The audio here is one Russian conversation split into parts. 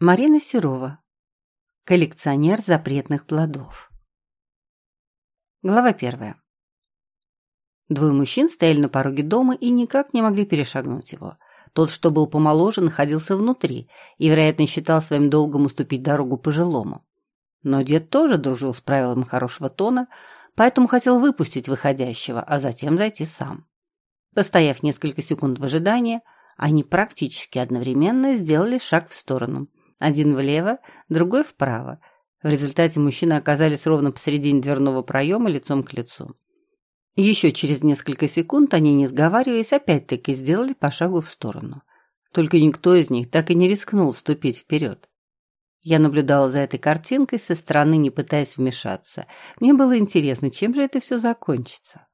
Марина Серова. Коллекционер запретных плодов. Глава первая. Двое мужчин стояли на пороге дома и никак не могли перешагнуть его. Тот, что был помоложе, находился внутри и, вероятно, считал своим долгом уступить дорогу пожилому. Но дед тоже дружил с правилами хорошего тона, поэтому хотел выпустить выходящего, а затем зайти сам. Постояв несколько секунд в ожидании, они практически одновременно сделали шаг в сторону – один влево, другой вправо. В результате мужчины оказались ровно посередине дверного проема лицом к лицу. Еще через несколько секунд они, не сговариваясь, опять-таки сделали по шагу в сторону. Только никто из них так и не рискнул ступить вперед. Я наблюдала за этой картинкой со стороны, не пытаясь вмешаться. Мне было интересно, чем же это все закончится.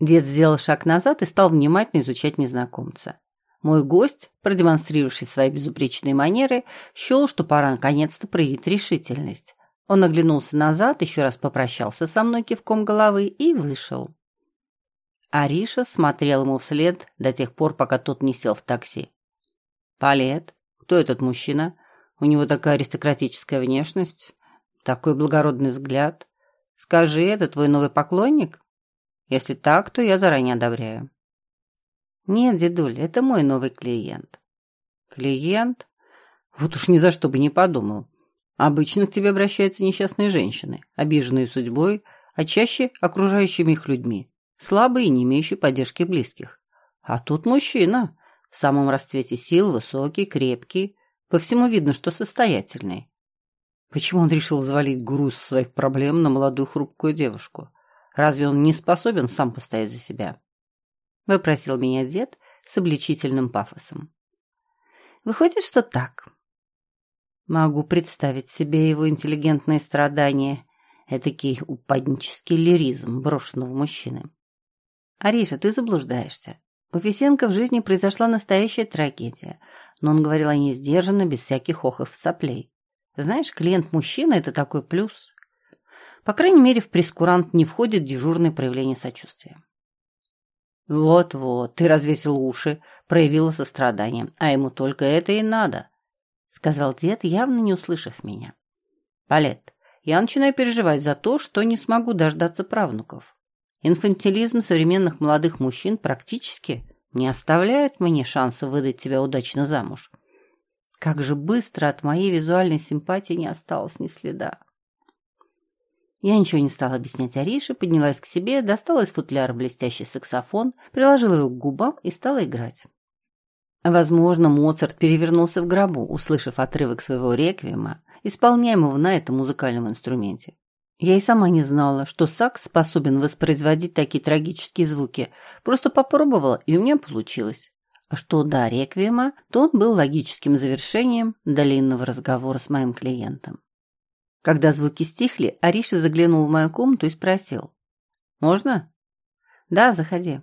Дед сделал шаг назад и стал внимательно изучать незнакомца. Мой гость, продемонстрировавший свои безупречные манеры, счел, что пора наконец-то проявить решительность. Он оглянулся назад, еще раз попрощался со мной кивком головы и вышел. Ариша смотрел ему вслед до тех пор, пока тот не сел в такси. «Палет, кто этот мужчина? У него такая аристократическая внешность, такой благородный взгляд. Скажи, это твой новый поклонник? Если так, то я заранее одобряю». «Нет, дедуль, это мой новый клиент». «Клиент? Вот уж ни за что бы не подумал. Обычно к тебе обращаются несчастные женщины, обиженные судьбой, а чаще окружающими их людьми, слабые и не имеющие поддержки близких. А тут мужчина, в самом расцвете сил, высокий, крепкий, по всему видно, что состоятельный. Почему он решил завалить груз своих проблем на молодую хрупкую девушку? Разве он не способен сам постоять за себя?» — выпросил меня дед с обличительным пафосом. «Выходит, что так. Могу представить себе его интеллигентные страдания, этакий упаднический лиризм брошенного мужчины. Ариша, ты заблуждаешься. У Фисенко в жизни произошла настоящая трагедия, но он говорил о ней сдержанно, без всяких охов и соплей. Знаешь, клиент-мужчина – это такой плюс. По крайней мере, в прескурант не входит дежурное проявление сочувствия. «Вот-вот, ты развесил уши, проявила сострадание, а ему только это и надо», — сказал дед, явно не услышав меня. «Палет, я начинаю переживать за то, что не смогу дождаться правнуков. Инфантилизм современных молодых мужчин практически не оставляет мне шанса выдать тебя удачно замуж. Как же быстро от моей визуальной симпатии не осталось ни следа. Я ничего не стала объяснять Арише, поднялась к себе, достала из футляра блестящий саксофон, приложила его к губам и стала играть. Возможно, Моцарт перевернулся в гробу, услышав отрывок своего реквиема, исполняемого на этом музыкальном инструменте. Я и сама не знала, что сакс способен воспроизводить такие трагические звуки. Просто попробовала, и у меня получилось. А что до реквиема, то он был логическим завершением длинного разговора с моим клиентом. Когда звуки стихли, Ариша заглянул в мою комнату и спросил. «Можно?» «Да, заходи».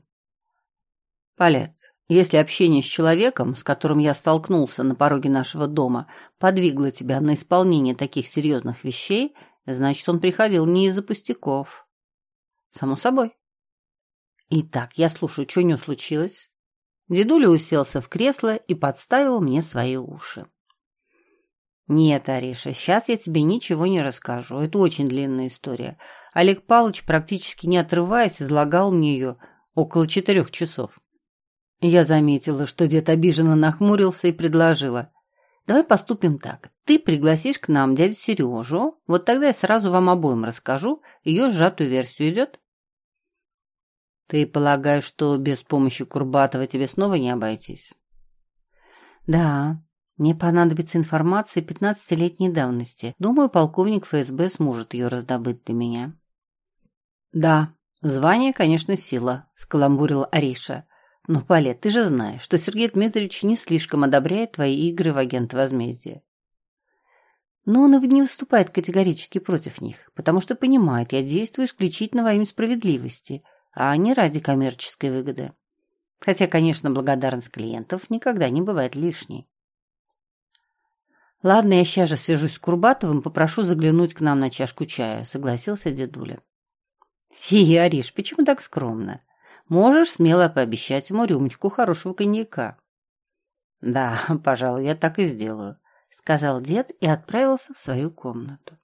«Палет, если общение с человеком, с которым я столкнулся на пороге нашего дома, подвигло тебя на исполнение таких серьезных вещей, значит, он приходил не из-за пустяков». «Само собой». «Итак, я слушаю, что у него случилось?» Дедуля уселся в кресло и подставил мне свои уши. «Нет, Ариша, сейчас я тебе ничего не расскажу. Это очень длинная история. Олег Павлович, практически не отрываясь, излагал мне ее около четырех часов. Я заметила, что дед обиженно нахмурился и предложила. «Давай поступим так. Ты пригласишь к нам дядю Сережу, вот тогда я сразу вам обоим расскажу ее сжатую версию. Идет?» «Ты полагаешь, что без помощи Курбатова тебе снова не обойтись?» «Да, мне понадобится информация пятнадцатилетней давности. Думаю, полковник ФСБ сможет ее раздобыть для меня. Да, звание, конечно, сила, скаламбурила Ариша. Но, Палет, ты же знаешь, что Сергей Дмитриевич не слишком одобряет твои игры в агент возмездия. Но он и не выступает категорически против них, потому что понимает, я действую исключительно во имя справедливости, а не ради коммерческой выгоды. Хотя, конечно, благодарность клиентов никогда не бывает лишней. «Ладно, я сейчас же свяжусь с Курбатовым, попрошу заглянуть к нам на чашку чая», — согласился дедуля. «Фи, Ариш, почему так скромно? Можешь смело пообещать ему рюмочку хорошего коньяка». «Да, пожалуй, я так и сделаю», — сказал дед и отправился в свою комнату.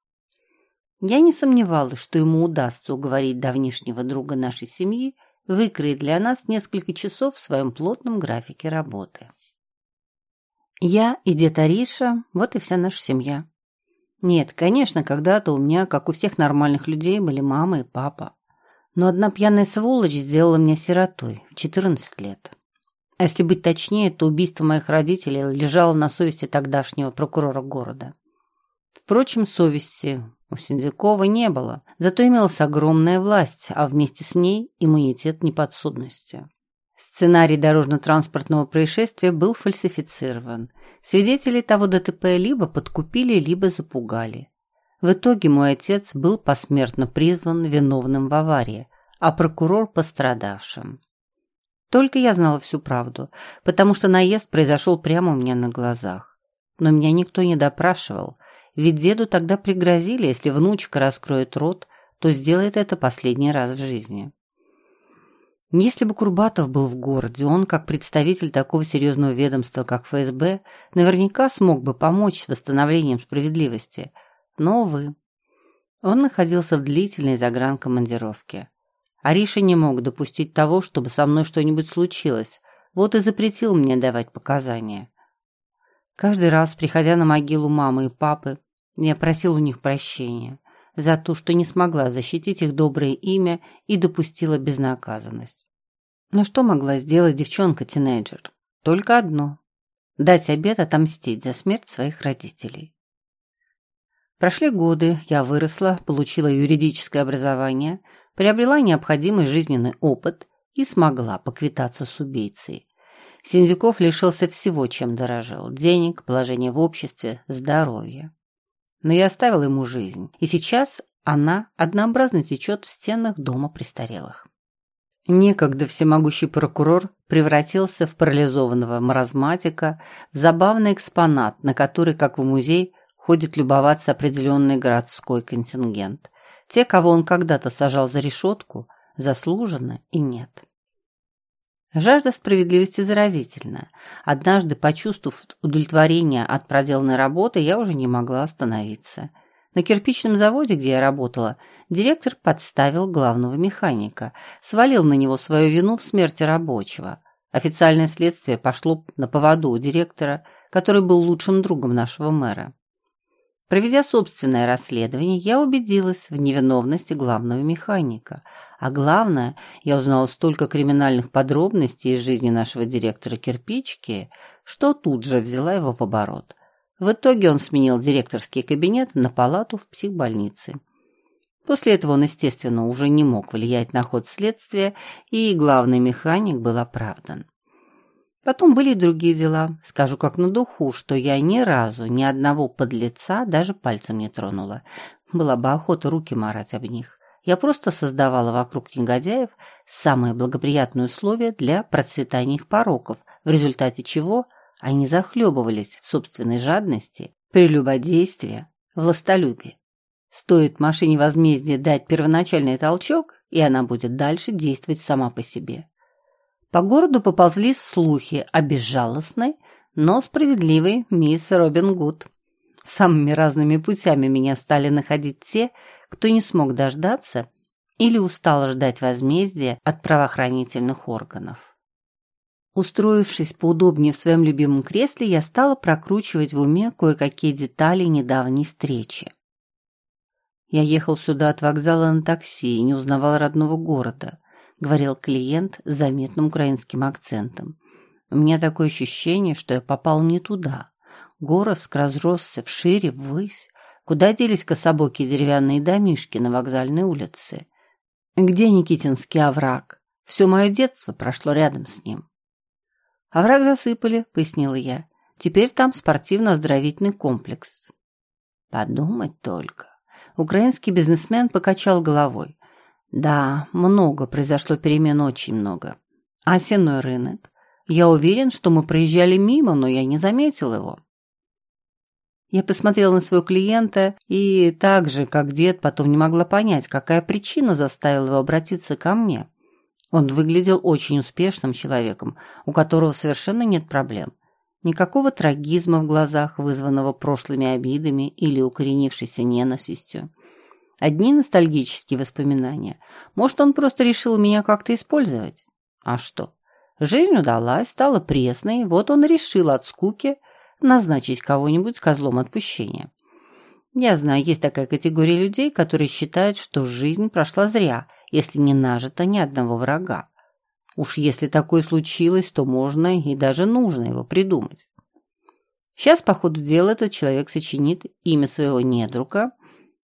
Я не сомневалась, что ему удастся уговорить давнишнего друга нашей семьи выкроить для нас несколько часов в своем плотном графике работы. Я и дед Ариша – вот и вся наша семья. Нет, конечно, когда-то у меня, как у всех нормальных людей, были мама и папа. Но одна пьяная сволочь сделала меня сиротой в 14 лет. А если быть точнее, то убийство моих родителей лежало на совести тогдашнего прокурора города. Впрочем, совести у Синдикова не было, зато имелась огромная власть, а вместе с ней иммунитет неподсудности. Сценарий дорожно-транспортного происшествия был фальсифицирован. Свидетелей того ДТП либо подкупили, либо запугали. В итоге мой отец был посмертно призван виновным в аварии, а прокурор – пострадавшим. Только я знала всю правду, потому что наезд произошел прямо у меня на глазах. Но меня никто не допрашивал, ведь деду тогда пригрозили, если внучка раскроет рот, то сделает это последний раз в жизни. Если бы Курбатов был в городе, он, как представитель такого серьезного ведомства, как ФСБ, наверняка смог бы помочь с восстановлением справедливости. Но, увы, он находился в длительной загранкомандировке. Ариша не мог допустить того, чтобы со мной что-нибудь случилось, вот и запретил мне давать показания. Каждый раз, приходя на могилу мамы и папы, я просил у них прощения за то, что не смогла защитить их доброе имя и допустила безнаказанность. Но что могла сделать девчонка-тинейджер? Только одно – дать обет отомстить за смерть своих родителей. Прошли годы, я выросла, получила юридическое образование – приобрела необходимый жизненный опыт и смогла поквитаться с убийцей. Синдиков лишился всего, чем дорожил – денег, положения в обществе, здоровья. Но я оставила ему жизнь, и сейчас она однообразно течет в стенах дома престарелых. Некогда всемогущий прокурор превратился в парализованного маразматика, в забавный экспонат, на который, как в музей, ходит любоваться определенный городской контингент. Те, кого он когда-то сажал за решетку, заслуженно и нет. Жажда справедливости заразительна. Однажды, почувствовав удовлетворение от проделанной работы, я уже не могла остановиться. На кирпичном заводе, где я работала, директор подставил главного механика, свалил на него свою вину в смерти рабочего. Официальное следствие пошло на поводу у директора, который был лучшим другом нашего мэра. Проведя собственное расследование, я убедилась в невиновности главного механика. А главное, я узнала столько криминальных подробностей из жизни нашего директора кирпички, что тут же взяла его в оборот. В итоге он сменил директорский кабинет на палату в психбольнице. После этого он, естественно, уже не мог влиять на ход следствия, и главный механик был оправдан. Потом были и другие дела. Скажу как на духу, что я ни разу ни одного подлеца даже пальцем не тронула. Была бы охота руки марать об них. Я просто создавала вокруг негодяев самые благоприятные условия для процветания их пороков, в результате чего они захлебывались в собственной жадности, прелюбодействии, властолюбии. Стоит машине возмездия дать первоначальный толчок, и она будет дальше действовать сама по себе. По городу поползли слухи о безжалостной, но справедливой мисс Робин Гуд. Самыми разными путями меня стали находить те, кто не смог дождаться или устал ждать возмездия от правоохранительных органов. Устроившись поудобнее в своем любимом кресле, я стала прокручивать в уме кое-какие детали недавней встречи. Я ехал сюда от вокзала на такси и не узнавал родного города. — говорил клиент с заметным украинским акцентом. «У меня такое ощущение, что я попал не туда. Горовск разросся вшире, ввысь. Куда делись кособокие деревянные домишки на вокзальной улице? Где Никитинский овраг? Все мое детство прошло рядом с ним». «Овраг засыпали», — пояснила я. «Теперь там спортивно-оздоровительный комплекс». «Подумать только». Украинский бизнесмен покачал головой. Да, много произошло перемен, очень много. А сенной рынок? Я уверен, что мы проезжали мимо, но я не заметил его. Я посмотрела на своего клиента и так же, как дед, потом не могла понять, какая причина заставила его обратиться ко мне. Он выглядел очень успешным человеком, у которого совершенно нет проблем. Никакого трагизма в глазах, вызванного прошлыми обидами или укоренившейся ненавистью. Одни ностальгические воспоминания. Может, он просто решил меня как-то использовать? А что? Жизнь удалась, стала пресной, вот он решил от скуки назначить кого-нибудь козлом отпущения. Я знаю, есть такая категория людей, которые считают, что жизнь прошла зря, если не нажито ни одного врага. Уж если такое случилось, то можно и даже нужно его придумать. Сейчас, по ходу дела, этот человек сочинит имя своего недруга,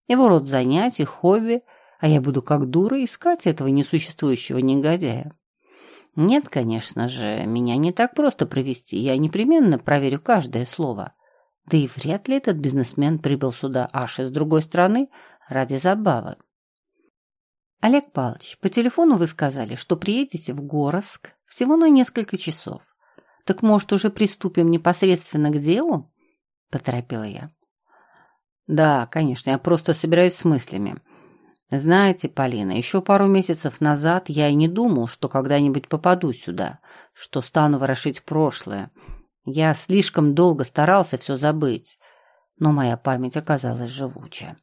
его род занятий, хобби, а я буду как дура искать этого несуществующего негодяя. Нет, конечно же, меня не так просто провести, я непременно проверю каждое слово. Да и вряд ли этот бизнесмен прибыл сюда аж из другой страны ради забавы. Олег Павлович, по телефону вы сказали, что приедете в Горовск всего на несколько часов. Так, может, уже приступим непосредственно к делу? Поторопила я. Да, конечно, я просто собираюсь с мыслями. Знаете, Полина, еще пару месяцев назад я и не думал, что когда-нибудь попаду сюда, что стану ворошить прошлое. Я слишком долго старался все забыть, но моя память оказалась живучая.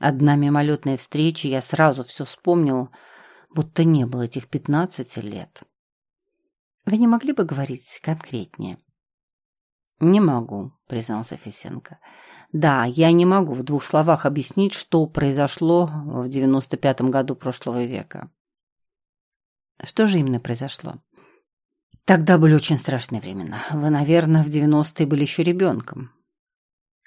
Одна мимолетная встреча, я сразу все вспомнил, будто не было этих пятнадцати лет. Вы не могли бы говорить конкретнее? Не могу, признался Фисенко. Да, я не могу в двух словах объяснить, что произошло в девяносто пятом году прошлого века. Что же именно произошло? Тогда были очень страшные времена. Вы, наверное, в девяностые были еще ребенком.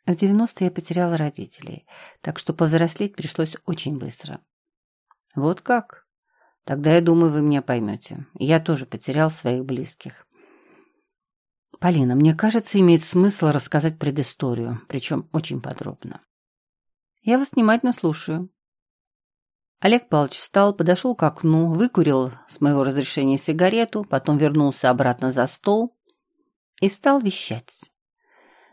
В 90-е я потеряла родителей, так что повзрослеть пришлось очень быстро. Вот как? Тогда, я думаю, вы меня поймете. Я тоже потерял своих близких. Полина, мне кажется, имеет смысл рассказать предысторию, причем очень подробно. Я вас внимательно слушаю. Олег Павлович встал, подошел к окну, выкурил с моего разрешения сигарету, потом вернулся обратно за стол и стал вещать.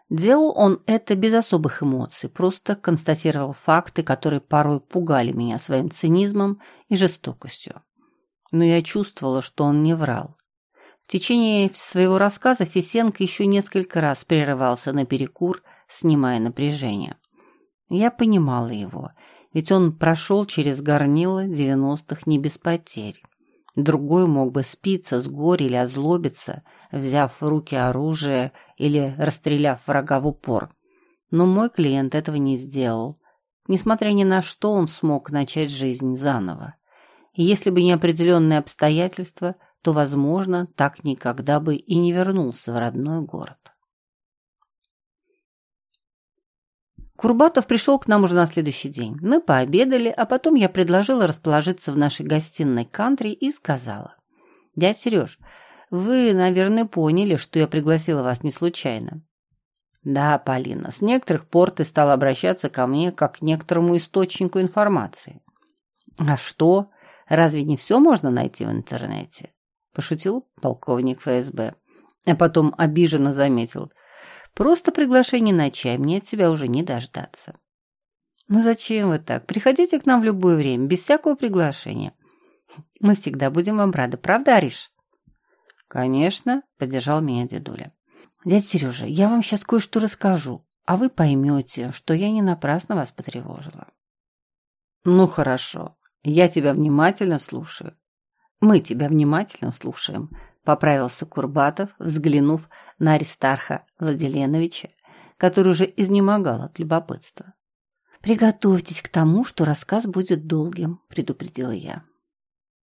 Делал он это без особых эмоций, просто констатировал факты, которые порой пугали меня своим цинизмом и жестокостью. Но я чувствовала, что он не врал. Течение своего рассказа Фисенко еще несколько раз прерывался на перекур, снимая напряжение. Я понимала его, ведь он прошел через горнило девяностых не без потерь. Другой мог бы спиться с горя или озлобиться, взяв в руки оружие или расстреляв врага в упор. Но мой клиент этого не сделал. Несмотря ни на что, он смог начать жизнь заново. И если бы не определенные обстоятельства, то, возможно, так никогда бы и не вернулся в родной город. Курбатов пришел к нам уже на следующий день. Мы пообедали, а потом я предложила расположиться в нашей гостиной кантри и сказала. «Дядь Сереж, вы, наверное, поняли, что я пригласила вас не случайно». «Да, Полина, с некоторых пор ты стал обращаться ко мне как к некоторому источнику информации». «А что? Разве не все можно найти в интернете?» – пошутил полковник ФСБ. А потом обиженно заметил. Просто приглашение на чай, мне от тебя уже не дождаться. Ну зачем вы так? Приходите к нам в любое время, без всякого приглашения. Мы всегда будем вам рады, правда, Ариш? Конечно, поддержал меня дедуля. Дядя Сережа, я вам сейчас кое-что расскажу, а вы поймете, что я не напрасно вас потревожила. Ну хорошо, я тебя внимательно слушаю. Мы тебя внимательно слушаем, поправился Курбатов, взглянув на Аристарха Владиленовича, который уже изнемогал от любопытства. «Приготовьтесь к тому, что рассказ будет долгим», — предупредила я.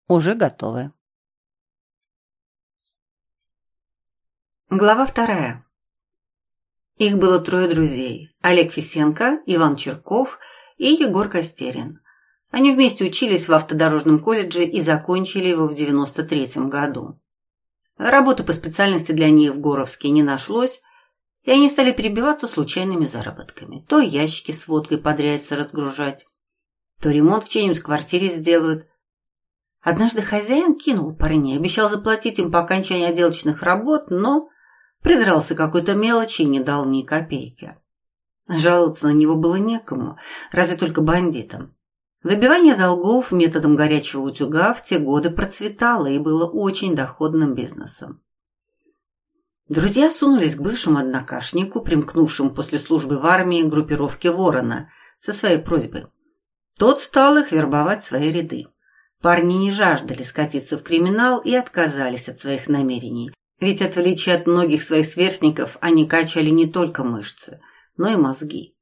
«Уже готовы». Глава вторая. Их было трое друзей – Олег Фисенко, Иван Черков и Егор Костерин. Они вместе учились в автодорожном колледже и закончили его в 93 году. Работы по специальности для них в Горовске не нашлось, и они стали перебиваться случайными заработками. То ящики с водкой подрядятся разгружать, то ремонт в чьей-нибудь квартире сделают. Однажды хозяин кинул парней, обещал заплатить им по окончании отделочных работ, но придрался какой-то мелочи и не дал ни копейки. Жаловаться на него было некому, разве только бандитам. Выбивание долгов методом горячего утюга в те годы процветало и было очень доходным бизнесом. Друзья сунулись к бывшему однокашнику, примкнувшему после службы в армии группировке «Ворона», со своей просьбой. Тот стал их вербовать в свои ряды. Парни не жаждали скатиться в криминал и отказались от своих намерений, ведь в от многих своих сверстников они качали не только мышцы, но и мозги.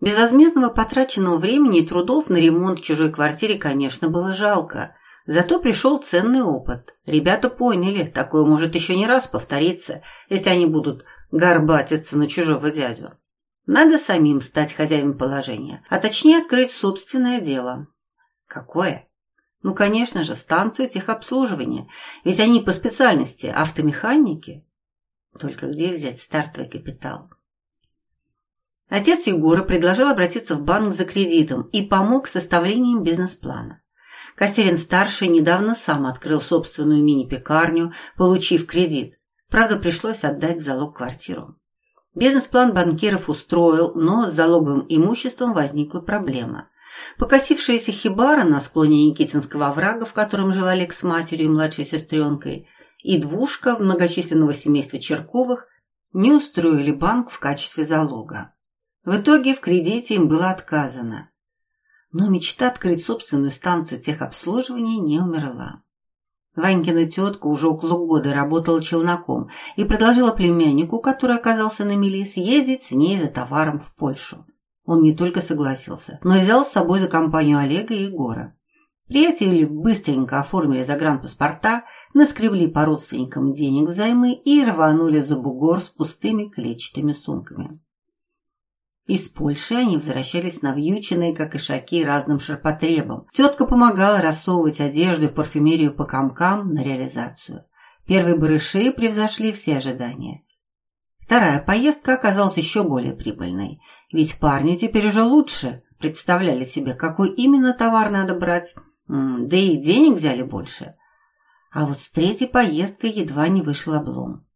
Безвозмездного потраченного времени и трудов на ремонт чужой квартире, конечно, было жалко, Зато пришел ценный опыт. Ребята поняли, такое может еще не раз повториться, если они будут горбатиться на чужого дядю. Надо самим стать хозяином положения, а точнее открыть собственное дело. Какое? Ну, конечно же, станцию техобслуживания, ведь они по специальности автомеханики. Только где взять стартовый капитал? Отец Егора предложил обратиться в банк за кредитом и помог с составлением бизнес-плана. Костерин-старший недавно сам открыл собственную мини-пекарню, получив кредит. Правда, пришлось отдать залог квартиру. Бизнес-план банкиров устроил, но с залоговым имуществом возникла проблема. Покосившаяся хибара на склоне Никитинского оврага, в котором жил Олег с матерью и младшей сестренкой, и двушка многочисленного семейства Черковых не устроили банк в качестве залога. В итоге в кредите им было отказано. Но мечта открыть собственную станцию техобслуживания не умерла. Ванькина тетка уже около года работала челноком и предложила племяннику, который оказался на мели, съездить с ней за товаром в Польшу. Он не только согласился, но и взял с собой за компанию Олега и Егора. Приятели быстренько оформили загранпаспорта, наскребли по родственникам денег взаймы и рванули за бугор с пустыми клетчатыми сумками. Из Польши они возвращались навьюченные, как ишаки, разным ширпотребом. Тетка помогала рассовывать одежду и парфюмерию по комкам на реализацию. Первые барыши превзошли все ожидания. Вторая поездка оказалась еще более прибыльной. Ведь парни теперь уже лучше представляли себе, какой именно товар надо брать. Да и денег взяли больше. А вот с третьей поездкой едва не вышел облом.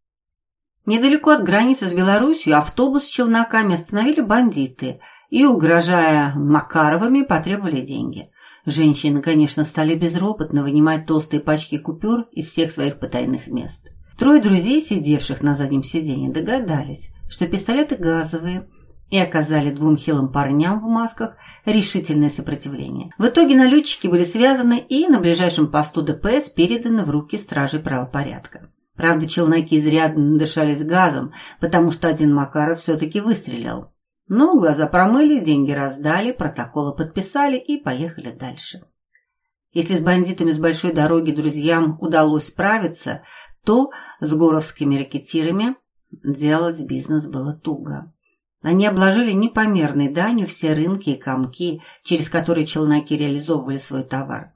Недалеко от границы с Белоруссией автобус с челноками остановили бандиты и, угрожая Макаровыми, потребовали деньги. Женщины, конечно, стали безропотно вынимать толстые пачки купюр из всех своих потайных мест. Трое друзей, сидевших на заднем сиденье, догадались, что пистолеты газовые, и оказали двум хилым парням в масках решительное сопротивление. В итоге налетчики были связаны и на ближайшем посту ДПС переданы в руки стражи правопорядка. Правда, челноки изрядно надышались газом, потому что один Макаров все-таки выстрелил. Но глаза промыли, деньги раздали, протоколы подписали и поехали дальше. Если с бандитами с большой дороги друзьям удалось справиться, то с горовскими ракетирами делать бизнес было туго. Они обложили непомерной данью все рынки и комки, через которые челноки реализовывали свой товар.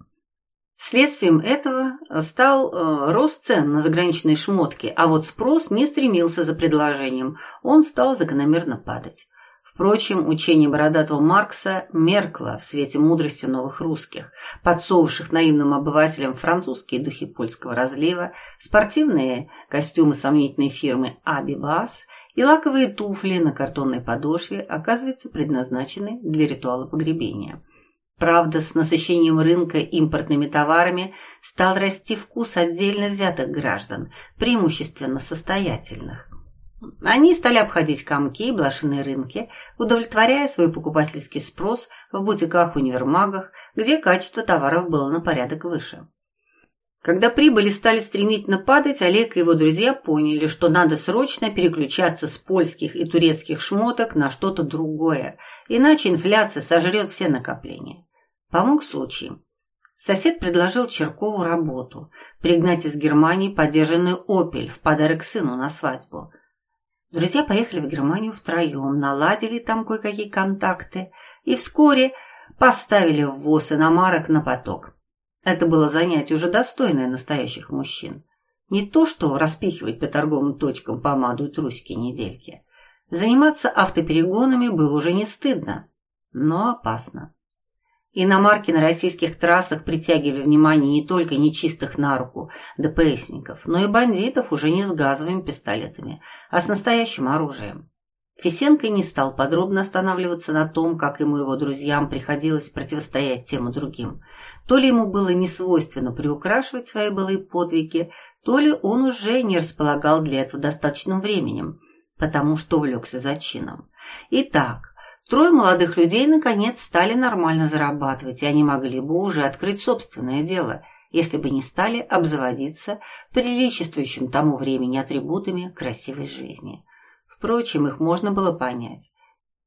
Следствием этого стал э, рост цен на заграничные шмотки, а вот спрос не стремился за предложением, он стал закономерно падать. Впрочем, учение бородатого Маркса меркло в свете мудрости новых русских, подсовывавших наивным обывателям французские духи польского разлива, спортивные костюмы сомнительной фирмы «Абибас» и лаковые туфли на картонной подошве, оказывается, предназначены для ритуала погребения – Правда, с насыщением рынка импортными товарами стал расти вкус отдельно взятых граждан, преимущественно состоятельных. Они стали обходить комки и блошиные рынки, удовлетворяя свой покупательский спрос в бутиках-универмагах, где качество товаров было на порядок выше. Когда прибыли стали стремительно падать, Олег и его друзья поняли, что надо срочно переключаться с польских и турецких шмоток на что-то другое, иначе инфляция сожрет все накопления. Помог случай. Сосед предложил Черкову работу – пригнать из Германии подержанную «Опель» в подарок сыну на свадьбу. Друзья поехали в Германию втроем, наладили там кое-какие контакты и вскоре поставили ввоз иномарок на поток. Это было занятие уже достойное настоящих мужчин. Не то, что распихивать по торговым точкам помаду и трусики-недельки. Заниматься автоперегонами было уже не стыдно, но опасно. Иномарки на российских трассах притягивали внимание не только нечистых на руку ДПСников, но и бандитов уже не с газовыми пистолетами, а с настоящим оружием. Фисенко не стал подробно останавливаться на том, как ему и его друзьям приходилось противостоять тем и другим. То ли ему было несвойственно приукрашивать свои былые подвиги, то ли он уже не располагал для этого достаточным временем, потому что увлекся зачином. Итак, трое молодых людей наконец стали нормально зарабатывать, и они могли бы уже открыть собственное дело, если бы не стали обзаводиться приличествующим тому времени атрибутами красивой жизни. Впрочем, их можно было понять.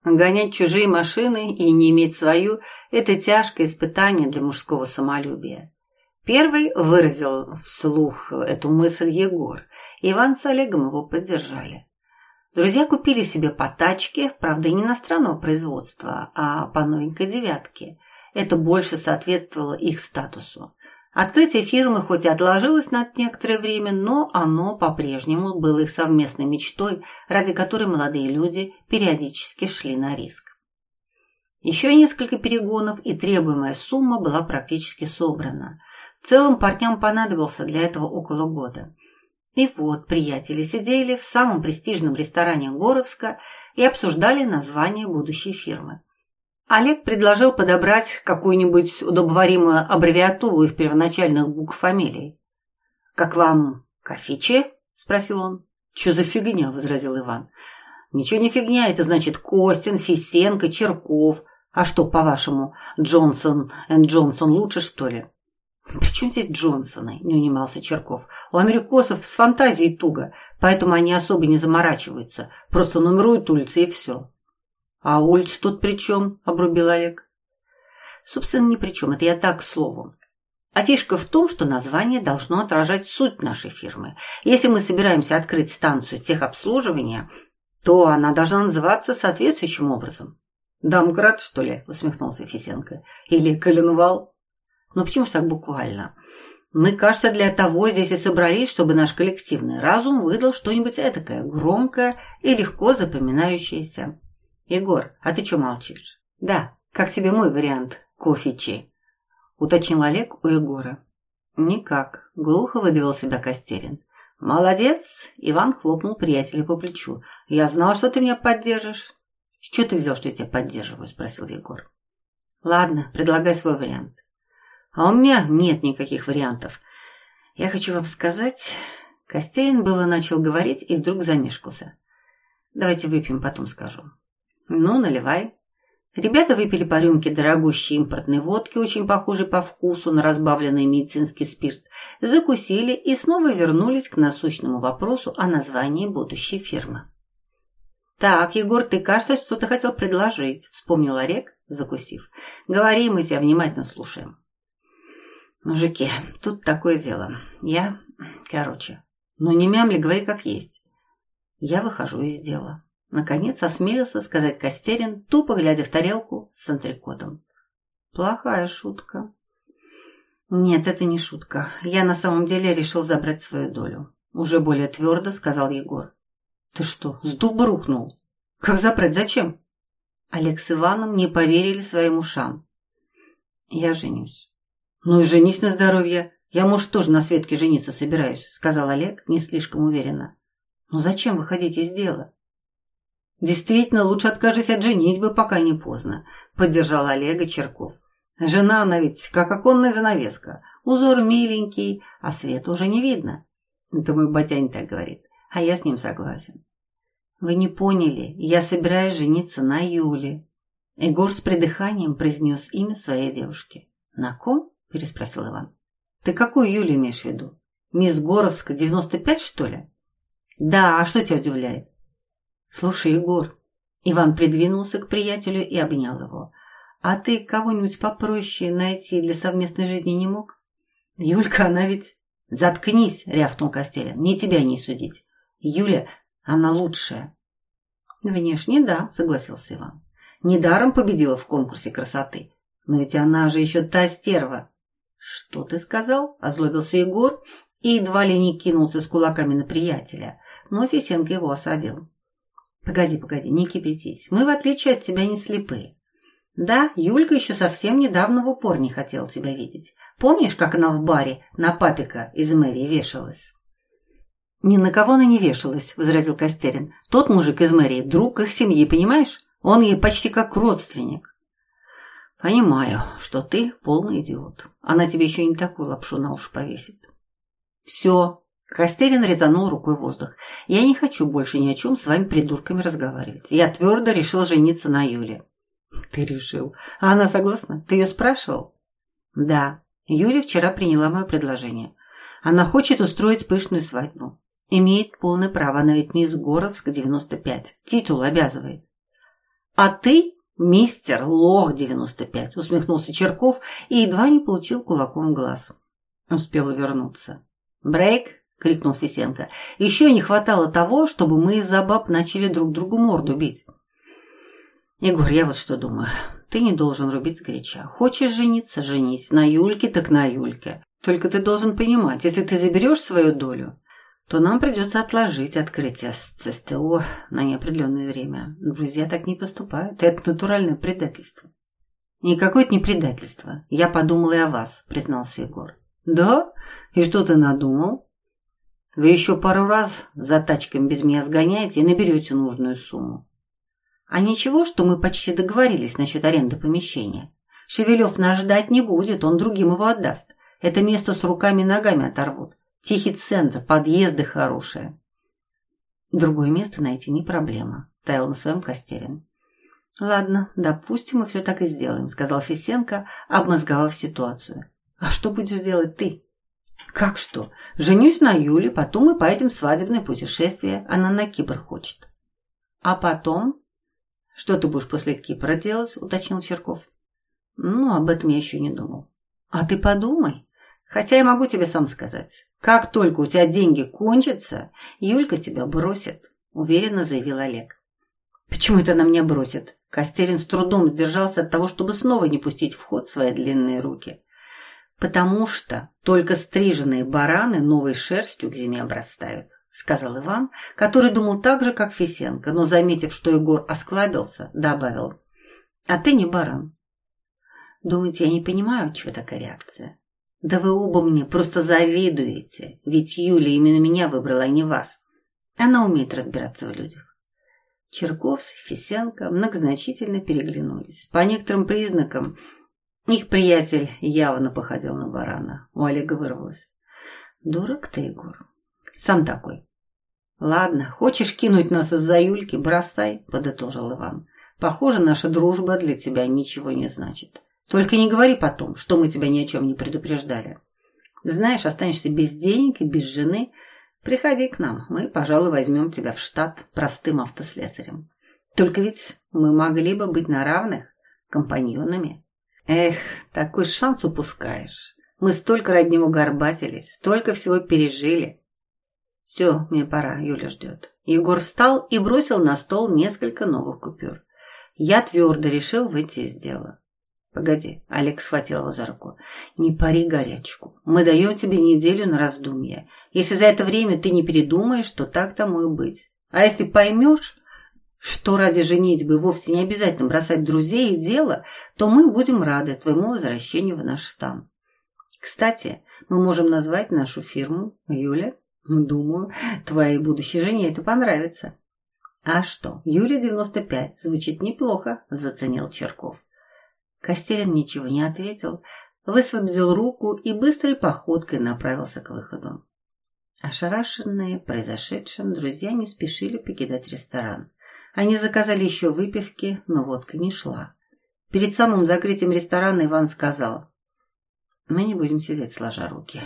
Гонять чужие машины и не иметь свою – это тяжкое испытание для мужского самолюбия. Первый выразил вслух эту мысль Егор. Иван с Олегом его поддержали. Друзья купили себе по тачке, правда, не иностранного производства, а по новенькой девятке. Это больше соответствовало их статусу. Открытие фирмы хоть и отложилось на некоторое время, но оно по-прежнему было их совместной мечтой, ради которой молодые люди периодически шли на риск. Еще несколько перегонов, и требуемая сумма была практически собрана. В целом парням понадобился для этого около года. И вот приятели сидели в самом престижном ресторане Горовска и обсуждали название будущей фирмы. Олег предложил подобрать какую-нибудь удобоваримую аббревиатуру их первоначальных букв фамилий. «Как вам Кофичи?» – спросил он. «Чё за фигня?» – возразил Иван. «Ничего не фигня, это значит Костин, Фисенко, Черков. А что, по-вашему, Джонсон энд Джонсон лучше, что ли?» «При чем здесь Джонсоны?» – не унимался Черков. «У америкосов с фантазией туго, поэтому они особо не заморачиваются. Просто нумеруют улицы и все». «А улица тут при чем?» – обрубил Олег. «Собственно, ни при чем. Это я так, к слову. А фишка в том, что название должно отражать суть нашей фирмы. Если мы собираемся открыть станцию техобслуживания, то она должна называться соответствующим образом. «Дамград, что ли?» – усмехнулся Фисенко. «Или Коленвал?» «Ну почему ж так буквально?» «Мы, кажется, для того здесь и собрались, чтобы наш коллективный разум выдал что-нибудь этакое, громкое и легко запоминающееся». «Егор, а ты что молчишь?» «Да, как тебе мой вариант, кофе-чай?» уточнил Олег у Егора. «Никак», — глухо выдавил себя Костерин. «Молодец!» — Иван хлопнул приятеля по плечу. «Я знал, что ты меня поддержишь». «С чего ты взял, что я тебя поддерживаю?» — спросил Егор. «Ладно, предлагай свой вариант». «А у меня нет никаких вариантов. Я хочу вам сказать...» Костерин было начал говорить и вдруг замешкался. «Давайте выпьем, потом скажу». «Ну, наливай». Ребята выпили по рюмке дорогущей импортной водки, очень похожей по вкусу на разбавленный медицинский спирт, закусили и снова вернулись к насущному вопросу о названии будущей фирмы. «Так, Егор, ты, кажется, что-то хотел предложить», — вспомнил Орек, закусив. «Говори, мы тебя внимательно слушаем». «Мужики, тут такое дело. Я... Короче, ну не мямли, говори как есть. Я выхожу из дела. Наконец осмелился сказать Костерин, тупо глядя в тарелку с антрикотом. Плохая шутка. Нет, это не шутка. Я на самом деле решил забрать свою долю. Уже более твердо сказал Егор. Ты что, с дуба рухнул? Как забрать? Зачем? Олег с Иваном не поверили своим ушам. Я женюсь. Ну и женись на здоровье. Я, может, тоже на Светке жениться собираюсь, сказал Олег не слишком уверенно. Но зачем выходить из дела? Действительно, лучше откажись от женитьбы, пока не поздно, поддержал Олега Черков. Жена она ведь как оконная занавеска. Узор миленький, а света уже не видно. Это мой батянь так говорит, а я с ним согласен. Вы не поняли, я собираюсь жениться на Юле. Егор с придыханием произнес имя своей девушки. На ком? Переспросил Иван. Ты какую Юлю имеешь в виду? Мисс Горовска, 95, что ли? Да, а что тебя удивляет? «Слушай, Егор...» Иван придвинулся к приятелю и обнял его. «А ты кого-нибудь попроще найти для совместной жизни не мог?» «Юлька, она ведь...» «Заткнись!» — рявкнул Костелин. «Не тебя не судить. Юля, она лучшая». «Внешне, да», — согласился Иван. «Недаром победила в конкурсе красоты. Но ведь она же еще та стерва». «Что ты сказал?» — озлобился Егор и едва ли не кинулся с кулаками на приятеля. Но Фисенко его осадил. Погоди, погоди, не кипятись. Мы, в отличие от тебя, не слепые. Да, Юлька еще совсем недавно в упор не хотела тебя видеть. Помнишь, как она в баре на папика из мэрии вешалась? «Ни на кого она не вешалась», — возразил Костерин. «Тот мужик из мэрии — друг их семьи, понимаешь? Он ей почти как родственник». «Понимаю, что ты полный идиот. Она тебе еще не такую лапшу на уши повесит». «Все, Костерин резанул рукой воздух. «Я не хочу больше ни о чем с вами придурками разговаривать. Я твердо решил жениться на Юле». «Ты решил. А она согласна? Ты ее спрашивал?» «Да. Юля вчера приняла мое предложение. Она хочет устроить пышную свадьбу. Имеет полное право, она ведь мисс Горовск, 95. Титул обязывает». «А ты мистер Лох, 95», усмехнулся Черков и едва не получил кулаком глаз. Успел увернуться. «Брейк!» — крикнул Фисенко. «Еще не хватало того, чтобы мы из-за баб начали друг другу морду бить». «Егор, я вот что думаю. Ты не должен рубить сгоряча. Хочешь жениться – женись. На Юльке так на Юльке. Только ты должен понимать, если ты заберешь свою долю, то нам придется отложить открытие СТО на неопределенное время. Друзья так не поступают. Это натуральное предательство». «Никакое это не предательство. Я подумал и о вас», – признался Егор. «Да? И что ты надумал?» Вы еще пару раз за тачками без меня сгоняете и наберете нужную сумму. А ничего, что мы почти договорились насчет аренды помещения. Шевелев нас ждать не будет, он другим его отдаст. Это место с руками и ногами оторвут. Тихий центр, подъезды хорошие. Другое место найти не проблема, стоял на своем Костерин. Ладно, допустим, мы все так и сделаем, сказал Фисенко, обмозговав ситуацию. А что будешь делать ты? «Как что? Женюсь на Юле, потом мы поедем в свадебное путешествие. Она на Кипр хочет». «А потом?» «Что ты будешь после Кипра делать?» – уточнил Черков. «Ну, об этом я еще не думал». «А ты подумай. Хотя я могу тебе сам сказать. Как только у тебя деньги кончатся, Юлька тебя бросит», – уверенно заявил Олег. «Почему это она меня бросит?» Костерин с трудом сдержался от того, чтобы снова не пустить в ход свои длинные руки. «Потому что только стриженные бараны новой шерстью к зиме обрастают», — сказал Иван, который думал так же, как Фисенко, но, заметив, что Егор осклабился, добавил. «А ты не баран». «Думаете, я не понимаю, чего такая реакция?» «Да вы оба мне просто завидуете, ведь Юля именно меня выбрала, а не вас. Она умеет разбираться в людях». Черковс и Фисенко многозначительно переглянулись. По некоторым признакам их приятель явно походил на барана. У Олега вырвалось. Дурак ты, Егор. Сам такой. Ладно, хочешь кинуть нас из-за Юльки, бросай, подытожил Иван. Похоже, наша дружба для тебя ничего не значит. Только не говори потом, что мы тебя ни о чем не предупреждали. Знаешь, останешься без денег и без жены. Приходи к нам, мы, пожалуй, возьмем тебя в штат простым автослесарем. Только ведь мы могли бы быть на равных, компаньонами. Эх, такой шанс упускаешь. Мы столько ради горбатились, столько всего пережили. Все, мне пора, Юля ждет. Егор встал и бросил на стол несколько новых купюр. Я твердо решил выйти из дела. Погоди, Алекс схватил его за руку. Не пари горячку. Мы даем тебе неделю на раздумье. Если за это время ты не передумаешь, то так тому и быть. А если поймешь, что ради женитьбы вовсе не обязательно бросать друзей и дело, то мы будем рады твоему возвращению в наш стан. Кстати, мы можем назвать нашу фирму Юля. Думаю, твоей будущей жене это понравится. А что, Юля 95, звучит неплохо, заценил Черков. Костерин ничего не ответил, высвободил руку и быстрой походкой направился к выходу. Ошарашенные произошедшим, друзья не спешили покидать ресторан. Они заказали еще выпивки, но водка не шла. Перед самым закрытием ресторана Иван сказал, «Мы не будем сидеть сложа руки.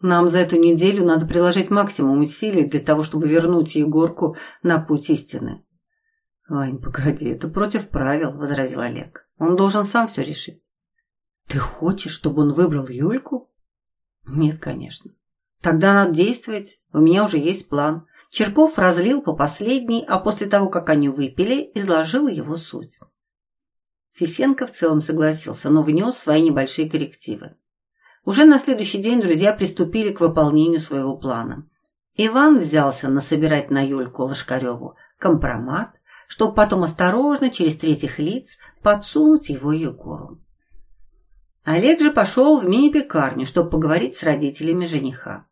Нам за эту неделю надо приложить максимум усилий для того, чтобы вернуть Егорку на путь истины». «Вань, погоди, это против правил», — возразил Олег. «Он должен сам все решить». «Ты хочешь, чтобы он выбрал Юльку?» «Нет, конечно. Тогда надо действовать. У меня уже есть план. Черков разлил по последней, а после того, как они выпили, изложил его суть. Фисенко в целом согласился, но внес свои небольшие коррективы. Уже на следующий день друзья приступили к выполнению своего плана. Иван взялся насобирать на Юльку Лошкареву компромат, чтобы потом осторожно через третьих лиц подсунуть его Егору. Олег же пошел в мини-пекарню, чтобы поговорить с родителями жениха.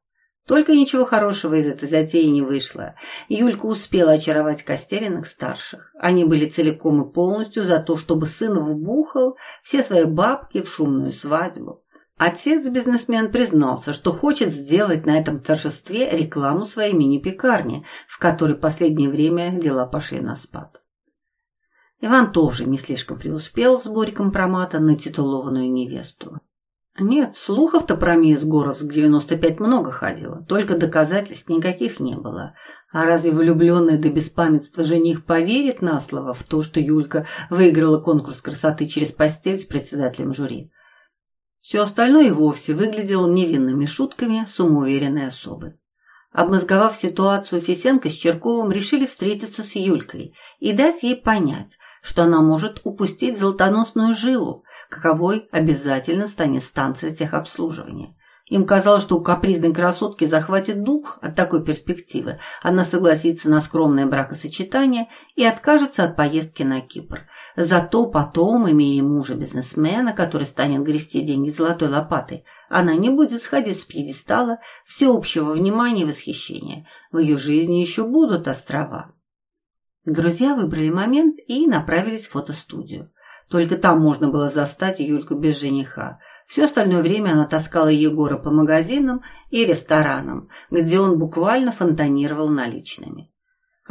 Только ничего хорошего из этой затеи не вышло. Юлька успела очаровать Костериных старших. Они были целиком и полностью за то, чтобы сын вбухал все свои бабки в шумную свадьбу. Отец-бизнесмен признался, что хочет сделать на этом торжестве рекламу своей мини-пекарни, в которой последнее время дела пошли на спад. Иван тоже не слишком преуспел в сборе компромата на титулованную невесту. Нет, слухов-то про мисс Горос 95 много ходило, только доказательств никаких не было. А разве влюбленный до беспамятства жених поверит на слово в то, что Юлька выиграла конкурс красоты через постель с председателем жюри? Все остальное и вовсе выглядело невинными шутками самоуверенной особы. Обмозговав ситуацию, Фисенко с Черковым решили встретиться с Юлькой и дать ей понять, что она может упустить золотоносную жилу, каковой обязательно станет станция техобслуживания. Им казалось, что у капризной красотки захватит дух от такой перспективы. Она согласится на скромное бракосочетание и откажется от поездки на Кипр. Зато потом, имея мужа-бизнесмена, который станет грести деньги золотой лопатой, она не будет сходить с пьедестала всеобщего внимания и восхищения. В ее жизни еще будут острова. Друзья выбрали момент и направились в фотостудию. Только там можно было застать Юльку без жениха. Все остальное время она таскала Егора по магазинам и ресторанам, где он буквально фонтанировал наличными.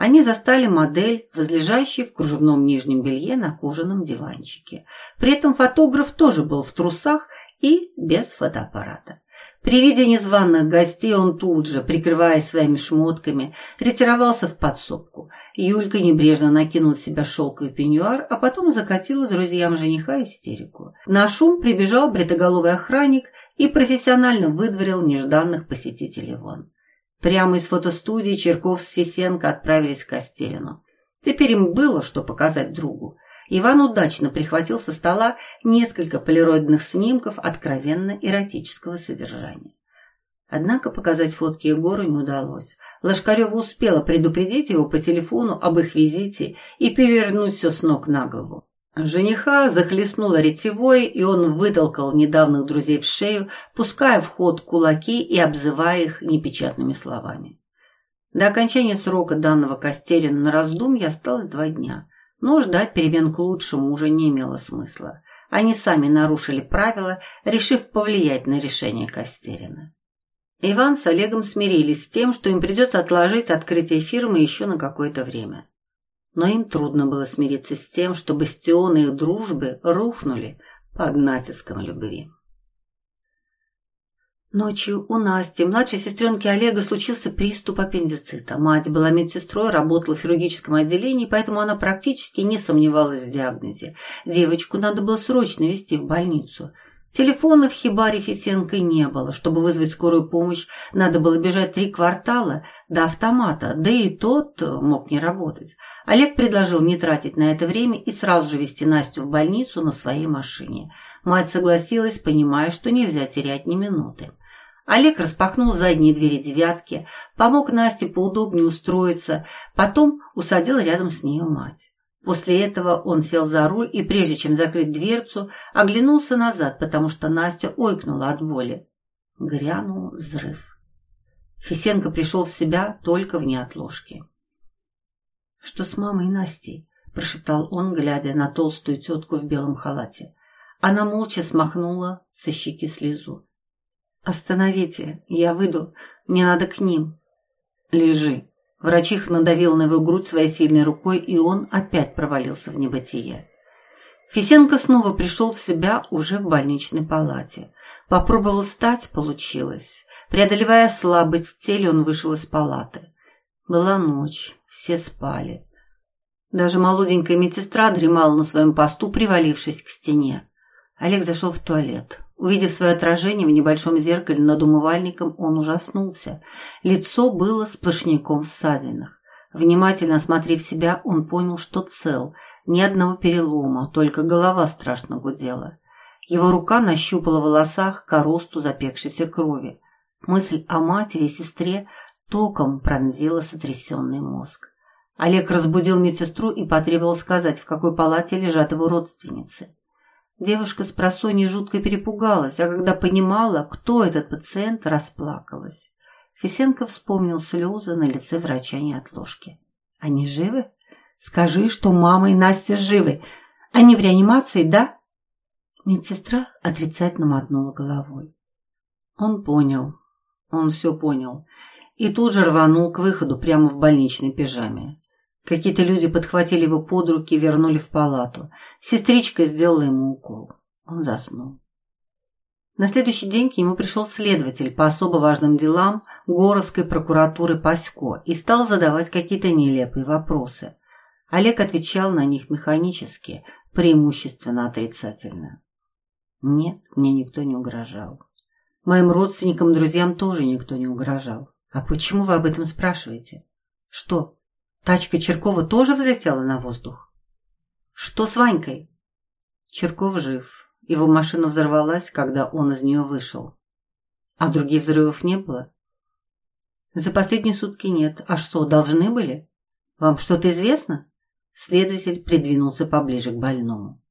Они застали модель, возлежащей в кружевном нижнем белье на кожаном диванчике. При этом фотограф тоже был в трусах и без фотоаппарата. При виде незваных гостей он тут же, прикрываясь своими шмотками, ретировался в подсобку. Юлька небрежно накинула в себя шелковый пеньюар, а потом закатила друзьям жениха истерику. На шум прибежал бритоголовый охранник и профессионально выдворил нежданных посетителей вон. Прямо из фотостудии Черков с Фисенко отправились к Костерину. Теперь им было что показать другу. Иван удачно прихватил со стола несколько полироидных снимков откровенно эротического содержания. Однако показать фотки Егору не удалось. Лошкарева успела предупредить его по телефону об их визите и перевернуть все с ног на голову. Жениха захлестнула ретевой, и он вытолкал недавних друзей в шею, пуская в ход кулаки и обзывая их непечатными словами. До окончания срока данного Костерина на раздумье осталось два дня, но ждать перемен к лучшему уже не имело смысла. Они сами нарушили правила, решив повлиять на решение Костерина. Иван с Олегом смирились с тем, что им придется отложить открытие фирмы еще на какое-то время но им трудно было смириться с тем, что бастионы их дружбы рухнули под натиском любви. Ночью у Насти, младшей сестренки Олега, случился приступ аппендицита. Мать была медсестрой, работала в хирургическом отделении, поэтому она практически не сомневалась в диагнозе. Девочку надо было срочно везти в больницу. Телефона в хибаре Фисенко не было. Чтобы вызвать скорую помощь, надо было бежать три квартала до автомата, да и тот мог не работать. Олег предложил не тратить на это время и сразу же везти Настю в больницу на своей машине. Мать согласилась, понимая, что нельзя терять ни минуты. Олег распахнул задние двери девятки, помог Насте поудобнее устроиться, потом усадил рядом с нею мать. После этого он сел за руль и, прежде чем закрыть дверцу, оглянулся назад, потому что Настя ойкнула от боли. Грянул взрыв. Фисенко пришел в себя только в неотложке. «Что с мамой Настей?» – прошептал он, глядя на толстую тетку в белом халате. Она молча смахнула со щеки слезу. «Остановите, я выйду, мне надо к ним». «Лежи». Врачих надавил на его грудь своей сильной рукой, и он опять провалился в небытие. Фисенко снова пришел в себя уже в больничной палате. Попробовал встать, получилось. Преодолевая слабость в теле, он вышел из палаты. Была ночь. Все спали. Даже молоденькая медсестра дремала на своем посту, привалившись к стене. Олег зашел в туалет. Увидев свое отражение в небольшом зеркале над умывальником, он ужаснулся. Лицо было сплошняком в ссадинах. Внимательно осмотрев себя, он понял, что цел. Ни одного перелома, только голова страшно гудела. Его рука нащупала в волосах коросту запекшейся крови. Мысль о матери и сестре Током пронзила сотрясенный мозг. Олег разбудил медсестру и потребовал сказать, в какой палате лежат его родственницы. Девушка с просонья жутко перепугалась, а когда понимала, кто этот пациент, расплакалась. Фисенко вспомнил слезы на лице врача неотложки. «Они живы? Скажи, что мама и Настя живы. Они в реанимации, да?» Медсестра отрицательно мотнула головой. Он понял. Он все понял. И тут же рванул к выходу прямо в больничной пижаме. Какие-то люди подхватили его под руки и вернули в палату. Сестричка сделала ему укол. Он заснул. На следующий день к нему пришел следователь по особо важным делам Горовской прокуратуры Пасько и стал задавать какие-то нелепые вопросы. Олег отвечал на них механически, преимущественно отрицательно. Нет, мне никто не угрожал. Моим родственникам, друзьям тоже никто не угрожал. А почему вы об этом спрашиваете? Что, тачка Черкова тоже взлетела на воздух? Что с Ванькой? Черков жив. Его машина взорвалась, когда он из нее вышел. А других взрывов не было? За последние сутки нет. А что, должны были? Вам что-то известно? Следователь придвинулся поближе к больному.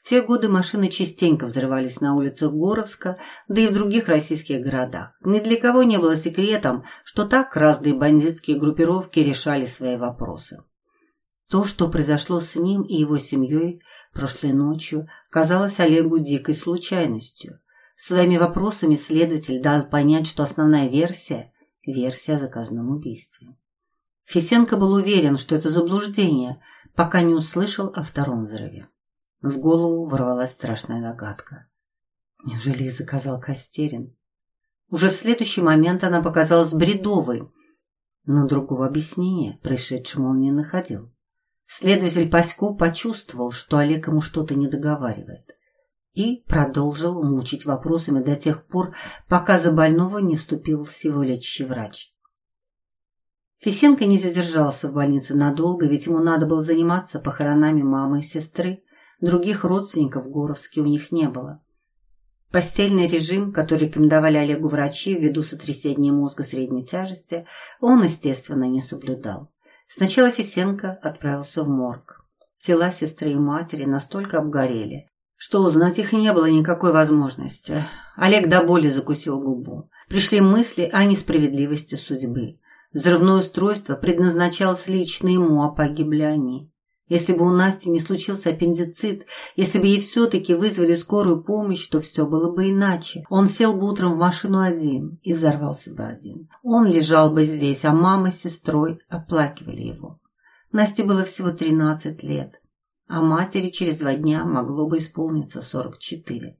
В те годы машины частенько взрывались на улицах Горовска, да и в других российских городах. Ни для кого не было секретом, что так разные бандитские группировки решали свои вопросы. То, что произошло с ним и его семьей прошлой ночью, казалось Олегу дикой случайностью. Своими вопросами следователь дал понять, что основная версия – версия о заказном убийстве. Фисенко был уверен, что это заблуждение, пока не услышал о втором взрыве. В голову ворвалась страшная догадка. Неужели их заказал Костерин? Уже в следующий момент она показалась бредовой, но другого объяснения происшедшему он не находил. Следователь Пасько почувствовал, что Олег ему что-то не договаривает, и продолжил мучить вопросами до тех пор, пока за больного не ступил всего лечащий врач. Фисенко не задержался в больнице надолго, ведь ему надо было заниматься похоронами мамы и сестры, Других родственников в Горовске у них не было. Постельный режим, который рекомендовали Олегу врачи ввиду сотрясения мозга средней тяжести, он, естественно, не соблюдал. Сначала Фисенко отправился в морг. Тела сестры и матери настолько обгорели, что узнать их не было никакой возможности. Олег до боли закусил губу. Пришли мысли о несправедливости судьбы. Взрывное устройство предназначалось лично ему, а погибли они. Если бы у Насти не случился аппендицит, если бы ей все-таки вызвали скорую помощь, то все было бы иначе. Он сел бы утром в машину один и взорвался бы один. Он лежал бы здесь, а мама с сестрой оплакивали его. Насте было всего 13 лет, а матери через два дня могло бы исполниться 44.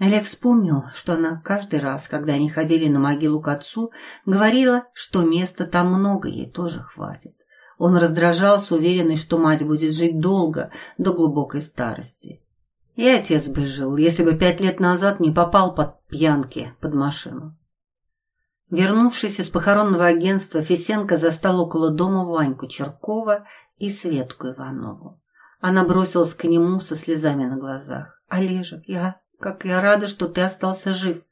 Олег вспомнил, что она каждый раз, когда они ходили на могилу к отцу, говорила, что места там много, ей тоже хватит. Он раздражался, уверенный, что мать будет жить долго, до глубокой старости. И отец бы жил, если бы пять лет назад не попал под пьянки под машину. Вернувшись из похоронного агентства, Фисенко застал около дома Ваньку Черкова и Светку Иванову. Она бросилась к нему со слезами на глазах. «Олежек, я... Как я рада, что ты остался жив!»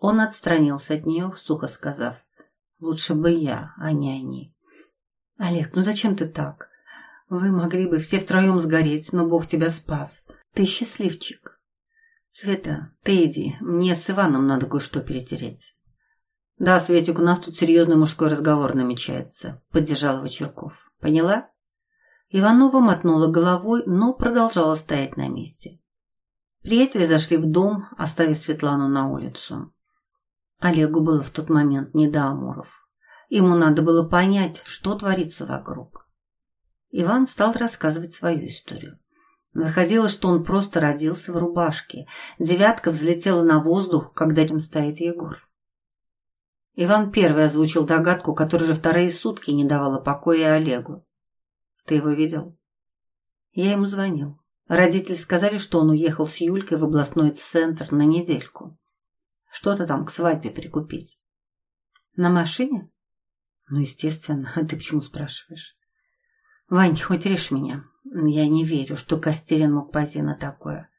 Он отстранился от нее, сухо сказав. «Лучше бы я, а не они». «Олег, ну зачем ты так? Вы могли бы все втроем сгореть, но Бог тебя спас. Ты счастливчик». «Света, ты иди, мне с Иваном надо кое-что перетереть». «Да, Светик, у нас тут серьезный мужской разговор намечается», — поддержал его. «Поняла?» Иванова мотнула головой, но продолжала стоять на месте. Приятели зашли в дом, оставив Светлану на улицу. Олегу было в тот момент не до Амуров. Ему надо было понять, что творится вокруг. Иван стал рассказывать свою историю. Выходило, что он просто родился в рубашке. Девятка взлетела на воздух, когда им стоит Егор. Иван первый озвучил догадку, которая же вторые сутки не давала покоя Олегу. «Ты его видел?» Я ему звонил. Родители сказали, что он уехал с Юлькой в областной центр на недельку. Что-то там к свадьбе прикупить. «На машине?» Ну, естественно. А ты почему спрашиваешь? Вань, хоть режь меня. Я не верю, что Костерин мог пойти на такое.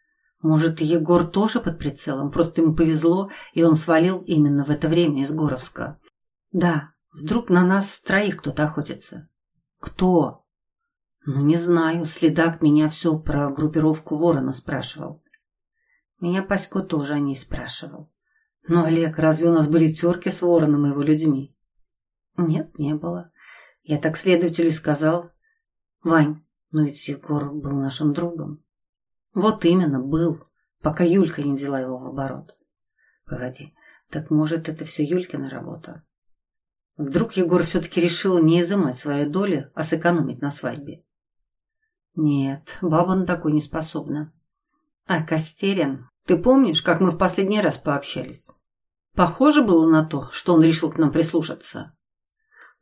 Может, Егор тоже под прицелом, просто ему повезло, и он свалил именно в это время из Горовска. Да, вдруг на нас троих кто-то охотится. Кто? Ну, не знаю, следак меня все про группировку Ворона спрашивал. Меня Пасько тоже о ней спрашивал. Но, Олег, разве у нас были терки с Вороном и его людьми? Нет, не было. Я так следователю сказал. Вань, но ведь Егор был нашим другом. Вот именно, был, пока Юлька не взяла его в оборот. Погоди, так может, это все Юлькина работа? Вдруг Егор все-таки решил не изымать свою долю, а сэкономить на свадьбе? Нет, баба на такой не способна. А Костерин, ты помнишь, как мы в последний раз пообщались? Похоже было на то, что он решил к нам прислушаться.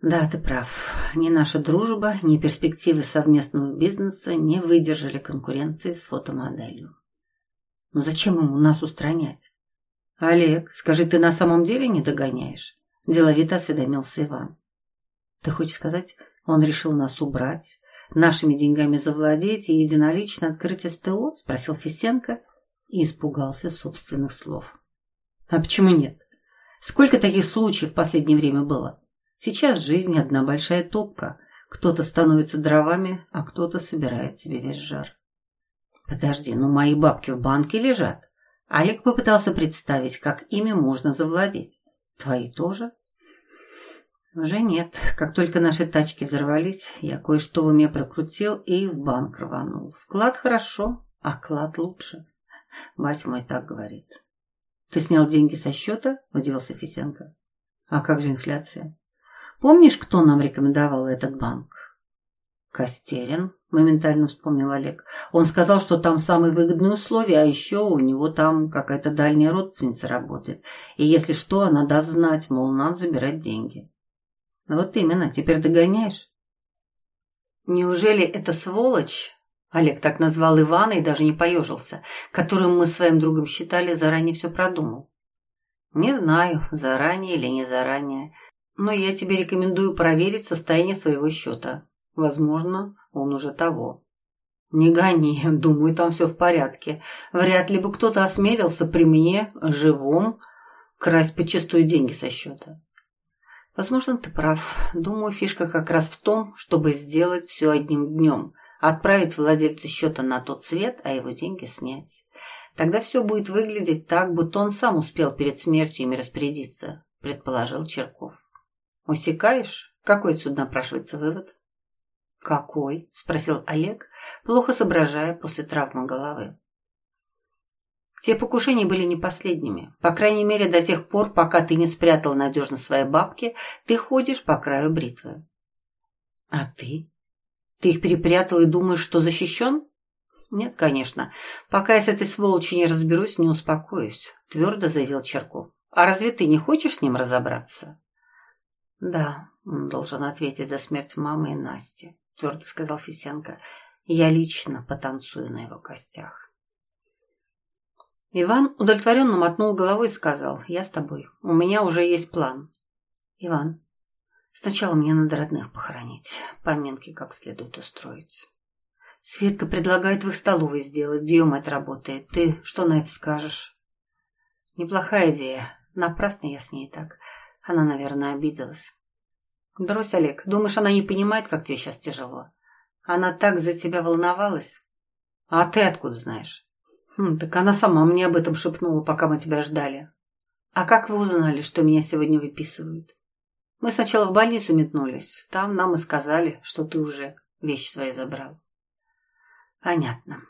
Да, ты прав. Ни наша дружба, ни перспективы совместного бизнеса не выдержали конкуренции с фотомоделью. Но зачем ему нас устранять? Олег, скажи, ты на самом деле не догоняешь? Деловито осведомился Иван. Ты хочешь сказать, он решил нас убрать, нашими деньгами завладеть и единолично открыть СТО? Спросил Фисенко и испугался собственных слов. А почему нет? Сколько таких случаев в последнее время было? Сейчас жизнь одна большая топка. Кто-то становится дровами, а кто-то собирает себе весь жар. Подожди, ну мои бабки в банке лежат. Олег попытался представить, как ими можно завладеть. Твои тоже? Уже нет. Как только наши тачки взорвались, я кое-что в уме прокрутил и в банк рванул. Вклад хорошо, а клад лучше. Батя мой так говорит. Ты снял деньги со счета? Удивился Фисенко. А как же инфляция? Помнишь, кто нам рекомендовал этот банк? Костерин, моментально вспомнил Олег. Он сказал, что там самые выгодные условия, а еще у него там какая-то дальняя родственница работает. И если что, она даст знать, мол, надо забирать деньги. Вот именно, теперь догоняешь? Неужели эта сволочь, Олег так назвал Ивана и даже не поежился, которым мы своим другом считали, заранее все продумал? Не знаю, заранее или не заранее. Но я тебе рекомендую проверить состояние своего счета. Возможно, он уже того. Не гони, думаю, там все в порядке. Вряд ли бы кто-то осмелился при мне, живом, красть подчистую деньги со счета. Возможно, ты прав. Думаю, фишка как раз в том, чтобы сделать все одним днем. Отправить владельца счета на тот свет, а его деньги снять. Тогда все будет выглядеть так, будто он сам успел перед смертью ими распорядиться, предположил Черков. «Усекаешь? Какой отсюда напрашивается вывод?» «Какой?» – спросил Олег, плохо соображая после травмы головы. Те покушения были не последними. По крайней мере, до тех пор, пока ты не спрятал надежно свои бабки, ты ходишь по краю бритвы. А ты? Ты их перепрятал и думаешь, что защищен? Нет, конечно. Пока я с этой сволочью не разберусь, не успокоюсь, твердо заявил Черков. А разве ты не хочешь с ним разобраться? «Да, он должен ответить за смерть мамы и Насти», — твердо сказал Фисенко. «Я лично потанцую на его костях». Иван удовлетворенно мотнул головой и сказал, «Я с тобой. У меня уже есть план». «Иван, сначала мне надо родных похоронить, поминки как следует устроить». «Светка предлагает в их столовой сделать, где мать работает. Ты что на это скажешь?» «Неплохая идея. Напрасно я с ней так. Она, наверное, обиделась. Брось, Олег, думаешь, она не понимает, как тебе сейчас тяжело? Она так за тебя волновалась? А ты откуда знаешь? Хм, так она сама мне об этом шепнула, пока мы тебя ждали. А как вы узнали, что меня сегодня выписывают? Мы сначала в больницу метнулись. Там нам и сказали, что ты уже вещи свои забрал. Понятно.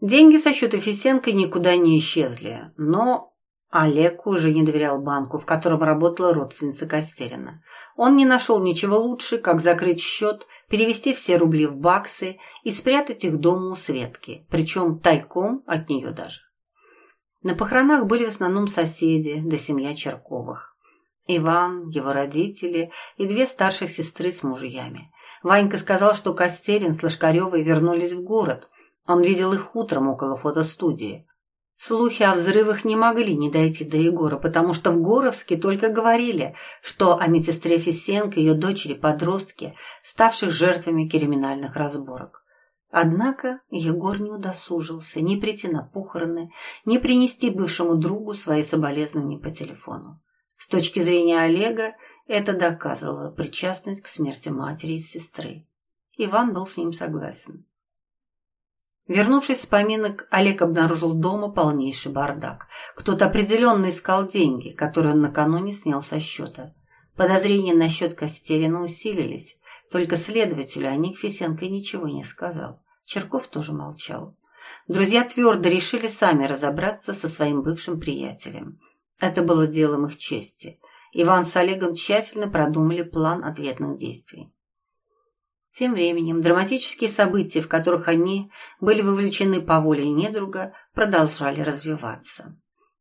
Деньги со счета Фисенко никуда не исчезли, но Олег уже не доверял банку, в котором работала родственница Костерина. Он не нашел ничего лучше, как закрыть счет, перевести все рубли в баксы и спрятать их дома у Светки, причем тайком от нее даже. На похоронах были в основном соседи да семья Черковых. Иван, его родители и две старших сестры с мужьями. Ванька сказал, что Костерин с Лошкаревой вернулись в город. Он видел их утром около фотостудии. Слухи о взрывах не могли не дойти до Егора, потому что в Горовске только говорили, что о медсестре Фисенко и ее дочери-подростке, ставших жертвами криминальных разборок. Однако Егор не удосужился ни прийти на похороны, ни принести бывшему другу свои соболезнования по телефону. С точки зрения Олега, это доказывало причастность к смерти матери и сестры. Иван был с ним согласен. Вернувшись с поминок, Олег обнаружил дома полнейший бардак. Кто-то определенно искал деньги, которые он накануне снял со счета. Подозрения насчет Костерина усилились, только следователю о них Фисенко ничего не сказал. Черков тоже молчал. Друзья твердо решили сами разобраться со своим бывшим приятелем. Это было делом их чести. Иван с Олегом тщательно продумали план ответных действий. Тем временем драматические события, в которых они были вовлечены по воле недруга, продолжали развиваться.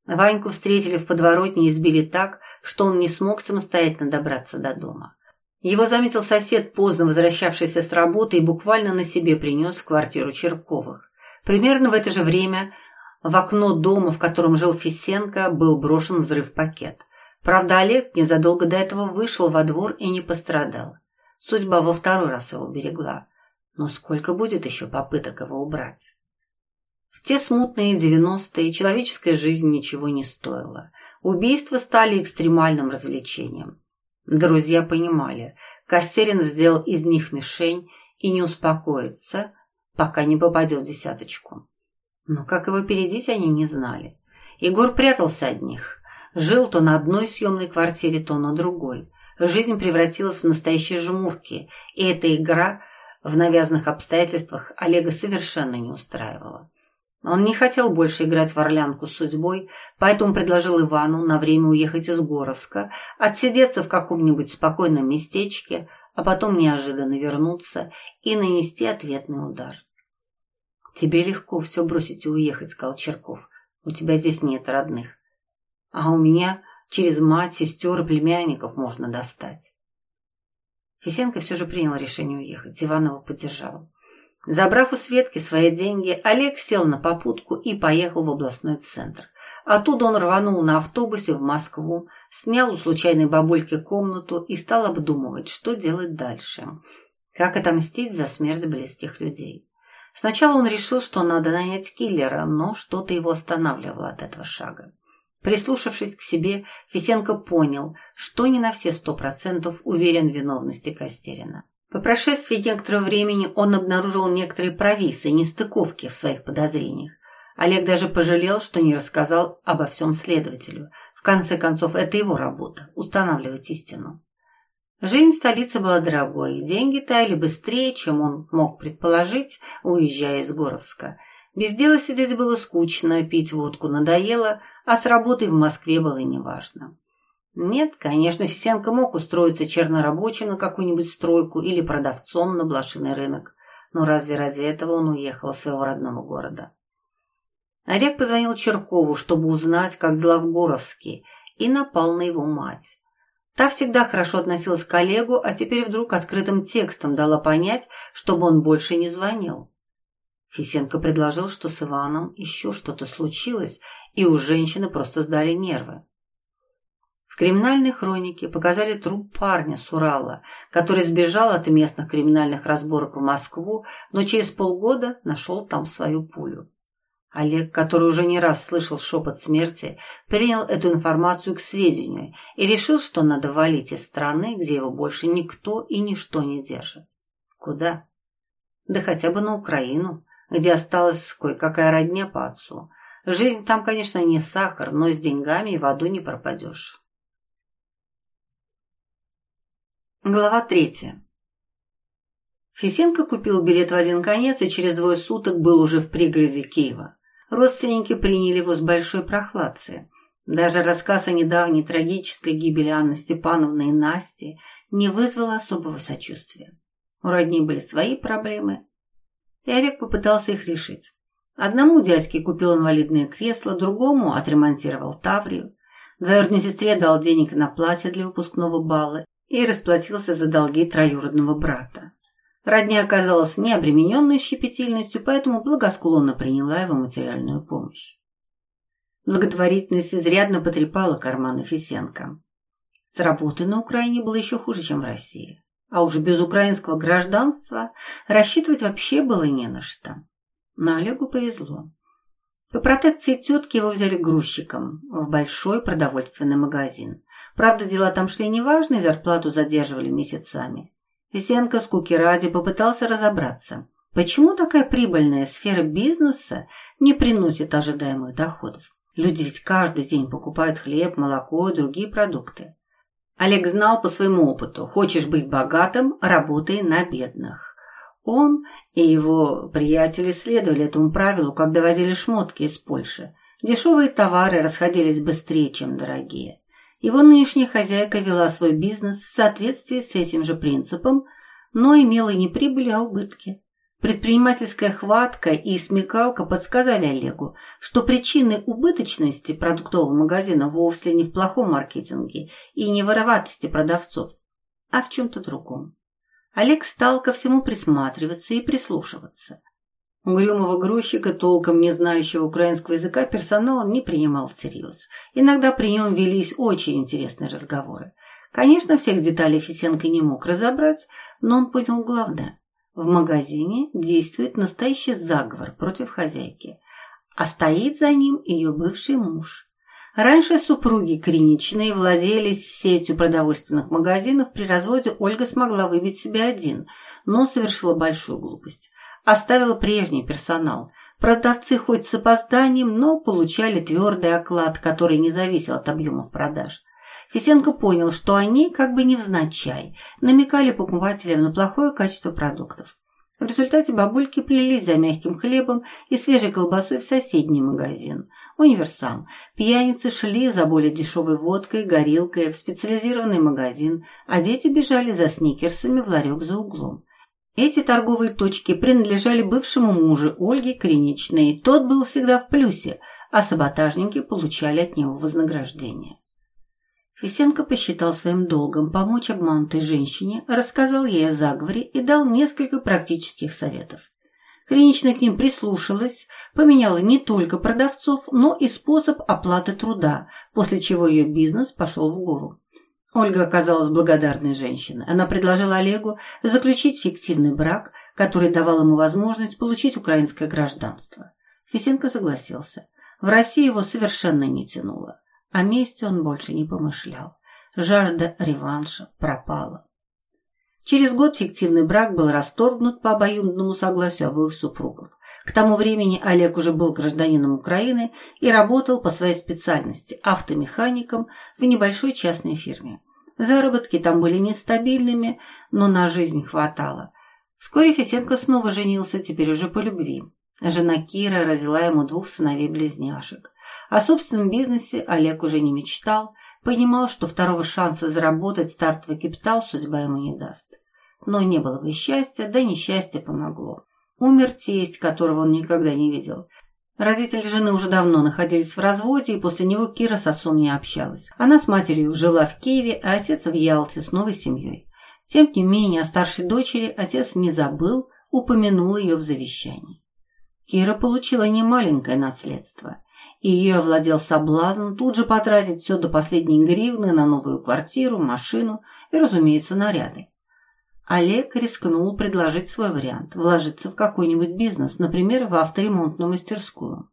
Ваньку встретили в подворотне и избили так, что он не смог самостоятельно добраться до дома. Его заметил сосед, поздно возвращавшийся с работы, и буквально на себе принес в квартиру Черковых. Примерно в это же время в окно дома, в котором жил Фисенко, был брошен взрыв-пакет. Правда, Олег незадолго до этого вышел во двор и не пострадал. Судьба во второй раз его берегла. Но сколько будет еще попыток его убрать? В те смутные девяностые человеческая жизнь ничего не стоила. Убийства стали экстремальным развлечением. Друзья понимали, Костерин сделал из них мишень и не успокоится, пока не попадет в десяточку. Но как его опередить, они не знали. Егор прятался от них. Жил то на одной съемной квартире, то на другой. Жизнь превратилась в настоящие жмурки, и эта игра в навязанных обстоятельствах Олега совершенно не устраивала. Он не хотел больше играть в орлянку с судьбой, поэтому предложил Ивану на время уехать из Горовска, отсидеться в каком-нибудь спокойном местечке, а потом неожиданно вернуться и нанести ответный удар. «Тебе легко все бросить и уехать», — сказал Черков. «У тебя здесь нет родных. А у меня Через мать, сестер и племянников можно достать. Фисенко все же принял решение уехать. Иван его поддержал. Забрав у Светки свои деньги, Олег сел на попутку и поехал в областной центр. Оттуда он рванул на автобусе в Москву, снял у случайной бабульки комнату и стал обдумывать, что делать дальше. Как отомстить за смерть близких людей. Сначала он решил, что надо нанять киллера, но что-то его останавливало от этого шага. Прислушавшись к себе, Фисенко понял, что не на все сто процентов уверен в виновности Костерина. По прошествии некоторого времени он обнаружил некоторые провисы, нестыковки в своих подозрениях. Олег даже пожалел, что не рассказал обо всем следователю. В конце концов, это его работа – устанавливать истину. Жизнь в столице была дорогой, деньги таяли быстрее, чем он мог предположить, уезжая из Горовска. Без дела сидеть было скучно, пить водку надоело – а с работой в Москве было неважно. Нет, конечно, Фисенко мог устроиться чернорабочим на какую-нибудь стройку или продавцом на блошиный рынок, но разве ради этого он уехал из своего родного города? Олег позвонил Черкову, чтобы узнать, как дела в Горовске, и напал на его мать. Та всегда хорошо относилась к коллегу, а теперь вдруг открытым текстом дала понять, чтобы он больше не звонил. Фисенко предложил, что с Иваном еще что-то случилось, и у женщины просто сдали нервы. В криминальной хронике показали труп парня с Урала, который сбежал от местных криминальных разборок в Москву, но через полгода нашел там свою пулю. Олег, который уже не раз слышал шепот смерти, принял эту информацию к сведению и решил, что надо валить из страны, где его больше никто и ничто не держит. Куда? Да хотя бы на Украину, где осталась кое-какая родня по отцу, Жизнь там, конечно, не сахар, но с деньгами в аду не пропадешь. Глава третья. Фисенко купил билет в один конец и через двое суток был уже в пригороде Киева. Родственники приняли его с большой прохладцей. Даже рассказ о недавней трагической гибели Анны Степановны и Насти не вызвал особого сочувствия. У родни были свои проблемы, и попытался их решить. Одному дядьке купил инвалидное кресло, другому отремонтировал Таврию. Двоюродной сестре дал денег на платье для выпускного бала и расплатился за долги троюродного брата. Родня оказалась не обремененной щепетильностью, поэтому благосклонно приняла его материальную помощь. Благотворительность изрядно потрепала карманы Фисенко. С работой на Украине было еще хуже, чем в России. А уж без украинского гражданства рассчитывать вообще было не на что. Но Олегу повезло. По протекции тетки его взяли грузчиком в большой продовольственный магазин. Правда, дела там шли неважно, и зарплату задерживали месяцами. Лисенко скуки ради попытался разобраться, почему такая прибыльная сфера бизнеса не приносит ожидаемых доходов. Люди ведь каждый день покупают хлеб, молоко и другие продукты. Олег знал по своему опыту, хочешь быть богатым – работай на бедных. Он и его приятели следовали этому правилу, когда возили шмотки из Польши. Дешевые товары расходились быстрее, чем дорогие. Его нынешняя хозяйка вела свой бизнес в соответствии с этим же принципом, но имела не прибыль, а убытки. Предпринимательская хватка и смекалка подсказали Олегу, что причины убыточности продуктового магазина вовсе не в плохом маркетинге и не вороватости продавцов, а в чем-то другом. Олег стал ко всему присматриваться и прислушиваться. Угрюмого грузчика, толком не знающего украинского языка, персонал не принимал всерьез. Иногда при нем велись очень интересные разговоры. Конечно, всех деталей Фисенко не мог разобрать, но он понял главное. В магазине действует настоящий заговор против хозяйки, а стоит за ним ее бывший муж. Раньше супруги Криничные владели сетью продовольственных магазинов, при разводе Ольга смогла выбить себе один, но совершила большую глупость. Оставила прежний персонал. Продавцы хоть с опозданием, но получали твердый оклад, который не зависел от объемов продаж. Фисенко понял, что они, как бы невзначай, намекали покупателям на плохое качество продуктов. В результате бабульки плелись за мягким хлебом и свежей колбасой в соседний магазин. Универсам. Пьяницы шли за более дешевой водкой, горилкой в специализированный магазин, а дети бежали за сникерсами в ларек за углом. Эти торговые точки принадлежали бывшему мужу Ольге Криничной. Тот был всегда в плюсе, а саботажники получали от него вознаграждение. Фисенко посчитал своим долгом помочь обманутой женщине, рассказал ей о заговоре и дал несколько практических советов. Клиничная к ним прислушалась, поменяла не только продавцов, но и способ оплаты труда, после чего ее бизнес пошел в гору. Ольга оказалась благодарной женщиной. Она предложила Олегу заключить фиктивный брак, который давал ему возможность получить украинское гражданство. Фисенко согласился. В Россию его совершенно не тянуло. О мести он больше не помышлял. Жажда реванша пропала. Через год фиктивный брак был расторгнут по обоюдному согласию обоих супругов. К тому времени Олег уже был гражданином Украины и работал по своей специальности – автомехаником в небольшой частной фирме. Заработки там были нестабильными, но на жизнь хватало. Вскоре Фисенко снова женился, теперь уже по любви. Жена Кира родила ему двух сыновей-близняшек. О собственном бизнесе Олег уже не мечтал, понимал, что второго шанса заработать стартовый капитал судьба ему не даст. Но не было бы счастья, да несчастье помогло. Умер тесть, которого он никогда не видел. Родители жены уже давно находились в разводе, и после него Кира с отцом не общалась. Она с матерью жила в Киеве, а отец в Ялте с новой семьей. Тем не менее, о старшей дочери отец не забыл, упомянул ее в завещании. Кира получила немаленькое наследство ее овладел соблазн тут же потратить все до последней гривны на новую квартиру, машину и, разумеется, наряды. Олег рискнул предложить свой вариант – вложиться в какой-нибудь бизнес, например, в авторемонтную мастерскую.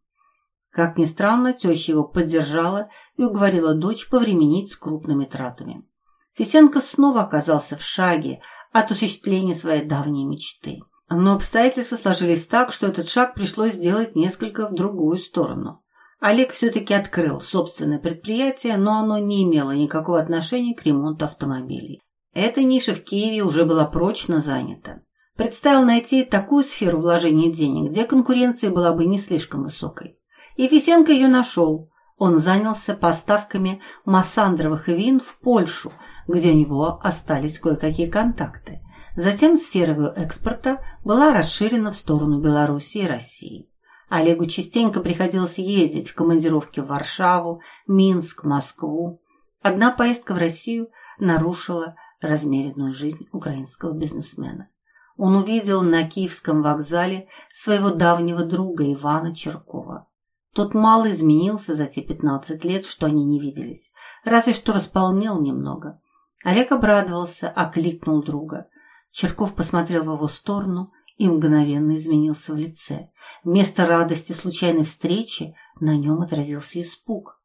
Как ни странно, теща его поддержала и уговорила дочь повременить с крупными тратами. Фисенко снова оказался в шаге от осуществления своей давней мечты. Но обстоятельства сложились так, что этот шаг пришлось сделать несколько в другую сторону. Олег все-таки открыл собственное предприятие, но оно не имело никакого отношения к ремонту автомобилей. Эта ниша в Киеве уже была прочно занята. Представил найти такую сферу вложения денег, где конкуренция была бы не слишком высокой. И Фисенко ее нашел. Он занялся поставками массандровых вин в Польшу, где у него остались кое-какие контакты. Затем сфера его экспорта была расширена в сторону Беларуси и России. Олегу частенько приходилось ездить в командировки в Варшаву, Минск, Москву. Одна поездка в Россию нарушила размеренную жизнь украинского бизнесмена. Он увидел на Киевском вокзале своего давнего друга Ивана Черкова. Тот мало изменился за те 15 лет, что они не виделись, разве что располнел немного. Олег обрадовался, окликнул друга. Черков посмотрел в его сторону и мгновенно изменился в лице. Вместо радости случайной встречи на нем отразился испуг.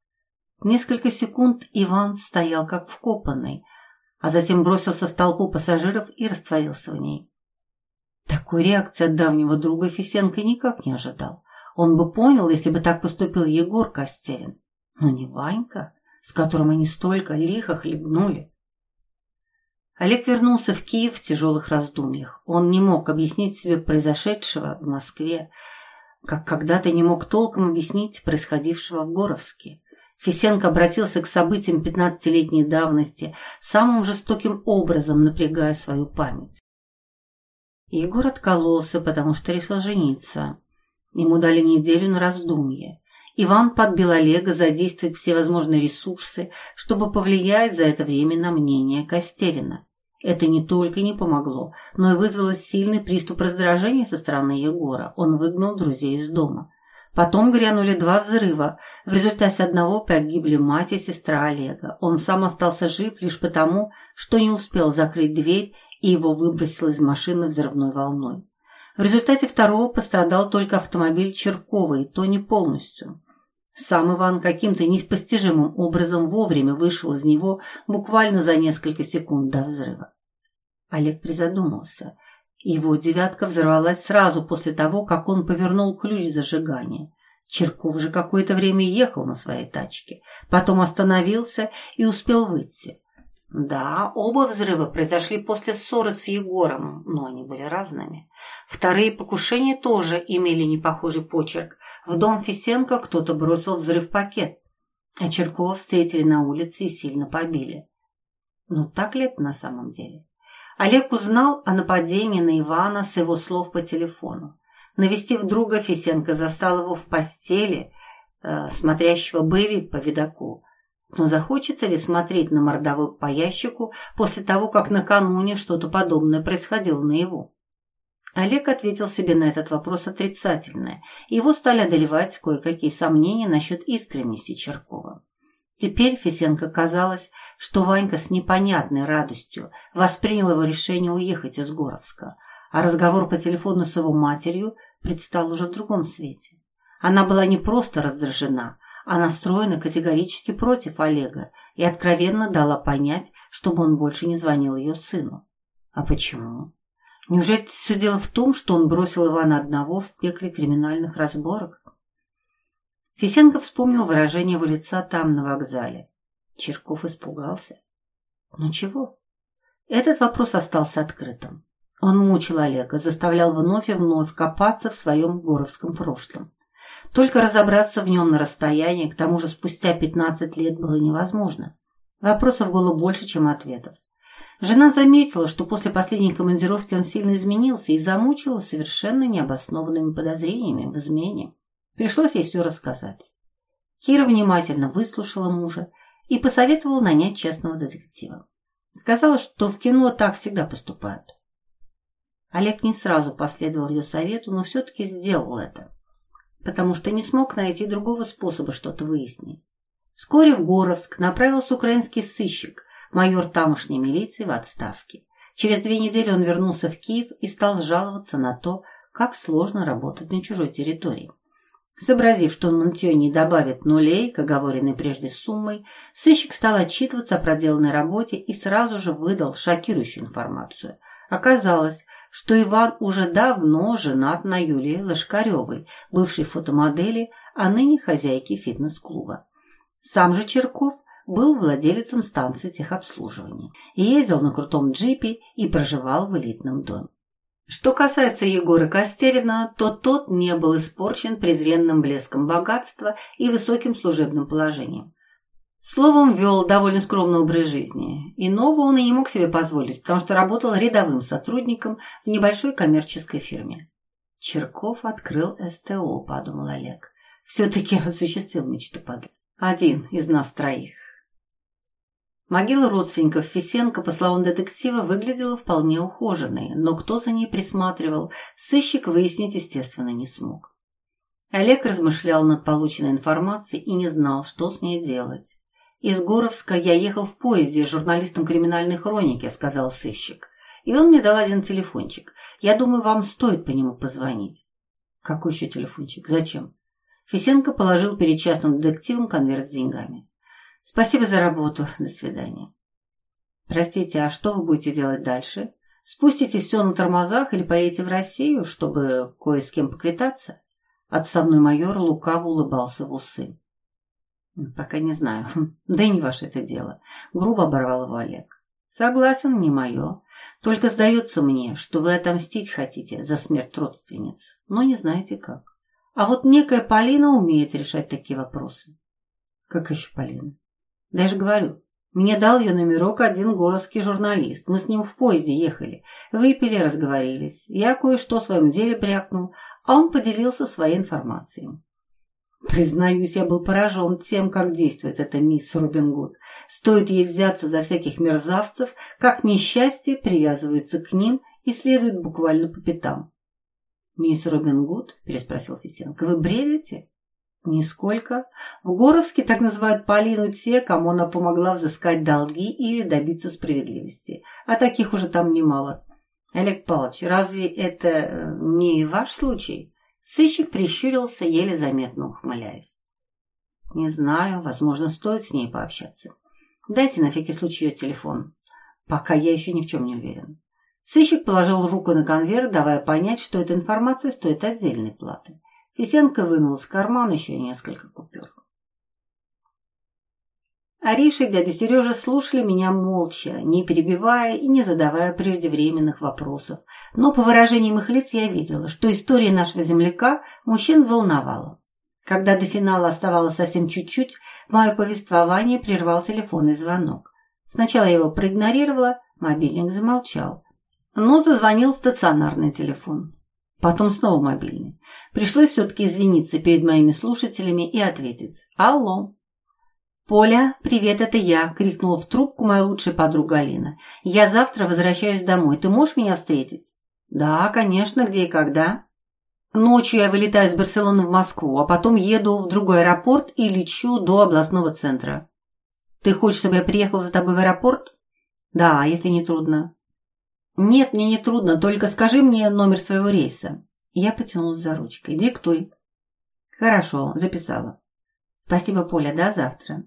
Несколько секунд Иван стоял как вкопанный, а затем бросился в толпу пассажиров и растворился в ней. Такой реакции от давнего друга Фисенко никак не ожидал. Он бы понял, если бы так поступил Егор Костерин. Но не Ванька, с которым они столько лихо хлебнули. Олег вернулся в Киев в тяжелых раздумьях. Он не мог объяснить себе произошедшего в Москве, как когда-то не мог толком объяснить происходившего в Горовске. Фисенко обратился к событиям пятнадцатилетней давности самым жестоким образом, напрягая свою память. Егор откололся, потому что решил жениться. Ему дали неделю на раздумье. Иван подбил Олега задействовать все возможные ресурсы, чтобы повлиять за это время на мнение Костерина. Это не только не помогло, но и вызвало сильный приступ раздражения со стороны Егора. Он выгнал друзей из дома. Потом грянули два взрыва. В результате одного погибли мать и сестра Олега. Он сам остался жив лишь потому, что не успел закрыть дверь, и его выбросило из машины взрывной волной. В результате второго пострадал только автомобиль Черкова, и то не полностью. Сам Иван каким-то неспостижимым образом вовремя вышел из него буквально за несколько секунд до взрыва. Олег призадумался. Его девятка взорвалась сразу после того, как он повернул ключ зажигания. Черков же какое-то время ехал на своей тачке, потом остановился и успел выйти. Да, оба взрыва произошли после ссоры с Егором, но они были разными. Вторые покушения тоже имели непохожий почерк, в дом Фисенко кто-то бросил взрыв-пакет, а Черкова встретили на улице и сильно побили. Ну, так ли это на самом деле? Олег узнал о нападении на Ивана с его слов по телефону. Навестив друга, Фисенко застал его в постели, э, смотрящего боевик по видаку. Но захочется ли смотреть на мордовых по ящику после того, как накануне что-то подобное происходило на его? Олег ответил себе на этот вопрос отрицательно. Его стали одолевать кое-какие сомнения насчет искренности Черкова. Теперь Фисенко казалось, что Ванька с непонятной радостью воспринял его решение уехать из Горовска, а разговор по телефону с его матерью предстал уже в другом свете. Она была не просто раздражена, а настроена категорически против Олега и откровенно дала понять, чтобы он больше не звонил ее сыну. А почему? Неужели все дело в том, что он бросил Ивана одного в пекле криминальных разборок? Фисенко вспомнил выражение его лица там, на вокзале. Черков испугался. Ну чего? Этот вопрос остался открытым. Он мучил Олега, заставлял вновь и вновь копаться в своем горовском прошлом. Только разобраться в нем на расстоянии, к тому же спустя пятнадцать лет, было невозможно. Вопросов было больше, чем ответов. Жена заметила, что после последней командировки он сильно изменился и замучила совершенно необоснованными подозрениями в измене. Пришлось ей все рассказать. Кира внимательно выслушала мужа и посоветовала нанять частного детектива. Сказала, что в кино так всегда поступают. Олег не сразу последовал ее совету, но все-таки сделал это, потому что не смог найти другого способа что-то выяснить. Вскоре в Горовск направился украинский сыщик, майор тамошней милиции в отставке. Через две недели он вернулся в Киев и стал жаловаться на то, как сложно работать на чужой территории. Сообразив, что он нытье не добавит нулей к оговоренной прежде суммой, сыщик стал отчитываться о проделанной работе и сразу же выдал шокирующую информацию. Оказалось, что Иван уже давно женат на Юлии Лошкаревой, бывшей фотомодели, а ныне хозяйке фитнес-клуба. Сам же Черков был владельцем станции техобслуживания, ездил на крутом джипе и проживал в элитном доме. Что касается Егора Костерина, то тот не был испорчен презренным блеском богатства и высоким служебным положением. Словом, вел довольно скромный образ жизни. Иного он и не мог себе позволить, потому что работал рядовым сотрудником в небольшой коммерческой фирме. Черков открыл СТО, подумал Олег. Все-таки осуществил мечту подруги. Один из нас троих. Могила родственников Фисенко, по словам детектива, выглядела вполне ухоженной, но кто за ней присматривал, сыщик выяснить, естественно, не смог. Олег размышлял над полученной информацией и не знал, что с ней делать. «Из Горовска я ехал в поезде с журналистом криминальной хроники», — сказал сыщик. «И он мне дал один телефончик. Я думаю, вам стоит по нему позвонить». «Какой еще телефончик? Зачем?» Фисенко положил перед частным детективом конверт с деньгами. Спасибо за работу. До свидания. Простите, а что вы будете делать дальше? Спустите все на тормозах или поедете в Россию, чтобы кое с кем поквитаться? Отставной майор лукаво улыбался в усы. Пока не знаю. Да и не ваше это дело. Грубо оборвал его Олег. Согласен, не мое. Только сдается мне, что вы отомстить хотите за смерть родственниц, но не знаете как. А вот некая Полина умеет решать такие вопросы. Как еще Полина? Да я же говорю, мне дал ее номерок один городский журналист. Мы с ним в поезде ехали. Выпили, разговорились. Я кое-что в своем деле брякнул, а он поделился своей информацией. Признаюсь, я был поражен тем, как действует эта мисс Робин Гуд. Стоит ей взяться за всяких мерзавцев, как несчастье привязываются к ним и следуют буквально по пятам. «Мисс Робин Гуд?» – переспросил Фисенко. «Вы бредите?» «Нисколько. В Горовске так называют Полину те, кому она помогла взыскать долги или добиться справедливости. А таких уже там немало. Олег Павлович, разве это э, не ваш случай?» Сыщик прищурился, еле заметно ухмыляясь. «Не знаю, возможно, стоит с ней пообщаться. Дайте на всякий случай ее телефон. Пока я еще ни в чем не уверен». Сыщик положил руку на конверт, давая понять, что эта информация стоит отдельной платы. Фисенко вынул из кармана еще несколько купюр. Ариша и дядя Сережа слушали меня молча, не перебивая и не задавая преждевременных вопросов. Но по выражениям их лиц я видела, что история нашего земляка мужчин волновала. Когда до финала оставалось совсем чуть-чуть, мое повествование прервал телефонный звонок. Сначала я его проигнорировала, мобильник замолчал. Но зазвонил стационарный телефон. Потом снова мобильный. Пришлось все-таки извиниться перед моими слушателями и ответить. «Алло». «Поля, привет, это я!» – крикнула в трубку моя лучшая подруга Алина. «Я завтра возвращаюсь домой. Ты можешь меня встретить?» «Да, конечно. Где и когда?» «Ночью я вылетаю из Барселоны в Москву, а потом еду в другой аэропорт и лечу до областного центра». «Ты хочешь, чтобы я приехал за тобой в аэропорт?» «Да, если не трудно». «Нет, мне не трудно. Только скажи мне номер своего рейса». Я потянулась за ручкой. «Диктуй». «Хорошо, записала». «Спасибо, Поля. До завтра».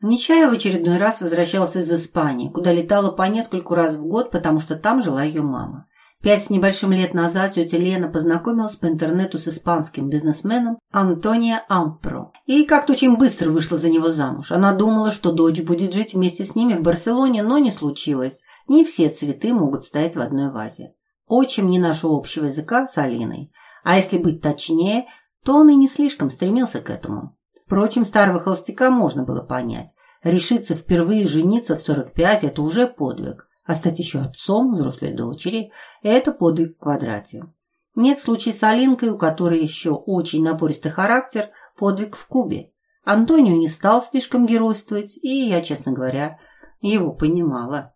Нечаев в очередной раз возвращался из Испании, куда летала по нескольку раз в год, потому что там жила ее мама. Пять с небольшим лет назад тетя Лена познакомилась по интернету с испанским бизнесменом Антонио Ампро. И как-то очень быстро вышла за него замуж. Она думала, что дочь будет жить вместе с ними в Барселоне, но не случилось. Не все цветы могут стоять в одной вазе. Отчим не нашел общего языка с Алиной. А если быть точнее, то он и не слишком стремился к этому. Впрочем, старого холостяка можно было понять. Решиться впервые жениться в 45 – это уже подвиг. А стать еще отцом взрослой дочери – это подвиг в квадрате. Нет случая с Алинкой, у которой еще очень напористый характер, подвиг в Кубе. Антонио не стал слишком геройствовать, и я, честно говоря, его понимала.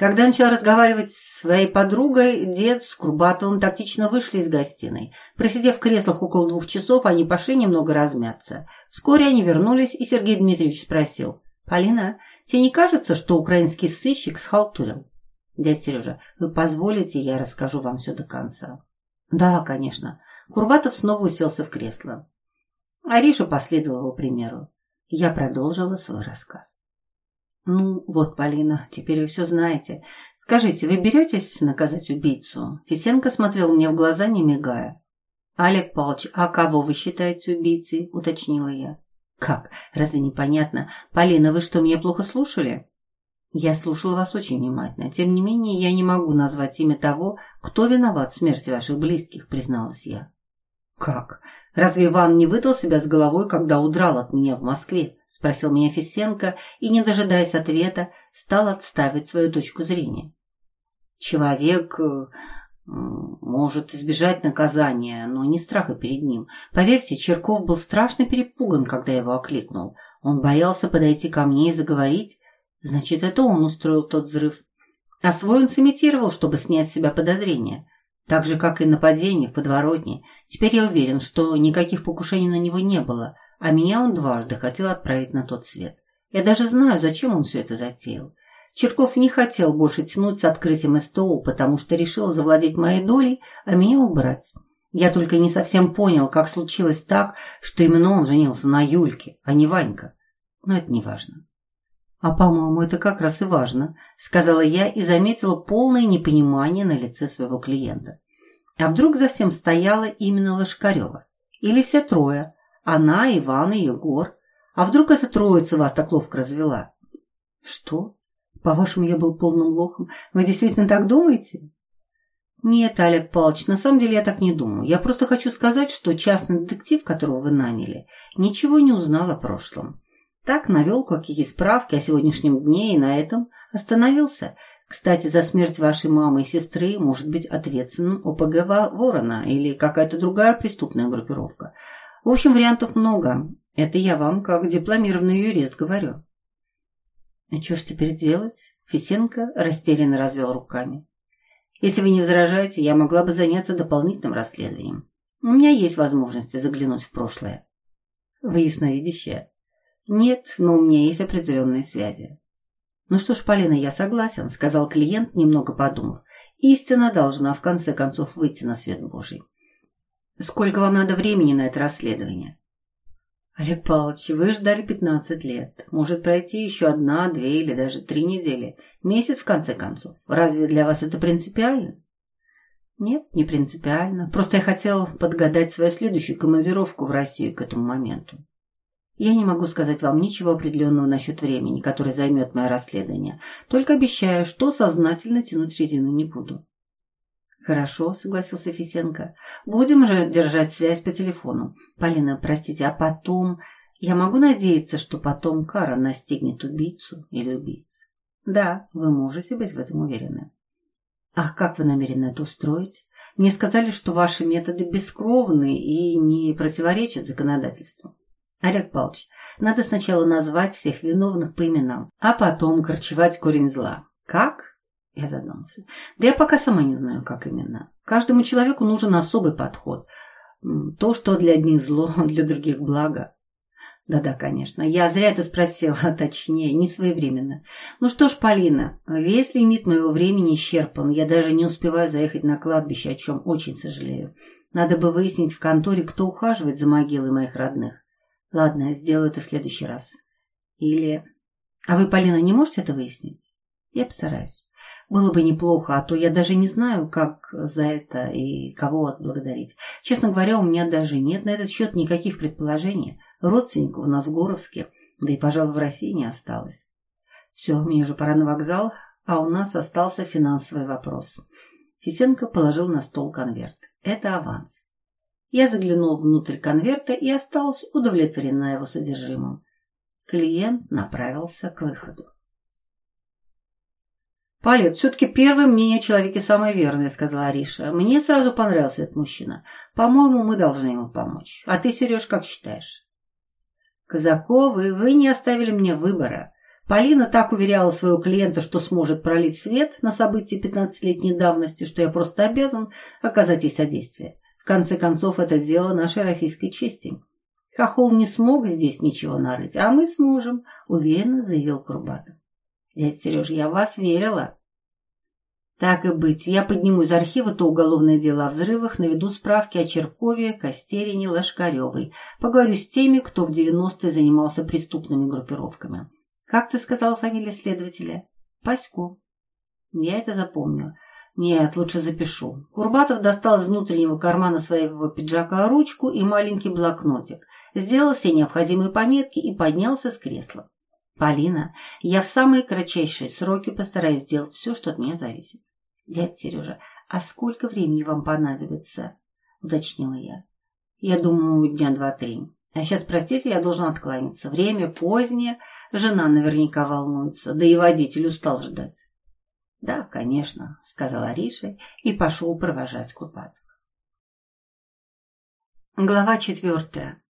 Когда начала разговаривать с своей подругой, дед с Курбатовым тактично вышли из гостиной. Просидев в креслах около двух часов, они пошли немного размяться. Вскоре они вернулись, и Сергей Дмитриевич спросил. «Полина, тебе не кажется, что украинский сыщик схалтурил?» «Дядя Сережа, вы позволите, я расскажу вам все до конца?» «Да, конечно». Курбатов снова уселся в кресло. Ариша последовала примеру. Я продолжила свой рассказ. «Ну, вот, Полина, теперь вы все знаете. Скажите, вы беретесь наказать убийцу?» Фисенко смотрел мне в глаза, не мигая. «Олег Павлович, а кого вы считаете убийцей?» – уточнила я. «Как? Разве непонятно? Полина, вы что, меня плохо слушали?» «Я слушала вас очень внимательно. Тем не менее, я не могу назвать имя того, кто виноват в смерти ваших близких», – призналась я. «Как? Разве Иван не выдал себя с головой, когда удрал от меня в Москве?» – спросил меня Фисенко и, не дожидаясь ответа, стал отставить свою точку зрения. «Человек э, может избежать наказания, но не страха перед ним. Поверьте, Черков был страшно перепуган, когда его окликнул. Он боялся подойти ко мне и заговорить. Значит, это он устроил тот взрыв. А свой он сымитировал, чтобы снять с себя подозрения. Так же, как и нападение в подворотне. Теперь я уверен, что никаких покушений на него не было, а меня он дважды хотел отправить на тот свет. Я даже знаю, зачем он все это затеял. Черков не хотел больше тянуть с открытием СТО, потому что решил завладеть моей долей, а меня убрать. Я только не совсем понял, как случилось так, что именно он женился на Юльке, а не Ванька. Но это не важно. «А, по-моему, это как раз и важно», — сказала я и заметила полное непонимание на лице своего клиента. А вдруг за всем стояла именно Лошкарева? Или все трое? Она, Иван и Егор? А вдруг эта троица вас так ловко развела? Что? По-вашему, я был полным лохом? Вы действительно так думаете? Нет, Олег Павлович, на самом деле я так не думаю. Я просто хочу сказать, что частный детектив, которого вы наняли, ничего не узнал о прошлом. Так навел какие справки о сегодняшнем дне и на этом остановился. Кстати, за смерть вашей мамы и сестры может быть ответственным ОПГ Ворона или какая-то другая преступная группировка. В общем, вариантов много. Это я вам, как дипломированный юрист, говорю. А что ж теперь делать? Фисенко растерянно развел руками. Если вы не возражаете, я могла бы заняться дополнительным расследованием. У меня есть возможность заглянуть в прошлое. Вы ясновидящая? Нет, но у меня есть определенные связи. Ну что ж, Полина, я согласен, сказал клиент, немного подумав. Истина должна в конце концов выйти на свет Божий. Сколько вам надо времени на это расследование? Олег Павлович, вы ждали пятнадцать лет. Может пройти еще одна, две или даже три недели. Месяц, в конце концов. Разве для вас это принципиально? Нет, не принципиально. Просто я хотел подгадать свою следующую командировку в Россию к этому моменту. Я не могу сказать вам ничего определенного насчет времени, которое займет мое расследование. Только обещаю, что сознательно тянуть резину не буду. Хорошо, согласился Фисенко. Будем же держать связь по телефону. Полина, простите, а потом... Я могу надеяться, что потом кара настигнет убийцу или убийц? Да, вы можете быть в этом уверены. Ах, как вы намерены это устроить? Мне сказали, что ваши методы бескровны и не противоречат законодательству. Олег Павлович, надо сначала назвать всех виновных по именам, а потом корчевать корень зла. Как? Я задумался. Да я пока сама не знаю, как именно. Каждому человеку нужен особый подход. То, что для одних зло, для других благо. Да-да, конечно. Я зря это спросила, точнее, не своевременно. Ну что ж, Полина, весь лимит моего времени исчерпан. Я даже не успеваю заехать на кладбище, о чем очень сожалею. Надо бы выяснить в конторе, кто ухаживает за могилой моих родных. Ладно, сделаю это в следующий раз. Или... А вы, Полина, не можете это выяснить? Я постараюсь. Было бы неплохо, а то я даже не знаю, как за это и кого отблагодарить. Честно говоря, у меня даже нет на этот счет никаких предположений. Родственников у нас в Горовске, да и, пожалуй, в России не осталось. Все, мне уже пора на вокзал, а у нас остался финансовый вопрос. Фисенко положил на стол конверт. Это аванс. Я заглянул внутрь конверта и осталась удовлетворена его содержимым. Клиент направился к выходу. «Палет, все-таки первое мнение о человеке самое верное», — сказала Ариша. «Мне сразу понравился этот мужчина. По-моему, мы должны ему помочь. А ты, Сереж, как считаешь?» «Казаковы, вы не оставили мне выбора. Полина так уверяла своего клиента, что сможет пролить свет на события пятнадцатилетней давности, что я просто обязан оказать ей содействие. Конце концов, это дело нашей российской чести. Хохол не смог здесь ничего нарыть, а мы сможем», — уверенно заявил Курбатов. Дядя Сереж, я вас верила. Так и быть, я подниму из архива то уголовное дело о взрывах, наведу справки о Черкове, Костерине, Лошкаревой. Поговорю с теми, кто в 90-е занимался преступными группировками. Как ты сказала фамилия следователя? Пасько. Я это запомню. Нет, лучше запишу. Курбатов достал из внутреннего кармана своего пиджака ручку и маленький блокнотик. Сделал все необходимые пометки и поднялся с кресла. Полина, я в самые кратчайшие сроки постараюсь сделать все, что от меня зависит. Дядя Сережа, а сколько времени вам понадобится? Уточнила я. Я думаю, дня два-три. А сейчас, простите, я должен откланяться. Время позднее, жена наверняка волнуется, да и водитель устал ждать. Да, конечно, сказала Ариша и пошел провожать Курпатова. Глава четвертая.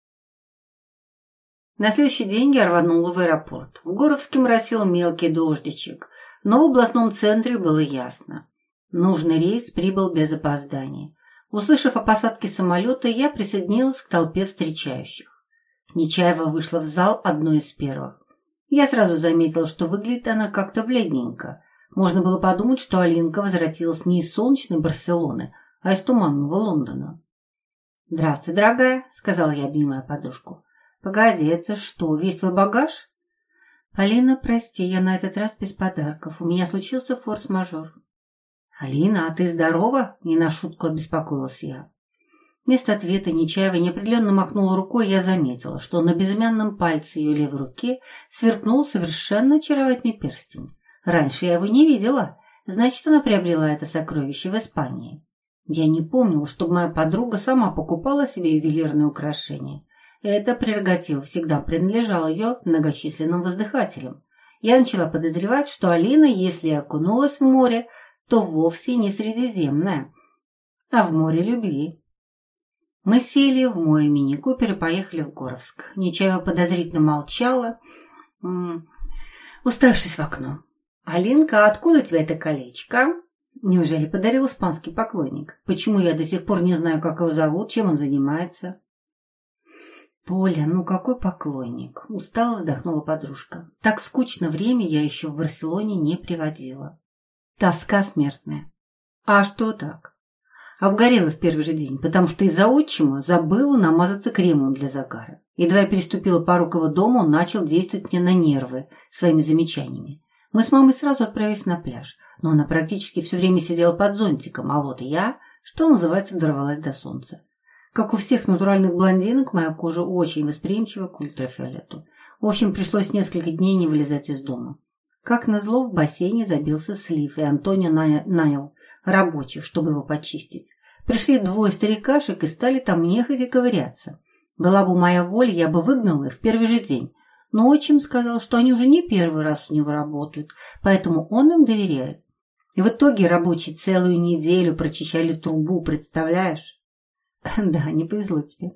На следующий день я рванула в аэропорт. В Горовске моросил мелкий дождичек, но в областном центре было ясно. Нужный рейс прибыл без опозданий. Услышав о посадке самолета, я присоединилась к толпе встречающих. Нечаева вышла в зал одной из первых. Я сразу заметила, что выглядит она как-то бледненько. Можно было подумать, что Алинка возвратилась не из солнечной Барселоны, а из туманного Лондона. «Здравствуй, дорогая», — сказала я, обнимая подружку. «Погоди, это что, весь твой багаж?» «Алина, прости, я на этот раз без подарков. У меня случился форс-мажор». «Алина, а ты здорова?» — не на шутку обеспокоилась я. Вместо ответа Нечаева неопределенно махнула рукой, и я заметила, что на безымянном пальце ее левой руки сверкнул совершенно очаровательный перстень. Раньше я его не видела. Значит, она приобрела это сокровище в Испании. Я не помнила, чтобы моя подруга сама покупала себе ювелирные украшения. Эта прерогатива всегда принадлежала ее многочисленным воздыхателям. Я начала подозревать, что Алина, если окунулась в море, то вовсе не Средиземное, а в море любви. Мы сели в мой мини-купер и поехали в Горовск. Ничего подозрительно молчала, уставшись в окно. «Алинка, откуда у тебя это колечко?» Неужели подарил испанский поклонник? Почему я до сих пор не знаю, как его зовут, чем он занимается? Поля, ну какой поклонник? Устало вздохнула подружка. Так скучно время я еще в Барселоне не приводила. Тоска смертная. А что так? Обгорела в первый же день, потому что из-за отчима забыла намазаться кремом для загара. Едва я переступила порог его дома, он начал действовать мне на нервы своими замечаниями. Мы с мамой сразу отправились на пляж, но она практически все время сидела под зонтиком, а вот я, что называется, дорвалась до солнца. Как у всех натуральных блондинок, моя кожа очень восприимчива к ультрафиолету. В общем, пришлось несколько дней не вылезать из дома. Как назло, в бассейне забился слив, и Антонио нанял рабочих, чтобы его почистить. Пришли двое старикашек и стали там нехотя ковыряться. Была бы моя воля, я бы выгнала их в первый же день. Но отчим сказал, что они уже не первый раз у него работают, поэтому он им доверяет. И в итоге рабочие целую неделю прочищали трубу, представляешь? Да, не повезло тебе.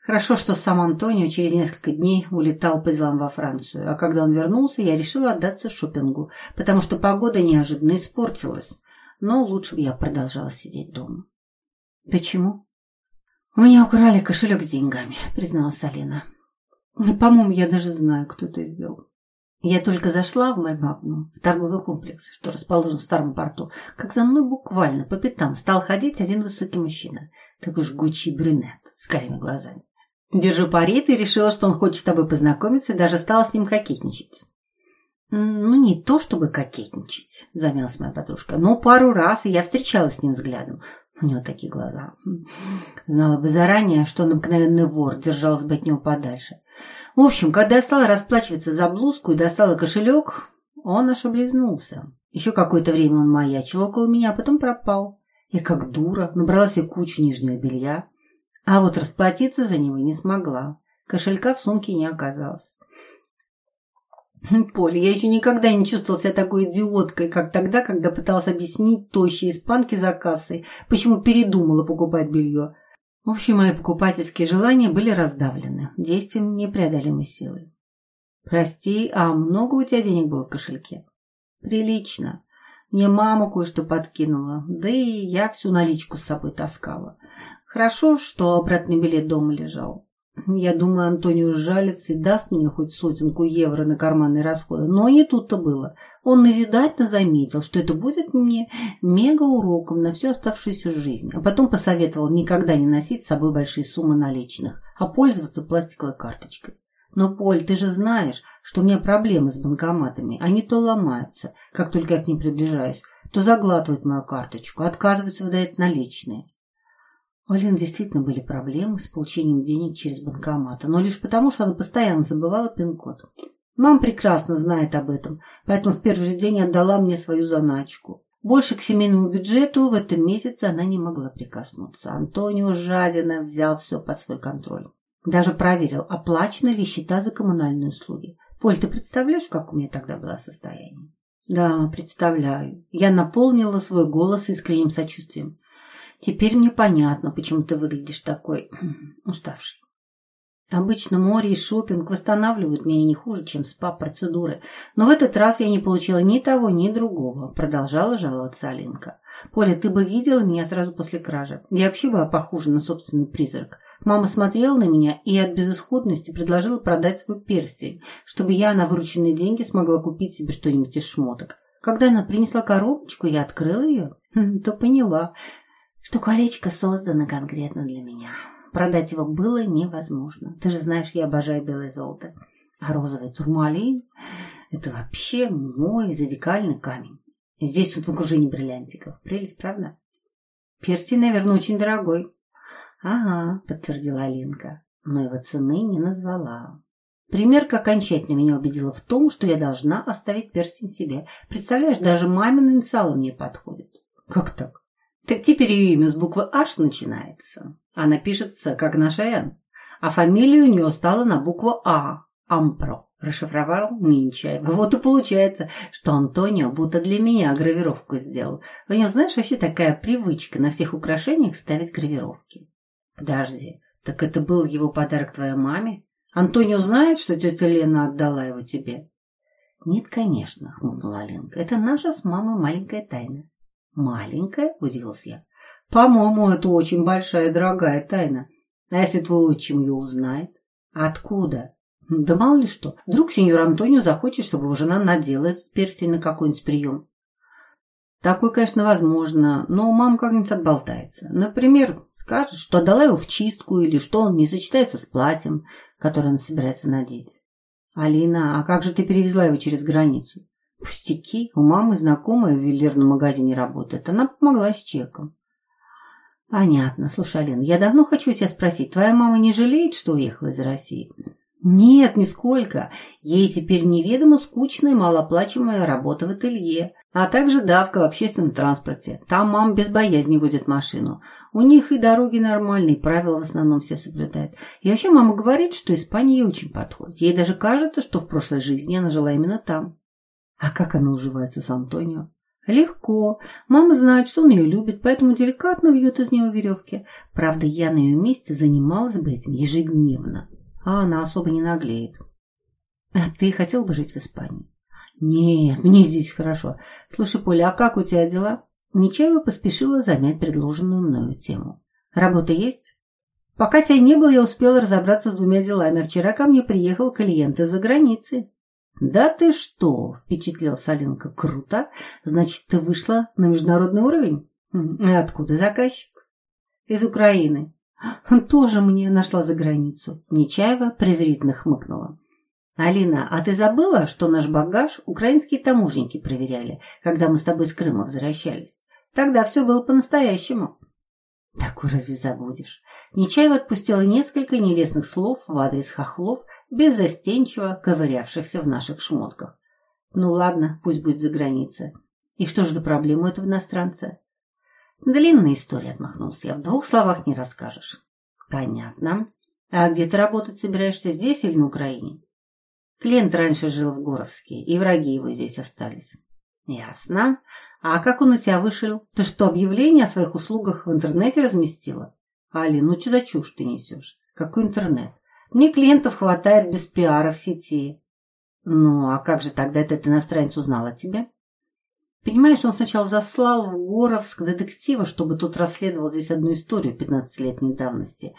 Хорошо, что сам Антонио через несколько дней улетал по делам во Францию, а когда он вернулся, я решила отдаться шопингу, потому что погода неожиданно испортилась. Но лучше бы я продолжала сидеть дома. Почему? У меня украли кошелек с деньгами, призналась Алина. По-моему, я даже знаю, кто это сделал. Я только зашла в Мальмагну, в торговый комплекс, что расположен в старом порту, как за мной буквально по пятам стал ходить один высокий мужчина, такой жгучий брюнет с карими глазами. Держу пари, ты решила, что он хочет с тобой познакомиться, и даже стала с ним кокетничать. «Ну, не то чтобы кокетничать», — замялась моя подружка, но пару раз я встречалась с ним взглядом. У него такие глаза. Знала бы заранее, что он обыкновенный вор, держалась бы от него подальше. В общем, когда я стала расплачиваться за блузку и достала кошелек, он аж облизнулся. Еще какое-то время он маячил около меня, а потом пропал. Я как дура набрала себе кучу нижнего белья, а вот расплатиться за него не смогла. Кошелька в сумке не оказалось. Поля, я еще никогда не чувствовала себя такой идиоткой, как тогда, когда пыталась объяснить тощей испанке за кассой, почему передумала покупать белье. В общем, мои покупательские желания были раздавлены действием непреодолимой силы. «Прости, а много у тебя денег было в кошельке?» «Прилично. Мне мама кое-что подкинула, да и я всю наличку с собой таскала. Хорошо, что обратный билет дома лежал. Я думаю, Антонио жалится и даст мне хоть сотенку евро на карманные расходы, но не тут-то было. Он назидательно заметил, что это будет мне мега-уроком на всю оставшуюся жизнь, а потом посоветовал никогда не носить с собой большие суммы наличных, а пользоваться пластиковой карточкой. Но, Поль, ты же знаешь, что у меня проблемы с банкоматами. Они то ломаются, как только я к ним приближаюсь, то заглатывают мою карточку, отказываются выдать наличные. У Алены действительно были проблемы с получением денег через банкоматы, но лишь потому, что она постоянно забывала пин-код. Мама прекрасно знает об этом, поэтому в первый же день отдала мне свою заначку. Больше к семейному бюджету в этом месяце она не могла прикоснуться. Антонио жадина взял все под свой контроль. Даже проверил, оплачены ли счета за коммунальные услуги. Поль, ты представляешь, как у меня тогда было состояние? Да, представляю. Я наполнила свой голос искренним сочувствием. Теперь мне понятно, почему ты выглядишь такой уставший. Обычно море и шопинг восстанавливают меня не хуже, чем спа-процедуры. Но в этот раз я не получила ни того, ни другого, продолжала жаловаться Алинка. Поля, ты бы видела меня сразу после кражи. Я вообще была похожа на собственный призрак. Мама смотрела на меня и от безысходности предложила продать свой перстень, чтобы я на вырученные деньги смогла купить себе что-нибудь из шмоток. Когда она принесла коробочку, я открыла ее, то поняла, что колечко создано конкретно для меня. Продать его было невозможно. Ты же знаешь, я обожаю белое золото. А розовый турмалин – это вообще мой зодикальный камень. Здесь вот в окружении бриллиантиков. Прелесть, правда? Перстень, наверное, очень дорогой. Ага, подтвердила Алинка, но его цены не назвала. Примерка окончательно меня убедила в том, что я должна оставить перстень себе. Представляешь, даже мамин инициал мне подходит. Как так? Так теперь ее имя с буквы «H» начинается. Она пишется, как наша «Н». А фамилия у нее стала на букву «А». Ампро. Расшифровал Минчаев. Вот и получается, что Антонио будто для меня гравировку сделал. У него, знаешь, вообще такая привычка на всех украшениях ставить гравировки. Подожди, так это был его подарок твоей маме? Антонио знает, что тетя Лена отдала его тебе? Нет, конечно, хмыкнула Аленка. Это наша с мамой маленькая тайна. Маленькая? Удивился я. По-моему, это очень большая дорогая тайна. А если твой отчим ее узнает? Откуда? Да мало ли что. Вдруг сеньор Антонио захочет, чтобы его жена надела этот перстень на какой-нибудь прием. Такое, конечно, возможно, но мама как-нибудь отболтается. Например, скажет, что отдала его в чистку или что он не сочетается с платьем, которое она собирается надеть. Алина, а как же ты перевезла его через границу? Пустяки. У мамы знакомая в ювелирном магазине работает. Она помогла с чеком. Понятно. Слушай, Алина, я давно хочу тебя спросить. Твоя мама не жалеет, что уехала из России? Нет, нисколько. Ей теперь неведомо скучная малооплачиваемая работа в ателье, а также давка в общественном транспорте. Там мама без боязни водит машину. У них и дороги нормальные, правила в основном все соблюдают. И вообще мама говорит, что Испания ей очень подходит. Ей даже кажется, что в прошлой жизни она жила именно там. А как она уживается с Антонио? Легко. Мама знает, что он ее любит, поэтому деликатно вьет из него веревки. Правда, я на ее месте занималась бы этим ежедневно а она особо не наглеет. А ты хотел бы жить в Испании? Нет, мне здесь хорошо. Слушай, Поля, а как у тебя дела? Нечаева поспешила замять предложенную мною тему. Работа есть? Пока тебя не было, я успела разобраться с двумя делами. Вчера ко мне приехал клиент из-за границы. Да ты что, впечатлил Саленко. Круто. Значит, ты вышла на международный уровень? Откуда заказчик? Из Украины. Тоже мне нашла за границу. Нечаева презрительно хмыкнула. Алина, а ты забыла, что наш багаж украинские таможенники проверяли, когда мы с тобой с Крыма возвращались? Тогда все было по-настоящему. Такой разве забудешь? Нечаева отпустила несколько нелестных слов в адрес хохлов, беззастенчиво ковырявшихся в наших шмотках. Ну ладно, пусть будет за границей. И что же за проблема у этого иностранца? Длинная история, отмахнулся я. В двух словах не расскажешь. Понятно. А где ты работать собираешься, здесь или на Украине? Клиент раньше жил в Горовске, и враги его здесь остались. Ясно. А как он у тебя вышел? Ты что, объявление о своих услугах в интернете разместила? Али, ну что за чушь ты несешь? Какой интернет? Мне клиентов хватает без пиара в сети. Ну, а как же тогда этот иностранец узнал о тебе? Понимаешь, он сначала заслал в Горовск детектива, чтобы тот расследовал здесь одну историю 15-летней давности.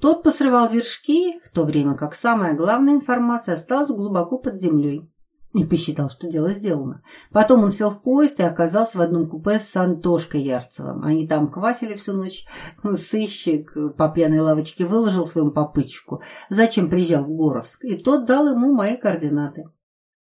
Тот посрывал вершки, в то время как самая главная информация осталась глубоко под землей. И посчитал, что дело сделано. Потом он сел в поезд и оказался в одном купе с Антошкой Ярцевым. Они там квасили всю ночь. Сыщик по пьяной лавочке выложил своему попытчику, зачем приезжал в Горовск, и тот дал ему мои координаты.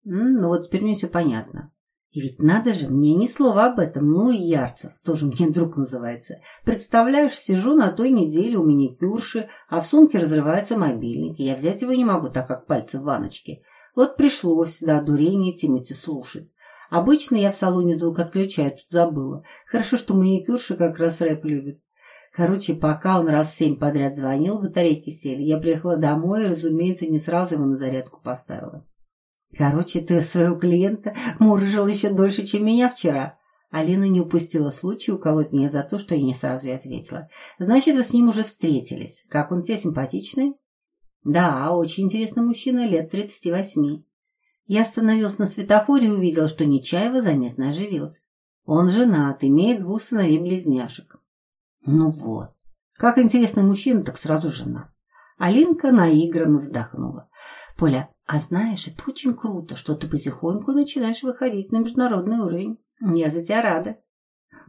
Ну вот теперь мне все понятно. И ведь надо же, мне ни слова об этом, ну и Ярцев, тоже мне друг называется. Представляешь, сижу на той неделе у маникюрши, а в сумке разрывается мобильник, и я взять его не могу, так как пальцы в ваночке. Вот пришлось до одурения Тимати слушать. Обычно я в салоне звук отключаю, тут забыла. Хорошо, что маникюрша как раз рэп любит. Короче, пока он раз семь подряд звонил, батарейки сели. Я приехала домой и, разумеется, не сразу его на зарядку поставила. Короче, ты своего клиента мурыжил еще дольше, чем меня вчера. Алина не упустила случая уколоть меня за то, что я не сразу ей ответила. Значит, вы с ним уже встретились. Как он тебе симпатичный? Да, очень интересный мужчина, лет тридцати восьми. Я остановился на светофоре и увидел, что Нечаева заметно оживилась. Он женат, имеет двух сыновей-близняшек. Ну вот. Как интересный мужчина, так сразу жена. Алинка наигранно вздохнула. Поля, а знаешь, это очень круто, что ты потихоньку начинаешь выходить на международный уровень. Я за тебя рада.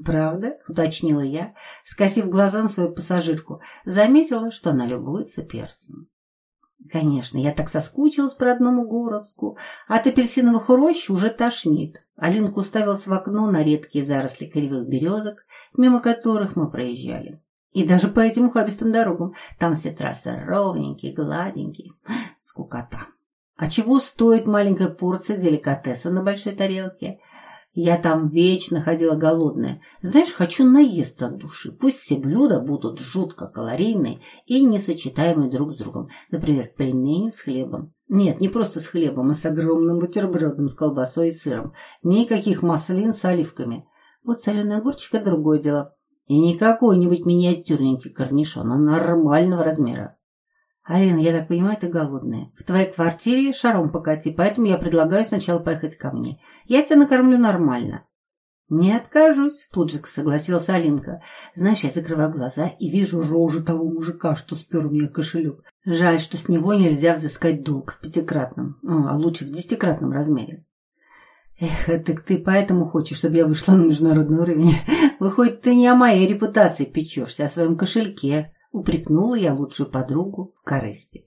Правда? Уточнила я, скосив глаза на свою пассажирку. Заметила, что она любуется перцем. Конечно, я так соскучилась по родному Горовску. От апельсиновых рощ уже тошнит. Алинка уставилась в окно на редкие заросли кривых березок, мимо которых мы проезжали. И даже по этим ухабистым дорогам. Там все трассы ровненькие, гладенькие. Скукота. А чего стоит маленькая порция деликатеса на большой тарелке? Я там вечно ходила голодная. Знаешь, хочу наесться от души. Пусть все блюда будут жутко калорийные и несочетаемые друг с другом. Например, пельмени с хлебом. Нет, не просто с хлебом, а с огромным бутербродом с колбасой и сыром. Никаких маслин с оливками. Вот соленый огурчик – другое дело. И не какой-нибудь миниатюрненький корнишон, а нормального размера. Алина, я так понимаю, ты голодная. В твоей квартире шаром покати, поэтому я предлагаю сначала поехать ко мне. Я тебя накормлю нормально. Не откажусь, тут же согласилась Алинка. Знаешь, я закрываю глаза и вижу рожу того мужика, что спер у меня кошелек. Жаль, что с него нельзя взыскать долг в пятикратном, а лучше в десятикратном размере. Эх, так ты поэтому хочешь, чтобы я вышла на международный уровень? Выходит, ты не о моей репутации печешься, а о своем кошельке. Упрекнула я лучшую подругу в корысти.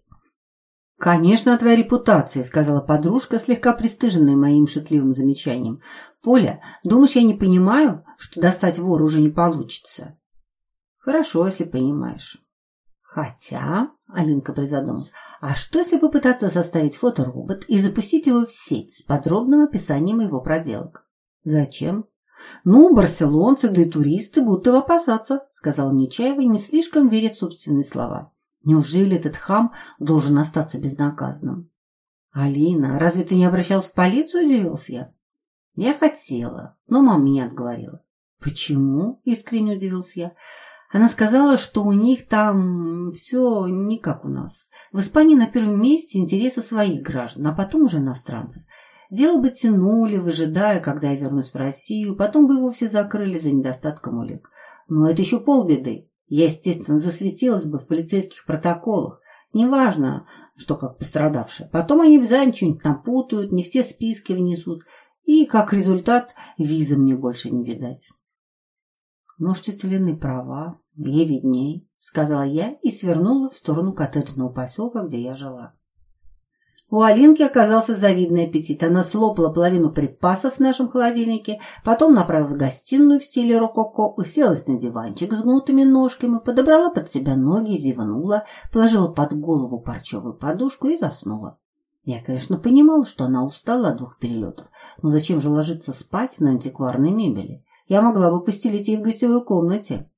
«Конечно, о твоей репутации», — сказала подружка, слегка пристыженная моим шутливым замечанием. «Поля, думаешь, я не понимаю, что достать вора уже не получится?» «Хорошо, если понимаешь». «Хотя», — Алинка призадумалась, «а что, если попытаться составить фоторобот и запустить его в сеть с подробным описанием его проделок?» «Зачем?» «Ну, барселонцы, да и туристы будут его опасаться», — сказала Нечаева, не слишком веря в собственные слова. «Неужели этот хам должен остаться безнаказанным?» «Алина, разве ты не обращалась в полицию?» – удивился я. «Я хотела, но мама меня отговорила». «Почему?» – искренне удивился я. Она сказала, что у них там все не как у нас. В Испании на первом месте интересы своих граждан, а потом уже иностранцев. Дело бы тянули, выжидая, когда я вернусь в Россию, потом бы его все закрыли за недостатком улик. Но это еще полбеды. Я, естественно, засветилась бы в полицейских протоколах. Неважно, что как пострадавшая. Потом они обязательно что-нибудь напутают, не все списки внесут. И, как результат, визы мне больше не видать. Может, тетя Лены права, ей видней, сказала я и свернула в сторону коттеджного поселка, где я жила. У Алинки оказался завидный аппетит. Она слопала половину припасов в нашем холодильнике, потом направилась в гостиную в стиле рококо, уселась на диванчик с гнутыми ножками, подобрала под себя ноги, зевнула, положила под голову парчевую подушку и заснула. Я, конечно, понимала, что она устала от двух перелетов, но зачем же ложиться спать на антикварной мебели? Я могла бы постелить ей в гостевой комнате.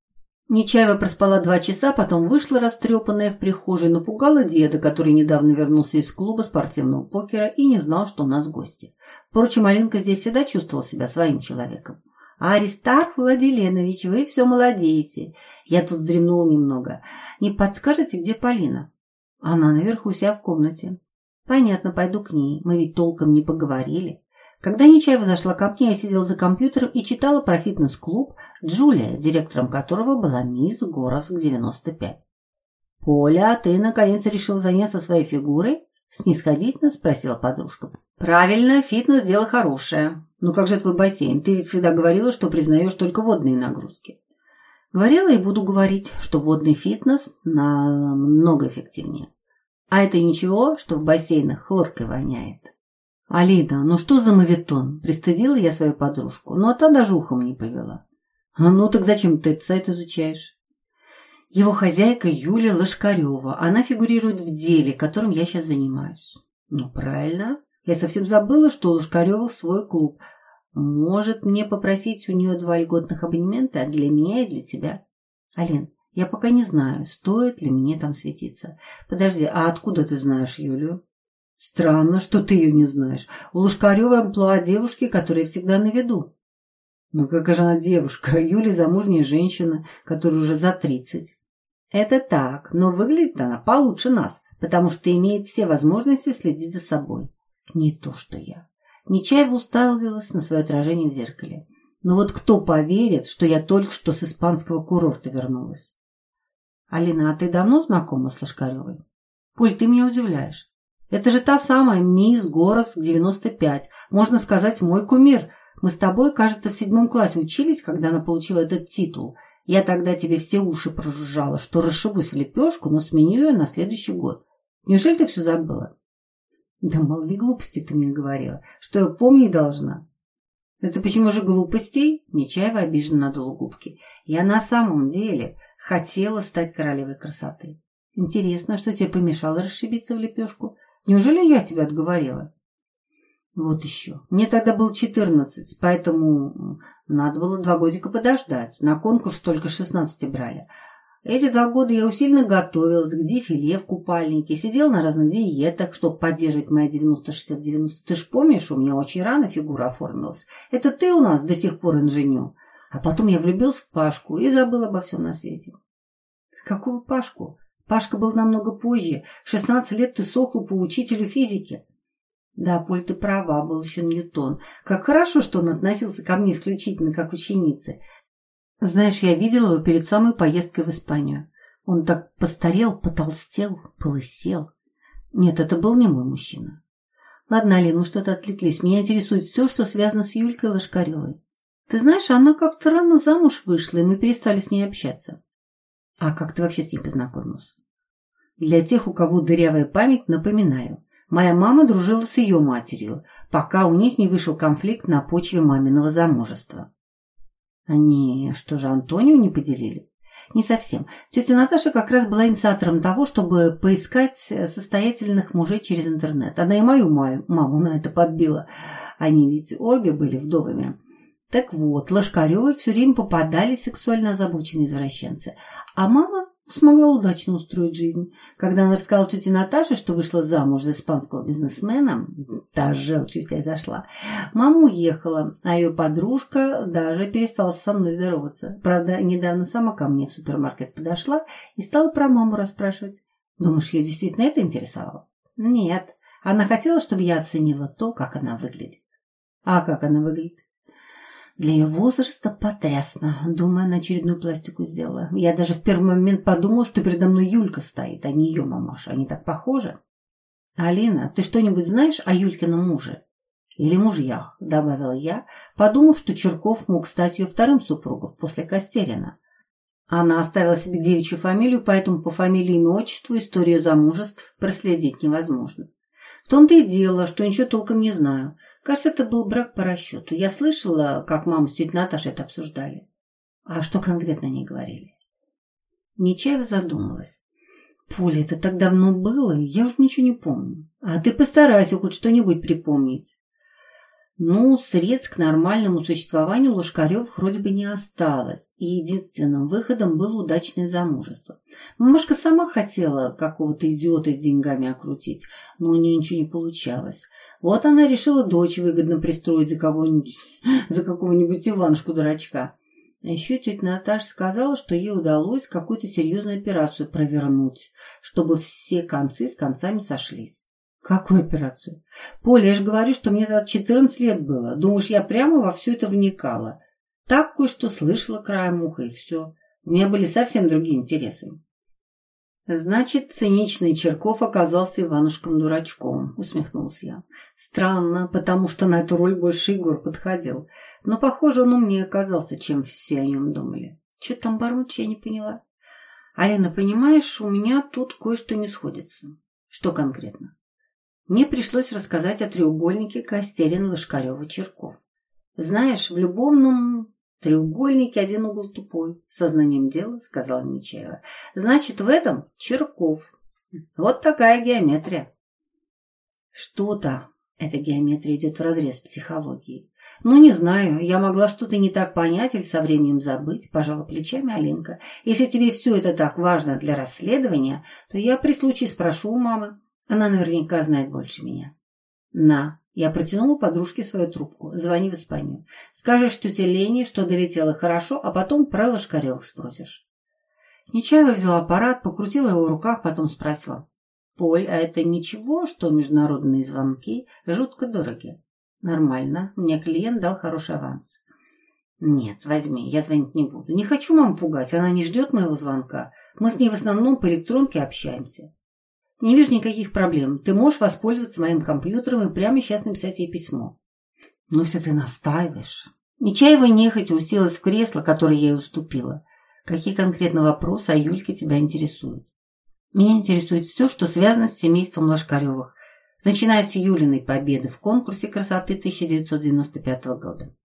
Нечаева проспала два часа, потом вышла растрепанная в прихожей, напугала деда, который недавно вернулся из клуба спортивного покера и не знал, что у нас гости. Впрочем, Алинка здесь всегда чувствовала себя своим человеком. «Аристарх Владиленович, вы все молодеете. Я тут вздремнула немного. Не подскажете, где Полина?» «Она наверху у себя в комнате». «Понятно, пойду к ней. Мы ведь толком не поговорили». Когда Нечаева зашла ко мне, я сидела за компьютером и читала про фитнес-клуб Джулия, директором которого была мисс Горовск-95. «Поля, а ты, наконец, решил заняться своей фигурой?» – снисходительно спросила подружка. «Правильно, фитнес – дело хорошее. Ну как же твой бассейн? Ты ведь всегда говорила, что признаешь только водные нагрузки». Говорила и буду говорить, что водный фитнес намного эффективнее. А это ничего, что в бассейнах хлоркой воняет. «Алида, ну что за мавитон?» Пристыдила я свою подружку, но та даже ухом не повела. «А «Ну так зачем ты этот сайт изучаешь?» Его хозяйка Юлия Лошкарева. Она фигурирует в деле, которым я сейчас занимаюсь. Ну, правильно. Я совсем забыла, что у Лошкаревых свой клуб. Может, мне попросить у нее два льготных абонемента для меня и для тебя? Алин, я пока не знаю, стоит ли мне там светиться. Подожди, а откуда ты знаешь Юлию? Странно, что ты ее не знаешь. У Лошкаревой амплуа девушки, которая всегда на виду. Ну какая же она девушка? Юля замужняя женщина, которая уже за тридцать. Это так, но выглядит она получше нас, потому что имеет все возможности следить за собой. Не то, что я. Нечаева уставилась на свое отражение в зеркале. Но вот кто поверит, что я только что с испанского курорта вернулась? Алина, а ты давно знакома с Лошкаревой? Поль, ты меня удивляешь. Это же та самая мисс Горовск 95, можно сказать, мой кумир. Мы с тобой, кажется, в седьмом классе учились, когда она получила этот титул. Я тогда тебе все уши прожужжала, что расшибусь в лепешку, но сменю ее на следующий год. Неужели ты все забыла? Да мало глупости ты мне говорила, что я помнить должна. Это почему же глупостей? Нечаева обиженно надула губки. Я на самом деле хотела стать королевой красоты. Интересно, что тебе помешало расшибиться в лепешку? Неужели я тебя отговорила? Вот еще. Мне тогда было четырнадцать, поэтому надо было два годика подождать. На конкурс только шестнадцати брали. Эти два года я усиленно готовилась к дефиле в купальнике, сидела на разных диетах, чтобы поддерживать мои 90-60-90. Ты ж помнишь, у меня очень рано фигура оформилась. Это ты у нас до сих пор инженер. А потом я влюбился в Пашку и забыл обо всем на свете. Какую Пашку? Пашка был намного позже. В 16 лет ты сохла по учителю физики. Да, Поль, ты права, был еще Ньютон. Как хорошо, что он относился ко мне исключительно как ученице. Знаешь, я видела его перед самой поездкой в Испанию. Он так постарел, потолстел, полысел. Нет, это был не мой мужчина. Ладно, Алина, мы что-то отвлеклись. Меня интересует все, что связано с Юлькой Лошкаревой. Ты знаешь, она как-то рано замуж вышла, и мы перестали с ней общаться. А как ты вообще с ней познакомился? Для тех, у кого дырявая память, напоминаю. Моя мама дружила с ее матерью, пока у них не вышел конфликт на почве маминого замужества. Они что же, Антонию не поделили? Не совсем. Тетя Наташа как раз была инициатором того, чтобы поискать состоятельных мужей через интернет. Она и мою маму на это подбила. Они ведь обе были вдовами. Так вот, Лошкаревой все время попадали сексуально озабоченные извращенцы. А мама смогла удачно устроить жизнь. Когда она рассказала тете Наташе, что вышла замуж за испанского бизнесмена, та желчь вся зашла, мама уехала, а ее подружка даже перестала со мной здороваться. Правда, недавно сама ко мне в супермаркет подошла и стала про маму расспрашивать. Думаешь, ее действительно это интересовало? Нет, она хотела, чтобы я оценила то, как она выглядит. А как она выглядит? Для ее возраста потрясно. Думаю, на очередную пластику сделала. Я даже в первый момент подумала, что передо мной Юлька стоит, а не ее мамаша. Они так похожи. Алина, ты что-нибудь знаешь о Юлькином муже? Или мужьях, добавила я, подумав, что Черков мог стать ее вторым супругом после Костерина. Она оставила себе девичью фамилию, поэтому по фамилии, имя, отчеству историю замужеств проследить невозможно. В том-то и дело, что ничего толком не знаю. Кажется, это был брак по расчету. Я слышала, как мама с тетей Наташей это обсуждали. А что конкретно они говорили? Нечаева задумалась. Поля, это так давно было, я уже ничего не помню. А ты постарайся хоть что-нибудь припомнить. Ну, средств к нормальному существованию Лошкарев вроде бы не осталось, и единственным выходом было удачное замужество. Мамашка сама хотела какого-то идиота с деньгами окрутить, но у нее ничего не получалось. Вот она решила дочь выгодно пристроить за кого-нибудь, за какого-нибудь Иванушку-дурачка. А еще тетя Наташа сказала, что ей удалось какую-то серьезную операцию провернуть, чтобы все концы с концами сошлись. Какую операцию? Поля, я же говорю, что мне тогда 14 лет было. Думаешь, я прямо во все это вникала? Так кое-что слышала краем уха, и все. У меня были совсем другие интересы. Значит, циничный Черков оказался Иванушком-дурачком, усмехнулся я. Странно, потому что на эту роль больше Егор подходил. Но, похоже, он умнее оказался, чем все о нем думали. Что там бормочь, я не поняла. Алина, понимаешь, у меня тут кое-что не сходится. Что конкретно? Мне пришлось рассказать о треугольнике Костерин-Лошкарева-Черков. Знаешь, в любовном треугольнике один угол тупой. Сознанием дела, сказала Нечаева. Значит, в этом Черков. Вот такая геометрия. Что-то. Эта геометрия идет вразрез психологии. Ну, не знаю, я могла что-то не так понять или со временем забыть, пожала плечами Алинка. Если тебе все это так важно для расследования, то я при случае спрошу у мамы. Она наверняка знает больше меня. На. Я протянула подружке свою трубку. Звони в Испанию. Скажешь тете Лене, что долетела хорошо, а потом про Лошкаревых спросишь. Нечаева взяла аппарат, покрутила его в руках, потом спросила. Поль, а это ничего, что международные звонки жутко дороги? Нормально. Мне клиент дал хороший аванс. Нет, возьми, я звонить не буду. Не хочу маму пугать, она не ждет моего звонка. Мы с ней в основном по электронке общаемся. Не вижу никаких проблем. Ты можешь воспользоваться моим компьютером и прямо сейчас написать ей письмо. Но если ты настаиваешь... Нечаева нехотя уселась в кресло, которое ей уступила. Какие конкретно вопросы о Юльке тебя интересуют? Меня интересует все, что связано с семейством Лошкаревых, начиная с Юлиной победы в конкурсе красоты 1995 года.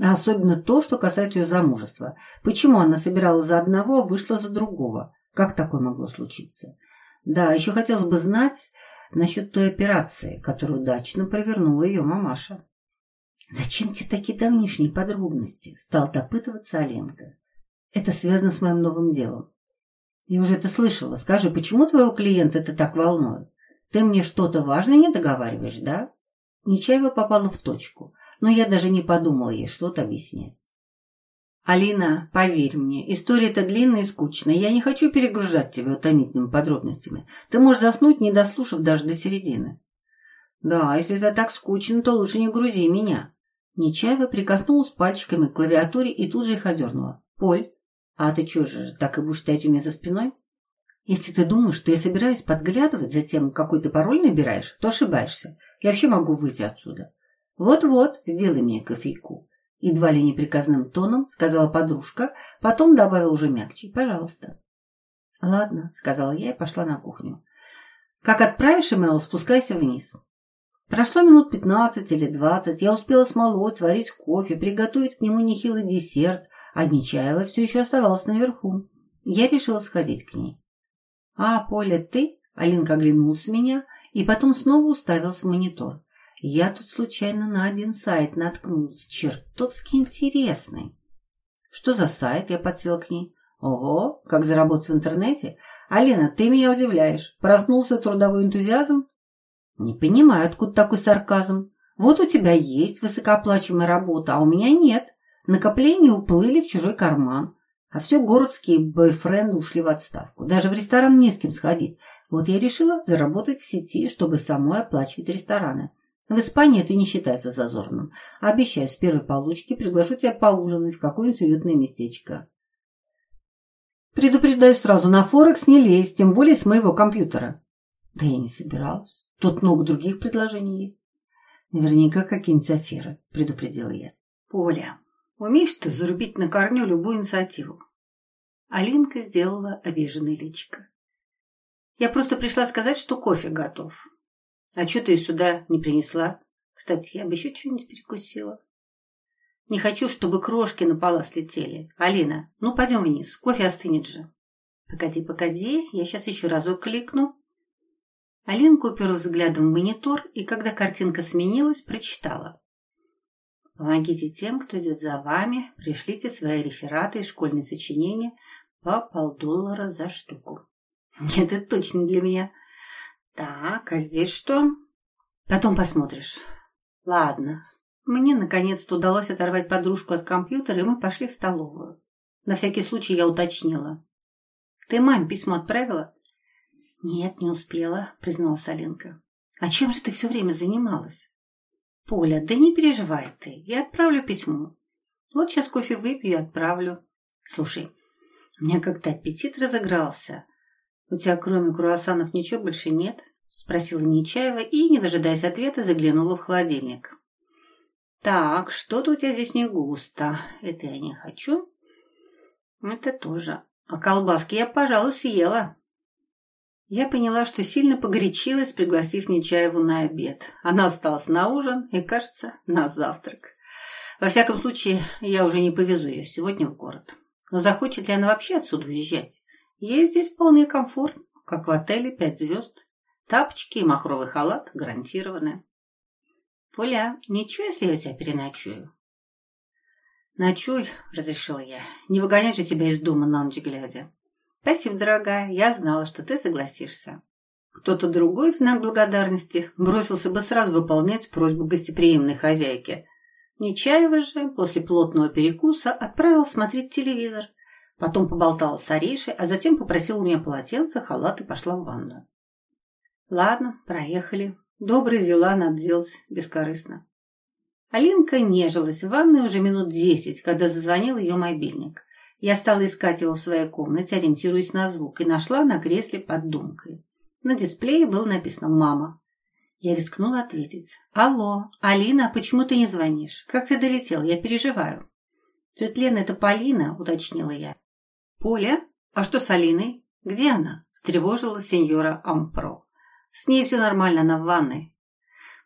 А особенно то, что касается ее замужества. Почему она собиралась за одного, а вышла за другого? Как такое могло случиться? Да, еще хотелось бы знать, насчет той операции, которую удачно провернула ее мамаша. «Зачем тебе такие давнишние подробности?» – стал допытываться Оленка. «Это связано с моим новым делом». «Я уже это слышала. Скажи, почему твоего клиента это так волнует? Ты мне что-то важное не договариваешь, да?» Нечаева попала в точку, но я даже не подумала ей что-то объяснять. «Алина, поверь мне, история-то длинная и скучная. Я не хочу перегружать тебя утомительными подробностями. Ты можешь заснуть, не дослушав даже до середины». «Да, если это так скучно, то лучше не грузи меня». Нечаева прикоснулась пальчиками к клавиатуре и тут же их одернула. «Поль, а ты что же, так и будешь стоять у меня за спиной?» «Если ты думаешь, что я собираюсь подглядывать за тем, какой ты пароль набираешь, то ошибаешься. Я вообще могу выйти отсюда. Вот-вот, сделай мне кофейку». Едва ли неприказным тоном сказала подружка, потом добавила уже мягче. «Пожалуйста». «Ладно», — сказала я и пошла на кухню. «Как отправишь имейл, спускайся вниз. Прошло минут пятнадцать или двадцать, я успела смолоть, сварить кофе, приготовить к нему нехилый десерт, а Нечаева все еще оставалась наверху. Я решила сходить к ней. «А, Поля, ты?» — Алинка оглянулась меня и потом снова уставилась в монитор. Я тут случайно на один сайт наткнулась, чертовски интересный. «Что за сайт?» — я подсела к ней. «Ого, как заработать в интернете? Алина, ты меня удивляешь. Проснулся трудовой энтузиазм?» Не понимаю, откуда такой сарказм. Вот у тебя есть высокооплачиваемая работа, а у меня нет. Накопления уплыли в чужой карман. А все городские бойфренды ушли в отставку. Даже в ресторан не с кем сходить. Вот я решила заработать в сети, чтобы самой оплачивать рестораны. В Испании это не считается зазорным. Обещаю, с первой получки приглашу тебя поужинать в какое-нибудь уютное местечко. Предупреждаю сразу, на Форекс не лезь, тем более с моего компьютера. Да я не собиралась. Тут много других предложений есть. Наверняка какие-нибудь аферы, предупредила я. Поля, умеешь ты зарубить на корню любую инициативу? Алинка сделала обиженное личико. Я просто пришла сказать, что кофе готов. А что ты сюда не принесла? Кстати, я бы еще что-нибудь перекусила. Не хочу, чтобы крошки на пола слетели. Алина, ну пойдем вниз, кофе остынет же. Погоди, погоди, я сейчас еще разок кликну. Алинка уперлась взглядом в монитор, и когда картинка сменилась, прочитала. «Помогите тем, кто идет за вами, пришлите свои рефераты и школьные сочинения по полдоллара за штуку». Нет, это точно для меня. Так, а здесь что? Потом посмотришь. Ладно. Мне наконец-то удалось оторвать подружку от компьютера, и мы пошли в столовую. На всякий случай я уточнила. Ты маме письмо отправила? «Нет, не успела», — призналась Алинка. «А чем же ты все время занималась?» «Поля, да не переживай ты, я отправлю письмо. Вот сейчас кофе выпью и отправлю. Слушай, у меня как-то аппетит разыгрался. У тебя кроме круассанов ничего больше нет?» — спросила Нечаева и, не дожидаясь ответа, заглянула в холодильник. «Так, что-то у тебя здесь не густо. Это я не хочу. Это тоже. А колбаски я, пожалуй, съела». Я поняла, что сильно погорячилась, пригласив Нечаеву на обед. Она осталась на ужин и, кажется, на завтрак. Во всяком случае, я уже не повезу ее сегодня в город. Но захочет ли она вообще отсюда уезжать? Ей здесь вполне комфортно, как в отеле «Пять звезд». Тапочки и махровый халат гарантированы. «Поля, ничего, если я тебя переночую?» «Ночуй», — разрешила я. «Не выгонять же тебя из дома на ночь глядя». «Спасибо, дорогая, я знала, что ты согласишься». Кто-то другой в знак благодарности бросился бы сразу выполнять просьбу гостеприимной хозяйки. Нечаева же после плотного перекуса отправил смотреть телевизор. Потом поболтала с Аришей, а затем попросила у меня полотенце, халат и пошла в ванную. Ладно, проехали. Добрые дела надо делать бескорыстно. Алинка нежилась в ванной уже минут десять, когда зазвонил ее мобильник. Я стала искать его в своей комнате, ориентируясь на звук, и нашла на кресле под думкой. На дисплее было написано «Мама». Я рискнула ответить. «Алло, Алина, почему ты не звонишь? Как ты долетел? Я переживаю». «Тетя Лена, это Полина», — уточнила я. «Поля? А что с Алиной? Где она?» — встревожила сеньора Ампро. «С ней все нормально, она в ванной».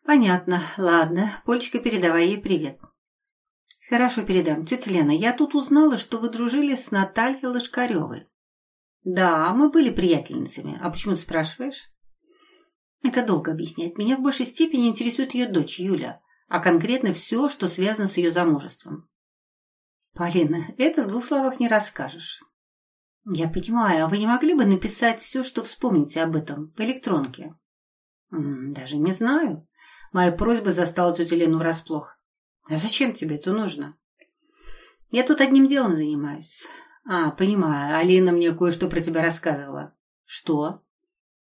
«Понятно. Ладно. Полечка, передавай ей привет». Хорошо, передам. Тетя Лена, я тут узнала, что вы дружили с Натальей Лошкаревой. Да, мы были приятельницами. А почему ты спрашиваешь? Это долго объяснять. Меня в большей степени интересует ее дочь Юля, а конкретно все, что связано с ее замужеством. Полина, это в двух словах не расскажешь. Я понимаю, а вы не могли бы написать все, что вспомните об этом, по электронке? Даже не знаю. Моя просьба застала тетю Лену врасплох. А зачем тебе это нужно? Я тут одним делом занимаюсь. А, понимаю, Алина мне кое-что про тебя рассказывала. Что?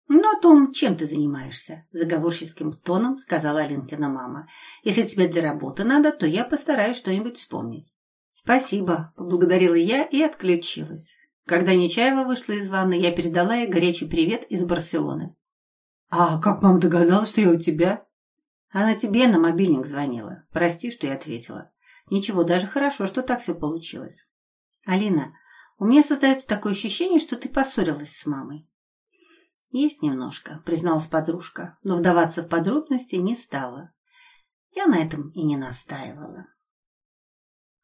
«Ну, о том, чем ты занимаешься», — заговорческим тоном сказала Алинкина мама. «Если тебе для работы надо, то я постараюсь что-нибудь вспомнить». «Спасибо», — поблагодарила я и отключилась. Когда Нечаева вышла из ванны, я передала ей горячий привет из Барселоны. «А как мама догадалась, что я у тебя?» «Она тебе на мобильник звонила. Прости, что я ответила. Ничего, даже хорошо, что так все получилось». «Алина, у меня создается такое ощущение, что ты поссорилась с мамой. «Есть немножко», — призналась подружка, но вдаваться в подробности не стала. Я на этом и не настаивала.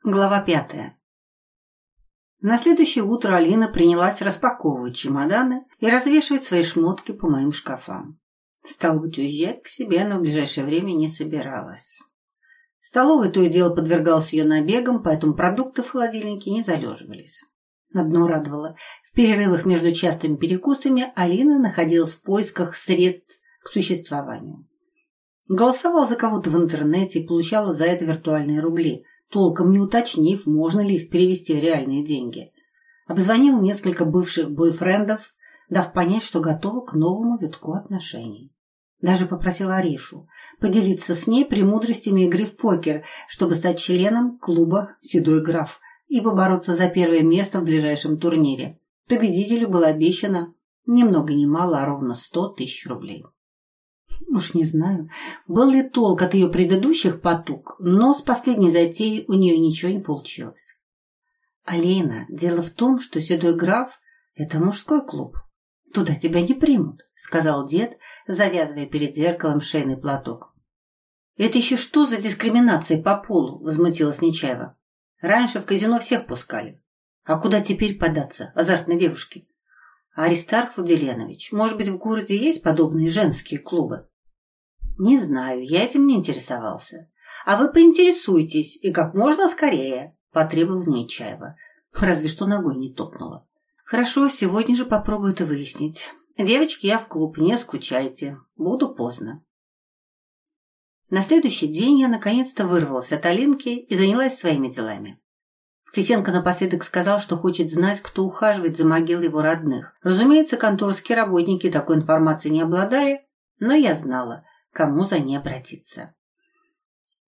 Глава пятая. На следующее утро Алина принялась распаковывать чемоданы и развешивать свои шмотки по моим шкафам. Стало быть, уезжать к себе она в ближайшее время не собиралась. Столовая то и дело подвергалась ее набегам, поэтому продукты в холодильнике не залеживались. Одно радовало. В перерывах между частыми перекусами Алина находилась в поисках средств к существованию. Голосовала за кого-то в интернете и получала за это виртуальные рубли, толком не уточнив, можно ли их перевести в реальные деньги. Обзвонила несколько бывших бойфрендов, дав понять, что готова к новому витку отношений. Даже попросила Аришу поделиться с ней премудростями игры в покер, чтобы стать членом клуба «Седой граф» и побороться за первое место в ближайшем турнире. Победителю было обещано ни много ни мало, а ровно сто тысяч рублей. Уж не знаю, был ли толк от ее предыдущих потуг, но с последней затеей у нее ничего не получилось. «Алина, дело в том, что седой граф — это мужской клуб. Туда тебя не примут», — сказал дед, завязывая перед зеркалом шейный платок. «Это еще что за дискриминация по полу?» — возмутилась Нечаева. «Раньше в казино всех пускали. А куда теперь податься, азартной девушке? Аристарх Владиленович, может быть, в городе есть подобные женские клубы? Не знаю, я этим не интересовался. А вы поинтересуйтесь, и как можно скорее, потребовал Нечаева. Разве что ногой не топнула. Хорошо, сегодня же попробую это выяснить. Девочки, я в клуб, не скучайте. Буду поздно. На следующий день я наконец-то вырвалась от Алинки и занялась своими делами. Фисенко напоследок сказал, что хочет знать, кто ухаживает за могилой его родных. Разумеется, конторские работники такой информации не обладали, но я знала, кому за ней обратиться.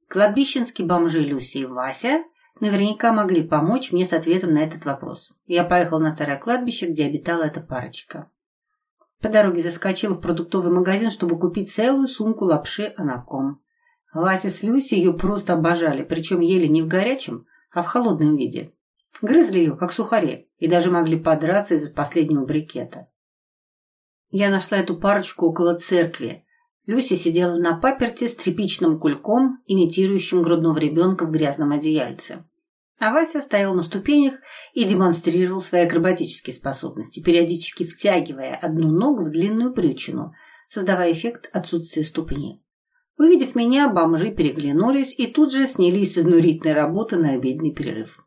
Кладбищенские бомжи Люси и Вася наверняка могли помочь мне с ответом на этот вопрос. Я поехала на старое кладбище, где обитала эта парочка. По дороге заскочила в продуктовый магазин, чтобы купить целую сумку лапши анаком. Вася с Люси ее просто обожали, причем ели не в горячем, а в холодном виде. Грызли ее, как сухари, и даже могли подраться из-за последнего брикета. Я нашла эту парочку около церкви. Люся сидела на паперте с тряпичным кульком, имитирующим грудного ребенка в грязном одеяльце. А Вася стоял на ступенях и демонстрировал свои акробатические способности, периодически втягивая одну ногу в длинную брючину, создавая эффект отсутствия ступни. Увидев меня, бомжи переглянулись и тут же снялись с изнурительной работы на обеденный перерыв.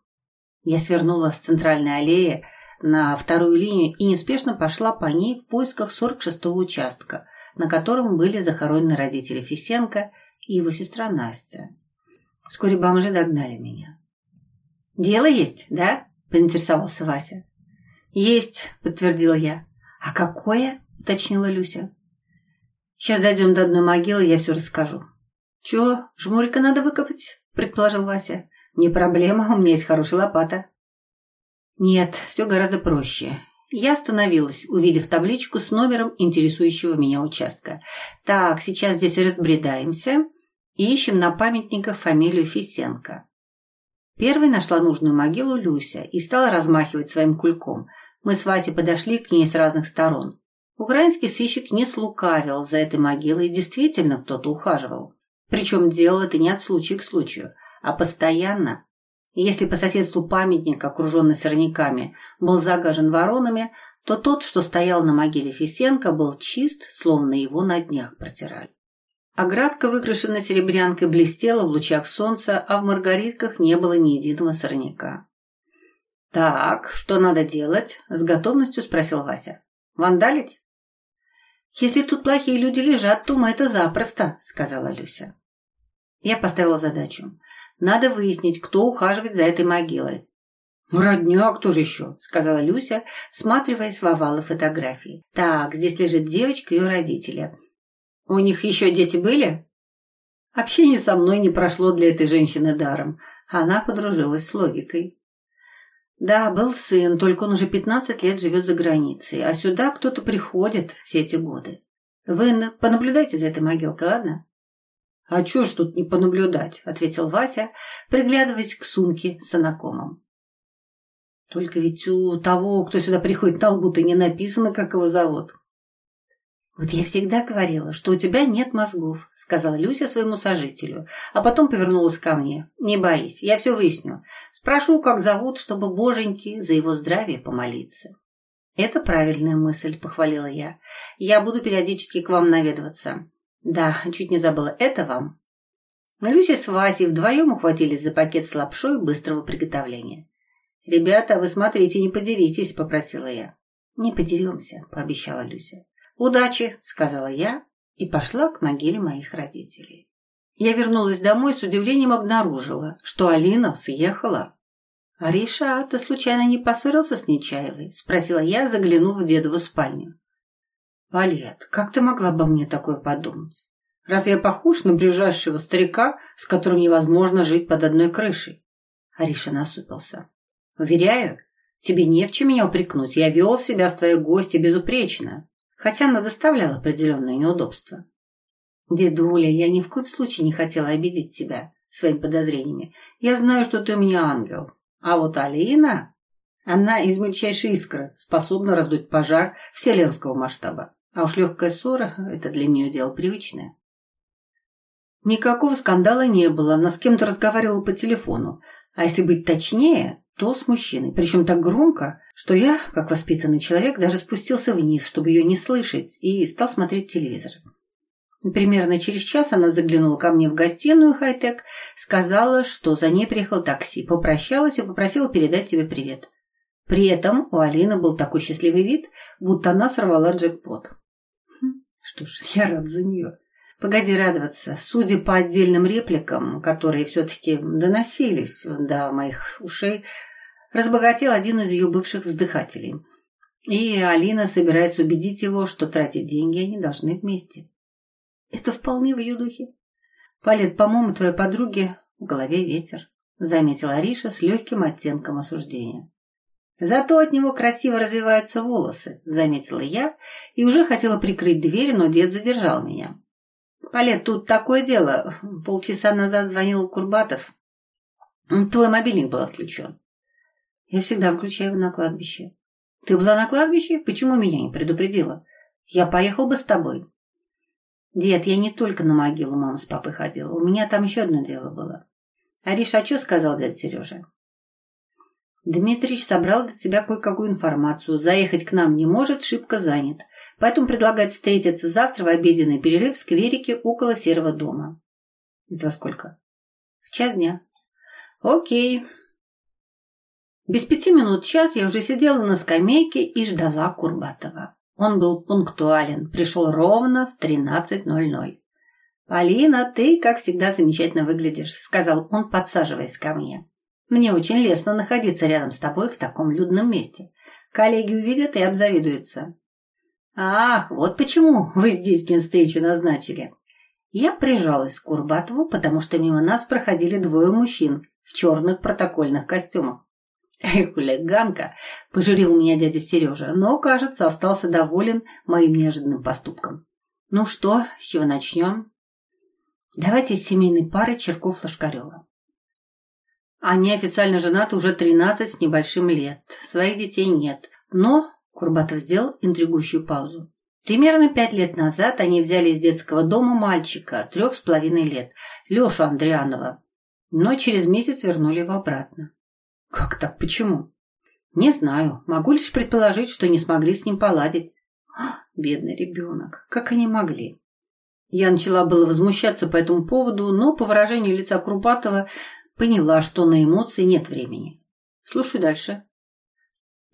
Я свернула с центральной аллеи на вторую линию и неспешно пошла по ней в поисках 46-го участка, на котором были захоронены родители Фисенко и его сестра Настя. Вскоре бомжи догнали меня. «Дело есть, да?» – поинтересовался Вася. «Есть», – подтвердила я. «А какое?» – уточнила Люся. Сейчас дойдем до одной могилы, я все расскажу. Че, жмурика надо выкопать? Предположил Вася. Не проблема, у меня есть хорошая лопата. Нет, все гораздо проще. Я остановилась, увидев табличку с номером интересующего меня участка. Так, сейчас здесь разбредаемся и ищем на памятниках фамилию Фисенко. Первой нашла нужную могилу Люся и стала размахивать своим кульком. Мы с Васей подошли к ней с разных сторон. Украинский сыщик не слукавил за этой могилой, действительно кто-то ухаживал. Причем делал это не от случая к случаю, а постоянно. Если по соседству памятник, окруженный сорняками, был загажен воронами, то тот, что стоял на могиле Фисенко, был чист, словно его на днях протирали. Оградка, выкрашенная серебрянкой, блестела в лучах солнца, а в маргаритках не было ни единого сорняка. «Так, что надо делать?» — с готовностью спросил Вася. «Вандалить?» «Если тут плохие люди лежат, то мы это запросто», — сказала Люся. Я поставила задачу. Надо выяснить, кто ухаживает за этой могилой. «Родня, кто же еще?» — сказала Люся, сматриваясь в овалы фотографии. «Так, здесь лежит девочка и ее родители. У них еще дети были?» Общение со мной не прошло для этой женщины даром. Она подружилась с логикой. Да, был сын, только он уже пятнадцать лет живет за границей, а сюда кто-то приходит все эти годы. Вы понаблюдайте за этой могилкой, ладно? А чё ж тут не понаблюдать, ответил Вася, приглядываясь к сумке с анакомом. Только ведь у того, кто сюда приходит, на лбу-то не написано, как его зовут. «Вот я всегда говорила, что у тебя нет мозгов», — сказала Люся своему сожителю, а потом повернулась ко мне. «Не боись, я все выясню. Спрошу, как зовут, чтобы боженьки за его здравие помолиться». «Это правильная мысль», — похвалила я. «Я буду периодически к вам наведываться». «Да, чуть не забыла, это вам». Люся с Васей вдвоем ухватились за пакет с лапшой быстрого приготовления. «Ребята, вы смотрите, не поделитесь», — попросила я. «Не подеремся», — пообещала Люся. «Удачи!» — сказала я и пошла к могиле моих родителей. Я вернулась домой с удивлением обнаружила, что Алина съехала. «Ариша, ты случайно не поссорился с Нечаевой?» — спросила я, заглянув в дедову спальню. «Валет, как ты могла бы мне такое подумать? Разве я похож на ближайшего старика, с которым невозможно жить под одной крышей?» Ариша насупился. «Уверяю, тебе не в чем меня упрекнуть. Я вел себя с твоей гостью безупречно хотя она доставляла определенное неудобство. «Дедуля, я ни в коем случае не хотела обидеть тебя своими подозрениями. Я знаю, что ты у меня ангел. А вот Алина, она из мельчайшей искры, способна раздуть пожар вселенского масштаба. А уж легкая ссора – это для нее дело привычное». Никакого скандала не было, она с кем-то разговаривала по телефону. А если быть точнее, то с мужчиной, причем так громко, что я, как воспитанный человек, даже спустился вниз, чтобы ее не слышать, и стал смотреть телевизор. Примерно через час она заглянула ко мне в гостиную хай-тек, сказала, что за ней приехал такси, попрощалась и попросила передать тебе привет. При этом у Алины был такой счастливый вид, будто она сорвала джекпот. Хм, что ж, я рад за нее. Погоди радоваться. Судя по отдельным репликам, которые все-таки доносились до моих ушей, разбогател один из ее бывших вздыхателей. И Алина собирается убедить его, что тратить деньги они должны вместе. Это вполне в ее духе. Палет, по-моему, твоей подруге в голове ветер, заметила Ариша с легким оттенком осуждения. Зато от него красиво развиваются волосы, заметила я и уже хотела прикрыть дверь, но дед задержал меня. Палет, тут такое дело. Полчаса назад звонил Курбатов. Твой мобильник был отключен. Я всегда включаю его на кладбище. Ты была на кладбище? Почему меня не предупредила? Я поехал бы с тобой. Дед, я не только на могилу мамы с папой ходила. У меня там еще одно дело было. Ариша, а что сказал дядя Сережа? Дмитрич собрал для тебя кое-какую информацию. Заехать к нам не может, шибко занят. Поэтому предлагает встретиться завтра в обеденный перерыв в скверике около серого дома. Это во сколько? В час дня. Окей, без пяти минут час я уже сидела на скамейке и ждала Курбатова. Он был пунктуален, пришел ровно в 13.00. «Полина, ты, как всегда, замечательно выглядишь», — сказал он, подсаживаясь ко мне. «Мне очень лестно находиться рядом с тобой в таком людном месте. Коллеги увидят и обзавидуются». «Ах, вот почему вы здесь мне встречу назначили». Я прижалась к Курбатову, потому что мимо нас проходили двое мужчин в черных протокольных костюмах. Хулиганка, пожурил меня дядя Сережа, но, кажется, остался доволен моим неожиданным поступком. Ну что, с чего начнем? Давайте с семейной пары Черков-Лошкарева. Они официально женаты уже тринадцать с небольшим лет. Своих детей нет. Но, Курбатов сделал интригующую паузу. Примерно пять лет назад они взяли из детского дома мальчика, трех с половиной лет, Лешу Андрианова, но через месяц вернули его обратно. Как так? Почему? Не знаю, могу лишь предположить, что не смогли с ним поладить. А, бедный ребенок, как они могли? Я начала было возмущаться по этому поводу, но по выражению лица Крупатова поняла, что на эмоции нет времени. Слушаю дальше.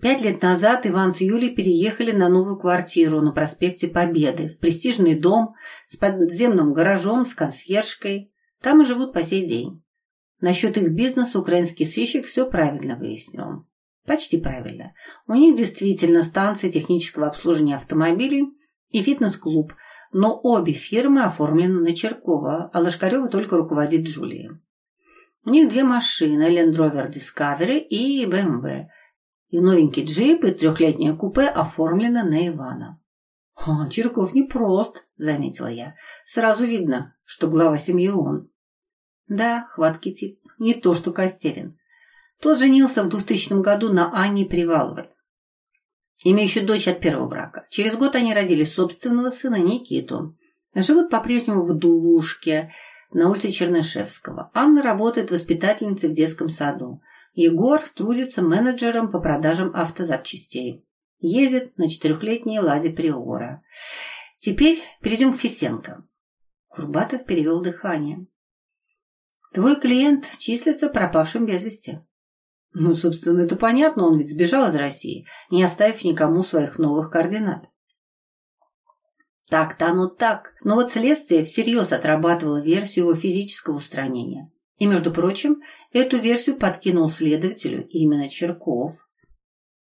Пять лет назад Иван с Юлей переехали на новую квартиру на проспекте Победы, в престижный дом с подземным гаражом, с консьержкой. Там и живут по сей день. Насчет их бизнеса украинский сыщик все правильно выяснил. Почти правильно. У них действительно станция технического обслуживания автомобилей и фитнес-клуб, но обе фирмы оформлены на Черкова, а Лошкарева только руководит Джулией. У них две машины, Land Rover Discovery и BMW. И новенький джип и трехлетнее купе оформлены на Ивана. «О, Черков непрост», — заметила я. «Сразу видно, что глава семьи он». «Да, хваткий тип, не то что Костерин. Тот женился в 2000 году на Анне Приваловой, имеющей дочь от первого брака. Через год они родили собственного сына Никиту. Живут по-прежнему в двушке на улице Чернышевского. Анна работает воспитательницей в детском саду. Егор трудится менеджером по продажам автозапчастей. Ездит на четырехлетней ладе Приора. Теперь перейдем к Фисенко. Курбатов перевел дыхание. Твой клиент числится пропавшим без вести. Ну, собственно, это понятно, он ведь сбежал из России, не оставив никому своих новых координат. Так-то оно так. Но вот следствие всерьез отрабатывало версию его физического устранения. И, между прочим, эту версию подкинул следователю именно Черков.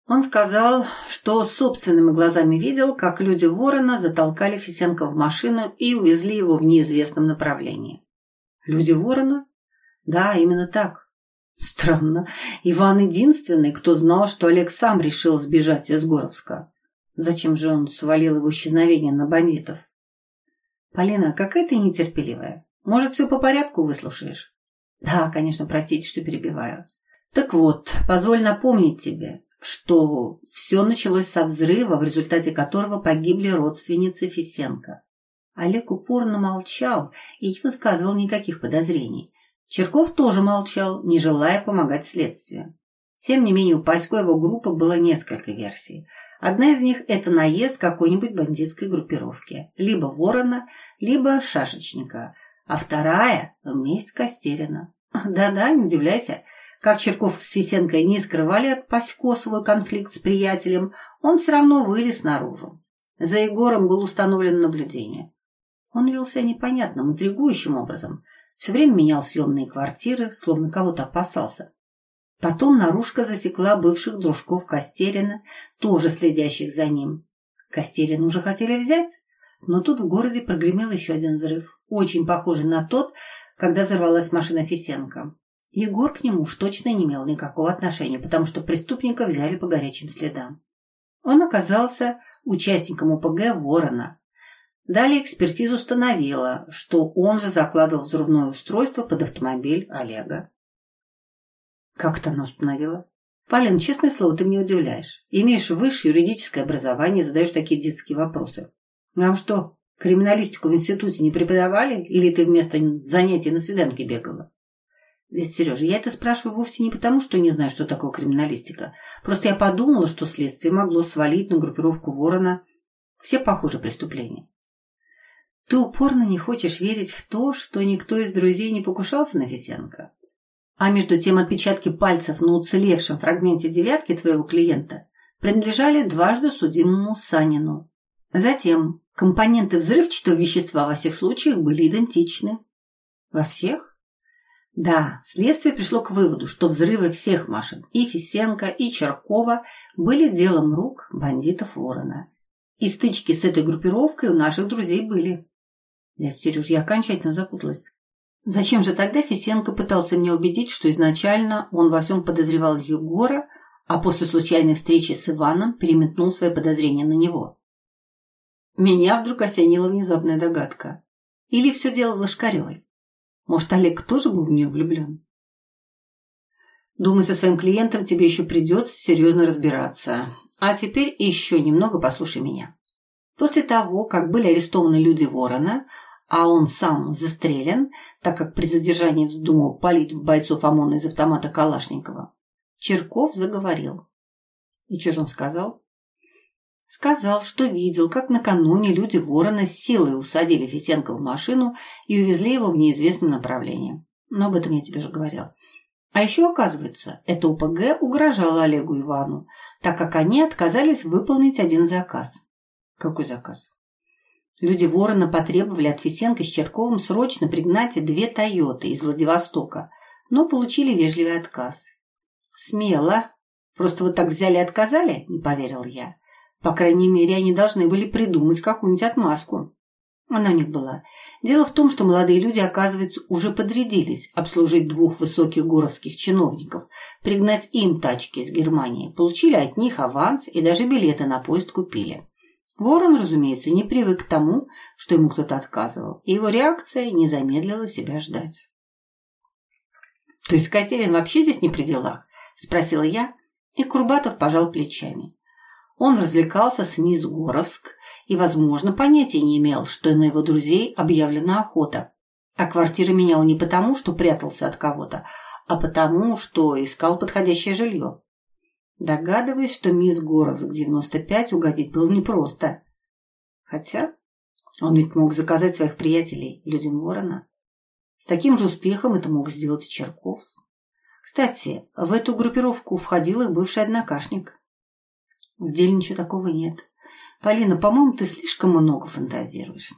Он сказал, что собственными глазами видел, как люди Ворона затолкали Фисенко в машину и увезли его в неизвестном направлении. Люди Ворона? Да, именно так. Странно. Иван единственный, кто знал, что Олег сам решил сбежать из Горовска. Зачем же он свалил его исчезновение на бандитов? Полина, какая ты нетерпеливая. Может, все по порядку выслушаешь? Да, конечно, простите, что перебиваю. Так вот, позволь напомнить тебе, что все началось со взрыва, в результате которого погибли родственницы Фисенко. Олег упорно молчал и не высказывал никаких подозрений. Черков тоже молчал, не желая помогать следствию. Тем не менее, у Пасько его группы было несколько версий. Одна из них – это наезд какой-нибудь бандитской группировки, либо ворона, либо шашечника, а вторая – месть Костерина. Да-да, не удивляйся, как Черков с Сисенкой не скрывали от Пасько свой конфликт с приятелем, он все равно вылез наружу. За Егором было установлено наблюдение. Он вел себя непонятным, интригующим образом – все время менял съемные квартиры, словно кого-то опасался. Потом наружка засекла бывших дружков Костерина, тоже следящих за ним. Костерин уже хотели взять, но тут в городе прогремел еще один взрыв, очень похожий на тот, когда взорвалась машина Фисенко. Егор к нему уж точно не имел никакого отношения, потому что преступника взяли по горячим следам. Он оказался участником ОПГ «Ворона», Далее экспертиза установила, что он же закладывал взрывное устройство под автомобиль Олега. Как это она установила? Полин, честное слово, ты меня удивляешь. Имеешь высшее юридическое образование, задаешь такие детские вопросы. Нам что, криминалистику в институте не преподавали? Или ты вместо занятий на свиданке бегала? Ведь, Сережа, я это спрашиваю вовсе не потому, что не знаю, что такое криминалистика. Просто я подумала, что следствие могло свалить на группировку Ворона все похожие преступления. Ты упорно не хочешь верить в то, что никто из друзей не покушался на Фисенко. А между тем отпечатки пальцев на уцелевшем фрагменте девятки твоего клиента принадлежали дважды судимому Санину. Затем компоненты взрывчатого вещества во всех случаях были идентичны. Во всех? Да, следствие пришло к выводу, что взрывы всех машин, и Фисенко, и Черкова, были делом рук бандитов Ворона. И стычки с этой группировкой у наших друзей были. Дядя Сереж, я окончательно запуталась. Зачем же тогда Фисенко пытался меня убедить, что изначально он во всем подозревал Егора, а после случайной встречи с Иваном переметнул свои подозрения на него? Меня вдруг осенила внезапная догадка. Или все дело в Лошкаревой? Может, Олег тоже был в нее влюблен? Думаю, со своим клиентом тебе еще придется серьезно разбираться. А теперь еще немного послушай меня. После того, как были арестованы люди Ворона, а он сам застрелен, так как при задержании вздумал палить в бойцов ОМОНа из автомата Калашникова. Черков заговорил. И что же он сказал? Сказал, что видел, как накануне люди ворона с силой усадили Фисенко в машину и увезли его в неизвестном направлении. Но об этом я тебе уже говорил. А еще, оказывается, это УПГ угрожало Олегу Ивану, так как они отказались выполнить один заказ. Какой заказ? Люди Ворона потребовали от Фисенко с Черковым срочно пригнать две «Тойоты» из Владивостока, но получили вежливый отказ. «Смело. Просто вот так взяли и отказали?» – не поверил я. По крайней мере, они должны были придумать какую-нибудь отмазку. Она у них была. Дело в том, что молодые люди, оказывается, уже подрядились обслужить двух высоких горовских чиновников, пригнать им тачки из Германии, получили от них аванс и даже билеты на поезд купили. Ворон, разумеется, не привык к тому, что ему кто-то отказывал, и его реакция не замедлила себя ждать. «То есть Катерин вообще здесь не при делах?» – спросила я, и Курбатов пожал плечами. Он развлекался с мисс Горовск и, возможно, понятия не имел, что на его друзей объявлена охота. А квартиры менял не потому, что прятался от кого-то, а потому, что искал подходящее жилье. Догадываясь, что мисс Горовск 95 угодить было непросто. Хотя он ведь мог заказать своих приятелей, людям Ворона. С таким же успехом это мог сделать и Черков. Кстати, в эту группировку входил и бывший однокашник. В деле ничего такого нет. Полина, по-моему, ты слишком много фантазируешь.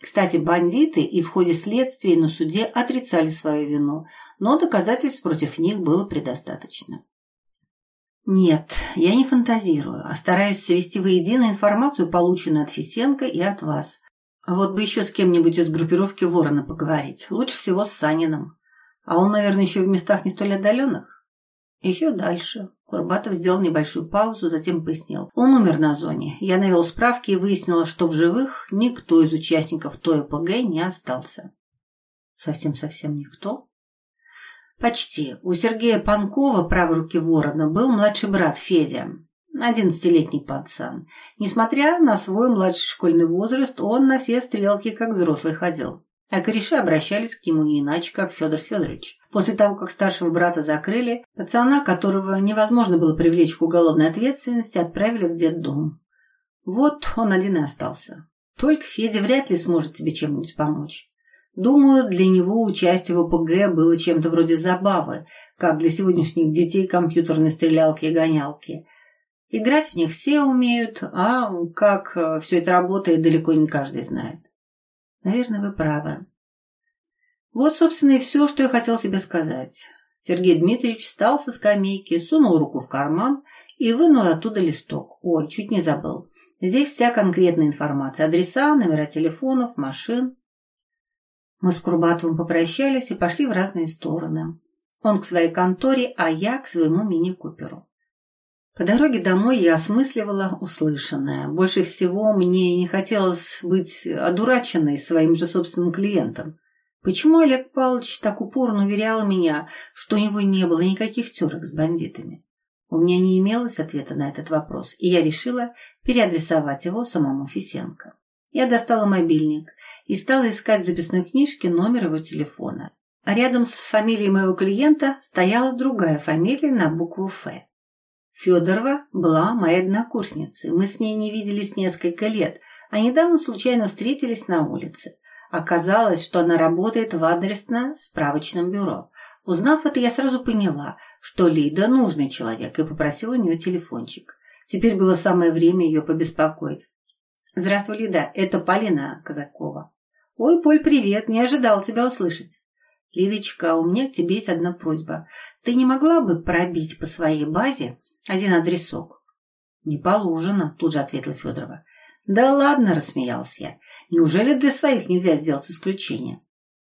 Кстати, бандиты и в ходе следствия и на суде отрицали свою вину, но доказательств против них было предостаточно. Нет, я не фантазирую, а стараюсь свести воедино информацию, полученную от Фисенко и от вас. Вот бы еще с кем-нибудь из группировки Ворона поговорить. Лучше всего с Саниным. А он, наверное, еще в местах не столь отдаленных. Еще дальше. Курбатов сделал небольшую паузу, затем пояснил. Он умер на зоне. Я навел справки и выяснила, что в живых никто из участников той ОПГ не остался. Совсем-совсем никто? Почти. У Сергея Панкова, правой руки ворона, был младший брат Федя. Одиннадцатилетний пацан. Несмотря на свой младший школьный возраст, он на все стрелки как взрослый ходил. А кореши обращались к нему не иначе, как Федор Федорович. После того, как старшего брата закрыли, пацана, которого невозможно было привлечь к уголовной ответственности, отправили в детдом. Вот он один и остался. Только Федя вряд ли сможет тебе чем-нибудь помочь. Думаю, для него участие в ОПГ было чем-то вроде забавы, как для сегодняшних детей компьютерной стрелялки и гонялки. Играть в них все умеют, а как э, все это работает, далеко не каждый знает. Наверное, вы правы. Вот, собственно, и все, что я хотел тебе сказать. Сергей Дмитриевич встал со скамейки, сунул руку в карман и вынул оттуда листок. Ой, чуть не забыл. Здесь вся конкретная информация. Адреса, номера телефонов, машин. Мы с Курбатовым попрощались и пошли в разные стороны. Он к своей конторе, а я к своему мини-куперу. По дороге домой я осмысливала услышанное. Больше всего мне не хотелось быть одураченной своим же собственным клиентом. Почему Олег Павлович так упорно уверял меня, что у него не было никаких терок с бандитами? У меня не имелось ответа на этот вопрос, и я решила переадресовать его самому Фисенко. Я достала мобильник и стала искать в записной книжке номер его телефона. А рядом с фамилией моего клиента стояла другая фамилия на букву «Ф». Федорова была моей однокурсницей. Мы с ней не виделись несколько лет, а недавно случайно встретились на улице. Оказалось, что она работает в адресно-справочном бюро. Узнав это, я сразу поняла, что Лида нужный человек, и попросила у нее телефончик. Теперь было самое время ее побеспокоить. «Здравствуй, Лида, это Полина Казакова». «Ой, Поль, привет, не ожидал тебя услышать». «Лидочка, у меня к тебе есть одна просьба. Ты не могла бы пробить по своей базе один адресок. Не положено, тут же ответила Федорова. Да ладно, рассмеялся я. Неужели для своих нельзя сделать исключение?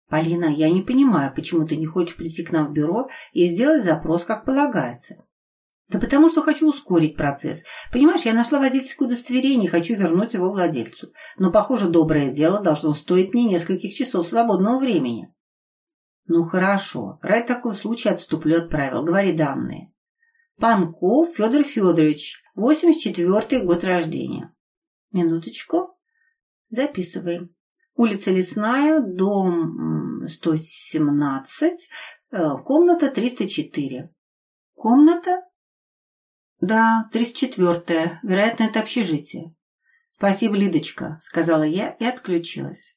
Полина, я не понимаю, почему ты не хочешь прийти к нам в бюро и сделать запрос, как полагается. Да потому что хочу ускорить процесс. Понимаешь, я нашла водительское удостоверение и хочу вернуть его владельцу. Но, похоже, доброе дело должно стоить мне нескольких часов свободного времени. Ну хорошо, ради такого случая отступлю от правил. Говори данные. Панков Федор Федорович, 84-й год рождения. Минуточку. Записываем. Улица Лесная, дом 117, э, комната 304. Комната? Да, тридцать четвертое. Вероятно, это общежитие. Спасибо, Лидочка, сказала я и отключилась.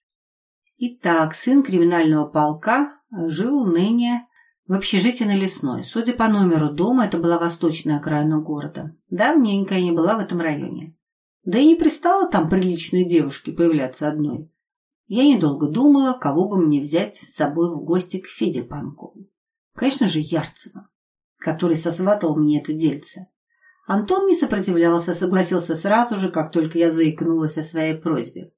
Итак, сын криминального полка жил ныне в общежитии на Лесной. Судя по номеру дома, это была восточная окраина города. Давненько я не была в этом районе. Да и не пристала там приличной девушке появляться одной. Я недолго думала, кого бы мне взять с собой в гости к Феде Панкову. Конечно же, Ярцева, который сосватал мне это дельце. Антон не сопротивлялся, согласился сразу же, как только я заикнулась о своей просьбе.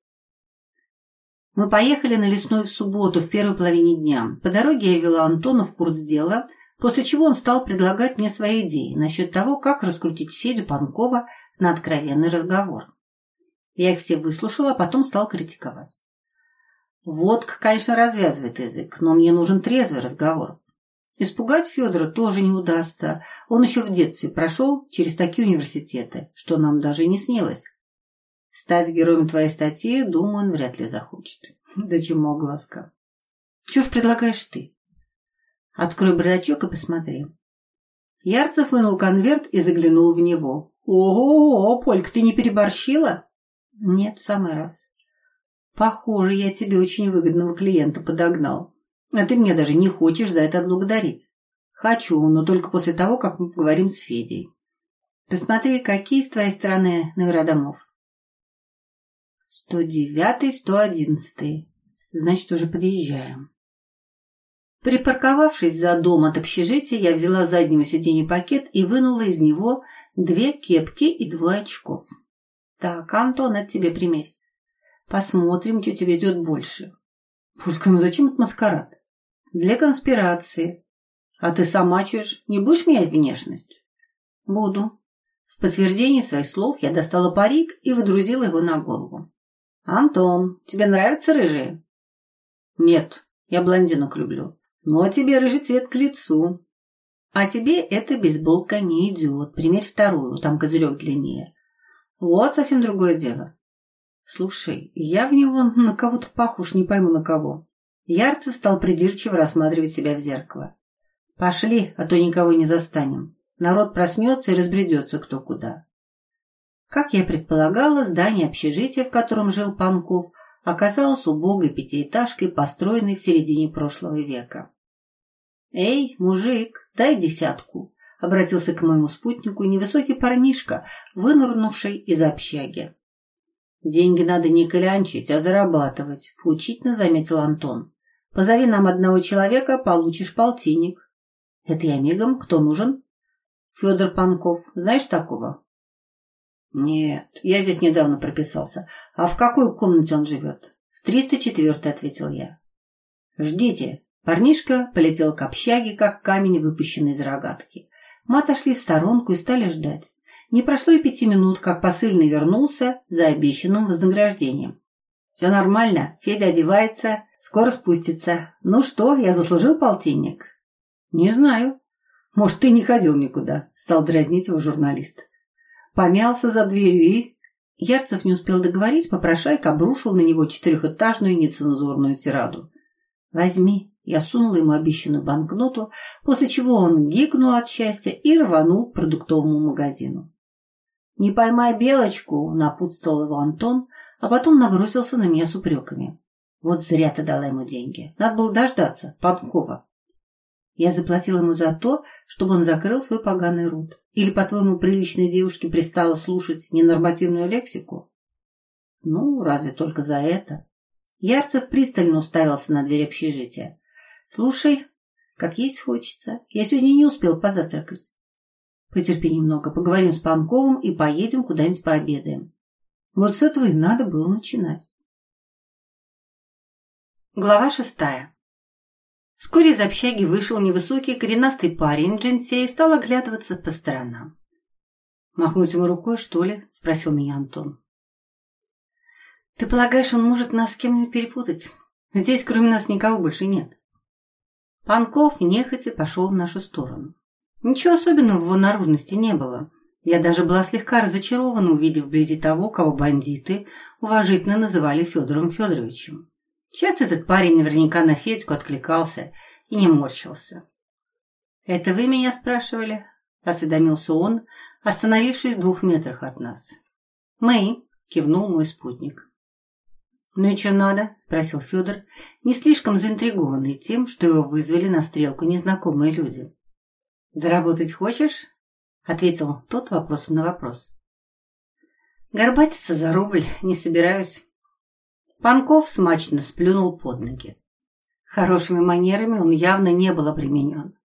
Мы поехали на лесной в субботу в первой половине дня. По дороге я вела Антона в курс дела, после чего он стал предлагать мне свои идеи насчет того, как раскрутить Федю Панкова на откровенный разговор. Я их все выслушала, а потом стал критиковать. Водка, конечно, развязывает язык, но мне нужен трезвый разговор. Испугать Федора тоже не удастся. Он еще в детстве прошел через такие университеты, что нам даже не снилось. Стать героем твоей статьи, думаю, он вряд ли захочет. Да чему глазка. Ж предлагаешь ты? Открой бардачок и посмотри. Ярцев вынул конверт и заглянул в него. Ого, Полька, ты не переборщила? Нет, в самый раз. Похоже, я тебе очень выгодного клиента подогнал. А ты мне даже не хочешь за это отблагодарить. Хочу, но только после того, как мы поговорим с Федей. Посмотри, какие с твоей стороны номера домов. Сто девятый, сто одиннадцатый. Значит, уже подъезжаем. Припарковавшись за дом от общежития, я взяла с заднего сиденья пакет и вынула из него две кепки и двое очков. Так, Антон, это тебе примерь. Посмотрим, что тебе идет больше. Пулька, ну зачем этот маскарад? Для конспирации. А ты сама чешь, не будешь менять внешность? Буду. В подтверждение своих слов я достала парик и выдрузила его на голову. Антон, тебе нравятся рыжие? Нет, я блондинок люблю. Но тебе рыжий цвет к лицу. А тебе эта бейсболка не идет. Примерь вторую, там козырек длиннее. Вот совсем другое дело. Слушай, я в него на кого-то похож, не пойму на кого. Ярцев стал придирчиво рассматривать себя в зеркало. Пошли, а то никого не застанем. Народ проснется и разбредется кто куда. Как я предполагала, здание общежития, в котором жил Панков, оказалось убогой пятиэтажкой, построенной в середине прошлого века. «Эй, мужик, дай десятку!» — обратился к моему спутнику невысокий парнишка, вынурнувший из общаги. «Деньги надо не клянчить, а зарабатывать», — поучительно заметил Антон. «Позови нам одного человека, получишь полтинник». «Это я мигом. Кто нужен?» «Федор Панков. Знаешь такого?» «Нет, я здесь недавно прописался. А в какой комнате он живет?» «В 304-й», — ответил я. «Ждите». Парнишка полетел к общаге, как камень, выпущенный из рогатки. Мы отошли в сторонку и стали ждать. Не прошло и пяти минут, как посыльный вернулся за обещанным вознаграждением. «Все нормально, Федя одевается, скоро спустится. Ну что, я заслужил полтинник?» «Не знаю. Может, ты не ходил никуда?» — стал дразнить его журналист. Помялся за дверью и... Ярцев не успел договорить, попрошайка обрушил на него четырехэтажную нецензурную тираду. «Возьми». Я сунула ему обещанную банкноту, после чего он гикнул от счастья и рванул к продуктовому магазину. «Не поймай белочку!» — напутствовал его Антон, а потом набросился на меня с упреками. «Вот зря ты дала ему деньги. Надо было дождаться, Панкова». Я заплатила ему за то, чтобы он закрыл свой поганый рот. Или, по-твоему, приличной девушке пристало слушать ненормативную лексику? Ну, разве только за это. Ярцев пристально уставился на дверь общежития. Слушай, как есть хочется. Я сегодня не успел позавтракать. Потерпи немного, поговорим с Панковым и поедем куда-нибудь пообедаем. Вот с этого и надо было начинать. Глава шестая. Вскоре из общаги вышел невысокий коренастый парень в джинсе и стал оглядываться по сторонам. «Махнуть ему рукой, что ли?» – спросил меня Антон. «Ты полагаешь, он может нас с кем-нибудь перепутать? Здесь кроме нас никого больше нет». Панков нехотя пошел в нашу сторону. Ничего особенного в его наружности не было. Я даже была слегка разочарована, увидев вблизи того, кого бандиты уважительно называли Федором Федоровичем. Сейчас этот парень наверняка на Федьку откликался и не морщился. «Это вы меня спрашивали?» – осведомился он, остановившись в двух метрах от нас. «Мы», — кивнул мой спутник. «Ну и что надо?» — спросил Федор, не слишком заинтригованный тем, что его вызвали на стрелку незнакомые люди. «Заработать хочешь?» — ответил тот вопросом на вопрос. «Горбатиться за рубль не собираюсь». Панков смачно сплюнул под ноги. Хорошими манерами он явно не был обременен.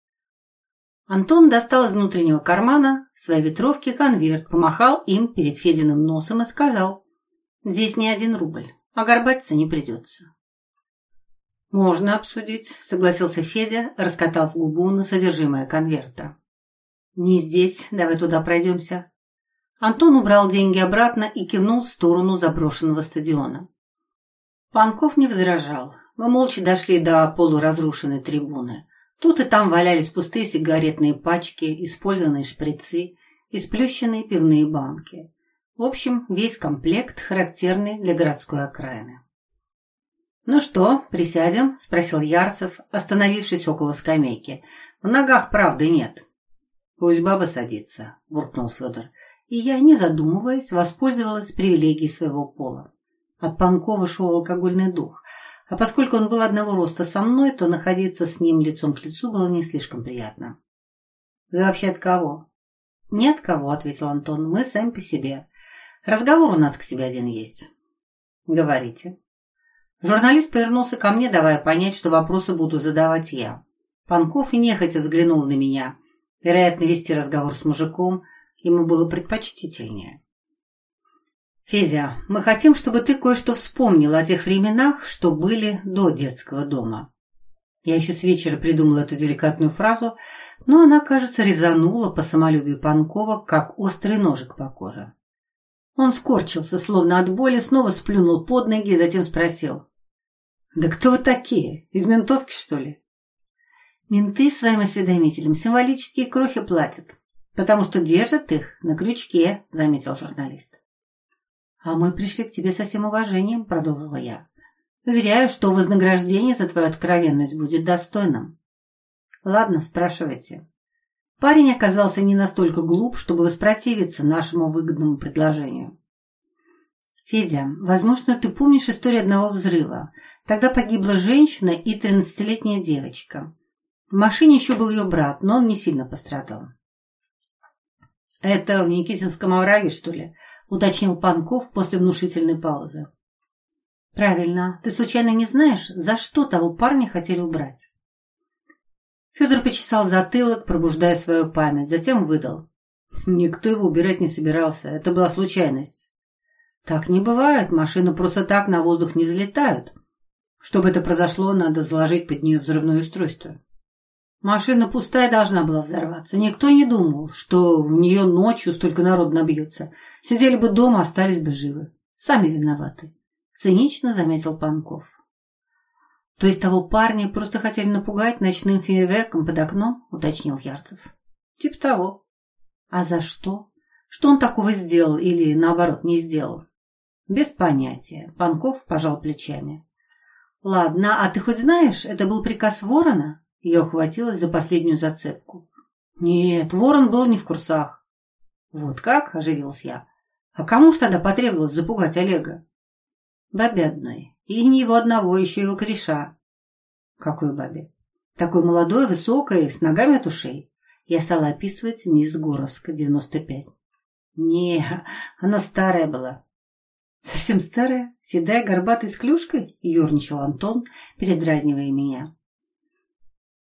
Антон достал из внутреннего кармана своей ветровки конверт, помахал им перед Фединым носом и сказал, «Здесь не один рубль, а горбатиться не придется». «Можно обсудить», — согласился Федя, раскатав губу на содержимое конверта. «Не здесь, давай туда пройдемся». Антон убрал деньги обратно и кивнул в сторону заброшенного стадиона. Панков не возражал. Мы молча дошли до полуразрушенной трибуны. Тут и там валялись пустые сигаретные пачки, использованные шприцы и сплющенные пивные банки. В общем, весь комплект, характерный для городской окраины. «Ну что, присядем?» – спросил Ярцев, остановившись около скамейки. «В ногах правды нет». «Пусть баба садится», – буркнул Федор. И я, не задумываясь, воспользовалась привилегией своего пола. От Панкова шел алкогольный дух, а поскольку он был одного роста со мной, то находиться с ним лицом к лицу было не слишком приятно. «Вы вообще от кого?» «Не от кого», — ответил Антон. «Мы сами по себе. Разговор у нас к тебе один есть». «Говорите». Журналист повернулся ко мне, давая понять, что вопросы буду задавать я. Панков и нехотя взглянул на меня. Вероятно, вести разговор с мужиком ему было предпочтительнее. «Федя, мы хотим, чтобы ты кое-что вспомнил о тех временах, что были до детского дома». Я еще с вечера придумала эту деликатную фразу, но она, кажется, резанула по самолюбию Панкова, как острый ножик по коже. Он скорчился, словно от боли, снова сплюнул под ноги и затем спросил. «Да кто вы такие? Из ментовки, что ли?» «Менты своим осведомителям символические крохи платят, потому что держат их на крючке», — заметил журналист. «А мы пришли к тебе со всем уважением», — продолжила я. «Уверяю, что вознаграждение за твою откровенность будет достойным». «Ладно, спрашивайте». Парень оказался не настолько глуп, чтобы воспротивиться нашему выгодному предложению. «Федя, возможно, ты помнишь историю одного взрыва. Тогда погибла женщина и тринадцатилетняя девочка. В машине еще был ее брат, но он не сильно пострадал». «Это в Никитинском овраге, что ли?» — уточнил Панков после внушительной паузы. «Правильно. Ты случайно не знаешь, за что того парня хотели убрать?» Федор почесал затылок, пробуждая свою память, затем выдал. Никто его убирать не собирался. Это была случайность. Так не бывает. Машины просто так на воздух не взлетают. Чтобы это произошло, надо заложить под нее взрывное устройство. Машина пустая должна была взорваться. Никто не думал, что в нее ночью столько народ набьется. Сидели бы дома, остались бы живы. Сами виноваты. Цинично заметил Панков. То есть того парня просто хотели напугать ночным фейерверком под окном, уточнил Ярцев. Типа того. А за что? Что он такого сделал или, наоборот, не сделал? Без понятия. Панков пожал плечами. Ладно, а ты хоть знаешь, это был приказ Ворона? Я ухватилась за последнюю зацепку. Нет, Ворон был не в курсах. Вот как? Оживился я. А кому ж тогда потребовалось запугать Олега? Бабе одной. И не его одного, еще его кореша. Какой бабе? Такой молодой, высокой, с ногами от ушей. Я стала описывать мисс Горовска, 95. Не, она старая была. Совсем старая, седая, горбатая с клюшкой? Ёрничал Антон, перездразнивая меня.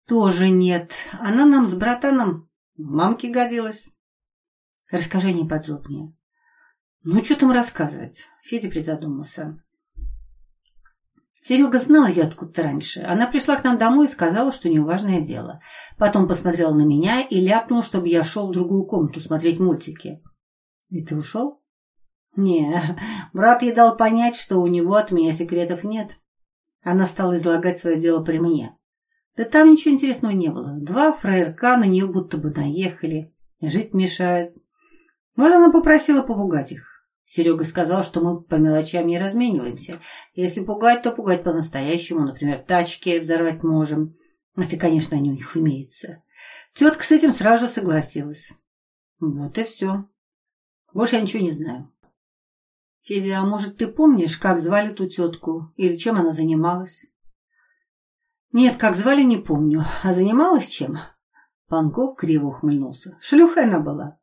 Тоже нет. Она нам с братаном мамке годилась. Расскажи не подробнее. Ну, что там рассказывать? Федя призадумался. Серега знал ее откуда-то раньше. Она пришла к нам домой и сказала, что у нее важное дело. Потом посмотрела на меня и ляпнул, чтобы я шел в другую комнату смотреть мультики. И ты ушел? Не, брат ей дал понять, что у него от меня секретов нет. Она стала излагать свое дело при мне. Да там ничего интересного не было. Два фраерка на нее будто бы наехали. Жить мешают. Вот она попросила попугать их. Серега сказал, что мы по мелочам не размениваемся. Если пугать, то пугать по-настоящему. Например, тачки взорвать можем. Если, конечно, они у них имеются. Тетка с этим сразу согласилась. Вот и все. Больше я ничего не знаю. Федя, а может, ты помнишь, как звали ту тетку или чем она занималась? Нет, как звали, не помню. А занималась чем? Панков криво ухмыльнулся. Шлюхой она была.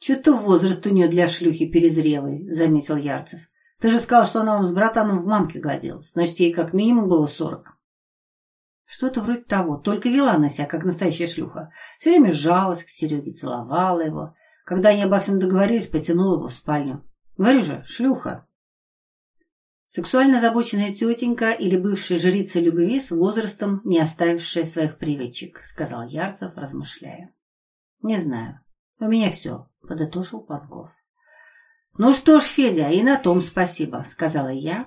Что-то возраст у нее для шлюхи перезрелый, заметил Ярцев. Ты же сказал, что она вам с братаном в мамке годилась. Значит, ей как минимум было сорок. Что-то вроде того. Только вела она себя, как настоящая шлюха. Все время жалась к Сереге, целовала его. Когда они обо всем договорились, потянула его в спальню. Говорю же, шлюха. Сексуально озабоченная тетенька или бывшая жрица любви с возрастом, не оставившая своих привычек, сказал Ярцев, размышляя. Не знаю. У меня все, подытожил Панков. Ну что ж, Федя, и на том спасибо, сказала я,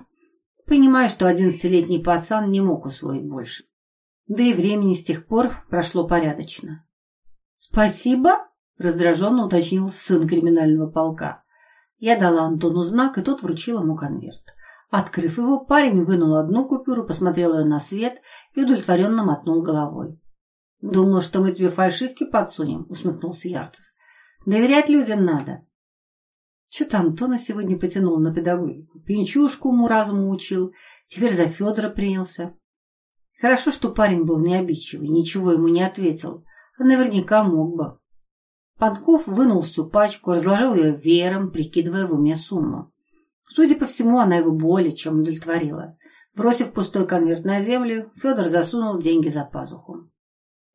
понимая, что одиннадцатилетний пацан не мог усвоить больше. Да и времени с тех пор прошло порядочно. Спасибо? раздраженно уточнил сын криминального полка. Я дала Антону знак, и тот вручил ему конверт. Открыв его, парень вынул одну купюру, посмотрел ее на свет и удовлетворенно мотнул головой. «Думал, что мы тебе фальшивки подсунем», — усмехнулся Ярцев. «Доверять людям надо». Что-то Антона сегодня потянул на педагогику. Пинчушку уму-разуму учил, теперь за Федора принялся. Хорошо, что парень был не обидчивый, ничего ему не ответил, а наверняка мог бы. Панков вынул всю пачку, разложил ее веером, прикидывая в уме сумму. Судя по всему, она его более чем удовлетворила. Бросив пустой конверт на землю, Федор засунул деньги за пазуху.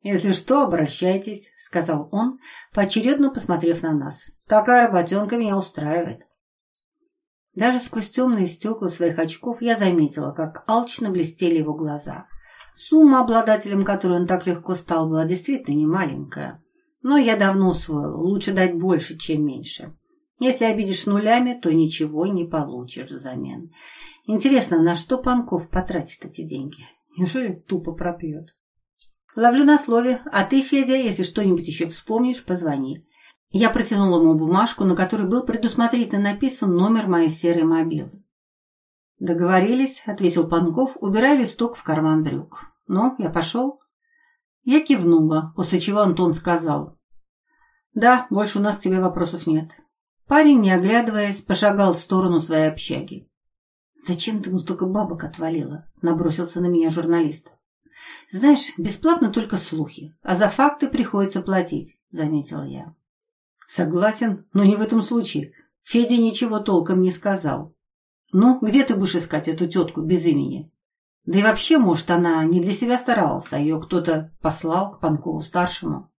«Если что, обращайтесь», — сказал он, поочередно посмотрев на нас. «Такая работенка меня устраивает». Даже сквозь темные стекла своих очков я заметила, как алчно блестели его глаза. Сумма, обладателем которой он так легко стал, была действительно немаленькая. Но я давно усвоила, лучше дать больше, чем меньше. Если обидишь нулями, то ничего не получишь взамен. Интересно, на что Панков потратит эти деньги? Неужели тупо пропьет? Ловлю на слове, а ты, Федя, если что-нибудь еще вспомнишь, позвони. Я протянула ему бумажку, на которой был предусмотрительно написан номер моей серой мобилы. «Договорились», — ответил Панков, убирая листок в карман брюк. «Ну, я пошел?» Я кивнула, после чего Антон сказал. «Да, больше у нас к тебе вопросов нет». Парень, не оглядываясь, пошагал в сторону своей общаги. «Зачем ты ему столько бабок отвалила?» — набросился на меня журналист. «Знаешь, бесплатно только слухи, а за факты приходится платить», — заметила я. «Согласен, но не в этом случае. Федя ничего толком не сказал. Ну, где ты будешь искать эту тетку без имени?» Да и вообще, может, она не для себя старалась, а ее кто-то послал к Панкову-старшему.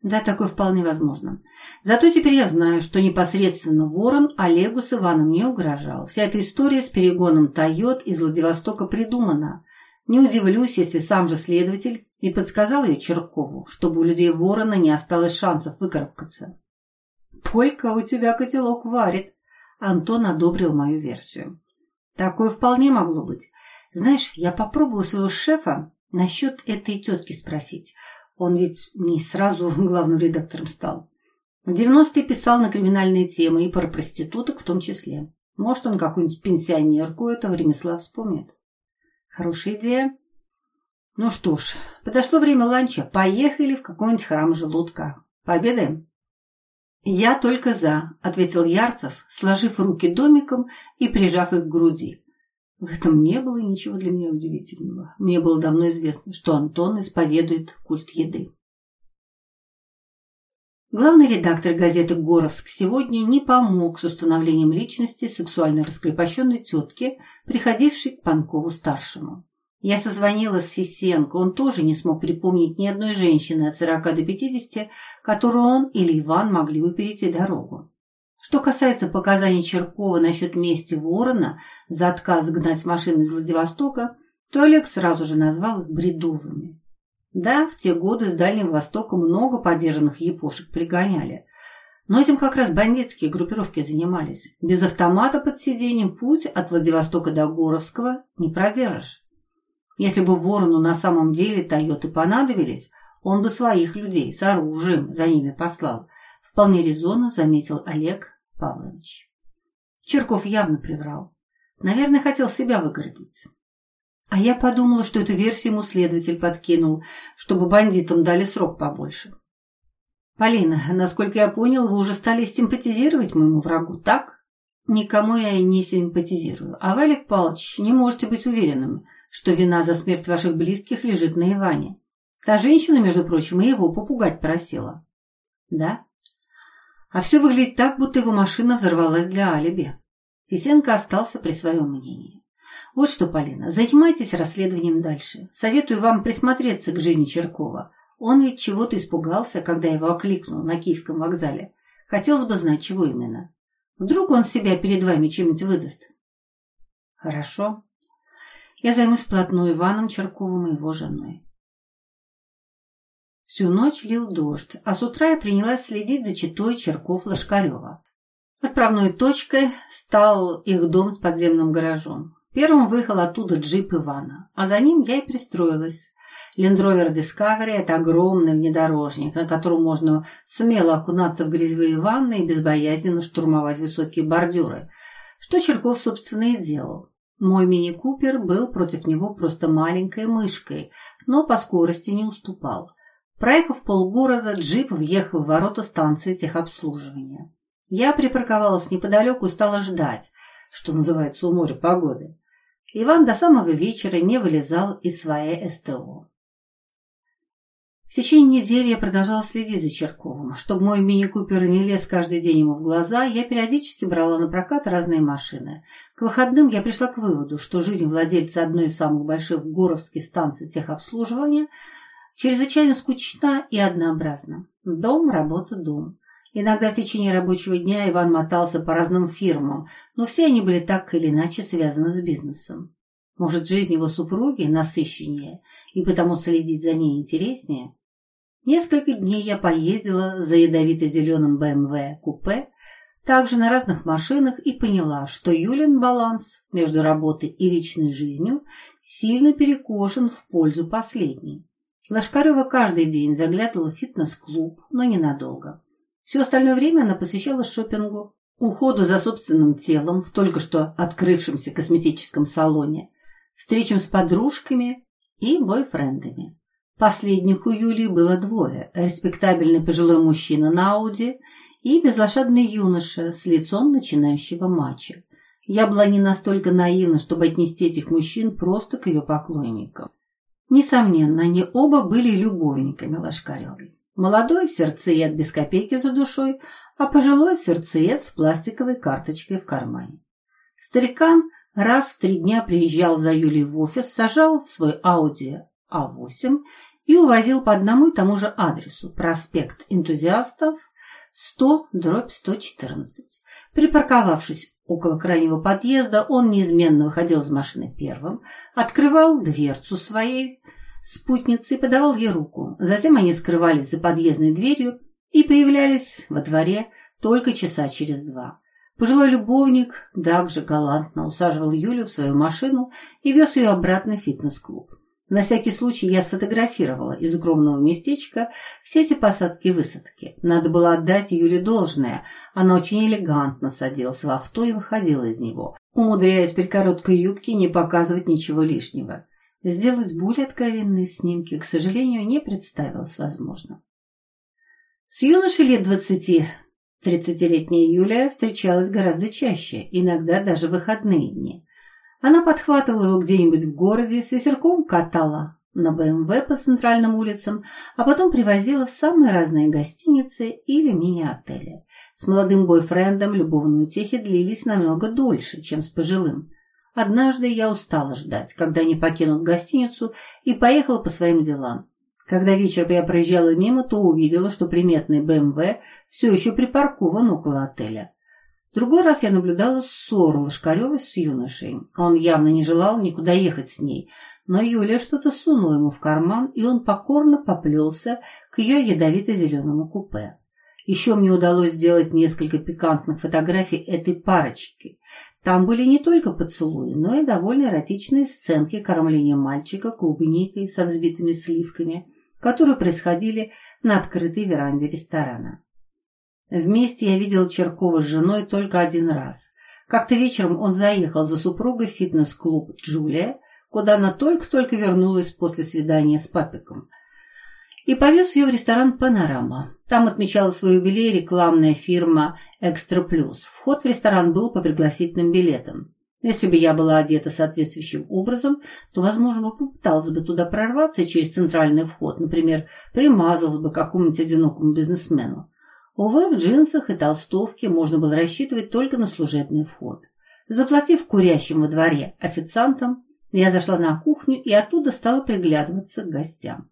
Да, такое вполне возможно. Зато теперь я знаю, что непосредственно Ворон Олегу с Иваном не угрожал. Вся эта история с перегоном Тойот из Владивостока придумана. Не удивлюсь, если сам же следователь и подсказал ее Черкову, чтобы у людей Ворона не осталось шансов выкарабкаться. «Полька, у тебя котелок варит», — Антон одобрил мою версию. «Такое вполне могло быть. Знаешь, я попробую своего шефа насчет этой тетки спросить. Он ведь не сразу главным редактором стал. В 90-е писал на криминальные темы и про проституток в том числе. Может, он какую-нибудь пенсионерку этого ремесла вспомнит. Хорошая идея. Ну что ж, подошло время ланча. Поехали в какой-нибудь храм желудка. Пообедаем? Я только за, ответил Ярцев, сложив руки домиком и прижав их к груди. В этом не было ничего для меня удивительного. Мне было давно известно, что Антон исповедует культ еды. Главный редактор газеты «Горовск» сегодня не помог с установлением личности сексуально раскрепощенной тетки, приходившей к Панкову-старшему. Я созвонила с Фисенко, он тоже не смог припомнить ни одной женщины от 40 до 50, которую он или Иван могли бы перейти дорогу. Что касается показаний Черкова насчет мести Ворона за отказ гнать машины из Владивостока, то Олег сразу же назвал их бредовыми. Да, в те годы с Дальнего Востока много подержанных япошек пригоняли. Но этим как раз бандитские группировки занимались. Без автомата под сиденьем путь от Владивостока до Горовского не продержишь. Если бы Ворону на самом деле Тойоты понадобились, он бы своих людей с оружием за ними послал. Вполне резонно заметил Олег, Павлович. Черков явно приврал. Наверное, хотел себя выгородить. А я подумала, что эту версию ему следователь подкинул, чтобы бандитам дали срок побольше. Полина, насколько я понял, вы уже стали симпатизировать моему врагу, так? Никому я не симпатизирую. А Олег Павлович, не можете быть уверенным, что вина за смерть ваших близких лежит на Иване. Та женщина, между прочим, и его попугать просила. Да? А все выглядит так, будто его машина взорвалась для алиби. Фисенко остался при своем мнении. Вот что, Полина, занимайтесь расследованием дальше. Советую вам присмотреться к жизни Черкова. Он ведь чего-то испугался, когда его окликнул на Киевском вокзале. Хотелось бы знать, чего именно. Вдруг он себя перед вами чем-нибудь выдаст? Хорошо. Я займусь плотной Иваном Черковым и его женой. Всю ночь лил дождь, а с утра я принялась следить за читой Черков-Лошкарева. Отправной точкой стал их дом с подземным гаражом. Первым выехал оттуда джип Ивана, а за ним я и пристроилась. Лендровер Discovery – это огромный внедорожник, на котором можно смело окунаться в грязевые ванны и безбоязненно штурмовать высокие бордюры, что Черков, собственно, и делал. Мой мини-купер был против него просто маленькой мышкой, но по скорости не уступал. Проехав полгорода, джип въехал в ворота станции техобслуживания. Я припарковалась неподалеку и стала ждать, что называется у моря погоды. Иван до самого вечера не вылезал из своей СТО. В течение недели я продолжала следить за Черковым. Чтобы мой мини-купер не лез каждый день ему в глаза, я периодически брала на прокат разные машины. К выходным я пришла к выводу, что жизнь владельца одной из самых больших горовских станций техобслуживания чрезвычайно скучна и однообразна. Дом, работа, дом. Иногда в течение рабочего дня Иван мотался по разным фирмам, но все они были так или иначе связаны с бизнесом. Может, жизнь его супруги насыщеннее, и потому следить за ней интереснее? Несколько дней я поездила за ядовито-зеленым БМВ купе, также на разных машинах и поняла, что Юлин баланс между работой и личной жизнью сильно перекошен в пользу последней. Лошкарева каждый день заглядывала в фитнес-клуб, но ненадолго. Все остальное время она посвящала шопингу, уходу за собственным телом в только что открывшемся косметическом салоне, встречам с подружками и бойфрендами. Последних у Юлии было двое – респектабельный пожилой мужчина на Ауди и безлошадный юноша с лицом начинающего матча. Я была не настолько наивна, чтобы отнести этих мужчин просто к ее поклонникам. Несомненно, они оба были любовниками Лошкаревой. Молодой сердцеед без копейки за душой, а пожилой сердцеед с пластиковой карточкой в кармане. Старикан раз в три дня приезжал за Юлей в офис, сажал в свой Ауди а8 и увозил по одному и тому же адресу проспект энтузиастов 100 дробь 114. Припарковавшись около крайнего подъезда, он неизменно выходил из машины первым, открывал дверцу своей спутницы и подавал ей руку. Затем они скрывались за подъездной дверью и появлялись во дворе только часа через два. Пожилой любовник также галантно усаживал Юлю в свою машину и вез ее обратно в фитнес-клуб. На всякий случай я сфотографировала из укромного местечка все эти посадки и высадки. Надо было отдать Юле должное. Она очень элегантно садилась в авто и выходила из него, умудряясь при короткой юбке не показывать ничего лишнего. Сделать более откровенные снимки, к сожалению, не представилось возможным. С юношей лет двадцати тридцатилетняя Юлия встречалась гораздо чаще, иногда даже в выходные дни. Она подхватывала его где-нибудь в городе, с ветерком катала на БМВ по центральным улицам, а потом привозила в самые разные гостиницы или мини-отели. С молодым бойфрендом любовные утехи длились намного дольше, чем с пожилым. Однажды я устала ждать, когда они покинут гостиницу, и поехала по своим делам. Когда вечером я проезжала мимо, то увидела, что приметный БМВ все еще припаркован около отеля. Другой раз я наблюдала ссору Лошкаревой с юношей. Он явно не желал никуда ехать с ней, но Юлия что-то сунула ему в карман, и он покорно поплелся к ее ядовито-зеленому купе. Еще мне удалось сделать несколько пикантных фотографий этой парочки. Там были не только поцелуи, но и довольно эротичные сценки кормления мальчика клубникой со взбитыми сливками, которые происходили на открытой веранде ресторана. Вместе я видел Черкова с женой только один раз. Как-то вечером он заехал за супругой в фитнес-клуб «Джулия», куда она только-только вернулась после свидания с папиком. и повез ее в ресторан «Панорама». Там отмечала свой юбилей рекламная фирма «Экстра Плюс». Вход в ресторан был по пригласительным билетам. Если бы я была одета соответствующим образом, то, возможно, попыталась бы туда прорваться через центральный вход, например, примазалась бы какому-нибудь одинокому бизнесмену. Увы, в джинсах и толстовке можно было рассчитывать только на служебный вход. Заплатив курящим во дворе официантам, я зашла на кухню и оттуда стала приглядываться к гостям.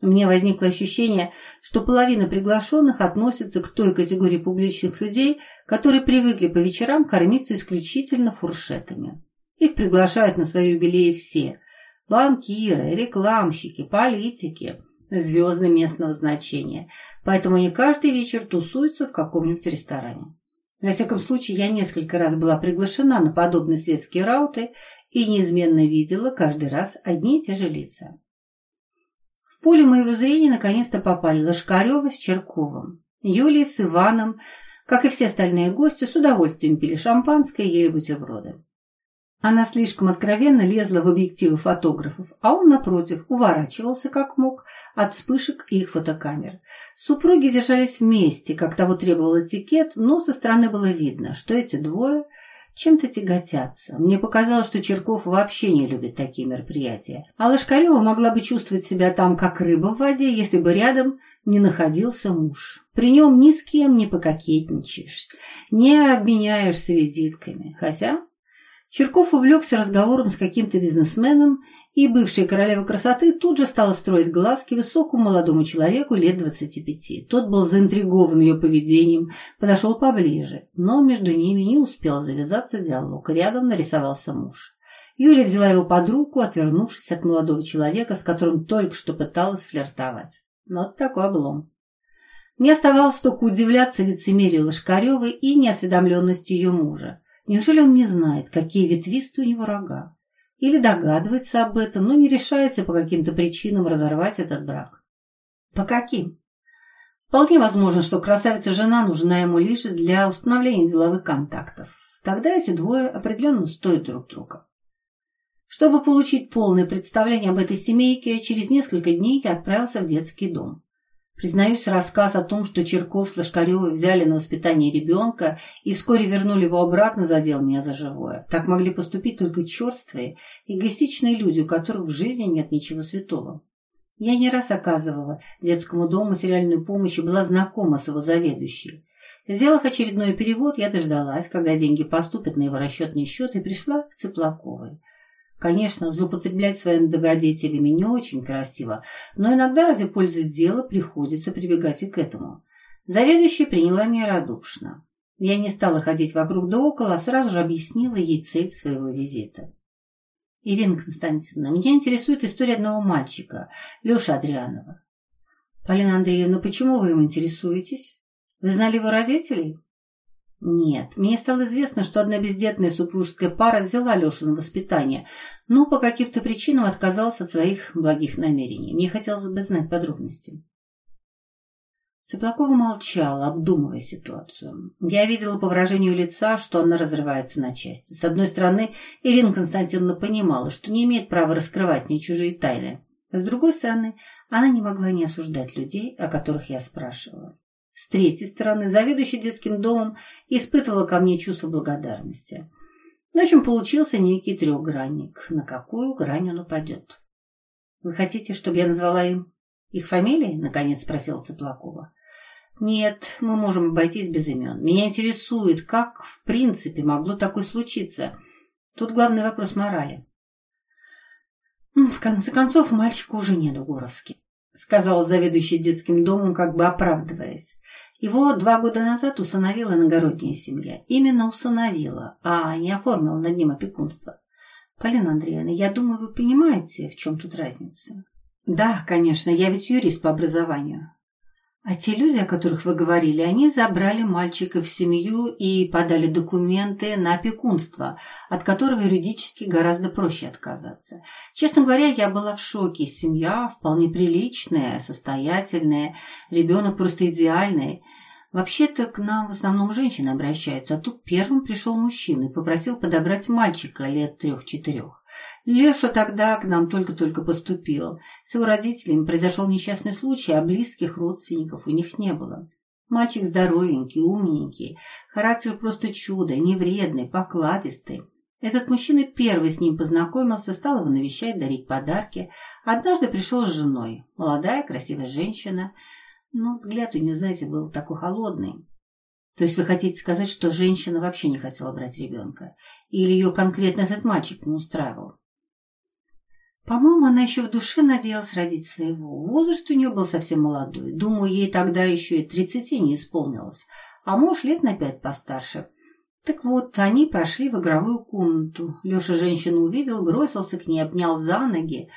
У меня возникло ощущение, что половина приглашенных относится к той категории публичных людей, которые привыкли по вечерам кормиться исключительно фуршетами. Их приглашают на свои юбилеи все – банкиры, рекламщики, политики, звезды местного значения, поэтому они каждый вечер тусуются в каком-нибудь ресторане. Во всяком случае, я несколько раз была приглашена на подобные светские рауты и неизменно видела каждый раз одни и те же лица поле моего зрения наконец-то попали Лошкарева с Черковым. Юлия с Иваном, как и все остальные гости, с удовольствием пили шампанское и ели бутерброды. Она слишком откровенно лезла в объективы фотографов, а он, напротив, уворачивался как мог от вспышек их фотокамер. Супруги держались вместе, как того требовал этикет, но со стороны было видно, что эти двое чем-то тяготятся. Мне показалось, что Черков вообще не любит такие мероприятия. А Лошкарева могла бы чувствовать себя там, как рыба в воде, если бы рядом не находился муж. При нем ни с кем не пококетничаешь, не обменяешься визитками. Хотя Черков увлекся разговором с каким-то бизнесменом и бывшая королева красоты тут же стала строить глазки высокому молодому человеку лет двадцати пяти. Тот был заинтригован ее поведением, подошел поближе, но между ними не успел завязаться диалог. Рядом нарисовался муж. Юля взяла его под руку, отвернувшись от молодого человека, с которым только что пыталась флиртовать. Но вот такой облом. Мне оставалось только удивляться лицемерию Лошкаревой и неосведомленности ее мужа. Неужели он не знает, какие ветвистые у него рога? Или догадывается об этом, но не решается по каким-то причинам разорвать этот брак. По каким? Вполне возможно, что красавица-жена нужна ему лишь для установления деловых контактов. Тогда эти двое определенно стоят друг друга. Чтобы получить полное представление об этой семейке, через несколько дней я отправился в детский дом. Признаюсь, рассказ о том, что Черков с Лошкаревой взяли на воспитание ребенка и вскоре вернули его обратно, задел меня за живое. Так могли поступить только черствые, эгоистичные люди, у которых в жизни нет ничего святого. Я не раз оказывала детскому дому материальную помощь и была знакома с его заведующей. Сделав очередной перевод, я дождалась, когда деньги поступят на его расчетный счет, и пришла к Цыплаковой. Конечно, злоупотреблять своими добродетелями не очень красиво, но иногда ради пользы дела приходится прибегать и к этому. Заведующая приняла меня радушно. Я не стала ходить вокруг да около, а сразу же объяснила ей цель своего визита. «Ирина Константиновна, меня интересует история одного мальчика, Леши Адрианова». «Полина Андреевна, почему вы им интересуетесь? Вы знали его родителей?» Нет, мне стало известно, что одна бездетная супружеская пара взяла Лешу на воспитание, но по каким-то причинам отказалась от своих благих намерений. Мне хотелось бы знать подробности. Цыплакова молчала, обдумывая ситуацию. Я видела по выражению лица, что она разрывается на части. С одной стороны, Ирина Константиновна понимала, что не имеет права раскрывать мне чужие тайны. С другой стороны, она не могла не осуждать людей, о которых я спрашивала. С третьей стороны, заведующий детским домом испытывала ко мне чувство благодарности. В общем, получился некий трехгранник. На какую грань он упадет? «Вы хотите, чтобы я назвала им их фамилии?» — наконец спросила Цыплакова. «Нет, мы можем обойтись без имен. Меня интересует, как в принципе могло такое случиться. Тут главный вопрос морали». «В конце концов, мальчика уже нет в Горовске», — сказала заведующий детским домом, как бы оправдываясь. Его два года назад усыновила иногородняя семья. Именно усыновила, а не оформила над ним опекунство. Полина Андреевна, я думаю, вы понимаете, в чем тут разница? Да, конечно, я ведь юрист по образованию. А те люди, о которых вы говорили, они забрали мальчика в семью и подали документы на опекунство, от которого юридически гораздо проще отказаться. Честно говоря, я была в шоке. Семья вполне приличная, состоятельная, ребенок просто идеальный. Вообще-то к нам в основном женщины обращаются, а тут первым пришел мужчина и попросил подобрать мальчика лет трех-четырех. Леша тогда к нам только-только поступил. С его родителями произошел несчастный случай, а близких родственников у них не было. Мальчик здоровенький, умненький, характер просто чудо, невредный, покладистый. Этот мужчина первый с ним познакомился, стал его навещать, дарить подарки. Однажды пришел с женой, молодая, красивая женщина, но взгляд у нее, знаете, был такой холодный. То есть вы хотите сказать, что женщина вообще не хотела брать ребенка? Или ее конкретно этот мальчик не устраивал? По-моему, она еще в душе надеялась родить своего. Возраст у нее был совсем молодой. Думаю, ей тогда еще и тридцати не исполнилось. А муж лет на пять постарше. Так вот, они прошли в игровую комнату. Леша женщину увидел, бросился к ней, обнял за ноги.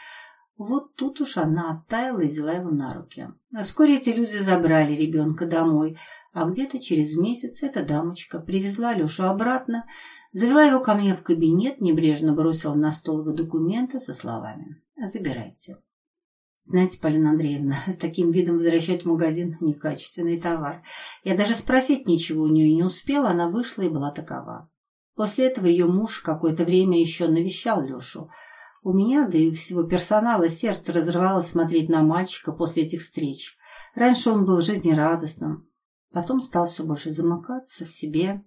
Вот тут уж она оттаяла и взяла его на руки. А вскоре эти люди забрали ребенка домой, а где-то через месяц эта дамочка привезла Лешу обратно, Завела его ко мне в кабинет, небрежно бросила на стол его документы со словами «Забирайте». Знаете, Полина Андреевна, с таким видом возвращать в магазин некачественный товар. Я даже спросить ничего у нее не успела, она вышла и была такова. После этого ее муж какое-то время еще навещал Лешу. У меня, да и у всего персонала, сердце разрывалось смотреть на мальчика после этих встреч. Раньше он был жизнерадостным, потом стал все больше замыкаться в себе,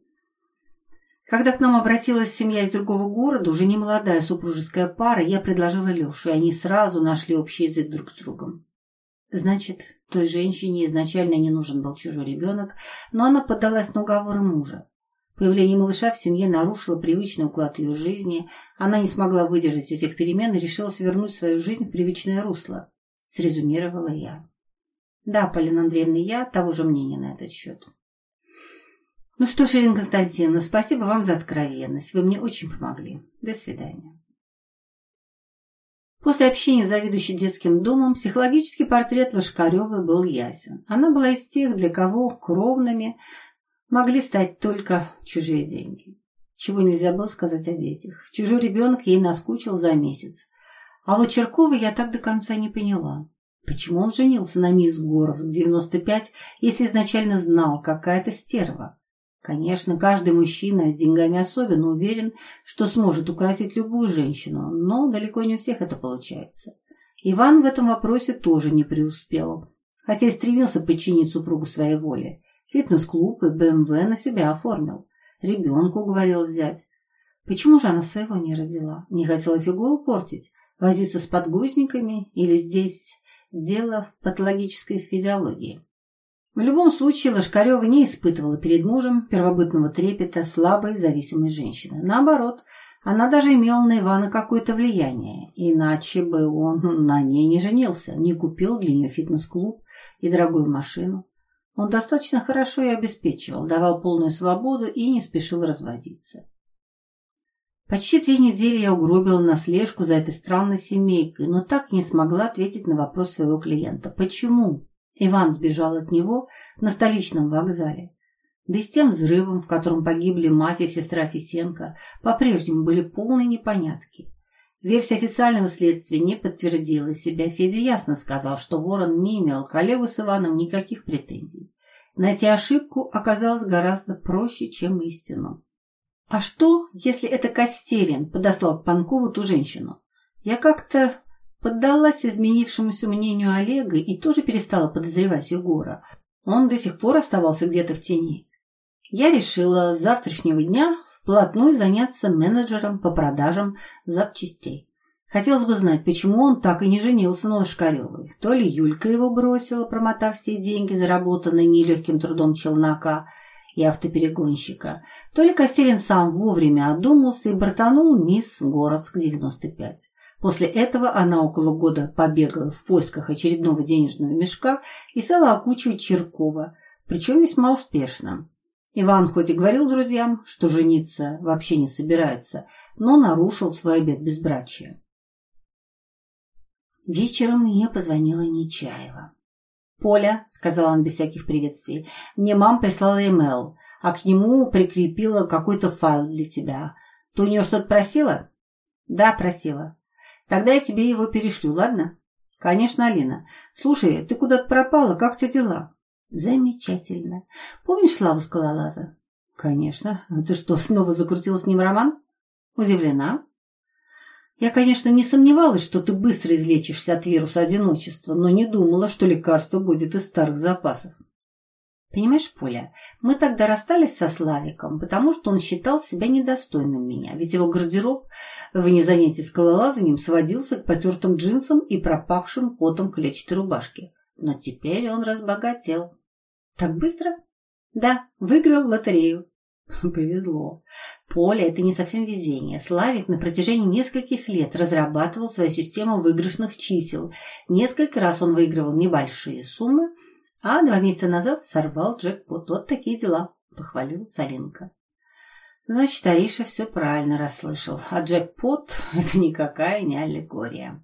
когда к нам обратилась семья из другого города, уже не молодая супружеская пара, я предложила Лешу, и они сразу нашли общий язык друг с другом. Значит, той женщине изначально не нужен был чужой ребенок, но она поддалась на уговоры мужа. Появление малыша в семье нарушило привычный уклад ее жизни. Она не смогла выдержать этих перемен и решила свернуть свою жизнь в привычное русло. Срезюмировала я. Да, Полина Андреевна, я того же мнения на этот счет. Ну что ж, Ирина Константиновна, спасибо вам за откровенность. Вы мне очень помогли. До свидания. После общения заведующей детским домом психологический портрет Лошкаревой был ясен. Она была из тех, для кого кровными могли стать только чужие деньги. Чего нельзя было сказать о детях. Чужой ребенок ей наскучил за месяц. А вот Черкова я так до конца не поняла. Почему он женился на мисс Горовск 95, если изначально знал, какая-то стерва? Конечно, каждый мужчина с деньгами особенно уверен, что сможет укротить любую женщину, но далеко не у всех это получается. Иван в этом вопросе тоже не преуспел, хотя и стремился подчинить супругу своей воле. Фитнес-клуб и БМВ на себя оформил. Ребенку уговорил взять. Почему же она своего не родила? Не хотела фигуру портить? Возиться с подгузниками? Или здесь дело в патологической физиологии? В любом случае Лошкарева не испытывала перед мужем первобытного трепета слабой зависимой женщины. Наоборот, она даже имела на Ивана какое-то влияние, иначе бы он на ней не женился, не купил для нее фитнес-клуб и дорогую машину. Он достаточно хорошо ее обеспечивал, давал полную свободу и не спешил разводиться. Почти две недели я угробила на слежку за этой странной семейкой, но так не смогла ответить на вопрос своего клиента. Почему? Иван сбежал от него на столичном вокзале. Да и с тем взрывом, в котором погибли мать и сестра Фисенко, по-прежнему были полные непонятки. Версия официального следствия не подтвердила себя. Федя ясно сказал, что Ворон не имел к Олегу с Иваном никаких претензий. Найти ошибку оказалось гораздо проще, чем истину. А что, если это Костерин подослал Панкову ту женщину? Я как-то Поддалась изменившемуся мнению Олега и тоже перестала подозревать Егора. Он до сих пор оставался где-то в тени. Я решила с завтрашнего дня вплотную заняться менеджером по продажам запчастей. Хотелось бы знать, почему он так и не женился на Лошкаревой. То ли Юлька его бросила, промотав все деньги, заработанные нелегким трудом челнока и автоперегонщика, то ли Костелин сам вовремя одумался и бортанул мисс Городск-95. После этого она около года побегала в поисках очередного денежного мешка и стала окучивать Черкова, причем весьма успешно. Иван хоть и говорил друзьям, что жениться вообще не собирается, но нарушил свой обет безбрачия. Вечером мне позвонила Нечаева. «Поля», — сказала он без всяких приветствий, — «мне мам прислала имейл, а к нему прикрепила какой-то файл для тебя. Ты у нее что-то просила?» «Да, просила. Тогда я тебе его перешлю, ладно? Конечно, Алина. Слушай, ты куда-то пропала, как у тебя дела? Замечательно. Помнишь Славу Скалолаза? Конечно. Ты что, снова закрутила с ним роман? Удивлена? Я, конечно, не сомневалась, что ты быстро излечишься от вируса одиночества, но не думала, что лекарство будет из старых запасов. Понимаешь, Поля, мы тогда расстались со Славиком, потому что он считал себя недостойным меня, ведь его гардероб вне занятий скалолазанием сводился к потертым джинсам и пропавшим потом клетчатой рубашке. Но теперь он разбогател. Так быстро? Да, выиграл лотерею. Повезло. Поля – это не совсем везение. Славик на протяжении нескольких лет разрабатывал свою систему выигрышных чисел. Несколько раз он выигрывал небольшие суммы, а два месяца назад сорвал джекпот. Вот такие дела, похвалил Салинка. Значит, Ариша все правильно расслышал. А джекпот – это никакая не аллегория.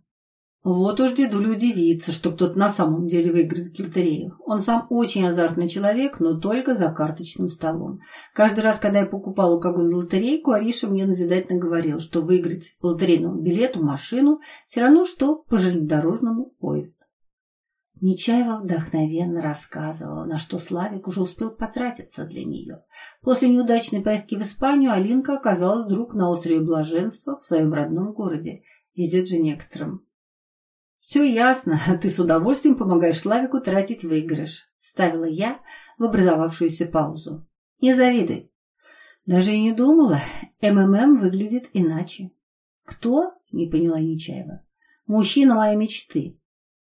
Вот уж дедуль удивится, что кто-то на самом деле выигрывает лотерею. Он сам очень азартный человек, но только за карточным столом. Каждый раз, когда я покупал алкогольную лотерейку, Ариша мне назидательно говорил, что выиграть по лотерейному билету машину все равно, что по железнодорожному поезду. Нечаева вдохновенно рассказывала, на что Славик уже успел потратиться для нее. После неудачной поездки в Испанию Алинка оказалась вдруг на острове Блаженства в своем родном городе. Везет же некоторым. «Все ясно, ты с удовольствием помогаешь Славику тратить выигрыш», — ставила я в образовавшуюся паузу. «Не завидуй». Даже и не думала, МММ выглядит иначе. «Кто?» — не поняла Нечаева. «Мужчина моей мечты».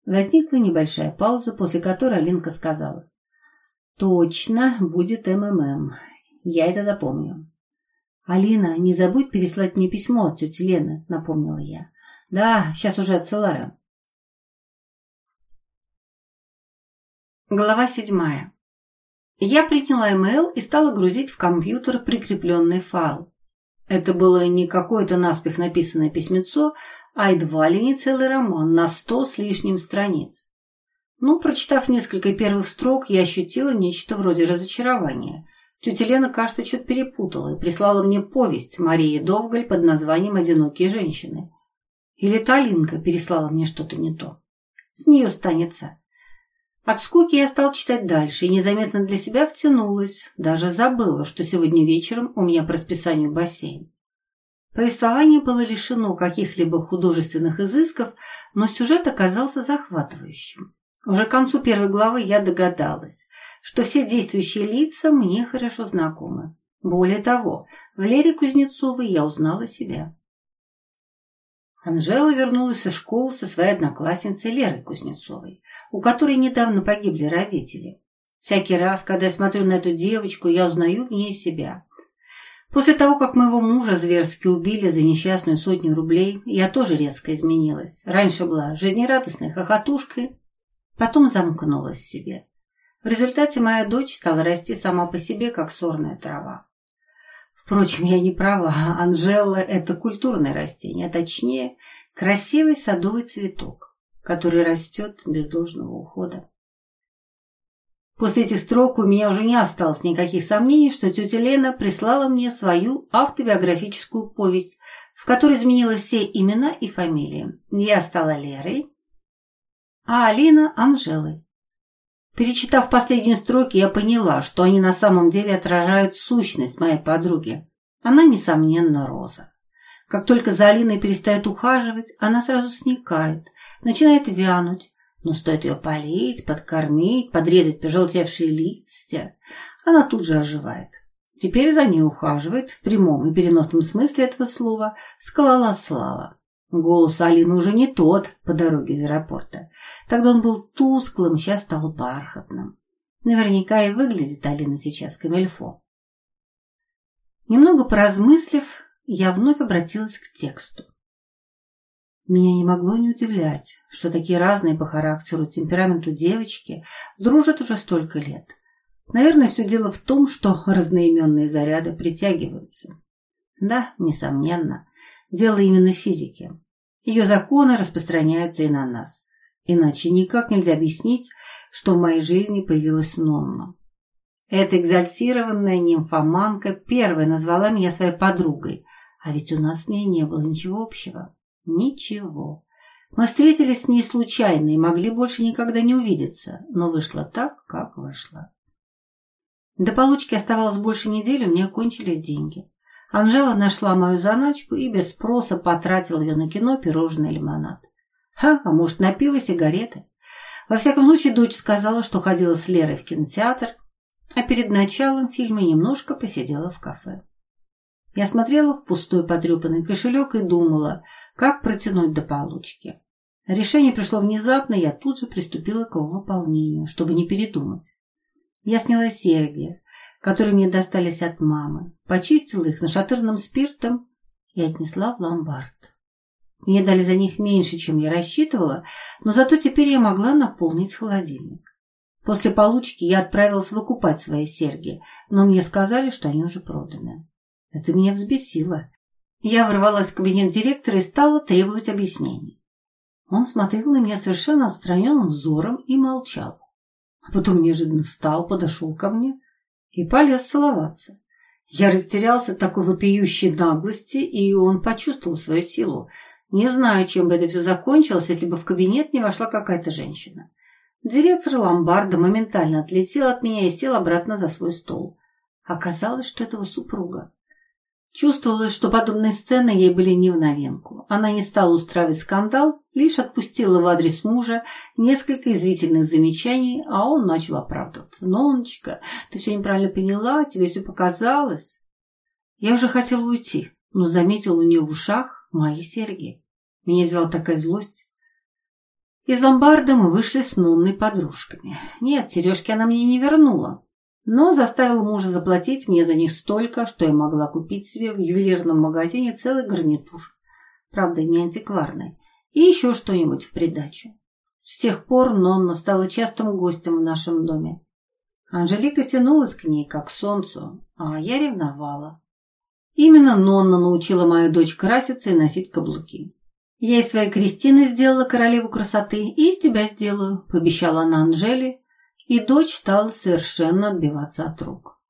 Возникла небольшая пауза, после которой Алинка сказала. «Точно будет МММ. Я это запомню». «Алина, не забудь переслать мне письмо от тети Лены», — напомнила я. «Да, сейчас уже отсылаю». Глава седьмая. Я приняла email и стала грузить в компьютер прикрепленный файл. Это было не какое-то наспех написанное письмецо, а едва ли не целый роман на сто с лишним страниц. Ну, прочитав несколько первых строк, я ощутила нечто вроде разочарования. Тетя Лена, кажется, что-то перепутала и прислала мне повесть Марии Довгаль под названием «Одинокие женщины». Или Талинка переслала мне что-то не то. С нее станется. От скуки я стал читать дальше и незаметно для себя втянулась, даже забыла, что сегодня вечером у меня по расписанию бассейн. Повествование было лишено каких-либо художественных изысков, но сюжет оказался захватывающим. Уже к концу первой главы я догадалась, что все действующие лица мне хорошо знакомы. Более того, в Лере Кузнецовой я узнала себя. Анжела вернулась из школы со своей одноклассницей Лерой Кузнецовой у которой недавно погибли родители. Всякий раз, когда я смотрю на эту девочку, я узнаю в ней себя. После того, как моего мужа зверски убили за несчастную сотню рублей, я тоже резко изменилась. Раньше была жизнерадостной хохотушкой, потом замкнулась в себе. В результате моя дочь стала расти сама по себе, как сорная трава. Впрочем, я не права. Анжела – это культурное растение, а точнее, красивый садовый цветок который растет без должного ухода. После этих строк у меня уже не осталось никаких сомнений, что тетя Лена прислала мне свою автобиографическую повесть, в которой изменилось все имена и фамилии. Я стала Лерой, а Алина – Анжелой. Перечитав последние строки, я поняла, что они на самом деле отражают сущность моей подруги. Она, несомненно, Роза. Как только за Алиной перестает ухаживать, она сразу сникает, начинает вянуть, но стоит ее полить, подкормить, подрезать пожелтевшие листья, она тут же оживает. Теперь за ней ухаживает, в прямом и переносном смысле этого слова, скалала слава. Голос Алины уже не тот по дороге из аэропорта. Тогда он был тусклым, сейчас стал бархатным. Наверняка и выглядит Алина сейчас камельфо. Немного поразмыслив, я вновь обратилась к тексту. Меня не могло не удивлять, что такие разные по характеру, темпераменту девочки дружат уже столько лет. Наверное, все дело в том, что разноименные заряды притягиваются. Да, несомненно, дело именно в физике. Ее законы распространяются и на нас. Иначе никак нельзя объяснить, что в моей жизни появилась Нонна. Эта экзальтированная нимфоманка первая назвала меня своей подругой, а ведь у нас с ней не было ничего общего. Ничего. Мы встретились с ней случайно и могли больше никогда не увидеться, но вышло так, как вышло. До получки оставалось больше недели, у меня кончились деньги. Анжела нашла мою заначку и без спроса потратила ее на кино, пирожное, лимонад. Ха, а может, на пиво, сигареты? Во всяком случае, дочь сказала, что ходила с Лерой в кинотеатр, а перед началом фильма немножко посидела в кафе. Я смотрела в пустой потрепанный кошелек и думала, как протянуть до получки. Решение пришло внезапно, я тут же приступила к его выполнению, чтобы не передумать. Я сняла серьги, которые мне достались от мамы, почистила их нашатырным спиртом и отнесла в ломбард. Мне дали за них меньше, чем я рассчитывала, но зато теперь я могла наполнить холодильник. После получки я отправилась выкупать свои серьги, но мне сказали, что они уже проданы. Это меня взбесило. Я ворвалась в кабинет директора и стала требовать объяснений. Он смотрел на меня совершенно отстраненным взором и молчал. А потом неожиданно встал, подошел ко мне и полез целоваться. Я растерялся от такой вопиющей наглости, и он почувствовал свою силу. Не знаю, чем бы это все закончилось, если бы в кабинет не вошла какая-то женщина. Директор ломбарда моментально отлетел от меня и сел обратно за свой стол. Оказалось, что этого супруга. Чувствовалось, что подобные сцены ей были не в новинку. Она не стала устраивать скандал, лишь отпустила в адрес мужа несколько извительных замечаний, а он начал оправдываться. «Ноночка, ты все неправильно поняла, тебе все показалось». Я уже хотела уйти, но заметил у нее в ушах мои серьги. Меня взяла такая злость. Из ломбарда мы вышли с Нонной подружками. Нет, сережки она мне не вернула но заставил мужа заплатить мне за них столько, что я могла купить себе в ювелирном магазине целый гарнитур. Правда, не антикварный. И еще что-нибудь в придачу. С тех пор Нонна стала частым гостем в нашем доме. Анжелика тянулась к ней, как к солнцу, а я ревновала. Именно Нонна научила мою дочь краситься и носить каблуки. Я из своей Кристины сделала королеву красоты и из тебя сделаю, пообещала она Анжеле, и дочь стала совершенно отбиваться от рук.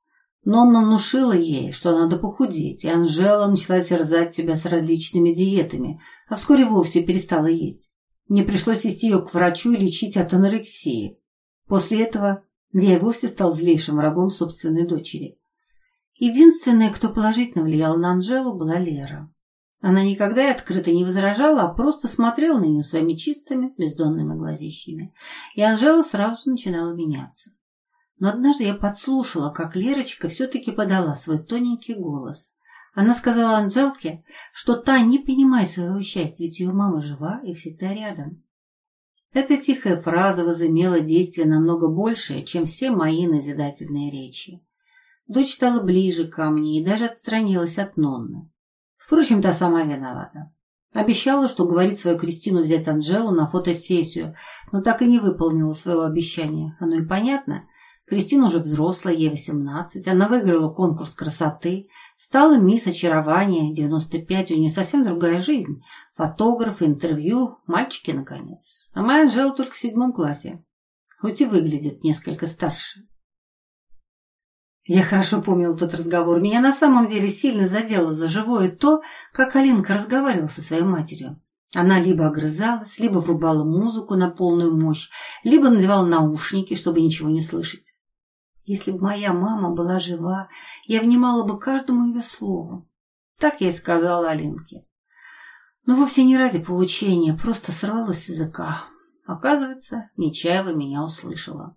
Нонна внушила ей, что надо похудеть, и Анжела начала терзать себя с различными диетами, а вскоре вовсе перестала есть. Мне пришлось вести ее к врачу и лечить от анорексии. После этого я и вовсе стал злейшим врагом собственной дочери. Единственная, кто положительно влиял на Анжелу, была Лера. Она никогда и открыто не возражала, а просто смотрела на нее своими чистыми, бездонными глазищами. И Анжела сразу же начинала меняться. Но однажды я подслушала, как Лерочка все-таки подала свой тоненький голос. Она сказала Анжелке, что та не понимает своего счастья, ведь ее мама жива и всегда рядом. Эта тихая фраза возымела действие намного большее, чем все мои назидательные речи. Дочь стала ближе ко мне и даже отстранилась от Нонны. Впрочем, та сама виновата. Обещала, что говорит свою Кристину взять Анжелу на фотосессию, но так и не выполнила своего обещания. Оно и понятно. Кристина уже взрослая, ей 18. Она выиграла конкурс красоты, стала мисс очарования, 95, у нее совсем другая жизнь. Фотограф, интервью, мальчики, наконец. А моя Анжела только в седьмом классе, хоть и выглядит несколько старше. Я хорошо помнил тот разговор. Меня на самом деле сильно задело за живое то, как Алинка разговаривала со своей матерью. Она либо огрызалась, либо врубала музыку на полную мощь, либо надевала наушники, чтобы ничего не слышать. Если бы моя мама была жива, я внимала бы каждому ее слову. Так я и сказала Алинке. Но вовсе не ради получения, просто сорвалось с языка. Оказывается, Нечаева меня услышала.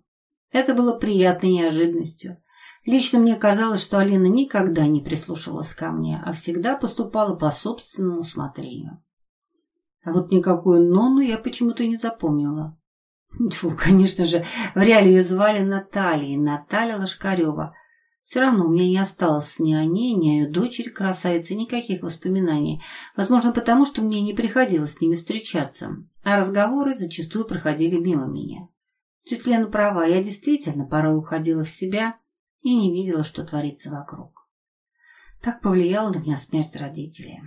Это было приятной неожиданностью. Лично мне казалось, что Алина никогда не прислушивалась ко мне, а всегда поступала по собственному усмотрению. А вот никакую Нону я почему-то не запомнила. Тьфу, конечно же, в реале ее звали Натальей, Наталья Лошкарева. Все равно у меня не осталось ни о ней, ни о ее дочери красавицы никаких воспоминаний. Возможно, потому что мне не приходилось с ними встречаться, а разговоры зачастую проходили мимо меня. Тетя Лена права, я действительно порой уходила в себя и не видела, что творится вокруг. Так повлияла на меня смерть родителей.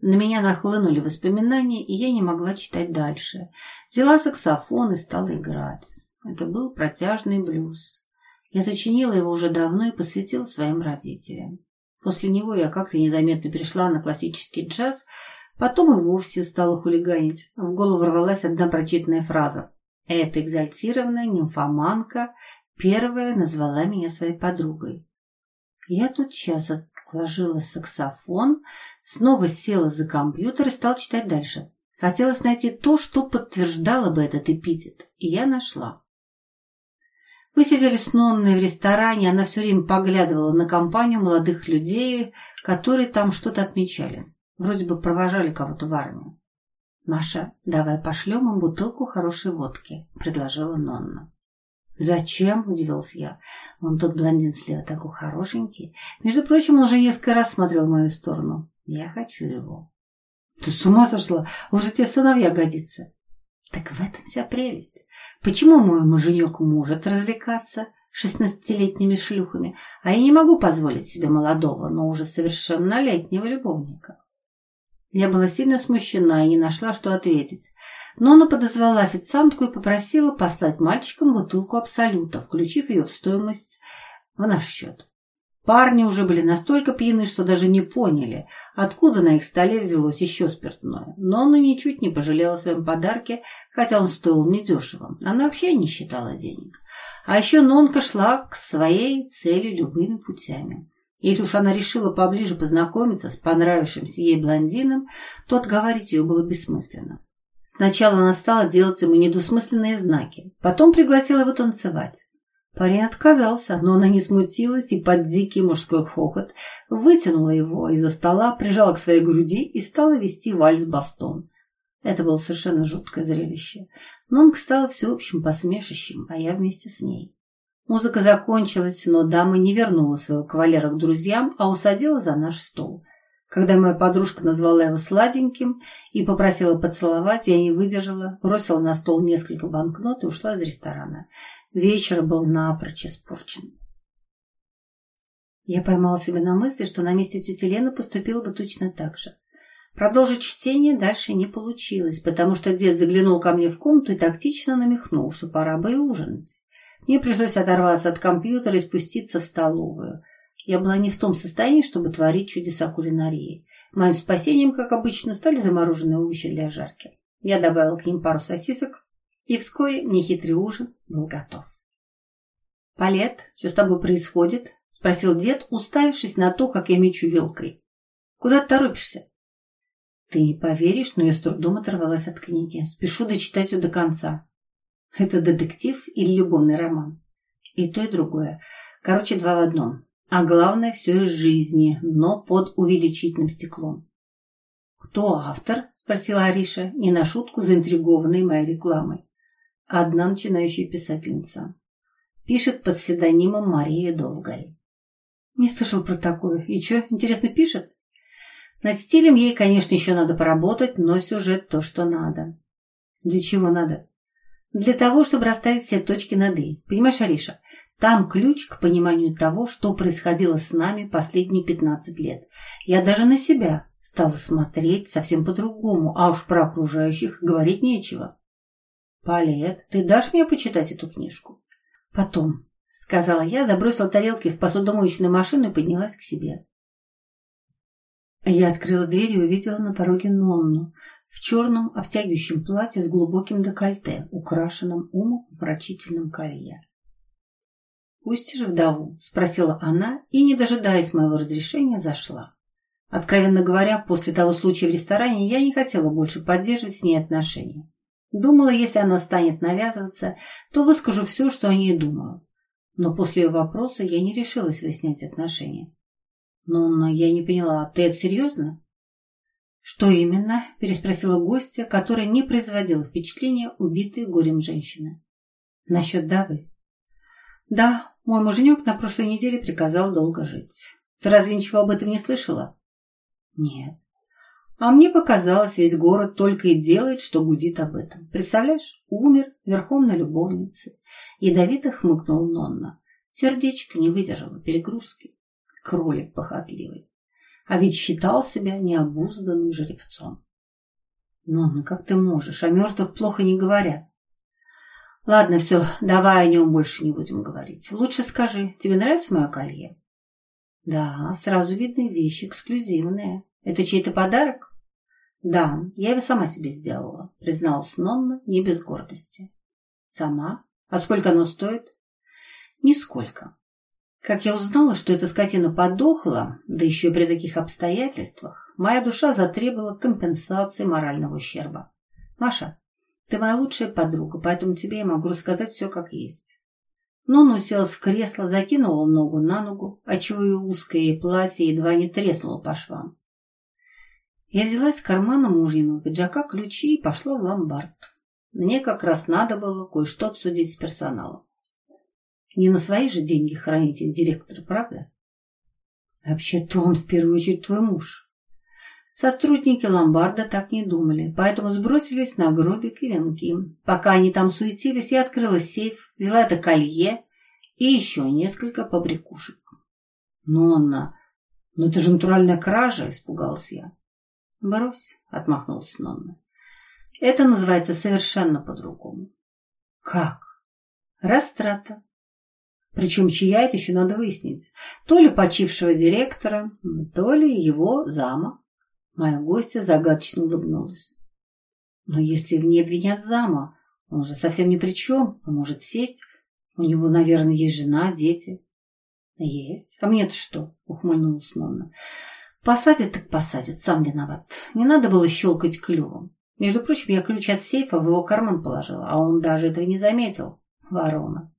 На меня нахлынули воспоминания, и я не могла читать дальше. Взяла саксофон и стала играть. Это был протяжный блюз. Я сочинила его уже давно и посвятила своим родителям. После него я как-то незаметно перешла на классический джаз, потом и вовсе стала хулиганить. В голову ворвалась одна прочитанная фраза. Эта экзальтированная нимфоманка Первая назвала меня своей подругой. Я тут час отложила саксофон, снова села за компьютер и стала читать дальше. Хотелось найти то, что подтверждало бы этот эпитет, и я нашла. Мы сидели с Нонной в ресторане, она все время поглядывала на компанию молодых людей, которые там что-то отмечали. Вроде бы провожали кого-то в армию. «Маша, давай пошлем им бутылку хорошей водки», — предложила Нонна. «Зачем?» – удивился я. «Он тот блондин слева такой хорошенький. Между прочим, он уже несколько раз смотрел в мою сторону. Я хочу его». «Ты с ума сошла? Уже тебе сыновья годится». «Так в этом вся прелесть. Почему мой муженек может развлекаться шестнадцатилетними шлюхами, а я не могу позволить себе молодого, но уже совершеннолетнего любовника?» Я была сильно смущена и не нашла, что ответить. Но она подозвала официантку и попросила послать мальчикам бутылку Абсолюта, включив ее в стоимость в наш счет. Парни уже были настолько пьяны, что даже не поняли, откуда на их столе взялось еще спиртное. Но она ничуть не пожалела о своем подарке, хотя он стоил недешево. Она вообще не считала денег. А еще Нонка шла к своей цели любыми путями. Если уж она решила поближе познакомиться с понравившимся ей блондином, то отговаривать ее было бессмысленно. Сначала она стала делать ему недосмысленные знаки, потом пригласила его танцевать. Парень отказался, но она не смутилась и под дикий мужской хохот вытянула его из-за стола, прижала к своей груди и стала вести вальс-бастон. Это было совершенно жуткое зрелище. Нонг стала всеобщим посмешищем, а я вместе с ней. Музыка закончилась, но дама не вернула своего кавалера к друзьям, а усадила за наш стол. Когда моя подружка назвала его сладеньким и попросила поцеловать, я не выдержала, бросила на стол несколько банкнот и ушла из ресторана. Вечер был напрочь испорчен. Я поймала себя на мысли, что на месте тети Лены поступила бы точно так же. Продолжить чтение дальше не получилось, потому что дед заглянул ко мне в комнату и тактично намекнул, что пора бы и ужинать. Мне пришлось оторваться от компьютера и спуститься в столовую. Я была не в том состоянии, чтобы творить чудеса кулинарии. Моим спасением, как обычно, стали замороженные овощи для жарки. Я добавила к ним пару сосисок, и вскоре нехитрый ужин был готов. «Палет, что с тобой происходит?» — спросил дед, уставившись на то, как я мечу вилкой. «Куда ты торопишься?» «Ты не поверишь, но я с трудом оторвалась от книги. Спешу дочитать ее до конца. Это детектив или любовный роман? И то, и другое. Короче, два в одном. А главное, все из жизни, но под увеличительным стеклом. «Кто автор?» – спросила Ариша, не на шутку заинтригованной моей рекламой. Одна начинающая писательница. Пишет под псевдонимом Мария Долгой. Не слышал про такое. И что, интересно пишет? Над стилем ей, конечно, еще надо поработать, но сюжет то, что надо. Для чего надо? Для того, чтобы расставить все точки над «и». Понимаешь, Ариша, там ключ к пониманию того, что происходило с нами последние 15 лет. Я даже на себя стала смотреть совсем по-другому, а уж про окружающих говорить нечего. «Палет, ты дашь мне почитать эту книжку?» «Потом», — сказала я, забросила тарелки в посудомоечную машину и поднялась к себе. Я открыла дверь и увидела на пороге Нонну в черном обтягивающем платье с глубоким декольте, украшенном умопомрачительным колье. «Пустишь вдову?» – спросила она и, не дожидаясь моего разрешения, зашла. Откровенно говоря, после того случая в ресторане я не хотела больше поддерживать с ней отношения. Думала, если она станет навязываться, то выскажу все, что о ней думаю. Но после ее вопроса я не решилась выяснять отношения. Но я не поняла, ты это серьезно? Что именно? Переспросила гостья, которая не производила впечатления убитой горем женщины. Насчет Давы. Да, мой муженек на прошлой неделе приказал долго жить. Ты разве ничего об этом не слышала? Нет. А мне показалось, весь город только и делает, что гудит об этом. Представляешь, умер верхом на любовнице. Ядовито хмыкнул Нонна. Сердечко не выдержало перегрузки. Кролик похотливый. А ведь считал себя необузданным жеребцом. Нонна, как ты можешь? О мертвых плохо не говорят. Ладно, все, давай о нем больше не будем говорить. Лучше скажи, тебе нравится мое колье? Да, сразу видно вещь эксклюзивная. Это чей-то подарок? Да, я его сама себе сделала, призналась Нонна не без гордости. Сама? А сколько оно стоит? Нисколько. Как я узнала, что эта скотина подохла, да еще при таких обстоятельствах, моя душа затребовала компенсации морального ущерба. Маша, ты моя лучшая подруга, поэтому тебе я могу рассказать все как есть. Нонна уселась в кресло, закинула ногу на ногу, отчего ее узкое платье едва не треснуло по швам. Я взяла из кармана мужьиного пиджака ключи и пошла в ломбард. Мне как раз надо было кое-что обсудить с персоналом. Не на свои же деньги хранить их директора, правда? Вообще-то он в первую очередь твой муж. Сотрудники ломбарда так не думали, поэтому сбросились на гробик и венки. Пока они там суетились, я открыла сейф, взяла это колье и еще несколько побрякушек. «Нонна, ну это же натуральная кража!» – испугалась я. «Брось», — отмахнулась Нонна. «Это называется совершенно по-другому». «Как?» «Растрата. Причем чья это еще надо выяснить. То ли почившего директора, то ли его зама». Моя гостья загадочно улыбнулась. «Но если в ней обвинят зама, он же совсем ни при чем, он может сесть. У него, наверное, есть жена, дети». «Есть. А мне-то что?» — ухмыльнулась Нонна. Посадят так посадят, сам виноват. Не надо было щелкать клювом. Между прочим, я ключ от сейфа в его карман положила, а он даже этого не заметил. Ворона.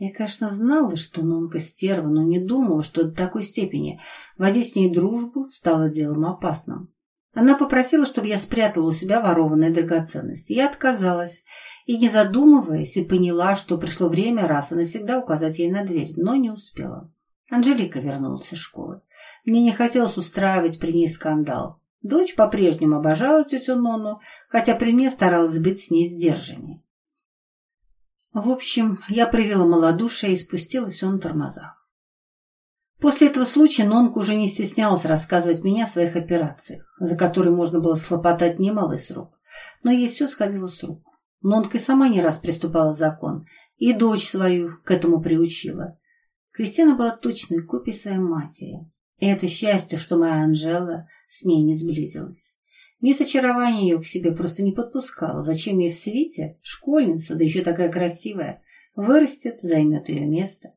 Я, конечно, знала, что Нонка стерва, но не думала, что до такой степени водить с ней дружбу стало делом опасным. Она попросила, чтобы я спрятала у себя ворованные драгоценности. Я отказалась и, не задумываясь, и поняла, что пришло время раз и навсегда указать ей на дверь, но не успела. Анжелика вернулась из школы. Мне не хотелось устраивать при ней скандал. Дочь по-прежнему обожала тетю Нону, хотя при мне старалась быть с ней сдержаннее. В общем, я проявила малодушие и спустилась на тормозах. После этого случая Нонка уже не стеснялась рассказывать мне о своих операциях, за которые можно было схлопотать немалый срок. Но ей все сходило с рук. Нонка и сама не раз приступала закон, и дочь свою к этому приучила. Кристина была точной копией своей матери. И это счастье, что моя Анжела с ней не сблизилась. Мисс очарование ее к себе просто не подпускала. Зачем ей в свете? Школьница, да еще такая красивая. Вырастет, займет ее место.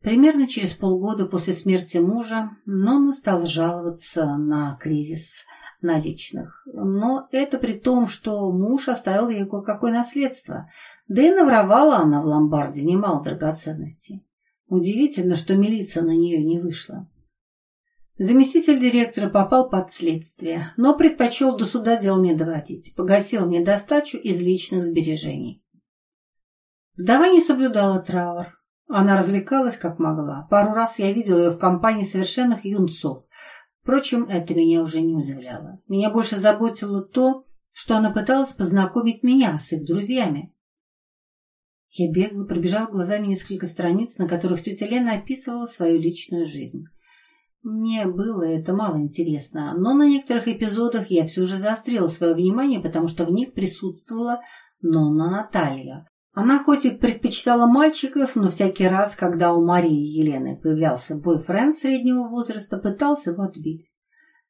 Примерно через полгода после смерти мужа Нонна стала жаловаться на кризис наличных. Но это при том, что муж оставил ей кое-какое наследство. Да и навровала она в ломбарде немало драгоценностей. Удивительно, что милиция на нее не вышла. Заместитель директора попал под следствие, но предпочел до суда дел не доводить, погасил недостачу из личных сбережений. Вдова не соблюдала траур. Она развлекалась как могла. Пару раз я видела ее в компании совершенных юнцов. Впрочем, это меня уже не удивляло. Меня больше заботило то, что она пыталась познакомить меня с их друзьями. Я бегло пробежал глазами несколько страниц, на которых тетя Лена описывала свою личную жизнь. Мне было это мало интересно, но на некоторых эпизодах я все же заострила свое внимание, потому что в них присутствовала Нонна Наталья. Она хоть и предпочитала мальчиков, но всякий раз, когда у Марии Елены появлялся бойфренд среднего возраста, пытался его отбить.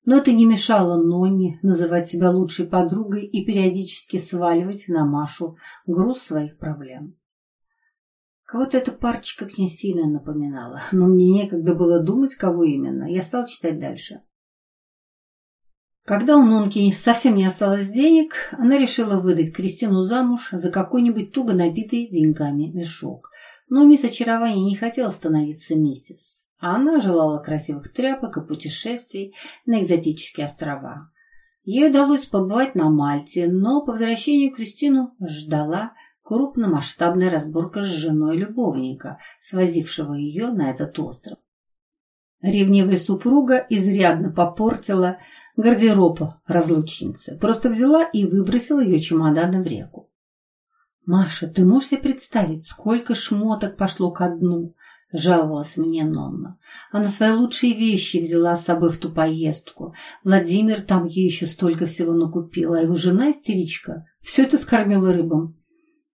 Но это не мешало Нонне называть себя лучшей подругой и периодически сваливать на Машу груз своих проблем. Кого-то эта парочка мне сильно напоминала, но мне некогда было думать, кого именно. Я стал читать дальше. Когда у Нонки совсем не осталось денег, она решила выдать Кристину замуж за какой-нибудь туго набитый деньгами мешок. Но мисс Очарование не хотела становиться миссис, а она желала красивых тряпок и путешествий на экзотические острова. Ей удалось побывать на Мальте, но по возвращению Кристину ждала крупномасштабная разборка с женой любовника, свозившего ее на этот остров. Ревнивая супруга изрядно попортила гардероб разлучницы, просто взяла и выбросила ее чемоданы в реку. «Маша, ты можешь себе представить, сколько шмоток пошло ко дну?» — жаловалась мне Нонна. Она свои лучшие вещи взяла с собой в ту поездку. Владимир там ей еще столько всего накупил, а его жена, истеричка, все это скормила рыбам.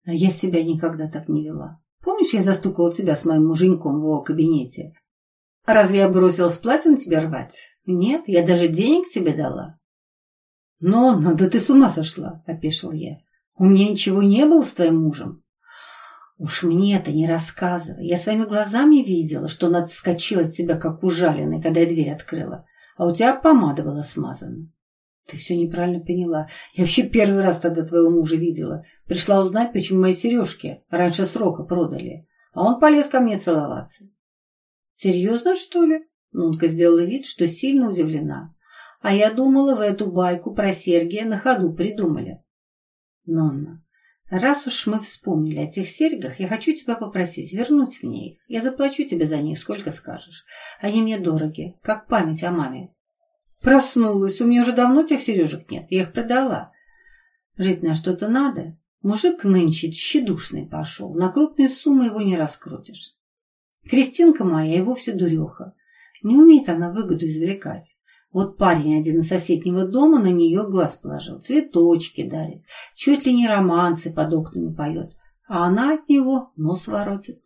А я себя никогда так не вела. Помнишь, я застукала тебя с моим муженьком в его кабинете? Разве я бросилась платье на тебя рвать? Нет, я даже денег тебе дала. Но, ну, да ты с ума сошла, опешил я. У меня ничего не было с твоим мужем. Уж мне это не рассказывай. Я своими глазами видела, что она отскочила от тебя, как ужаленный, когда я дверь открыла. А у тебя помада была смазана. Ты все неправильно поняла. Я вообще первый раз тогда твоего мужа видела. Пришла узнать, почему мои сережки раньше срока продали. А он полез ко мне целоваться. Серьезно, что ли? Нунка сделала вид, что сильно удивлена. А я думала, в эту байку про Сергия на ходу придумали. Нонна, Раз уж мы вспомнили о тех серьгах, я хочу тебя попросить вернуть мне их. Я заплачу тебе за них, сколько скажешь. Они мне дороги, как память о маме. Проснулась, у меня уже давно тех сережек нет, я их продала. Жить на что-то надо. Мужик нынче тщедушный пошел, на крупные суммы его не раскрутишь. Кристинка моя и вовсе дуреха. Не умеет она выгоду извлекать. Вот парень один из соседнего дома на нее глаз положил, цветочки дарит, чуть ли не романсы под окнами поет, а она от него нос воротит.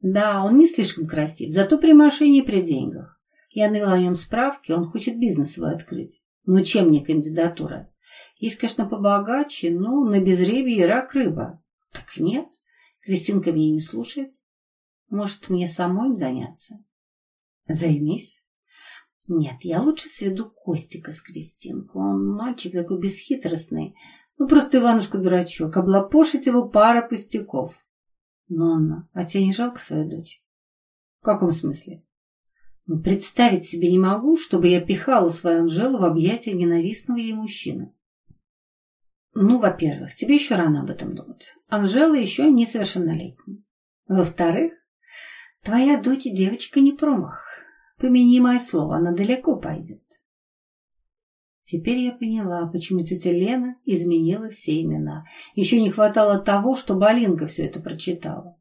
Да, он не слишком красив, зато при машине при деньгах. Я навела о нем справки, он хочет бизнес свой открыть. Ну, чем мне кандидатура? Есть, конечно, побогаче, но на безребье рак рыба. Так нет, Кристинка меня не слушает. Может, мне самой заняться? Займись. Нет, я лучше сведу Костика с Кристинку. Он мальчик такой бесхитростный. Ну, просто Иванушка дурачок. Облапошить его пара пустяков. Нонна, а тебе не жалко свою дочь? В каком смысле? Ну, представить себе не могу, чтобы я пихала свою Анжелу в объятия ненавистного ей мужчины. Ну, во-первых, тебе еще рано об этом думать. Анжела еще несовершеннолетняя. Во-вторых, твоя дочь девочка не промах. Помяни мое слово, она далеко пойдет. Теперь я поняла, почему тетя Лена изменила все имена. Еще не хватало того, чтобы Алинка все это прочитала.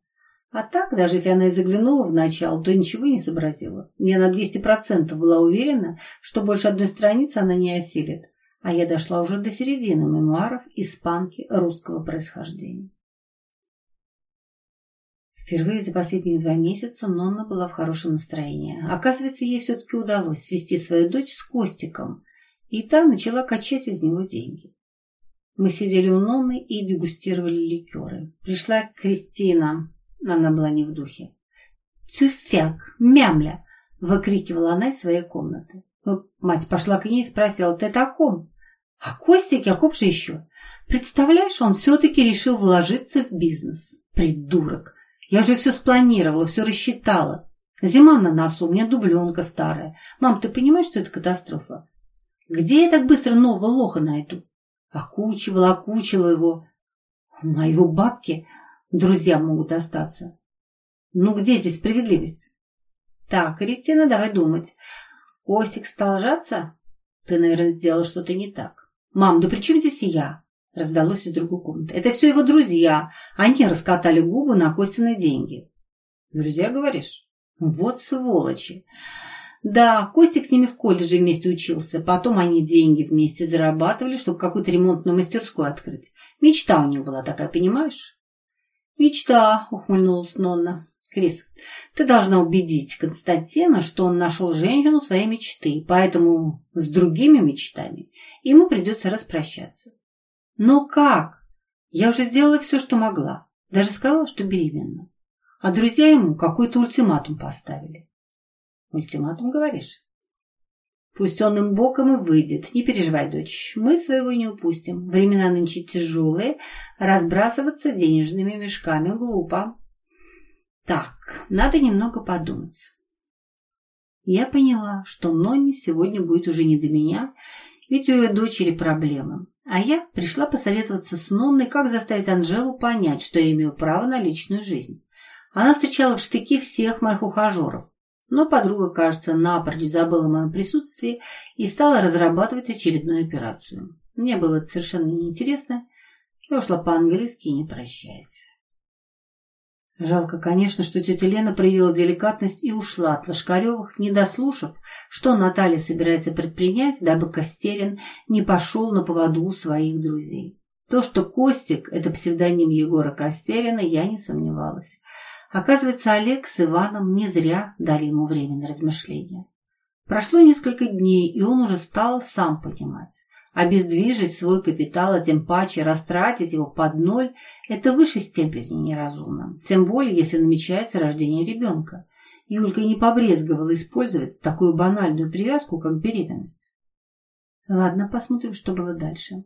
А так, даже если она и заглянула в начало, то ничего не сообразила. Я на 200% была уверена, что больше одной страницы она не осилит. А я дошла уже до середины мемуаров испанки русского происхождения. Впервые за последние два месяца Нонна была в хорошем настроении. Оказывается, ей все-таки удалось свести свою дочь с Костиком, и та начала качать из него деньги. Мы сидели у Нонны и дегустировали ликеры. Пришла Кристина. Она была не в духе. «Тюфяк! Мямля!» — выкрикивала она из своей комнаты. Мать пошла к ней и спросила, «Ты о ком?» «А Костик, о ком же еще?» «Представляешь, он все-таки решил вложиться в бизнес. Придурок! Я же все спланировала, все рассчитала. Зима на носу, у меня дубленка старая. Мам, ты понимаешь, что это катастрофа? Где я так быстро нового лоха найду? Окучивала, окучила его. А его бабки друзья могут остаться. Ну, где здесь справедливость? Так, Кристина, давай думать. Костик стал жаться? Ты, наверное, сделала что-то не так. Мам, да при чем здесь я? Раздалось из другой комнаты. Это все его друзья. Они раскатали губы на Костины деньги. Друзья, говоришь? Вот сволочи. Да, Костик с ними в колледже вместе учился. Потом они деньги вместе зарабатывали, чтобы какую-то ремонтную мастерскую открыть. Мечта у них была такая, понимаешь? Мечта, ухмыльнулась Нонна. Крис, ты должна убедить Константина, что он нашел женщину своей мечты, поэтому с другими мечтами ему придется распрощаться. Но как? Я уже сделала все, что могла. Даже сказала, что беременна. А друзья ему какой-то ультиматум поставили. Ультиматум, говоришь? Пусть он им боком и выйдет. Не переживай, дочь, мы своего не упустим. Времена нынче тяжелые, разбрасываться денежными мешками глупо. Так, надо немного подумать. Я поняла, что Нонни сегодня будет уже не до меня, ведь у ее дочери проблемы. А я пришла посоветоваться с Нонной, как заставить Анжелу понять, что я имею право на личную жизнь. Она встречала в штыки всех моих ухажеров, но подруга, кажется, напрочь забыла о моем присутствии и стала разрабатывать очередную операцию. Мне было это совершенно неинтересно. Я ушла по-английски, не прощаясь. Жалко, конечно, что тетя Лена проявила деликатность и ушла от Лошкаревых, не дослушав, что Наталья собирается предпринять, дабы Костерин не пошел на поводу своих друзей. То, что Костик – это псевдоним Егора Костерина, я не сомневалась. Оказывается, Олег с Иваном не зря дали ему время на размышления. Прошло несколько дней, и он уже стал сам понимать. Обездвижить свой капитал, а тем паче растратить его под ноль – это в высшей степени неразумно. Тем более, если намечается рождение ребенка. Юлька не побрезговала использовать такую банальную привязку, как беременность. Ладно, посмотрим, что было дальше.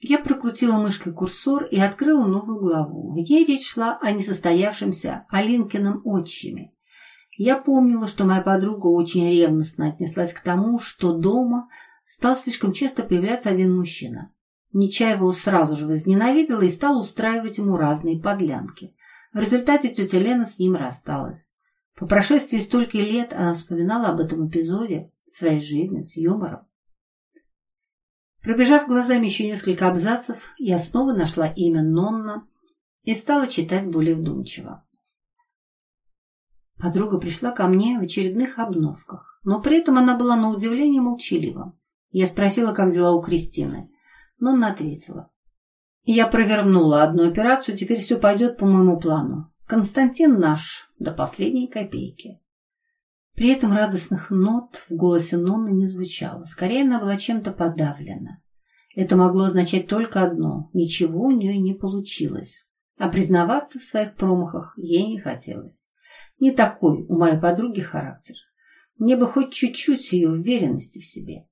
Я прокрутила мышкой курсор и открыла новую главу. В ней речь шла о несостоявшемся Алинкином отчиме. Я помнила, что моя подруга очень ревностно отнеслась к тому, что дома стал слишком часто появляться один мужчина. Нечаева сразу же возненавидела и стала устраивать ему разные подлянки. В результате тетя Лена с ним рассталась. По прошествии стольких лет она вспоминала об этом эпизоде своей жизни с юмором. Пробежав глазами еще несколько абзацев, я снова нашла имя Нонна и стала читать более вдумчиво. Подруга пришла ко мне в очередных обновках, но при этом она была на удивление молчалива. Я спросила, как дела у Кристины. Но она ответила. Я провернула одну операцию, теперь все пойдет по моему плану. Константин наш до последней копейки. При этом радостных нот в голосе Нонны не звучало. Скорее, она была чем-то подавлена. Это могло означать только одно – ничего у нее не получилось. А признаваться в своих промахах ей не хотелось. Не такой у моей подруги характер. Мне бы хоть чуть-чуть ее уверенности в себе.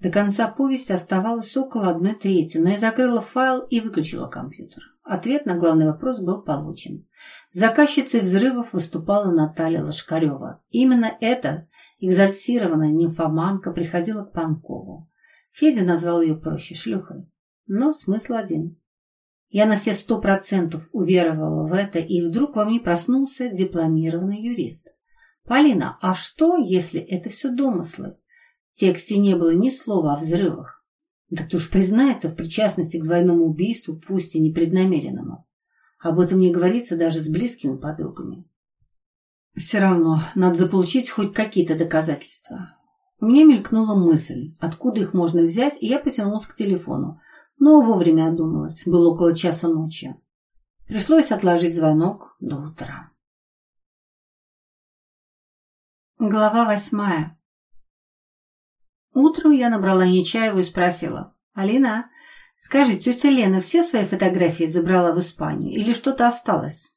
До конца повести оставалось около одной трети, но я закрыла файл и выключила компьютер. Ответ на главный вопрос был получен. Заказчицей взрывов выступала Наталья Лошкарева. Именно эта экзальтированная нимфоманка приходила к Панкову. Федя назвал ее проще шлюхой. Но смысл один. Я на все сто процентов уверовала в это, и вдруг во мне проснулся дипломированный юрист. «Полина, а что, если это все домыслы? Тексте не было ни слова о взрывах. Да кто ж признается в причастности к двойному убийству, пусть и непреднамеренному. Об этом не говорится даже с близкими подругами. Все равно, надо заполучить хоть какие-то доказательства. Мне мелькнула мысль, откуда их можно взять, и я потянулась к телефону. Но вовремя одумалась, было около часа ночи. Пришлось отложить звонок до утра. Глава восьмая. Утром я набрала Нечаеву и спросила. «Алина, скажи, тетя Лена все свои фотографии забрала в Испанию или что-то осталось?»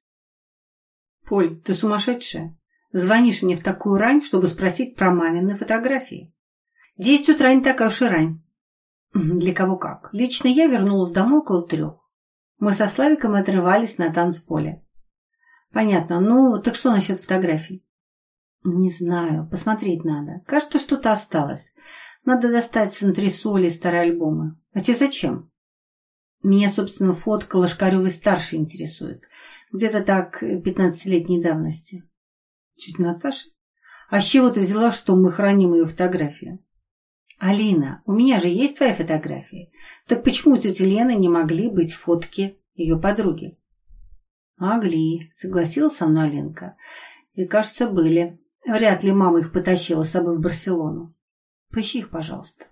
«Поль, ты сумасшедшая? Звонишь мне в такую рань, чтобы спросить про мамины фотографии?» «Десять утра не такая уж и рань». «Для кого как. Лично я вернулась домой около трех. Мы со Славиком отрывались на танцполе». «Понятно. Ну, так что насчет фотографий?» «Не знаю. Посмотреть надо. Кажется, что-то осталось. Надо достать с антресоли старые альбомы. А тебе зачем? Меня, собственно, фотка Лошкаревой старшей интересует. Где-то так пятнадцатилетней давности. Чуть Наташа? А с чего ты взяла, что мы храним ее фотографию? Алина, у меня же есть твои фотографии. Так почему у тети Лены не могли быть фотки ее подруги? Могли, согласилась со мной Алинка. И, кажется, были. Вряд ли мама их потащила с собой в Барселону. Поищи их, пожалуйста.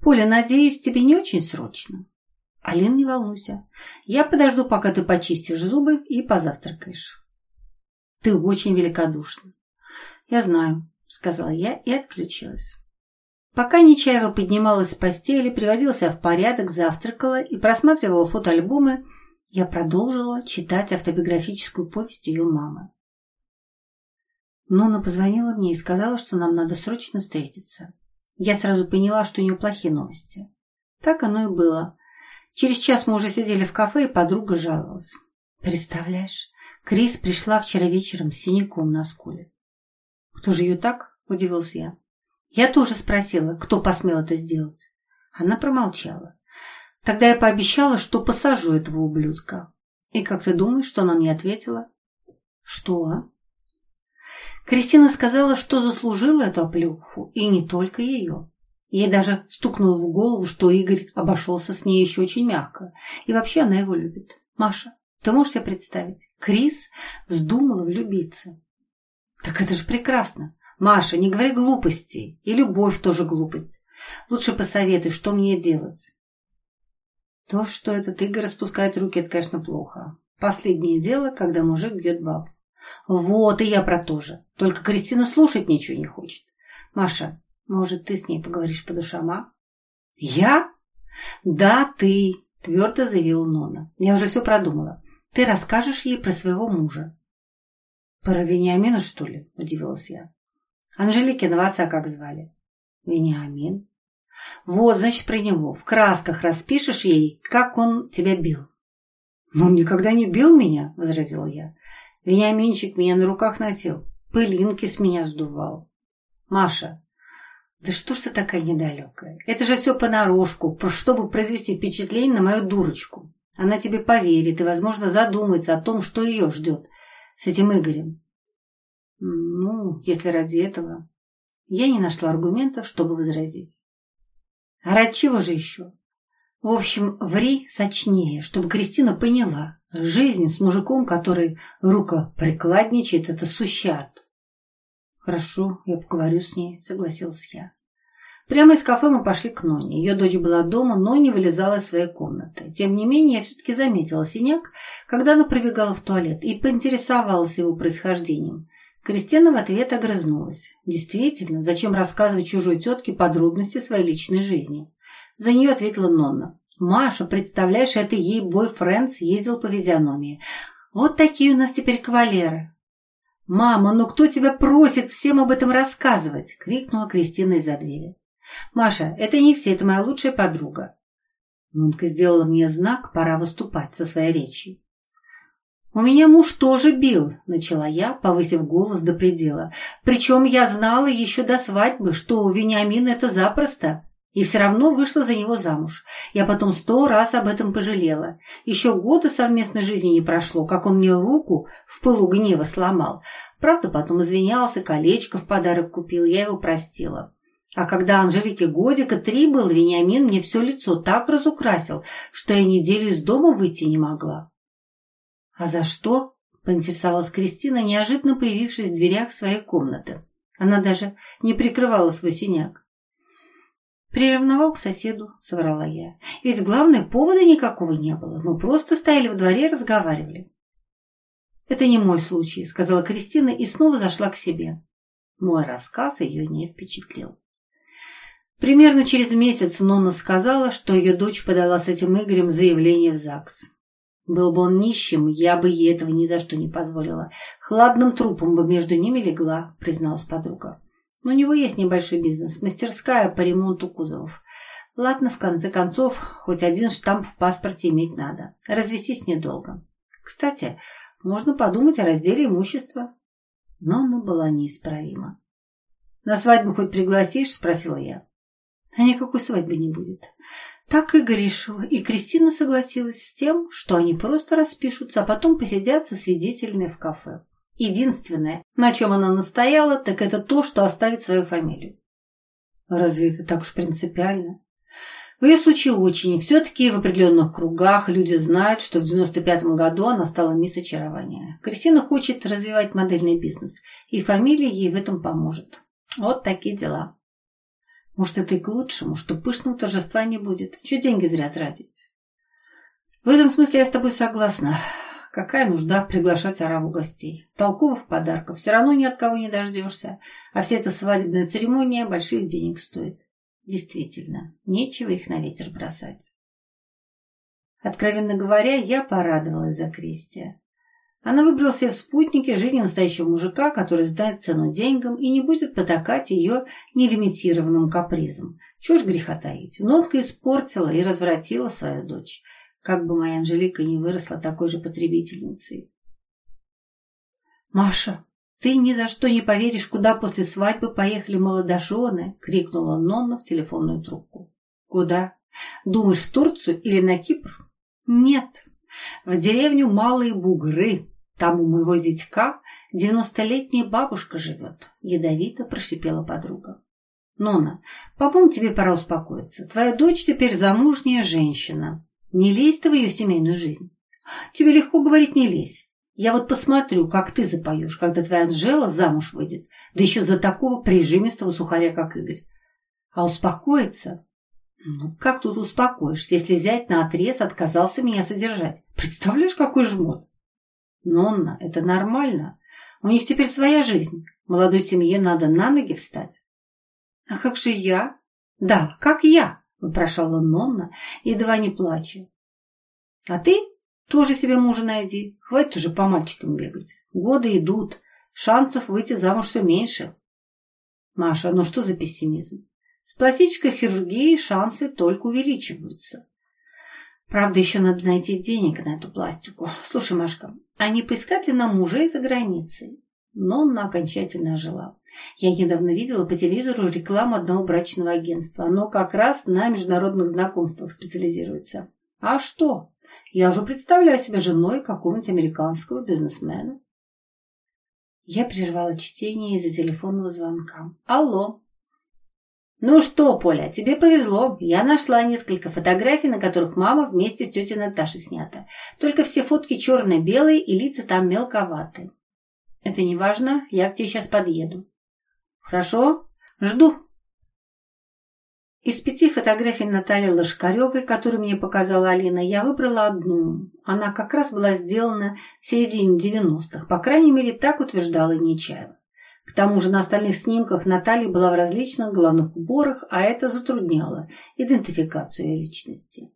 Поля, надеюсь, тебе не очень срочно. Алин, не волнуйся. Я подожду, пока ты почистишь зубы и позавтракаешь. Ты очень великодушна. Я знаю, сказала я и отключилась. Пока Нечаева поднималась с постели, приводила себя в порядок, завтракала и просматривала фотоальбомы, я продолжила читать автобиографическую повесть ее мамы. Нона позвонила мне и сказала, что нам надо срочно встретиться. Я сразу поняла, что у нее плохие новости. Так оно и было. Через час мы уже сидели в кафе, и подруга жаловалась. Представляешь, Крис пришла вчера вечером с синяком на скуле. Кто же ее так? Удивился я. Я тоже спросила, кто посмел это сделать. Она промолчала. Тогда я пообещала, что посажу этого ублюдка. И как ты думаешь, что она мне ответила? Что? Кристина сказала, что заслужила эту оплюху, и не только ее. Ей даже стукнуло в голову, что Игорь обошелся с ней еще очень мягко. И вообще она его любит. Маша, ты можешь себе представить? Крис вздумала влюбиться. Так это же прекрасно. Маша, не говори глупостей. И любовь тоже глупость. Лучше посоветуй, что мне делать. То, что этот Игорь распускает руки, это, конечно, плохо. Последнее дело, когда мужик бьет бабу. Вот, и я про то же. Только Кристина слушать ничего не хочет. Маша, Может, ты с ней поговоришь по душам, а? Я? Да, ты, твердо заявила Нона. Я уже все продумала. Ты расскажешь ей про своего мужа. Про Вениамина, что ли? Удивилась я. Анжеликиного отца как звали? Вениамин. Вот, значит, про него. В красках распишешь ей, как он тебя бил. Но он никогда не бил меня, возразила я. Вениаминчик меня на руках носил, пылинки с меня сдувал. Маша, да что ж ты такая недалекая? Это же все понарошку, чтобы произвести впечатление на мою дурочку. Она тебе поверит и, возможно, задумается о том, что ее ждет с этим Игорем. Ну, если ради этого... Я не нашла аргументов, чтобы возразить. А ради чего же еще? В общем, ври сочнее, чтобы Кристина поняла. Жизнь с мужиком, который рукоприкладничает, это сущат. Хорошо, я поговорю с ней, согласилась я. Прямо из кафе мы пошли к Ноне. Ее дочь была дома, но не вылезала из своей комнаты. Тем не менее, я все-таки заметила синяк, когда она пробегала в туалет, и поинтересовалась его происхождением. Кристина в ответ огрызнулась. Действительно, зачем рассказывать чужой тетке подробности своей личной жизни? За нее ответила Нонна. «Маша, представляешь, это ей бойфренд съездил по физиономии. Вот такие у нас теперь кавалеры». «Мама, ну кто тебя просит всем об этом рассказывать?» — крикнула Кристина из-за двери. «Маша, это не все, это моя лучшая подруга». Нонка сделала мне знак, пора выступать со своей речью. «У меня муж тоже бил», — начала я, повысив голос до предела. «Причем я знала еще до свадьбы, что у Вениамина это запросто, и все равно вышла за него замуж. Я потом сто раз об этом пожалела. Еще года совместной жизни не прошло, как он мне руку в пылу гнева сломал. Правда, потом извинялся, колечко в подарок купил, я его простила. А когда Анжелике годика три был, Вениамин мне все лицо так разукрасил, что я неделю из дома выйти не могла. «А за что?» — поинтересовалась Кристина, неожиданно появившись в дверях своей комнаты. Она даже не прикрывала свой синяк. «Приревновал к соседу», — соврала я. «Ведь главное, повода никакого не было. Мы просто стояли во дворе и разговаривали». «Это не мой случай», — сказала Кристина и снова зашла к себе. Мой рассказ ее не впечатлил. Примерно через месяц Нонна сказала, что ее дочь подала с этим Игорем заявление в ЗАГС. Был бы он нищим, я бы ей этого ни за что не позволила. Хладным трупом бы между ними легла, призналась подруга. У него есть небольшой бизнес, мастерская по ремонту кузовов. Ладно, в конце концов, хоть один штамп в паспорте иметь надо. Развестись недолго. Кстати, можно подумать о разделе имущества. Но она была неисправима. «На свадьбу хоть пригласишь?» – спросила я. «А никакой свадьбы не будет. Так Игорь решил, и Кристина согласилась с тем, что они просто распишутся, а потом посидят со свидетелями в кафе. Единственное, на чем она настояла, так это то, что оставит свою фамилию. Разве это так уж принципиально? В ее случае очень. Все-таки в определенных кругах люди знают, что в 95-м году она стала мисс очарования. Кристина хочет развивать модельный бизнес, и фамилия ей в этом поможет. Вот такие дела. Может, это и к лучшему, что пышного торжества не будет. Чего деньги зря тратить? В этом смысле я с тобой согласна. Какая нужда приглашать ораву гостей? Толковых подарков все равно ни от кого не дождешься, а вся эта свадебная церемония больших денег стоит. Действительно, нечего их на ветер бросать. Откровенно говоря, я порадовалась за Кристи. Она выбрала себе в спутнике жизни настоящего мужика, который знает цену деньгам и не будет потакать ее нелимитированным капризом. Чего греха таить? Нотка испортила и развратила свою дочь. Как бы моя Анжелика не выросла такой же потребительницей. «Маша, ты ни за что не поверишь, куда после свадьбы поехали молодожены!» — крикнула Нонна в телефонную трубку. «Куда? Думаешь, в Турцию или на Кипр?» «Нет, в деревню Малые Бугры, там у моего зятька девяностолетняя бабушка живет, ядовито прошипела подруга. Нона, по-моему, тебе пора успокоиться. Твоя дочь теперь замужняя женщина. Не лезь ты в ее семейную жизнь. Тебе легко говорить не лезь. Я вот посмотрю, как ты запоешь, когда твоя Анжела замуж выйдет, да еще за такого прижимистого сухаря, как Игорь. А успокоиться? Ну, как тут успокоишься, если зять на отрез отказался меня содержать? Представляешь, какой жмот? Нонна, это нормально. У них теперь своя жизнь. Молодой семье надо на ноги встать. А как же я? Да, как я, вопрошала Нонна, едва не плача. А ты тоже себе мужа найди. Хватит уже по мальчикам бегать. Годы идут, шансов выйти замуж все меньше. Маша, ну что за пессимизм? С пластической хирургией шансы только увеличиваются. Правда, еще надо найти денег на эту пластику. Слушай, Машка, а не поискать ли нам мужей за границей? Но она окончательно ожила. Я недавно видела по телевизору рекламу одного брачного агентства. Оно как раз на международных знакомствах специализируется. А что? Я уже представляю себя женой какого-нибудь американского бизнесмена. Я прервала чтение из-за телефонного звонка. Алло. Ну что, Поля, тебе повезло. Я нашла несколько фотографий, на которых мама вместе с тетей Наташей снята. Только все фотки черно-белые и лица там мелковаты. Это не важно, я к тебе сейчас подъеду. Хорошо? Жду. Из пяти фотографий Натальи Лошкаревой, которые мне показала Алина, я выбрала одну. Она как раз была сделана в середине 90-х. По крайней мере, так утверждала Нечаева. К тому же на остальных снимках Наталья была в различных головных уборах, а это затрудняло идентификацию ее личности.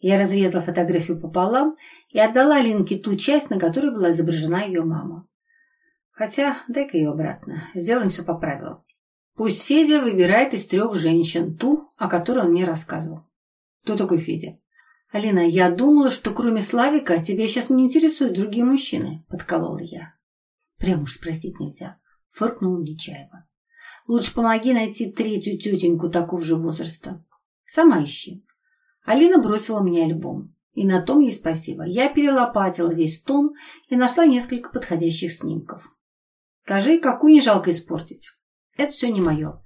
Я разрезала фотографию пополам и отдала Алинке ту часть, на которой была изображена ее мама. Хотя, дай-ка ее обратно. Сделаем все по правилам. Пусть Федя выбирает из трех женщин ту, о которой он мне рассказывал. Кто такой Федя? Алина, я думала, что кроме Славика тебя сейчас не интересуют другие мужчины, подколола я. Прямо уж спросить нельзя, фыркнул Нечаева. Лучше помоги найти третью тетеньку такого же возраста. Сама ищи. Алина бросила мне альбом. И на том ей спасибо. Я перелопатила весь том и нашла несколько подходящих снимков. Скажи, какую не жалко испортить? Это все не мое.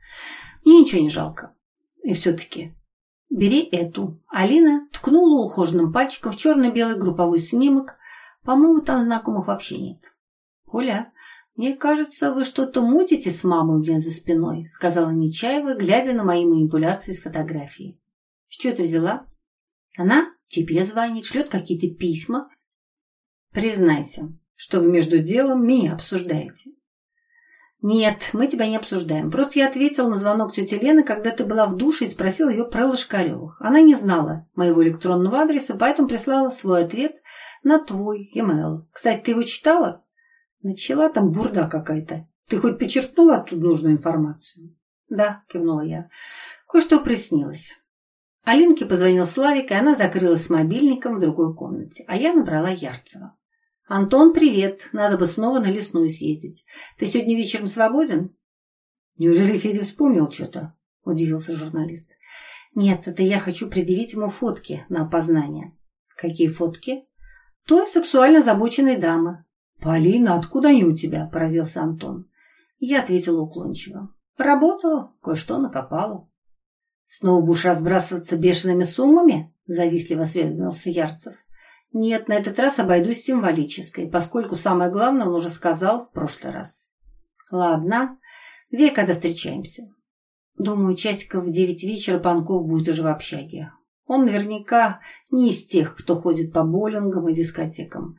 Мне ничего не жалко. И все-таки бери эту. Алина ткнула ухоженным пальчиком в черно-белый групповой снимок. По-моему, там знакомых вообще нет. Оля, мне кажется, вы что-то мутите с мамой у меня за спиной, сказала Нечаева, глядя на мои манипуляции с фотографией. С чего ты взяла? Она тебе звонит, шлет какие-то письма. Признайся, что вы между делом меня обсуждаете. «Нет, мы тебя не обсуждаем. Просто я ответил на звонок тети Лены, когда ты была в душе и спросил ее про Лошкаревых. Она не знала моего электронного адреса, поэтому прислала свой ответ на твой e-mail. Кстати, ты его читала?» «Начала там бурда какая-то. Ты хоть почерпнула оттуда нужную информацию?» «Да», — кивнула я. «Кое-что приснилось». Алинке позвонил Славик, и она закрылась с мобильником в другой комнате, а я набрала Ярцева. «Антон, привет. Надо бы снова на лесную съездить. Ты сегодня вечером свободен?» «Неужели Федя вспомнил что-то?» – удивился журналист. «Нет, это я хочу предъявить ему фотки на опознание». «Какие фотки?» «Той сексуально озабоченной дамы». «Полина, откуда они у тебя?» – поразился Антон. Я ответила уклончиво. «Работала, кое-что накопала». «Снова будешь разбрасываться бешеными суммами?» – завистливо осведомился Ярцев. Нет, на этот раз обойдусь символической, поскольку самое главное он уже сказал в прошлый раз. Ладно. Где и когда встречаемся? Думаю, часиков в девять вечера Панков будет уже в общаге. Он наверняка не из тех, кто ходит по боулингам и дискотекам.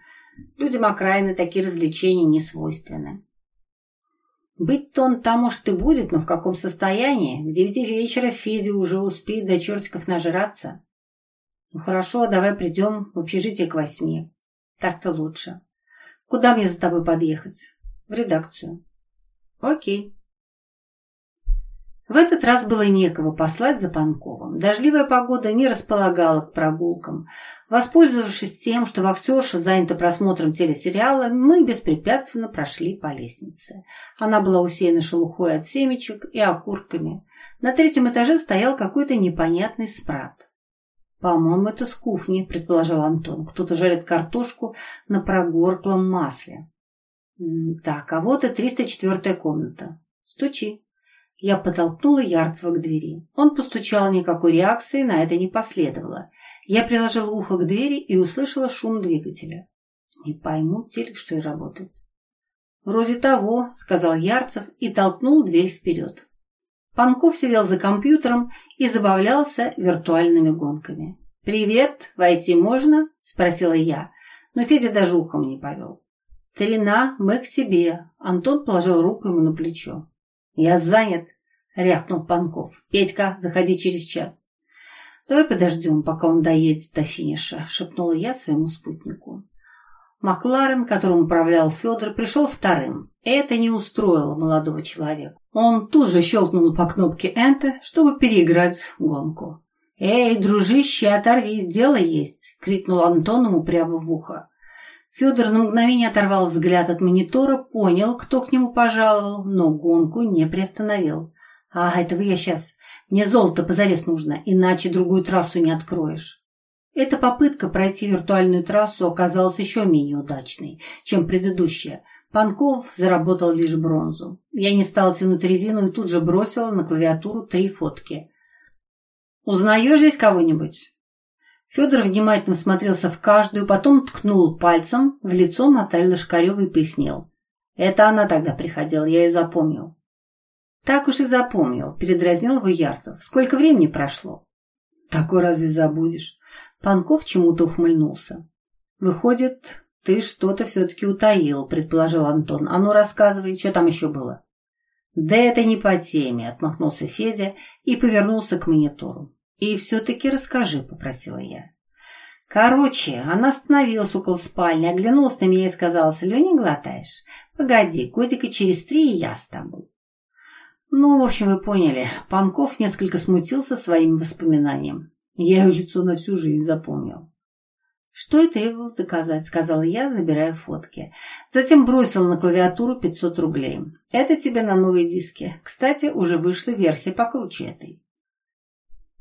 Людям окраины такие развлечения не свойственны. Быть-то он там, может, и будет, но в каком состоянии? К девяти вечера Федя уже успеет до чертиков нажраться. Ну хорошо, давай придем в общежитие к восьми. Так-то лучше. Куда мне за тобой подъехать? В редакцию. Окей. В этот раз было некого послать за Панковым. Дождливая погода не располагала к прогулкам. Воспользовавшись тем, что актерша занята просмотром телесериала, мы беспрепятственно прошли по лестнице. Она была усеяна шелухой от семечек и окурками. На третьем этаже стоял какой-то непонятный спрат. «По-моему, это с кухни», — предположил Антон. «Кто-то жарит картошку на прогорклом масле». «Так, а вот и 304-я комната. Стучи». Я подтолкнула Ярцева к двери. Он постучал, никакой реакции на это не последовало. Я приложила ухо к двери и услышала шум двигателя. Не пойму, телек что ли работает. «Вроде того», — сказал Ярцев и толкнул дверь вперед. Панков сидел за компьютером и забавлялся виртуальными гонками. «Привет, войти можно?» – спросила я, но Федя даже ухом не повел. «Старина, мы к тебе!» – Антон положил руку ему на плечо. «Я занят!» — рявкнул Панков. «Петька, заходи через час». «Давай подождем, пока он доедет до финиша», — шепнула я своему спутнику. Макларен, которым управлял Федор, пришел вторым. Это не устроило молодого человека. Он тут же щелкнул по кнопке Enter, чтобы переиграть гонку. «Эй, дружище, оторвись, дело есть!» — крикнул Антон прямо в ухо. Федор на мгновение оторвал взгляд от монитора, понял, кто к нему пожаловал, но гонку не приостановил. «А, этого я сейчас. Мне золото позарез нужно, иначе другую трассу не откроешь». Эта попытка пройти виртуальную трассу оказалась еще менее удачной, чем предыдущая. Панков заработал лишь бронзу. Я не стал тянуть резину и тут же бросила на клавиатуру три фотки. «Узнаешь здесь кого-нибудь?» Федор внимательно смотрелся в каждую, потом ткнул пальцем в лицо Натальи Лошкаревой и пояснил. «Это она тогда приходила, я ее запомнил». «Так уж и запомнил», — передразнил его Ярцев. «Сколько времени прошло?» «Такой разве забудешь?» Панков чему-то ухмыльнулся. «Выходит, ты что-то все-таки утаил», — предположил Антон. «А ну, рассказывай, что там еще было?» «Да это не по теме», — отмахнулся Федя и повернулся к монитору. «И все-таки расскажи», — попросила я. Короче, она остановилась около спальни, оглянулась на меня и сказала, «Слюни глотаешь? Погоди, годика через три и я с тобой». Ну, в общем, вы поняли. Панков несколько смутился своим воспоминанием. Я ее лицо на всю жизнь запомнил. «Что и требовалось доказать», — сказала я, забирая фотки. Затем бросила на клавиатуру 500 рублей. «Это тебе на новые диски. Кстати, уже вышла версия покруче этой».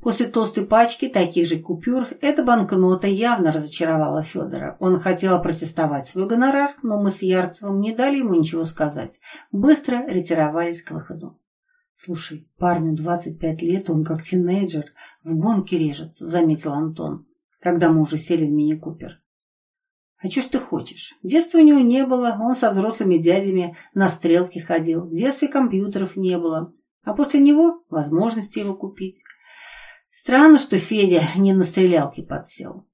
После толстой пачки таких же купюр эта банкнота явно разочаровала Федора. Он хотел протестовать свой гонорар, но мы с Ярцевым не дали ему ничего сказать. Быстро ретировались к выходу. «Слушай, парню 25 лет, он как тинейджер, в гонке режется», — заметил Антон, когда мы уже сели в мини-купер. «А что ж ты хочешь? Детства у него не было, он со взрослыми дядями на стрелки ходил, в детстве компьютеров не было, а после него возможности его купить». Странно, что Федя не на стрелялке подсел.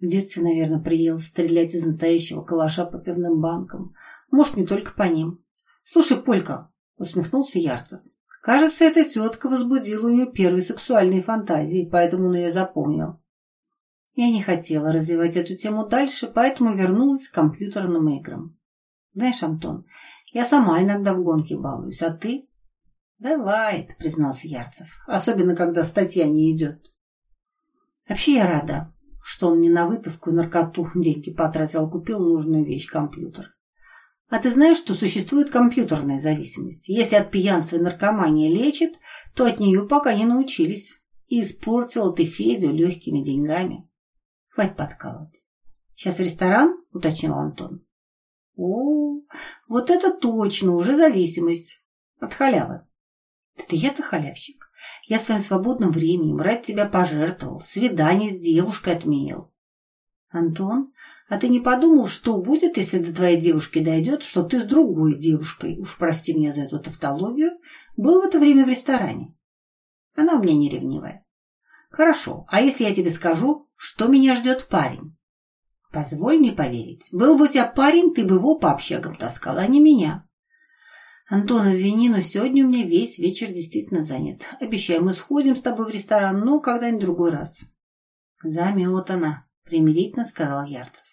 В детстве, наверное, приел стрелять из настоящего калаша по пивным банкам. Может, не только по ним. Слушай, Полька, усмехнулся Ярцев. Кажется, эта тетка возбудила у нее первые сексуальные фантазии, поэтому он ее запомнил. Я не хотела развивать эту тему дальше, поэтому вернулась к компьютерным играм. Знаешь, Антон, я сама иногда в гонке балуюсь, а ты? «Бывает», — признался Ярцев, особенно когда статья не идет. «Вообще я рада, что он не на выпивку и наркоту деньги потратил, а купил нужную вещь — компьютер. А ты знаешь, что существует компьютерная зависимость? Если от пьянства и наркомания лечит, то от нее пока не научились. И испортила ты Федю легкими деньгами. Хватит подкалывать. Сейчас в ресторан, уточнил Антон. О, вот это точно, уже зависимость. От халявы. Это я-то халявщик. Я своим свободным временем ради тебя пожертвовал, свидание с девушкой отменил. Антон, а ты не подумал, что будет, если до твоей девушки дойдет, что ты с другой девушкой, уж прости меня за эту тавтологию, был в это время в ресторане? Она у меня не ревнивая. Хорошо, а если я тебе скажу, что меня ждет парень? Позволь мне поверить. Был бы у тебя парень, ты бы его по общагам таскал, а не меня. «Антон, извини, но сегодня у меня весь вечер действительно занят. Обещаю, мы сходим с тобой в ресторан, но когда-нибудь другой раз». «Заметана», — примирительно сказал Ярцев.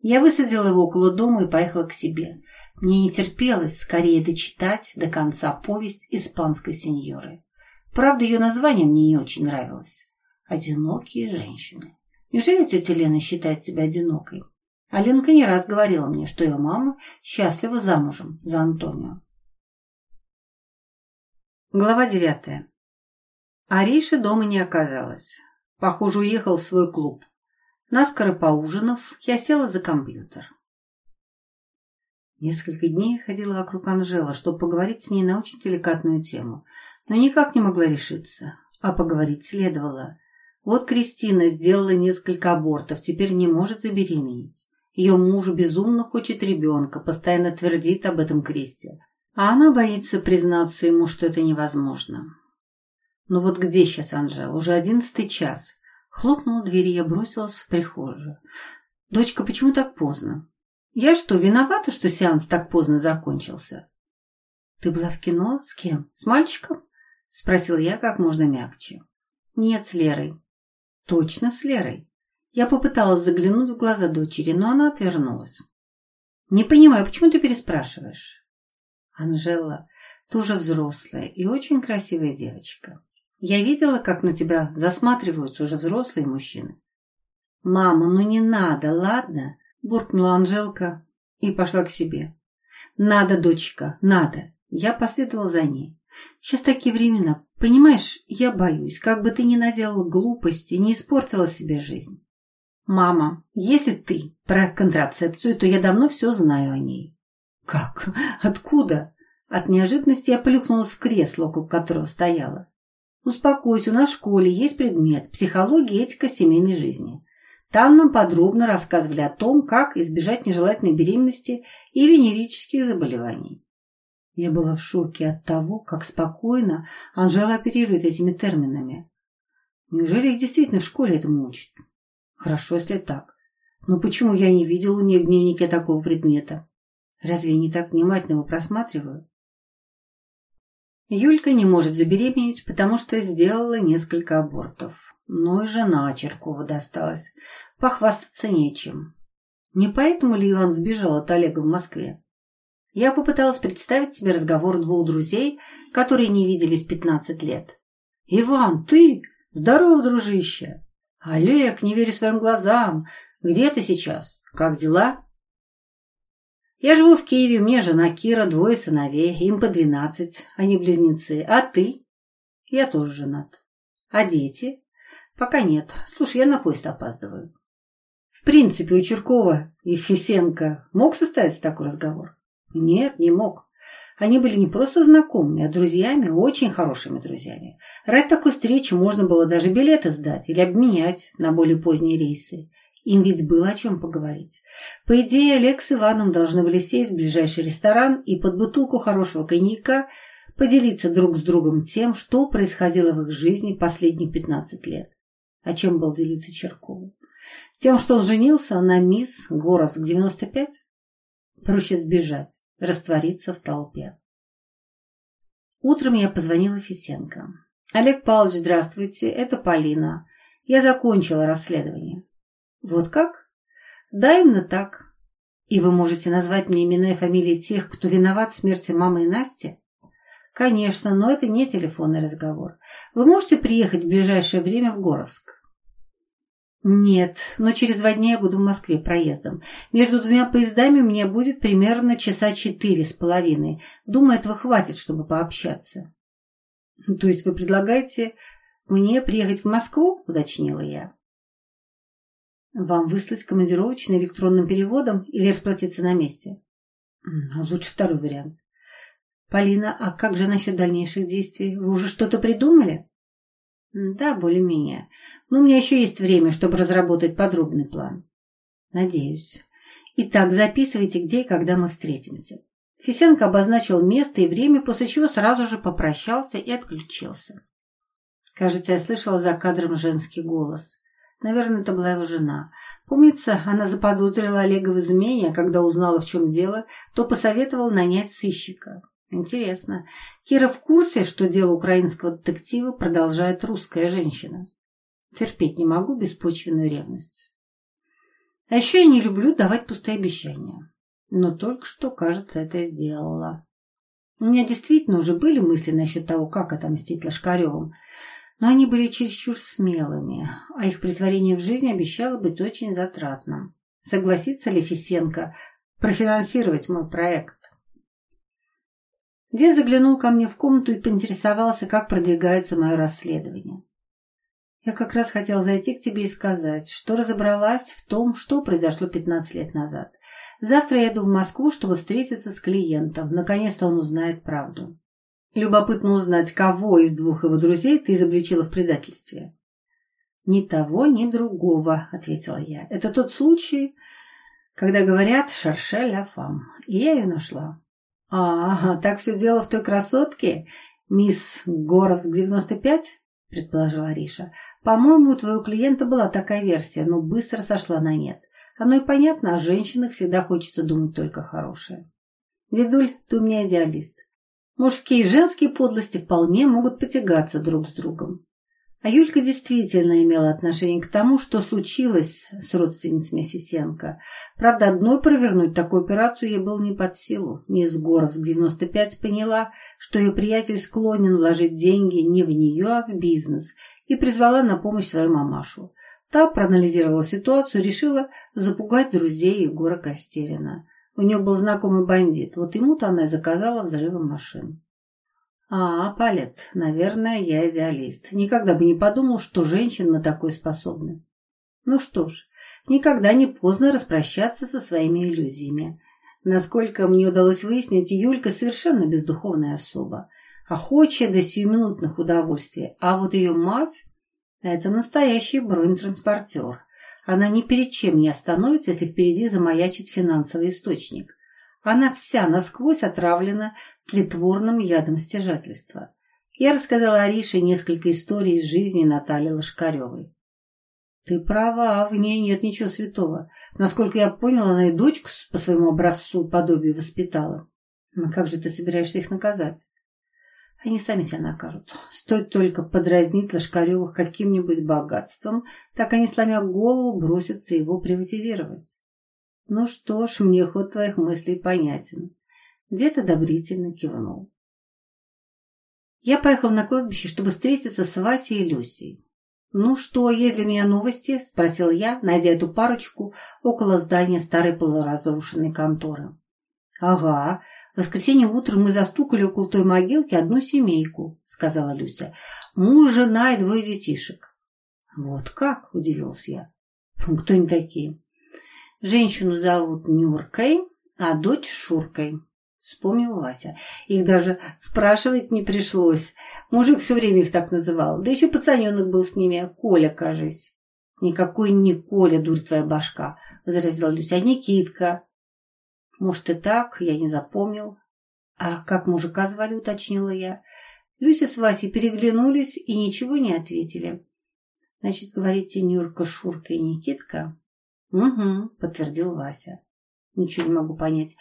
Я высадила его около дома и поехала к себе. Мне не терпелось скорее дочитать до конца повесть испанской сеньоры. Правда, ее название мне не очень нравилось. «Одинокие женщины». Неужели тетя Лена считает себя одинокой? Аленка не раз говорила мне, что ее мама счастлива замужем за Антонио. Глава девятая. Ариши дома не оказалось. Похоже, уехал в свой клуб. Наскоро поужинав, я села за компьютер. Несколько дней ходила вокруг Анжела, чтобы поговорить с ней на очень деликатную тему, но никак не могла решиться, а поговорить следовало. Вот Кристина сделала несколько абортов, теперь не может забеременеть. Ее муж безумно хочет ребенка, постоянно твердит об этом Кристи. А она боится признаться ему, что это невозможно. Ну вот где сейчас Анжела? Уже одиннадцатый час. Хлопнула дверь, и я бросилась в прихожую. «Дочка, почему так поздно?» «Я что, виновата, что сеанс так поздно закончился?» «Ты была в кино? С кем? С мальчиком?» Спросил я как можно мягче. Нет, с Лерой. Точно с Лерой. Я попыталась заглянуть в глаза дочери, но она отвернулась. Не понимаю, почему ты переспрашиваешь? Анжела тоже взрослая и очень красивая девочка. Я видела, как на тебя засматриваются уже взрослые мужчины. «Мама, ну не надо, ладно?» – буркнула Анжелка и пошла к себе. «Надо, дочка, надо!» Я последовала за ней. Сейчас такие времена. Понимаешь, я боюсь, как бы ты ни наделала глупости, не испортила себе жизнь. Мама, если ты про контрацепцию, то я давно все знаю о ней. Как? Откуда? От неожиданности я плюхнулась в кресло, около которого стояла. Успокойся, у нас в школе есть предмет «Психология этика семейной жизни». Там нам подробно рассказывали о том, как избежать нежелательной беременности и венерических заболеваний. Я была в шоке от того, как спокойно Анжела оперирует этими терминами. Неужели их действительно в школе этому учат? Хорошо, если так. Но почему я не видел у нее в дневнике такого предмета? Разве я не так внимательно его просматриваю? Юлька не может забеременеть, потому что сделала несколько абортов. Но и жена Черкова досталась. Похвастаться нечем. Не поэтому ли Иван сбежал от Олега в Москве? Я попыталась представить себе разговор двух друзей, которые не виделись пятнадцать лет. «Иван, ты? Здорово, дружище!» «Олег, не верю своим глазам! Где ты сейчас? Как дела?» «Я живу в Киеве, мне жена Кира, двое сыновей, им по двенадцать, они близнецы. А ты?» «Я тоже женат». «А дети?» «Пока нет. Слушай, я на поезд опаздываю». В принципе, у Черкова и Фисенко мог состояться такой разговор? Нет, не мог. Они были не просто знакомыми, а друзьями, очень хорошими друзьями. Ради такой встречи можно было даже билеты сдать или обменять на более поздние рейсы. Им ведь было о чем поговорить. По идее, Олег с Иваном должны были сесть в ближайший ресторан и под бутылку хорошего коньяка поделиться друг с другом тем, что происходило в их жизни последние 15 лет. О чем был делиться Черкову? С тем, что он женился на мисс Горовск-95? Проще сбежать раствориться в толпе. Утром я позвонила Фисенко. «Олег Павлович, здравствуйте, это Полина. Я закончила расследование». «Вот как?» «Да, именно так. И вы можете назвать мне имена и фамилии тех, кто виноват в смерти мамы и Насти?» «Конечно, но это не телефонный разговор. Вы можете приехать в ближайшее время в Горовск?» Нет, но через два дня я буду в Москве проездом. Между двумя поездами меня будет примерно часа четыре с половиной. Думаю, этого хватит, чтобы пообщаться. То есть вы предлагаете мне приехать в Москву, уточнила я. Вам выслать командировочный электронным переводом или расплатиться на месте? Лучше второй вариант. Полина, а как же насчет дальнейших действий? Вы уже что-то придумали? Да, более-менее. Но у меня еще есть время, чтобы разработать подробный план. Надеюсь. Итак, записывайте, где и когда мы встретимся. Фисенко обозначил место и время, после чего сразу же попрощался и отключился. Кажется, я слышала за кадром женский голос. Наверное, это была его жена. Помнится, она заподозрила Олега в измене, а когда узнала, в чем дело, то посоветовала нанять сыщика. Интересно. Кира в курсе, что дело украинского детектива продолжает русская женщина? Терпеть не могу беспочвенную ревность. А еще я не люблю давать пустые обещания. Но только что, кажется, это сделала. У меня действительно уже были мысли насчет того, как отомстить Лошкаревым, но они были чересчур смелыми, а их притворение в жизнь обещало быть очень затратным. Согласится ли Фисенко профинансировать мой проект? Дед заглянул ко мне в комнату и поинтересовался, как продвигается мое расследование. Я как раз хотел зайти к тебе и сказать, что разобралась в том, что произошло 15 лет назад. Завтра я еду в Москву, чтобы встретиться с клиентом. Наконец-то он узнает правду. Любопытно узнать, кого из двух его друзей ты изобличила в предательстве. «Ни того, ни другого», — ответила я. «Это тот случай, когда говорят «шарше ля фам». И я ее нашла. «А, так все дело в той красотке, мисс Горовск-95?» — предположила Ариша. «По-моему, у твоего клиента была такая версия, но быстро сошла на нет. Оно и понятно, о женщинах всегда хочется думать только хорошее. Дедуль, ты у меня идеалист. Мужские и женские подлости вполне могут потягаться друг с другом. А Юлька действительно имела отношение к тому, что случилось с родственницами Фисенко. Правда, одной провернуть такую операцию ей было не под силу. Мисс Горовск 95 поняла, что ее приятель склонен вложить деньги не в нее, а в бизнес, и призвала на помощь свою мамашу. Та проанализировала ситуацию, решила запугать друзей Егора Костерина. У нее был знакомый бандит, вот ему-то она и заказала взрывом машин. А, Палет, наверное, я идеалист. Никогда бы не подумал, что женщины на такое способны. Ну что ж, никогда не поздно распрощаться со своими иллюзиями. Насколько мне удалось выяснить, Юлька совершенно бездуховная особа, охочая до сиюминутных удовольствий, а вот ее мать – это настоящий бронетранспортер. Она ни перед чем не остановится, если впереди замаячит финансовый источник. Она вся насквозь отравлена тлетворным ядом стяжательства. Я рассказала Арише несколько историй из жизни Натальи Лошкаревой. Ты права, в ней нет ничего святого. Насколько я поняла, она и дочку по своему образцу подобию воспитала. Но как же ты собираешься их наказать? Они сами себя накажут. Стоит только подразнить Лошкаревых каким-нибудь богатством, так они, сломя голову, бросятся его приватизировать. Ну что ж, мне ход твоих мыслей понятен. Дед одобрительно кивнул. Я поехал на кладбище, чтобы встретиться с Васей и Люсей. «Ну что, есть для меня новости?» – спросил я, найдя эту парочку около здания старой полуразрушенной конторы. «Ага, в воскресенье утром мы застукали около той могилки одну семейку», – сказала Люся. «Муж, жена и двое детишек». «Вот как?» – удивился я. «Кто они такие?» «Женщину зовут Нюркой, а дочь Шуркой», Вспомнил Вася. Их даже спрашивать не пришлось. Мужик все время их так называл. Да еще пацаненок был с ними. Коля, кажись. Никакой не Коля, дурь твоя башка, возразила Люся. А Никитка. Может и так, я не запомнил. А как мужика звали, уточнила я. Люся с Васей переглянулись и ничего не ответили. Значит, говорите, Нюрка, Шурка и Никитка? Угу, подтвердил Вася. Ничего не могу понять.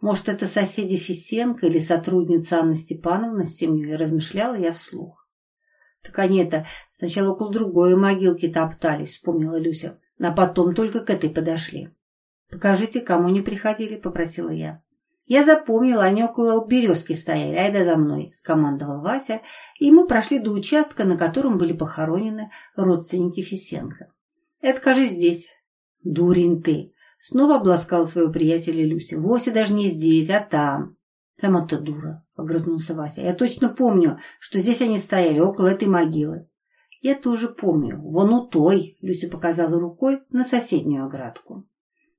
Может, это соседи Фисенко или сотрудница Анна Степановна с семьей, размышляла я вслух. Так они это сначала около другой могилки топтались, вспомнила Люся, а потом только к этой подошли. Покажите, кому не приходили, попросила я. Я запомнила, они около березки стояли, айда за мной, скомандовал Вася, и мы прошли до участка, на котором были похоронены родственники Фисенко. Это, кажись, здесь. Дурень ты, Снова обласкал своего приятеля Люся. Вовсе даже не здесь, а там. Сама-то дура, огрызнулся Вася. Я точно помню, что здесь они стояли, около этой могилы. Я тоже помню. Вон у той, Люся показала рукой на соседнюю оградку.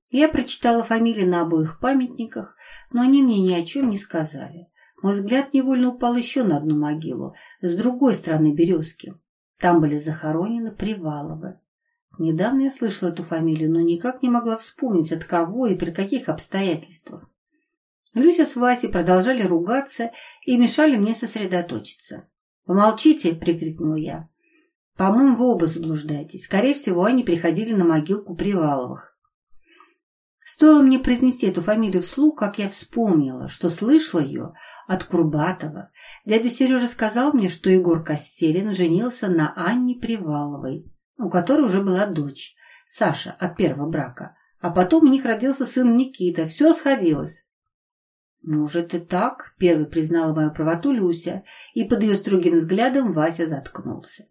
Я прочитала фамилии на обоих памятниках, но они мне ни о чем не сказали. Мой взгляд невольно упал еще на одну могилу, с другой стороны березки. Там были захоронены Приваловы. Недавно я слышала эту фамилию, но никак не могла вспомнить, от кого и при каких обстоятельствах. Люся с Васей продолжали ругаться и мешали мне сосредоточиться. «Помолчите!» — прикрикнула я. «По-моему, вы оба заблуждаетесь. Скорее всего, они приходили на могилку Приваловых». Стоило мне произнести эту фамилию вслух, как я вспомнила, что слышала ее от Курбатова. Дядя Сережа сказал мне, что Егор Костерин женился на Анне Приваловой у которой уже была дочь, Саша, от первого брака. А потом у них родился сын Никита. Все сходилось. «Может и так», — первый признала мою правоту Люся, и под ее строгим взглядом Вася заткнулся.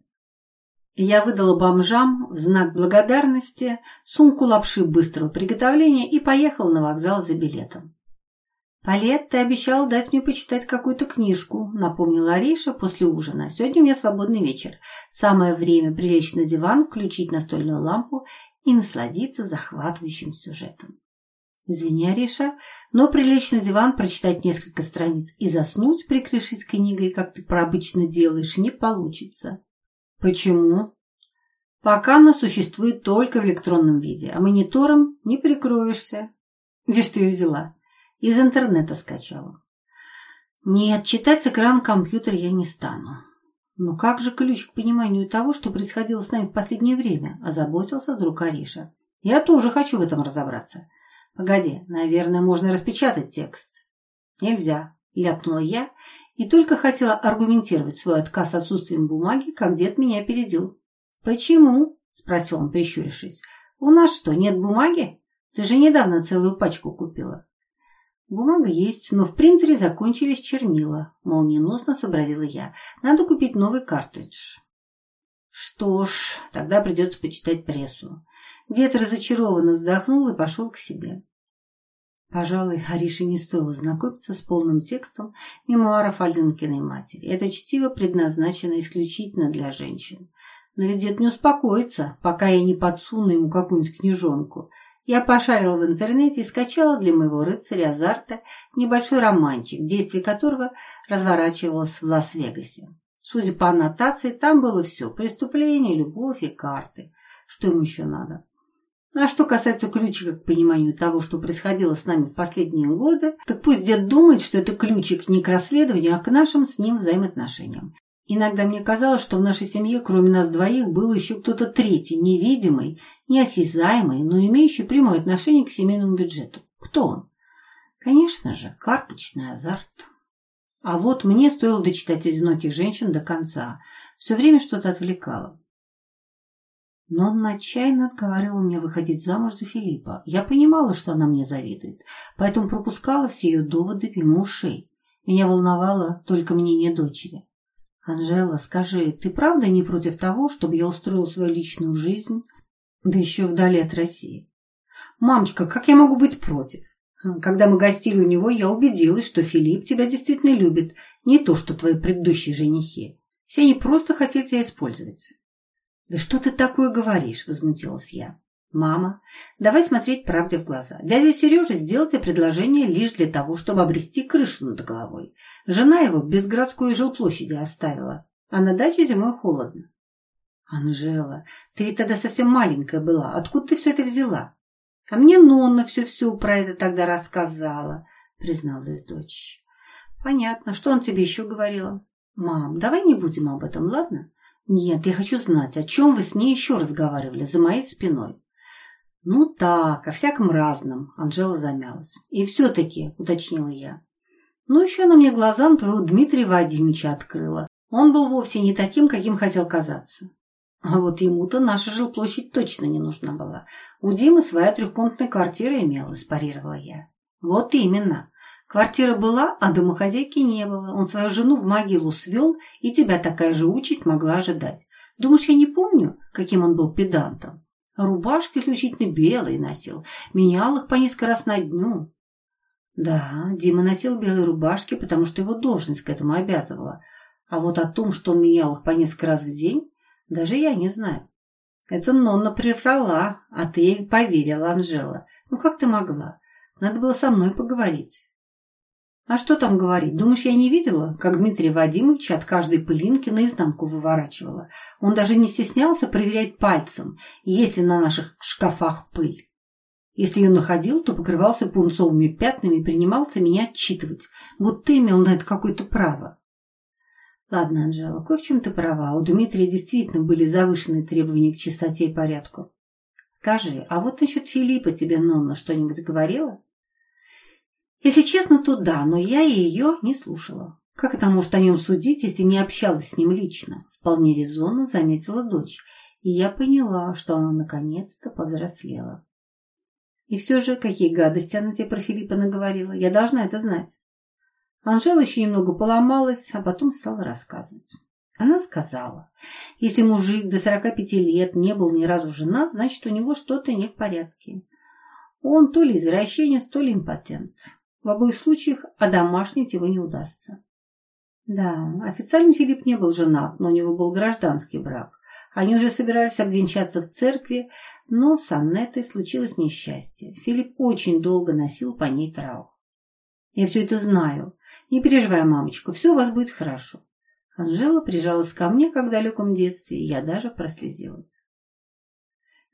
Я выдала бомжам в знак благодарности сумку лапши быстрого приготовления и поехала на вокзал за билетом. «Палет, ты обещал дать мне почитать какую-то книжку», — напомнила Ариша после ужина. «Сегодня у меня свободный вечер. Самое время прилечь на диван, включить настольную лампу и насладиться захватывающим сюжетом». «Извини, Ариша, но прилечь на диван, прочитать несколько страниц и заснуть, прикрывшись книгой, как ты прообычно делаешь, не получится». «Почему?» «Пока она существует только в электронном виде, а монитором не прикроешься». «Где ж ты ее взяла?» Из интернета скачала. Нет, читать с экрана компьютера я не стану. Но как же ключ к пониманию того, что происходило с нами в последнее время, озаботился вдруг Ариша. Я тоже хочу в этом разобраться. Погоди, наверное, можно распечатать текст. Нельзя, ляпнула я И только хотела аргументировать свой отказ отсутствием бумаги, как дед меня опередил. «Почему?» – спросил он, прищурившись. «У нас что, нет бумаги? Ты же недавно целую пачку купила». «Бумага есть, но в принтере закончились чернила», – молниеносно сообразила я. «Надо купить новый картридж». «Что ж, тогда придется почитать прессу». Дед разочарованно вздохнул и пошел к себе. Пожалуй, Арише не стоило знакомиться с полным текстом мемуаров Алинкиной матери. Это чтиво предназначено исключительно для женщин. Но ведь дед не успокоится, пока я не подсуну ему какую-нибудь книжонку. Я пошарила в интернете и скачала для моего рыцаря азарта небольшой романчик, действие которого разворачивалось в Лас-Вегасе. Судя по аннотации, там было все – преступление, любовь и карты. Что ему еще надо? А что касается ключика к пониманию того, что происходило с нами в последние годы, так пусть дед думает, что это ключик не к расследованию, а к нашим с ним взаимоотношениям. Иногда мне казалось, что в нашей семье, кроме нас двоих, был еще кто-то третий, невидимый, неосязаемый, но имеющий прямое отношение к семейному бюджету. Кто он? Конечно же, карточный азарт. А вот мне стоило дочитать «Одиноких женщин» до конца. Все время что-то отвлекало. Но он отчаянно отговаривал меня выходить замуж за Филиппа. Я понимала, что она мне завидует, поэтому пропускала все ее доводы мимо ушей. Меня волновало только мнение дочери. «Анжела, скажи, ты правда не против того, чтобы я устроила свою личную жизнь, да еще вдали от России?» «Мамочка, как я могу быть против? Когда мы гостили у него, я убедилась, что Филипп тебя действительно любит, не то, что твои предыдущие женихи. Все они просто хотели тебя использовать». «Да что ты такое говоришь?» – возмутилась я. «Мама, давай смотреть правде в глаза. Дядя Сережа сделал тебе предложение лишь для того, чтобы обрести крышу над головой. Жена его без городской жилплощади оставила, а на даче зимой холодно». «Анжела, ты ведь тогда совсем маленькая была. Откуда ты все это взяла?» «А мне Нонна все-все про это тогда рассказала», — призналась дочь. «Понятно. Что он тебе еще говорила?» «Мам, давай не будем об этом, ладно?» «Нет, я хочу знать, о чем вы с ней еще разговаривали за моей спиной». «Ну так, о всяком разном», — Анжела замялась. «И все-таки», — уточнила я. «Ну еще она мне глаза на твоего Дмитрия Вадимовича открыла. Он был вовсе не таким, каким хотел казаться». А вот ему-то наша жилплощадь точно не нужна была. У Димы своя трехкомнатная квартира имелась, парировала я. Вот именно. Квартира была, а домохозяйки не было. Он свою жену в могилу свел, и тебя такая же участь могла ожидать. Думаешь, я не помню, каким он был педантом? Рубашки исключительно белые носил, менял их по несколько раз на дню. Да, Дима носил белые рубашки, потому что его должность к этому обязывала. А вот о том, что он менял их по несколько раз в день, даже я не знаю. Это Нонна приврала, а ты ей поверила, Анжела. Ну как ты могла? Надо было со мной поговорить. А что там говорить? Думаешь, я не видела, как Дмитрий Вадимович от каждой пылинки наизнанку выворачивала? Он даже не стеснялся проверять пальцем, есть ли на наших шкафах пыль. Если ее находил, то покрывался пунцовыми пятнами и принимался меня отчитывать, ты имел на это какое-то право. Ладно, Анжела, кое в чем ты права. У Дмитрия действительно были завышенные требования к чистоте и порядку. Скажи, а вот насчет Филиппа тебе Нонна что-нибудь говорила? Если честно, то да, но я ее не слушала. Как это может о нем судить, если не общалась с ним лично? Вполне резонно заметила дочь, и я поняла, что она наконец-то повзрослела. И все же, какие гадости она тебе про Филиппа наговорила, я должна это знать. Анжела еще немного поломалась, а потом стала рассказывать. Она сказала, если мужик до 45 лет не был ни разу женат, значит, у него что-то не в порядке. Он то ли извращенец, то ли импотент. В обоих случаях одомашнить его не удастся. Да, официально Филипп не был женат, но у него был гражданский брак. Они уже собирались обвенчаться в церкви, но с Аннетой случилось несчастье. Филипп очень долго носил по ней траур. Я все это знаю. Не переживай, мамочка, все у вас будет хорошо. Анжела прижалась ко мне, как в далеком детстве, и я даже прослезилась.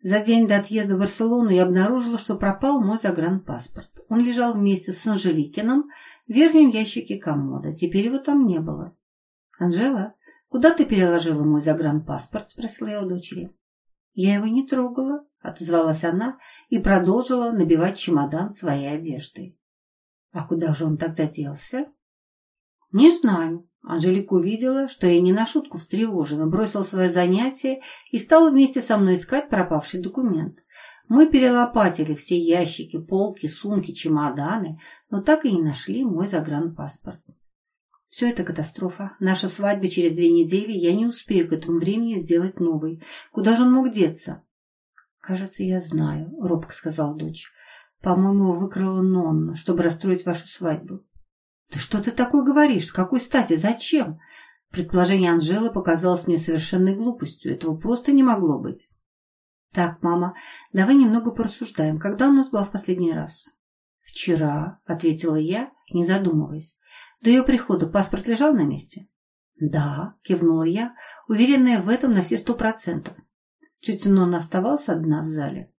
За день до отъезда в Барселону я обнаружила, что пропал мой загранпаспорт. Он лежал вместе с Анжеликиным в верхнем ящике комода. Теперь его там не было. «Анжела, куда ты переложила мой загранпаспорт?» – спросила я у дочери. «Я его не трогала», – отозвалась она и продолжила набивать чемодан своей одеждой. «А куда же он тогда делся?» Не знаю. Анжелика увидела, что я не на шутку встревожена, бросила свое занятие и стала вместе со мной искать пропавший документ. Мы перелопатили все ящики, полки, сумки, чемоданы, но так и не нашли мой загранпаспорт. Все это катастрофа. Наша свадьба через две недели, я не успею к этому времени сделать новый. Куда же он мог деться? Кажется, я знаю, робко сказала дочь. По-моему, его выкрала Нонна, чтобы расстроить вашу свадьбу. Да что ты такое говоришь? С какой стати? Зачем? Предположение Анжелы показалось мне совершенной глупостью. Этого просто не могло быть. Так, мама, давай немного порассуждаем. Когда у нас была в последний раз? Вчера, ответила я, не задумываясь. До ее прихода паспорт лежал на месте? Да, кивнула я, уверенная в этом на все сто процентов. Тетя Нонна оставалась одна в зале.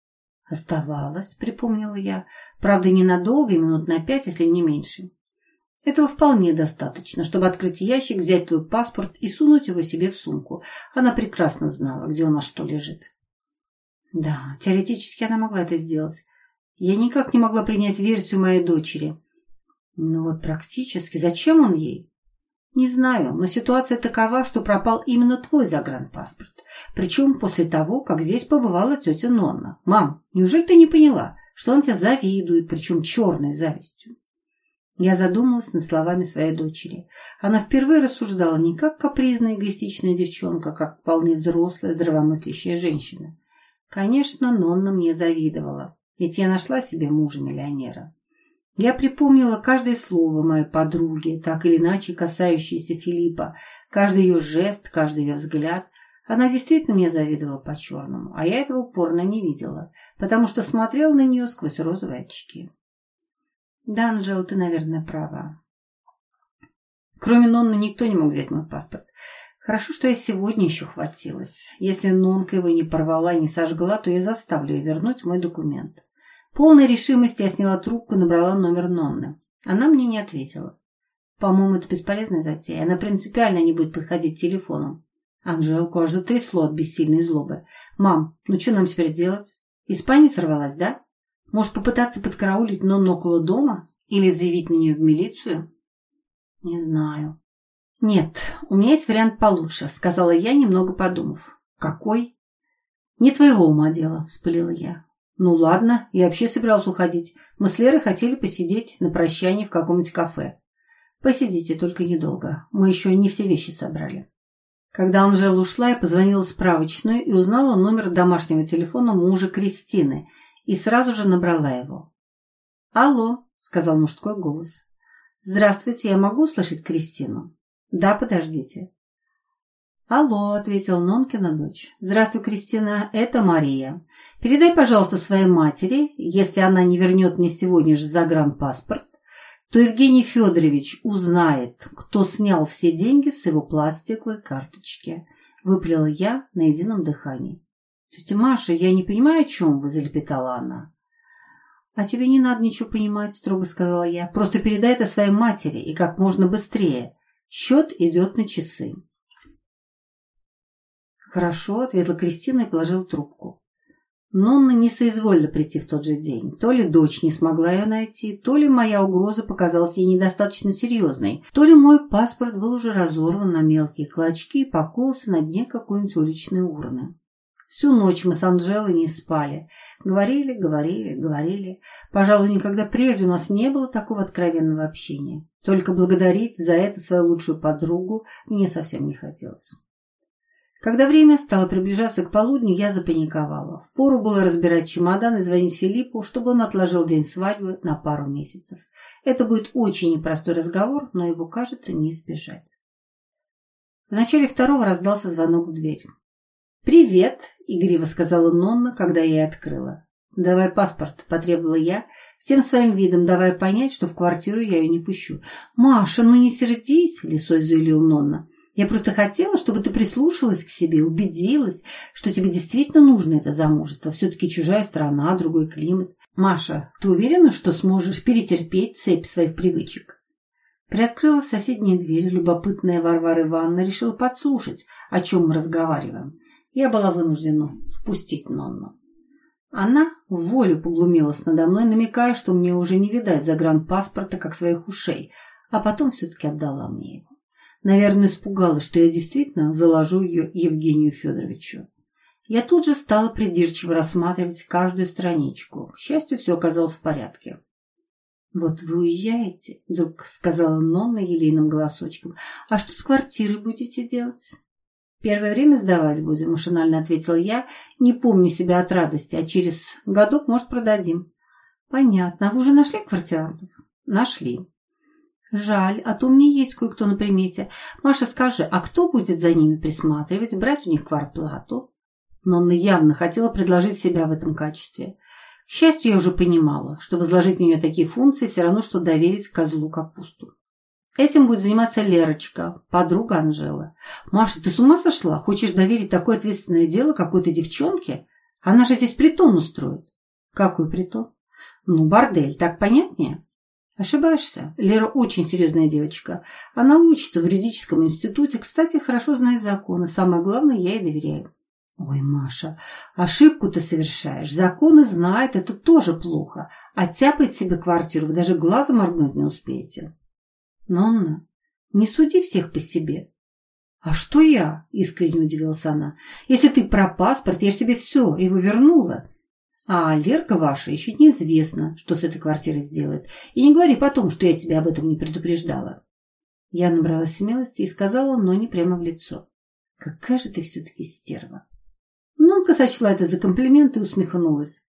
Оставалась, припомнила я. Правда, ненадолго, минут на пять, если не меньше. Этого вполне достаточно, чтобы открыть ящик, взять твой паспорт и сунуть его себе в сумку. Она прекрасно знала, где у нас что лежит. Да, теоретически она могла это сделать. Я никак не могла принять версию моей дочери. Но вот практически зачем он ей? Не знаю, но ситуация такова, что пропал именно твой загранпаспорт. Причем после того, как здесь побывала тетя Нонна. Мам, неужели ты не поняла, что он тебя завидует, причем черной завистью? Я задумалась над словами своей дочери. Она впервые рассуждала не как капризная эгоистичная девчонка, а как вполне взрослая, здравомыслящая женщина. Конечно, Нонна мне завидовала, ведь я нашла себе мужа-миллионера. Я припомнила каждое слово моей подруги, так или иначе касающееся Филиппа, каждый ее жест, каждый ее взгляд. Она действительно мне завидовала по-черному, а я этого упорно не видела, потому что смотрела на нее сквозь розовые очки. Да, Анжела, ты, наверное, права. Кроме Нонны никто не мог взять мой паспорт. Хорошо, что я сегодня еще хватилась. Если Нонка его не порвала, не сожгла, то я заставлю ее вернуть мой документ. Полной решимости я сняла трубку и набрала номер Нонны. Она мне не ответила. По-моему, это бесполезная затея. Она принципиально не будет подходить телефону. Анжелку аж затрясло от бессильной злобы. «Мам, ну что нам теперь делать? Испания сорвалась, да? Может, попытаться подкараулить Нонну около дома? Или заявить на нее в милицию? Не знаю. Нет, у меня есть вариант получше, сказала я, немного подумав. Какой? Не твоего ума дело, вспылила я. Ну ладно, я вообще собиралась уходить. Мы с Лерой хотели посидеть на прощании в каком-нибудь кафе. Посидите, только недолго. Мы еще не все вещи собрали. Когда Анжела ушла, я позвонила в справочную и узнала номер домашнего телефона мужа Кристины – и сразу же набрала его. «Алло», — сказал мужской голос. «Здравствуйте, я могу услышать Кристину?» «Да, подождите». «Алло», — ответила Нонкина дочь. «Здравствуй, Кристина, это Мария. Передай, пожалуйста, своей матери, если она не вернет мне сегодня же загранпаспорт, то Евгений Федорович узнает, кто снял все деньги с его пластиковой карточки», — выплела я на едином дыхании. «Тетя Маша, я не понимаю, о чем вы», — залепетала она. «А тебе не надо ничего понимать», — строго сказала я. «Просто передай это своей матери и как можно быстрее. Счет идет на часы». «Хорошо», — ответила Кристина и положила трубку. Нонна не соизволила прийти в тот же день. То ли дочь не смогла ее найти, то ли моя угроза показалась ей недостаточно серьезной, то ли мой паспорт был уже разорван на мелкие клочки и покоился на дне какой-нибудь уличной урны. Всю ночь мы с Анжелой не спали. Говорили, говорили, говорили. Пожалуй, никогда прежде у нас не было такого откровенного общения. Только благодарить за это свою лучшую подругу мне совсем не хотелось. Когда время стало приближаться к полудню, я запаниковала. Впору было разбирать чемодан и звонить Филиппу, чтобы он отложил день свадьбы на пару месяцев. Это будет очень непростой разговор, но его, кажется, не избежать. В начале второго раздался звонок в дверь. «Привет!» — игриво сказала Нонна, когда я ей открыла. «Давай паспорт», — потребовала я, всем своим видом давая понять, что в квартиру я ее не пущу. «Маша, ну не сердись!» — лисой заявил Нонна. «Я просто хотела, чтобы ты прислушалась к себе, убедилась, что тебе действительно нужно это замужество. Все-таки чужая страна, другой климат. Маша, ты уверена, что сможешь перетерпеть цепь своих привычек?» Приоткрыла соседняя дверь, любопытная Варвара Ивановна решила подслушать, о чем мы разговариваем я была вынуждена впустить Нонну. Она в волю поглумилась надо мной, намекая, что мне уже не видать загранпаспорта, как своих ушей, а потом все-таки отдала мне его. Наверное, испугалась, что я действительно заложу ее Евгению Федоровичу. Я тут же стала придирчиво рассматривать каждую страничку. К счастью, все оказалось в порядке. «Вот вы уезжаете», — вдруг сказала Нонна елейным голосочком. «А что с квартирой будете делать?» «Первое время сдавать будем», — машинально ответила я, не помня себя от радости, а через годок, может, продадим. «Понятно. А вы уже нашли квартирантов?» «Нашли». «Жаль, а то у меня есть кое-кто на примете. Маша, скажи, а кто будет за ними присматривать, брать у них квартплату?» Нонна явно хотела предложить себя в этом качестве. К счастью, я уже понимала, что возложить на нее такие функции все равно, что доверить козлу капусту. Этим будет заниматься Лерочка, подруга Анжелы. «Маша, ты с ума сошла? Хочешь доверить такое ответственное дело какой-то девчонке? Она же здесь притон устроит». «Какой притон?» «Ну, бордель, так понятнее?» «Ошибаешься. Лера очень серьезная девочка. Она учится в юридическом институте, кстати, хорошо знает законы. Самое главное, я ей доверяю». «Ой, Маша, ошибку ты совершаешь. Законы знают, это тоже плохо. Оттяпать себе квартиру вы даже глазом моргнуть не успеете». «Нонна, не суди всех по себе». «А что я?» – искренне удивилась она. «Если ты про паспорт, я ж тебе все, его вернула. А Лерка ваша еще неизвестно, что с этой квартирой сделает. И не говори потом, что я тебя об этом не предупреждала». Я набралась смелости и сказала, но не прямо в лицо. «Какая же ты все-таки стерва!» Нонка сочла это за комплимент и усмехнулась.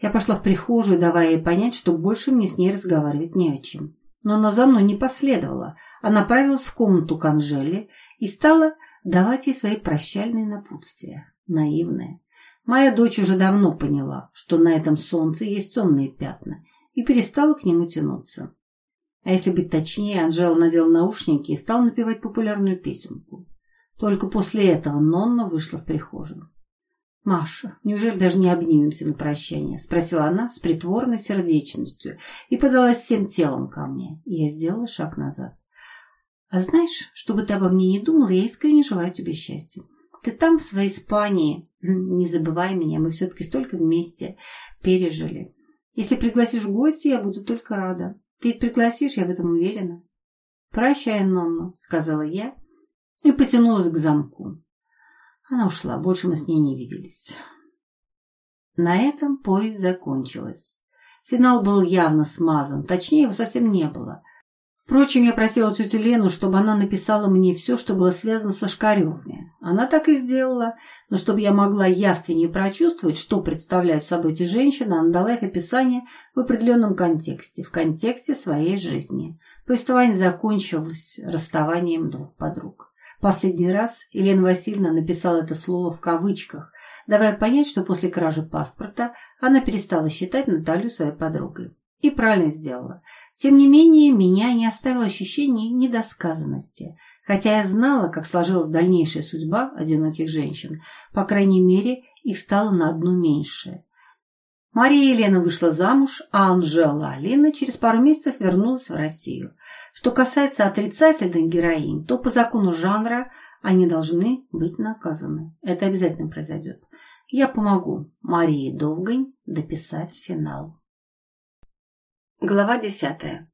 Я пошла в прихожую, давая ей понять, что больше мне с ней разговаривать не о чем. Но она за мной не последовала, а направилась в комнату к Анжеле и стала давать ей свои прощальные напутствия. Наивная. Моя дочь уже давно поняла, что на этом солнце есть темные пятна, и перестала к нему тянуться. А если быть точнее, Анжела надела наушники и стала напевать популярную песенку. Только после этого Нонна вышла в прихожую. «Маша, неужели даже не обнимемся на прощание?» — спросила она с притворной сердечностью и подалась всем телом ко мне. Я сделала шаг назад. «А знаешь, что бы ты обо мне не думала, я искренне желаю тебе счастья. Ты там, в своей Испании. Не забывай меня, мы все-таки столько вместе пережили. Если пригласишь в гости, я буду только рада. Ты ведь пригласишь, я в этом уверена». «Прощай, Нонна», — сказала я и потянулась к замку. Она ушла, больше мы с ней не виделись. На этом поезд закончилась. Финал был явно смазан, точнее его совсем не было. Впрочем, я просила тетю Лену, чтобы она написала мне все, что было связано со Шкаревыми. Она так и сделала, но чтобы я могла явственнее прочувствовать, что представляют собой эти женщины, она дала их описание в определенном контексте, в контексте своей жизни. Повествование закончилось расставанием двух подруг. Последний раз Елена Васильевна написала это слово в кавычках, давая понять, что после кражи паспорта она перестала считать Наталью своей подругой. И правильно сделала. Тем не менее, меня не оставило ощущение недосказанности, хотя я знала, как сложилась дальнейшая судьба одиноких женщин. По крайней мере, их стало на одну меньше. Мария Елена вышла замуж, а Анжела Алина через пару месяцев вернулась в Россию. Что касается отрицательных героинь, то по закону жанра они должны быть наказаны. Это обязательно произойдет. Я помогу Марии Довгань дописать финал. Глава десятая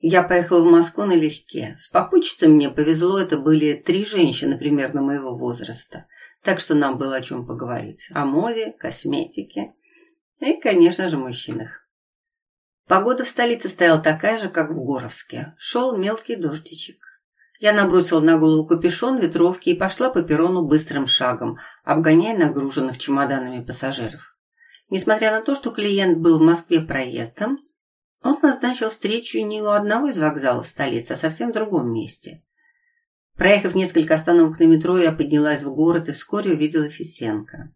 Я поехала в Москву налегке. С попутчицей мне повезло, это были три женщины примерно моего возраста. Так что нам было о чем поговорить. О моде, косметике и, конечно же, мужчинах. Погода в столице стояла такая же, как в Горовске. Шел мелкий дождичек. Я набросила на голову капюшон, ветровки и пошла по перрону быстрым шагом, обгоняя нагруженных чемоданами пассажиров. Несмотря на то, что клиент был в Москве проездом, он назначил встречу не у одного из вокзалов столицы, а совсем в другом месте. Проехав несколько остановок на метро, я поднялась в город и вскоре увидела Фисенко.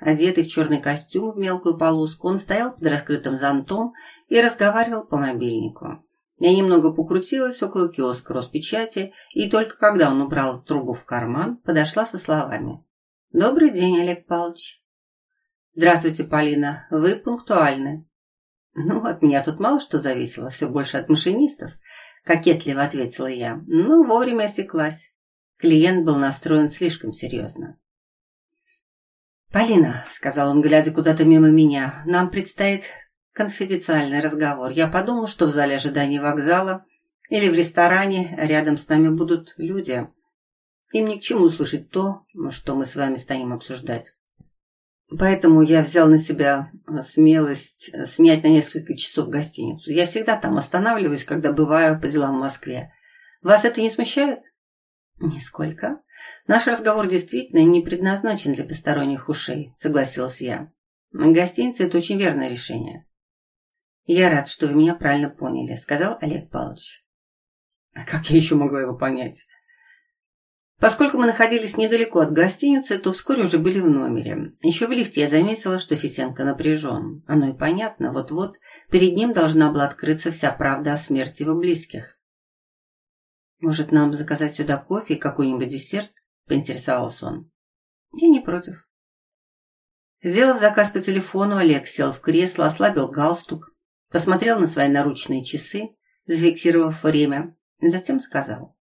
Одетый в черный костюм в мелкую полоску, он стоял под раскрытым зонтом и разговаривал по мобильнику. Я немного покрутилась около киоска Роспечати, и только когда он убрал трубу в карман, подошла со словами. «Добрый день, Олег Павлович». «Здравствуйте, Полина. Вы пунктуальны». «Ну, от меня тут мало что зависело, все больше от машинистов», — кокетливо ответила я, но вовремя осеклась. Клиент был настроен слишком серьезно. «Полина», — сказал он, глядя куда-то мимо меня, — «нам предстоит Конфиденциальный разговор. Я подумал, что в зале ожидания вокзала или в ресторане рядом с нами будут люди. Им ни к чему услышать то, что мы с вами станем обсуждать. Поэтому я взял на себя смелость снять на несколько часов гостиницу. Я всегда там останавливаюсь, когда бываю по делам в Москве. Вас это не смущает? Нисколько. Наш разговор действительно не предназначен для посторонних ушей, согласилась я. Гостиница – это очень верное решение. Я рад, что вы меня правильно поняли, сказал Олег Павлович. А как я еще могла его понять? Поскольку мы находились недалеко от гостиницы, то вскоре уже были в номере. Еще в лифте я заметила, что Фисенко напряжен. Оно и понятно, вот-вот перед ним должна была открыться вся правда о смерти его близких. «Может, нам заказать сюда кофе и какой-нибудь десерт?» – поинтересовался он. «Я не против». Сделав заказ по телефону, Олег сел в кресло, ослабил галстук, посмотрел на свои наручные часы, зафиксировав время, затем сказал.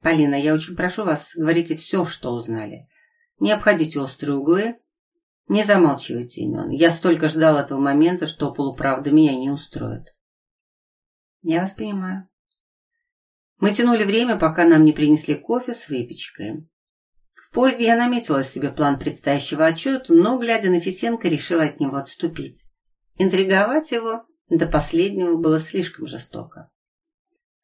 «Полина, я очень прошу вас, говорите все, что узнали. Не обходите острые углы, не замалчивайте имен. Я столько ждал этого момента, что полуправда меня не устроит». «Я вас понимаю». Мы тянули время, пока нам не принесли кофе с выпечкой. В поезде я наметила себе план предстоящего отчета, но, глядя на Фисенко, решила от него отступить. Интриговать его до последнего было слишком жестоко.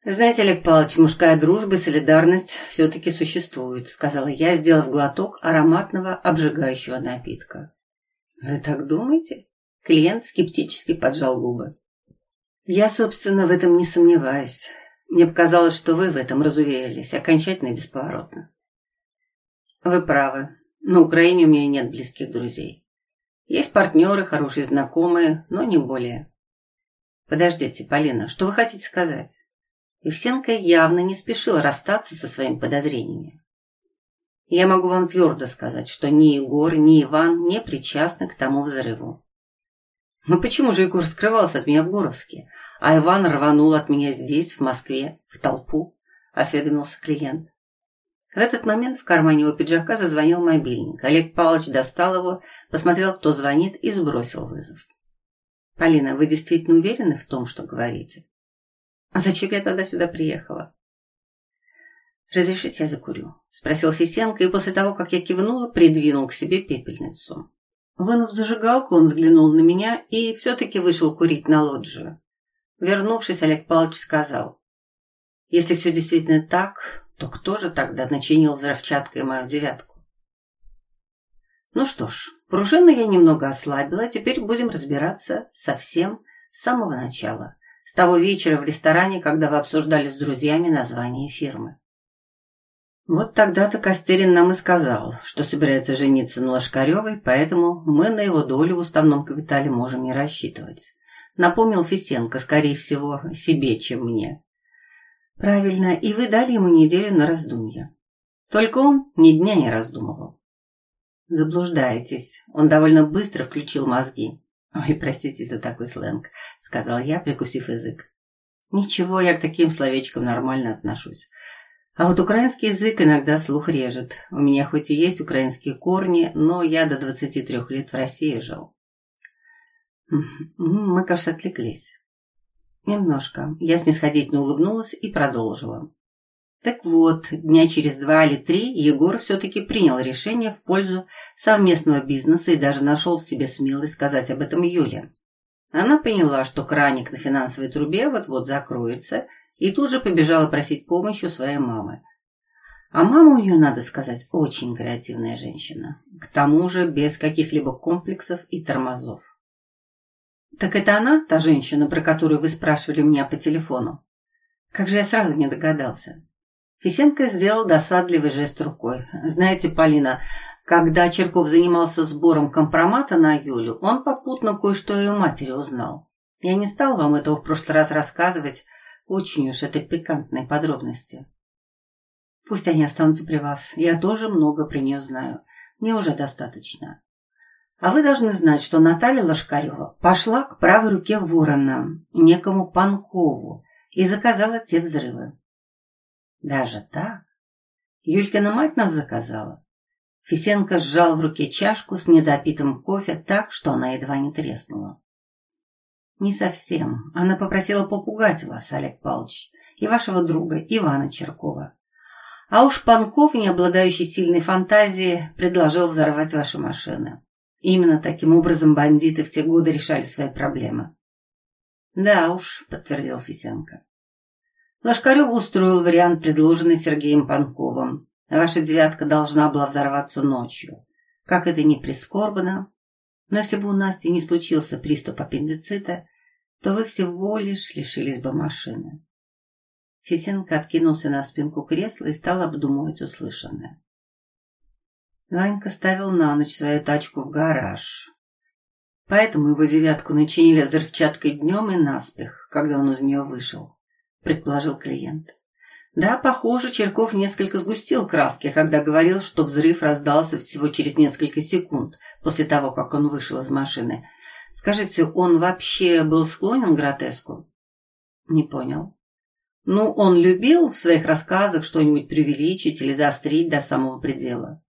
«Знаете, Олег Павлович, мужская дружба и солидарность все-таки существуют», сказала я, сделав глоток ароматного обжигающего напитка. «Вы так думаете?» Клиент скептически поджал губы. «Я, собственно, в этом не сомневаюсь. Мне показалось, что вы в этом разуверились, окончательно и бесповоротно». «Вы правы. На Украине у меня нет близких друзей. Есть партнеры, хорошие знакомые, но не более». «Подождите, Полина, что вы хотите сказать?» Евсенко явно не спешил расстаться со своими подозрениями. Я могу вам твердо сказать, что ни Егор, ни Иван не причастны к тому взрыву. Но почему же Егор скрывался от меня в Горовске, а Иван рванул от меня здесь, в Москве, в толпу? Осведомился клиент. В этот момент в кармане его пиджака зазвонил мобильник. Олег Павлович достал его, посмотрел, кто звонит, и сбросил вызов. «Полина, вы действительно уверены в том, что говорите?» А зачем я тогда сюда приехала? «Разрешите я закурю?» – спросил Фисенко, и после того, как я кивнула, придвинул к себе пепельницу. Вынув зажигалку, он взглянул на меня и все-таки вышел курить на лоджию. Вернувшись, Олег Павлович сказал, «Если все действительно так, то кто же тогда начинил взрывчаткой мою девятку?» Ну что ж, пружину я немного ослабила, теперь будем разбираться совсем с самого начала с того вечера в ресторане, когда вы обсуждали с друзьями название фирмы. Вот тогда-то Костерин нам и сказал, что собирается жениться на Лошкаревой, поэтому мы на его долю в уставном капитале можем не рассчитывать. Напомнил Фисенко, скорее всего, себе, чем мне. Правильно, и вы дали ему неделю на раздумье. Только он ни дня не раздумывал. Заблуждаетесь. Он довольно быстро включил мозги. «Ой, простите за такой сленг», — сказал я, прикусив язык. «Ничего, я к таким словечкам нормально отношусь. А вот украинский язык иногда слух режет. У меня хоть и есть украинские корни, но я до двадцати трех лет в России жил». Мы, кажется, отвлеклись. Немножко. Я снисходительно улыбнулась и продолжила. Так вот, дня через два или три Егор все-таки принял решение в пользу совместного бизнеса и даже нашел в себе смелость сказать об этом Юле. Она поняла, что краник на финансовой трубе вот-вот закроется, и тут же побежала просить помощи у своей мамы. А мама у нее, надо сказать, очень креативная женщина. К тому же без каких-либо комплексов и тормозов. «Так это она, та женщина, про которую вы спрашивали меня по телефону?» Как же я сразу не догадался. Фисенко сделал досадливый жест рукой. «Знаете, Полина, когда Черков занимался сбором компромата на Юлю, он попутно кое-что ее матери узнал. Я не стал вам этого в прошлый раз рассказывать, очень уж это пикантные подробности. Пусть они останутся при вас, я тоже много про нее знаю. Мне уже достаточно. А вы должны знать, что Наталья Лошкарева пошла к правой руке Ворона, некому Панкову, и заказала те взрывы. Даже так? Юлькина мать нас заказала. Фисенко сжал в руке чашку с недопитым кофе так, что она едва не треснула. Не совсем. Она попросила попугать вас, Олег Павлович, и вашего друга Ивана Черкова. А уж Панков, не обладающий сильной фантазией, предложил взорвать ваши машины. Именно таким образом бандиты в те годы решали свои проблемы. «Да уж», — подтвердил Фисенко. Лошкарев устроил вариант, предложенный Сергеем Панковым. Ваша девятка должна была взорваться ночью. Как это ни прискорбно, но если бы у Насти не случился приступ аппендицита, то вы всего лишь лишились бы машины. Фисенко откинулся на спинку кресла и стал обдумывать услышанное. Ванька ставил на ночь свою тачку в гараж. Поэтому его девятку начинили взрывчаткой днем и наспех, когда он из нее вышел, предположил клиент. Да, похоже, Черков несколько сгустил краски, когда говорил, что взрыв раздался всего через несколько секунд после того, как он вышел из машины. Скажите, он вообще был склонен к гротеску? Не понял. Ну, он любил в своих рассказах что-нибудь преувеличить или заострить до самого предела.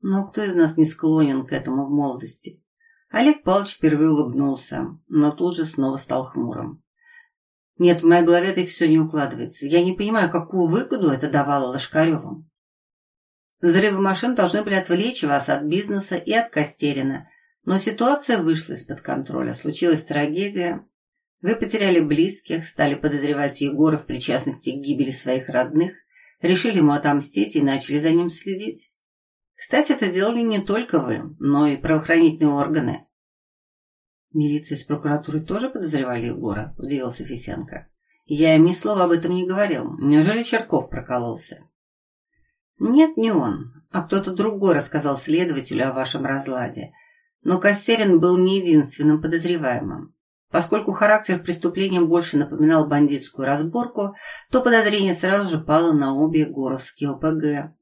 Но кто из нас не склонен к этому в молодости? Олег Павлович впервые улыбнулся, но тут же снова стал хмурым. Нет, в моей голове это все не укладывается. Я не понимаю, какую выгоду это давало Лошкаревым. Взрывы машин должны были отвлечь вас от бизнеса и от Костерина. Но ситуация вышла из-под контроля. Случилась трагедия. Вы потеряли близких, стали подозревать Егора в причастности к гибели своих родных, решили ему отомстить и начали за ним следить. Кстати, это делали не только вы, но и правоохранительные органы. Милиция с прокуратурой тоже подозревали Егора, удивился Фисенко. Я им ни слова об этом не говорил. Неужели Черков прокололся? Нет, не он, а кто-то другой рассказал следователю о вашем разладе. Но Костерин был не единственным подозреваемым. Поскольку характер преступления больше напоминал бандитскую разборку, то подозрение сразу же пало на обе горовские ОПГ.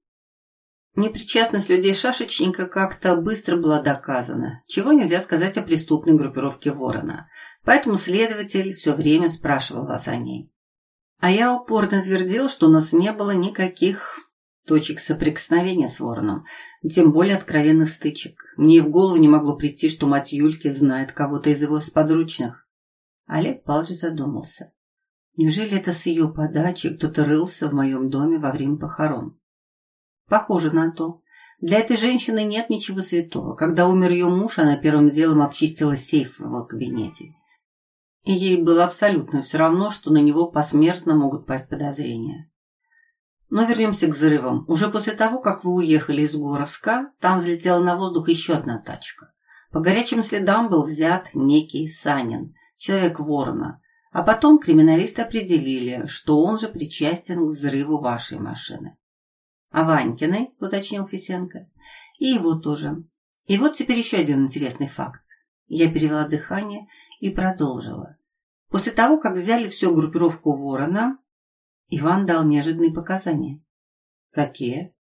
Непричастность людей шашечника как-то быстро была доказана, чего нельзя сказать о преступной группировке Ворона, поэтому следователь все время спрашивал вас о ней. А я упорно твердил, что у нас не было никаких точек соприкосновения с Вороном, тем более откровенных стычек. Мне в голову не могло прийти, что мать Юльки знает кого-то из его сподручных. Олег Павлович задумался. Неужели это с ее подачи кто-то рылся в моем доме во время похорон? Похоже на то. Для этой женщины нет ничего святого. Когда умер ее муж, она первым делом обчистила сейф в его кабинете. И ей было абсолютно все равно, что на него посмертно могут пасть подозрения. Но вернемся к взрывам. Уже после того, как вы уехали из Горовска, там взлетела на воздух еще одна тачка. По горячим следам был взят некий Санин, человек ворона. А потом криминалисты определили, что он же причастен к взрыву вашей машины. А Ванькиной, уточнил Фисенко. И его тоже. И вот теперь еще один интересный факт. Я перевела дыхание и продолжила. После того, как взяли всю группировку Ворона, Иван дал неожиданные показания. Какие?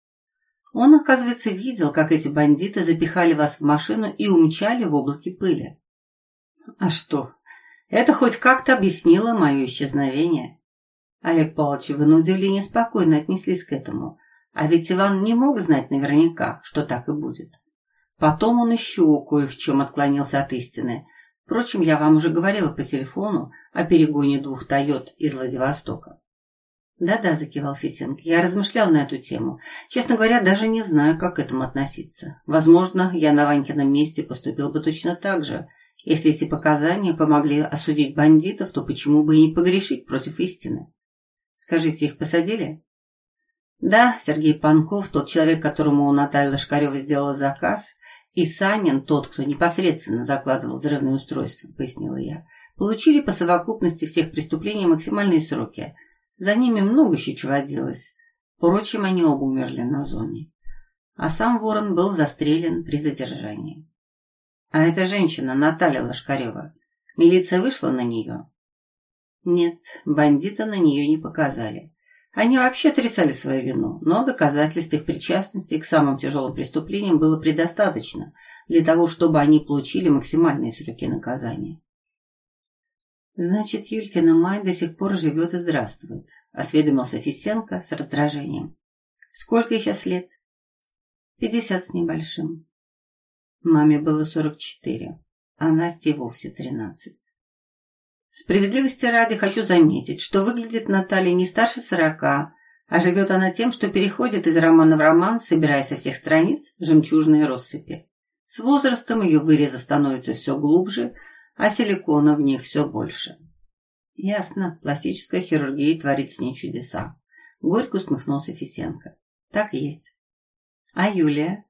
Он, оказывается, видел, как эти бандиты запихали вас в машину и умчали в облаке пыли. А что? Это хоть как-то объяснило мое исчезновение. Олег Павлович, вы на удивление спокойно отнеслись к этому. А ведь Иван не мог знать наверняка, что так и будет. Потом он еще кое в чем отклонился от истины. Впрочем, я вам уже говорила по телефону о перегоне двух «Тойот» из Владивостока. «Да-да», — закивал Фисенко, — «я размышлял на эту тему. Честно говоря, даже не знаю, как к этому относиться. Возможно, я на Ванькином месте поступил бы точно так же. Если эти показания помогли осудить бандитов, то почему бы и не погрешить против истины? Скажите, их посадили?» Да, Сергей Панков, тот человек, которому Наталья Лошкарева сделала заказ, и Санин, тот, кто непосредственно закладывал взрывное устройство, пояснила я, получили по совокупности всех преступлений максимальные сроки. За ними много еще чего водилось. Впрочем, они оба умерли на зоне. А сам Ворон был застрелен при задержании. А эта женщина, Наталья Лошкарева, милиция вышла на нее? Нет, бандита на нее не показали. Они вообще отрицали свою вину, но доказательств их причастности к самым тяжелым преступлениям было предостаточно для того, чтобы они получили максимальные сроки наказания. «Значит, Юлькина мать до сих пор живет и здравствует», — осведомился Фисенко с раздражением. «Сколько ей сейчас лет?» «Пятьдесят с небольшим». Маме было сорок четыре, а Насте вовсе тринадцать. Справедливости ради хочу заметить, что выглядит Наталья не старше сорока, а живет она тем, что переходит из романа в роман, собирая со всех страниц жемчужные россыпи. С возрастом ее вырезы становятся все глубже, а силикона в них все больше. Ясно, пластическая хирургия творит с ней чудеса. Горько усмехнулся Фисенко. Так есть. А Юлия?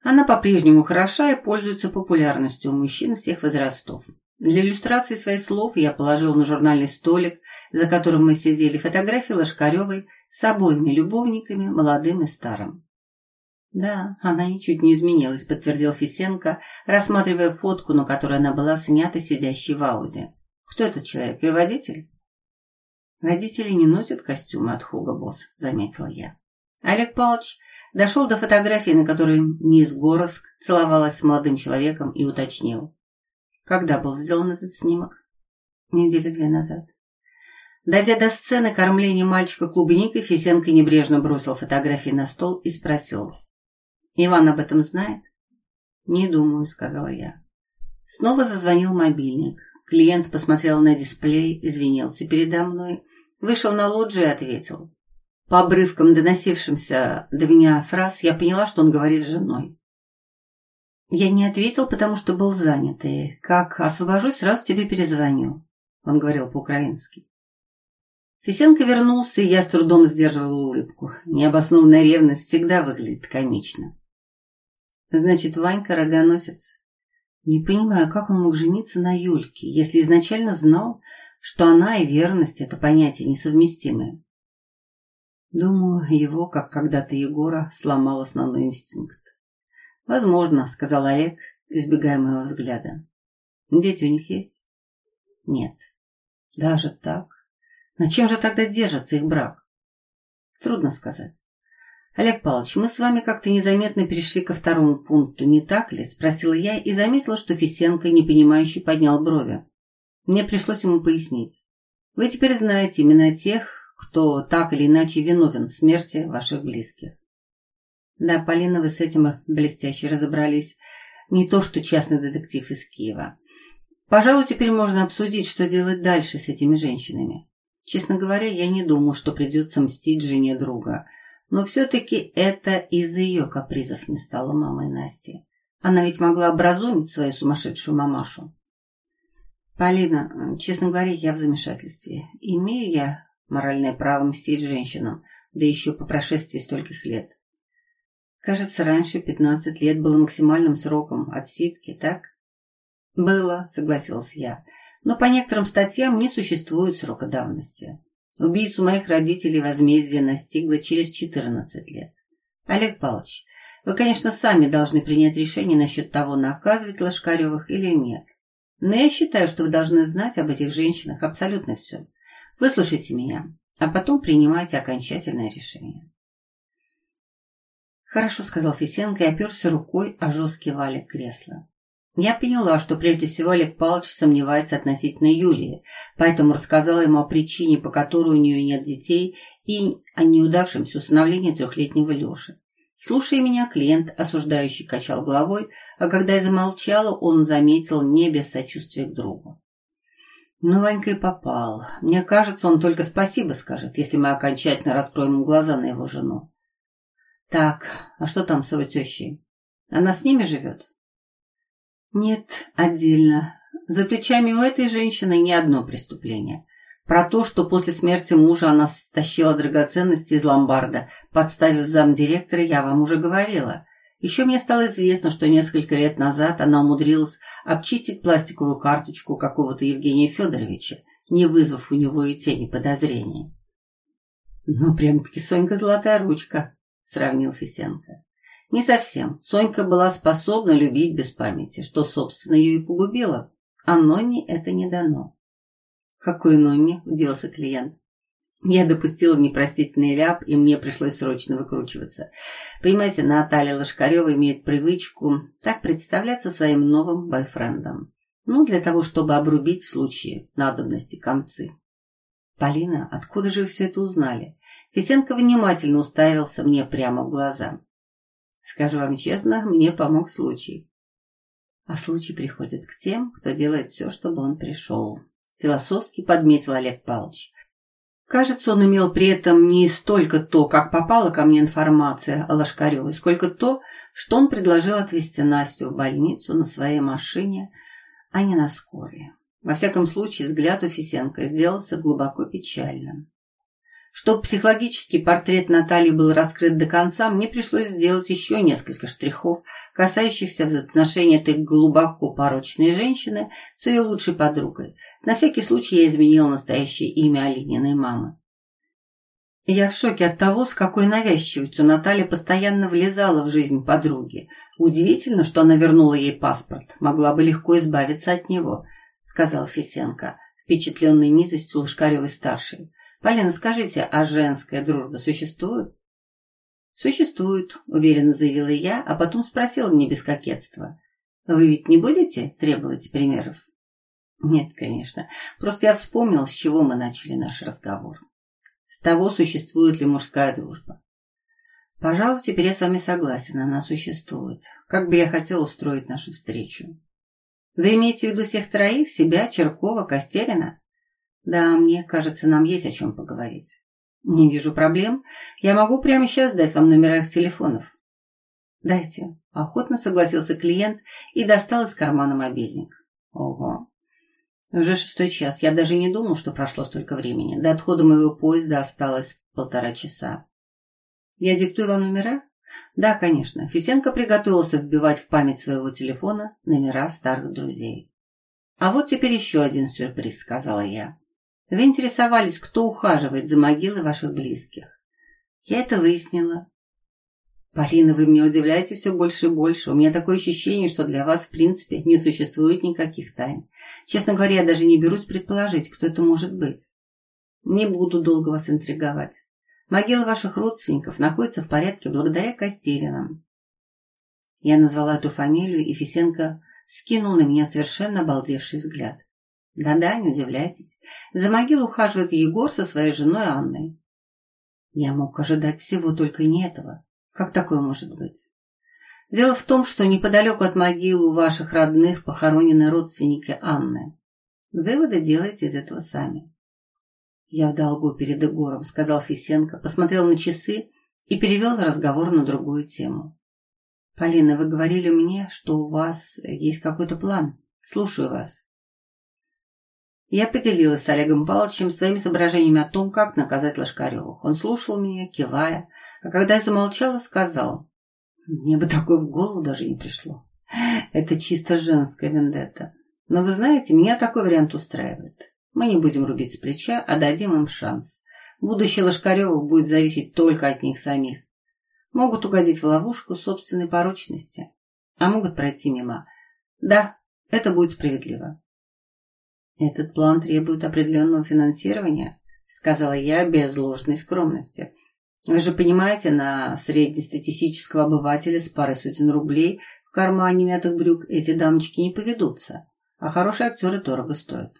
Она по-прежнему хороша и пользуется популярностью у мужчин всех возрастов. Для иллюстрации своих слов я положил на журнальный столик, за которым мы сидели, фотографии Лошкаревой с обоими любовниками, молодым и старым. «Да, она ничуть не изменилась», — подтвердил Фисенко, рассматривая фотку, на которой она была снята сидящей в Ауди. «Кто этот человек? Ее водитель?» «Водители не носят костюмы от Хуга Босс», — заметила я. Олег Павлович дошел до фотографии, на которой мисс Горовск целовалась с молодым человеком и уточнил. Когда был сделан этот снимок? Недели две назад. Дойдя до сцены кормления мальчика клубникой, Фисенко небрежно бросил фотографии на стол и спросил. «Иван об этом знает?» «Не думаю», — сказала я. Снова зазвонил мобильник. Клиент посмотрел на дисплей, извинился передо мной, вышел на лоджию и ответил. По обрывкам доносившимся до меня фраз я поняла, что он говорит с женой. Я не ответил, потому что был занят, и как освобожусь, сразу тебе перезвоню. Он говорил по-украински. Фисенко вернулся, и я с трудом сдерживала улыбку. Необоснованная ревность всегда выглядит комично. Значит, Ванька рогоносец. Не понимаю, как он мог жениться на Юльке, если изначально знал, что она и верность — это понятия несовместимые. Думаю, его, как когда-то Егора, сломал основной инстинкт. «Возможно», — сказал Олег, избегая моего взгляда. «Дети у них есть?» «Нет». «Даже так? На чем же тогда держится их брак?» «Трудно сказать». «Олег Павлович, мы с вами как-то незаметно перешли ко второму пункту, не так ли?» — спросила я и заметила, что Фисенко, непонимающе, поднял брови. Мне пришлось ему пояснить. «Вы теперь знаете имена тех, кто так или иначе виновен в смерти ваших близких. Да, Полина, вы с этим блестяще разобрались. Не то, что частный детектив из Киева. Пожалуй, теперь можно обсудить, что делать дальше с этими женщинами. Честно говоря, я не думаю, что придется мстить жене друга. Но все-таки это из-за ее капризов не стала мамой Насти. Она ведь могла образумить свою сумасшедшую мамашу. Полина, честно говоря, я в замешательстве. Имею я моральное право мстить женщинам, да еще по прошествии стольких лет. Кажется, раньше 15 лет было максимальным сроком отсидки, так? Было, согласилась я. Но по некоторым статьям не существует срока давности. Убийцу моих родителей возмездие настигло через 14 лет. Олег Павлович, вы, конечно, сами должны принять решение насчет того, наказывать Лошкаревых или нет. Но я считаю, что вы должны знать об этих женщинах абсолютно все. Выслушайте меня, а потом принимайте окончательное решение. «Хорошо», — сказал Фисенко и оперся рукой о жесткий валик кресла. Я поняла, что прежде всего Олег Павлович сомневается относительно Юлии, поэтому рассказала ему о причине, по которой у нее нет детей, и о неудавшемся усыновлении трехлетнего Леши. Слушая меня, клиент, осуждающий, качал головой, а когда я замолчала, он заметил не без сочувствия к другу. Ну, Ванька и попал. Мне кажется, он только спасибо скажет, если мы окончательно раскроем глаза на его жену. Так, а что там с его тещей? Она с ними живет? Нет, отдельно. За плечами у этой женщины не одно преступление. Про то, что после смерти мужа она стащила драгоценности из ломбарда, подставив замдиректора, я вам уже говорила. Еще мне стало известно, что несколько лет назад она умудрилась обчистить пластиковую карточку какого-то Евгения Федоровича, не вызвав у него и тени подозрений. Ну, прям-таки Сонька золотая ручка сравнил Фисенко. Не совсем. Сонька была способна любить без памяти, что, собственно, ее и погубило. А Нонне это не дано. «Какой Нонне?» – удивился клиент. Я допустила непростительный ляп, и мне пришлось срочно выкручиваться. Понимаете, Наталья Лошкарева имеет привычку так представляться своим новым бойфрендом. Ну, для того, чтобы обрубить в случае надобности концы. «Полина, откуда же вы все это узнали?» Фисенко внимательно уставился мне прямо в глаза. Скажу вам честно, мне помог случай. А случай приходит к тем, кто делает все, чтобы он пришел. философски подметил Олег Павлович. Кажется, он имел при этом не столько то, как попала ко мне информация о Лошкаревой, сколько то, что он предложил отвезти Настю в больницу на своей машине, а не на скорой. Во всяком случае, взгляд у Фисенко сделался глубоко печальным. Чтобы психологический портрет Натальи был раскрыт до конца, мне пришлось сделать еще несколько штрихов, касающихся взаимоотношений этой глубоко порочной женщины с ее лучшей подругой. На всякий случай я изменил настоящее имя Алининой мамы. Я в шоке от того, с какой навязчивостью Наталья постоянно влезала в жизнь подруги. Удивительно, что она вернула ей паспорт. Могла бы легко избавиться от него, сказал Фисенко, впечатленный низостью Лошкаревой-старшей. Полина, скажите, а женская дружба существует? Существует, уверенно заявила я, а потом спросила не без кокетства. Вы ведь не будете требовать примеров? Нет, конечно. Просто я вспомнил, с чего мы начали наш разговор. С того, существует ли мужская дружба. Пожалуй, теперь я с вами согласен, она существует. Как бы я хотел устроить нашу встречу. Вы имеете в виду всех троих? Себя, Черкова, Костерина? Да, мне кажется, нам есть о чем поговорить. Не вижу проблем. Я могу прямо сейчас дать вам номера их телефонов. Дайте. Охотно согласился клиент и достал из кармана мобильник. Ого. Уже шестой час. Я даже не думал, что прошло столько времени. До отхода моего поезда осталось полтора часа. Я диктую вам номера? Да, конечно. Фисенко приготовился вбивать в память своего телефона номера старых друзей. А вот теперь еще один сюрприз, сказала я. Вы интересовались, кто ухаживает за могилой ваших близких. Я это выяснила. Полина, вы мне удивляете все больше и больше. У меня такое ощущение, что для вас, в принципе, не существует никаких тайн. Честно говоря, я даже не берусь предположить, кто это может быть. Не буду долго вас интриговать. Могила ваших родственников находится в порядке благодаря Костеринам. Я назвала эту фамилию, и Фисенко скинул на меня совершенно обалдевший взгляд. Да-да, не удивляйтесь. За могилу ухаживает Егор со своей женой Анной. Я мог ожидать всего, только не этого. Как такое может быть? Дело в том, что неподалеку от могилы у ваших родных похоронены родственники Анны. Выводы делайте из этого сами. Я в долгу перед Егором, сказал Фисенко, посмотрел на часы и перевел разговор на другую тему. Полина, вы говорили мне, что у вас есть какой-то план. Слушаю вас. Я поделилась с Олегом Павловичем своими соображениями о том, как наказать Лошкаревых. Он слушал меня, кивая, а когда я замолчала, сказал, «Мне бы такое в голову даже не пришло. Это чисто женская вендетта. Но вы знаете, меня такой вариант устраивает. Мы не будем рубить с плеча, а дадим им шанс. Будущее Лошкаревых будет зависеть только от них самих. Могут угодить в ловушку собственной порочности, а могут пройти мимо. Да, это будет справедливо. «Этот план требует определенного финансирования», — сказала я без ложной скромности. «Вы же понимаете, на среднестатистического обывателя с парой сотен рублей в кармане мятых брюк эти дамочки не поведутся, а хорошие актеры дорого стоят».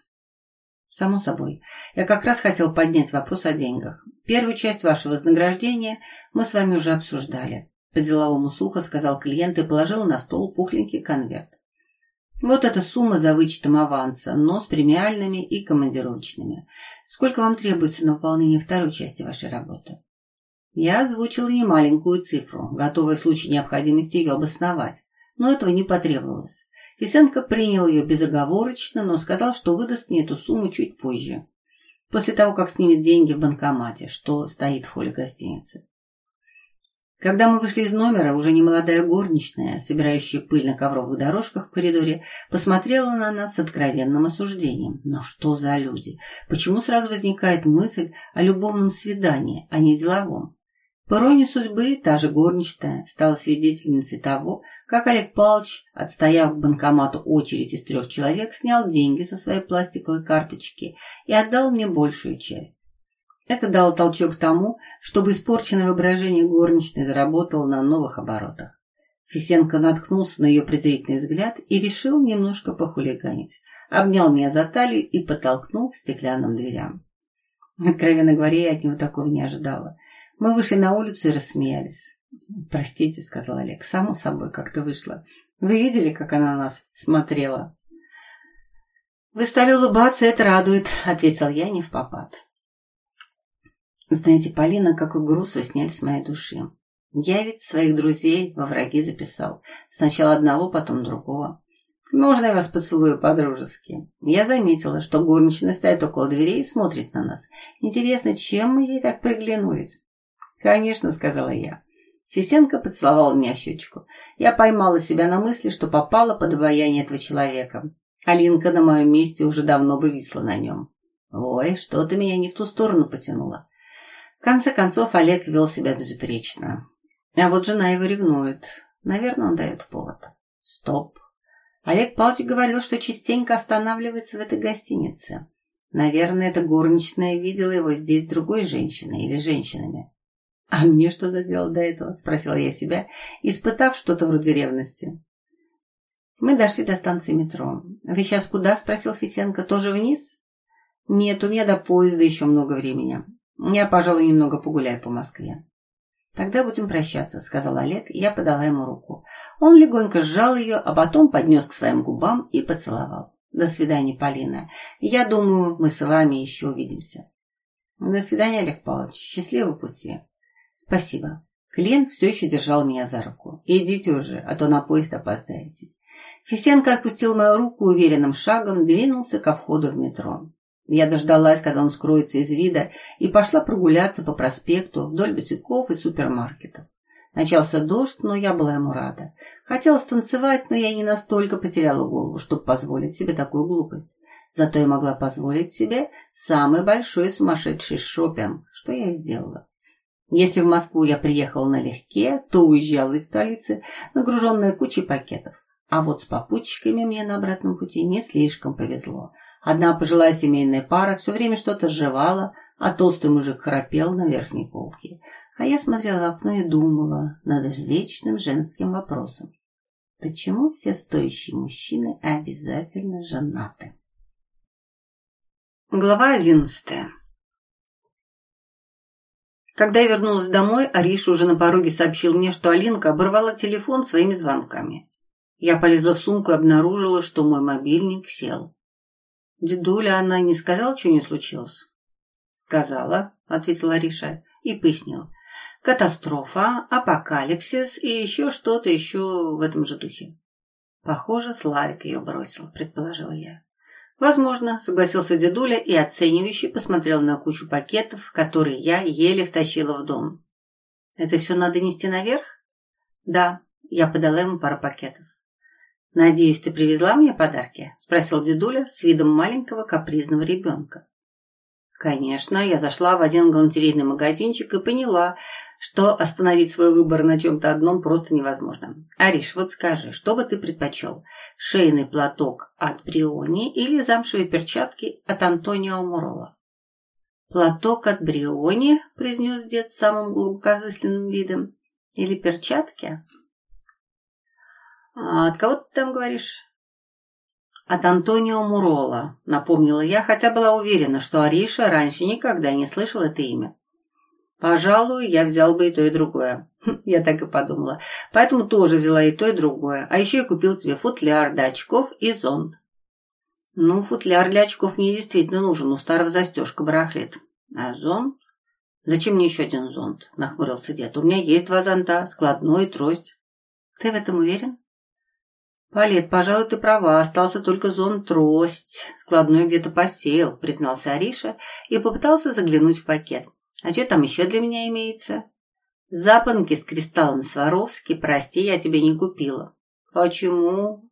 «Само собой. Я как раз хотел поднять вопрос о деньгах. Первую часть вашего вознаграждения мы с вами уже обсуждали». По-деловому сухо сказал клиент и положил на стол пухленький конверт. Вот эта сумма за вычетом аванса, но с премиальными и командировочными. Сколько вам требуется на выполнение второй части вашей работы? Я озвучила немаленькую цифру, готовая в случае необходимости ее обосновать, но этого не потребовалось. Фисенко принял ее безоговорочно, но сказал, что выдаст мне эту сумму чуть позже, после того, как снимет деньги в банкомате, что стоит в холле гостиницы. Когда мы вышли из номера, уже немолодая горничная, собирающая пыль на ковровых дорожках в коридоре, посмотрела на нас с откровенным осуждением. Но что за люди? Почему сразу возникает мысль о любовном свидании, а не деловом? По иронии судьбы, та же горничная стала свидетельницей того, как Олег Павлович, отстояв к банкомату очередь из трех человек, снял деньги со своей пластиковой карточки и отдал мне большую часть. Это дало толчок тому, чтобы испорченное воображение горничной заработало на новых оборотах. Фисенко наткнулся на ее презрительный взгляд и решил немножко похулиганить. Обнял меня за талию и подтолкнул к стеклянным дверям. Откровенно говоря, я от него такого не ожидала. Мы вышли на улицу и рассмеялись. «Простите», — сказал Олег, — «само собой как-то вышло. Вы видели, как она на нас смотрела?» «Вы стали улыбаться, это радует», — ответил я не в попад. Знаете, Полина, какой груз вы сняли с моей души. Я ведь своих друзей во враги записал. Сначала одного, потом другого. Можно я вас поцелую по-дружески? Я заметила, что горничная стоит около дверей и смотрит на нас. Интересно, чем мы ей так приглянулись? Конечно, сказала я. Фисенко поцеловал меня в щечку. Я поймала себя на мысли, что попала под обаяние этого человека. Алинка на моем месте уже давно бы висла на нем. Ой, что-то меня не в ту сторону потянуло. В конце концов, Олег вел себя безупречно. А вот жена его ревнует. Наверное, он дает повод. Стоп. Олег Павлович говорил, что частенько останавливается в этой гостинице. Наверное, эта горничная видела его здесь другой женщиной или женщинами. «А мне что за дело до этого?» – спросила я себя, испытав что-то вроде ревности. Мы дошли до станции метро. «Вы сейчас куда?» – спросил Фисенко. «Тоже вниз?» «Нет, у меня до поезда еще много времени. Я, пожалуй, немного погуляю по Москве». «Тогда будем прощаться», — сказал Олег, и я подала ему руку. Он легонько сжал ее, а потом поднес к своим губам и поцеловал. «До свидания, Полина. Я думаю, мы с вами еще увидимся». «До свидания, Олег Павлович. Счастливого пути». «Спасибо». Клиент все еще держал меня за руку. «Идите уже, а то на поезд опоздаете». Фисенко отпустил мою руку уверенным шагом, двинулся ко входу в метро. Я дождалась, когда он скроется из вида, и пошла прогуляться по проспекту вдоль бутиков и супермаркетов. Начался дождь, но я была ему рада. Хотела станцевать, но я не настолько потеряла голову, чтобы позволить себе такую глупость. Зато я могла позволить себе самый большой сумасшедший шопинг, что я и сделала. Если в Москву я приехала налегке, то уезжала из столицы, нагруженная кучей пакетов. А вот с попутчиками мне на обратном пути не слишком повезло. Одна пожилая семейная пара все время что-то жевала, а толстый мужик храпел на верхней полке. А я смотрела в окно и думала над извечным женским вопросом. Почему все стоящие мужчины обязательно женаты? Глава одиннадцатая Когда я вернулась домой, Ариша уже на пороге сообщил мне, что Алинка оборвала телефон своими звонками. Я полезла в сумку и обнаружила, что мой мобильник сел. Дедуля, она не сказала, что не случилось? Сказала, ответила Ариша и пояснила. Катастрофа, апокалипсис и еще что-то еще в этом же духе. Похоже, Славик ее бросил, предположила я. Возможно, согласился дедуля и оценивающий посмотрел на кучу пакетов, которые я еле втащила в дом. Это все надо нести наверх? Да, я подала ему пару пакетов. «Надеюсь, ты привезла мне подарки?» – спросил дедуля с видом маленького капризного ребенка. Конечно, я зашла в один галантерейный магазинчик и поняла, что остановить свой выбор на чем-то одном просто невозможно. Ариш, вот скажи, что бы ты предпочел? Шейный платок от Бриони или замшевые перчатки от Антонио Мурола? «Платок от Бриони», — произнес дед самым глубокомысленным видом. «Или перчатки?» «А от кого ты там говоришь?» «От Антонио Мурола», — напомнила я, хотя была уверена, что Ариша раньше никогда не слышал это имя. «Пожалуй, я взял бы и то, и другое». Хм, я так и подумала. Поэтому тоже взяла и то, и другое. А еще я купил тебе футляр для очков и зонт. Ну, футляр для очков мне действительно нужен, у старого застежка барахлит. А зонт? Зачем мне еще один зонт? Нахмурился дед. У меня есть два зонта, складной и трость. Ты в этом уверен? «Палет, пожалуй, ты права, остался только зон-трость. Складной где-то посеял», — признался Ариша и попытался заглянуть в пакет. «А что там еще для меня имеется?» «Запонки с кристаллом Сваровски, прости, я тебе не купила». «Почему?»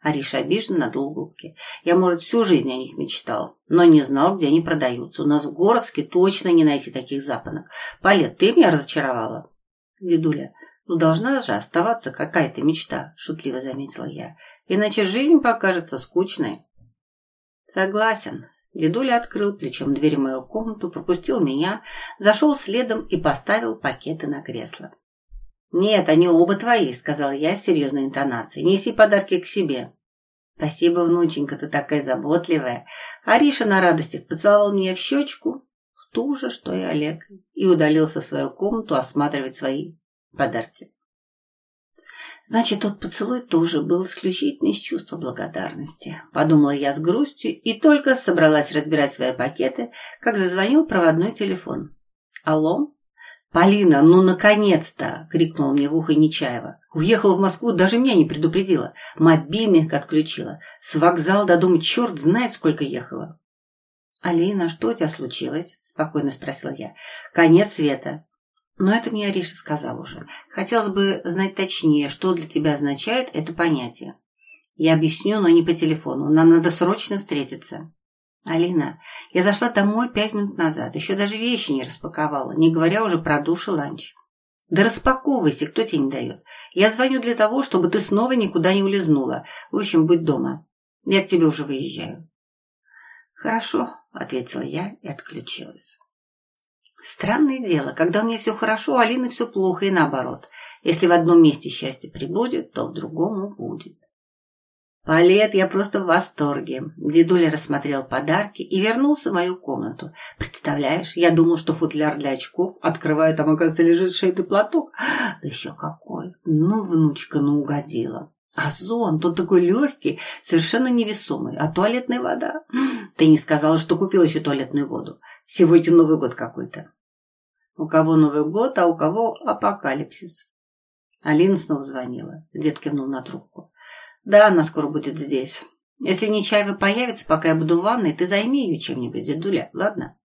Ариша обиженно надул губки. «Я, может, всю жизнь о них мечтал, но не знал, где они продаются. У нас в Горовске точно не найти таких запонок. Палет, ты меня разочаровала». «Дедуля, ну, должна же оставаться какая-то мечта, шутливо заметила я. Иначе жизнь покажется скучной. Согласен. Дедуля открыл плечом дверь в мою комнату, пропустил меня, зашел следом и поставил пакеты на кресло. «Нет, они оба твои», — сказал я с серьезной интонацией. «Неси подарки к себе». «Спасибо, внученька, ты такая заботливая». Ариша на радостях поцеловал меня в щечку, в ту же, что и Олег, и удалился в свою комнату осматривать свои подарки. Значит, тот поцелуй тоже был исключительно из чувства благодарности, подумала я с грустью и только собралась разбирать свои пакеты, как зазвонил проводной телефон. Алло? «Полина, ну наконец-то!» — крикнула мне в ухо Нечаева. «Уехала в Москву, даже меня не предупредила. Мобильник отключила. С вокзала до дома черт знает, сколько ехала». «Алина, что у тебя случилось?» — спокойно спросила я. «Конец света. Но это мне Ариша сказал уже. Хотелось бы знать точнее, что для тебя означает это понятие. Я объясню, но не по телефону. Нам надо срочно встретиться. Алина, я зашла домой пять минут назад. Еще даже вещи не распаковала, не говоря уже про душ и ланч. Да распаковывайся, кто тебе не дает. Я звоню для того, чтобы ты снова никуда не улизнула. В общем, будь дома. Я к тебе уже выезжаю. Хорошо, ответила я и отключилась. Странное дело, когда у меня все хорошо, у Алины все плохо и наоборот. Если в одном месте счастье прибудет, то в другом убудет. Палет, я просто в восторге. Дедуля рассмотрел подарки и вернулся в мою комнату. Представляешь, я думал, что футляр для очков, открываю, там, оказывается, лежит шейный платок. Да еще какой. Ну, внучка, ну, угодила. Озон, тот такой легкий, совершенно невесомый. А туалетная вода? Ты не сказала, что купил еще туалетную воду. Сегодня Новый год какой-то. У кого Новый год, а у кого апокалипсис. Алина снова звонила. Дед кивнул на трубку. Да, она скоро будет здесь. Если Нечаева появится, пока я буду в ванной, ты займи ее чем-нибудь, дедуля, ладно?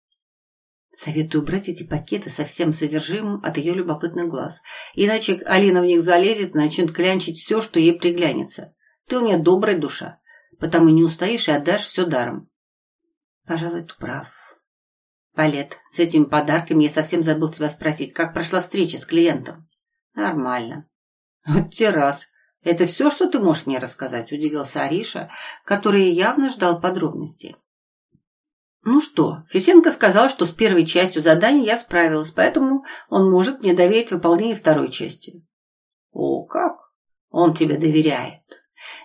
Советую брать эти пакеты со всем содержимым от ее любопытных глаз. Иначе Алина в них залезет и начнет клянчить все, что ей приглянется. Ты у меня добрая душа, потому не устоишь и отдашь все даром. Пожалуй, ты прав. Палет, с этими подарками я совсем забыл тебя спросить, как прошла встреча с клиентом? Нормально. Вот те раз. Это все, что ты можешь мне рассказать? Удивился Ариша, который явно ждал подробностей. Ну что, Фисенко сказал, что с первой частью задания я справилась, поэтому он может мне доверить выполнение второй части. О, как? Он тебе доверяет.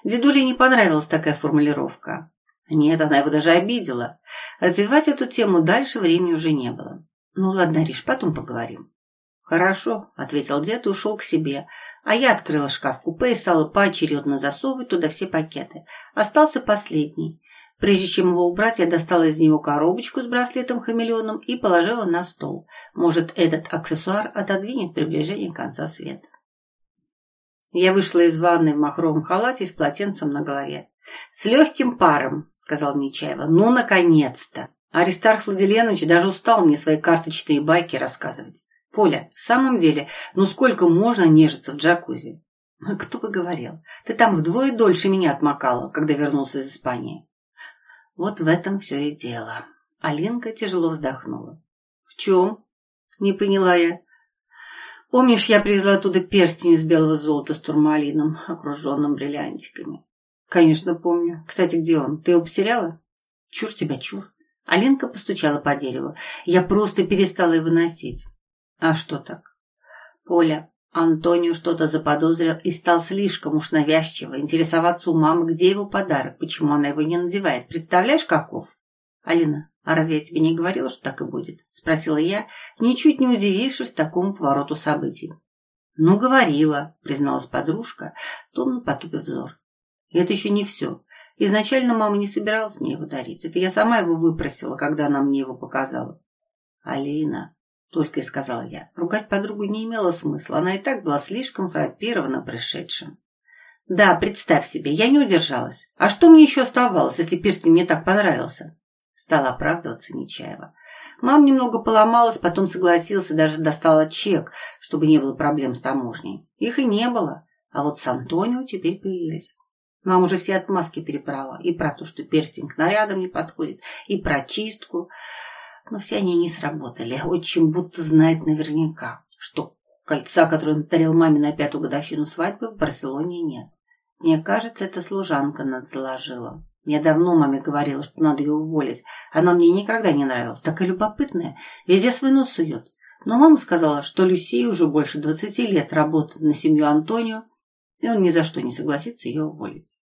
Дедуле не понравилась такая формулировка. Нет, она его даже обидела. Развивать эту тему дальше времени уже не было. Ну ладно, Риш, потом поговорим. Хорошо, ответил дед и ушел к себе. А я открыла шкаф-купе и стала поочередно засовывать туда все пакеты. Остался последний. Прежде чем его убрать, я достала из него коробочку с браслетом-хамелеоном и положила на стол. Может, этот аксессуар отодвинет приближение конца света. Я вышла из ванной в махровом халате с полотенцем на голове. «С легким паром», — сказал Нечаева. «Ну, наконец-то!» Аристарх Владиленович даже устал мне свои карточные байки рассказывать. «Поля, в самом деле, ну сколько можно нежиться в джакузи?» «Кто бы говорил, ты там вдвое дольше меня отмокала, когда вернулся из Испании». Вот в этом все и дело. Алинка тяжело вздохнула. «В чем?» — не поняла я. «Помнишь, я привезла оттуда перстень из белого золота с турмалином, окруженным бриллиантиками?» «Конечно, помню. Кстати, где он? Ты его потеряла?» «Чур тебя, чур». Алинка постучала по дереву. Я просто перестала его носить. «А что так?» «Поля, Антонио что-то заподозрил и стал слишком уж навязчиво интересоваться у мамы, где его подарок, почему она его не надевает. Представляешь, каков?» «Алина, а разве я тебе не говорила, что так и будет?» — спросила я, ничуть не удивившись такому повороту событий. «Ну, говорила», — призналась подружка, томно потупив взор. И это еще не все. Изначально мама не собиралась мне его дарить. Это я сама его выпросила, когда она мне его показала. «Алина», — только и сказала я, ругать подругу не имело смысла. Она и так была слишком фраппирована пришедшим. «Да, представь себе, я не удержалась. А что мне еще оставалось, если перстень мне так понравился?» Стала оправдываться Нечаева. Мама немного поломалась, потом согласилась и даже достала чек, чтобы не было проблем с таможней. Их и не было, а вот с Антонио теперь появились. Нам уже все отмазки перебрала. И про то, что перстень к нарядам не подходит, и про чистку. Но все они не сработали. Очень будто знает наверняка, что кольца, которое он подарил маме на пятую годовщину свадьбы, в Барселоне нет. Мне кажется, это служанка надзаложила. Я давно маме говорила, что надо ее уволить. Она мне никогда не нравилась. Такая любопытная. Везде свой нос сует. Но мама сказала, что Люси уже больше двадцати лет работает на семью Антонио, и он ни за что не согласится ее уволить.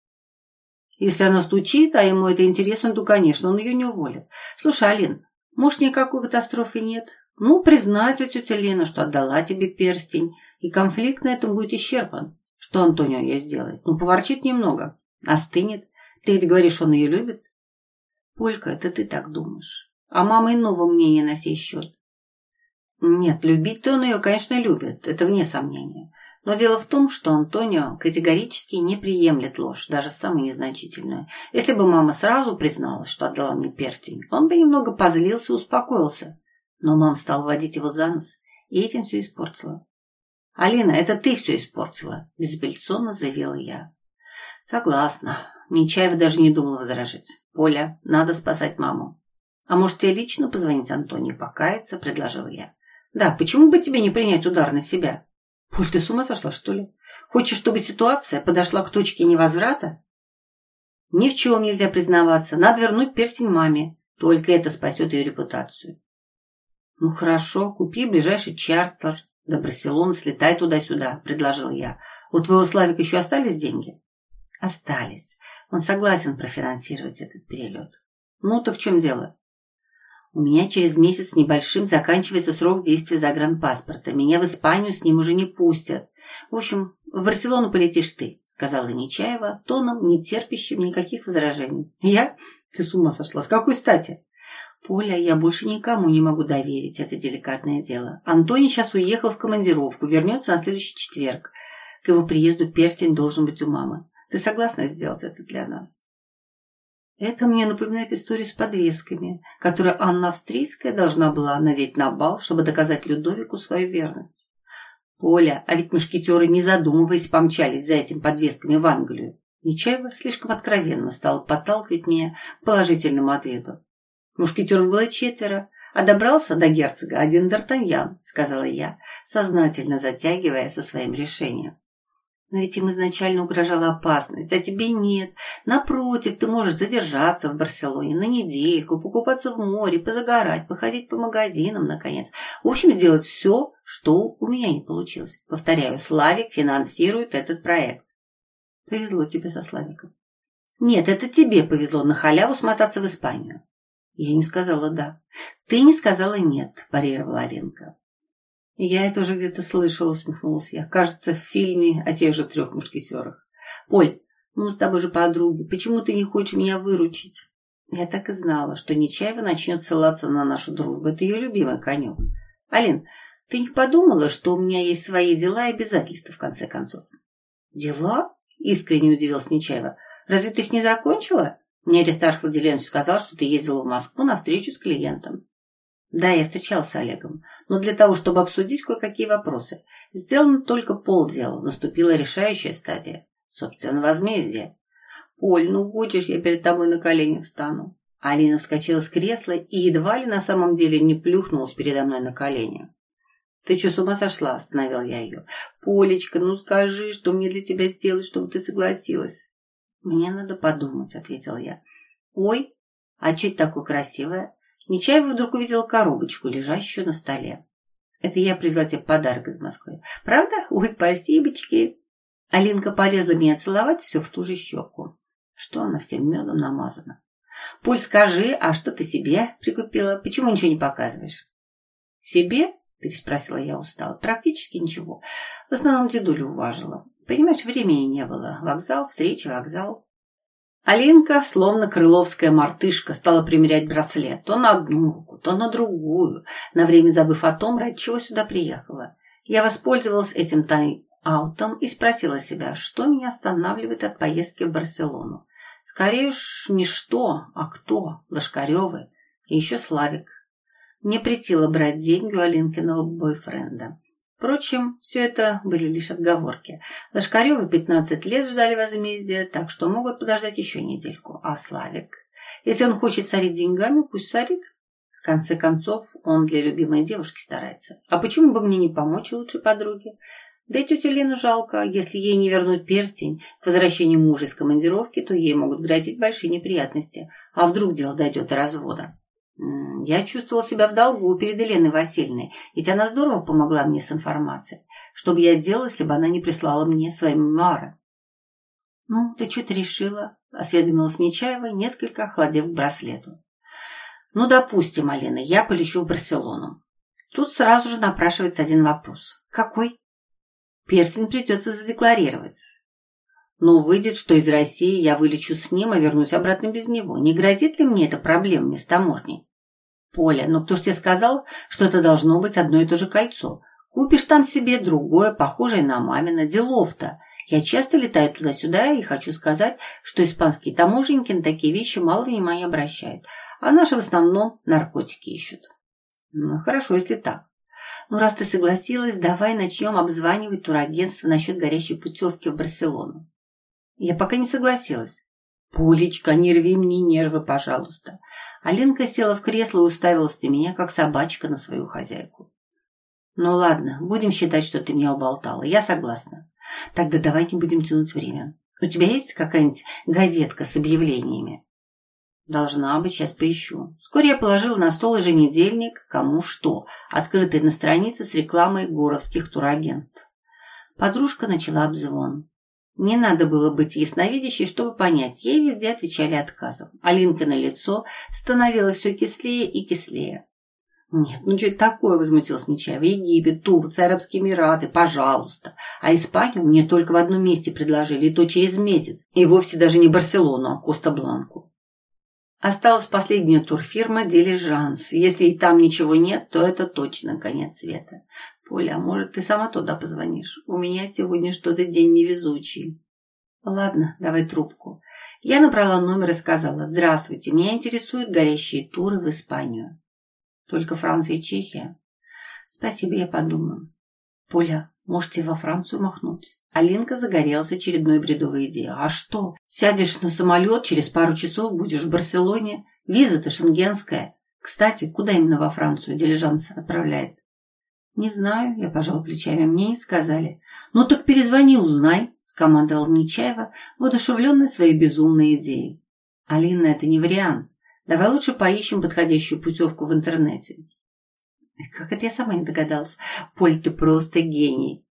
Если она стучит, а ему это интересно, то, конечно, он ее не уволит. Слушай, Алин, может, никакой катастрофы нет? Ну, признается тетя Лена, что отдала тебе перстень, и конфликт на этом будет исчерпан. Что Антонио ей сделает? Ну, поворчит немного, остынет. Ты ведь говоришь, он ее любит? Полька, это ты так думаешь. А мама иного мнения на сей счет. Нет, любить-то он ее, конечно, любит, это вне сомнения. Но дело в том, что Антонио категорически не приемлет ложь, даже самую незначительную. Если бы мама сразу призналась, что отдала мне перстень, он бы немного позлился и успокоился. Но мама стала водить его за нос, и этим все испортила. «Алина, это ты все испортила», – безапелляционно заявила я. «Согласна». Нечаева даже не думала возражать. «Поля, надо спасать маму». «А может, тебе лично позвонить Антонию покаяться?» – предложила я. «Да, почему бы тебе не принять удар на себя?» Поль, ты с ума сошла, что ли? Хочешь, чтобы ситуация подошла к точке невозврата? Ни в чем нельзя признаваться. Надо вернуть перстень маме. Только это спасет ее репутацию. Ну хорошо, купи ближайший чартер. До Барселоны слетай туда-сюда, предложил я. У твоего Славика еще остались деньги? Остались. Он согласен профинансировать этот перелет. Ну так в чем дело? У меня через месяц небольшим заканчивается срок действия загранпаспорта. Меня в Испанию с ним уже не пустят. В общем, в Барселону полетишь ты, сказала Нечаева, тоном, не терпящим никаких возражений. Я? Ты с ума сошла. С какой стати? Поля, я больше никому не могу доверить это деликатное дело. Антоний сейчас уехал в командировку, вернется на следующий четверг. К его приезду перстень должен быть у мамы. Ты согласна сделать это для нас? Это мне напоминает историю с подвесками, которую Анна Австрийская должна была надеть на бал, чтобы доказать Людовику свою верность. Поля, а ведь мушкетеры, не задумываясь, помчались за этим подвесками в Англию. Нечаева слишком откровенно стал подталкивать меня к положительному ответу. Мушкетеров было четверо, а добрался до герцога один Д'Артаньян, сказала я, сознательно затягивая со своим решением. Но ведь им изначально угрожала опасность, а тебе нет. Напротив, ты можешь задержаться в Барселоне на недельку, покупаться в море, позагорать, походить по магазинам, наконец. В общем, сделать все, что у меня не получилось. Повторяю, Славик финансирует этот проект. Повезло тебе со Славиком. Нет, это тебе повезло на халяву смотаться в Испанию. Я не сказала «да». Ты не сказала «нет», парировала Аренка. «Я это уже где-то слышала», — усмехнулась я. «Кажется, в фильме о тех же трех мушкетерах. Поль, ну мы с тобой же подруги. Почему ты не хочешь меня выручить?» Я так и знала, что Нечаева начнет ссылаться на нашу дружбу. Это ее любимый конек. «Алин, ты не подумала, что у меня есть свои дела и обязательства, в конце концов?» «Дела?» — искренне удивился Нечаева. «Разве ты их не закончила?» Мне Аристарх Владимирович сказал, что ты ездила в Москву на встречу с клиентом. Да, я встречался с Олегом, но для того, чтобы обсудить кое-какие вопросы. Сделано только полдела, наступила решающая стадия. Собственно, возмездие. Поль, ну хочешь, я перед тобой на колени встану. Алина вскочила с кресла и едва ли на самом деле не плюхнулась передо мной на колени. «Ты что, с ума сошла?» – остановил я ее. «Полечка, ну скажи, что мне для тебя сделать, чтобы ты согласилась?» «Мне надо подумать», – ответил я. «Ой, а это такое красивое?» Нечаева вдруг увидела коробочку, лежащую на столе. Это я привезла тебе подарок из Москвы. Правда? Ой, спасибочки. Алинка полезла меня целовать все в ту же щеку. Что она всем медом намазана. Поль, скажи, а что ты себе прикупила? Почему ничего не показываешь? Себе? Переспросила я устало. Практически ничего. В основном дедулю уважила. Понимаешь, времени не было. Вокзал, встреча, вокзал. Алинка, словно крыловская мартышка, стала примерять браслет то на одну руку, то на другую, на время забыв о том, ради чего сюда приехала. Я воспользовалась этим тайм-аутом и спросила себя, что меня останавливает от поездки в Барселону. Скорее уж не что, а кто, Лошкаревы и еще Славик. Мне притило брать деньги у Алинкиного бойфренда. Впрочем, все это были лишь отговорки. Лошкаревы 15 лет ждали возмездия, так что могут подождать еще недельку. А Славик? Если он хочет сорить деньгами, пусть сорит. В конце концов, он для любимой девушки старается. А почему бы мне не помочь лучшей подруге? Да и тетю Лену жалко. Если ей не вернуть перстень к возвращению мужа из командировки, то ей могут грозить большие неприятности. А вдруг дело дойдет до развода? Я чувствовала себя в долгу перед Еленой Васильевной, ведь она здорово помогла мне с информацией. Что бы я делала, если бы она не прислала мне свои мемуары? «Ну, ты что-то решила?» — осведомилась Нечаева, несколько охладев к браслету. «Ну, допустим, Алина, я полечу в Барселону. Тут сразу же напрашивается один вопрос. Какой?» Перстень придется задекларировать. Но выйдет, что из России я вылечу с ним, а вернусь обратно без него. Не грозит ли мне это проблемами с таможней? Поля, ну кто ж тебе сказал, что это должно быть одно и то же кольцо? Купишь там себе другое, похожее на мамино, делов-то. Я часто летаю туда-сюда и хочу сказать, что испанские таможенники на такие вещи мало внимания обращают, а наши в основном наркотики ищут. Ну, хорошо, если так. Ну, раз ты согласилась, давай начнем обзванивать турагентство насчет горящей путевки в Барселону. Я пока не согласилась. Полечка, не рви мне нервы, пожалуйста. Алинка села в кресло и уставилась на меня, как собачка на свою хозяйку. Ну ладно, будем считать, что ты меня уболтала. Я согласна. Тогда давай не будем тянуть время. У тебя есть какая-нибудь газетка с объявлениями? Должна быть, сейчас поищу. Вскоре я положила на стол еженедельник «Кому что», открытый на странице с рекламой горовских турагентств. Подружка начала обзвон. Не надо было быть ясновидящей, чтобы понять, ей везде отвечали отказом. Алинка на лицо становилось все кислее и кислее. «Нет, ну что такое?» – возмутилась Нечаева. «Египет, Турция, Арабские Эмираты, пожалуйста. А Испанию мне только в одном месте предложили, и то через месяц. И вовсе даже не Барселону, а Коста-Бланку». Осталась последняя турфирма «Дилижанс». Если и там ничего нет, то это точно конец света. Поля, а может, ты сама туда позвонишь? У меня сегодня что-то день невезучий. Ладно, давай трубку. Я набрала номер и сказала, здравствуйте, меня интересуют горящие туры в Испанию. Только Франция и Чехия. Спасибо, я подумаю. Поля, можете во Францию махнуть? Алинка загорелась очередной бредовой идеей. А что? Сядешь на самолет, через пару часов будешь в Барселоне. Виза-то шенгенская. Кстати, куда именно во Францию дилижанс отправляет? Не знаю, я пожал плечами, мне не сказали. Ну так перезвони, узнай, скомандовал Нечаева, воодушевленный своей безумной идеей. Алина, это не вариант. Давай лучше поищем подходящую путевку в интернете. Как это я сама не догадалась? Поль, ты просто гений.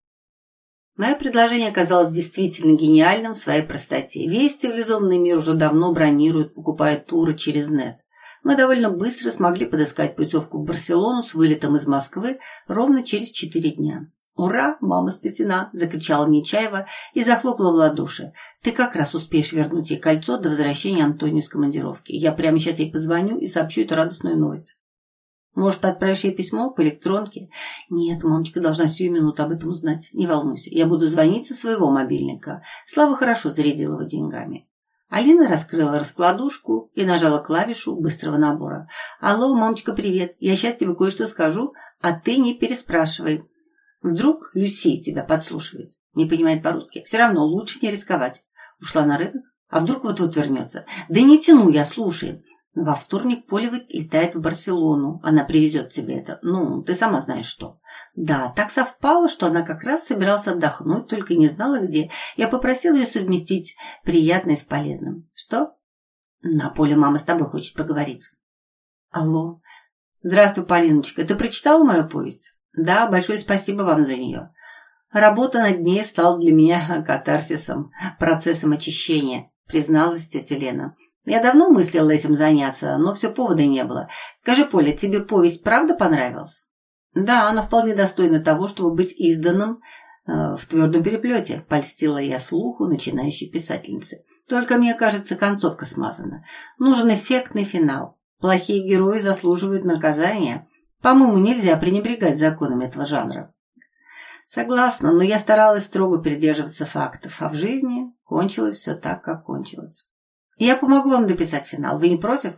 Мое предложение оказалось действительно гениальным в своей простоте. Весь цивилизованный мир уже давно бронирует, покупая туры через нет. Мы довольно быстро смогли подыскать путевку в Барселону с вылетом из Москвы ровно через четыре дня. «Ура! Мама спасена!» – закричала Нечаева и захлопала в ладоши. «Ты как раз успеешь вернуть ей кольцо до возвращения Антонию с командировки. Я прямо сейчас ей позвоню и сообщу эту радостную новость». Может, отправишь ей письмо по электронке? Нет, мамочка должна сию минуту об этом узнать. Не волнуйся, я буду звонить со своего мобильника. Слава хорошо зарядила его деньгами. Алина раскрыла раскладушку и нажала клавишу быстрого набора. «Алло, мамочка, привет. Я сейчас тебе кое-что скажу, а ты не переспрашивай. Вдруг Люси тебя подслушивает. Не понимает по-русски. Все равно лучше не рисковать. Ушла на рынок. А вдруг вот-вот вернется? Да не тяну я, слушай. Во вторник Полевый летает в Барселону. Она привезет тебе это. Ну, ты сама знаешь что. Да, так совпало, что она как раз собиралась отдохнуть, только не знала где. Я попросила ее совместить приятное с полезным. Что? На поле мама с тобой хочет поговорить. Алло. Здравствуй, Полиночка. Ты прочитала мою повесть? Да, большое спасибо вам за нее. Работа над ней стала для меня катарсисом, процессом очищения, призналась тетя Лена. Я давно мыслила этим заняться, но все повода не было. Скажи, Поля, тебе повесть правда понравилась? Да, она вполне достойна того, чтобы быть изданным э, в твердом переплете, польстила я слуху начинающей писательницы. Только мне кажется, концовка смазана. Нужен эффектный финал. Плохие герои заслуживают наказания. По-моему, нельзя пренебрегать законами этого жанра. Согласна, но я старалась строго придерживаться фактов, а в жизни кончилось все так, как кончилось. Я помогу вам дописать финал. Вы не против?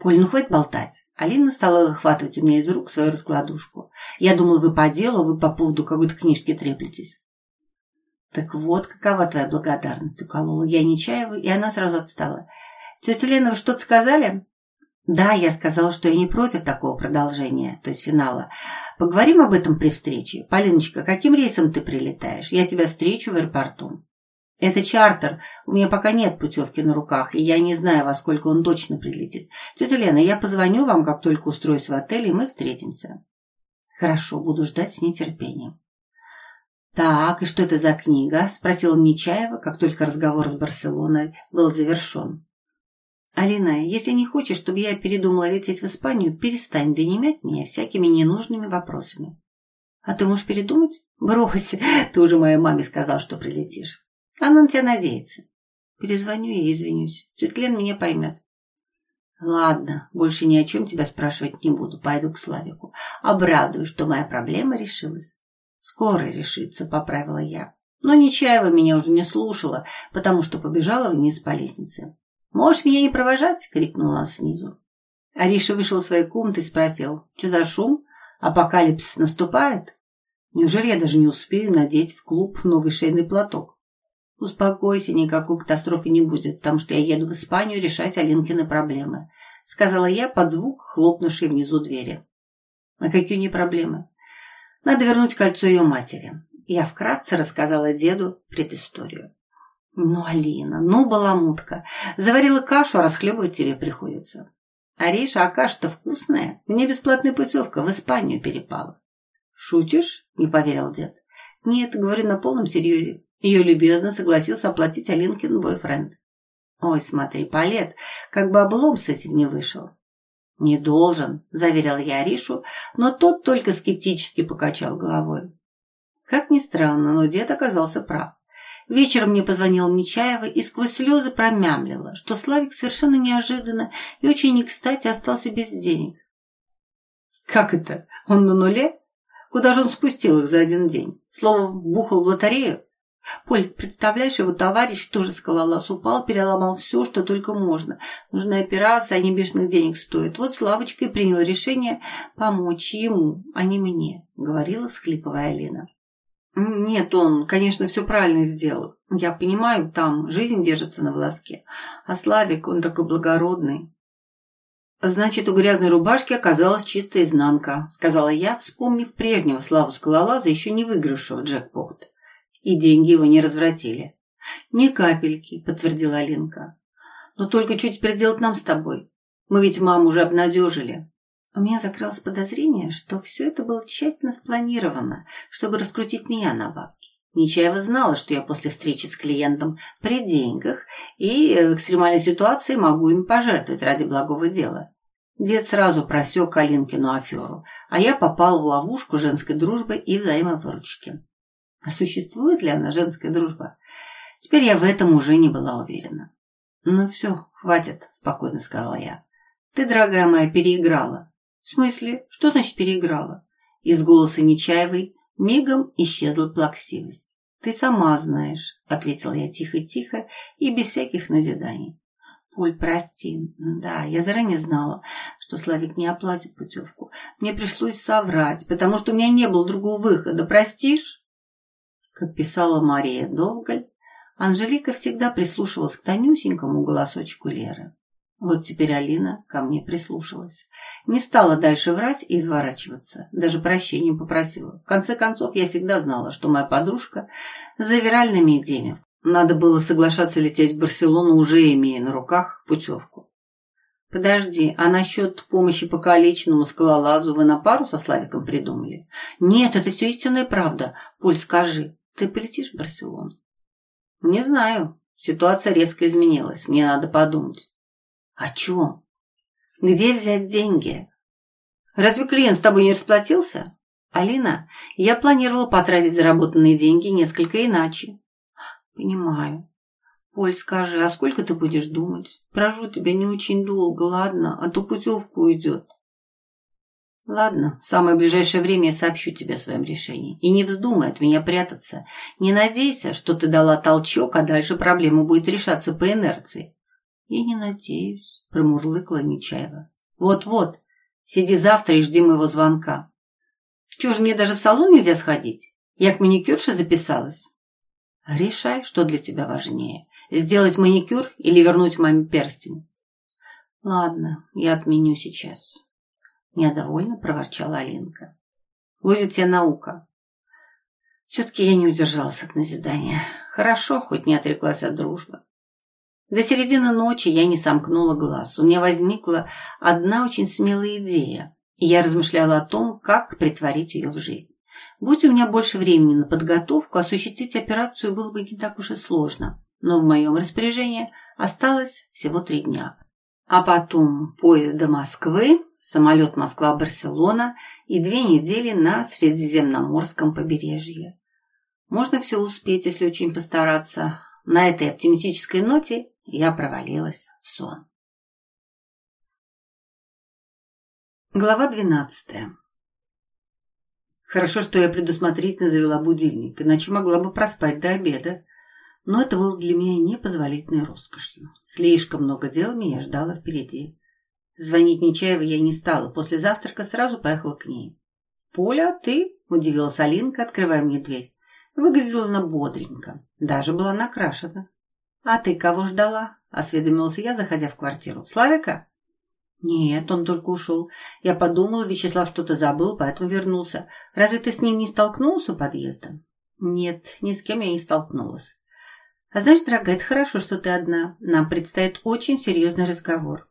Поль, ну хватит болтать. Алина стала выхватывать у меня из рук свою раскладушку. Я думала, вы по делу, вы по поводу какой-то книжки треплетесь. Так вот, какова твоя благодарность, уколола я Нечаеву, и она сразу отстала. Тетя Лена, вы что-то сказали? Да, я сказала, что я не против такого продолжения, то есть финала. Поговорим об этом при встрече. Полиночка, каким рейсом ты прилетаешь? Я тебя встречу в аэропорту. Это чартер. У меня пока нет путевки на руках, и я не знаю, во сколько он точно прилетит. Тетя Лена, я позвоню вам, как только устроюсь в отеле, и мы встретимся. Хорошо, буду ждать с нетерпением. «Так, и что это за книга?» – спросила Нечаева, как только разговор с Барселоной был завершен. «Алина, если не хочешь, чтобы я передумала лететь в Испанию, перестань донимать меня всякими ненужными вопросами». А ты можешь передумать? Брось, ты уже моей маме сказал, что прилетишь. Она на тебя надеется. Перезвоню и извинюсь. Светлен меня поймет. Ладно, больше ни о чем тебя спрашивать не буду. Пойду к Славику. Обрадую, что моя проблема решилась. Скоро решится, поправила я. Но Нечаева меня уже не слушала, потому что побежала вниз по лестнице. «Можешь меня не провожать?» — крикнула она снизу. Ариша вышел из своей комнаты и спросил, что за шум? Апокалипсис наступает? Неужели я даже не успею надеть в клуб новый шейный платок? Успокойся, никакой катастрофы не будет, потому что я еду в Испанию решать Алинкины проблемы, сказала я под звук хлопнувшей внизу двери. А какие у нее проблемы? Надо вернуть кольцо ее матери. Я вкратце рассказала деду предысторию. Ну, Алина, ну, баламутка. Заварила кашу, а расхлебывать тебе приходится. Ариша, а каша-то вкусная. Мне бесплатная путевка в Испанию перепала. Шутишь? Не поверил дед. Нет, говорю на полном серьезе. Ее любезно согласился оплатить Алинкин бойфренд. Ой, смотри, Палет, как бы облом с этим не вышел. Не должен, заверил я Аришу, но тот только скептически покачал головой. Как ни странно, но дед оказался прав. Вечером мне позвонил Нечаева и сквозь слезы промямлила, что Славик совершенно неожиданно и очень не кстати остался без денег. «Как это? Он на нуле? Куда же он спустил их за один день? Слово, бухал в лотерею?» Поль, представляешь, его товарищ тоже скалолаз упал, переломал все, что только можно. Нужна операция, они бешеных денег стоят. Вот Славочка и принял решение помочь ему, а не мне, говорила, всхлипывая Алина. Нет, он, конечно, все правильно сделал. Я понимаю, там жизнь держится на волоске. А Славик, он такой благородный. Значит, у грязной рубашки оказалась чистая изнанка, сказала я, вспомнив прежнего Славу Скалолаза, еще не выигравшего джекпот. И деньги его не развратили. Ни капельки, подтвердила Алинка. Но только что теперь делать нам с тобой? Мы ведь маму уже обнадежили. У меня закрылось подозрение, что все это было тщательно спланировано, чтобы раскрутить меня на бабки. Нечаева знала, что я после встречи с клиентом при деньгах и в экстремальной ситуации могу им пожертвовать ради благого дела. Дед сразу просек Калинкину аферу, а я попал в ловушку женской дружбы и взаимовыручки. А существует ли она, женская дружба? Теперь я в этом уже не была уверена. «Ну все, хватит», — спокойно сказала я. «Ты, дорогая моя, переиграла. «В смысле? Что значит переиграла?» Из голоса Нечаевой мигом исчезла плаксивость. «Ты сама знаешь», — ответила я тихо-тихо и без всяких назиданий. «Поль, прости. Да, я заранее знала, что Славик не оплатит путевку. Мне пришлось соврать, потому что у меня не было другого выхода. Простишь?» Как писала Мария Довгаль, Анжелика всегда прислушивалась к тонюсенькому голосочку Леры. Вот теперь Алина ко мне прислушалась. Не стала дальше врать и изворачиваться. Даже прощения попросила. В конце концов, я всегда знала, что моя подружка за виральными идеями. Надо было соглашаться лететь в Барселону, уже имея на руках путевку. Подожди, а насчет помощи покалеченному скалолазу вы на пару со Славиком придумали? Нет, это все истинная правда. Поль, скажи, ты полетишь в Барселону? Не знаю. Ситуация резко изменилась. Мне надо подумать. О чем? Где взять деньги? Разве клиент с тобой не расплатился? Алина, я планировала потратить заработанные деньги несколько иначе. Понимаю. Поль, скажи, а сколько ты будешь думать? Прожу тебя не очень долго, ладно, а то путевку уйдет. Ладно, в самое ближайшее время я сообщу тебе о своем решении. И не вздумай от меня прятаться. Не надейся, что ты дала толчок, а дальше проблема будет решаться по инерции. Я не надеюсь, промурлыкала Нечаева. Вот-вот, сиди завтра и жди моего звонка. Чего же мне даже в салон нельзя сходить? Я к маникюрше записалась. Решай, что для тебя важнее. Сделать маникюр или вернуть маме перстень? Ладно, я отменю сейчас. Недовольно проворчала Алинка. Будет тебе наука. Все-таки я не удержалась от назидания. Хорошо, хоть не отреклась от дружбы. До середины ночи я не сомкнула глаз. У меня возникла одна очень смелая идея, и я размышляла о том, как притворить ее в жизнь. Будь у меня больше времени на подготовку, осуществить операцию было бы не так уж и сложно. Но в моем распоряжении осталось всего три дня. А потом поезд до Москвы, самолет Москва-Барселона и две недели на Средиземноморском побережье. Можно все успеть, если очень постараться. На этой оптимистической ноте я провалилась в сон. Глава двенадцатая. Хорошо, что я предусмотрительно завела будильник, иначе могла бы проспать до обеда. Но это было для меня непозволительной роскошью. Слишком много дел меня ждало впереди. Звонить Нечаевой я не стала. После завтрака сразу поехала к ней. «Поля, а ты?» – удивилась Алинка, открывая мне дверь. Выглядела она бодренько, даже была накрашена. «А ты кого ждала?» – осведомилась я, заходя в квартиру. «Славика?» «Нет, он только ушел. Я подумала, Вячеслав что-то забыл, поэтому вернулся. Разве ты с ним не столкнулся у подъезда?» «Нет, ни с кем я не столкнулась». «А знаешь, дорогая, это хорошо, что ты одна. Нам предстоит очень серьезный разговор».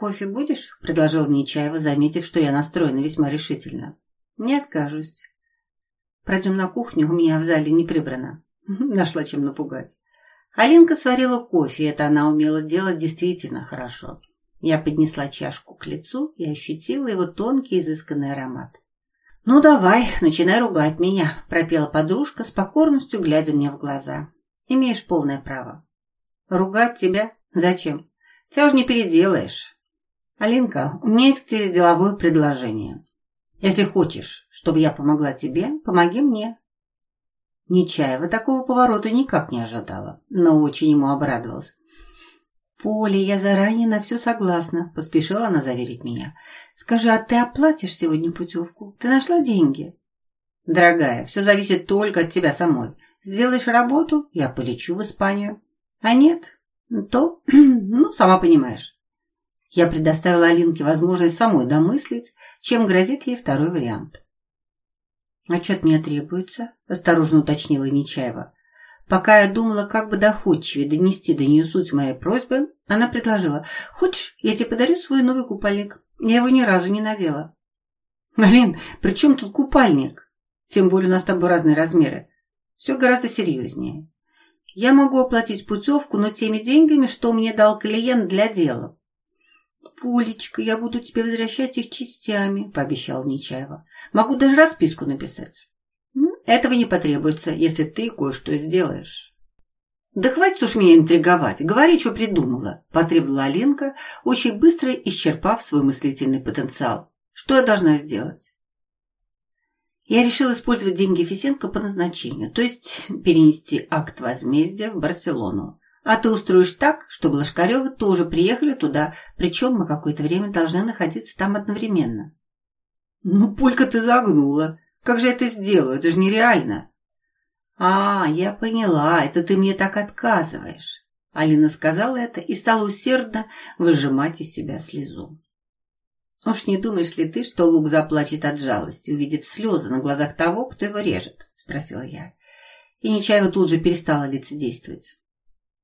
«Кофе будешь?» – предложил Нечаева, заметив, что я настроена весьма решительно. «Не откажусь». «Пройдем на кухню, у меня в зале не прибрано». Нашла чем напугать. Алинка сварила кофе, это она умела делать действительно хорошо. Я поднесла чашку к лицу и ощутила его тонкий изысканный аромат. «Ну давай, начинай ругать меня», – пропела подружка с покорностью, глядя мне в глаза. «Имеешь полное право». «Ругать тебя? Зачем? Тебя уж не переделаешь. «Алинка, у меня есть к тебе деловое предложение. Если хочешь, чтобы я помогла тебе, помоги мне». Нечаева такого поворота никак не ожидала, но очень ему обрадовалась. «Поле, я заранее на все согласна», — поспешила она заверить меня. «Скажи, а ты оплатишь сегодня путевку? Ты нашла деньги?» «Дорогая, все зависит только от тебя самой. Сделаешь работу, я полечу в Испанию. А нет, то, ну, сама понимаешь». Я предоставила Алинке возможность самой домыслить, чем грозит ей второй вариант. «Отчет мне требуется», – осторожно уточнила Нечаева. Пока я думала, как бы доходчивее донести до нее суть моей просьбы, она предложила, «Хочешь, я тебе подарю свой новый купальник? Я его ни разу не надела». «Алин, при чем тут купальник? Тем более у нас с тобой разные размеры. Все гораздо серьезнее. Я могу оплатить путевку, но теми деньгами, что мне дал клиент для дела. «Полечка, я буду тебе возвращать их частями», — пообещал Нечаева. «Могу даже расписку написать». «Этого не потребуется, если ты кое-что сделаешь». «Да хватит уж меня интриговать. Говори, что придумала», — потребовала Алинка, очень быстро исчерпав свой мыслительный потенциал. «Что я должна сделать?» Я решила использовать деньги Фисенко по назначению, то есть перенести акт возмездия в Барселону. А ты устроишь так, чтобы Лошкаревы тоже приехали туда, причем мы какое-то время должны находиться там одновременно. Ну, Полька, ты загнула. Как же я это сделаю? Это же нереально. А, я поняла, это ты мне так отказываешь. Алина сказала это и стала усердно выжимать из себя слезу. «Уж не думаешь ли ты, что Лук заплачет от жалости, увидев слезы на глазах того, кто его режет?» – спросила я. И Нечаева тут же перестала лицедействовать.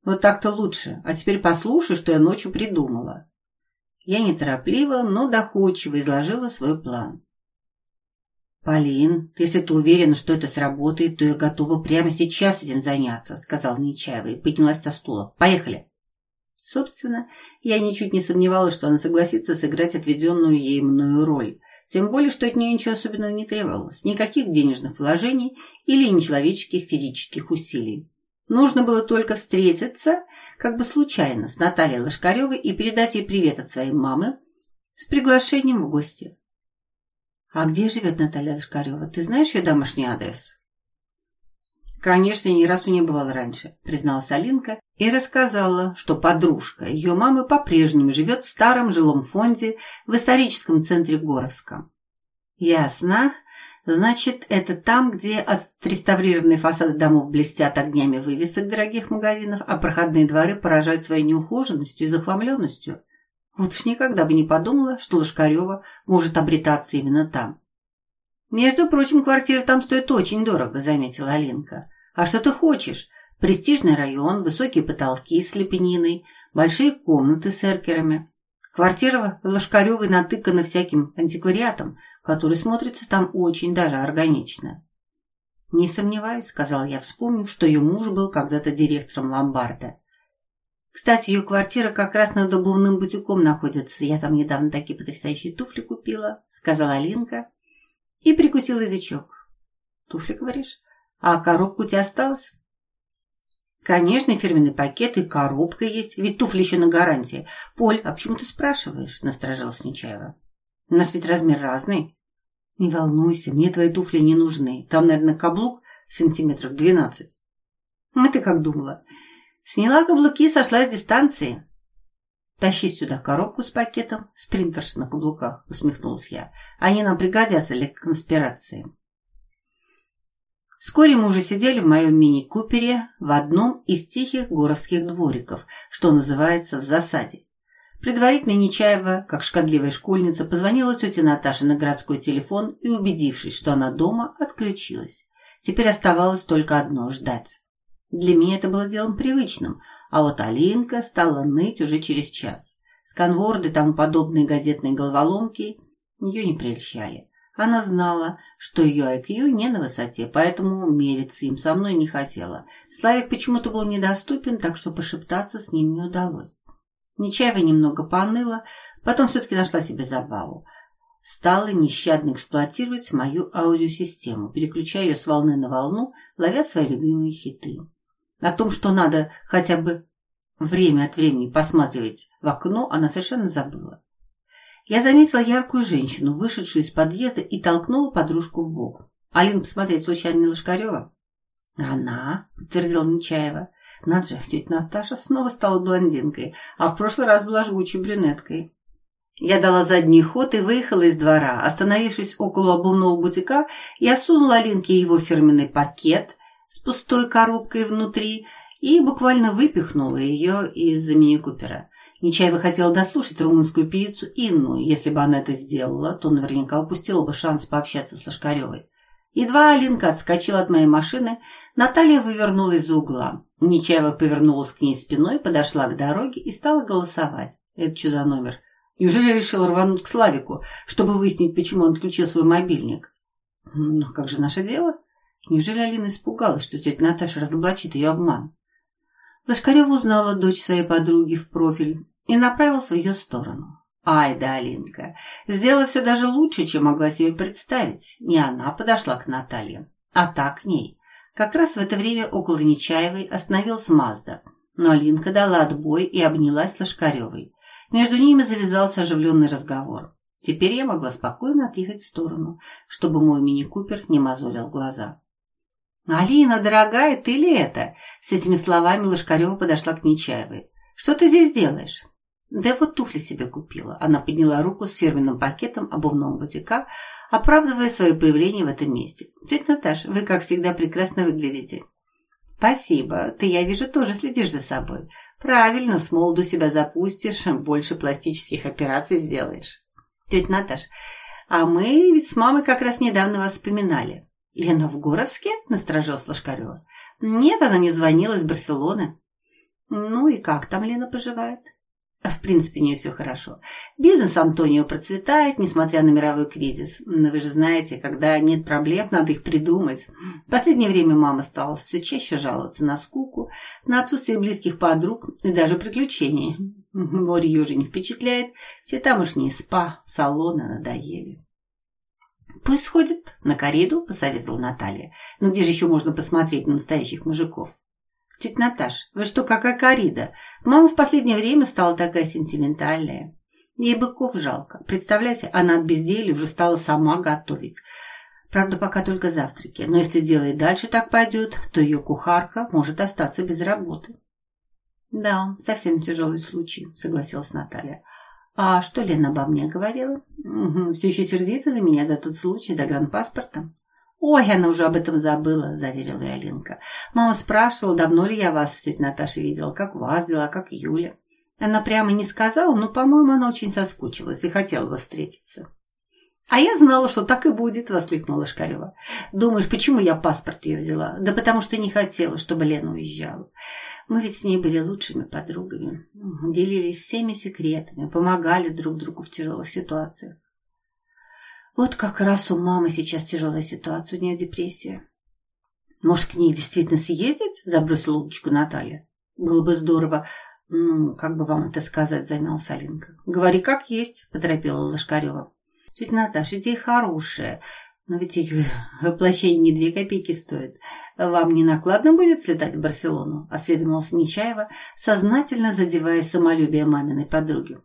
Вот так-то лучше. А теперь послушай, что я ночью придумала. Я неторопливо, но доходчиво изложила свой план. «Полин, если ты уверена, что это сработает, то я готова прямо сейчас этим заняться», — сказал Нечаева и поднялась со стула. «Поехали». Собственно, я ничуть не сомневалась, что она согласится сыграть отведенную ей мною роль. Тем более, что от нее ничего особенного не требовалось. Никаких денежных вложений или нечеловеческих физических усилий. Нужно было только встретиться, как бы случайно, с Натальей Лошкаревой и передать ей привет от своей мамы с приглашением в гости. «А где живет Наталья Лошкарева? Ты знаешь ее домашний адрес?» «Конечно, ни разу не бывала раньше», — призналась Алинка и рассказала, что подружка ее мамы по-прежнему живет в старом жилом фонде в историческом центре Горовска. «Ясно. Значит, это там, где отреставрированные фасады домов блестят огнями вывесок дорогих магазинов, а проходные дворы поражают своей неухоженностью и захламленностью. Вот уж никогда бы не подумала, что Лошкарева может обретаться именно там. «Между прочим, квартира там стоит очень дорого», — заметила Алинка. «А что ты хочешь? Престижный район, высокие потолки с лепениной, большие комнаты с эркерами. Квартира Лошкаревой натыкана всяким антиквариатом, который смотрится там очень даже органично. «Не сомневаюсь», — сказал я, вспомнив, что ее муж был когда-то директором ломбарда. Кстати, ее квартира как раз над обувным бутиком находится. Я там недавно такие потрясающие туфли купила, сказала Алинка и прикусил язычок. Туфли, говоришь? А коробка у тебя осталась? Конечно, фирменный пакет и коробка есть, ведь туфли еще на гарантии. Поль, а почему ты спрашиваешь? Насторожилась Нечаева. У нас ведь размер разный. Не волнуйся, мне твои туфли не нужны. Там, наверное, каблук сантиметров двенадцать. А ты как думала? Сняла каблуки, сошла с дистанции. Тащи сюда коробку с пакетом, спринтерш на каблуках, усмехнулась я. Они нам пригодятся для конспирации. Вскоре мы уже сидели в моем мини-купере в одном из тихих горовских двориков, что называется в засаде. Предварительно Нечаева, как шкодливая школьница, позвонила тете Наташе на городской телефон и, убедившись, что она дома, отключилась. Теперь оставалось только одно – ждать. Для меня это было делом привычным, а вот Алинка стала ныть уже через час. Сканворды тому подобные газетные головоломки ее не прельщали. Она знала, что ее IQ не на высоте, поэтому мериться им со мной не хотела. Славик почему-то был недоступен, так что пошептаться с ним не удалось. Нечаева немного поныла, потом все-таки нашла себе забаву. Стала нещадно эксплуатировать мою аудиосистему, переключая ее с волны на волну, ловя свои любимые хиты. О том, что надо хотя бы время от времени посматривать в окно, она совершенно забыла. Я заметила яркую женщину, вышедшую из подъезда, и толкнула подружку в бок. «Алин, посмотреть, случайно не Лошкарева?» «Она», — подтвердила Нечаева. Надо же, тетя Наташа снова стала блондинкой, а в прошлый раз была жгучей брюнеткой. Я дала задний ход и выехала из двора. Остановившись около обувного бутика, я сунула Алинке его фирменный пакет с пустой коробкой внутри и буквально выпихнула ее из мини-купера. Нечаева хотела дослушать румынскую певицу Инну. Если бы она это сделала, то наверняка упустила бы шанс пообщаться с Лошкаревой. Едва Алинка отскочила от моей машины, Наталья вывернула из угла. Нечаева повернулась к ней спиной, подошла к дороге и стала голосовать. Это что за номер? Неужели решил рвануть к Славику, чтобы выяснить, почему он отключил свой мобильник? Ну, как же наше дело? Неужели Алина испугалась, что тетя Наташа разоблачит ее обман? Лошкарева узнала дочь своей подруги в профиль и направилась в ее сторону. Ай да, Алинка, сделала все даже лучше, чем могла себе представить. Не она подошла к Наталье, а та к ней. Как раз в это время около Нечаевой остановился Мазда, но Алинка дала отбой и обнялась с Лошкаревой. Между ними завязался оживленный разговор. Теперь я могла спокойно отъехать в сторону, чтобы мой мини-купер не мозолил глаза. «Алина, дорогая, ты ли это?» С этими словами Лошкарева подошла к Нечаевой. «Что ты здесь делаешь?» «Да вот туфли себе купила». Она подняла руку с фирменным пакетом обувного бутика, оправдывая свое появление в этом месте. «Тетя Наташа, вы, как всегда, прекрасно выглядите». «Спасибо. Ты, я вижу, тоже следишь за собой. Правильно, с молоду себя запустишь, больше пластических операций сделаешь». «Тетя Наташ, а мы ведь с мамой как раз недавно вас вспоминали. «Лена в Горовске?» – насторожилась Лошкарева. «Нет, она мне звонила из Барселоны». «Ну и как там Лена поживает?» В принципе, не все хорошо. Бизнес Антонио процветает, несмотря на мировой кризис. Но вы же знаете, когда нет проблем, надо их придумать. В последнее время мама стала все чаще жаловаться на скуку, на отсутствие близких подруг и даже приключений. Море ее уже не впечатляет, все тамошние спа, салоны надоели. «Пусть сходит на кориду», — посоветовала Наталья. «Ну где же еще можно посмотреть на настоящих мужиков?» «Тетя Наташ, вы что, какая корида? Мама в последнее время стала такая сентиментальная. Ей быков жалко. Представляете, она от безделия уже стала сама готовить. Правда, пока только завтраки. Но если дело и дальше так пойдет, то ее кухарка может остаться без работы». «Да, совсем тяжелый случай», — согласилась Наталья. «А что Лена обо мне говорила? Угу, все еще сердита на меня за тот случай за гранпаспортом?» «Ой, она уже об этом забыла», — заверила Алинка. «Мама спрашивала, давно ли я вас с тетей Наташей видела, как вас дела, как Юля». Она прямо не сказала, но, по-моему, она очень соскучилась и хотела бы встретиться. «А я знала, что так и будет», — воскликнула Шкарева. «Думаешь, почему я паспорт ее взяла? Да потому что не хотела, чтобы Лена уезжала. Мы ведь с ней были лучшими подругами, делились всеми секретами, помогали друг другу в тяжелых ситуациях. Вот как раз у мамы сейчас тяжелая ситуация, у нее депрессия. Может, к ней действительно съездить? Забросила удочку Наталья. Было бы здорово. «Ну, как бы вам это сказать?» – замялась Алинка. «Говори как есть», – поторопила Лошкарева. «Тетя Наташа, идея хорошая, но ведь их воплощение не две копейки стоит. Вам не накладно будет слетать в Барселону?» – осведомилась Нечаева, сознательно задевая самолюбие маминой подруги.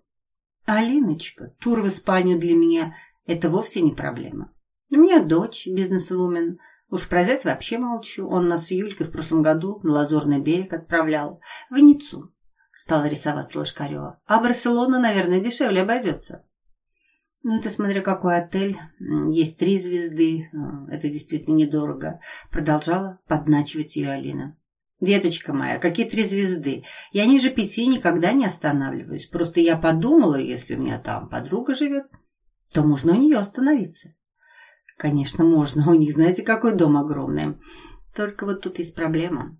«Алиночка, тур в Испанию для меня – это вовсе не проблема. У меня дочь, бизнесвумен. Уж про зять вообще молчу. Он нас с Юлькой в прошлом году на Лазурный берег отправлял. В Ниццу стала рисоваться Лошкарева. А Барселона, наверное, дешевле обойдется. Ну, это смотря какой отель. Есть три звезды. Э, это действительно недорого. Продолжала подначивать ее Алина. Деточка моя, какие три звезды? Я ниже пяти никогда не останавливаюсь. Просто я подумала, если у меня там подруга живет, то можно у нее остановиться. Конечно, можно. У них, знаете, какой дом огромный. Только вот тут есть проблема.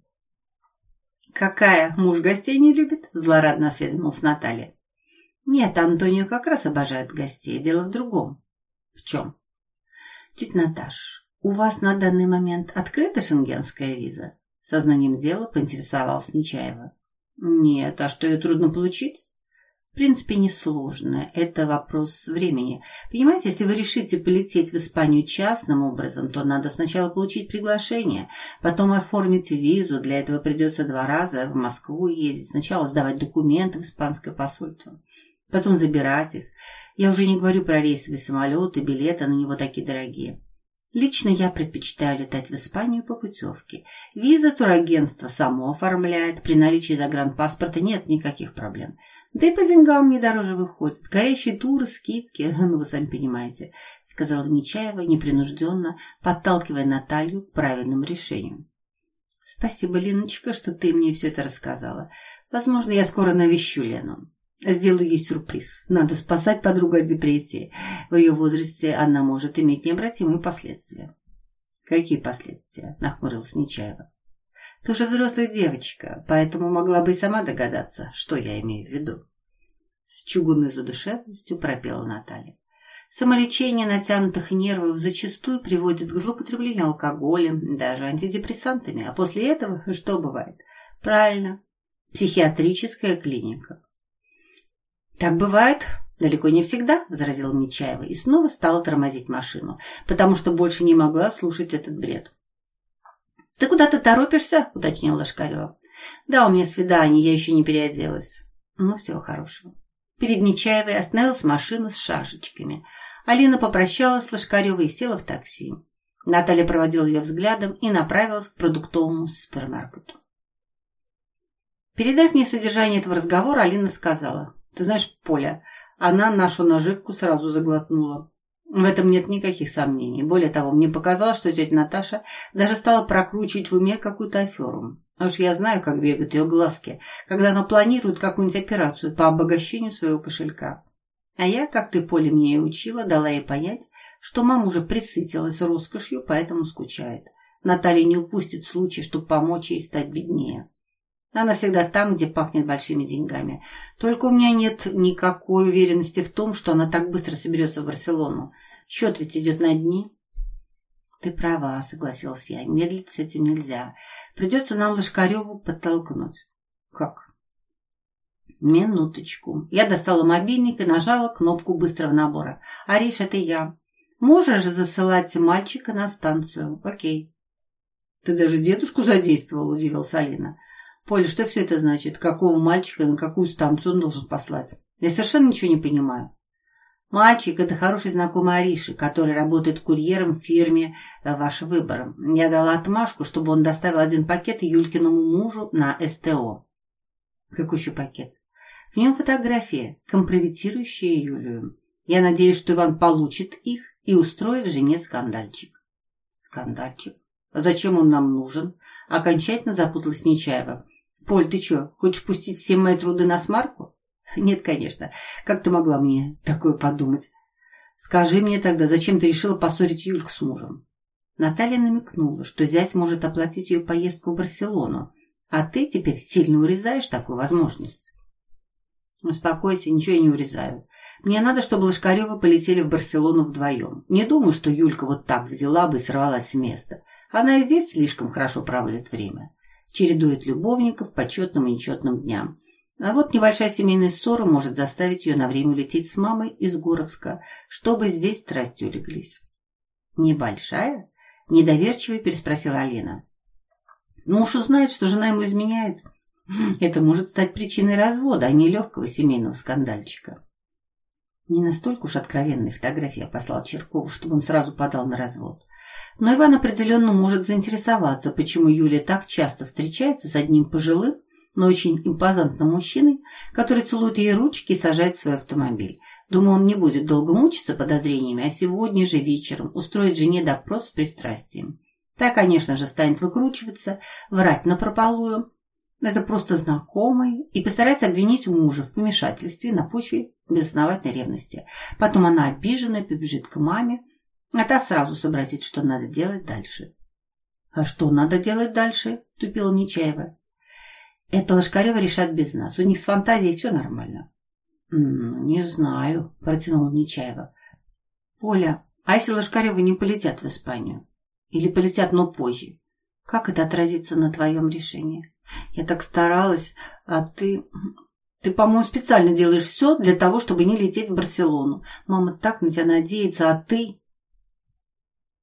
«Какая? Муж гостей не любит?» – злорадно осведомилась Наталья. «Нет, Антонио как раз обожает гостей. Дело в другом». «В чем?» «Тетя Наташ, у вас на данный момент открыта шенгенская виза?» Сознанием дела поинтересовалась Нечаева. «Нет, а что ее трудно получить?» В принципе, несложно. Это вопрос времени. Понимаете, если вы решите полететь в Испанию частным образом, то надо сначала получить приглашение, потом оформить визу. Для этого придется два раза в Москву ездить. Сначала сдавать документы в испанское посольство, потом забирать их. Я уже не говорю про рейсовые самолеты, билеты на него такие дорогие. Лично я предпочитаю летать в Испанию по путевке. Виза турагентство само оформляет. При наличии загранпаспорта нет никаких проблем. Да и по деньгам мне дороже выходит. Горящие туры, скидки, ну вы сами понимаете, сказала Нечаева непринужденно, подталкивая Наталью к правильному решению. Спасибо, Леночка, что ты мне все это рассказала. Возможно, я скоро навещу Лену. Сделаю ей сюрприз. Надо спасать подругу от депрессии. В ее возрасте она может иметь необратимые последствия. Какие последствия? Нахмурилась Нечаева. Ты уже взрослая девочка, поэтому могла бы и сама догадаться, что я имею в виду. С чугунной задушевностью пропела Наталья. Самолечение натянутых нервов зачастую приводит к злоупотреблению алкоголем, даже антидепрессантами. А после этого что бывает? Правильно, психиатрическая клиника. Так бывает далеко не всегда, возразила Нечаева и снова стала тормозить машину, потому что больше не могла слушать этот бред. «Ты куда-то торопишься?» – уточнила Лошкарева. «Да, у меня свидание, я еще не переоделась». «Ну, всего хорошего». Перед Нечаевой остановилась машина с шашечками. Алина попрощалась с Лошкаревой и села в такси. Наталья проводила ее взглядом и направилась к продуктовому супермаркету. Передав мне содержание этого разговора, Алина сказала, «Ты знаешь, Поля, она нашу наживку сразу заглотнула. В этом нет никаких сомнений. Более того, мне показалось, что тетя Наташа даже стала прокручивать в уме какую-то аферу. А уж я знаю, как бегают ее глазки, когда она планирует какую-нибудь операцию по обогащению своего кошелька. А я, как ты, Поле, мне и учила, дала ей понять, что мама уже присытилась роскошью, поэтому скучает. Наталья не упустит случай, чтобы помочь ей стать беднее. Она всегда там, где пахнет большими деньгами. Только у меня нет никакой уверенности в том, что она так быстро соберется в Барселону. Счет ведь идет на дни. Ты права, согласилась я. Медлить с этим нельзя. Придется нам Лошкареву подтолкнуть. Как? Минуточку. Я достала мобильник и нажала кнопку быстрого набора. Ариш, это я. Можешь засылать мальчика на станцию? Окей. Ты даже дедушку задействовал, удивился Алина. Поля, что все это значит? Какого мальчика на какую станцию он должен послать? Я совершенно ничего не понимаю. Мальчик – это хороший знакомый Ариши, который работает курьером в фирме э, «Ваш выбор». Я дала отмашку, чтобы он доставил один пакет Юлькиному мужу на СТО. Какой еще пакет? В нем фотография, компрометирующая Юлию. Я надеюсь, что Иван получит их и устроит жене скандальчик. Скандальчик? А зачем он нам нужен? Окончательно запуталась Нечаева. Поль, ты что, хочешь пустить все мои труды на смарку? Нет, конечно. Как ты могла мне такое подумать? Скажи мне тогда, зачем ты решила поссорить Юльку с мужем? Наталья намекнула, что зять может оплатить ее поездку в Барселону, а ты теперь сильно урезаешь такую возможность. Успокойся, ничего я не урезаю. Мне надо, чтобы Лошкаревы полетели в Барселону вдвоем. Не думаю, что Юлька вот так взяла бы и сорвалась с места. Она и здесь слишком хорошо проводит время. Чередует любовников по четным и нечетным дням. А вот небольшая семейная ссора может заставить ее на время улететь с мамой из Гуровска, чтобы здесь страсти улеглись. «Небольшая?» – недоверчиво переспросила Алина. «Ну уж узнает, что жена ему изменяет. Это может стать причиной развода, а не легкого семейного скандальчика». Не настолько уж откровенные фотографии послал Черкову, чтобы он сразу подал на развод. Но Иван определенно может заинтересоваться, почему Юлия так часто встречается с одним пожилым, но очень импозантным мужчиной, который целует ей ручки и сажает свой автомобиль. Думаю, он не будет долго мучиться подозрениями, а сегодня же вечером устроит жене допрос с пристрастием. Та, конечно же, станет выкручиваться, врать напропалую. Это просто знакомый и постарается обвинить мужа в помешательстве на почве безосновательной ревности. Потом она обиженная побежит к маме, а та сразу сообразит, что надо делать дальше. «А что надо делать дальше?» – тупила Нечаева. «Это Лошкарева решат без нас. У них с фантазией все нормально». «Не знаю», – протянула Нечаева. «Поля, а если Лошкаревы не полетят в Испанию? Или полетят, но позже? Как это отразится на твоем решении? Я так старалась, а ты... Ты, по-моему, специально делаешь все для того, чтобы не лететь в Барселону. Мама так на тебя надеется, а ты...»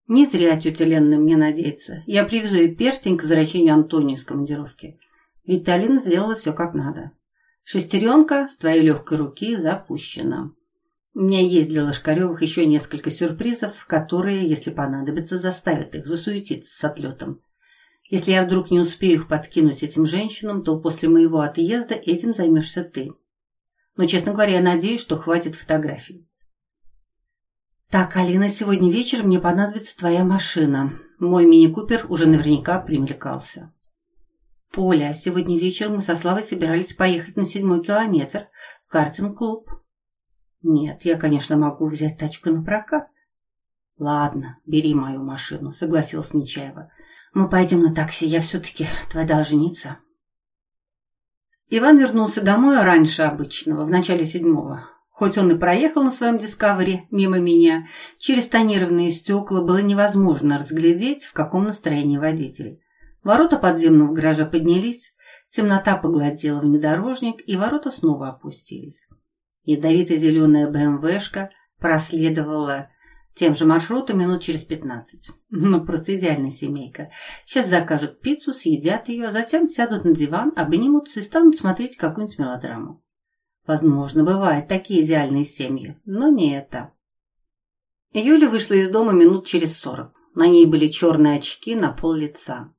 Не зря тетя Ленна мне надеется. Я привезу ей перстень к возвращению Антонии из командировки. Ведь Алина сделала все как надо. Шестеренка с твоей легкой руки запущена. У меня есть для Лошкаревых еще несколько сюрпризов, которые, если понадобится, заставят их засуетиться с отлетом. Если я вдруг не успею их подкинуть этим женщинам, то после моего отъезда этим займешься ты. Но, честно говоря, я надеюсь, что хватит фотографий. «Так, Алина, сегодня вечером мне понадобится твоя машина. Мой мини-купер уже наверняка примелькался». «Поля, сегодня вечером мы со Славой собирались поехать на седьмой километр в картинг-клуб». «Нет, я, конечно, могу взять тачку на прокат». «Ладно, бери мою машину», — согласилась Нечаева. «Мы пойдем на такси, я все-таки твоя должница». Иван вернулся домой раньше обычного, в начале седьмого. Хоть он и проехал на своем дискавери мимо меня, через тонированные стекла было невозможно разглядеть, в каком настроении водитель. Ворота подземного гаража поднялись, темнота поглотила внедорожник, и ворота снова опустились. Ядовито-зеленая БМВшка проследовала тем же маршрутом минут через пятнадцать. Ну, просто идеальная семейка. Сейчас закажут пиццу, съедят ее, а затем сядут на диван, обнимутся и станут смотреть какую-нибудь мелодраму. Возможно, бывают такие идеальные семьи, но не это. Юля вышла из дома минут через сорок. На ней были черные очки на пол лица.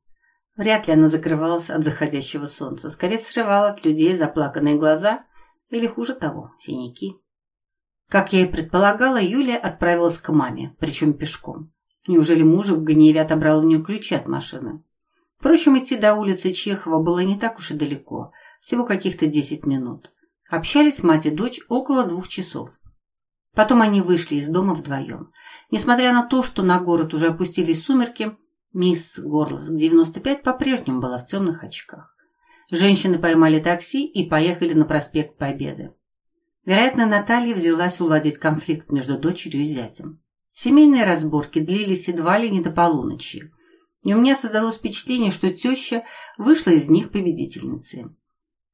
Вряд ли она закрывалась от заходящего солнца. Скорее срывала от людей заплаканные глаза или, хуже того, синяки. Как я и предполагала, Юлия отправилась к маме, причем пешком. Неужели муж в гневе отобрал у нее ключи от машины? Впрочем, идти до улицы Чехова было не так уж и далеко, всего каких-то десять минут. Общались мать и дочь около двух часов. Потом они вышли из дома вдвоем. Несмотря на то, что на город уже опустились сумерки, мисс Горловск 95 по-прежнему была в темных очках. Женщины поймали такси и поехали на проспект Победы. Вероятно, Наталья взялась уладить конфликт между дочерью и зятем. Семейные разборки длились едва ли не до полуночи, и у меня создалось впечатление, что теща вышла из них победительницей.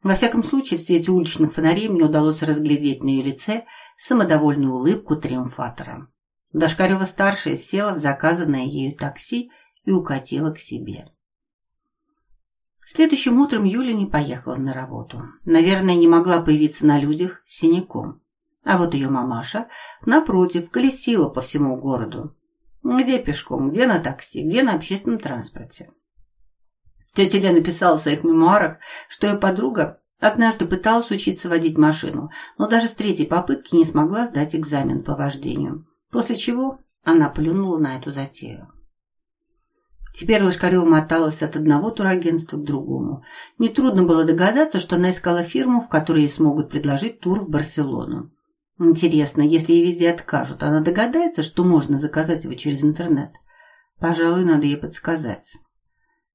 Во всяком случае, в свете уличных фонарей мне удалось разглядеть на ее лице самодовольную улыбку триумфатора. Дашкарева-старшая села в заказанное ею такси и укатила к себе. Следующим утром Юля не поехала на работу. Наверное, не могла появиться на людях с синяком. А вот ее мамаша, напротив, колесила по всему городу. Где пешком, где на такси, где на общественном транспорте. Тетя Лена писала в своих мемуарах, что ее подруга однажды пыталась учиться водить машину, но даже с третьей попытки не смогла сдать экзамен по вождению, после чего она плюнула на эту затею. Теперь Лошкарева моталась от одного турагентства к другому. Нетрудно было догадаться, что она искала фирму, в которой ей смогут предложить тур в Барселону. Интересно, если ей везде откажут, она догадается, что можно заказать его через интернет? Пожалуй, надо ей подсказать.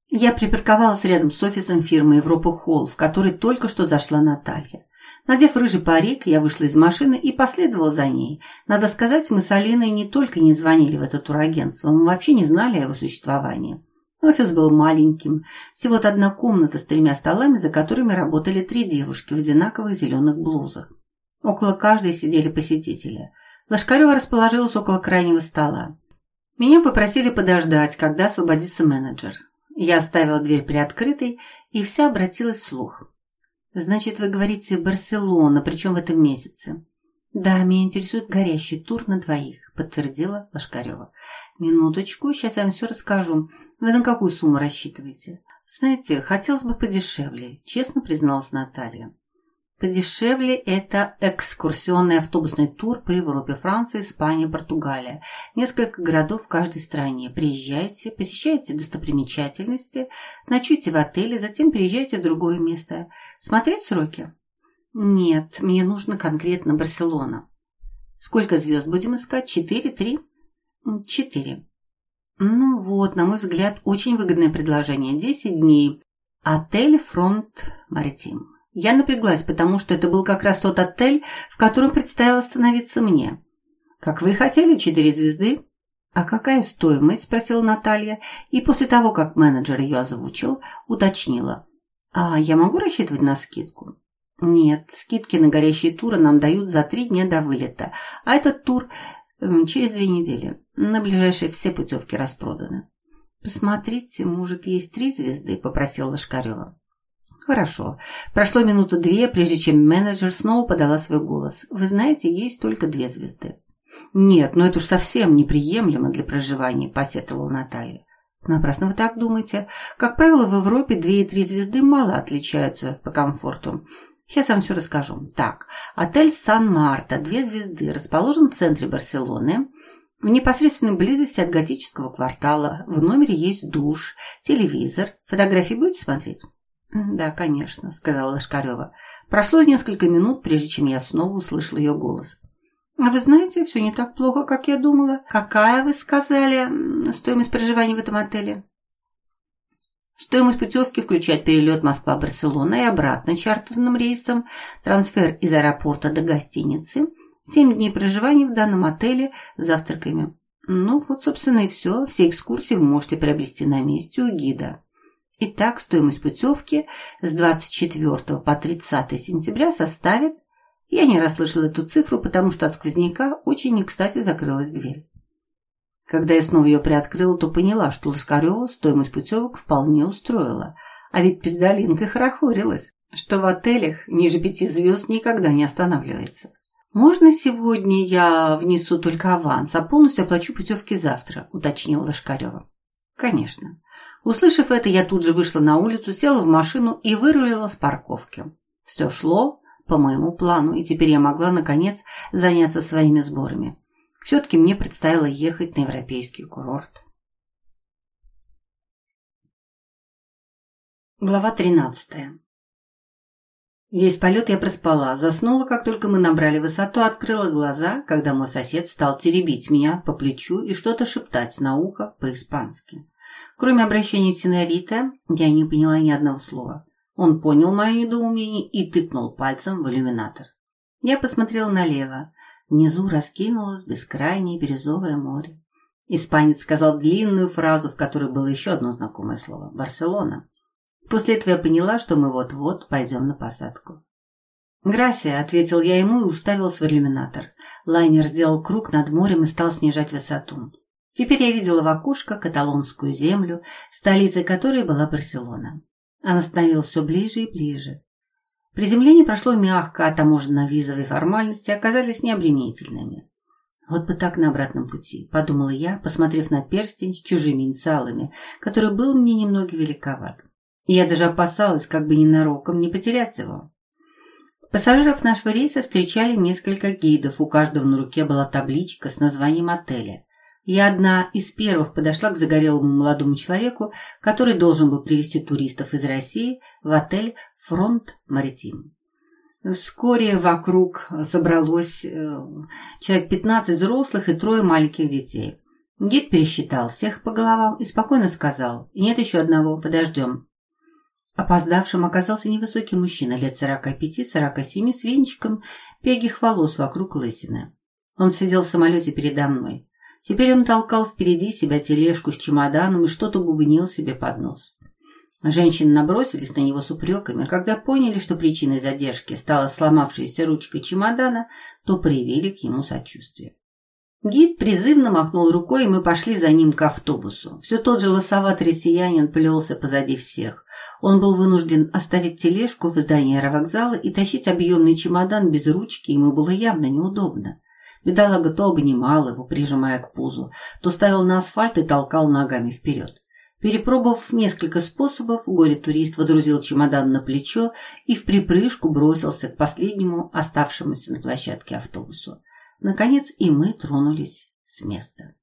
Я припарковалась рядом с офисом фирмы Европа Холл, в которой только что зашла Наталья. Надев рыжий парик, я вышла из машины и последовала за ней. Надо сказать, мы с Алиной не только не звонили в это турагентство, мы вообще не знали о его существовании. Офис был маленьким, всего-то одна комната с тремя столами, за которыми работали три девушки в одинаковых зеленых блузах. Около каждой сидели посетители. Лошкарева расположилась около крайнего стола. Меня попросили подождать, когда освободится менеджер. Я оставила дверь приоткрытой, и вся обратилась вслух. «Значит, вы говорите Барселона, причем в этом месяце?» «Да, меня интересует горящий тур на двоих», — подтвердила Лошкарева. «Минуточку, сейчас я вам все расскажу. Вы на какую сумму рассчитываете?» «Знаете, хотелось бы подешевле», — честно призналась Наталья. Подешевле это экскурсионный автобусный тур по Европе, Франция, Испания, Португалия. Несколько городов в каждой стране. Приезжайте, посещайте достопримечательности, ночуйте в отеле, затем переезжайте в другое место. Смотреть сроки? Нет, мне нужно конкретно Барселона. Сколько звезд будем искать? Четыре, три? Четыре. Ну вот, на мой взгляд, очень выгодное предложение. Десять дней. Отель «Фронт Маритим». Я напряглась, потому что это был как раз тот отель, в котором предстояло остановиться мне. «Как вы хотели, четыре звезды?» «А какая стоимость?» – спросила Наталья, и после того, как менеджер ее озвучил, уточнила. «А я могу рассчитывать на скидку?» «Нет, скидки на горящие туры нам дают за три дня до вылета, а этот тур через две недели. На ближайшие все путевки распроданы». «Посмотрите, может, есть три звезды?» – попросила Лошкарева. Хорошо. Прошло минуты две, прежде чем менеджер снова подала свой голос. Вы знаете, есть только две звезды. Нет, но это уж совсем неприемлемо для проживания, посетовала Наталья. Напрасно вы так думаете. Как правило, в Европе две и три звезды мало отличаются по комфорту. Сейчас вам все расскажу. Так, отель Сан-Марта, две звезды, расположен в центре Барселоны, в непосредственной близости от готического квартала. В номере есть душ, телевизор. Фотографии будете смотреть? «Да, конечно», — сказала Лошкарева. Прошло несколько минут, прежде чем я снова услышала ее голос. «А вы знаете, все не так плохо, как я думала. Какая, вы сказали, стоимость проживания в этом отеле?» Стоимость путевки включает перелет Москва-Барселона и обратно чартерным рейсом, трансфер из аэропорта до гостиницы, семь дней проживания в данном отеле с завтраками. Ну, вот, собственно, и все. Все экскурсии вы можете приобрести на месте у гида. Итак, стоимость путевки с 24 по 30 сентября составит... Я не расслышала эту цифру, потому что от сквозняка очень не кстати закрылась дверь. Когда я снова ее приоткрыла, то поняла, что Лоскарева стоимость путевок вполне устроила. А ведь перед Алинкой хорохорилась, что в отелях ниже пяти звезд никогда не останавливается. «Можно сегодня я внесу только аванс, а полностью оплачу путевки завтра?» – уточнила Лошкарева. «Конечно. Услышав это, я тут же вышла на улицу, села в машину и вырулила с парковки. Все шло по моему плану, и теперь я могла, наконец, заняться своими сборами. Все-таки мне предстояло ехать на европейский курорт. Глава тринадцатая. Весь полет я проспала, заснула, как только мы набрали высоту, открыла глаза, когда мой сосед стал теребить меня по плечу и что-то шептать на ухо по-испански. Кроме обращения синарита, я не поняла ни одного слова. Он понял мое недоумение и тыкнул пальцем в иллюминатор. Я посмотрела налево. Внизу раскинулось бескрайнее бирюзовое море. Испанец сказал длинную фразу, в которой было еще одно знакомое слово – «Барселона». После этого я поняла, что мы вот-вот пойдем на посадку. «Грасия», — ответил я ему и уставился в иллюминатор. Лайнер сделал круг над морем и стал снижать высоту. Теперь я видела в окошко каталонскую землю, столицей которой была Барселона. Она становилась все ближе и ближе. Приземление прошло мягко, а таможенно-визовые формальности оказались необременительными. Вот бы так на обратном пути, подумала я, посмотрев на перстень с чужими инициалами, который был мне немного великоват. Я даже опасалась, как бы ненароком не потерять его. Пассажиров нашего рейса встречали несколько гидов, у каждого на руке была табличка с названием отеля. Я одна из первых подошла к загорелому молодому человеку, который должен был привезти туристов из России в отель «Фронт Маритим». Вскоре вокруг собралось э, человек 15 взрослых и трое маленьких детей. Гид пересчитал всех по головам и спокойно сказал «Нет еще одного, подождем». Опоздавшим оказался невысокий мужчина лет 45-47 с венчиком пегих волос вокруг лысины. Он сидел в самолете передо мной. Теперь он толкал впереди себя тележку с чемоданом и что-то бубнил себе под нос. Женщины набросились на него с упреками. Когда поняли, что причиной задержки стала сломавшаяся ручка чемодана, то проявили к нему сочувствие. Гид призывно махнул рукой, и мы пошли за ним к автобусу. Все тот же лосоватый россиянин плелся позади всех. Он был вынужден оставить тележку в здании аэровокзала и тащить объемный чемодан без ручки, ему было явно неудобно. Бедолага то обнимал его, прижимая к пузу, то ставил на асфальт и толкал ногами вперед. Перепробовав несколько способов, горе-турист водрузил чемодан на плечо и в припрыжку бросился к последнему оставшемуся на площадке автобусу. Наконец и мы тронулись с места.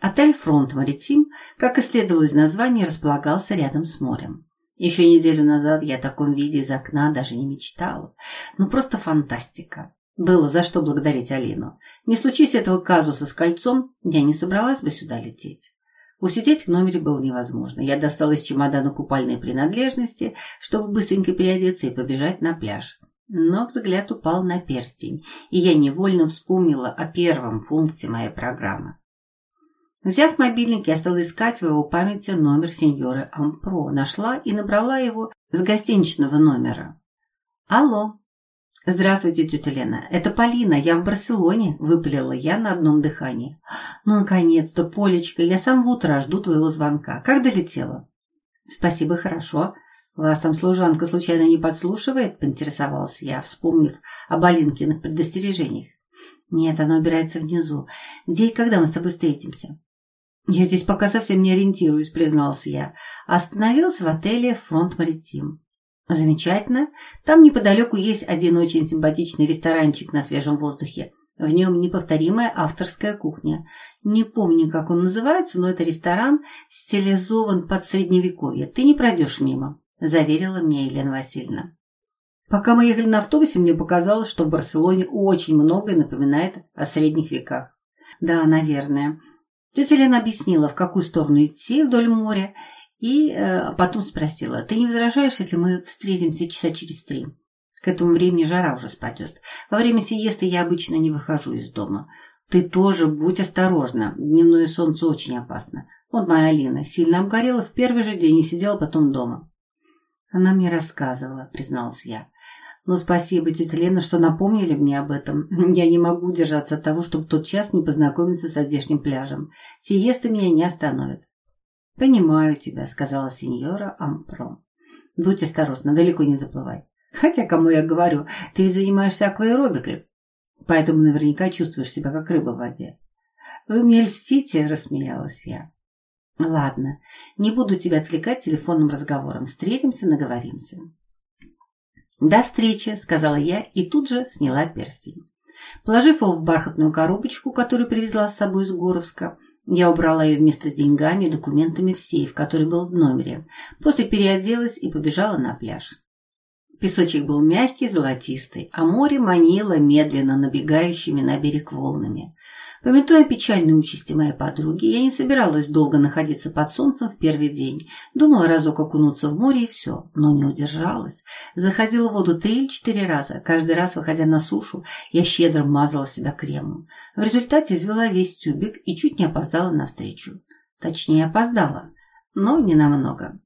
Отель «Фронт Маритим», как и следовало из названия, располагался рядом с морем. Еще неделю назад я о таком виде из окна даже не мечтала. Ну, просто фантастика. Было за что благодарить Алину. Не случись этого казуса с кольцом, я не собралась бы сюда лететь. Усидеть в номере было невозможно. Я достала из чемодана купальные принадлежности, чтобы быстренько переодеться и побежать на пляж. Но взгляд упал на перстень, и я невольно вспомнила о первом пункте моей программы. Взяв мобильник, я стала искать в его памяти номер сеньоры Ампро. Нашла и набрала его с гостиничного номера. «Алло!» «Здравствуйте, тетя Лена. Это Полина. Я в Барселоне», — выпалила я на одном дыхании. «Ну, наконец-то, Полечка, я сам в утро жду твоего звонка. Как долетела?» «Спасибо, хорошо. Вас там служанка случайно не подслушивает?» — поинтересовалась я, вспомнив о Алинкиных предостережениях. «Нет, она убирается внизу. Где и когда мы с тобой встретимся?» «Я здесь пока совсем не ориентируюсь», — признался я. Остановился в отеле «Фронт Маритим». Замечательно. Там неподалеку есть один очень симпатичный ресторанчик на свежем воздухе. В нем неповторимая авторская кухня. Не помню, как он называется, но это ресторан стилизован под средневековье. Ты не пройдешь мимо, заверила мне Елена Васильевна. Пока мы ехали на автобусе, мне показалось, что в Барселоне очень многое напоминает о средних веках. Да, наверное. Тетя Лена объяснила, в какую сторону идти вдоль моря, и э, потом спросила, ты не возражаешь, если мы встретимся часа через три? К этому времени жара уже спадет. Во время сиесты я обычно не выхожу из дома. Ты тоже будь осторожна. Дневное солнце очень опасно. Вот моя Алина сильно обгорела в первый же день и сидела потом дома. Она мне рассказывала, призналась я. Но спасибо, тетя Лена, что напомнили мне об этом. Я не могу удержаться от того, чтобы тот час не познакомиться со здешним пляжем. Сиеста меня не остановит. «Понимаю тебя», — сказала сеньора Ампро. «Будь осторожна, далеко не заплывай. Хотя, кому я говорю, ты занимаешься акваэробикой, поэтому наверняка чувствуешь себя как рыба в воде». «Вы мне льстите», — рассмеялась я. «Ладно, не буду тебя отвлекать телефонным разговором. Встретимся, наговоримся». «До встречи», — сказала я и тут же сняла перстень. Положив его в бархатную коробочку, которую привезла с собой из Горовска, я убрала ее вместо с деньгами и документами в сейф, который был в номере. После переоделась и побежала на пляж. Песочек был мягкий, золотистый, а море манило медленно набегающими на берег волнами. Пометуя печальной участи моей подруги, я не собиралась долго находиться под солнцем в первый день. Думала разок окунуться в море и все, но не удержалась. Заходила в воду три или четыре раза. Каждый раз, выходя на сушу, я щедро мазала себя кремом. В результате извела весь тюбик и чуть не опоздала на встречу. Точнее, опоздала, но не намного.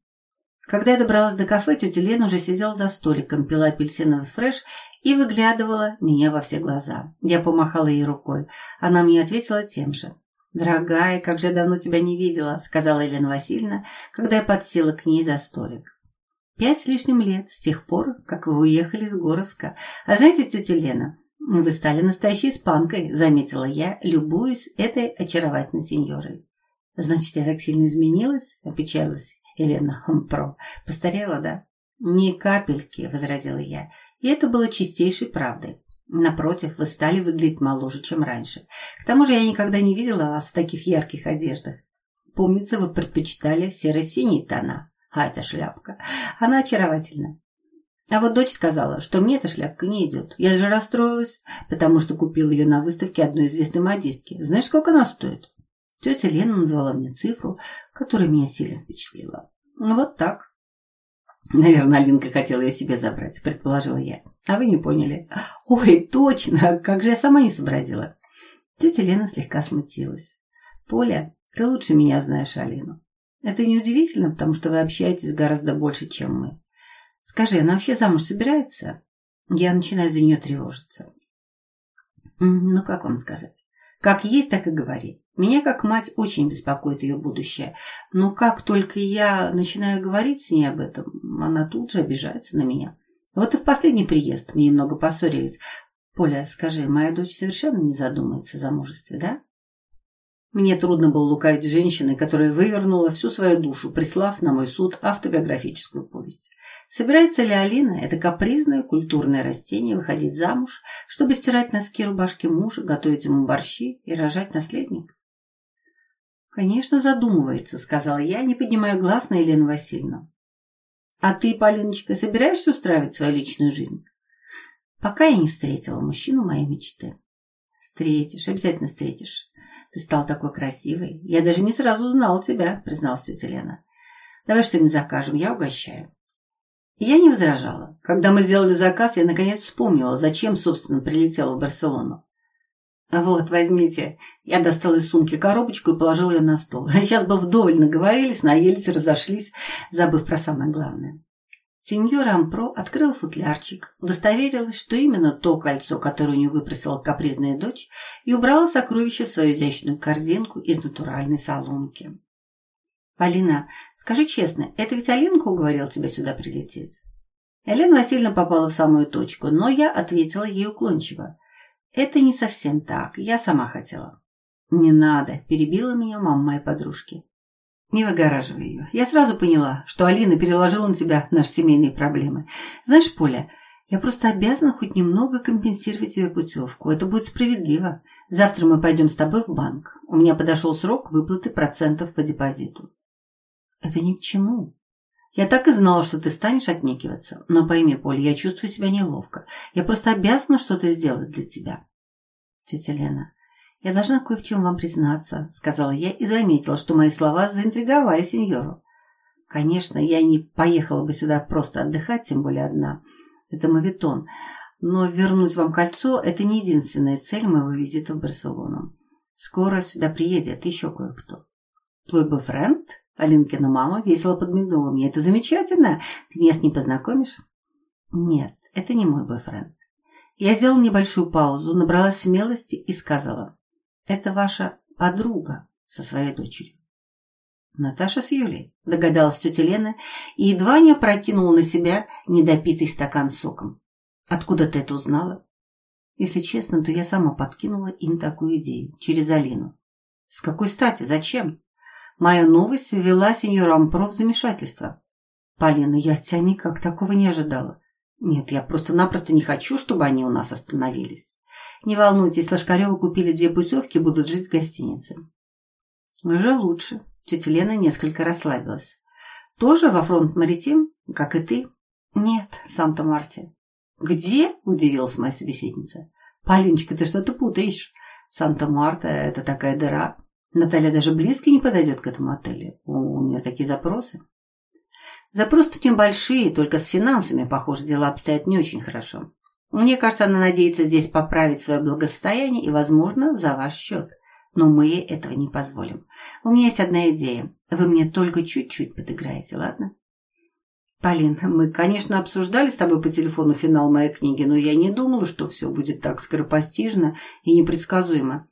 Когда я добралась до кафе, тетя Лена уже сидела за столиком, пила апельсиновый фреш и выглядывала меня во все глаза. Я помахала ей рукой. Она мне ответила тем же. «Дорогая, как же давно тебя не видела», — сказала Елена Васильевна, когда я подсела к ней за столик. «Пять с лишним лет, с тех пор, как вы уехали из Горовска. А знаете, тетя Лена, вы стали настоящей испанкой», — заметила я, любуясь этой очаровательной сеньорой. «Значит, я так сильно изменилась?» — опечалась Елена Хомпро. «Постарела, да?» «Ни капельки», — возразила я. И это было чистейшей правдой. Напротив, вы стали выглядеть моложе, чем раньше. К тому же я никогда не видела вас в таких ярких одеждах. Помнится, вы предпочитали серо-синие тона. А эта шляпка. Она очаровательна. А вот дочь сказала, что мне эта шляпка не идет. Я же расстроилась, потому что купила ее на выставке одной известной модистки. Знаешь, сколько она стоит? Тетя Лена назвала мне цифру, которая меня сильно впечатлила. Вот так. Наверное, Алинка хотела ее себе забрать, предположила я. А вы не поняли. Ой, точно, как же я сама не сообразила. Тетя Лена слегка смутилась. «Поля, ты лучше меня знаешь Алину. Это неудивительно, потому что вы общаетесь гораздо больше, чем мы. Скажи, она вообще замуж собирается?» Я начинаю за нее тревожиться. Ну, как вам сказать? Как есть, так и говори. Меня, как мать, очень беспокоит ее будущее. Но как только я начинаю говорить с ней об этом, она тут же обижается на меня. Вот и в последний приезд мы немного поссорились. Поля, скажи, моя дочь совершенно не задумается о замужестве, да? Мне трудно было лукавить женщиной, которая вывернула всю свою душу, прислав на мой суд автобиографическую повесть. Собирается ли Алина, это капризное культурное растение, выходить замуж, чтобы стирать носки рубашки мужа, готовить ему борщи и рожать наследник? «Конечно, задумывается», — сказала я, не поднимая глаз на Елену Васильевну. «А ты, Полиночка, собираешься устраивать свою личную жизнь?» «Пока я не встретила мужчину моей мечты». «Встретишь, обязательно встретишь. Ты стал такой красивый. Я даже не сразу узнала тебя», — призналась тетя Лена. «Давай что-нибудь закажем, я угощаю». Я не возражала. Когда мы сделали заказ, я наконец вспомнила, зачем, собственно, прилетела в Барселону. «Вот, возьмите». Я достала из сумки коробочку и положила ее на стол. Сейчас бы вдоволь наговорились, наелись разошлись, забыв про самое главное. Сеньора Ампро открыла футлярчик, удостоверилась, что именно то кольцо, которое у нее выпросила капризная дочь, и убрала сокровище в свою изящную корзинку из натуральной соломки. «Полина, скажи честно, это ведь Алинка уговорила тебя сюда прилететь?» Елена Васильевна попала в самую точку, но я ответила ей уклончиво. «Это не совсем так, я сама хотела». «Не надо», – перебила меня мама моей подружки. «Не выгораживай ее. Я сразу поняла, что Алина переложила на тебя наши семейные проблемы. Знаешь, Поля, я просто обязана хоть немного компенсировать тебе путевку. Это будет справедливо. Завтра мы пойдем с тобой в банк. У меня подошел срок выплаты процентов по депозиту. Это ни к чему. Я так и знала, что ты станешь отнекиваться. Но пойми, Поль, я чувствую себя неловко. Я просто обязана что-то сделать для тебя. Тетя Лена, я должна кое в чем вам признаться, сказала я и заметила, что мои слова заинтриговали сеньору. Конечно, я не поехала бы сюда просто отдыхать, тем более одна. Это мавитон. Но вернуть вам кольцо – это не единственная цель моего визита в Барселону. Скоро сюда приедет еще кое-кто. Твой бойфренд? Алинкина мама весело подмигнула мне. «Это замечательно! Ты меня с ним познакомишь?» «Нет, это не мой бойфренд». Я сделала небольшую паузу, набрала смелости и сказала. «Это ваша подруга со своей дочерью». «Наташа с Юлей», — догадалась тетя Лена и едва не опрокинула на себя недопитый стакан соком. «Откуда ты это узнала?» Если честно, то я сама подкинула им такую идею, через Алину. «С какой стати? Зачем?» Моя новость ввела сеньора Ампро в замешательство. «Полина, я от тебя никак такого не ожидала. Нет, я просто-напросто не хочу, чтобы они у нас остановились. Не волнуйтесь, Лошкаревы купили две путевки, будут жить в гостинице». «Уже лучше». Тетя Лена несколько расслабилась. «Тоже во фронт Маритим, как и ты?» «Нет, в Санта-Марте». «Где?» – удивилась моя собеседница. «Полиночка, ты что-то путаешь. Санта-Марта – это такая дыра. Наталья даже близко не подойдет к этому отелю. У нее такие запросы. Запросы у нее большие, только с финансами, похоже, дела обстоят не очень хорошо. Мне кажется, она надеется здесь поправить свое благосостояние и, возможно, за ваш счет. Но мы ей этого не позволим. У меня есть одна идея. Вы мне только чуть-чуть подыграете, ладно? Полин, мы, конечно, обсуждали с тобой по телефону финал моей книги, но я не думала, что все будет так скоропостижно и непредсказуемо.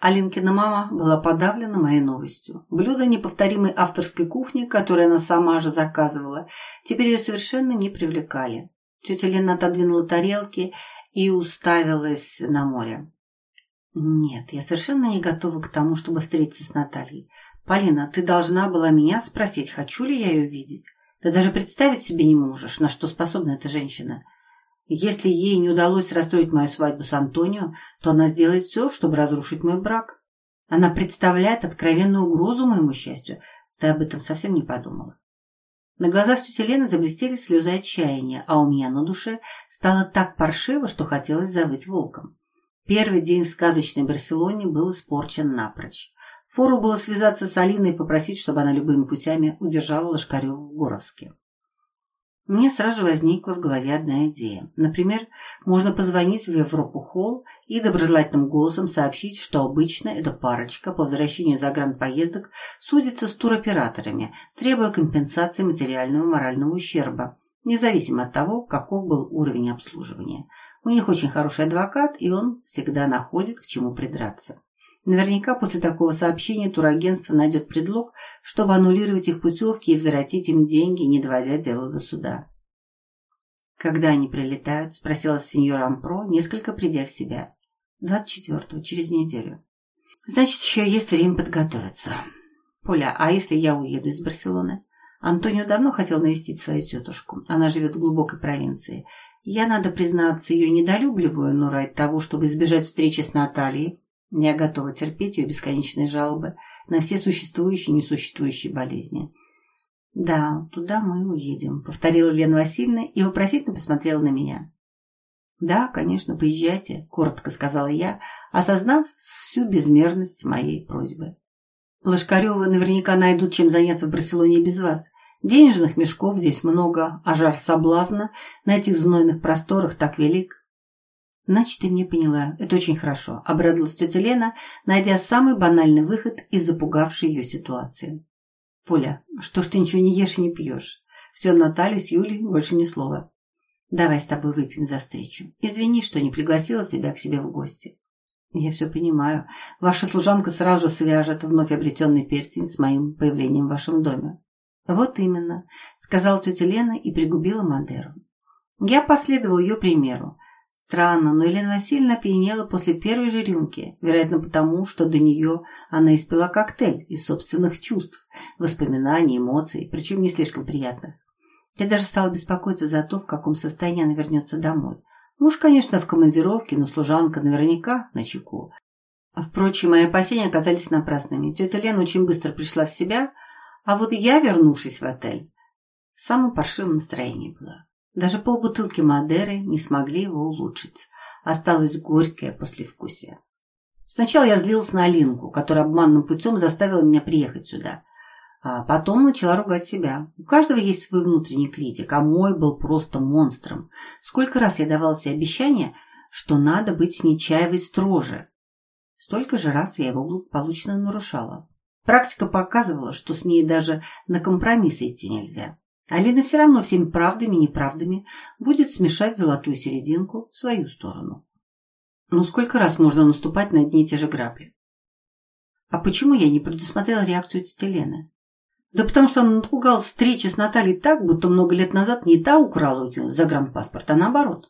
Алинкина мама была подавлена моей новостью. Блюдо неповторимой авторской кухни, которое она сама же заказывала, теперь ее совершенно не привлекали. Тетя Лена отодвинула тарелки и уставилась на море. «Нет, я совершенно не готова к тому, чтобы встретиться с Натальей. Полина, ты должна была меня спросить, хочу ли я ее видеть. Ты даже представить себе не можешь, на что способна эта женщина. Если ей не удалось расстроить мою свадьбу с Антонио, то она сделает все, чтобы разрушить мой брак. Она представляет откровенную угрозу моему счастью. Ты об этом совсем не подумала. На глазах тети Лены заблестели слезы отчаяния, а у меня на душе стало так паршиво, что хотелось завыть волком. Первый день в сказочной Барселоне был испорчен напрочь. Фору было связаться с Алиной и попросить, чтобы она любыми путями удержала Лошкареву в Горовске. Мне сразу возникла в голове одна идея. Например, можно позвонить в Европу Холл и доброжелательным голосом сообщить, что обычно эта парочка по возвращению загранпоездок судится с туроператорами, требуя компенсации материального и морального ущерба, независимо от того, каков был уровень обслуживания. У них очень хороший адвокат, и он всегда находит к чему придраться. Наверняка после такого сообщения турагентство найдет предлог, чтобы аннулировать их путевки и возвратить им деньги, не доводя дело до суда. «Когда они прилетают?» – спросила сеньора Ампро, несколько придя в себя. «Двадцать четвертого, через неделю». «Значит, еще есть время подготовиться». «Поля, а если я уеду из Барселоны?» Антонио давно хотел навестить свою тетушку. Она живет в глубокой провинции. Я, надо признаться, ее недолюбливаю, но ради того, чтобы избежать встречи с Натальей, я готова терпеть ее бесконечные жалобы на все существующие и несуществующие болезни. «Да, туда мы уедем», — повторила Лена Васильевна и вопросительно посмотрела на меня. «Да, конечно, поезжайте», — коротко сказала я, осознав всю безмерность моей просьбы. «Лошкаревы наверняка найдут, чем заняться в Барселоне без вас. Денежных мешков здесь много, а жар соблазна на этих знойных просторах так велик. «Значит, ты мне поняла. Это очень хорошо», — обрадовалась тетя Лена, найдя самый банальный выход из запугавшей ее ситуации. «Поля, что ж ты ничего не ешь и не пьешь? Все, Наталья с Юлей, больше ни слова. Давай с тобой выпьем за встречу. Извини, что не пригласила тебя к себе в гости». «Я все понимаю. Ваша служанка сразу же свяжет вновь обретенный перстень с моим появлением в вашем доме». «Вот именно», — сказала тетя Лена и пригубила Мадеру. Я последовал ее примеру. Странно, но Елена Васильевна опьянела после первой же рюмки, вероятно потому, что до нее она испила коктейль из собственных чувств, воспоминаний, эмоций, причем не слишком приятных. Я даже стала беспокоиться за то, в каком состоянии она вернется домой. Муж, конечно, в командировке, но служанка наверняка на чеку. Впрочем, мои опасения оказались напрасными. Тетя Лена очень быстро пришла в себя, а вот я, вернувшись в отель, в самом паршивом настроении была. Даже полбутылки Мадеры не смогли его улучшить. Осталось горькое послевкусие. Сначала я злилась на Алинку, которая обманным путем заставила меня приехать сюда. А потом начала ругать себя. У каждого есть свой внутренний критик, а мой был просто монстром. Сколько раз я давала себе обещание, что надо быть с Нечаевой строже. Столько же раз я его благополучно нарушала. Практика показывала, что с ней даже на компромиссы идти нельзя. Алина все равно всеми правдами и неправдами будет смешать золотую серединку в свою сторону. Ну сколько раз можно наступать на одни и те же грабли? А почему я не предусмотрела реакцию тети Лены? Да потому что она напугалась встречи с Натальей так, будто много лет назад не та украла у нее загранпаспорт, а наоборот.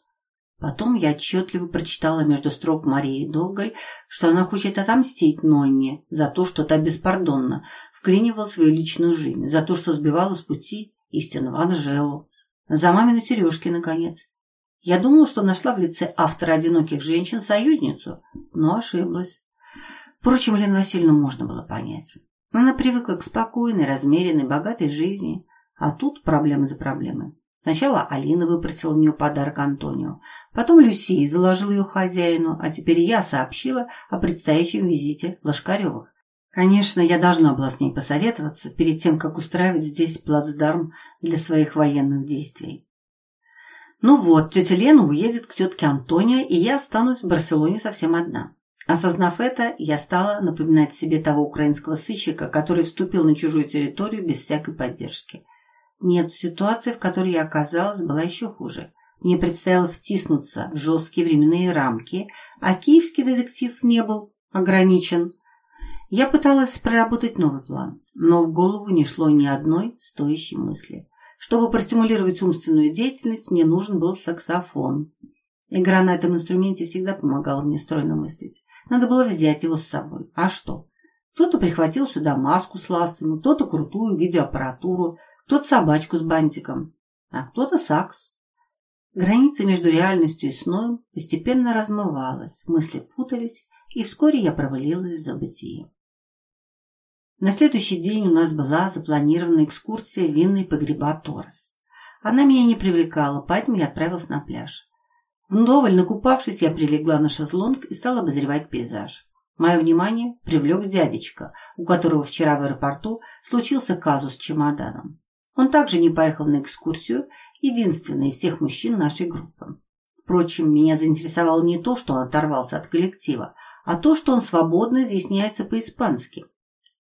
Потом я отчетливо прочитала между строк Марии Довгаль, что она хочет отомстить Нонне за то, что та беспардонно вклинивала свою личную жизнь, за то, что сбивала с пути истинного Анжелу. За мамину сережки, наконец. Я думала, что нашла в лице автора «Одиноких женщин» союзницу, но ошиблась. Впрочем, Лену Васильевну можно было понять. Она привыкла к спокойной, размеренной, богатой жизни, а тут проблемы за проблемой. Сначала Алина выпросила у нее подарок Антонио, потом Люсия заложила ее хозяину, а теперь я сообщила о предстоящем визите Лошкаревых. Конечно, я должна была с ней посоветоваться перед тем, как устраивать здесь плацдарм для своих военных действий. Ну вот, тетя Лена уедет к тетке Антония, и я останусь в Барселоне совсем одна. Осознав это, я стала напоминать себе того украинского сыщика, который вступил на чужую территорию без всякой поддержки. Нет, ситуация, в которой я оказалась, была еще хуже. Мне предстояло втиснуться в жесткие временные рамки, а киевский детектив не был ограничен я пыталась проработать новый план, но в голову не шло ни одной стоящей мысли. Чтобы простимулировать умственную деятельность, мне нужен был саксофон. Игра на этом инструменте всегда помогала мне стройно мыслить. Надо было взять его с собой. А что? Кто-то прихватил сюда маску с ластами, кто-то крутую видеоаппаратуру, кто-то собачку с бантиком, а кто-то сакс. Граница между реальностью и сном постепенно размывалась, мысли путались, и вскоре я провалилась в забытие. На следующий день у нас была запланирована экскурсия в винный погреба Торрес. Она меня не привлекала, поэтому я отправилась на пляж. Вдоволь накупавшись, я прилегла на шезлонг и стала обозревать пейзаж. Мое внимание привлек дядечка, у которого вчера в аэропорту случился казус с чемоданом. Он также не поехал на экскурсию единственный из всех мужчин нашей группы. Впрочем, меня заинтересовало не то, что он оторвался от коллектива, а то, что он свободно изъясняется по-испански.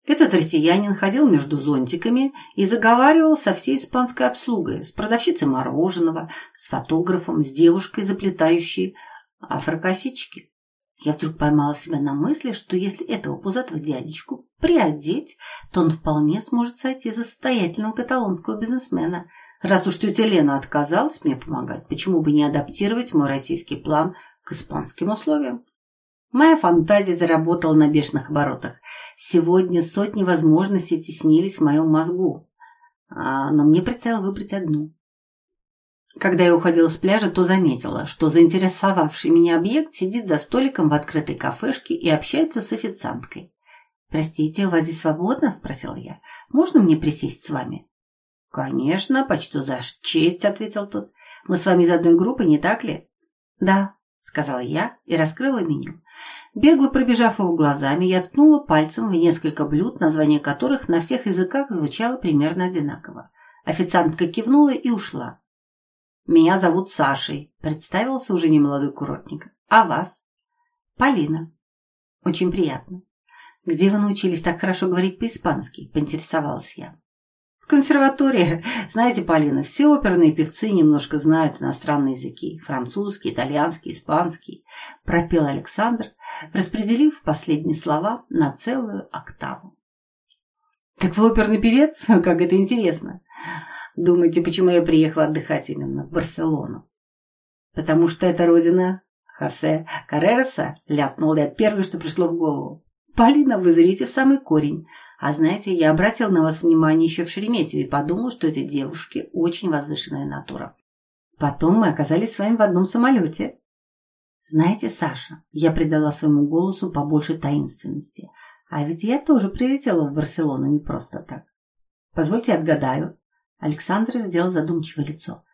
Этот россиянин ходил между зонтиками и заговаривал со всей испанской обслугой, с продавщицей мороженого, с фотографом, с девушкой, заплетающей афрокосички. Я вдруг поймала себя на мысли, что если этого пузатого дядечку приодеть, то он вполне сможет сойти за состоятельного каталонского бизнесмена. Раз уж тетя Лена отказалась мне помогать, почему бы не адаптировать мой российский план к испанским условиям? Моя фантазия заработала на бешеных оборотах. Сегодня сотни возможностей теснились в моем мозгу, а, но мне предстояло выбрать одну. Когда я уходила с пляжа, то заметила, что заинтересовавший меня объект сидит за столиком в открытой кафешке и общается с официанткой. «Простите, у вас здесь свободно?» – спросила я. «Можно мне присесть с вами?» «Конечно, почту за честь», – ответил тот. «Мы с вами из одной группы, не так ли?» «Да», – сказала я и раскрыла меню. Бегло пробежав его глазами, я ткнула пальцем в несколько блюд, название которых на всех языках звучало примерно одинаково. Официантка кивнула и ушла. «Меня зовут Сашей», — представился уже немолодой курортник. «А вас?» «Полина». «Очень приятно». «Где вы научились так хорошо говорить по-испански?» — поинтересовалась я. В консерватории, знаете, Полина, все оперные певцы немножко знают иностранные языки. Французский, итальянский, испанский. Пропел Александр, распределив последние слова на целую октаву. Так вы оперный певец? Как это интересно. Думаете, почему я приехал отдыхать именно в Барселону? Потому что это родина Хосе Карререса, ляпнул я первое, что пришло в голову. Полина, вы зрите в самый корень. А знаете, я обратил на вас внимание еще в Шереметьеве и подумал, что этой девушке очень возвышенная натура. Потом мы оказались с вами в одном самолете. Знаете, Саша, я придала своему голосу побольше таинственности. А ведь я тоже прилетела в Барселону не просто так. Позвольте отгадаю. Александр сделал задумчивое лицо.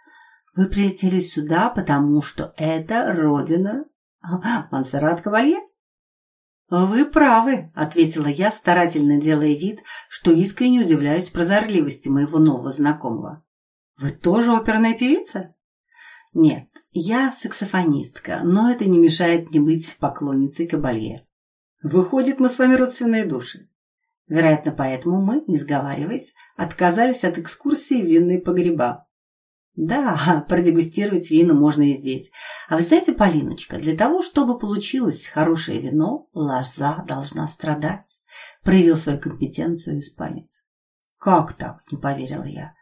Вы прилетели сюда, потому что это родина Монсеррат Кавалье? «Вы правы», — ответила я, старательно делая вид, что искренне удивляюсь прозорливости моего нового знакомого. «Вы тоже оперная певица?» «Нет, я саксофонистка, но это не мешает мне быть поклонницей кабалье. Выходит, мы с вами родственные души. Вероятно, поэтому мы, не сговариваясь, отказались от экскурсии в винные погреба. Да, продегустировать вина можно и здесь. А вы знаете, Полиночка, для того, чтобы получилось хорошее вино, лоза должна страдать. Проявил свою компетенцию испанец. Как так? Не поверила я.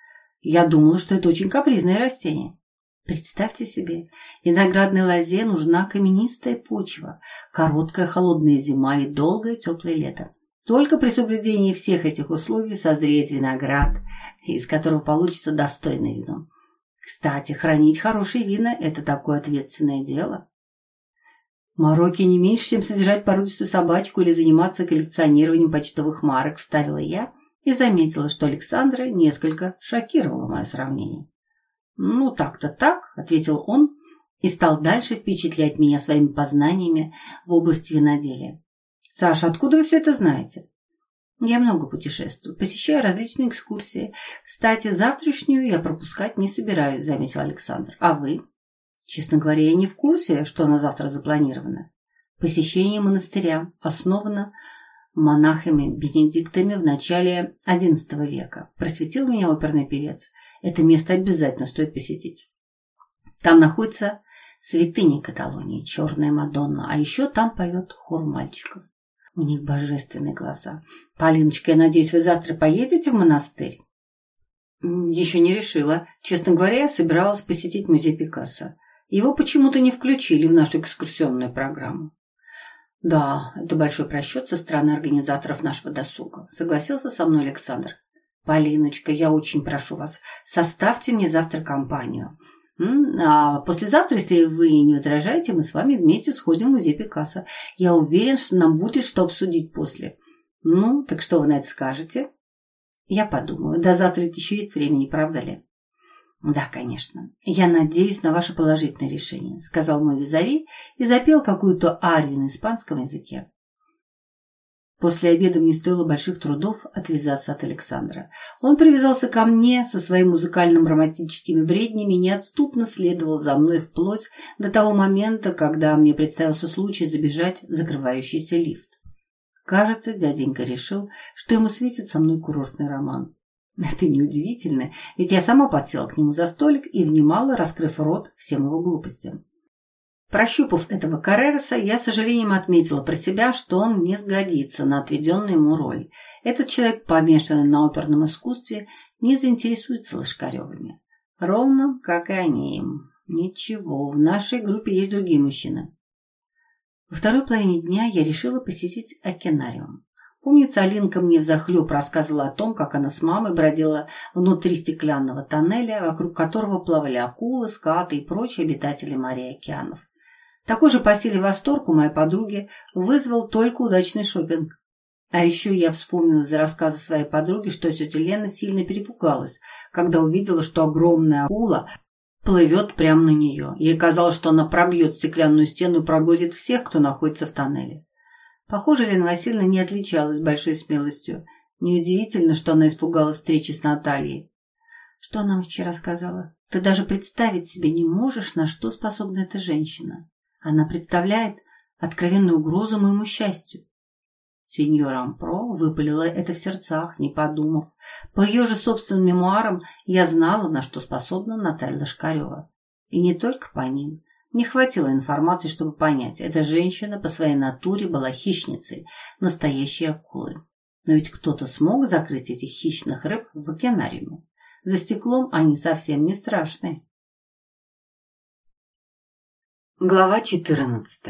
Я думала, что это очень капризное растение. Представьте себе, виноградной лозе нужна каменистая почва, короткая холодная зима и долгое теплое лето. Только при соблюдении всех этих условий созреет виноград, из которого получится достойное вино. Кстати, хранить хорошие вина – это такое ответственное дело. Мороки не меньше, чем содержать породистую собачку или заниматься коллекционированием почтовых марок, вставила я и заметила, что Александра несколько шокировала мое сравнение. «Ну, так-то так», — ответил он и стал дальше впечатлять меня своими познаниями в области виноделия. «Саша, откуда вы все это знаете?» Я много путешествую, посещаю различные экскурсии. Кстати, завтрашнюю я пропускать не собираюсь, заметил Александр. А вы? Честно говоря, я не в курсе, что на завтра запланировано. Посещение монастыря основано монахами-бенедиктами в начале XI века. Просветил меня оперный певец. Это место обязательно стоит посетить. Там находится святыня Каталонии, черная Мадонна, а еще там поет хор мальчиков. У них божественные глаза. Полиночка, я надеюсь, вы завтра поедете в монастырь? Еще не решила. Честно говоря, я собиралась посетить музей Пикассо. Его почему-то не включили в нашу экскурсионную программу. Да, это большой просчет со стороны организаторов нашего досуга, согласился со мной Александр. Полиночка, я очень прошу вас, составьте мне завтра компанию. А послезавтра, если вы не возражаете, мы с вами вместе сходим в музей Пикассо. Я уверен, что нам будет что обсудить после. Ну, так что вы на это скажете? Я подумаю. До завтра ведь еще есть время, не правда ли? Да, конечно. Я надеюсь на ваше положительное решение, сказал мой визави и запел какую-то арию на испанском языке. После обеда мне стоило больших трудов отвязаться от Александра. Он привязался ко мне со своим музыкальным романтическими бреднями и неотступно следовал за мной вплоть до того момента, когда мне представился случай забежать в закрывающийся лифт. Кажется, дяденька решил, что ему светит со мной курортный роман. Это неудивительно, ведь я сама подсела к нему за столик и внимала, раскрыв рот всем его глупостям. Прощупав этого Карререса, я с сожалением отметила про себя, что он не сгодится на отведенную ему роль. Этот человек, помешанный на оперном искусстве, не заинтересуется Лошкаревыми. Ровно, как и они им. Ничего, в нашей группе есть другие мужчины. Во второй половине дня я решила посетить океанариум. Помнится, Алинка мне взахлеб рассказывала о том, как она с мамой бродила внутри стеклянного тоннеля, вокруг которого плавали акулы, скаты и прочие обитатели моря и океанов. Такой же по силе восторг у моей подруги вызвал только удачный шопинг. А еще я вспомнила из рассказа своей подруги, что тетя Лена сильно перепугалась, когда увидела, что огромная акула плывет прямо на нее. Ей казалось, что она пробьет стеклянную стену и проглотит всех, кто находится в тоннеле. Похоже, Лена Васильевна не отличалась большой смелостью. Неудивительно, что она испугалась встречи с Натальей. Что она вчера сказала? Ты даже представить себе не можешь, на что способна эта женщина. Она представляет откровенную угрозу моему счастью. Сеньор Ампро выпалила это в сердцах, не подумав. По ее же собственным мемуарам я знала, на что способна Наталья Шкарева. И не только по ним. Не хватило информации, чтобы понять, эта женщина по своей натуре была хищницей, настоящей акулой. Но ведь кто-то смог закрыть этих хищных рыб в океанариуме. За стеклом они совсем не страшные. Глава 14.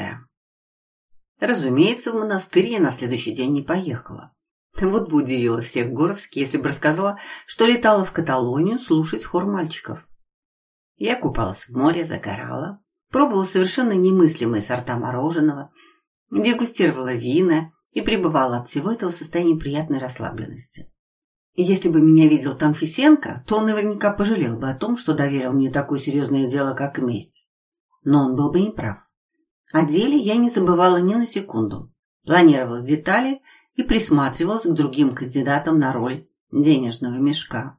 Разумеется, в монастырь я на следующий день не поехала. Вот бы удивила всех Горовски, если бы рассказала, что летала в Каталонию слушать хор мальчиков. Я купалась в море, загорала, пробовала совершенно немыслимые сорта мороженого, дегустировала вина и пребывала от всего этого в состоянии приятной расслабленности. Если бы меня видел там Фисенко, то он наверняка пожалел бы о том, что доверил мне такое серьезное дело, как месть но он был бы неправ. О деле я не забывала ни на секунду. Планировала детали и присматривалась к другим кандидатам на роль денежного мешка.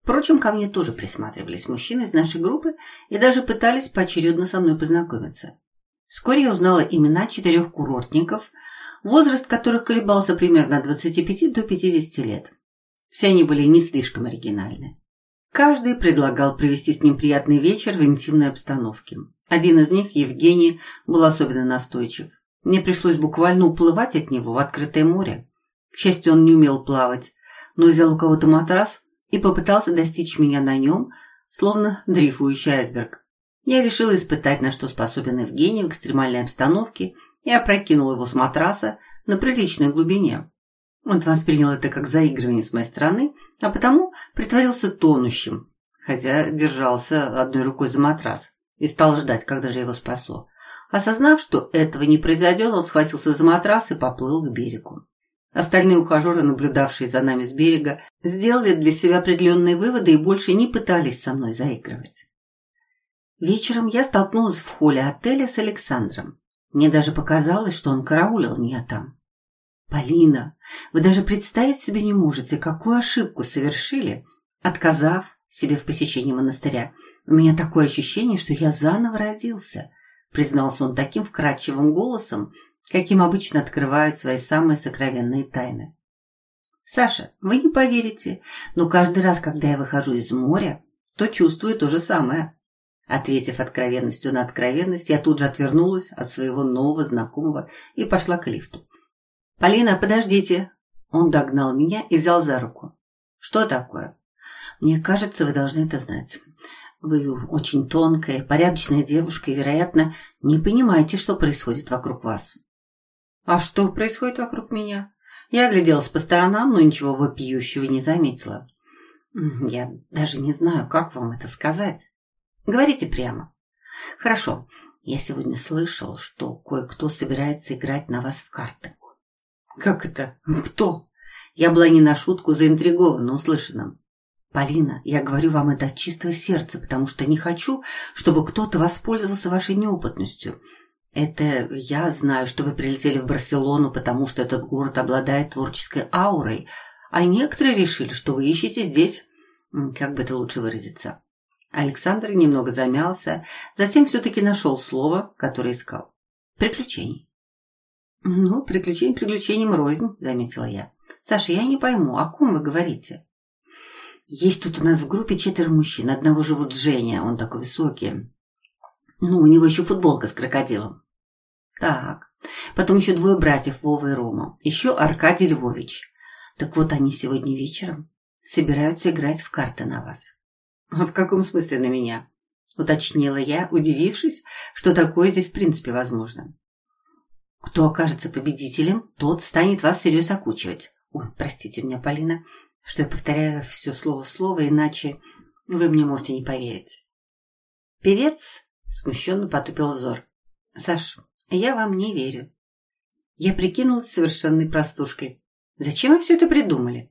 Впрочем, ко мне тоже присматривались мужчины из нашей группы и даже пытались поочередно со мной познакомиться. Вскоре я узнала имена четырех курортников, возраст которых колебался примерно от 25 до 50 лет. Все они были не слишком оригинальны. Каждый предлагал провести с ним приятный вечер в интимной обстановке. Один из них, Евгений, был особенно настойчив. Мне пришлось буквально уплывать от него в открытое море. К счастью, он не умел плавать, но взял у кого-то матрас и попытался достичь меня на нем, словно дрейфующий айсберг. Я решила испытать, на что способен Евгений в экстремальной обстановке, и опрокинул его с матраса на приличной глубине. Он воспринял это как заигрывание с моей стороны – а потому притворился тонущим, хотя держался одной рукой за матрас и стал ждать, когда же его спасу. Осознав, что этого не произойдет, он схватился за матрас и поплыл к берегу. Остальные ухажеры, наблюдавшие за нами с берега, сделали для себя определенные выводы и больше не пытались со мной заигрывать. Вечером я столкнулась в холле отеля с Александром. Мне даже показалось, что он караулил меня там. «Полина, вы даже представить себе не можете, какую ошибку совершили, отказав себе в посещении монастыря. У меня такое ощущение, что я заново родился», признался он таким вкрадчивым голосом, каким обычно открывают свои самые сокровенные тайны. «Саша, вы не поверите, но каждый раз, когда я выхожу из моря, то чувствую то же самое». Ответив откровенностью на откровенность, я тут же отвернулась от своего нового знакомого и пошла к лифту. «Полина, подождите!» Он догнал меня и взял за руку. «Что такое?» «Мне кажется, вы должны это знать. Вы очень тонкая, порядочная девушка и, вероятно, не понимаете, что происходит вокруг вас». «А что происходит вокруг меня?» Я огляделась по сторонам, но ничего вопиющего не заметила. «Я даже не знаю, как вам это сказать. Говорите прямо». «Хорошо. Я сегодня слышал, что кое-кто собирается играть на вас в карты. «Как это? Кто?» Я была не на шутку заинтригована услышанным. «Полина, я говорю вам это от чистого сердца, потому что не хочу, чтобы кто-то воспользовался вашей неопытностью. Это я знаю, что вы прилетели в Барселону, потому что этот город обладает творческой аурой, а некоторые решили, что вы ищете здесь, как бы это лучше выразиться. Александр немного замялся, затем все-таки нашел слово, которое искал. Приключений. «Ну, приключений приключением рознь», — заметила я. «Саша, я не пойму, о ком вы говорите?» «Есть тут у нас в группе четверо мужчин. Одного живут Женя, он такой высокий. Ну, у него еще футболка с крокодилом». «Так. Потом еще двое братьев, Вова и Рома. Еще Аркадий Львович. Так вот они сегодня вечером собираются играть в карты на вас». «В каком смысле на меня?» — уточнила я, удивившись, что такое здесь в принципе возможно. Кто окажется победителем, тот станет вас всерьез окучивать. Ой, простите меня, Полина, что я повторяю все слово слово, иначе вы мне можете не поверить. Певец смущенно потупил взор. Саш, я вам не верю. Я прикинулась совершенной простушкой. Зачем вы все это придумали?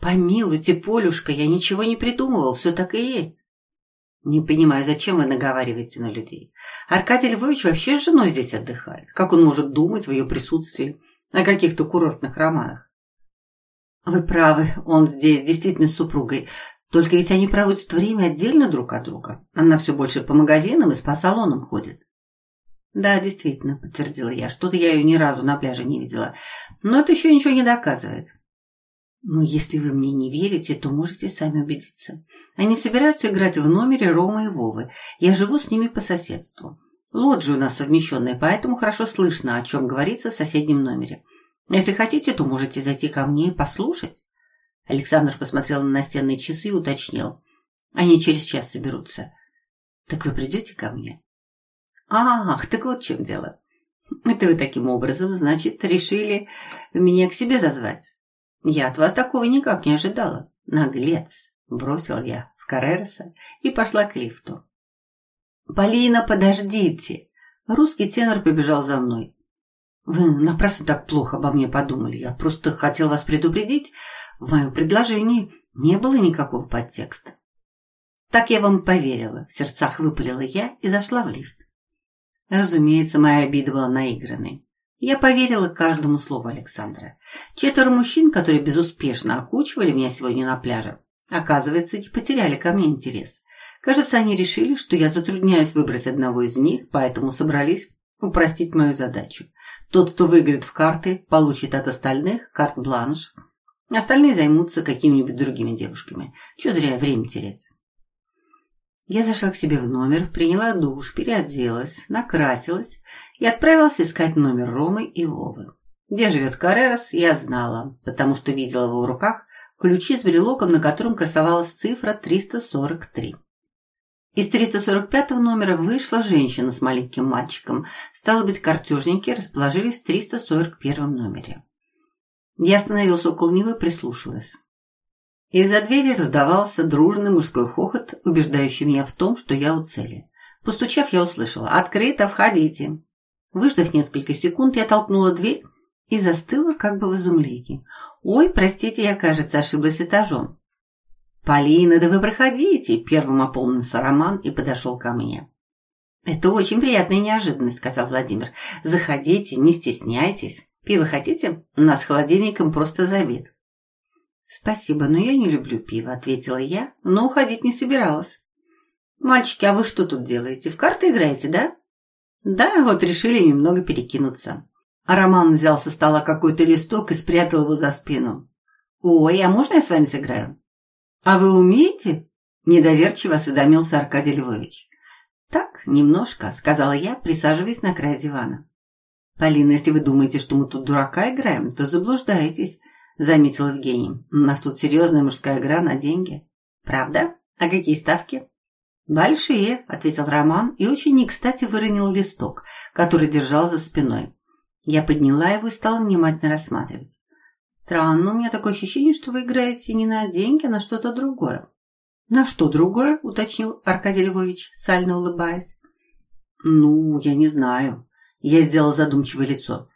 Помилуйте, Полюшка, я ничего не придумывал, все так и есть. Не понимаю, зачем вы наговариваете на людей. Аркадий Львович вообще с женой здесь отдыхает. Как он может думать в ее присутствии о каких-то курортных романах? Вы правы, он здесь действительно с супругой. Только ведь они проводят время отдельно друг от друга. Она все больше по магазинам и по салонам ходит. Да, действительно, подтвердила я. Что-то я ее ни разу на пляже не видела. Но это еще ничего не доказывает. Ну, если вы мне не верите, то можете сами убедиться. Они собираются играть в номере Рома и Вовы. Я живу с ними по соседству. Лоджия у нас совмещенная, поэтому хорошо слышно, о чем говорится в соседнем номере. Если хотите, то можете зайти ко мне и послушать. Александр посмотрел на настенные часы и уточнил. Они через час соберутся. Так вы придете ко мне? Ах, так вот в чем дело. Это вы таким образом, значит, решили меня к себе зазвать? Я от вас такого никак не ожидала. Наглец, бросил я в Карререса и пошла к лифту. Полина, подождите. Русский тенор побежал за мной. Вы напрасно так плохо обо мне подумали. Я просто хотел вас предупредить. В моем предложении не было никакого подтекста. Так я вам поверила. В сердцах выпалила я и зашла в лифт. Разумеется, моя обида была наигранной. Я поверила каждому слову Александра. Четверо мужчин, которые безуспешно окучивали меня сегодня на пляже, оказывается, не потеряли ко мне интерес. Кажется, они решили, что я затрудняюсь выбрать одного из них, поэтому собрались упростить мою задачу. Тот, кто выиграет в карты, получит от остальных карт-бланш. Остальные займутся какими-нибудь другими девушками. Чего зря время терять. Я зашла к себе в номер, приняла душ, переоделась, накрасилась и отправилась искать номер Ромы и Вовы. Где живет Карерас, я знала, потому что видела в его руках ключи с брелоком, на котором красовалась цифра 343. Из 345 номера вышла женщина с маленьким мальчиком. Стало быть, картежники расположились в 341 номере. Я остановилась около него и прислушалась. Из-за двери раздавался дружный мужской хохот, убеждающий меня в том, что я у цели. Постучав, я услышала «Открыто, входите!». Выждав несколько секунд, я толкнула дверь и застыла как бы в изумлении. «Ой, простите, я, кажется, ошиблась этажом». «Полина, да вы проходите!» – первым опомнился Роман и подошел ко мне. «Это очень приятная неожиданность», – сказал Владимир. «Заходите, не стесняйтесь. Пиво хотите? У нас холодильником просто забит». «Спасибо, но я не люблю пиво», — ответила я, но уходить не собиралась. «Мальчики, а вы что тут делаете? В карты играете, да?» «Да, вот решили немного перекинуться». А Роман взял со стола какой-то листок и спрятал его за спину. «Ой, а можно я с вами сыграю?» «А вы умеете?» — недоверчиво осведомился Аркадий Львович. «Так, немножко», — сказала я, присаживаясь на край дивана. «Полина, если вы думаете, что мы тут дурака играем, то заблуждаетесь заметил Евгений. «У нас тут серьезная мужская игра на деньги». «Правда? А какие ставки?» «Большие», — ответил Роман и очень не кстати выронил листок, который держал за спиной. Я подняла его и стала внимательно рассматривать. «Странно, у меня такое ощущение, что вы играете не на деньги, а на что-то другое». «На что другое?» — уточнил Аркадий Львович, сально улыбаясь. «Ну, я не знаю». Я сделал задумчивое лицо.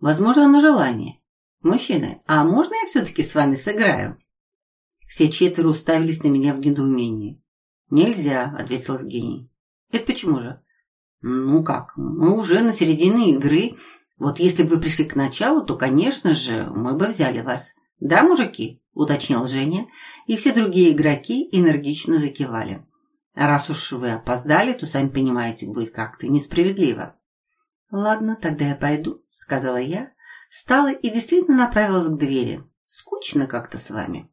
«Возможно, на желание. «Мужчины, а можно я все-таки с вами сыграю?» Все четверо уставились на меня в недоумении. «Нельзя», — ответил Евгений. «Это почему же?» Ну как, мы уже на середине игры. Вот если бы вы пришли к началу, то, конечно же, мы бы взяли вас. Да, мужики? Уточнил Женя, и все другие игроки энергично закивали. А раз уж вы опоздали, то, сами понимаете, будет как-то несправедливо. Ладно, тогда я пойду, сказала я, встала и действительно направилась к двери. Скучно как-то с вами.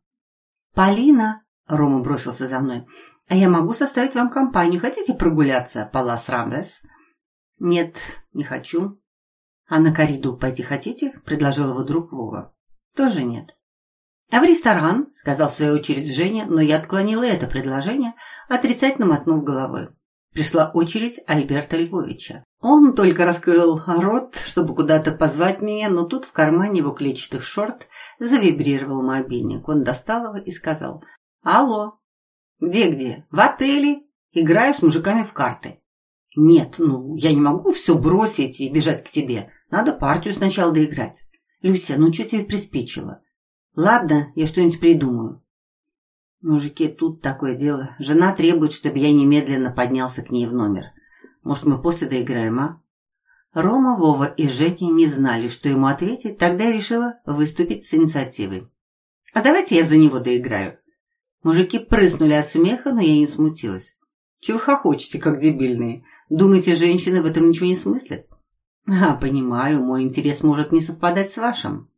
Полина, Рома бросился за мной, а я могу составить вам компанию. Хотите прогуляться по Лас Рамблес? Нет, не хочу. А на корриду пойти хотите? Предложил его друг Вова. Тоже нет. «А в ресторан?» – сказал в свою очередь Женя, но я отклонила это предложение, отрицательно мотнув головой. Пришла очередь Альберта Львовича. Он только раскрыл рот, чтобы куда-то позвать меня, но тут в кармане его клетчатых шорт завибрировал мобильник. Он достал его и сказал «Алло, где-где? В отеле. Играю с мужиками в карты». «Нет, ну, я не могу все бросить и бежать к тебе. Надо партию сначала доиграть. Люся, ну что тебе приспичило?» Ладно, я что-нибудь придумаю. Мужики, тут такое дело. Жена требует, чтобы я немедленно поднялся к ней в номер. Может, мы после доиграем, а? Рома, Вова и Женя не знали, что ему ответить, тогда я решила выступить с инициативой. А давайте я за него доиграю. Мужики прыснули от смеха, но я не смутилась. Чего хохочете, как дебильные? Думаете, женщины в этом ничего не смыслят? А, понимаю, мой интерес может не совпадать с вашим.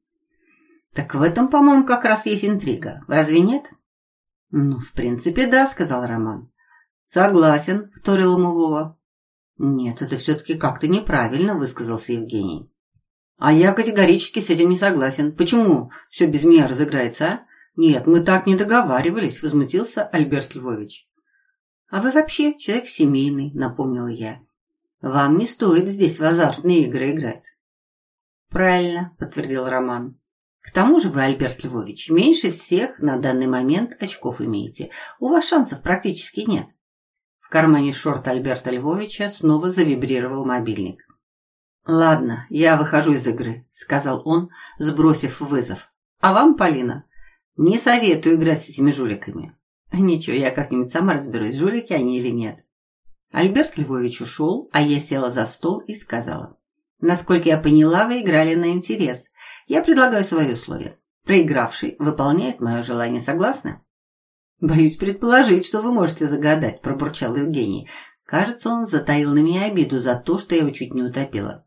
Так в этом, по-моему, как раз есть интрига. Разве нет? Ну, в принципе, да, сказал Роман. Согласен, вторил ему Вова. Нет, это все-таки как-то неправильно, высказался Евгений. А я категорически с этим не согласен. Почему все без меня разыграется, а? Нет, мы так не договаривались, возмутился Альберт Львович. А вы вообще человек семейный, напомнила я. Вам не стоит здесь в азартные игры играть. Правильно, подтвердил Роман. К тому же вы, Альберт Львович, меньше всех на данный момент очков имеете. У вас шансов практически нет. В кармане шорт Альберта Львовича снова завибрировал мобильник. «Ладно, я выхожу из игры», — сказал он, сбросив вызов. «А вам, Полина, не советую играть с этими жуликами». «Ничего, я как-нибудь сама разберусь, жулики они или нет». Альберт Львович ушел, а я села за стол и сказала. «Насколько я поняла, вы играли на интерес. Я предлагаю свои условия. Проигравший выполняет мое желание, согласны? Боюсь предположить, что вы можете загадать, пробурчал Евгений. Кажется, он затаил на меня обиду за то, что я его чуть не утопила.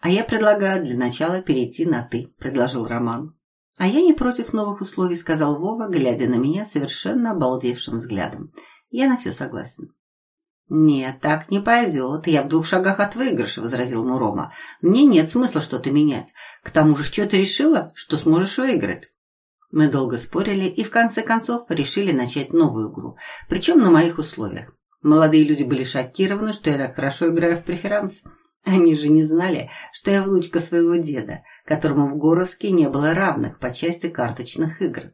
А я предлагаю для начала перейти на «ты», предложил Роман. А я не против новых условий, сказал Вова, глядя на меня совершенно обалдевшим взглядом. Я на все согласен. «Нет, так не пойдет. Я в двух шагах от выигрыша», — возразил Мурома. «Мне нет смысла что-то менять. К тому же, что ты решила, что сможешь выиграть?» Мы долго спорили и в конце концов решили начать новую игру, причем на моих условиях. Молодые люди были шокированы, что я так хорошо играю в преферанс. Они же не знали, что я внучка своего деда, которому в Горовске не было равных по части карточных игр.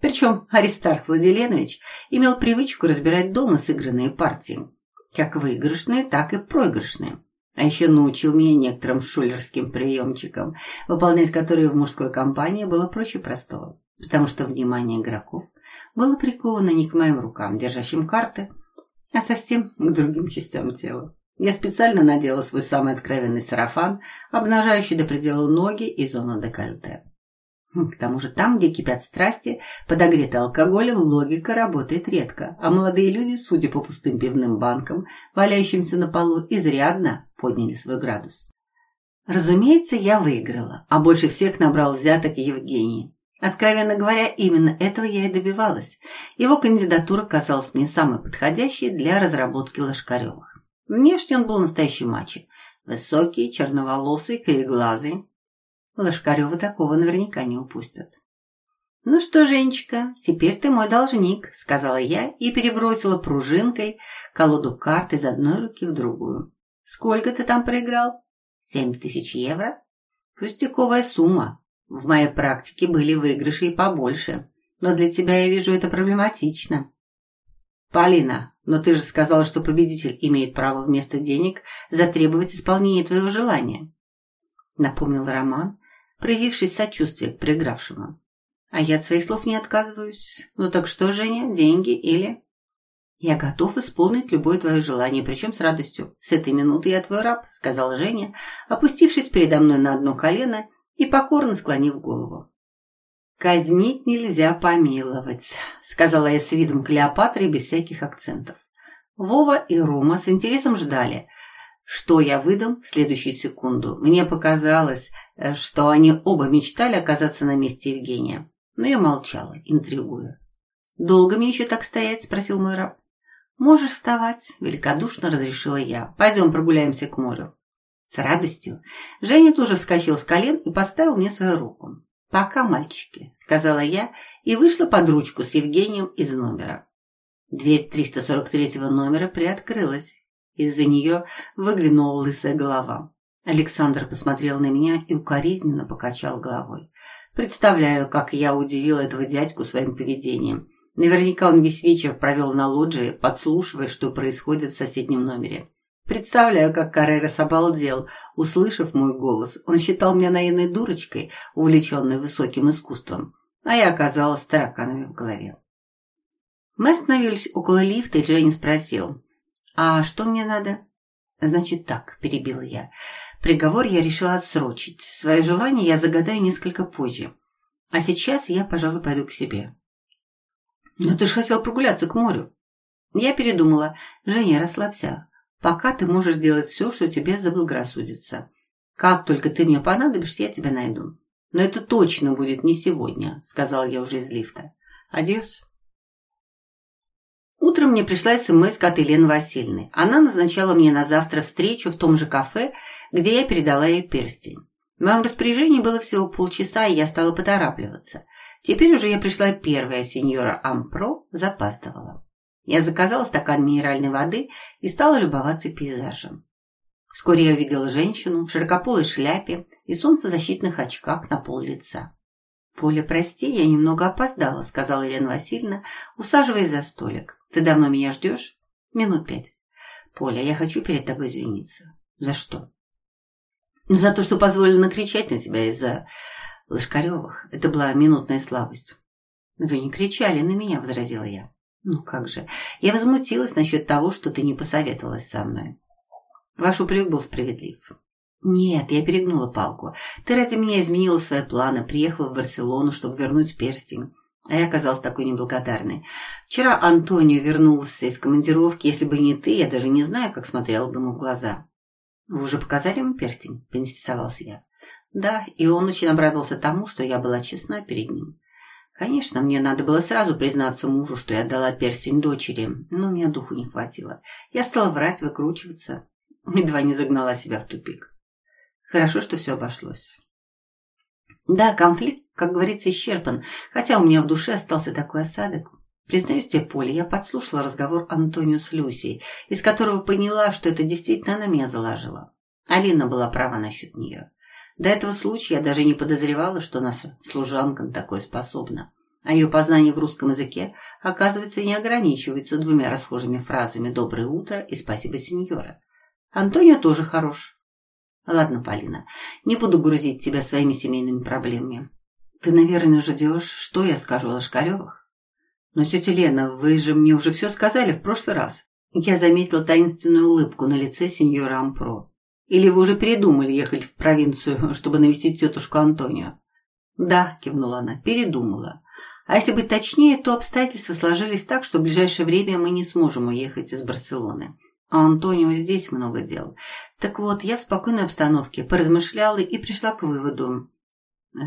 Причем Аристарх Владиленович имел привычку разбирать дома сыгранные партии как выигрышные, так и проигрышные. А еще научил меня некоторым шулерским приемчикам, выполнять которые в мужской компании было проще простого, потому что внимание игроков было приковано не к моим рукам, держащим карты, а совсем к другим частям тела. Я специально надела свой самый откровенный сарафан, обнажающий до предела ноги и зону декольте. К тому же там, где кипят страсти, подогретый алкоголем, логика работает редко, а молодые люди, судя по пустым пивным банкам, валяющимся на полу, изрядно подняли свой градус. Разумеется, я выиграла, а больше всех набрал взяток Евгений. Откровенно говоря, именно этого я и добивалась. Его кандидатура казалась мне самой подходящей для разработки Лошкаревых. Внешне он был настоящий мачо. Высокий, черноволосый, кореглазый, Лошкарева такого наверняка не упустят. «Ну что, Женечка, теперь ты мой должник», — сказала я и перебросила пружинкой колоду карт из одной руки в другую. «Сколько ты там проиграл?» «Семь тысяч евро?» «Пустяковая сумма. В моей практике были выигрыши и побольше, но для тебя, я вижу, это проблематично». «Полина, но ты же сказала, что победитель имеет право вместо денег затребовать исполнение твоего желания», — напомнил Роман, проявившись сочувствие к проигравшему. А я от своих слов не отказываюсь. Ну так что, Женя, деньги или... «Я готов исполнить любое твое желание, причем с радостью. С этой минуты я твой раб», — сказала Женя, опустившись передо мной на одно колено и покорно склонив голову. «Казнить нельзя помиловать», — сказала я с видом Клеопатры без всяких акцентов. Вова и Рома с интересом ждали, что я выдам в следующую секунду. Мне показалось, э, что они оба мечтали оказаться на месте Евгения, но я молчала, интригуя. «Долго мне еще так стоять?» — спросил мой раб. «Можешь вставать», — великодушно разрешила я. «Пойдем прогуляемся к морю». С радостью. Женя тоже вскочил с колен и поставил мне свою руку. «Пока, мальчики», — сказала я и вышла под ручку с Евгением из номера. Дверь 343 номера приоткрылась. Из-за нее выглянула лысая голова. Александр посмотрел на меня и укоризненно покачал головой. Представляю, как я удивила этого дядьку своим поведением. Наверняка он весь вечер провел на лоджии, подслушивая, что происходит в соседнем номере. Представляю, как Каррерас обалдел, услышав мой голос. Он считал меня наивной дурочкой, увлеченной высоким искусством, а я оказалась тараканами в голове. Мы остановились около лифта, и Дженни спросил, «А что мне надо?» «Значит так», — перебила я. «Приговор я решила отсрочить. Свое желание я загадаю несколько позже. А сейчас я, пожалуй, пойду к себе. «Но ты же хотел прогуляться к морю». Я передумала. «Женя, расслабься. Пока ты можешь сделать все, что тебе заблагорассудится. Как только ты мне понадобишься, я тебя найду. Но это точно будет не сегодня», — сказал я уже из лифта. «Адьос». Утром мне пришла смс от Елены Васильевны. Она назначала мне на завтра встречу в том же кафе, где я передала ей перстень. В моем распоряжении было всего полчаса, и я стала поторапливаться. Теперь уже я пришла первая, сеньора Ампро запаздывала. Я заказала стакан минеральной воды и стала любоваться пейзажем. Вскоре я увидела женщину в широкополой шляпе и солнцезащитных очках на пол лица. «Поля, прости, я немного опоздала», — сказала Елена Васильевна, усаживаясь за столик. «Ты давно меня ждешь?» «Минут пять». «Поля, я хочу перед тобой извиниться». «За что?» «За то, что позволила накричать на тебя из-за Лошкаревых. Это была минутная слабость. «Вы не кричали на меня», — возразила я. «Ну как же, я возмутилась насчет того, что ты не посоветовалась со мной. Ваш упрек был справедлив». «Нет, я перегнула палку. Ты ради меня изменила свои планы, приехала в Барселону, чтобы вернуть перстень. А я оказалась такой неблагодарной. Вчера Антонио вернулся из командировки. Если бы не ты, я даже не знаю, как смотрела бы ему в глаза». «Вы уже показали ему перстень?» – поинтересовался я. Да, и он очень обрадовался тому, что я была честна перед ним. Конечно, мне надо было сразу признаться мужу, что я отдала перстень дочери, но у меня духу не хватило. Я стала врать, выкручиваться. Едва не загнала себя в тупик. Хорошо, что все обошлось. Да, конфликт, как говорится, исчерпан, хотя у меня в душе остался такой осадок. Признаюсь тебе, Поле, я подслушала разговор Антонио с Люсией, из которого поняла, что это действительно она меня заложила. Алина была права насчет нее. До этого случая я даже не подозревала, что наша служанка на такое способна. А ее познание в русском языке, оказывается, не ограничивается двумя расхожими фразами «доброе утро» и «спасибо, сеньора». Антонио тоже хорош. Ладно, Полина, не буду грузить тебя своими семейными проблемами. Ты, наверное, ждешь, что я скажу о Лошкаревых? Но, тетя Лена, вы же мне уже все сказали в прошлый раз. Я заметила таинственную улыбку на лице сеньора Ампро. Или вы уже передумали ехать в провинцию, чтобы навестить тетушку Антонио?» «Да», — кивнула она, — «передумала. А если быть точнее, то обстоятельства сложились так, что в ближайшее время мы не сможем уехать из Барселоны. А Антонио здесь много дел. Так вот, я в спокойной обстановке поразмышляла и пришла к выводу,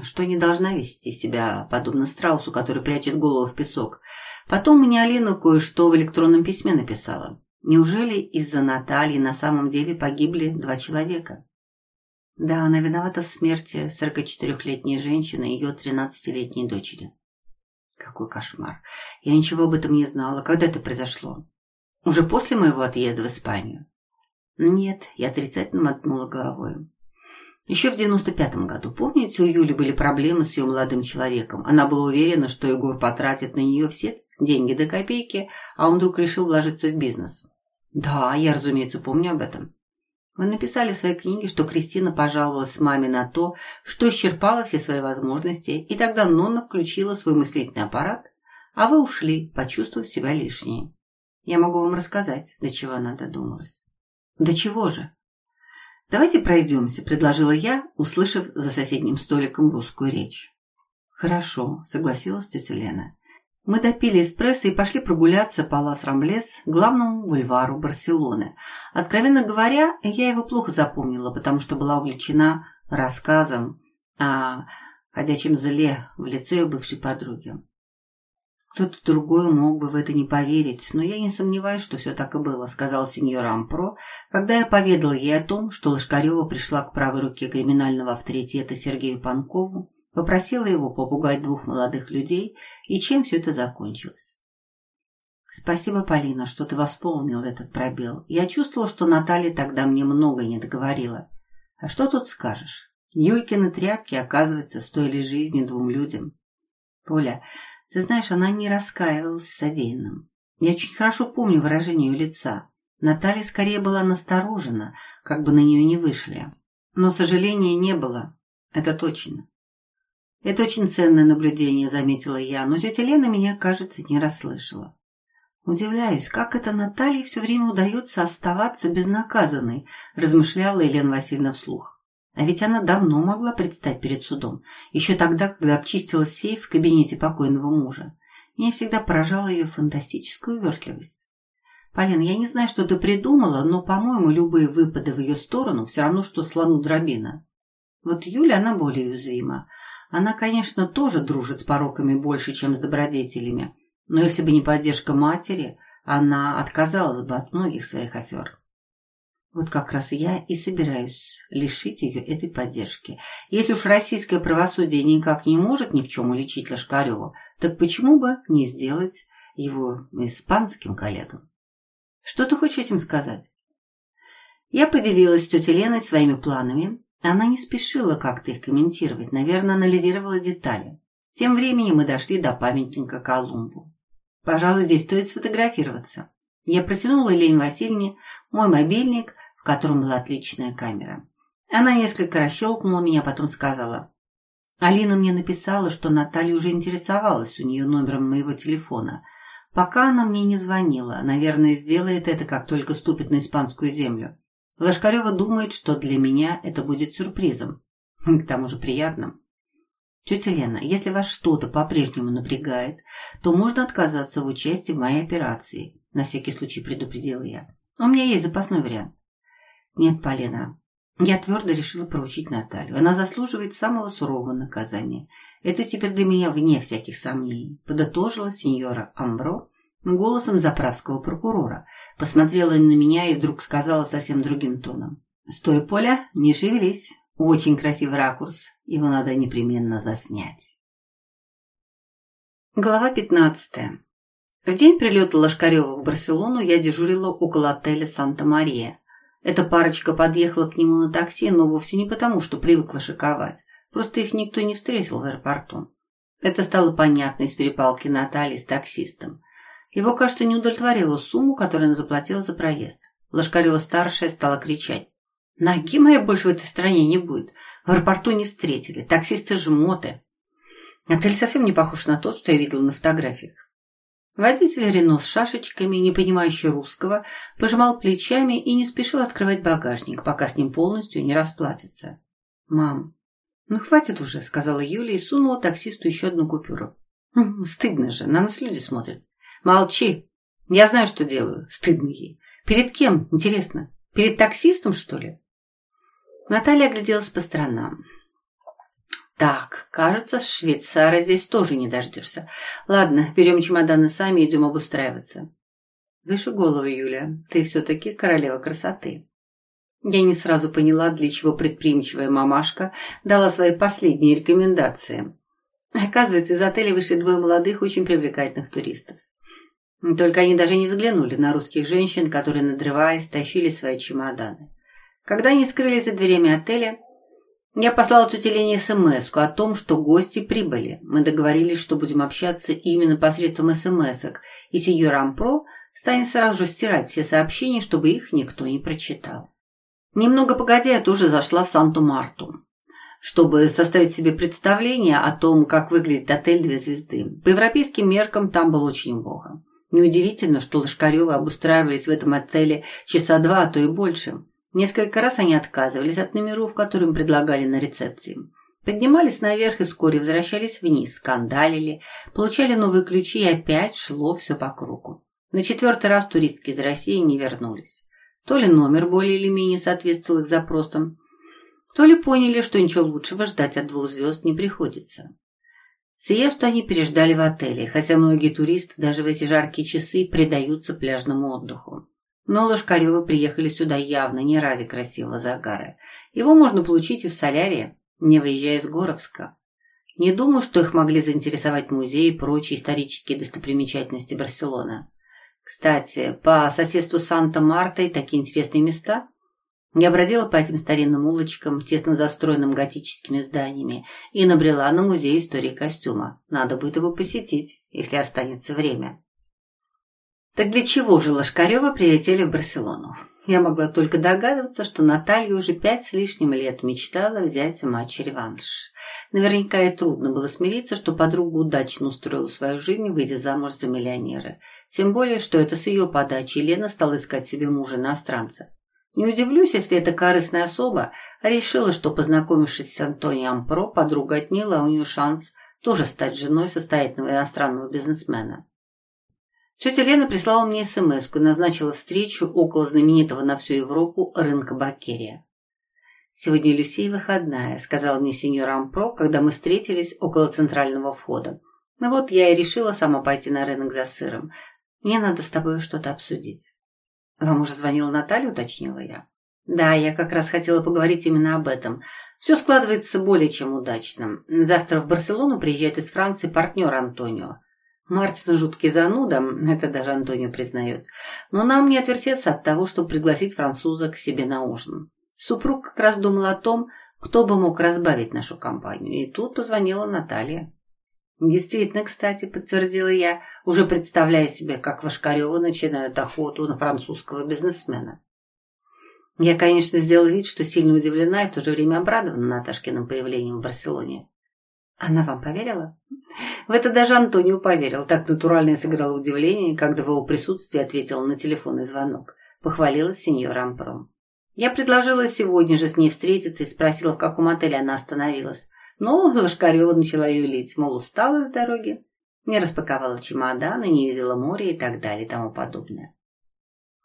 что не должна вести себя подобно страусу, который прячет голову в песок. Потом мне Алина кое-что в электронном письме написала. Неужели из-за Натальи на самом деле погибли два человека? Да, она виновата в смерти 44-летней женщины и ее 13-летней дочери. Какой кошмар. Я ничего об этом не знала. Когда это произошло? Уже после моего отъезда в Испанию? Нет, я отрицательно мотнула головой. Еще в 95-м году, помните, у Юли были проблемы с ее молодым человеком. Она была уверена, что Егор потратит на нее все деньги до копейки, а он вдруг решил вложиться в бизнес. Да, я, разумеется, помню об этом. Вы написали в своей книге, что Кристина пожаловалась маме на то, что исчерпала все свои возможности, и тогда Нонна включила свой мыслительный аппарат, а вы ушли, почувствовав себя лишней. Я могу вам рассказать, до чего она додумалась. До чего же? Давайте пройдемся, предложила я, услышав за соседним столиком русскую речь. Хорошо, согласилась тетя Лена. Мы допили эспрессо и пошли прогуляться по Лас-Рамблес, главному бульвару Барселоны. Откровенно говоря, я его плохо запомнила, потому что была увлечена рассказом о ходячем зле в лице ее бывшей подруги. Кто-то другой мог бы в это не поверить, но я не сомневаюсь, что все так и было, сказал сеньор Ампро, когда я поведала ей о том, что Лошкарева пришла к правой руке криминального авторитета Сергею Панкову Попросила его попугать двух молодых людей, и чем все это закончилось. «Спасибо, Полина, что ты восполнил этот пробел. Я чувствовала, что Наталья тогда мне многое не договорила. А что тут скажешь? Юлькины тряпки, оказывается, стоили жизни двум людям. Поля, ты знаешь, она не раскаивалась в содеянном. Я очень хорошо помню выражение ее лица. Наталья скорее была насторожена, как бы на нее не вышли. Но сожаления не было, это точно. «Это очень ценное наблюдение», — заметила я, но тетя Лена меня, кажется, не расслышала. «Удивляюсь, как это Наталье все время удается оставаться безнаказанной», — размышляла Елена Васильевна вслух. «А ведь она давно могла предстать перед судом, еще тогда, когда обчистила сейф в кабинете покойного мужа. Меня всегда поражала ее фантастическая увертливость. Полин, я не знаю, что ты придумала, но, по-моему, любые выпады в ее сторону все равно, что слону дробина. Вот Юля, она более уязвима. Она, конечно, тоже дружит с пороками больше, чем с добродетелями, но если бы не поддержка матери, она отказалась бы от многих своих афер. Вот как раз я и собираюсь лишить ее этой поддержки. Если уж российское правосудие никак не может ни в чем уличить Лошкареву, так почему бы не сделать его испанским коллегам? Что ты хочешь этим сказать? Я поделилась с тетей Леной своими планами, она не спешила как-то их комментировать, наверное, анализировала детали. Тем временем мы дошли до памятника Колумбу. Пожалуй, здесь стоит сфотографироваться. Я протянула Елене Васильевне мой мобильник, в котором была отличная камера. Она несколько расщелкнула меня, потом сказала. Алина мне написала, что Наталья уже интересовалась у нее номером моего телефона. Пока она мне не звонила. Наверное, сделает это, как только ступит на испанскую землю. Лошкарева думает, что для меня это будет сюрпризом. К тому же приятным. Тетя Лена, если вас что-то по-прежнему напрягает, то можно отказаться в участии в моей операции. На всякий случай предупредила я. У меня есть запасной вариант. Нет, Полина, я твердо решила поручить Наталью. Она заслуживает самого сурового наказания. Это теперь для меня вне всяких сомнений, подытожила сеньора Амбро голосом заправского прокурора, посмотрела на меня и вдруг сказала совсем другим тоном. «Стой, Поля, не шевелись. Очень красивый ракурс. Его надо непременно заснять». Глава пятнадцатая. В день прилета Лошкарева в Барселону я дежурила около отеля «Санта-Мария». Эта парочка подъехала к нему на такси, но вовсе не потому, что привыкла шиковать. Просто их никто не встретил в аэропорту. Это стало понятно из перепалки Натальи с таксистом. Его, кажется, не удовлетворила сумму, которую она заплатила за проезд. Лошкарева-старшая стала кричать. «Ноги моей больше в этой стране не будет. В аэропорту не встретили. Таксисты жмоты». Отель совсем не похож на тот, что я видела на фотографиях. Водитель Рено с шашечками, не понимающий русского, пожимал плечами и не спешил открывать багажник, пока с ним полностью не расплатится. «Мам, ну хватит уже», — сказала Юля и сунула таксисту еще одну купюру. «Хм, «Стыдно же, на нас люди смотрят». Молчи. Я знаю, что делаю. Стыдно ей. Перед кем, интересно? Перед таксистом, что ли? Наталья огляделась по сторонам. Так, кажется, швейцара здесь тоже не дождешься. Ладно, берем чемоданы сами и идем обустраиваться. Выше голову, Юля. Ты все-таки королева красоты. Я не сразу поняла, для чего предприимчивая мамашка дала свои последние рекомендации. Оказывается, из отеля вышли двое молодых, очень привлекательных туристов. Только они даже не взглянули на русских женщин, которые, надрываясь, тащили свои чемоданы. Когда они скрылись за дверями отеля, я послала тете Лене смс о том, что гости прибыли. Мы договорились, что будем общаться именно посредством смс-ок, и сеньор Ампро станет сразу же стирать все сообщения, чтобы их никто не прочитал. Немного погодя, я тоже зашла в Санту-Марту, чтобы составить себе представление о том, как выглядит отель «Две звезды». По европейским меркам там было очень плохо. Неудивительно, что Лошкаревы обустраивались в этом отеле часа два, а то и больше. Несколько раз они отказывались от номеров, которые им предлагали на рецепции. Поднимались наверх и вскоре возвращались вниз, скандалили, получали новые ключи и опять шло все по кругу. На четвертый раз туристки из России не вернулись. То ли номер более или менее соответствовал их запросам, то ли поняли, что ничего лучшего ждать от двух звезд не приходится. Сиесту они переждали в отеле, хотя многие туристы даже в эти жаркие часы предаются пляжному отдыху. Но Лошкаревы приехали сюда явно не ради красивого загара. Его можно получить и в солярии, не выезжая из Горовска. Не думаю, что их могли заинтересовать музеи и прочие исторические достопримечательности Барселоны. Кстати, по соседству Санта-Мартой такие интересные места. Я бродила по этим старинным улочкам, тесно застроенным готическими зданиями, и набрела на музей истории костюма. Надо будет его посетить, если останется время. Так для чего же Лошкарева прилетели в Барселону? Я могла только догадываться, что Наталья уже пять с лишним лет мечтала взять матч-реванш. Наверняка и трудно было смириться, что подруга удачно устроила свою жизнь, выйдя замуж за миллионера. Тем более, что это с ее подачи Лена стала искать себе мужа-иностранца. Не удивлюсь, если эта корыстная особа решила, что, познакомившись с Антонием Про, подруга отняла у нее шанс тоже стать женой состоятельного иностранного бизнесмена. Тетя Лена прислала мне смс и назначила встречу около знаменитого на всю Европу рынка Бакерия. «Сегодня Люсей выходная», — сказал мне сеньор Ампро, когда мы встретились около центрального входа. Ну вот я и решила сама пойти на рынок за сыром. Мне надо с тобой что-то обсудить. Вам уже звонила Наталья, уточнила я. Да, я как раз хотела поговорить именно об этом. Все складывается более чем удачно. Завтра в Барселону приезжает из Франции партнер Антонио. Мартин жуткий зануда, это даже Антонио признает. Но нам не отвертеться от того, чтобы пригласить француза к себе на ужин. Супруг как раз думал о том, кто бы мог разбавить нашу компанию. И тут позвонила Наталья. Действительно, кстати, подтвердила я, уже представляя себе, как Лошкаревы начинают охоту на французского бизнесмена. Я, конечно, сделала вид, что сильно удивлена и в то же время обрадована Наташкиным появлением в Барселоне. Она вам поверила? В это даже Антонио поверил. Так натурально сыграло удивление, когда в его присутствии ответил на телефонный звонок. Похвалилась сеньор Ампром. Я предложила сегодня же с ней встретиться и спросила, в каком отеле она остановилась. Но Лошкарева начала юлить, мол, устала с дороги, не распаковала чемоданы, не видела море и так далее и тому подобное.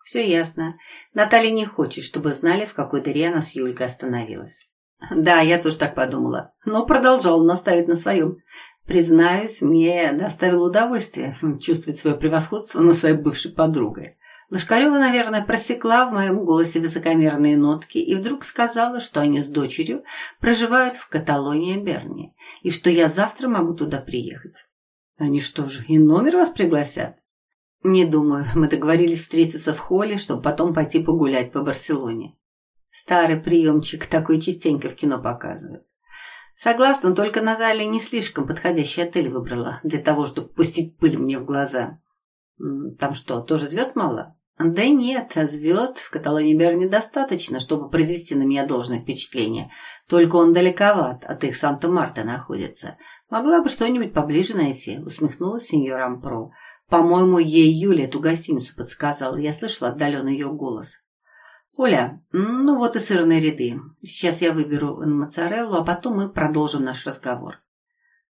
Все ясно. Наталья не хочет, чтобы знали, в какой дыре она с Юлькой остановилась. Да, я тоже так подумала, но продолжала наставить на своем. Признаюсь, мне доставило удовольствие чувствовать свое превосходство над своей бывшей подругой. Лошкарева, наверное, просекла в моем голосе высокомерные нотки и вдруг сказала, что они с дочерью проживают в Каталонии Берни, и что я завтра могу туда приехать. Они что же, и номер вас пригласят? Не думаю, мы договорились встретиться в холле, чтобы потом пойти погулять по Барселоне. Старый приемчик такой частенько в кино показывают. Согласна, только Наталья не слишком подходящий отель выбрала для того, чтобы пустить пыль мне в глаза. Там что, тоже звезд мало? Да нет, звезд в Каталонии Берни достаточно, чтобы произвести на меня должное впечатление. Только он далековат, от их Санта-Марта находится. Могла бы что-нибудь поближе найти, усмехнулась сеньор Ампро. По-моему, ей Юля эту гостиницу подсказала. Я слышала отдаленный ее голос. «Оля, ну вот и сырные ряды. Сейчас я выберу моцареллу, а потом мы продолжим наш разговор».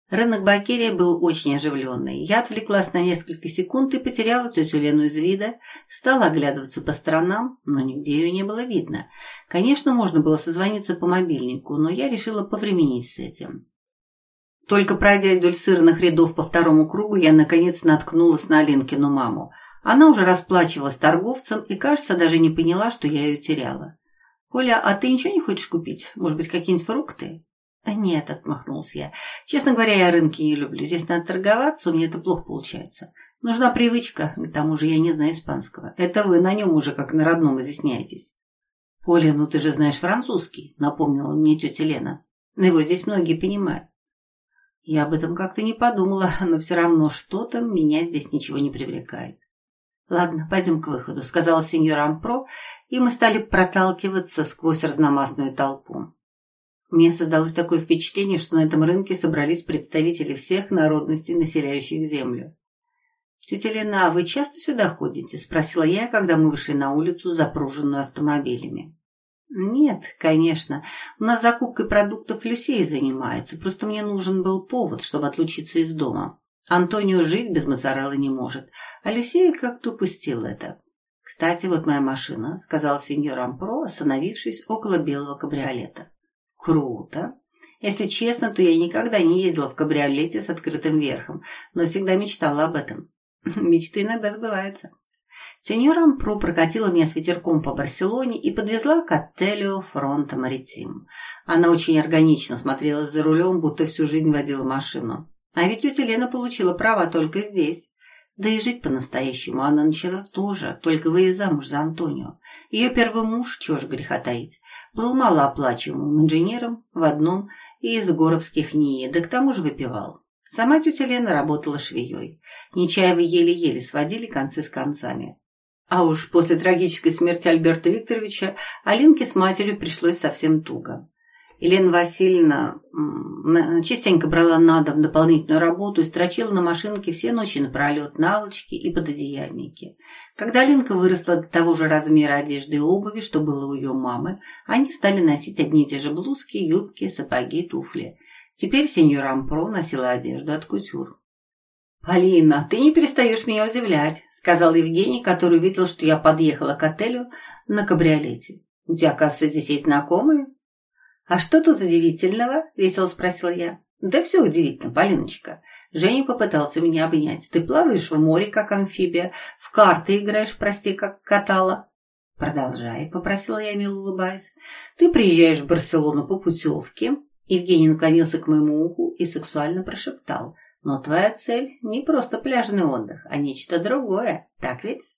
Рынок Бакерия был очень оживленный. Я отвлеклась на несколько секунд и потеряла тетю Лену из вида, стала оглядываться по сторонам, но нигде ее не было видно. Конечно, можно было созвониться по мобильнику, но я решила повременить с этим. Только пройдя вдоль сырных рядов по второму кругу, я наконец наткнулась на Аленкину маму. Она уже расплачивалась торговцем и, кажется, даже не поняла, что я ее теряла. «Коля, а ты ничего не хочешь купить? Может быть, какие-нибудь фрукты?» «А «Нет», — отмахнулся я. «Честно говоря, я рынки не люблю. Здесь надо торговаться, у меня это плохо получается. Нужна привычка, к тому же я не знаю испанского. Это вы на нем уже как на родном изъясняетесь». «Коля, ну ты же знаешь французский», — напомнила мне тетя Лена. «Но его здесь многие понимают». Я об этом как-то не подумала, но все равно что-то меня здесь ничего не привлекает. «Ладно, пойдем к выходу», — сказал сеньор Ампро, и мы стали проталкиваться сквозь разномастную толпу. Мне создалось такое впечатление, что на этом рынке собрались представители всех народностей, населяющих Землю. «Тетя Лена, а вы часто сюда ходите?» – спросила я, когда мы вышли на улицу, запруженную автомобилями. «Нет, конечно. У нас закупкой продуктов Люсей занимается. Просто мне нужен был повод, чтобы отлучиться из дома. Антонио жить без моцареллы не может, а Люсей как-то упустил это. Кстати, вот моя машина», – сказал сеньор Ампро, остановившись около белого кабриолета. «Круто. Если честно, то я никогда не ездила в кабриолете с открытым верхом, но всегда мечтала об этом. Мечты иногда сбываются. Сеньора Ампро прокатила меня с ветерком по Барселоне и подвезла к отелю Фронта Маритим. Она очень органично смотрелась за рулем, будто всю жизнь водила машину. А ведь тетя Лена получила права только здесь. Да и жить по-настоящему она начала тоже, только выйдя замуж за Антонио. Ее первый муж, чего ж греха таить, был малооплачиваемым инженером в одном из горовских НИИ, да к тому же выпивал. Сама тетя Лена работала швеей. Нечаевы еле-еле сводили концы с концами. А уж после трагической смерти Альберта Викторовича Алинке с матерью пришлось совсем туго. Елена Васильевна частенько брала на дом дополнительную работу и строчила на машинке все ночи напролет наволочки и пододеяльники. Когда Алинка выросла до того же размера одежды и обуви, что было у ее мамы, они стали носить одни и те же блузки, юбки, сапоги, туфли. Теперь сеньор Ампро носила одежду от кутюр. «Полина, ты не перестаешь меня удивлять», — сказал Евгений, который увидел, что я подъехала к отелю на кабриолете. «У тебя, оказывается, здесь есть знакомые?» «А что тут удивительного?» — весело спросила я. «Да все удивительно, Полиночка». Женя попытался меня обнять. «Ты плаваешь в море, как амфибия, в карты играешь, прости, как катала». «Продолжай», — попросила я, мило улыбаясь. «Ты приезжаешь в Барселону по путевке». Евгений наклонился к моему уху и сексуально прошептал. «Но твоя цель не просто пляжный отдых, а нечто другое, так ведь?»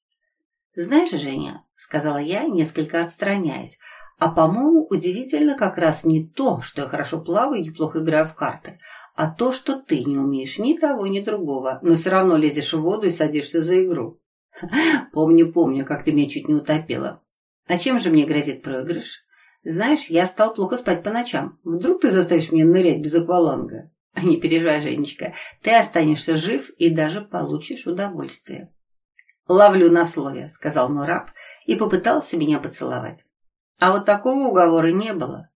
«Знаешь, Женя», — сказала я, несколько отстраняясь, а, по-моему, удивительно как раз не то, что я хорошо плаваю и неплохо играю в карты, а то, что ты не умеешь ни того, ни другого, но все равно лезешь в воду и садишься за игру. Помню, помню, как ты меня чуть не утопила. А чем же мне грозит проигрыш? Знаешь, я стал плохо спать по ночам. Вдруг ты заставишь меня нырять без акваланга? Не переживай, Женечка, ты останешься жив и даже получишь удовольствие. «Ловлю на слове», — сказал Нураб и попытался меня поцеловать. А вот такого уговора не было.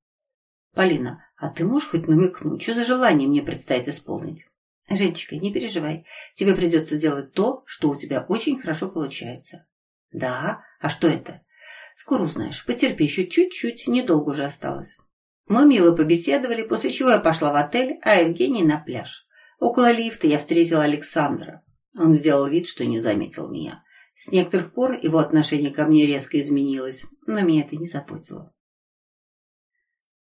Полина, а ты можешь хоть намекнуть, что за желание мне предстоит исполнить? Женечка, не переживай, тебе придется делать то, что у тебя очень хорошо получается. Да? А что это? Скоро узнаешь. Потерпи еще чуть-чуть, недолго уже осталось. Мы мило побеседовали, после чего я пошла в отель, а Евгений на пляж. Около лифта я встретила Александра. Он сделал вид, что не заметил меня. С некоторых пор его отношение ко мне резко изменилось, но меня это не заботило.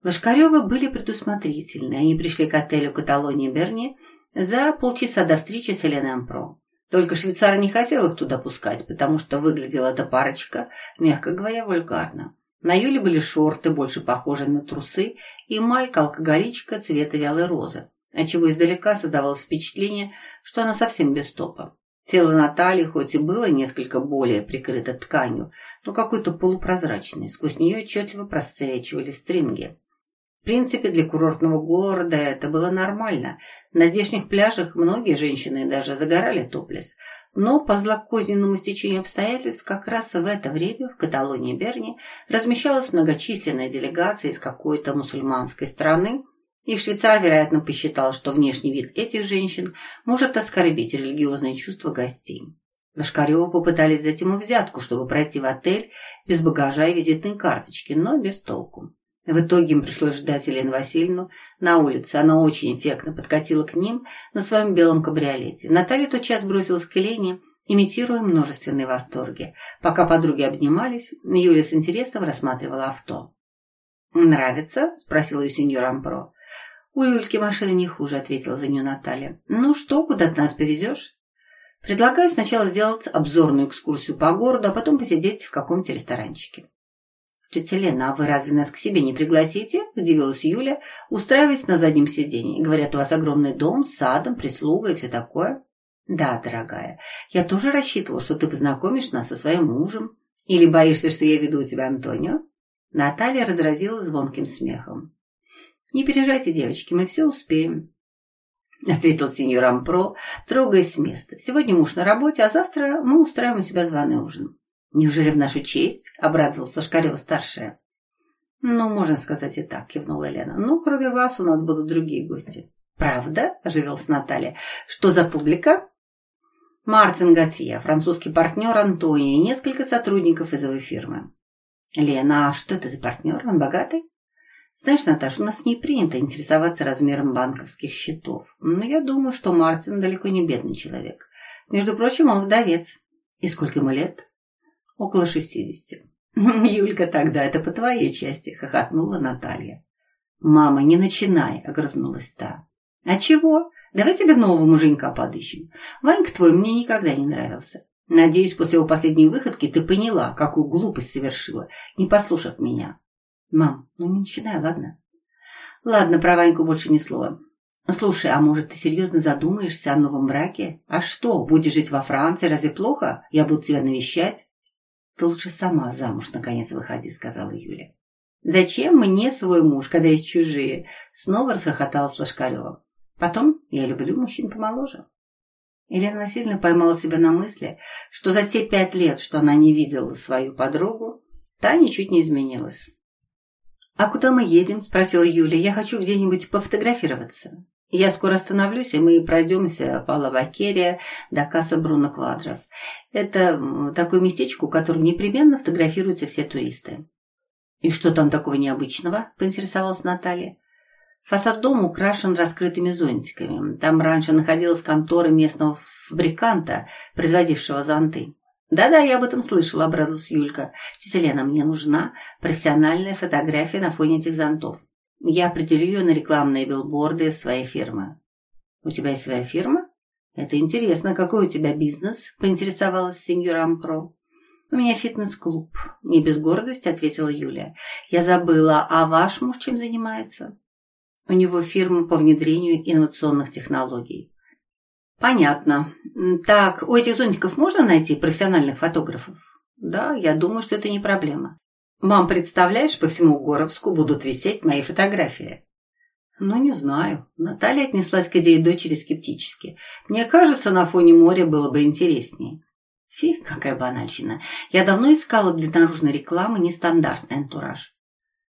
Лошкаревы были предусмотрительны. Они пришли к отелю Каталония Берни за полчаса до встречи с Еленой Ампро. Только швейцар не хотел их туда пускать, потому что выглядела эта парочка, мягко говоря, вульгарно. На Юле были шорты, больше похожие на трусы, и майка-алкоголичка цвета вялой розы, отчего издалека создавалось впечатление, что она совсем без топа. Тело Натальи хоть и было несколько более прикрыто тканью, но какой-то полупрозрачный, сквозь нее отчетливо просвечивали стринги. В принципе, для курортного города это было нормально. На здешних пляжах многие женщины даже загорали топлес. Но по злокозненному стечению обстоятельств как раз в это время в Каталонии Берни размещалась многочисленная делегация из какой-то мусульманской страны, и швейцар, вероятно, посчитал, что внешний вид этих женщин может оскорбить религиозные чувства гостей. Лошкаревы попытались дать ему взятку, чтобы пройти в отель без багажа и визитной карточки, но без толку. В итоге им пришлось ждать Елену Васильевну на улице. Она очень эффектно подкатила к ним на своем белом кабриолете. Наталья тотчас бросилась к Елене, имитируя множественные восторги. Пока подруги обнимались, Юля с интересом рассматривала авто. «Нравится?» – спросила ее сеньор Ампро. «У Юльки машина не хуже», — ответила за нее Наталья. «Ну что, куда ты нас повезешь?» «Предлагаю сначала сделать обзорную экскурсию по городу, а потом посидеть в каком-то ресторанчике». «Тетя Лена, а вы разве нас к себе не пригласите?» – удивилась Юля, устраиваясь на заднем сиденье. «Говорят, у вас огромный дом с садом, прислугой и все такое». «Да, дорогая, я тоже рассчитывала, что ты познакомишь нас со своим мужем. Или боишься, что я веду у тебя Антонио?» Наталья разразила звонким смехом. Не переживайте, девочки, мы все успеем. — ответил сеньор Ампро, трогаясь с места. «Сегодня муж на работе, а завтра мы устраиваем у себя званый ужин». «Неужели в нашу честь?» — обрадовался Шкарева-старшая. «Ну, можно сказать и так», — кивнула Елена. «Ну, кроме вас у нас будут другие гости». «Правда?» — оживилась Наталья. «Что за публика?» «Мартин Готье, французский партнер Антония и несколько сотрудников из его фирмы». «Лена, а что это за партнер? Он богатый?» «Знаешь, Наташа, у нас не принято интересоваться размером банковских счетов. Но я думаю, что Мартин далеко не бедный человек. Между прочим, он вдовец. И сколько ему лет?» «Около шестидесяти». «Юлька тогда, это по твоей части», — хохотнула Наталья. «Мама, не начинай», — огрызнулась та. «А чего? Давай тебе нового муженька подыщем. Ванька твой мне никогда не нравился. Надеюсь, после его последней выходки ты поняла, какую глупость совершила, не послушав меня». «Мам, ну не начинай, ладно?» «Ладно, про Ваньку больше ни слова. Слушай, а может, ты серьезно задумаешься о новом браке? А что, будешь жить во Франции, разве плохо? Я буду тебя навещать?» «Ты лучше сама замуж, наконец, выходи», — сказала Юля. «Зачем мне свой муж, когда есть чужие?» Снова расхохоталась Лошкарева. «Потом я люблю мужчин помоложе». Елена Васильевна поймала себя на мысли, что за те пять лет, что она не видела свою подругу, та ничуть не изменилась. «А куда мы едем?» – спросила Юля. «Я хочу где-нибудь пофотографироваться». Я скоро остановлюсь, и мы пройдемся по Лавакерия до Касса Бруно Квадрас. Это такое местечко, у которого непременно фотографируются все туристы. «И что там такого необычного?» – поинтересовалась Наталья. Фасад дома украшен раскрытыми зонтиками. Там раньше находилась контора местного фабриканта, производившего зонты. «Да-да, я об этом слышала», — обрадовалась Юлька. «Тетя Лена, мне нужна профессиональная фотография на фоне этих зонтов. Я определю ее на рекламные билборды своей фирмы. У тебя есть своя фирма? Это интересно. Какой у тебя бизнес? Поинтересовалась сеньора Ампро. У меня фитнес-клуб. Не без гордости, ответила Юлия. Я забыла, а ваш муж чем занимается? У него фирма по внедрению инновационных технологий. Понятно. Так, у этих зонтиков можно найти профессиональных фотографов? Да, я думаю, что это не проблема. Мам, представляешь, по всему Горовску будут висеть мои фотографии. Ну, не знаю. Наталья отнеслась к идее дочери скептически. Мне кажется, на фоне моря было бы интереснее. Фи, какая банальщина. Я давно искала для наружной рекламы нестандартный антураж.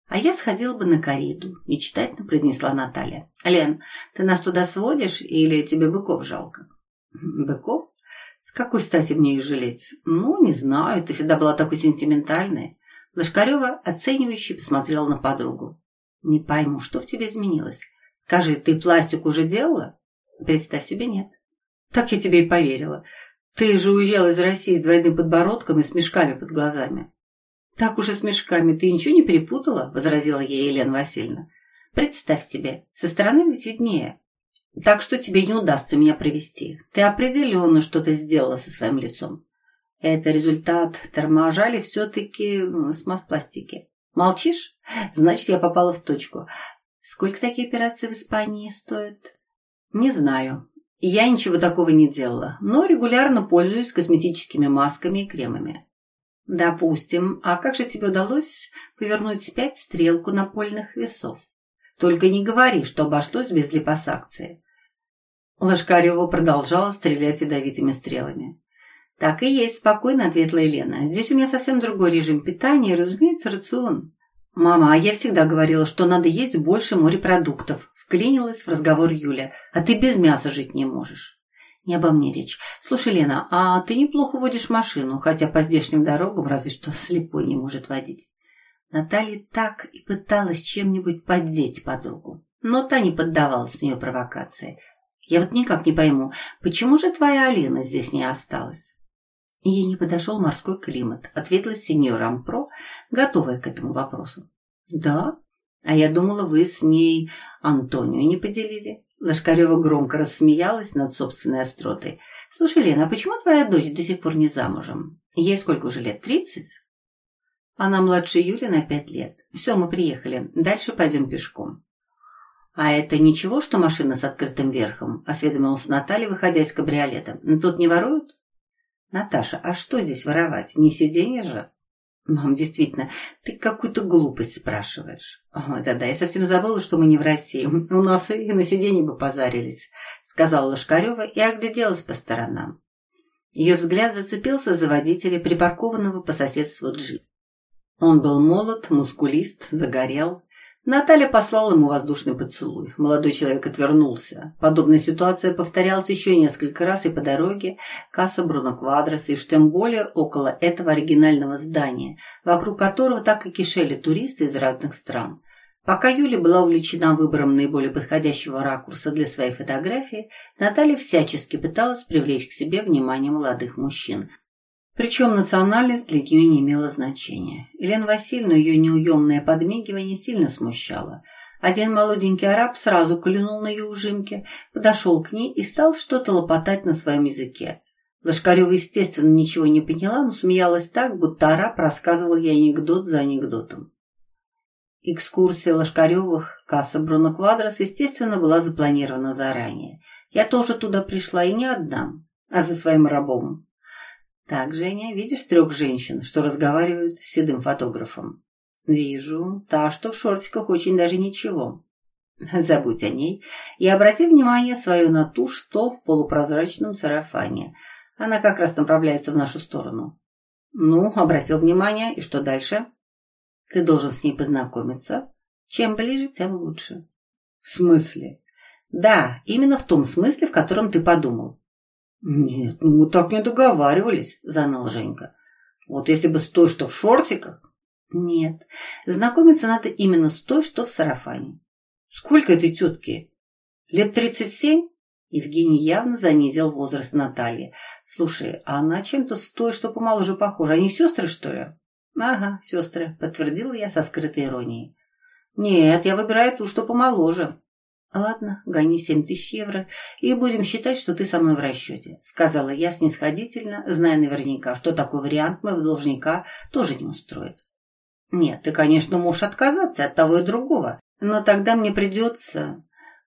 А я сходила бы на кориду, мечтательно произнесла Наталья. Лен, ты нас туда сводишь или тебе быков жалко? Быков? С какой стати мне их жалеть? Ну, не знаю, ты всегда была такой сентиментальной. Лошкарева оценивающе посмотрела на подругу. «Не пойму, что в тебе изменилось? Скажи, ты пластик уже делала?» «Представь себе, нет». «Так я тебе и поверила. Ты же уезжала из России с двойным подбородком и с мешками под глазами». «Так уж и с мешками. Ты ничего не перепутала?» — возразила ей Елена Васильевна. «Представь себе, со стороны ведь виднее. Так что тебе не удастся меня провести. Ты определенно что-то сделала со своим лицом. Это результат термоожали все-таки с масс-пластики. Молчишь? Значит, я попала в точку. Сколько такие операции в Испании стоят? Не знаю. Я ничего такого не делала, но регулярно пользуюсь косметическими масками и кремами. Допустим. А как же тебе удалось повернуть вспять стрелку напольных весов? Только не говори, что обошлось без липосакции. Лошкарева продолжала стрелять ядовитыми стрелами. «Так и есть», — спокойно ответила Елена. «Здесь у меня совсем другой режим питания и, разумеется, рацион». «Мама, а я всегда говорила, что надо есть больше морепродуктов», — вклинилась в разговор Юля. «А ты без мяса жить не можешь». «Не обо мне речь. Слушай, Лена, а ты неплохо водишь машину, хотя по здешним дорогам разве что слепой не может водить». Наталья так и пыталась чем-нибудь поддеть подругу, но та не поддавалась на ее провокации. «Я вот никак не пойму, почему же твоя Алина здесь не осталась?» Ей не подошел морской климат, ответила сеньора Ампро, готовая к этому вопросу. Да? А я думала, вы с ней Антонию не поделили. Лошкарева громко рассмеялась над собственной остротой. Слушай, Лена, а почему твоя дочь до сих пор не замужем? Ей сколько уже лет? Тридцать? Она младше Юли на пять лет. Все, мы приехали. Дальше пойдем пешком. «А это ничего, что машина с открытым верхом?» – осведомилась Наталья, выходя из кабриолета. «Тут не воруют?» «Наташа, а что здесь воровать? Не сиденье же?» Мам, действительно, ты какую-то глупость спрашиваешь. Ой, да-да, я совсем забыла, что мы не в России. У нас и на сиденье бы позарились, сказала Лошкарева и огляделась по сторонам. Ее взгляд зацепился за водителя, припаркованного по соседству джип. Он был молод, мускулист, загорел. Наталья послала ему воздушный поцелуй. Молодой человек отвернулся. Подобная ситуация повторялась еще несколько раз и по дороге Касса Бруно Квадрос, и уж тем более около этого оригинального здания, вокруг которого так и кишели туристы из разных стран. Пока Юля была увлечена выбором наиболее подходящего ракурса для своей фотографии, Наталья всячески пыталась привлечь к себе внимание молодых мужчин. Причем национальность для нее не имела значения. Елена Васильевна ее неуемное подмигивание сильно смущало. Один молоденький араб сразу клюнул на ее ужимке, подошел к ней и стал что-то лопотать на своем языке. Лошкарева, естественно, ничего не поняла, но смеялась так, будто араб рассказывал ей анекдот за анекдотом. Экскурсия Лошкаревых, касса Бруно Квадрос, естественно, была запланирована заранее. Я тоже туда пришла и не одна, а за своим рабом. Так, Женя, видишь трех женщин, что разговаривают с седым фотографом? Вижу. Та, что в шортиках, очень даже ничего. Забудь о ней и обрати внимание свое на ту, что в полупрозрачном сарафане. Она как раз направляется в нашу сторону. Ну, обратил внимание, и что дальше? Ты должен с ней познакомиться. Чем ближе, тем лучше. В смысле? Да, именно в том смысле, в котором ты подумал. Нет, ну мы так не договаривались, заныл Женька. Вот если бы с той, что в шортиках. Нет, знакомиться надо именно с той, что в сарафане. Сколько этой тетки? Лет тридцать семь? Евгений явно занизил возраст Натальи. Слушай, а она чем-то с той, что помоложе похожа. Они сестры, что ли? «Ага, сестры», — подтвердила я со скрытой иронией. «Нет, я выбираю ту, что помоложе». «Ладно, гони семь тысяч евро, и будем считать, что ты со мной в расчете», — сказала я снисходительно, зная наверняка, что такой вариант моего должника тоже не устроит. «Нет, ты, конечно, можешь отказаться от того и другого, но тогда мне придется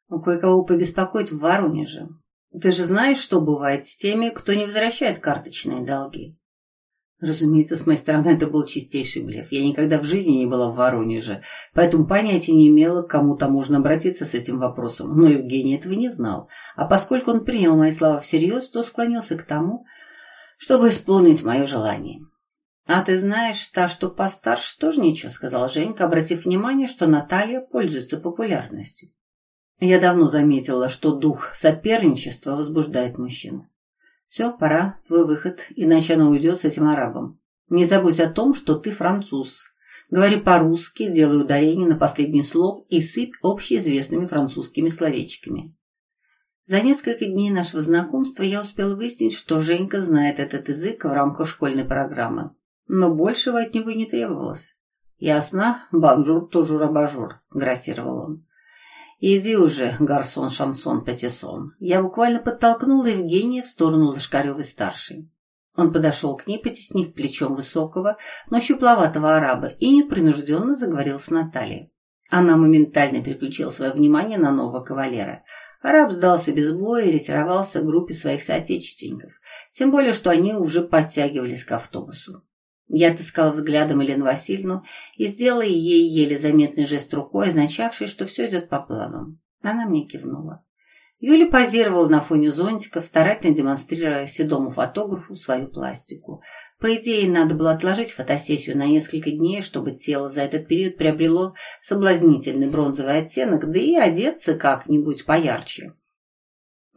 кое-кого побеспокоить в Воронеже. Ты же знаешь, что бывает с теми, кто не возвращает карточные долги. Разумеется, с моей стороны это был чистейший блеф. Я никогда в жизни не была в Воронеже, поэтому понятия не имела, к кому то можно обратиться с этим вопросом. Но Евгений этого не знал. А поскольку он принял мои слова всерьез, то склонился к тому, чтобы исполнить мое желание. «А ты знаешь, та, что постарше, тоже ничего», — сказал Женька, обратив внимание, что Наталья пользуется популярностью. Я давно заметила, что дух соперничества возбуждает мужчин. «Все, пора, твой выход, иначе она уйдет с этим арабом. Не забудь о том, что ты француз. Говори по-русски, делай ударение на последний слог и сыпь общеизвестными французскими словечками». За несколько дней нашего знакомства я успела выяснить, что Женька знает этот язык в рамках школьной программы. Но большего от него не требовалось. «Ясно? Bonjour, toujours, абажур», — грассировал он. «Иди уже, гарсон Шамсон Патиссон». Я буквально подтолкнула Евгения в сторону Лошкаревой-старшей. Он подошел к ней, потеснив плечом высокого, но щупловатого араба, и непринужденно заговорил с Натальей. Она моментально переключила свое внимание на нового кавалера. Араб сдался без боя и ретировался к группе своих соотечественников, тем более, что они уже подтягивались к автобусу. Я отыскала взглядом Елену Васильевну и сделала ей еле заметный жест рукой, означавший, что все идет по плану. Она мне кивнула. Юля позировала на фоне зонтиков, старательно демонстрируя седому фотографу свою пластику. По идее, надо было отложить фотосессию на несколько дней, чтобы тело за этот период приобрело соблазнительный бронзовый оттенок, да и одеться как-нибудь поярче.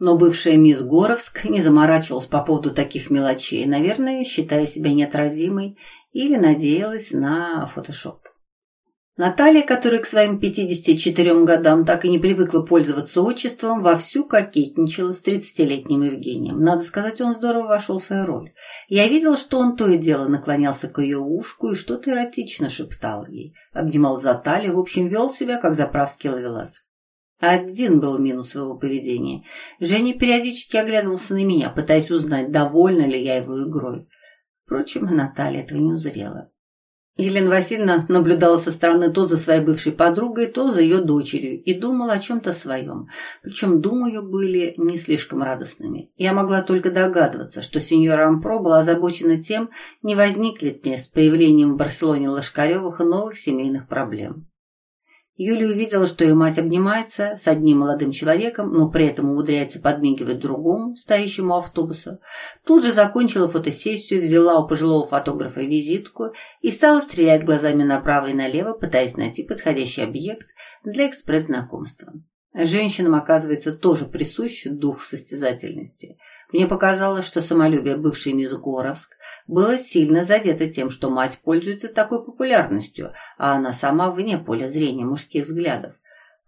Но бывшая мисс Горовск не заморачивалась по поводу таких мелочей, наверное, считая себя неотразимой или надеялась на фотошоп. Наталья, которая к своим 54 годам так и не привыкла пользоваться отчеством, вовсю кокетничала с 30-летним Евгением. Надо сказать, он здорово вошел в свою роль. Я видела, что он то и дело наклонялся к ее ушку и что-то эротично шептал ей. Обнимал за талию, в общем, вел себя, как заправский ловелас. Один был минус его поведения. Женя периодически оглядывался на меня, пытаясь узнать, довольна ли я его игрой. Впрочем, Наталья этого не узрела. Елена Васильевна наблюдала со стороны то за своей бывшей подругой, то за ее дочерью и думала о чем-то своем. Причем думы ее были не слишком радостными. Я могла только догадываться, что сеньора Ампро была озабочена тем, не возникнет ли с появлением в Барселоне Лошкаревых новых семейных проблем. Юля увидела, что ее мать обнимается с одним молодым человеком, но при этом умудряется подмигивать другому, стоящему автобуса. Тут же закончила фотосессию, взяла у пожилого фотографа визитку и стала стрелять глазами направо и налево, пытаясь найти подходящий объект для экспресс-знакомства. Женщинам, оказывается, тоже присущ дух состязательности. Мне показалось, что самолюбие бывшей мисс Горовск было сильно задето тем, что мать пользуется такой популярностью, а она сама вне поля зрения мужских взглядов.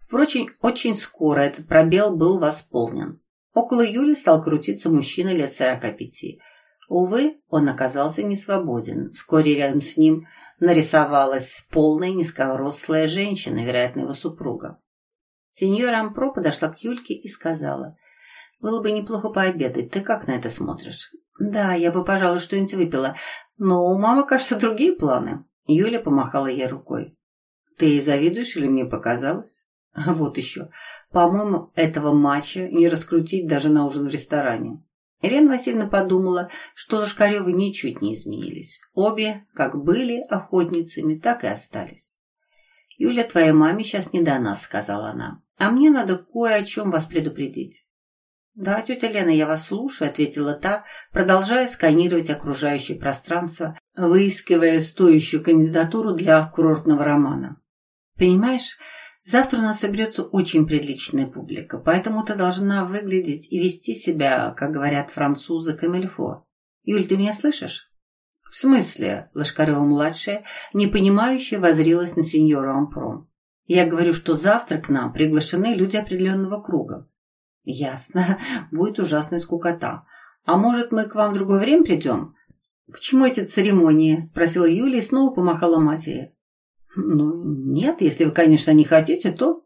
Впрочем, очень скоро этот пробел был восполнен. Около Юли стал крутиться мужчина лет сорока пяти. Увы, он оказался не свободен. Вскоре рядом с ним нарисовалась полная низкорослая женщина, вероятно, его супруга. Сеньора Ампро подошла к Юльке и сказала, «Было бы неплохо пообедать. Ты как на это смотришь?» «Да, я бы, пожалуй, что-нибудь выпила. Но у мамы, кажется, другие планы». Юля помахала ей рукой. «Ты завидуешь или мне показалось?» А вот еще. По-моему, этого матча не раскрутить даже на ужин в ресторане. Ирина Васильевна подумала, что Лошкаревы ничуть не изменились. Обе, как были охотницами, так и остались. «Юля, твоей маме сейчас не до нас», — сказала она. «А мне надо кое о чем вас предупредить. «Да, тетя Лена, я вас слушаю», — ответила та, продолжая сканировать окружающее пространство, выискивая стоящую кандидатуру для курортного романа. «Понимаешь, завтра у нас соберется очень приличная публика, поэтому ты должна выглядеть и вести себя, как говорят французы, камельфо. Юль, ты меня слышишь?» «В смысле?» — Лошкарева-младшая, непонимающе возрилась на сеньору Ампром. «Я говорю, что завтра к нам приглашены люди определенного круга. «Ясно. Будет ужасная скукота. А может, мы к вам в другое время придем?» «К чему эти церемонии?» – спросила Юлия и снова помахала матери. «Ну, нет, если вы, конечно, не хотите, то...»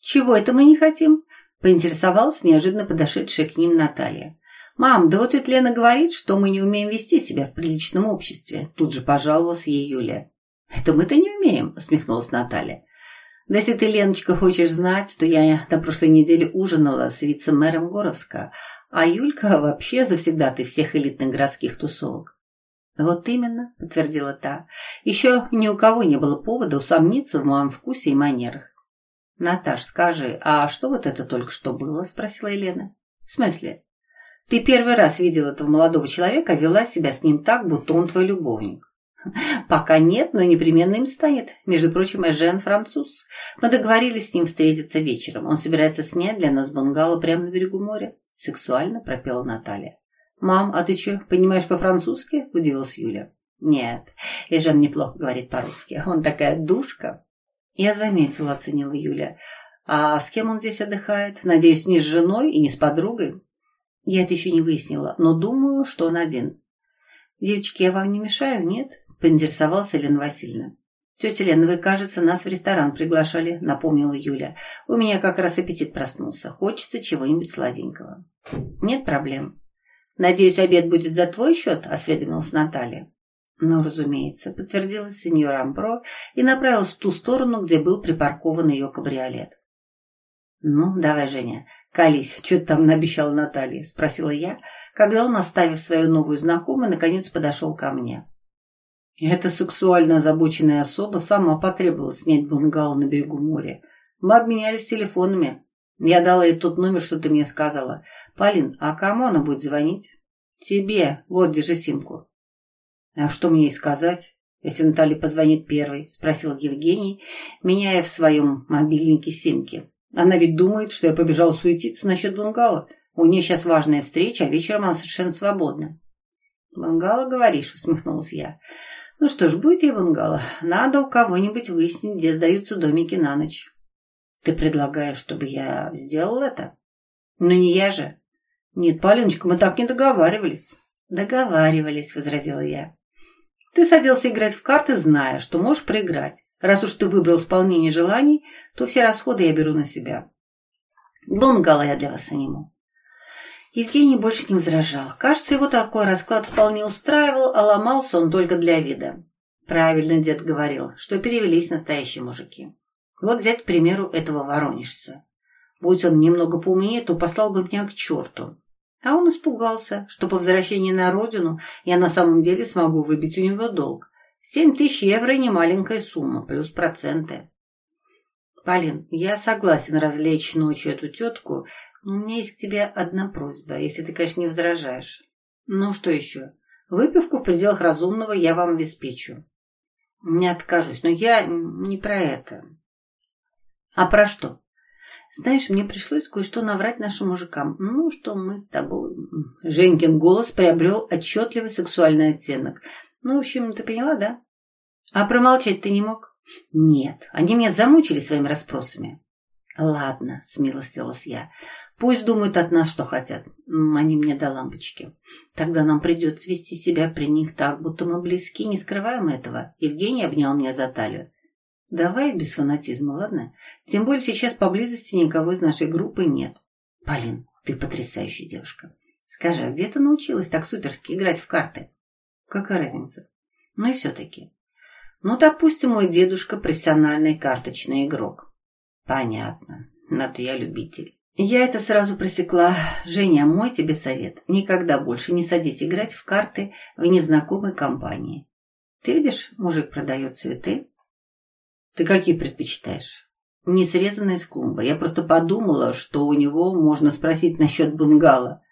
«Чего это мы не хотим?» – поинтересовалась неожиданно подошедшая к ним Наталья. «Мам, да вот ведь Лена говорит, что мы не умеем вести себя в приличном обществе», – тут же пожаловалась ей Юлия. «Это мы-то не умеем», – усмехнулась Наталья. Да если ты, Леночка, хочешь знать, то я на прошлой неделе ужинала с вице-мэром Горовска, а Юлька вообще завсегдатый всех элитных городских тусовок. «Вот именно», — подтвердила та. «Еще ни у кого не было повода усомниться в моем вкусе и манерах». «Наташ, скажи, а что вот это только что было?» — спросила Елена. «В смысле? Ты первый раз видел этого молодого человека, а вела себя с ним так, будто он твой любовник». Пока нет, но непременно им станет. Между прочим, Эжен француз. Мы договорились с ним встретиться вечером. Он собирается снять для нас бунгало прямо на берегу моря. Сексуально пропела Наталья. «Мам, а ты что, понимаешь по-французски?» – удивилась Юля. «Нет, Эжен неплохо говорит по-русски. Он такая душка». Я заметила, оценила Юля. «А с кем он здесь отдыхает? Надеюсь, не с женой и не с подругой?» Я это еще не выяснила, но думаю, что он один. «Девочки, я вам не мешаю, нет?» Поинтересовалась Елена Васильевна. «Тетя Лена, вы, кажется, нас в ресторан приглашали», — напомнила Юля. «У меня как раз аппетит проснулся. Хочется чего-нибудь сладенького». «Нет проблем». «Надеюсь, обед будет за твой счет?» — осведомилась Наталья. «Ну, разумеется», — подтвердила сеньора Амбро и направилась в ту сторону, где был припаркован ее кабриолет. «Ну, давай, Женя, колись, что ты там наобещала Наталье?» — спросила я, когда он, оставив свою новую знакомую, наконец подошел ко мне. Эта сексуально озабоченная особа сама потребовала снять бунгало на берегу моря. Мы обменялись телефонами. Я дала ей тот номер, что ты мне сказала. Полин, а кому она будет звонить? Тебе. Вот, держи симку. А что мне ей сказать, если Наталья позвонит первой? Спросил Евгений, меняя в своем мобильнике симки. Она ведь думает, что я побежал суетиться насчет бунгало. У нее сейчас важная встреча, а вечером она совершенно свободна. «Бунгало, говоришь?» — усмехнулась я. Ну что ж, будет я. Надо у кого-нибудь выяснить, где сдаются домики на ночь. Ты предлагаешь, чтобы я сделал это? Ну не я же. Нет, Полиночка, мы так не договаривались. Договаривались, возразила я. Ты садился играть в карты, зная, что можешь проиграть. Раз уж ты выбрал исполнение желаний, то все расходы я беру на себя. Бунгало я для вас сниму. Евгений больше не возражал. Кажется, его такой расклад вполне устраивал, а ломался он только для вида. Правильно дед говорил, что перевелись настоящие мужики. Вот взять, к примеру, этого воронежца. Будь он немного поумнее, то послал бы меня к черту. А он испугался, что по возвращении на родину я на самом деле смогу выбить у него долг. Семь тысяч евро – не маленькая сумма, плюс проценты. Полин, я согласен развлечь ночью эту тетку, у меня есть к тебе одна просьба, если ты, конечно, не возражаешь. Ну, что еще? Выпивку в пределах разумного я вам обеспечу. Не откажусь, но я не про это. А про что? Знаешь, мне пришлось кое-что наврать нашим мужикам. Ну, что мы с тобой... Женькин голос приобрел отчетливый сексуальный оттенок. Ну, в общем, ты поняла, да? А промолчать ты не мог? Нет, они меня замучили своими расспросами. Ладно, смилостилась я. Пусть думают от нас, что хотят. Они мне до лампочки. Тогда нам придется вести себя при них так, будто мы близки, не скрываем этого. Евгений обнял меня за талию. Давай без фанатизма, ладно? Тем более сейчас поблизости никого из нашей группы нет. Полин, ты потрясающая девушка. Скажи, а где ты научилась так суперски играть в карты? Какая разница? Ну и все-таки. Ну, допустим, мой дедушка профессиональный карточный игрок. Понятно. Но ты я любитель. Я это сразу просекла. Женя, мой тебе совет. Никогда больше не садись играть в карты в незнакомой компании. Ты видишь, мужик продает цветы. Ты какие предпочитаешь? Не срезанные с клумбы. Я просто подумала, что у него можно спросить насчет бунгало.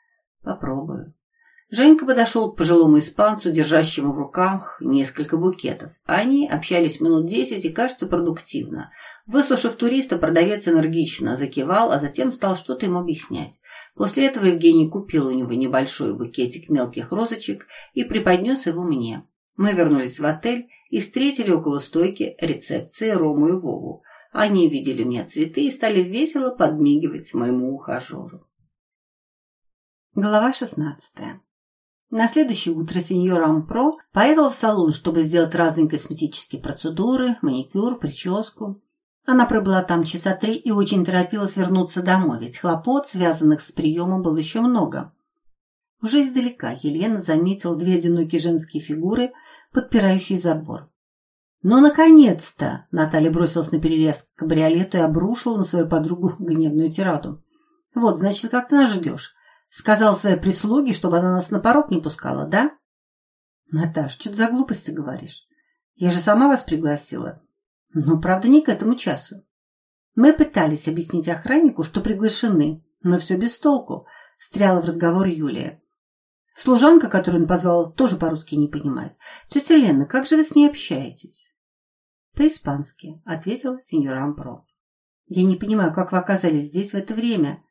Попробую. Женька подошел к пожилому испанцу, держащему в руках несколько букетов. Они общались минут десять и, кажется, продуктивно. Выслушав туриста, продавец энергично закивал, а затем стал что-то ему объяснять. После этого Евгений купил у него небольшой букетик мелких розочек и преподнес его мне. Мы вернулись в отель и встретили около стойки рецепции Рому и Вову. Они видели мне цветы и стали весело подмигивать моему ухажеру. Глава шестнадцатая на следующее утро сеньор Ампро поехала в салон, чтобы сделать разные косметические процедуры, маникюр, прическу. Она пробыла там часа три и очень торопилась вернуться домой, ведь хлопот, связанных с приемом, было еще много. Уже издалека Елена заметила две одинокие женские фигуры, подпирающие забор. «Ну, наконец-то!» — Наталья бросилась на перерез к кабриолету и обрушила на свою подругу гневную тираду. «Вот, значит, как ты нас ждешь? Сказал своей прислуге, чтобы она нас на порог не пускала, да? Наташ, что ты за глупости говоришь? Я же сама вас пригласила. Но, правда, не к этому часу. Мы пытались объяснить охраннику, что приглашены, но все без толку, встряла в разговор Юлия. Служанка, которую он позвал, тоже по-русски не понимает. Тетя Лена, как же вы с ней общаетесь? По-испански, ответила сеньора Ампро. Я не понимаю, как вы оказались здесь в это время.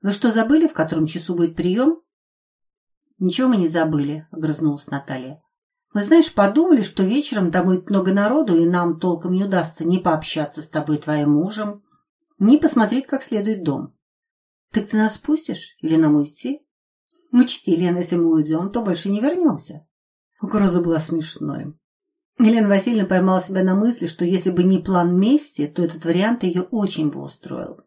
Вы что, забыли, в котором часу будет прием? Ничего мы не забыли, огрызнулась Наталья. Мы, знаешь, подумали, что вечером там будет много народу, и нам толком не удастся ни пообщаться с тобой и твоим мужем, ни посмотреть как следует дом. Так ты нас пустишь или нам уйти? Учти, Лена, если мы уйдем, то больше не вернемся. Угроза была смешной. Елена Васильевна поймала себя на мысли, что если бы не план мести, то этот вариант ее очень бы устроил.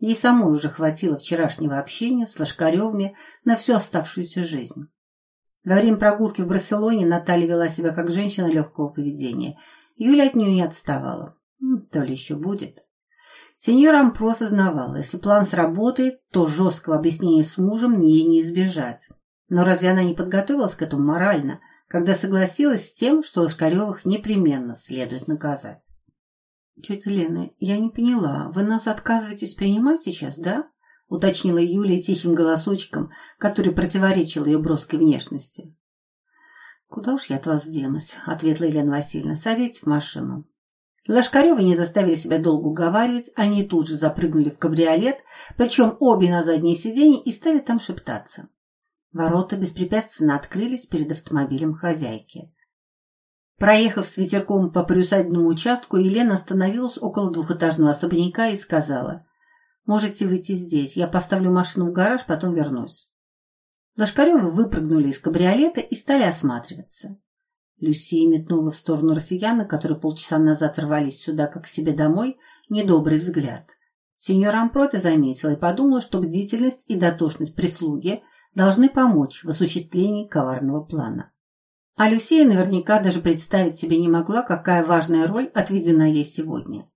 Ей самой уже хватило вчерашнего общения с Лошкаревыми на всю оставшуюся жизнь. Во время прогулки в Барселоне Наталья вела себя как женщина легкого поведения. Юля от нее не отставала. То ли еще будет. Сеньора Ампро осознавала, если план сработает, то жесткого объяснения с мужем ей не избежать. Но разве она не подготовилась к этому морально, когда согласилась с тем, что Лошкаревых непременно следует наказать? «Тетя Лена, я не поняла, вы нас отказываетесь принимать сейчас, да?» — уточнила Юлия тихим голосочком, который противоречил ее броской внешности. «Куда уж я от вас денусь?» — ответила Елена Васильевна. «Садитесь в машину». Лошкаревы не заставили себя долго уговаривать, они тут же запрыгнули в кабриолет, причем обе на заднее сиденье и стали там шептаться. Ворота беспрепятственно открылись перед автомобилем хозяйки. Проехав с ветерком по приусадебному участку, Елена остановилась около двухэтажного особняка и сказала, «Можете выйти здесь, я поставлю машину в гараж, потом вернусь». Лошкаревы выпрыгнули из кабриолета и стали осматриваться. Люсия метнула в сторону россияна, которые полчаса назад рвались сюда, как к себе домой, недобрый взгляд. Сеньор Ампроте заметила и подумала, что бдительность и дотошность прислуги должны помочь в осуществлении коварного плана. А Люсия наверняка даже представить себе не могла, какая важная роль отведена ей сегодня.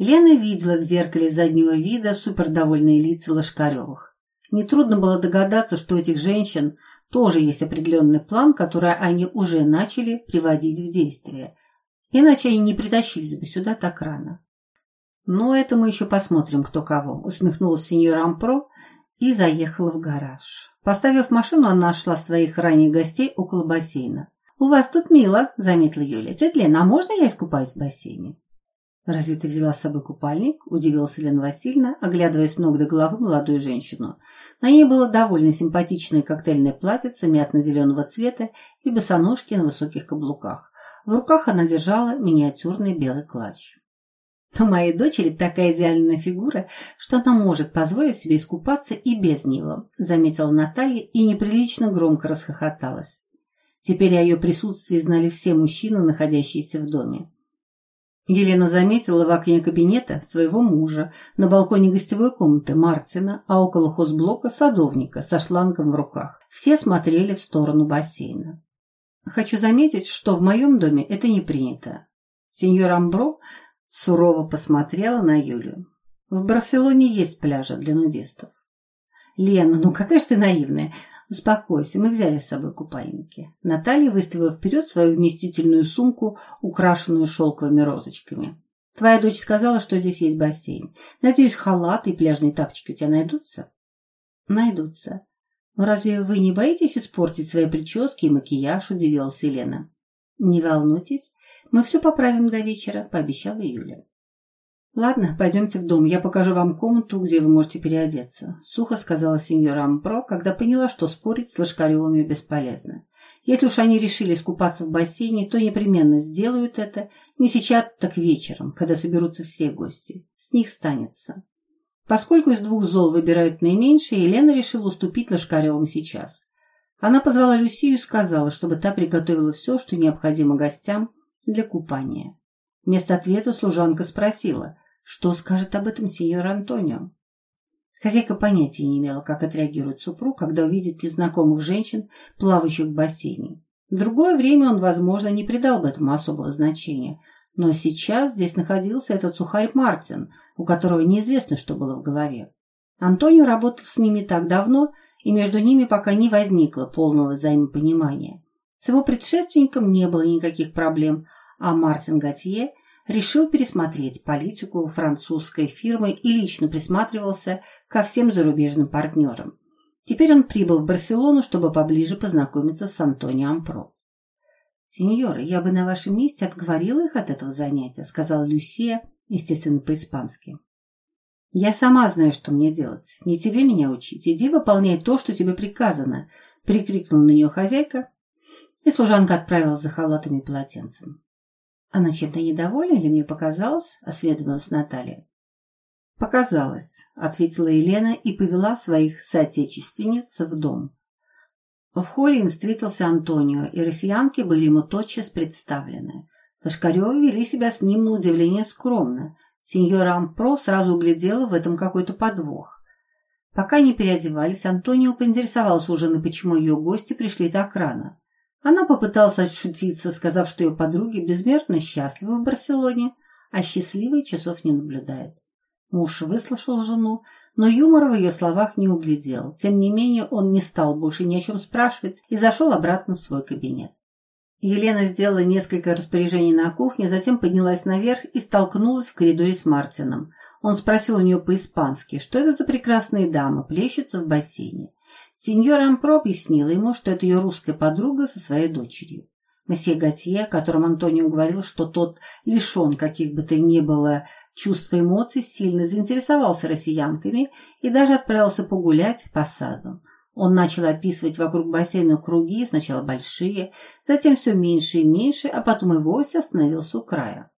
Лена видела в зеркале заднего вида супердовольные лица Лошкаревых. Нетрудно было догадаться, что у этих женщин тоже есть определенный план, который они уже начали приводить в действие. Иначе они не притащились бы сюда так рано. «Но это мы еще посмотрим, кто кого», — усмехнулась сеньор Ампро и заехала в гараж. Поставив машину, она шла своих ранних гостей около бассейна. «У вас тут мило», — заметила Юля. «Тетя Лена, а можно я искупаюсь в бассейне?» «Разве ты взяла с собой купальник?» – удивилась Елена Васильевна, оглядывая с ног до головы молодую женщину. На ней было довольно симпатичное коктейльное платьице мятно-зеленого цвета и босоножки на высоких каблуках. В руках она держала миниатюрный белый клатч. У моей дочери такая идеальная фигура, что она может позволить себе искупаться и без него, заметила Наталья и неприлично громко расхохоталась. Теперь о ее присутствии знали все мужчины, находящиеся в доме. Елена заметила в окне кабинета своего мужа, на балконе гостевой комнаты Мартина, а около хозблока садовника со шлангом в руках. Все смотрели в сторону бассейна. Хочу заметить, что в моем доме это не принято. Сеньор Амбро сурово посмотрела на Юлию. В Барселоне есть пляжи для нудистов. Лена, ну какая же ты наивная. «Успокойся, мы взяли с собой купальники». Наталья выставила вперед свою вместительную сумку, украшенную шелковыми розочками. «Твоя дочь сказала, что здесь есть бассейн. Надеюсь, халаты и пляжные тапочки у тебя найдутся?» «Найдутся. Но разве вы не боитесь испортить свои прически и макияж?» – удивилась Елена. «Не волнуйтесь, мы все поправим до вечера», – пообещала Юля. «Ладно, пойдемте в дом, я покажу вам комнату, где вы можете переодеться», — сухо сказала сеньора Ампро, когда поняла, что спорить с Лошкаревыми бесполезно. «Если уж они решили искупаться в бассейне, то непременно сделают это не сейчас, так вечером, когда соберутся все гости. С них станется». Поскольку из двух зол выбирают наименьшее, Елена решила уступить Лошкаревым сейчас. Она позвала Люсию и сказала, чтобы та приготовила все, что необходимо гостям для купания. Вместо ответа служанка спросила, что скажет об этом сеньор Антонио. Хозяйка понятия не имела, как отреагирует супруг, когда увидит незнакомых женщин, плавающих в бассейне. В другое время он, возможно, не придал бы этому особого значения, но сейчас здесь находился этот сухарь Мартин, у которого неизвестно, что было в голове. Антонио работал с ними так давно, и между ними пока не возникло полного взаимопонимания. С его предшественником не было никаких проблем – а Мартин Готье решил пересмотреть политику французской фирмы и лично присматривался ко всем зарубежным партнерам. Теперь он прибыл в Барселону, чтобы поближе познакомиться с Антонио Ампро. «Сеньоры, я бы на вашем месте отговорила их от этого занятия», сказала Люсия, естественно, по-испански. «Я сама знаю, что мне делать. Не тебе меня учить. Иди выполняй то, что тебе приказано», прикрикнула на нее хозяйка, и служанка отправилась за халатами и полотенцем. Она чем-то недовольна или мне показалось? Осведомилась Наталья. Показалось, ответила Елена и повела своих соотечественниц в дом. В холле им встретился Антонио, и россиянки были ему тотчас представлены. Лошкаревы вели себя с ним на удивление скромно. Сеньора Ампро сразу углядела в этом какой-то подвох. Пока не переодевались, Антонио поинтересовался у жены, почему ее гости пришли так рано. Она попыталась отшутиться, сказав, что ее подруги безмерно счастливы в Барселоне, а счастливые часов не наблюдает. Муж выслушал жену, но юмора в ее словах не углядел. Тем не менее, он не стал больше ни о чем спрашивать и зашел обратно в свой кабинет. Елена сделала несколько распоряжений на кухне, затем поднялась наверх и столкнулась в коридоре с Мартином. Он спросил у нее по-испански, что это за прекрасные дамы плещутся в бассейне. Сеньор Ампро объяснила ему, что это ее русская подруга со своей дочерью. Месье Готье, которым Антонио говорил, что тот лишен каких бы то ни было чувств и эмоций, сильно заинтересовался россиянками и даже отправился погулять по саду. Он начал описывать вокруг бассейна круги, сначала большие, затем все меньше и меньше, а потом и вовсе остановился у края.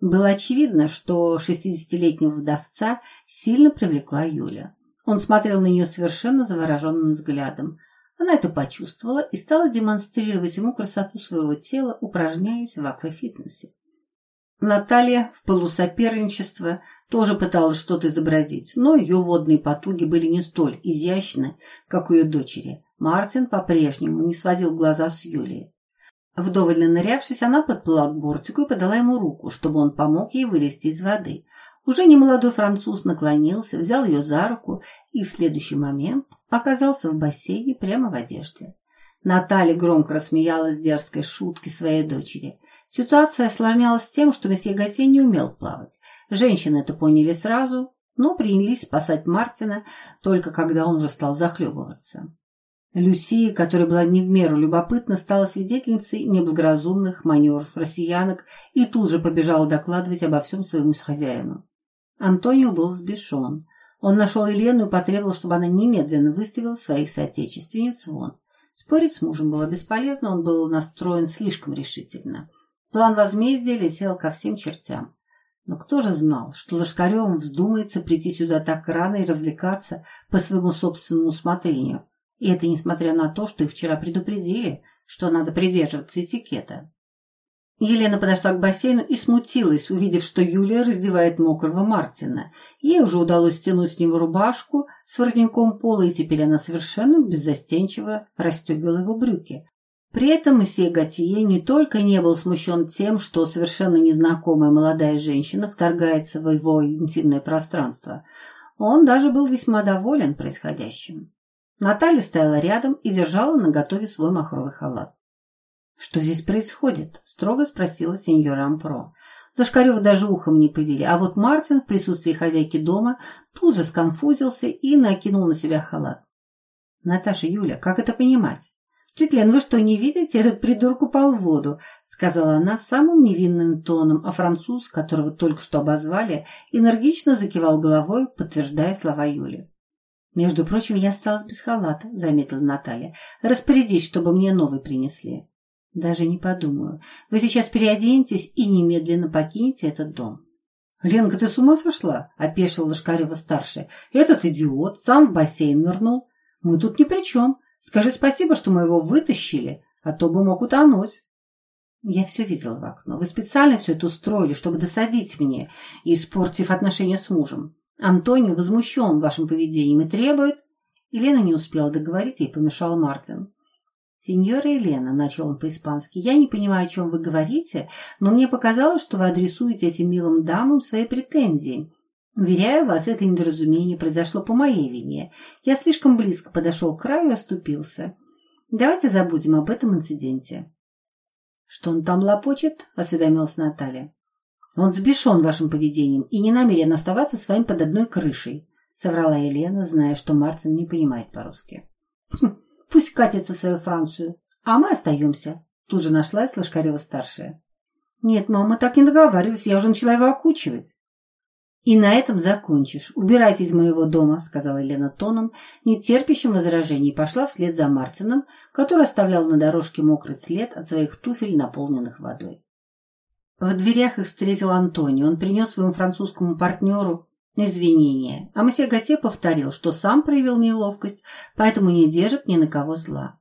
Было очевидно, что шестидесятилетнего вдовца сильно привлекла Юля. Он смотрел на нее совершенно завороженным взглядом. Она это почувствовала и стала демонстрировать ему красоту своего тела, упражняясь в аквафитнесе. Наталья в полусоперничество тоже пыталась что-то изобразить, но ее водные потуги были не столь изящны, как у ее дочери. Мартин по-прежнему не сводил глаза с Юлией. Вдоволь нырявшись, она подплыла к бортику и подала ему руку, чтобы он помог ей вылезти из воды. Уже немолодой француз наклонился, взял ее за руку и в следующий момент оказался в бассейне прямо в одежде. Наталья громко рассмеялась дерзкой шутки своей дочери. Ситуация осложнялась тем, что месье Готье не умел плавать. Женщины это поняли сразу, но принялись спасать Мартина только когда он уже стал захлебываться. Люсия, которая была не в меру любопытна, стала свидетельницей неблагоразумных маневров россиянок и тут же побежала докладывать обо всем своему хозяину. Антонио был сбешен. Он нашел Елену и потребовал, чтобы она немедленно выставила своих соотечественниц вон. Спорить с мужем было бесполезно, он был настроен слишком решительно. План возмездия летел ко всем чертям. Но кто же знал, что Лошкаревым вздумается прийти сюда так рано и развлекаться по своему собственному усмотрению? И это несмотря на то, что их вчера предупредили, что надо придерживаться этикета. Елена подошла к бассейну и смутилась, увидев, что Юлия раздевает мокрого Мартина. Ей уже удалось стянуть с него рубашку с воротником пола, и теперь она совершенно беззастенчиво расстегивала его брюки. При этом месье Готье не только не был смущен тем, что совершенно незнакомая молодая женщина вторгается в его интимное пространство, он даже был весьма доволен происходящим. Наталья стояла рядом и держала на готове свой махровый халат. «Что здесь происходит?» – строго спросила сеньора Ампро. Дошкарева даже ухом не повели, а вот Мартин в присутствии хозяйки дома тут же сконфузился и накинул на себя халат. «Наташа, Юля, как это понимать?» «Тетя Лен, вы что, не видите? Этот придурок упал в воду», — сказала она самым невинным тоном, а француз, которого только что обозвали, энергично закивал головой, подтверждая слова Юли. «Между прочим, я осталась без халата», — заметила Наталья. «Распорядись, чтобы мне новый принесли». «Даже не подумаю. Вы сейчас переоденетесь и немедленно покинете этот дом». «Ленка, ты с ума сошла?» — опешила Лошкарева-старшая. «Этот идиот сам в бассейн нырнул. Мы тут ни при чем. Скажи спасибо, что мы его вытащили, а то бы мог утонуть. Я все видела в окно. Вы специально все это устроили, чтобы досадить мне, испортив отношения с мужем. Антонио возмущен вашим поведением и требует... Елена не успела договорить, ей помешал Мартин. «Сеньора Елена», — начал он по-испански, — «я не понимаю, о чем вы говорите, но мне показалось, что вы адресуете этим милым дамам свои претензии. Уверяю вас, это недоразумение произошло по моей вине. Я слишком близко подошел к краю и оступился. Давайте забудем об этом инциденте. — Что он там лопочет? — осведомилась Наталья. — Он сбешен вашим поведением и не намерен оставаться с вами под одной крышей, — соврала Елена, зная, что Мартин не понимает по-русски. «Хм, — Пусть катится в свою Францию, а мы остаемся, — тут же нашлась Лошкарева-старшая. — Нет, мама, так не договаривались, я уже начала его окучивать. «И на этом закончишь. Убирайтесь из моего дома», — сказала Елена тоном, не терпящим возражений, пошла вслед за Мартином, который оставлял на дорожке мокрый след от своих туфель, наполненных водой. В дверях их встретил Антонио. Он принес своему французскому партнеру извинения, а месье Готье повторил, что сам проявил неловкость, поэтому не держит ни на кого зла.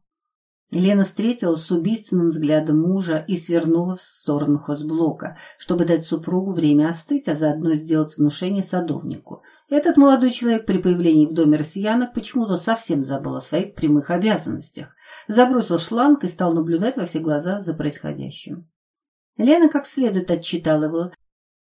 Лена встретилась с убийственным взглядом мужа и свернула в сторону хозблока, чтобы дать супругу время остыть, а заодно сделать внушение садовнику. Этот молодой человек при появлении в доме россиянок почему-то совсем забыл о своих прямых обязанностях, забросил шланг и стал наблюдать во все глаза за происходящим. Лена как следует отчитала его.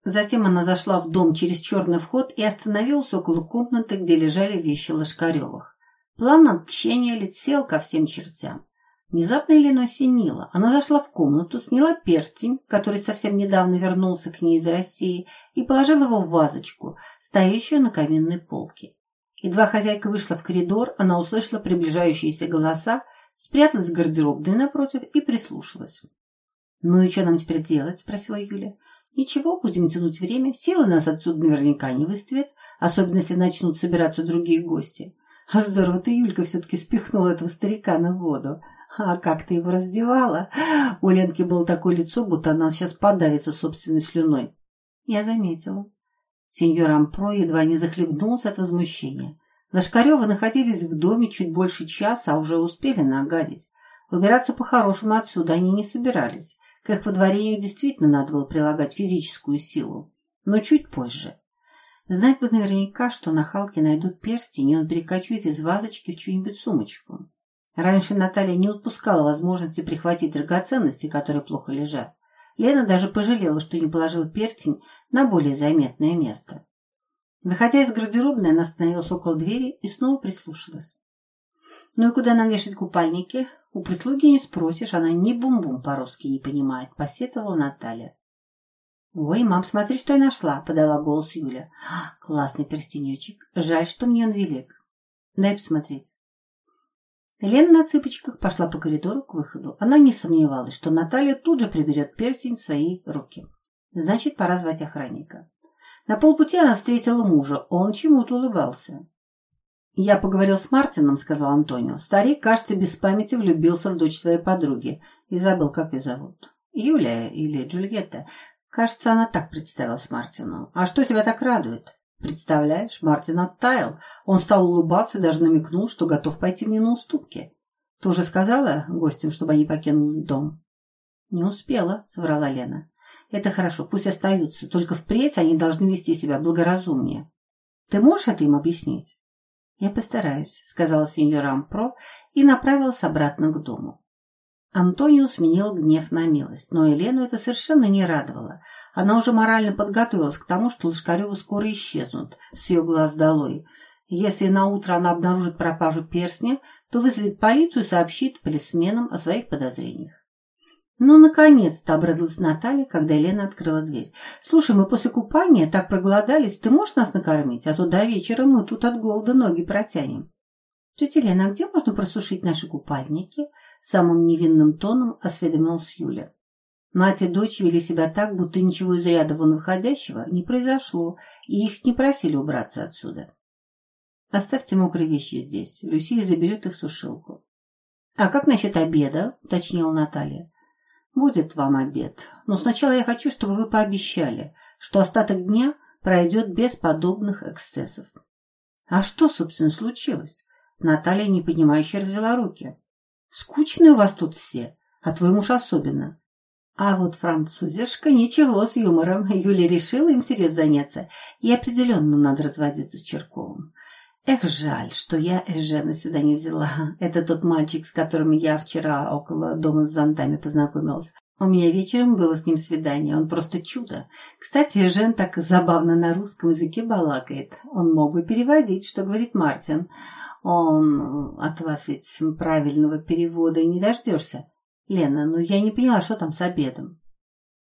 Затем она зашла в дом через черный вход и остановилась около комнаты, где лежали вещи Лошкаревых. План общения летел ко всем чертям. Внезапно Елену осенило. Она зашла в комнату, сняла перстень, который совсем недавно вернулся к ней из России, и положила его в вазочку, стоящую на каминной полке. Едва хозяйка вышла в коридор, она услышала приближающиеся голоса, спряталась в гардеробной напротив и прислушалась. «Ну и что нам теперь делать?» – спросила Юля. «Ничего, будем тянуть время. Силы нас отсюда наверняка не выставят, особенно если начнут собираться другие гости. А здорово ты, Юлька, все-таки спихнула этого старика на воду. А как ты его раздевала? У Ленки было такое лицо, будто она сейчас подавится собственной слюной. Я заметила. Сеньор Ампро едва не захлебнулся от возмущения. Лошкаревы находились в доме чуть больше часа, а уже успели нагадить. Выбираться по-хорошему отсюда они не собирались. К их водворению действительно надо было прилагать физическую силу. Но чуть позже. Знать бы наверняка, что на Халке найдут перстень, и он перекочует из вазочки в чью-нибудь сумочку. Раньше Наталья не упускала возможности прихватить драгоценности, которые плохо лежат. Лена даже пожалела, что не положила перстень на более заметное место. Выходя из гардеробной, она остановилась около двери и снова прислушалась. «Ну и куда нам вешать купальники? У прислуги не спросишь, она ни бум-бум по-русски не понимает», — посетовала Наталья. «Ой, мам, смотри, что я нашла», — подала голос Юля. «Классный перстенечек. Жаль, что мне он велик. Дай посмотреть». Лена на цыпочках пошла по коридору к выходу. Она не сомневалась, что Наталья тут же приберет перстень в свои руки. Значит, пора звать охранника. На полпути она встретила мужа. Он чему-то улыбался. «Я поговорил с Мартином», — сказал Антонио. «Старик, кажется, без памяти влюбился в дочь своей подруги и забыл, как ее зовут. Юлия или Джульетта. Кажется, она так представилась Мартину. А что тебя так радует? Представляешь, Мартин оттаял. Он стал улыбаться и даже намекнул, что готов пойти мне на уступки. Ты уже сказала гостям, чтобы они покинули дом? Не успела, соврала Лена. Это хорошо, пусть остаются, только впредь они должны вести себя благоразумнее. Ты можешь это им объяснить? Я постараюсь, сказала сеньора Ампро и направилась обратно к дому. Антонио сменил гнев на милость, но Елену это совершенно не радовало. Она уже морально подготовилась к тому, что Лошкаревы скоро исчезнут с ее глаз долой. Если на утро она обнаружит пропажу перстня, то вызовет полицию и сообщит полисменам о своих подозрениях. Ну, наконец-то обрадовалась Наталья, когда Елена открыла дверь. «Слушай, мы после купания так проголодались, ты можешь нас накормить? А то до вечера мы тут от голода ноги протянем». «Тетя Лена, а где можно просушить наши купальники?» Самым невинным тоном осведомилась Юля. Мать и дочь вели себя так, будто ничего из ряда вон выходящего не произошло, и их не просили убраться отсюда. «Оставьте мокрые вещи здесь. Люсия заберет их в сушилку». «А как насчет обеда?» — уточнила Наталья. «Будет вам обед. Но сначала я хочу, чтобы вы пообещали, что остаток дня пройдет без подобных эксцессов». «А что, собственно, случилось?» Наталья, непонимающе, развела руки. Скучные у вас тут все, а твой муж особенно. А вот французишка ничего с юмором. Юля решила им серьезно заняться. И определенно надо разводиться с Черковым. Эх, жаль, что я Эжена сюда не взяла. Это тот мальчик, с которым я вчера около дома с зонтами познакомилась. У меня вечером было с ним свидание, он просто чудо. Кстати, Эжен так забавно на русском языке балакает. Он мог бы переводить, что говорит Мартин. Он от вас ведь правильного перевода не дождешься. Лена, ну я не поняла, что там с обедом.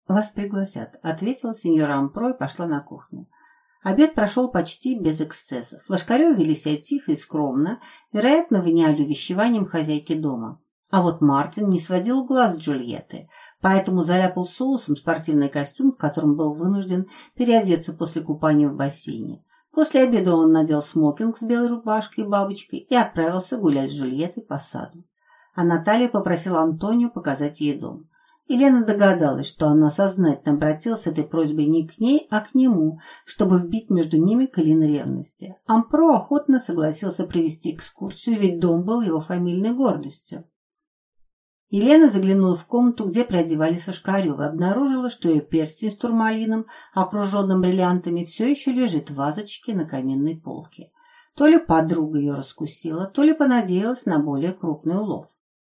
Вас пригласят, ответила сеньора Ампро и пошла на кухню. Обед прошел почти без эксцессов. Лошкарев вели себя тихо и скромно, вероятно, выняли увещеванием хозяйки дома. А вот Мартин не сводил глаз Джульетты, поэтому заляпал соусом спортивный костюм, в котором был вынужден переодеться после купания в бассейне. После обеда он надел смокинг с белой рубашкой и бабочкой и отправился гулять с Жульеттой по саду. А Наталья попросила Антонию показать ей дом. Елена догадалась, что она сознательно обратилась с этой просьбой не к ней, а к нему, чтобы вбить между ними клин ревности. Ампро охотно согласился провести экскурсию, ведь дом был его фамильной гордостью. Елена заглянула в комнату, где приодевали Сашкареву, и обнаружила, что ее перстень с турмалином, окруженным бриллиантами, все еще лежит в вазочке на каминной полке. То ли подруга ее раскусила, то ли понадеялась на более крупный улов.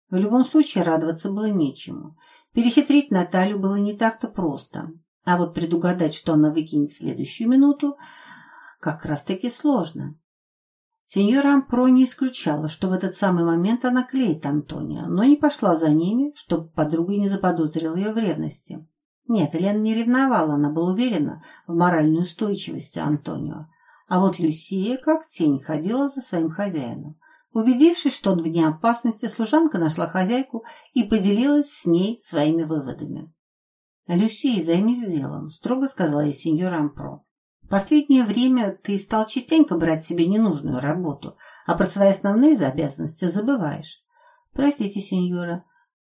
В любом случае радоваться было нечему. Перехитрить Наталью было не так-то просто. А вот предугадать, что она выкинет в следующую минуту, как раз-таки сложно. Сеньора Ампро не исключала, что в этот самый момент она клеит Антонио, но не пошла за ними, чтобы подруга не заподозрила ее в ревности. Нет, Елена не ревновала, она была уверена в моральной устойчивости Антонио. А вот Люсия, как тень, ходила за своим хозяином. Убедившись, что он вне опасности, служанка нашла хозяйку и поделилась с ней своими выводами. «Люсия, займись делом», — строго сказала ей сеньора Ампро последнее время ты стал частенько брать себе ненужную работу, а про свои основные обязанности забываешь. Простите, сеньора.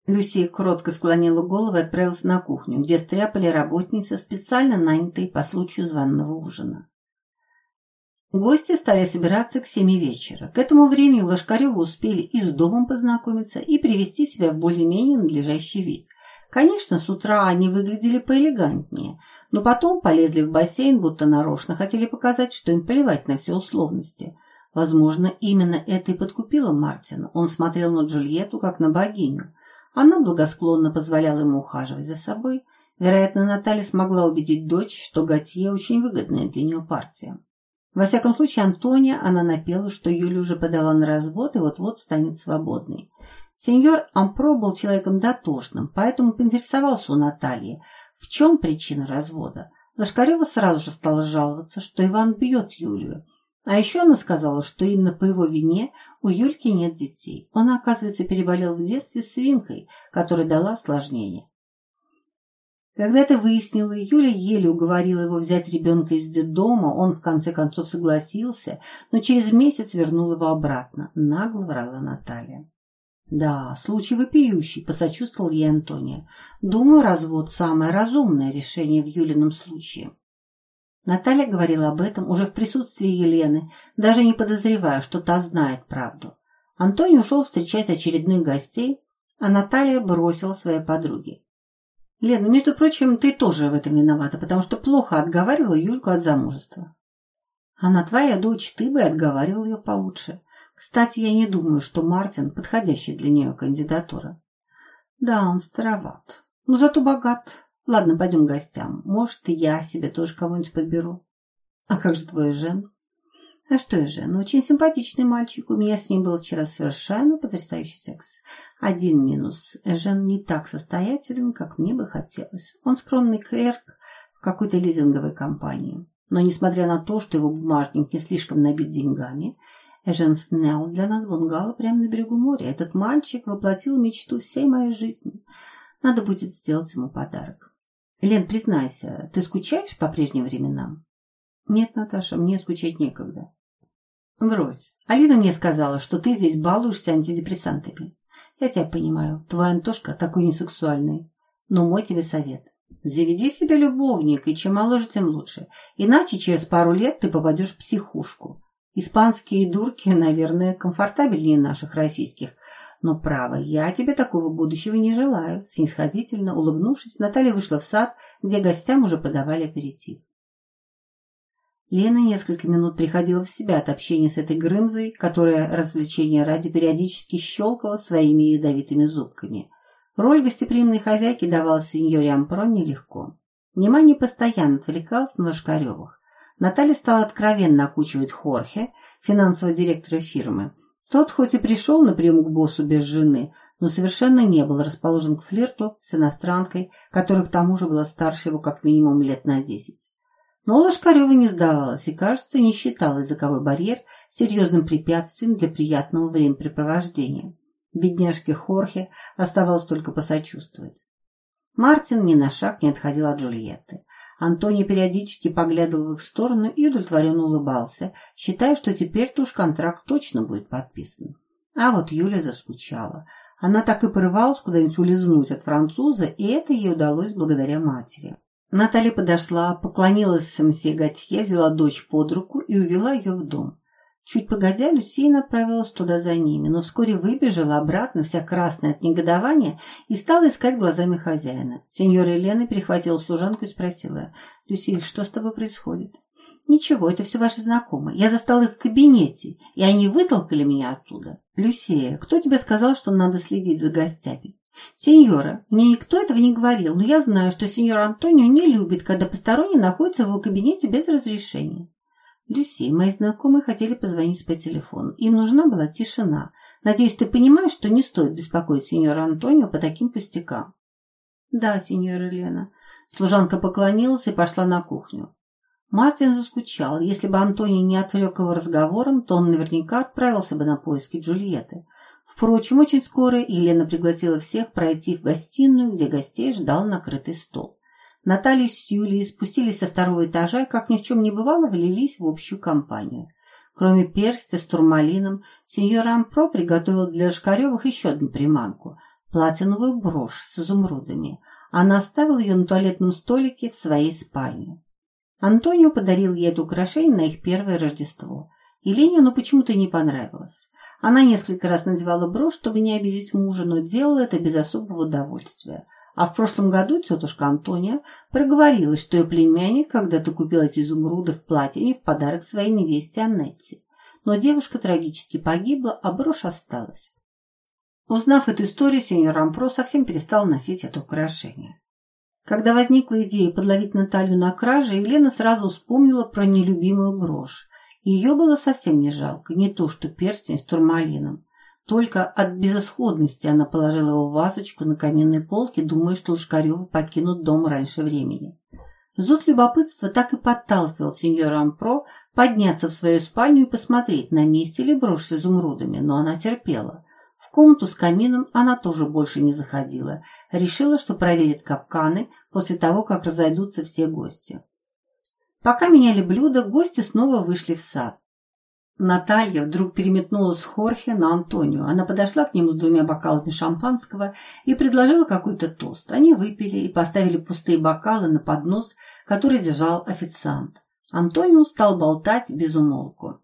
Люсия кротко склонила голову и отправилась на кухню, где стряпали работницы, специально нанятые по случаю званного ужина. Гости стали собираться к семи вечера. К этому времени Лошкаревы успели и с домом познакомиться, и привести себя в более-менее надлежащий вид. Конечно, с утра они выглядели поэлегантнее – но потом полезли в бассейн, будто нарочно хотели показать, что им плевать на все условности. Возможно, именно это и подкупило Мартина. Он смотрел на Джульетту, как на богиню. Она благосклонно позволяла ему ухаживать за собой. Вероятно, Наталья смогла убедить дочь, что Готье очень выгодная для нее партия. Во всяком случае, Антония она напела, что Юля уже подала на развод и вот-вот станет свободной. Сеньор Ампро был человеком дотошным, поэтому поинтересовался у Натальи, в чем причина развода. Лошкарева сразу же стала жаловаться, что Иван бьет Юлию. А еще она сказала, что именно по его вине у Юльки нет детей. Он, оказывается, переболел в детстве свинкой, которая дала осложнение. Когда это выяснила, Юля еле уговорила его взять ребенка из детдома, он в конце концов согласился, но через месяц вернул его обратно. Нагло врала Наталья. «Да, случай вопиющий», — посочувствовал ей Антония. «Думаю, развод — самое разумное решение в Юлином случае». Наталья говорила об этом уже в присутствии Елены, даже не подозревая, что та знает правду. Антоний ушел встречать очередных гостей, а Наталья бросила своей подруге. «Лена, между прочим, ты тоже в этом виновата, потому что плохо отговаривала Юльку от замужества». «Она твоя дочь, ты бы отговаривал ее получше. Кстати, я не думаю, что Мартин подходящий для нее кандидатура. Да, он староват, но зато богат. Ладно, пойдем к гостям. Может, и я себе тоже кого-нибудь подберу. А как же твой Жен? А что я Жен? Очень симпатичный мальчик. У меня с ним был вчера совершенно потрясающий секс. Один минус. Жен не так состоятелен, как мне бы хотелось. Он скромный клерк в какой-то лизинговой компании. Но несмотря на то, что его бумажник не слишком набит деньгами, Эжен снял для нас бунгало прямо на берегу моря. Этот мальчик воплотил мечту всей моей жизни. Надо будет сделать ему подарок. Лен, признайся, ты скучаешь по прежним временам? Нет, Наташа, мне скучать некогда. Брось. Алина мне сказала, что ты здесь балуешься антидепрессантами. Я тебя понимаю, твой Антошка такой несексуальный. Но мой тебе совет. Заведи себе любовника, и чем моложе, тем лучше. Иначе через пару лет ты попадешь в психушку. Испанские дурки, наверное, комфортабельнее наших российских. Но, право, я тебе такого будущего не желаю. Снисходительно улыбнувшись, Наталья вышла в сад, где гостям уже подавали аперитив. Лена несколько минут приходила в себя от общения с этой Грымзой, которая развлечения ради периодически щелкала своими ядовитыми зубками. Роль гостеприимной хозяйки давалась сеньоре Ампро нелегко. Внимание постоянно отвлекалось на Лошкаревых. Наталья стала откровенно окучивать Хорхе, финансового директора фирмы. Тот хоть и пришел напрямую к боссу без жены, но совершенно не был расположен к флирту с иностранкой, которая к тому же была старше его как минимум лет на десять. Но Лошкарева не сдавалась и, кажется, не считала языковой барьер серьезным препятствием для приятного времяпрепровождения. Бедняжке Хорхе оставалось только посочувствовать. Мартин ни на шаг не отходил от Джульетты. Антоний периодически поглядывал в их сторону и удовлетворенно улыбался, считая, что теперь-то уж контракт точно будет подписан. А вот Юля заскучала. Она так и порывалась куда-нибудь улизнуть от француза, и это ей удалось благодаря матери. Наталья подошла, поклонилась мсье Готье, взяла дочь под руку и увела ее в дом. Чуть погодя, Люсия направилась туда за ними, но вскоре выбежала обратно, вся красная от негодования, и стала искать глазами хозяина. Сеньора Елена перехватила служанку и спросила, «Люсиль, что с тобой происходит?» «Ничего, это все ваши знакомые. Я застала их в кабинете, и они вытолкали меня оттуда». «Люсия, кто тебе сказал, что надо следить за гостями?» «Сеньора, мне никто этого не говорил, но я знаю, что сеньор Антонио не любит, когда посторонний находится в его кабинете без разрешения». Люси, мои знакомые хотели позвонить по телефону. Им нужна была тишина. Надеюсь, ты понимаешь, что не стоит беспокоить сеньора Антонио по таким пустякам. Да, сеньора Лена. Служанка поклонилась и пошла на кухню. Мартин заскучал. Если бы Антоний не отвлек его разговором, то он наверняка отправился бы на поиски Джульетты. Впрочем, очень скоро Елена пригласила всех пройти в гостиную, где гостей ждал накрытый стол. Наталья с Юлией спустились со второго этажа и, как ни в чем не бывало, влились в общую компанию. Кроме перстя с турмалином, сеньор Ампро приготовил для Шкаревых еще одну приманку – платиновую брошь с изумрудами. Она оставила ее на туалетном столике в своей спальне. Антонио подарил ей это украшение на их первое Рождество. Елене оно почему-то не понравилось. Она несколько раз надевала брошь, чтобы не обидеть мужа, но делала это без особого удовольствия. А в прошлом году тетушка Антония проговорилась, что ее племянник когда-то купил эти изумруды в платине в подарок своей невесте Аннетте. но девушка трагически погибла, а брошь осталась. Узнав эту историю, сеньор Рампро совсем перестал носить это украшение. Когда возникла идея подловить Наталью на краже, Елена сразу вспомнила про нелюбимую брошь. Ее было совсем не жалко, не то что перстень с турмалином. Только от безысходности она положила его в вазочку на каминной полке, думая, что Лошкаревы покинут дом раньше времени. Зуд любопытства так и подталкивал сеньора Ампро подняться в свою спальню и посмотреть, на месте ли брошь с изумрудами, но она терпела. В комнату с камином она тоже больше не заходила. Решила, что проверит капканы после того, как разойдутся все гости. Пока меняли блюда, гости снова вышли в сад. Наталья вдруг переметнулась с Хорхе на Антонио. Она подошла к нему с двумя бокалами шампанского и предложила какой-то тост. Они выпили и поставили пустые бокалы на поднос, который держал официант. Антонио стал болтать без умолку.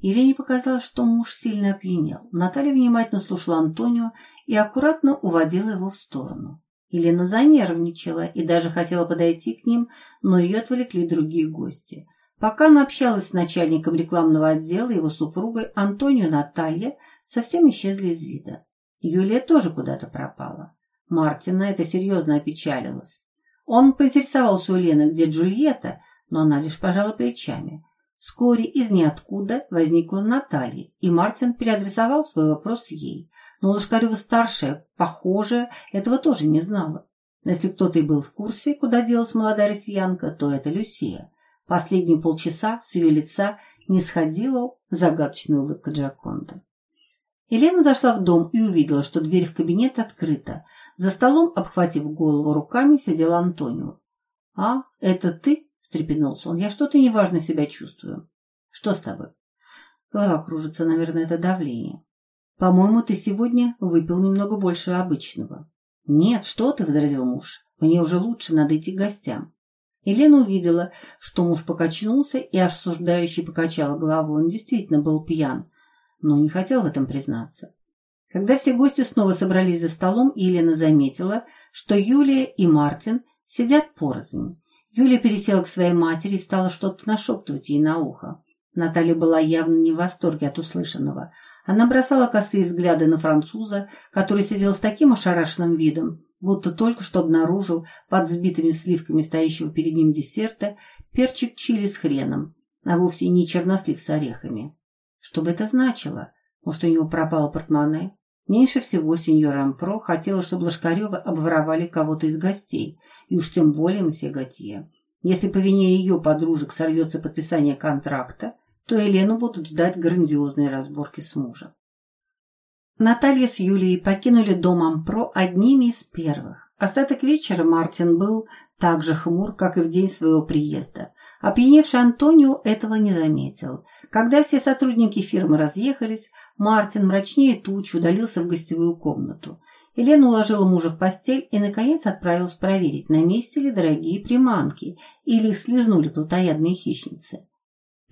Ирине показалось, что муж сильно опьянел. Наталья внимательно слушала Антонио и аккуратно уводила его в сторону. Елена занервничала и даже хотела подойти к ним, но ее отвлекли другие гости. Пока она общалась с начальником рекламного отдела и его супругой, Антонио Наталья совсем исчезли из вида. Юлия тоже куда-то пропала. Мартина это серьезно опечалилась. Он поинтересовался у Лены, где Джульетта, но она лишь пожала плечами. Вскоре из ниоткуда возникла Наталья, и Мартин переадресовал свой вопрос ей. Но Лошкарева-старшая, похоже, этого тоже не знала. Если кто-то и был в курсе, куда делась молодая россиянка, то это Люсия. Последние полчаса с ее лица не сходила загадочная улыбка Джаконда. Елена зашла в дом и увидела, что дверь в кабинет открыта. За столом, обхватив голову руками, сидел Антонио. «А, это ты?» – встрепенулся он. «Я что-то неважно себя чувствую». «Что с тобой?» Голова кружится, наверное, это давление. «По-моему, ты сегодня выпил немного больше обычного». «Нет, что ты», – возразил муж. «Мне уже лучше, надо идти к гостям». Елена увидела, что муж покачнулся и осуждающий покачал головой. Он действительно был пьян, но не хотел в этом признаться. Когда все гости снова собрались за столом, Елена заметила, что Юлия и Мартин сидят порознь. Юлия пересела к своей матери и стала что-то нашептывать ей на ухо. Наталья была явно не в восторге от услышанного. Она бросала косые взгляды на француза, который сидел с таким ошарашенным видом, будто только что обнаружил под взбитыми сливками стоящего перед ним десерта перчик чили с хреном, а вовсе не чернослив с орехами. Что бы это значило? Может, у него пропало портмоне? Меньше всего сеньор Ампро хотела, чтобы Лошкаревы обворовали кого-то из гостей, и уж тем более мсье Готье. Если по вине ее подружек сорвется подписание контракта, то Елену будут ждать грандиозные разборки с мужем. Наталья с Юлией покинули дом Ампро одними из первых. Остаток вечера Мартин был так же хмур, как и в день своего приезда. Опьяневший Антонио этого не заметил. Когда все сотрудники фирмы разъехались, Мартин мрачнее туч удалился в гостевую комнату. Елена уложила мужа в постель и, наконец, отправилась проверить, на месте ли дорогие приманки или их слезнули плотоядные хищницы.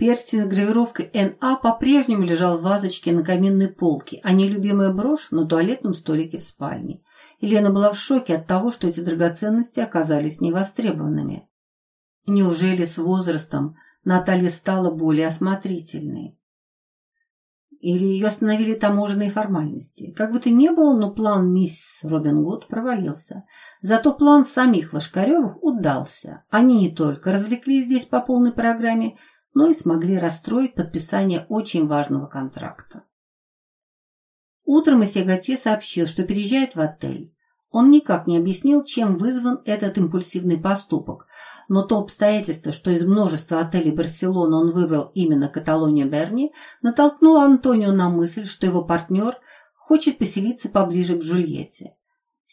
Перстень с гравировкой «НА» по-прежнему лежал в вазочке на каминной полке, а нелюбимая брошь на туалетном столике в спальне. Елена была в шоке от того, что эти драгоценности оказались невостребованными. Неужели с возрастом Наталья стала более осмотрительной? Или ее остановили таможенные формальности? Как бы то ни было, но план мисс Робин Гуд провалился. Зато план самих Лошкаревых удался. Они не только развлеклись здесь по полной программе – но и смогли расстроить подписание очень важного контракта. Утром месье Готье сообщил, что переезжает в отель. Он никак не объяснил, чем вызван этот импульсивный поступок, но то обстоятельство, что из множества отелей Барселоны он выбрал именно Каталония Берни, натолкнуло Антонио на мысль, что его партнер хочет поселиться поближе к Джульетте.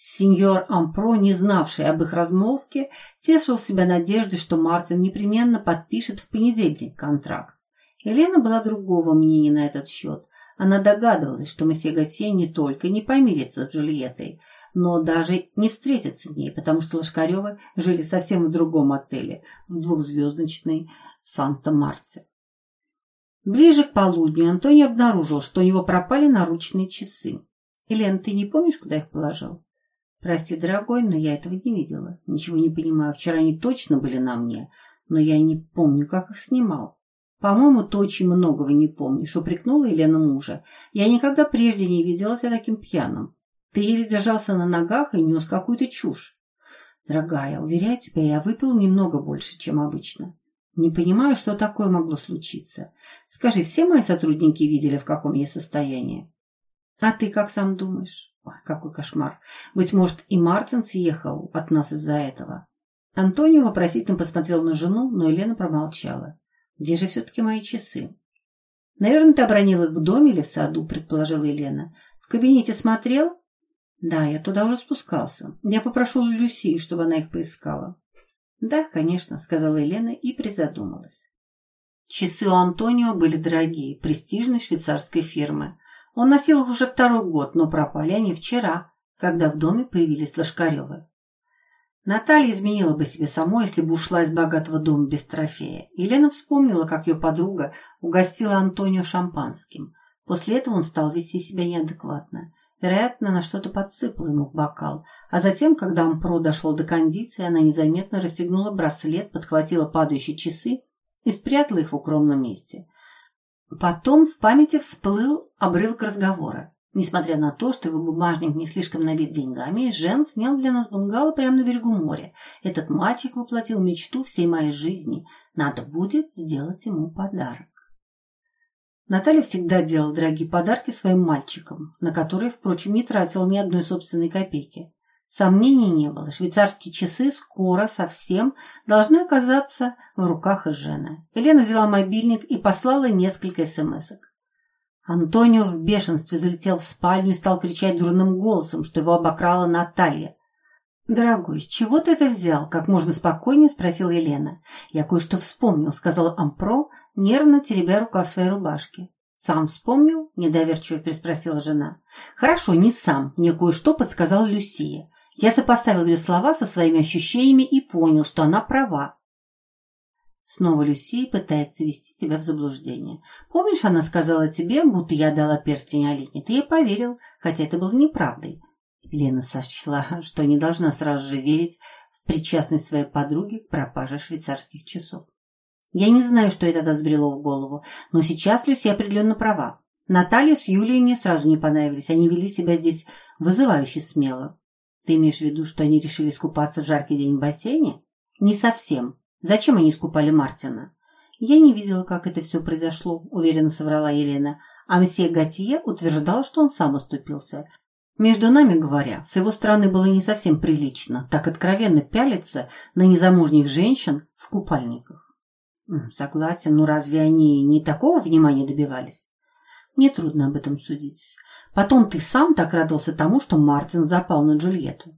Сеньор Ампро, не знавший об их размолвке, тешил себя надеждой, что Мартин непременно подпишет в понедельник контракт. Елена была другого мнения на этот счет. Она догадывалась, что месье Готье не только не помирится с Джульеттой, но даже не встретится с ней, потому что Лошкаревы жили совсем в другом отеле, в двухзвездочной Санта-Марте. Ближе к полудню Антоний обнаружил, что у него пропали наручные часы. «Елена, ты не помнишь, куда их положил?» «Прости, дорогой, но я этого не видела. Ничего не понимаю. Вчера они точно были на мне, но я не помню, как их снимал». «По-моему, ты очень многого не помнишь», — упрекнула Елена мужа. «Я никогда прежде не видела себя таким пьяным. Ты еле держался на ногах и нес какую-то чушь. Дорогая, уверяю тебя, я выпил немного больше, чем обычно. Не понимаю, что такое могло случиться. Скажи, все мои сотрудники видели, в каком я состоянии? А ты как сам думаешь? Ой, какой кошмар. Быть может, и Мартин съехал от нас из-за этого. Антонио вопросительно посмотрел на жену, но Елена промолчала. Где же все-таки мои часы? Наверное, ты обронил их в доме или в саду, предположила Елена. В кабинете смотрел? Да, я туда уже спускался. Я попрошу Люси, чтобы она их поискала. Да, конечно, сказала Елена и призадумалась. Часы у Антонио были дорогие, престижной швейцарской фирмы. Он носил их уже второй год, но пропали они вчера, когда в доме появились Лошкаревы. Наталья изменила бы себе самой, если бы ушла из богатого дома без трофея. Елена вспомнила, как ее подруга угостила Антонио шампанским. После этого он стал вести себя неадекватно. Вероятно, она что-то подсыпала ему в бокал. А затем, когда Ампро дошел до кондиции, она незаметно расстегнула браслет, подхватила падающие часы и спрятала их в укромном месте. Потом в памяти всплыл обрывок разговора. Несмотря на то, что его бумажник не слишком набит деньгами, Жен снял для нас бунгало прямо на берегу моря. Этот мальчик воплотил мечту всей моей жизни. Надо будет сделать ему подарок. Наталья всегда делала дорогие подарки своим мальчикам, на которые, впрочем, не тратила ни одной собственной копейки. Сомнений не было, швейцарские часы скоро совсем должны оказаться в руках Эжена. Елена взяла мобильник и послала несколько смс-ок. Антонио в бешенстве залетел в спальню и стал кричать дурным голосом, что его обокрала Наталья. «Дорогой, с чего ты это взял?» – как можно спокойнее спросила Елена. «Я кое-что вспомнил», – сказала Ампро, нервно теребя рука в своей рубашке. «Сам вспомнил?» – недоверчиво переспросила жена. «Хорошо, не сам. Мне кое-что подсказала Люсия. Я сопоставил ее слова со своими ощущениями и понял, что она права. Снова Люсия пытается ввести тебя в заблуждение. Помнишь, она сказала тебе, будто я дала перстень Алине? Ты ей поверил, хотя это было неправдой. Лена сочла, что не должна сразу же верить в причастность своей подруги к пропаже швейцарских часов. Я не знаю, что это сбрело в голову, но сейчас Люси определенно права. Наталья с Юлией мне сразу не понравились. Они вели себя здесь вызывающе смело. Ты имеешь в виду, что они решили искупаться в жаркий день в бассейне? Не совсем. Зачем они искупали Мартина? Я не видела, как это все произошло, уверенно соврала Елена. А мсье Готье утверждал, что он сам уступился. Между нами говоря, с его стороны было не совсем прилично так откровенно пялиться на незамужних женщин в купальниках. Согласен, но разве они не такого внимания добивались? Мне трудно об этом судить. Потом ты сам так радовался тому, что Мартин запал на Джульетту.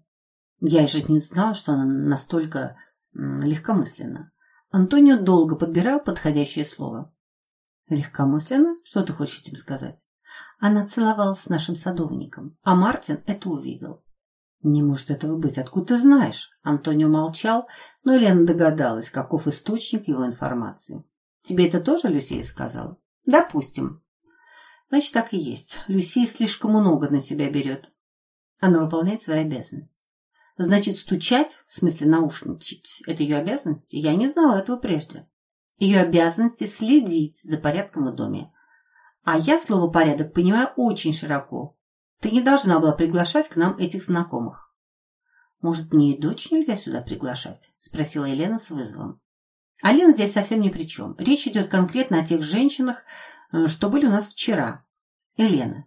Я же не знала, что она настолько легкомысленно. Антонио долго подбирал подходящее слово. Легкомысленно? Что ты хочешь этим сказать? Она целовалась с нашим садовником, а Мартин это увидел. Не может этого быть. Откуда ты знаешь? Антонио молчал, но Елена догадалась, каков источник его информации. Тебе это тоже Люсия сказала? Допустим. Значит, так и есть. Люсия слишком много на себя берет. Она выполняет свои обязанности. Значит, стучать, в смысле наушничать, это ее обязанности? Я не знала этого прежде. Ее обязанности следить за порядком в доме. А я слово «порядок» понимаю очень широко. Ты не должна была приглашать к нам этих знакомых. Может, мне и дочь нельзя сюда приглашать? Спросила Елена с вызовом. Алина здесь совсем ни при чем. Речь идет конкретно о тех женщинах, что были у нас вчера. Елена,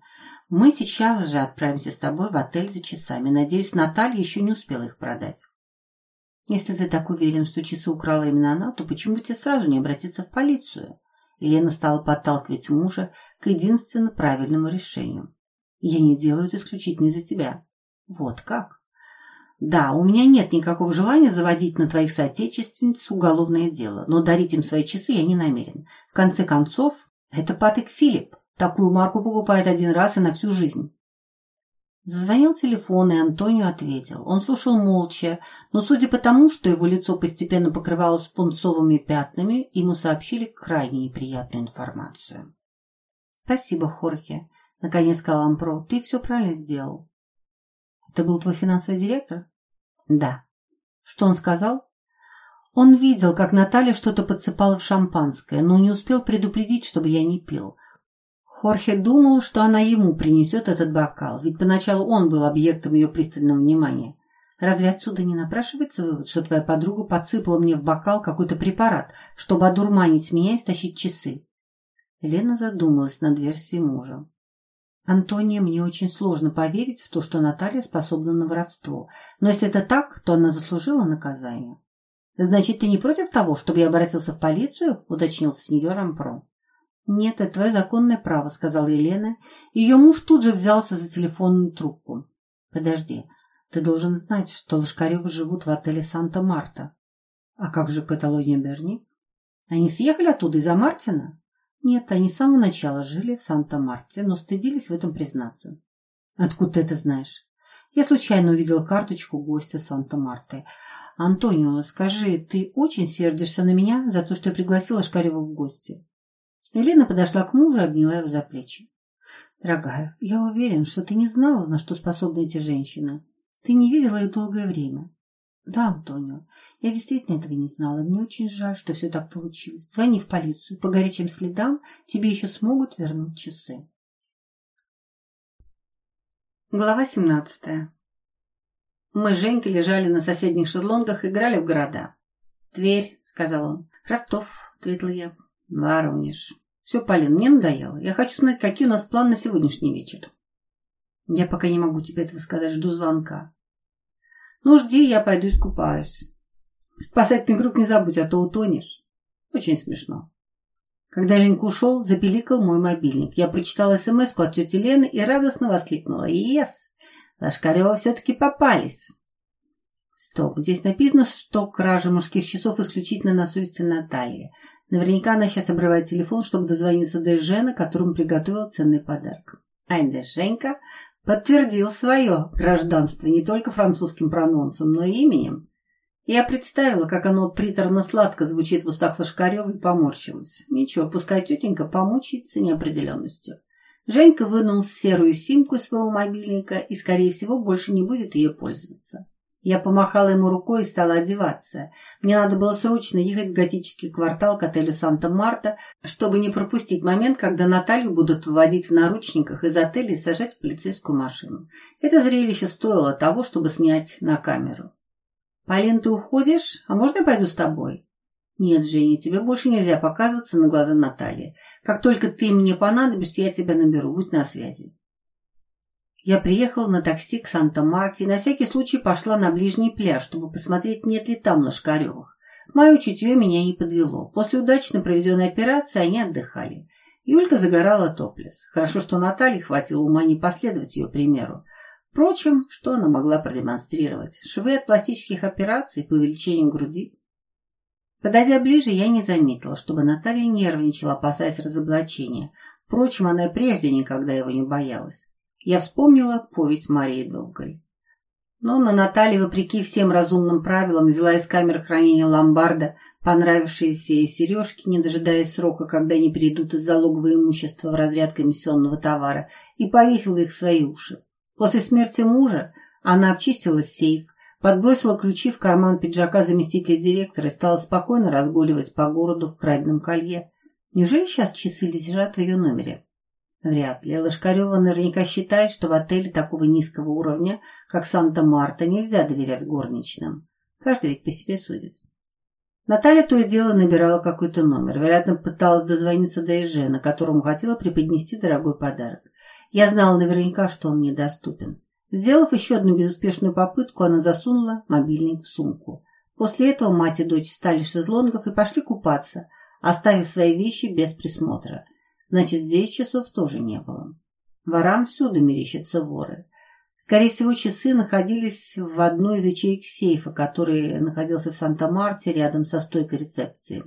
мы сейчас же отправимся с тобой в отель за часами. Надеюсь, Наталья еще не успела их продать. Если ты так уверен, что часы украла именно она, то почему тебе сразу не обратиться в полицию? Елена стала подталкивать мужа к единственно правильному решению. Я не делаю это исключительно из-за тебя. Вот как? Да, у меня нет никакого желания заводить на твоих соотечественниц уголовное дело, но дарить им свои часы я не намерен. В конце концов, это Патрик Филипп. Такую марку покупает один раз и на всю жизнь. Зазвонил телефон, и Антонио ответил. Он слушал молча, но судя по тому, что его лицо постепенно покрывалось пунцовыми пятнами, ему сообщили крайне неприятную информацию. «Спасибо, Хорхе», — наконец сказал Ампро. «Ты все правильно сделал». «Это был твой финансовый директор?» «Да». «Что он сказал?» Он видел, как Наталья что-то подсыпала в шампанское, но не успел предупредить, чтобы я не пил. Хорхе думал, что она ему принесет этот бокал, ведь поначалу он был объектом ее пристального внимания. Разве отсюда не напрашивается вывод, что твоя подруга подсыпала мне в бокал какой-то препарат, чтобы одурманить меня и стащить часы? Лена задумалась над версией мужа. Антония, мне очень сложно поверить в то, что Наталья способна на воровство. Но если это так, то она заслужила наказание. «Значит, ты не против того, чтобы я обратился в полицию?» — уточнил с нее Рампро. «Нет, это твое законное право», — сказала Елена. Ее муж тут же взялся за телефонную трубку. «Подожди, ты должен знать, что Лошкаревы живут в отеле «Санта-Марта». А как же Каталония Берни? Они съехали оттуда из-за Мартина? Нет, они с самого начала жили в Санта-Марте, но стыдились в этом признаться. Откуда ты это знаешь? Я случайно увидел карточку гостя Санта-Марты. «Антонио, скажи, ты очень сердишься на меня за то, что я пригласила Шкареву в гости?» Елена подошла к мужу и обняла его за плечи. «Дорогая, я уверен, что ты не знала, на что способны эти женщины. Ты не видела их долгое время». «Да, Антонио, я действительно этого не знала. Мне очень жаль, что все так получилось. Звони в полицию. По горячим следам тебе еще смогут вернуть часы». Глава семнадцатая мы с Женькой лежали на соседних шезлонгах играли в города. «Тверь», — сказал он. «Ростов», — ответила я. «Воронеж». «Все, Полин, мне надоело. Я хочу знать, какие у нас планы на сегодняшний вечер». «Я пока не могу тебе этого сказать. Жду звонка». «Ну, жди, я пойду искупаюсь». «Спасательный круг не забудь, а то утонешь». «Очень смешно». Когда Женька ушел, запеликал мой мобильник. Я прочитала смс от тети Лены и радостно воскликнула. «Ес!» Лошкарева все-таки попались. Стоп, здесь написано, что кража мужских часов исключительно на совести Натальи. Наверняка она сейчас обрывает телефон, чтобы дозвониться до Жена, которому приготовила ценный подарок. Ай Женька подтвердил свое гражданство не только французским прононсом, но и именем. Я представила, как оно приторно-сладко звучит в устах Лошкаревой и поморщилась. Ничего, пускай тетенька помучается неопределенностью. Женька вынул серую симку своего мобильника и, скорее всего, больше не будет ее пользоваться. Я помахала ему рукой и стала одеваться. Мне надо было срочно ехать в готический квартал к отелю Санта-Марта, чтобы не пропустить момент, когда Наталью будут выводить в наручниках из отеля и сажать в полицейскую машину. Это зрелище стоило того, чтобы снять на камеру. «Полин, ты уходишь? А можно я пойду с тобой?» «Нет, Женя, тебе больше нельзя показываться на глаза Натальи. Как только ты мне понадобишься, я тебя наберу. Будь на связи». Я приехала на такси к Санта-Марте и на всякий случай пошла на ближний пляж, чтобы посмотреть, нет ли там Лошкаревых. Мое чутье меня не подвело. После удачно проведенной операции они отдыхали. Юлька загорала топлес. Хорошо, что Наталье хватило ума не последовать ее примеру. Впрочем, что она могла продемонстрировать? Швы от пластических операций по увеличению груди. Подойдя ближе, я не заметила, чтобы Наталья нервничала, опасаясь разоблачения. Впрочем, она и прежде никогда его не боялась. Я вспомнила повесть Марии Довгой. Но на Наталье, вопреки всем разумным правилам, взяла из камеры хранения ломбарда понравившиеся ей сережки, не дожидаясь срока, когда они перейдут из залогового имущества в разряд комиссионного товара, и повесила их в свои уши. После смерти мужа она обчистила сейф, подбросила ключи в карман пиджака заместителя директора и стала спокойно разгуливать по городу в краденом колье. Неужели сейчас часы лежат в ее номере? Вряд ли. Лошкарева наверняка считает, что в отеле такого низкого уровня, как Санта-Марта, нельзя доверять горничным. Каждый ведь по себе судит. Наталья то и дело набирала какой-то номер. Вероятно, пыталась дозвониться до Эжена, которому хотела преподнести дорогой подарок. Я знала наверняка, что он недоступен. Сделав еще одну безуспешную попытку, она засунула мобильник в сумку. После этого мать и дочь встали шезлонгов и пошли купаться, оставив свои вещи без присмотра. Значит, здесь часов тоже не было. Ворам всюду мерещатся воры. Скорее всего, часы находились в одной из ячеек сейфа, который находился в Санта-Марте рядом со стойкой рецепции.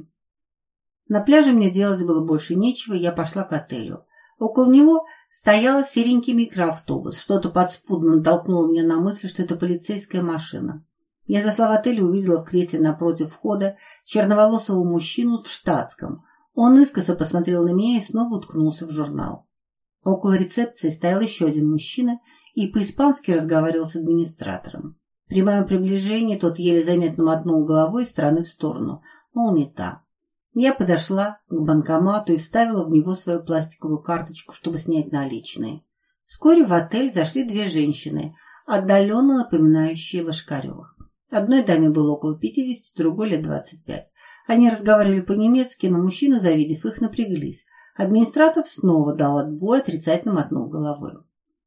На пляже мне делать было больше нечего, я пошла к отелю. Около него Стоял серенький микроавтобус. Что-то подспудно натолкнуло меня на мысль, что это полицейская машина. Я зашла в отель и увидела в кресле напротив входа черноволосого мужчину в штатском. Он искоса посмотрел на меня и снова уткнулся в журнал. Около рецепции стоял еще один мужчина и по-испански разговаривал с администратором. При моем приближении тот еле заметно мотнул головой из стороны в сторону, мол, не та. Я подошла к банкомату и вставила в него свою пластиковую карточку, чтобы снять наличные. Вскоре в отель зашли две женщины, отдаленно напоминающие Лошкаревых. Одной даме было около пятидесяти, другой лет двадцать пять. Они разговаривали по-немецки, но мужчины, завидев их, напряглись. Администратор снова дал отбой, отрицательно мотнул головой.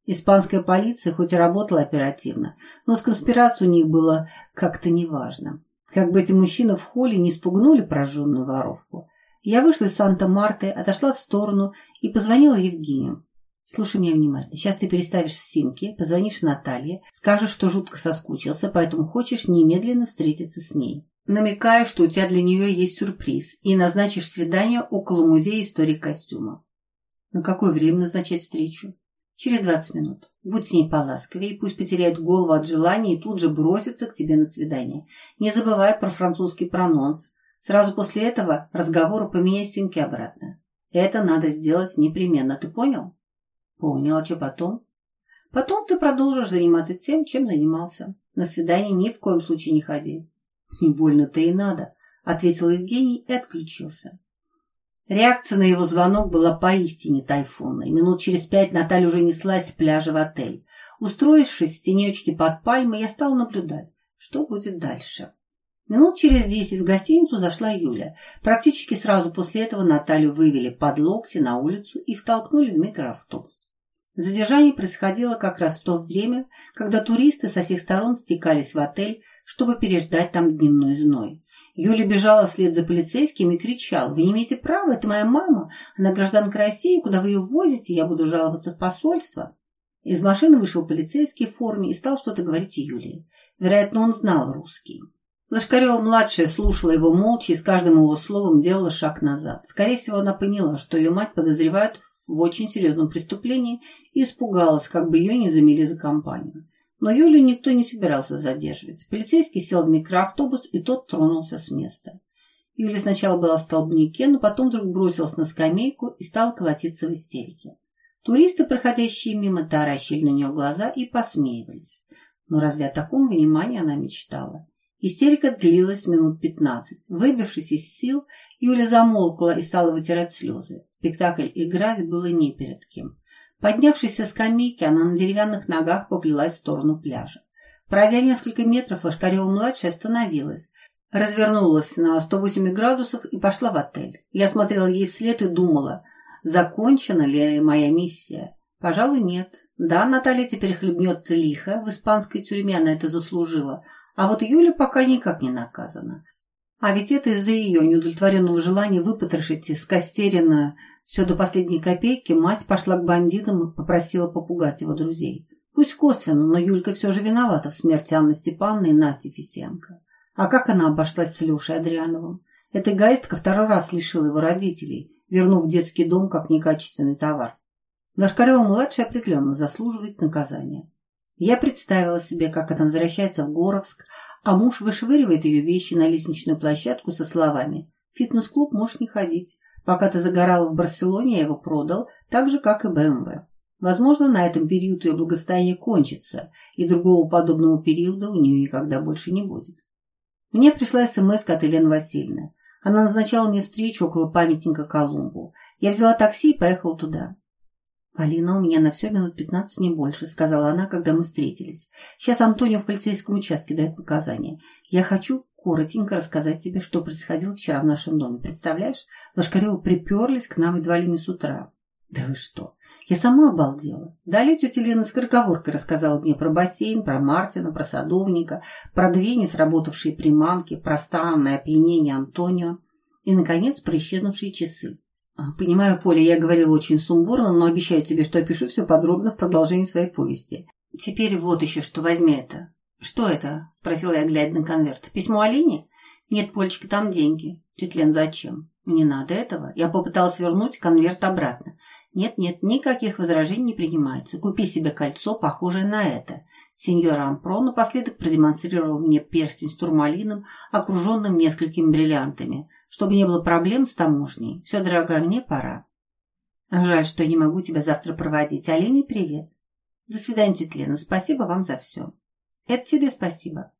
Испанская полиция хоть и работала оперативно, но с конспирацией у них было как-то неважно. Как бы эти мужчины в холле не спугнули прожженную воровку. Я вышла из Санта-Марты, отошла в сторону и позвонила Евгению. Слушай меня внимательно. Сейчас ты переставишь симки, позвонишь Наталье, скажешь, что жутко соскучился, поэтому хочешь немедленно встретиться с ней. Намекаю, что у тебя для нее есть сюрприз, и назначишь свидание около музея истории костюма. На какое время назначать встречу? Через двадцать минут. Будь с ней поласковее, пусть потеряет голову от желания и тут же бросится к тебе на свидание. Не забывай про французский прононс. Сразу после этого разговора поменяй симки обратно. Это надо сделать непременно, ты понял? Понял, а что потом? Потом ты продолжишь заниматься тем, чем занимался. На свидание ни в коем случае не ходи. Не больно-то и надо, ответил Евгений и отключился. Реакция на его звонок была поистине тайфунной. Минут через пять Наталья уже неслась с пляжа в отель. Устроившись в тенечке под пальмой, я стал наблюдать, что будет дальше. Минут через десять в гостиницу зашла Юля. Практически сразу после этого Наталью вывели под локти на улицу и втолкнули в микроавтобус. Задержание происходило как раз в то время, когда туристы со всех сторон стекались в отель, чтобы переждать там дневной зной. Юля бежала вслед за полицейским и кричала, «Вы не имеете права, это моя мама, она гражданка России, куда вы ее возите, я буду жаловаться в посольство». Из машины вышел полицейский в форме и стал что-то говорить Юлии. Вероятно, он знал русский. Лошкарева-младшая слушала его молча и с каждым его словом делала шаг назад. Скорее всего, она поняла, что ее мать подозревают в очень серьезном преступлении и испугалась, как бы ее не замели за компанию. Но Юлю никто не собирался задерживать. Полицейский сел в микроавтобус, и тот тронулся с места. Юля сначала была в столбнике, но потом вдруг бросилась на скамейку и стала колотиться в истерике. Туристы, проходящие мимо, таращили на нее глаза и посмеивались. Но разве о таком внимании она мечтала? Истерика длилась минут пятнадцать. Выбившись из сил, Юля замолкла и стала вытирать слезы. Спектакль играть было не перед кем. Поднявшись со скамейки, она на деревянных ногах поплелась в сторону пляжа. Пройдя несколько метров, Лошкарева-младшая остановилась, развернулась на 108 градусов и пошла в отель. Я смотрела ей вслед и думала, закончена ли моя миссия. Пожалуй, нет. Да, Наталья теперь хлебнет лихо, в испанской тюрьме она это заслужила, а вот Юля пока никак не наказана. А ведь это из-за ее неудовлетворенного желания выпотрошить скостеренную все до последней копейки мать пошла к бандитам и попросила попугать его друзей. Пусть косвенно, но Юлька все же виновата в смерти Анны Степановны и Насти Фисенко. А как она обошлась с Лешей Адриановым? Эта эгоистка второй раз лишила его родителей, вернув в детский дом как некачественный товар. Лошкарева-младшая определенно заслуживает наказания. Я представила себе, как она возвращается в Горовск, а муж вышвыривает ее вещи на лестничную площадку со словами «В можешь не ходить. Пока ты загорала в Барселоне, я его продал, так же, как и БМВ. Возможно, на этом период ее благосостояние кончится, и другого подобного периода у нее никогда больше не будет. Мне пришла смс от Елены Васильевны. Она назначала мне встречу около памятника Колумбу. Я взяла такси и поехала туда. «Полина, у меня на все минут пятнадцать, не больше», — сказала она, когда мы встретились. «Сейчас Антонио в полицейском участке дает показания. Я хочу коротенько рассказать тебе, что происходило вчера в нашем доме. Представляешь, Лошкаревы приперлись к нам едва ли не с утра. Да вы что? Я сама обалдела. Далее тетя Лена с скороговоркой рассказала мне про бассейн, про Мартина, про садовника, про две не сработавшие приманки, про странное опьянение Антонио и, наконец, про исчезнувшие часы. А, понимаю, Поля, я говорила очень сумбурно, но обещаю тебе, что опишу все подробно в продолжении своей повести. Теперь вот еще что, возьми это. «Что это?» – спросила я, глядя на конверт. «Письмо Алине?» «Нет, Полечка, там деньги». «Тетя Лен, зачем?» «Не надо этого». Я попыталась вернуть конверт обратно. «Нет-нет, никаких возражений не принимается. Купи себе кольцо, похожее на это». Сеньор Ампро напоследок продемонстрировал мне перстень с турмалином, окруженным несколькими бриллиантами, чтобы не было проблем с таможней. Все, дорогая, мне пора. Жаль, что я не могу тебя завтра проводить. Алине привет. До свидания, тетя. Спасибо вам за все. Это тебе спасибо.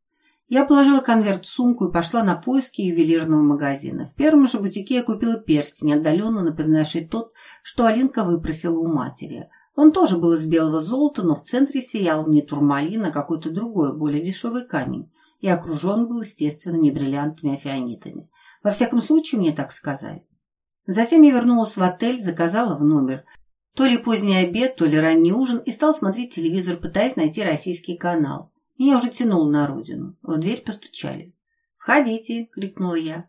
Я положила конверт в сумку и пошла на поиски ювелирного магазина. В первом же бутике я купила перстень, отдаленно напоминавший тот, что Алинка выпросила у матери. Он тоже был из белого золота, но в центре сиял не турмалин, а какой-то другой, более дешевый камень. И окружен был, естественно, не бриллиантами, а фианитами. Во всяком случае, мне так сказали. Затем я вернулась в отель, заказала в номер то ли поздний обед, то ли ранний ужин и стал смотреть телевизор, пытаясь найти российский канал. Меня уже тянуло на родину. В дверь постучали. «Входите!» — крикнула я.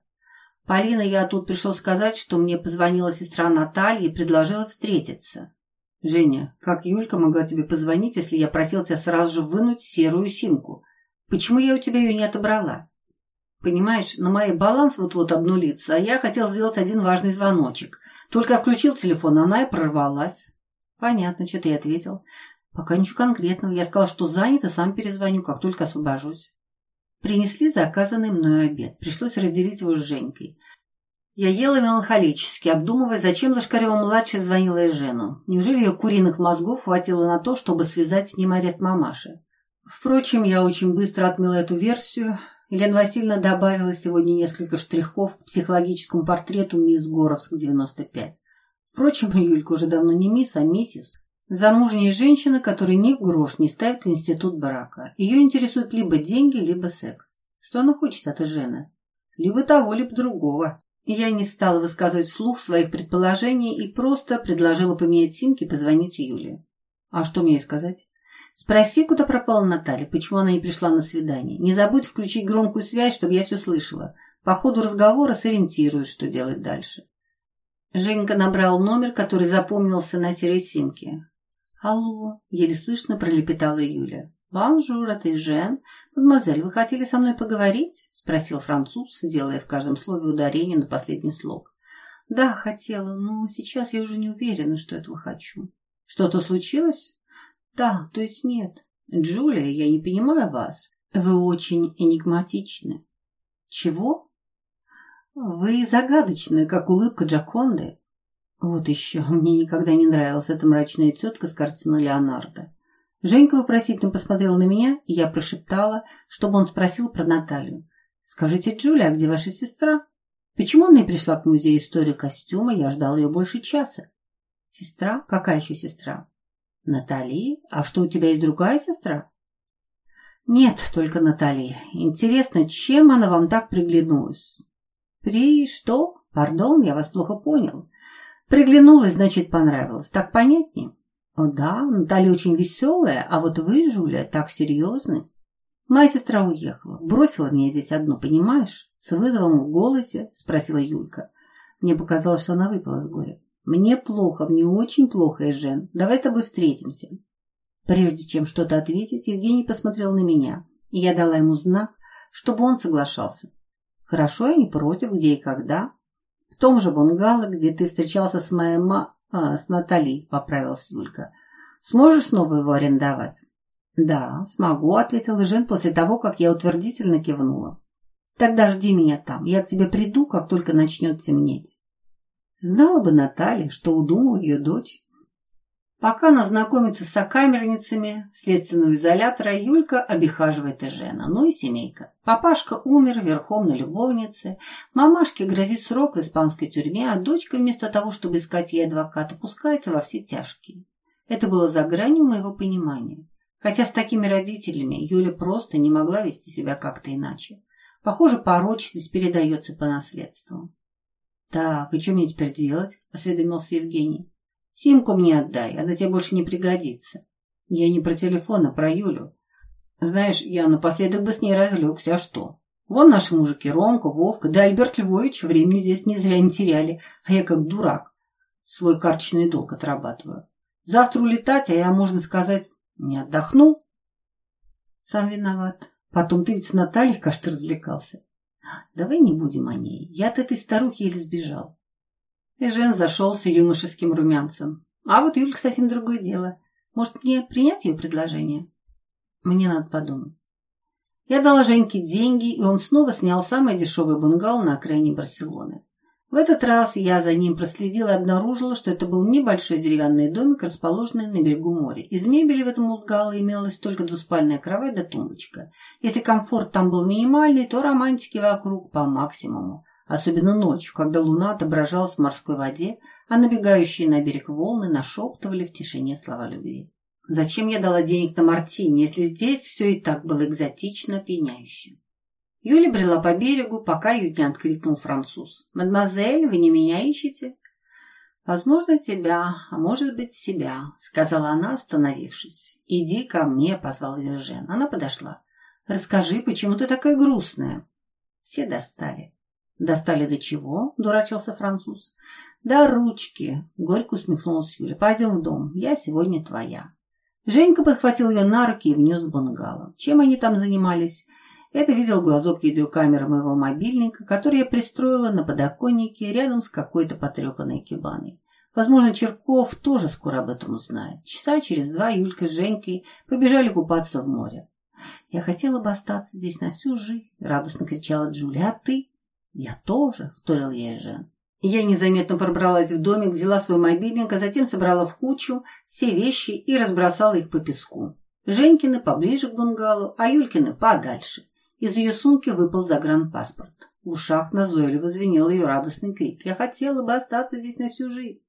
«Полина, я тут пришел сказать, что мне позвонила сестра Наталья и предложила встретиться». «Женя, как Юлька могла тебе позвонить, если я просил тебя сразу же вынуть серую симку? Почему я у тебя ее не отобрала?» «Понимаешь, на мой баланс вот-вот обнулится, а я хотел сделать один важный звоночек. Только я включил телефон, она и прорвалась». «Понятно, что ты ответил. Пока ничего конкретного. Я сказал, что занят, и сам перезвоню, как только освобожусь». Принесли заказанный мной обед. Пришлось разделить его с Женькой. Я ела меланхолически, обдумывая, зачем Лошкарева-младшая звонила Эжену. Неужели ее куриных мозгов хватило на то, чтобы связать с ним арест мамаши? Впрочем, я очень быстро отмела эту версию. Елена Васильевна добавила сегодня несколько штрихов к психологическому портрету мисс Горовск-95. Впрочем, Юлька уже давно не мисс, а миссис. Замужняя женщина, которая ни в грош не ставит институт брака. Ее интересуют либо деньги, либо секс. Что она хочет от Эжена? Либо того, либо другого. Я не стала высказывать вслух своих предположений и просто предложила поменять симки и позвонить Юле. А что мне сказать? Спроси, куда пропала Наталья, почему она не пришла на свидание. Не забудь включить громкую связь, чтобы я все слышала. По ходу разговора сориентируюсь, что делать дальше. Женька набрал номер, который запомнился на серой симке. «Алло», — еле слышно пролепетала Юля. «Bonjour, это Жен. Мадемуазель, вы хотели со мной поговорить?» — спросил француз, делая в каждом слове ударение на последний слог. «Да, хотела, но сейчас я уже не уверена, что этого хочу». «Что-то случилось?» «Да, то есть нет. Джулия, я не понимаю вас. Вы очень энигматичны». «Чего?» «Вы загадочны, как улыбка Джаконды». «Вот еще, мне никогда не нравилась эта мрачная тетка с картины Леонардо». Женька вопросительно посмотрела на меня, и я прошептала, чтобы он спросил про Наталью. «Скажите, Джулия, а где ваша сестра?» «Почему она не пришла к музею истории костюма? Я ждал ее больше часа». «Сестра? Какая еще сестра?» «Натали? А что, у тебя есть другая сестра?» «Нет, только Натали. Интересно, чем она вам так приглянулась?» «При что? Пардон, я вас плохо понял. Приглянулась, значит, понравилась. Так понятнее?» «О да, Наталья очень веселая, а вот вы, Жуля, так серьезны». «Моя сестра уехала, бросила меня здесь одну, понимаешь?» С вызовом в голосе спросила Юлька. Мне показалось, что она выпала с горя. «Мне плохо, мне очень плохо, Эжен. Давай с тобой встретимся». Прежде чем что-то ответить, Евгений посмотрел на меня, и я дала ему знак, чтобы он соглашался. «Хорошо, я не против, где и когда. В том же бунгало, где ты встречался с моей ма... «А, с Натали», — поправилась Юлька. «Сможешь снова его арендовать?» «Да, смогу», — ответил Жен после того, как я утвердительно кивнула. «Тогда жди меня там. Я к тебе приду, как только начнет темнеть». Знала бы Наталья, что удумала ее дочь. Пока она знакомится с сокамерницами следственного изолятора, Юлька обихаживает Эжена, ну и семейка. Папашка умер верхом на любовнице, мамашке грозит срок в испанской тюрьме, а дочка вместо того, чтобы искать ей адвоката, пускается во все тяжкие. Это было за гранью моего понимания. Хотя с такими родителями Юля просто не могла вести себя как-то иначе. Похоже, порочность передается по наследству. «Так, и что мне теперь делать?» – осведомился Евгений. Симку мне отдай, она тебе больше не пригодится. Я не про телефон, а про Юлю. Знаешь, я напоследок бы с ней развлекся, а что? Вон наши мужики, Ромка, Вовка, да Альберт Львович времени здесь не зря не теряли, а я как дурак свой карточный долг отрабатываю. Завтра улетать, а я, можно сказать, не отдохнул. Сам виноват. Потом ты ведь с Натальей, кажется, развлекался. Давай не будем о ней. Я от этой старухи еле сбежал. Эжен зашелся юношеским румянцем. А вот Юлька совсем другое дело. Может, мне принять ее предложение? Мне надо подумать. Я дала Женьке деньги, и он снова снял самое дешевое бунгало на окраине Барселоны. В этот раз я за ним проследила и обнаружила, что это был небольшой деревянный домик, расположенный на берегу моря. Из мебели в этом лутгало имелась только двуспальная кровать да тумбочка. Если комфорт там был минимальный, то романтики вокруг по максимуму. Особенно ночью, когда луна отображалась в морской воде, а набегающие на берег волны нашептывали в тишине слова любви. Зачем я дала денег на мартини, если здесь все и так было экзотично пьяняюще? Юля брела по берегу, пока ее не откликнул француз. «Мадемуазель, вы не меня ищете?» «Возможно, тебя, а может быть, себя», — сказала она, остановившись. «Иди ко мне», — позвал ее Жен. Она подошла. «Расскажи, почему ты такая грустная?» Все достали. «Достали до чего?» — дурачился француз. «До ручки», — горько усмехнулась Юля. «Пойдем в дом. Я сегодня твоя». Женька подхватил ее на руки и внес в бунгало. Чем они там занимались? Это видел глазок видеокамеры моего мобильника, который я пристроила на подоконнике рядом с какой-то потрепанной кибаной. Возможно, Черков тоже скоро об этом узнает. Часа через два Юлька с Женькой побежали купаться в море. «Я хотела бы остаться здесь на всю жизнь», — радостно кричала Джулия. «А ты?» «Я тоже», — вторил ей Жен. Я незаметно пробралась в домик, взяла свой мобильник, а затем собрала в кучу все вещи и разбросала их по песку. Женькины поближе к bunгалу, а Юлькины подальше. Из ее сумки выпал загранпаспорт. В ушах назойливо звенел ее радостный крик. «Я хотела бы остаться здесь на всю жизнь».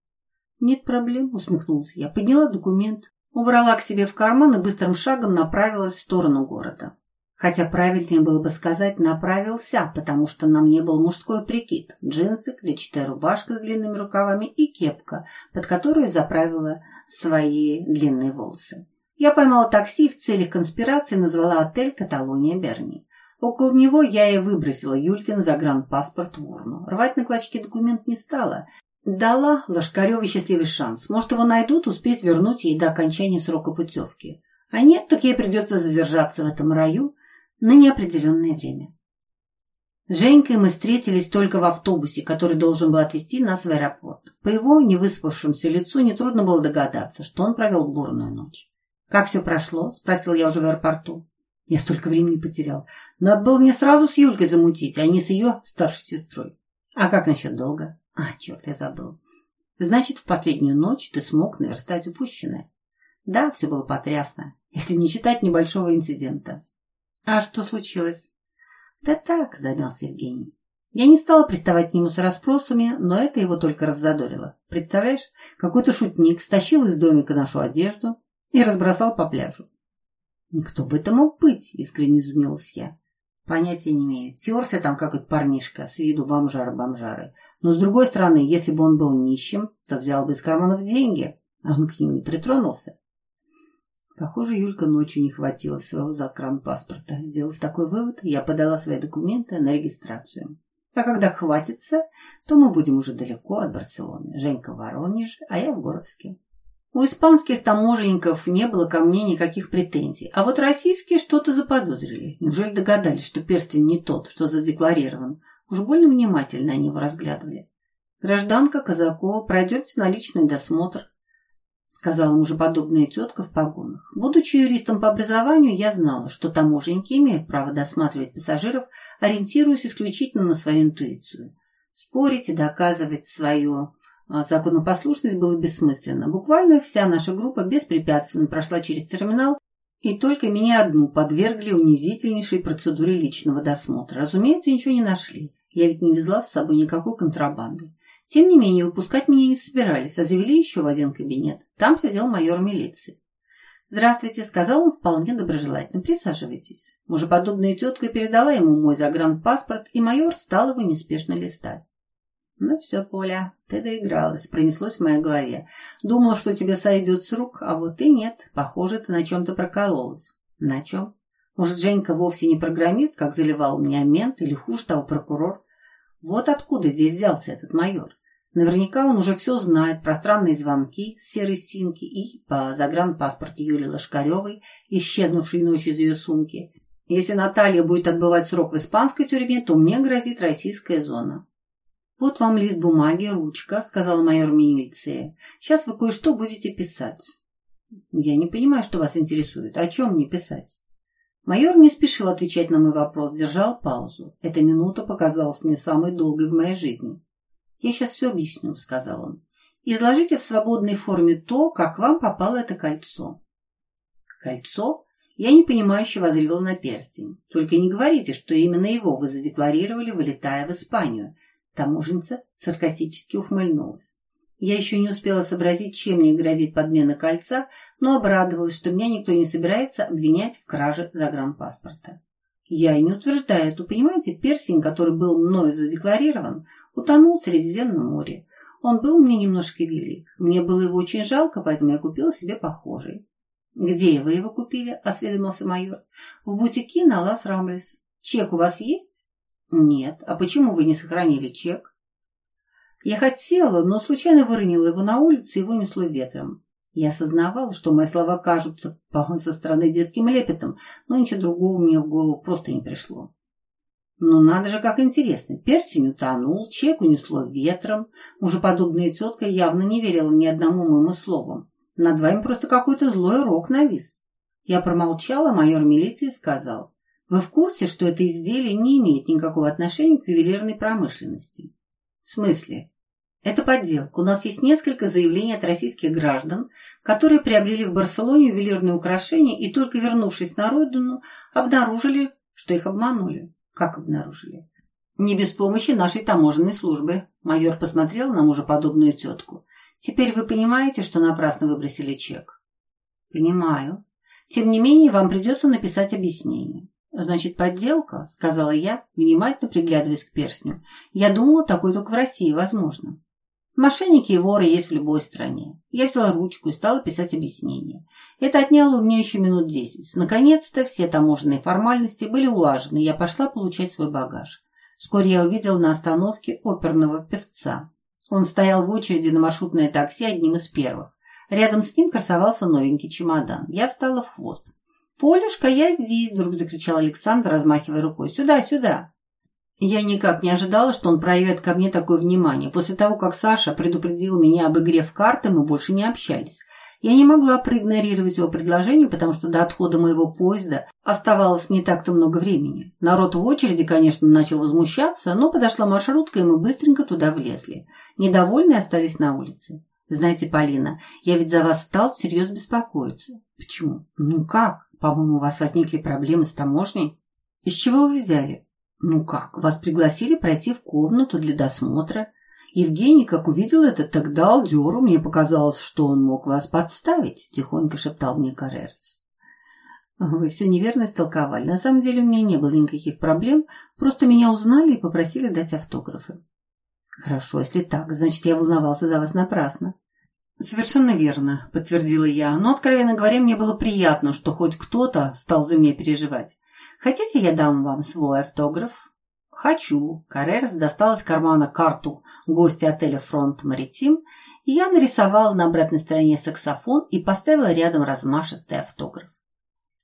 «Нет проблем», — усмехнулся я. Подняла документ, убрала к себе в карман и быстрым шагом направилась в сторону города. Хотя правильнее было бы сказать «направился», потому что на мне был мужской прикид. Джинсы, клетчатая рубашка с длинными рукавами и кепка, под которую заправила свои длинные волосы. Я поймала такси в целях конспирации назвала отель «Каталония Берни». Около него я и выбросила Юлькин загранпаспорт в урну. Рвать на клочки документ не стала. Дала Лошкаревой счастливый шанс. Может, его найдут, успеть вернуть ей до окончания срока путевки. А нет, так ей придется задержаться в этом раю на неопределенное время. С Женькой мы встретились только в автобусе, который должен был отвезти нас в аэропорт. По его невыспавшемуся лицу нетрудно было догадаться, что он провел бурную ночь. «Как все прошло?» – спросил я уже в аэропорту. Я столько времени потерял. Надо было мне сразу с Юлькой замутить, а не с ее старшей сестрой. А как насчет долга? А, черт, я забыл. Значит, в последнюю ночь ты смог наверстать упущенное. Да, все было потрясно, если не считать небольшого инцидента. А что случилось? Да так, замялся Евгений. Я не стала приставать к нему с расспросами, но это его только раззадорило. Представляешь, какой-то шутник стащил из домика нашу одежду и разбросал по пляжу. Кто бы это мог быть? Искренне изумилась я. Понятия не имею. Терся там какой-то парнишка, с виду бомжара-бомжары. Но с другой стороны, если бы он был нищим, то взял бы из карманов деньги, а он к ним не притронулся. Похоже, Юлька ночью не хватило своего загранпаспорта. Сделав такой вывод, я подала свои документы на регистрацию. А когда хватится, то мы будем уже далеко от Барселоны. Женька в Воронеже, а я в Горовске. У испанских таможенников не было ко мне никаких претензий, а вот российские что-то заподозрили. Неужели догадались, что перстень не тот, что задекларирован? Уж больно внимательно они его разглядывали. «Гражданка Казакова, пройдете на личный досмотр», — сказала мужеподобная тетка в погонах. Будучи юристом по образованию, я знала, что таможенники имеют право досматривать пассажиров, ориентируясь исключительно на свою интуицию. Спорить и доказывать свою а законопослушность было бессмысленно. Буквально вся наша группа беспрепятственно прошла через терминал, и только меня одну подвергли унизительнейшей процедуре личного досмотра. Разумеется, ничего не нашли. Я ведь не везла с собой никакой контрабанды. Тем не менее, выпускать меня не собирались, а завели еще в один кабинет. Там сидел майор милиции. «Здравствуйте», — сказал он вполне доброжелательно. «Присаживайтесь». Мужеподобная тетка передала ему мой загранпаспорт, и майор стал его неспешно листать. Ну все, Поля, ты доигралась, пронеслось в моей голове. Думала, что тебе сойдет с рук, а вот и нет. Похоже, ты на чем-то прокололась. На чем? Может, Женька вовсе не программист, как заливал меня мент, или хуже того, прокурор? Вот откуда здесь взялся этот майор. Наверняка он уже все знает про странные звонки с серой синки и по загранпаспорте Юлии Лошкаревой, исчезнувшей ночью из ее сумки. Если Наталья будет отбывать срок в испанской тюрьме, то мне грозит российская зона. «Вот вам лист бумаги, ручка», — сказал майор милиции. «Сейчас вы кое-что будете писать». «Я не понимаю, что вас интересует. О чем мне писать?» Майор не спешил отвечать на мой вопрос, держал паузу. Эта минута показалась мне самой долгой в моей жизни. «Я сейчас все объясню», — сказал он. «Изложите в свободной форме то, как вам попало это кольцо». «Кольцо?» Я непонимающе возрила на перстень. «Только не говорите, что именно его вы задекларировали, вылетая в Испанию». Таможенница саркастически ухмыльнулась. Я еще не успела сообразить, чем мне грозит подмена кольца, но обрадовалась, что меня никто не собирается обвинять в краже загранпаспорта. Я и не утверждаю эту, понимаете, перстень, который был мною задекларирован, утонул в Средиземном море. Он был мне немножко велик. Мне было его очень жалко, поэтому я купила себе похожий. «Где вы его купили?» – осведомился майор. «В бутике на Лас Рамблес. Чек у вас есть?» «Нет. А почему вы не сохранили чек?» Я хотела, но случайно выронила его на улице и вынесла ветром. Я осознавала, что мои слова кажутся со стороны детским лепетом, но ничего другого мне в голову просто не пришло. Ну, надо же, как интересно. Перстень утонул, чек унесло ветром. Мужеподобная тетка явно не верила ни одному моему слову. Над вами просто какой-то злой рок навис. Я промолчала, майор милиции сказал. Вы в курсе, что это изделие не имеет никакого отношения к ювелирной промышленности? В смысле? Это подделка. У нас есть несколько заявлений от российских граждан, которые приобрели в Барселоне ювелирные украшения и только вернувшись на родину, обнаружили, что их обманули. Как обнаружили? Не без помощи нашей таможенной службы. Майор посмотрел на мужеподобную тетку. Теперь вы понимаете, что напрасно выбросили чек? Понимаю. Тем не менее, вам придется написать объяснение. «Значит, подделка?» — сказала я, внимательно приглядываясь к перстню. «Я думала, такое только в России возможно». Мошенники и воры есть в любой стране. Я взяла ручку и стала писать объяснение. Это отняло у меня еще минут десять. Наконец-то все таможенные формальности были улажены, я пошла получать свой багаж. Вскоре я увидела на остановке оперного певца. Он стоял в очереди на маршрутное такси одним из первых. Рядом с ним красовался новенький чемодан. Я встала в хвост. «Полюшка, я здесь!» — вдруг закричал Александр, размахивая рукой. «Сюда, сюда!» Я никак не ожидала, что он проявит ко мне такое внимание. После того, как Саша предупредил меня об игре в карты, мы больше не общались. Я не могла проигнорировать его предложение, потому что до отхода моего поезда оставалось не так-то много времени. Народ в очереди, конечно, начал возмущаться, но подошла маршрутка, и мы быстренько туда влезли. Недовольные остались на улице. «Знаете, Полина, я ведь за вас стал всерьез беспокоиться». «Почему?» «Ну как? По-моему, у вас возникли проблемы с таможней». «Из чего вы взяли?» «Ну как, вас пригласили пройти в комнату для досмотра. Евгений, как увидел это, так дал. Мне показалось, что он мог вас подставить», — тихонько шептал мне Каррерс. «Вы все неверно истолковали. На самом деле у меня не было никаких проблем. Просто меня узнали и попросили дать автографы». «Хорошо, если так, значит, я волновался за вас напрасно». «Совершенно верно», — подтвердила я. «Но, откровенно говоря, мне было приятно, что хоть кто-то стал за меня переживать. Хотите, я дам вам свой автограф? Хочу. Каррерс достал из кармана карту гостя отеля «Фронт Маритим», и я нарисовал на обратной стороне саксофон и поставила рядом размашистый автограф.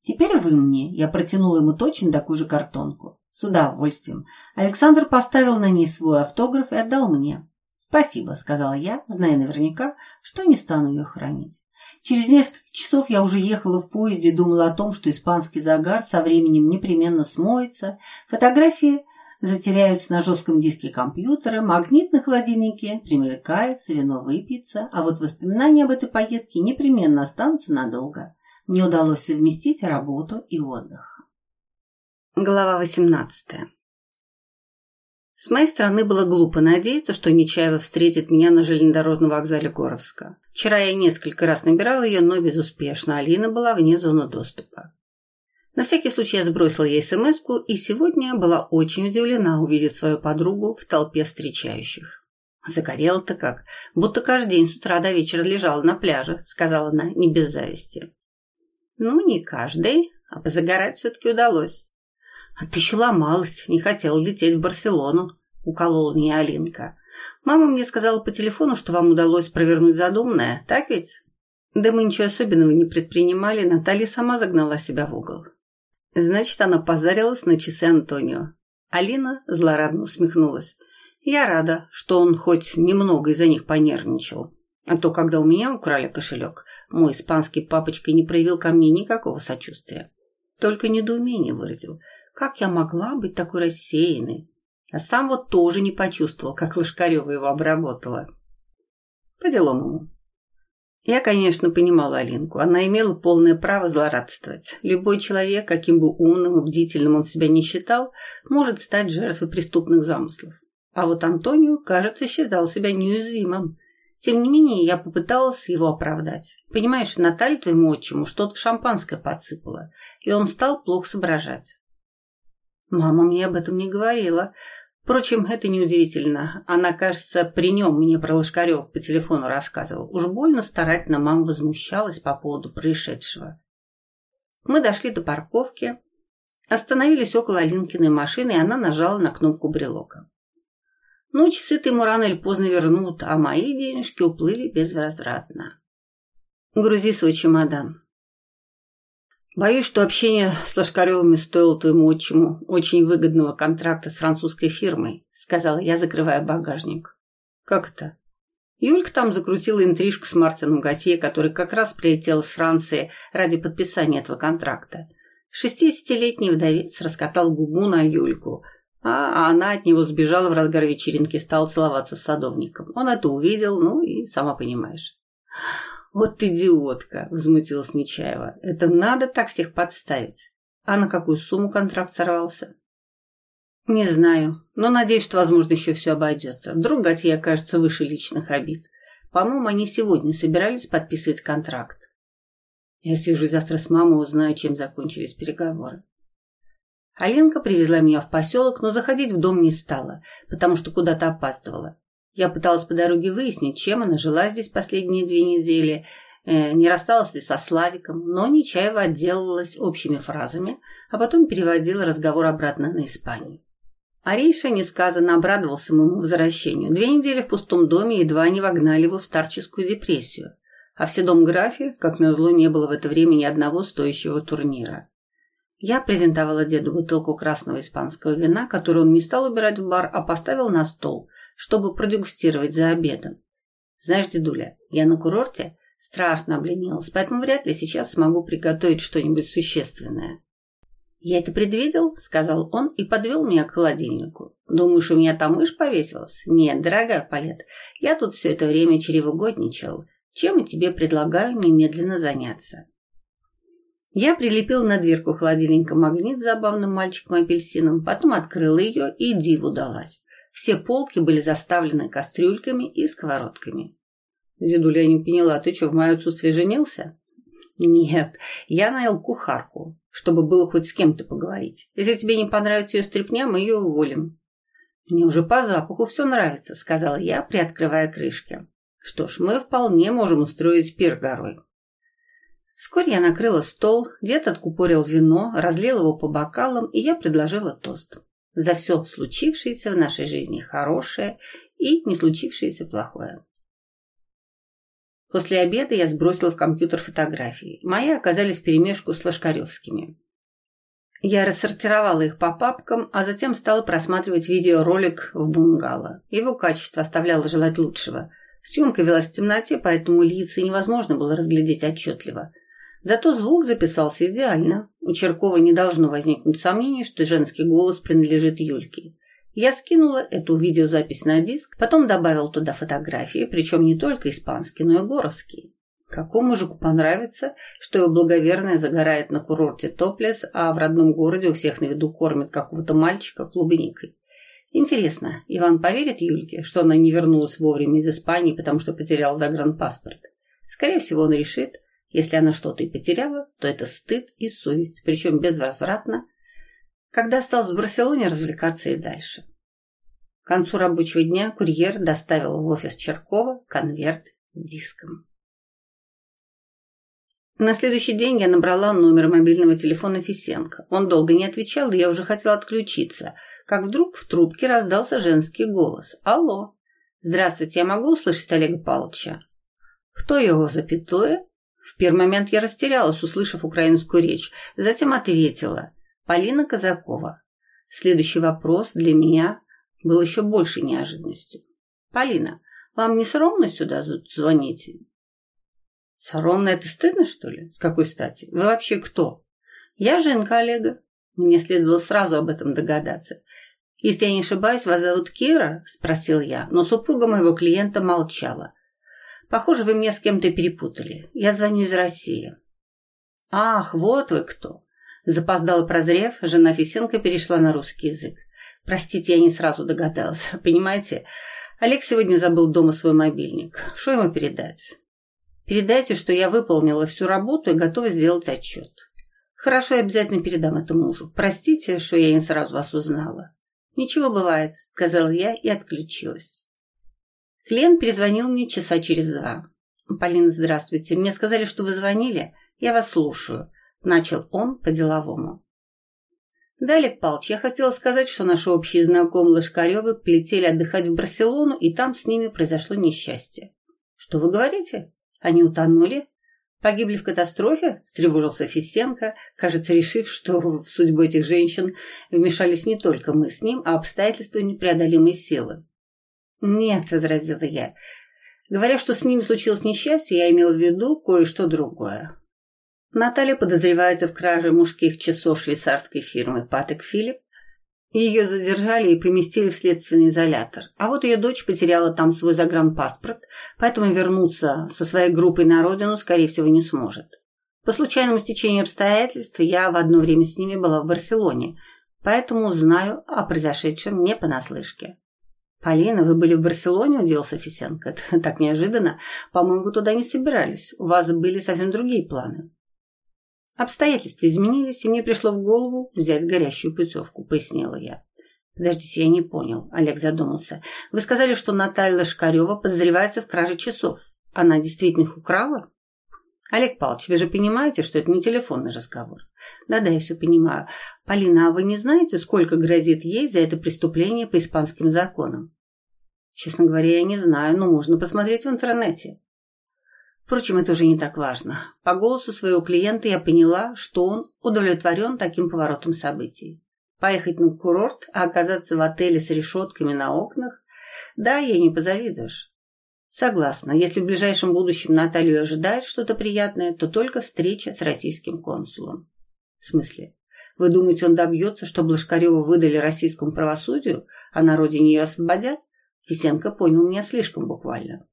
Теперь вы мне. Я протянула ему точно такую же картонку. С удовольствием. Александр поставил на ней свой автограф и отдал мне. «Спасибо», — сказала я, зная наверняка, что не стану ее хранить. Через несколько часов я уже ехала в поезде думала о том, что испанский загар со временем непременно смоется, фотографии затеряются на жестком диске компьютера, магнит на холодильнике примелькается, вино выпьется, а вот воспоминания об этой поездке непременно останутся надолго. Мне удалось совместить работу и отдых. Глава восемнадцатая с моей стороны было глупо надеяться, что Нечаева встретит меня на железнодорожном вокзале Горовска. Вчера я несколько раз набирала ее, но безуспешно. Алина была вне зоны доступа. На всякий случай я сбросила ей смс и сегодня была очень удивлена увидеть свою подругу в толпе встречающих. «Загорела-то как, будто каждый день с утра до вечера лежала на пляже», — сказала она не без зависти. «Ну, не каждый, а позагорать все-таки удалось». «А ты еще ломалась, не хотела лететь в Барселону», — уколола меня Алинка. «Мама мне сказала по телефону, что вам удалось провернуть задуманное, так ведь?» Да мы ничего особенного не предпринимали, Наталья сама загнала себя в угол. Значит, она позарилась на часы Антонио. Алина злорадно усмехнулась. Я рада, что он хоть немного из-за них понервничал. А то, когда у меня украли кошелек, мой испанский папочка не проявил ко мне никакого сочувствия. Только недоумение выразил – как я могла быть такой рассеянной? А сам вот тоже не почувствовал, как Лошкарева его обработала. По делам ему. Я, конечно, понимала Алинку. Она имела полное право злорадствовать. Любой человек, каким бы умным и бдительным он себя не считал, может стать жертвой преступных замыслов. А вот Антонио, кажется, считал себя неуязвимым. Тем не менее, я попыталась его оправдать. Понимаешь, Наталья твоему отчиму что-то в шампанское подсыпала, и он стал плохо соображать. Мама мне об этом не говорила. Впрочем, это неудивительно. Она, кажется, при нем мне про Лошкарев по телефону рассказывал. Уж больно старательно мама возмущалась по поводу происшедшего. Мы дошли до парковки, остановились около Алинкиной машины, и она нажала на кнопку брелока. Ну, часы-то ему рано или поздно вернут, а мои денежки уплыли безвозвратно. Грузи свой чемодан. Боюсь, что общение с Лошкаревыми стоило твоему отчиму очень выгодного контракта с французской фирмой, сказала я, закрывая багажник. Как это? Юлька там закрутила интрижку с Мартином Готье, который как раз прилетел из Франции ради подписания этого контракта. Шестидесятилетний вдовец раскатал губу на Юльку – а, она от него сбежала в разгар вечеринки и стала целоваться с садовником. Он это увидел, ну и сама понимаешь. «Вот идиотка!» – взмутилась Нечаева. «Это надо так всех подставить. А на какую сумму контракт сорвался?» «Не знаю, но надеюсь, что, возможно, еще все обойдется. Вдруг Готье окажется выше личных обид. По-моему, они сегодня собирались подписывать контракт. Я свяжусь завтра с мамой, узнаю, чем закончились переговоры. Аленка привезла меня в поселок, но заходить в дом не стала, потому что куда-то опаздывала. Я пыталась по дороге выяснить, чем она жила здесь последние две недели, э, не рассталась ли со Славиком, но Нечаева отделалась общими фразами, а потом переводила разговор обратно на Испанию. Ариша несказанно обрадовался моему возвращению. Две недели в пустом доме едва не вогнали его в старческую депрессию. А в седом графе, как назло, не было в это время ни одного стоящего турнира. Я презентовала деду бутылку красного испанского вина, которую он не стал убирать в бар, а поставил на стол, чтобы продегустировать за обедом. Знаешь, дедуля, я на курорте страшно обленилась, поэтому вряд ли сейчас смогу приготовить что-нибудь существенное. «Я это предвидел», — сказал он и подвел меня к холодильнику. «Думаешь, у меня там мышь повесилась?» «Нет, дорогая Палет, я тут все это время чревогодничал. Чем и тебе предлагаю немедленно заняться?» Я прилепил на дверку холодильника магнит с забавным мальчиком-апельсином, потом открыла ее и диву далась. Все полки были заставлены кастрюльками и сковородками. Зидуля не поняла, ты что, в мое отсутствие женился? Нет, я нанял кухарку, чтобы было хоть с кем-то поговорить. Если тебе не понравится ее стряпня, мы ее уволим. Мне уже по запаху все нравится, сказала я, приоткрывая крышки. Что ж, мы вполне можем устроить пир горой. Вскоре я накрыла стол, дед откупорил вино, разлил его по бокалам, и я предложила тост. За все случившееся в нашей жизни хорошее и не случившееся плохое. После обеда я сбросила в компьютер фотографии. Мои оказались вперемешку с Лошкаревскими. Я рассортировала их по папкам, а затем стала просматривать видеоролик в бунгало. Его качество оставляло желать лучшего. Съемка велась в темноте, поэтому лица невозможно было разглядеть отчетливо – Зато звук записался идеально. У Черкова не должно возникнуть сомнений, что женский голос принадлежит Юльке. Я скинула эту видеозапись на диск, потом добавил туда фотографии, причем не только испанские, но и городские. Какому мужику понравится, что его благоверная загорает на курорте топлес, а в родном городе у всех на виду кормит какого-то мальчика клубникой? Интересно, Иван поверит Юльке, что она не вернулась вовремя из Испании, потому что потерял загранпаспорт? Скорее всего, он решит, если она что-то и потеряла, то это стыд и совесть, причем безвозвратно, когда осталось в Барселоне развлекаться и дальше. К концу рабочего дня курьер доставил в офис Черкова конверт с диском. На следующий день я набрала номер мобильного телефона Фисенко. Он долго не отвечал, и я уже хотела отключиться, как вдруг в трубке раздался женский голос. «Алло! Здравствуйте, я могу услышать Олега Павловича?» «Кто его, запятое?» Первый момент я растерялась, услышав украинскую речь. Затем ответила. Полина Казакова. Следующий вопрос для меня был еще большей неожиданностью. Полина, вам не сромно сюда звоните? Сромно это стыдно, что ли? С какой стати? Вы вообще кто? Я Женка Олега. Мне следовало сразу об этом догадаться. «Если я не ошибаюсь, вас зовут Кира?» – спросил я, но супруга моего клиента молчала. «Похоже, вы меня с кем-то перепутали. Я звоню из России». «Ах, вот вы кто!» Запоздало прозрев, жена Фисенко перешла на русский язык. «Простите, я не сразу догадался. Понимаете, Олег сегодня забыл дома свой мобильник. Что ему передать?» «Передайте, что я выполнила всю работу и готова сделать отчет». «Хорошо, я обязательно передам это мужу. Простите, что я не сразу вас узнала». «Ничего бывает», — сказала я и отключилась. Клиент перезвонил мне часа через два. «Полина, здравствуйте. Мне сказали, что вы звонили. Я вас слушаю», — начал он по-деловому. Да, Олег Павлович, я хотела сказать, что наши общие знакомые Лошкаревы полетели отдыхать в Барселону, и там с ними произошло несчастье. Что вы говорите? Они утонули? Погибли в катастрофе? Встревожился Фисенко, кажется, решив, что в судьбу этих женщин вмешались не только мы с ним, а обстоятельства непреодолимой силы. «Нет», — возразила я. Говоря, что с ними случилось несчастье, я имел в виду кое-что другое. Наталья подозревается в краже мужских часов швейцарской фирмы «Патек Филипп». Ее задержали и поместили в следственный изолятор. А вот ее дочь потеряла там свой загранпаспорт, поэтому вернуться со своей группой на родину, скорее всего, не сможет. По случайному стечению обстоятельств я в одно время с ними была в Барселоне, поэтому знаю о произошедшем не понаслышке. «Полина, вы были в Барселоне?» – удивился Фисенко. «Так неожиданно. По-моему, вы туда не собирались. У вас были совсем другие планы». Обстоятельства изменились, и мне пришло в голову взять горящую путевку, пояснила я. Подождите, я не понял, Олег задумался. Вы сказали, что Наталья Шкарева подозревается в краже часов. Она действительно их украла? Олег Павлович, вы же понимаете, что это не телефонный разговор. Да-да, я все понимаю. Полина, а вы не знаете, сколько грозит ей за это преступление по испанским законам? Честно говоря, я не знаю, но можно посмотреть в интернете. Впрочем, это уже не так важно. По голосу своего клиента я поняла, что он удовлетворен таким поворотом событий. Поехать на курорт, а оказаться в отеле с решетками на окнах? Да, ей не позавидуешь. Согласна, если в ближайшем будущем Наталью ожидает что-то приятное, то только встреча с российским консулом. В смысле? Вы думаете, он добьется, чтобы Лошкареву выдали российскому правосудию, а на родине ее освободят? Фисенко понял меня слишком буквально.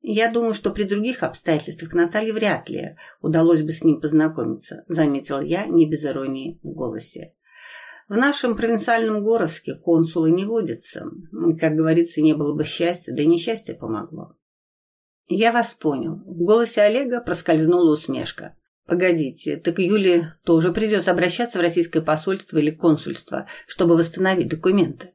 «Я думаю, что при других обстоятельствах Наталье вряд ли удалось бы с ним познакомиться», заметил я не без иронии в голосе. «В нашем провинциальном городске консулы не водятся. Как говорится, не было бы счастья, да и несчастье помогло». «Я вас понял». В голосе Олега проскользнула усмешка. «Погодите, так Юле тоже придется обращаться в российское посольство или консульство, чтобы восстановить документы?»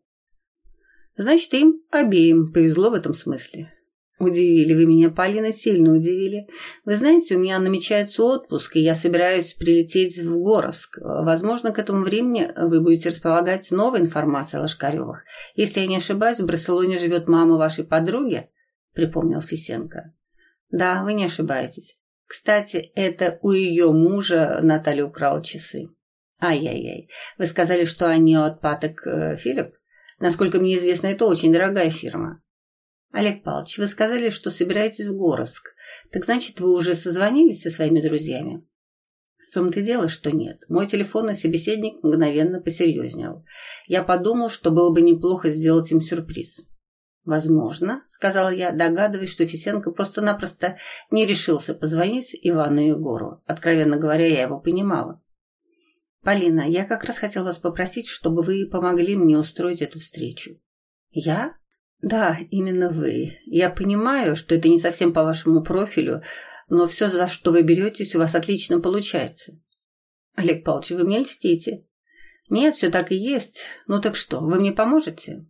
«Значит, им обеим повезло в этом смысле. Удивили вы меня, Полина, сильно удивили. Вы знаете, у меня намечается отпуск, и я собираюсь прилететь в Горовск. Возможно, к этому времени вы будете располагать новой информацией о Лошкаревых. Если я не ошибаюсь, в Барселоне живет мама вашей подруги, припомнил Фисенко. Да, вы не ошибаетесь. Кстати, это у ее мужа Наталья украла часы. Ай-яй-яй. Вы сказали, что они от Паток э, Филипп? Насколько мне известно, это очень дорогая фирма. Олег Павлович, вы сказали, что собираетесь в Горовск. Так значит, вы уже созвонились со своими друзьями? В том-то дело, что нет. Мой телефонный собеседник мгновенно посерьезнел. Я подумал, что было бы неплохо сделать им сюрприз. «Возможно», — сказала я, догадываясь, что Фисенко просто-напросто не решился позвонить Ивану Егору. Откровенно говоря, я его понимала. «Полина, я как раз хотела вас попросить, чтобы вы помогли мне устроить эту встречу». «Я?» Да, именно вы. Я понимаю, что это не совсем по вашему профилю, но все, за что вы беретесь, у вас отлично получается. Олег Павлович, вы мне льстите. Нет, все так и есть. Ну так что, вы мне поможете?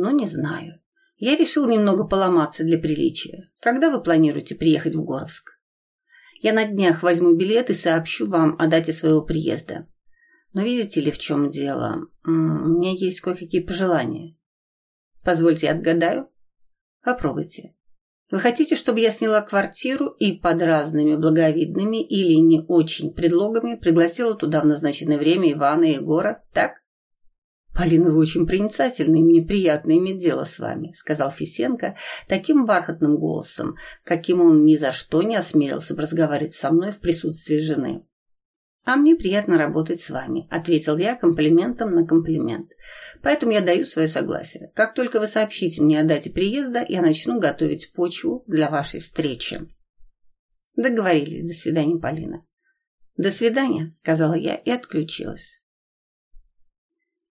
Ну, не знаю. Я решил немного поломаться для приличия. Когда вы планируете приехать в Горовск? Я на днях возьму билет и сообщу вам о дате своего приезда. Но видите ли, в чем дело? У меня есть кое-какие пожелания. Позвольте отгадаю. Попробуйте. Вы хотите, чтобы я сняла квартиру и под разными благовидными или не очень предлогами пригласила туда в назначенное время Ивана и Егора, так? «Полина, вы очень проницательны, и мне приятно иметь дело с вами», — сказал Фисенко таким бархатным голосом, каким он ни за что не осмелился разговаривать со мной в присутствии жены. «А мне приятно работать с вами», — ответил я комплиментом на комплимент. «Поэтому я даю свое согласие. Как только вы сообщите мне о дате приезда, я начну готовить почву для вашей встречи». Договорились. До свидания, Полина. «До свидания», — сказала я и отключилась.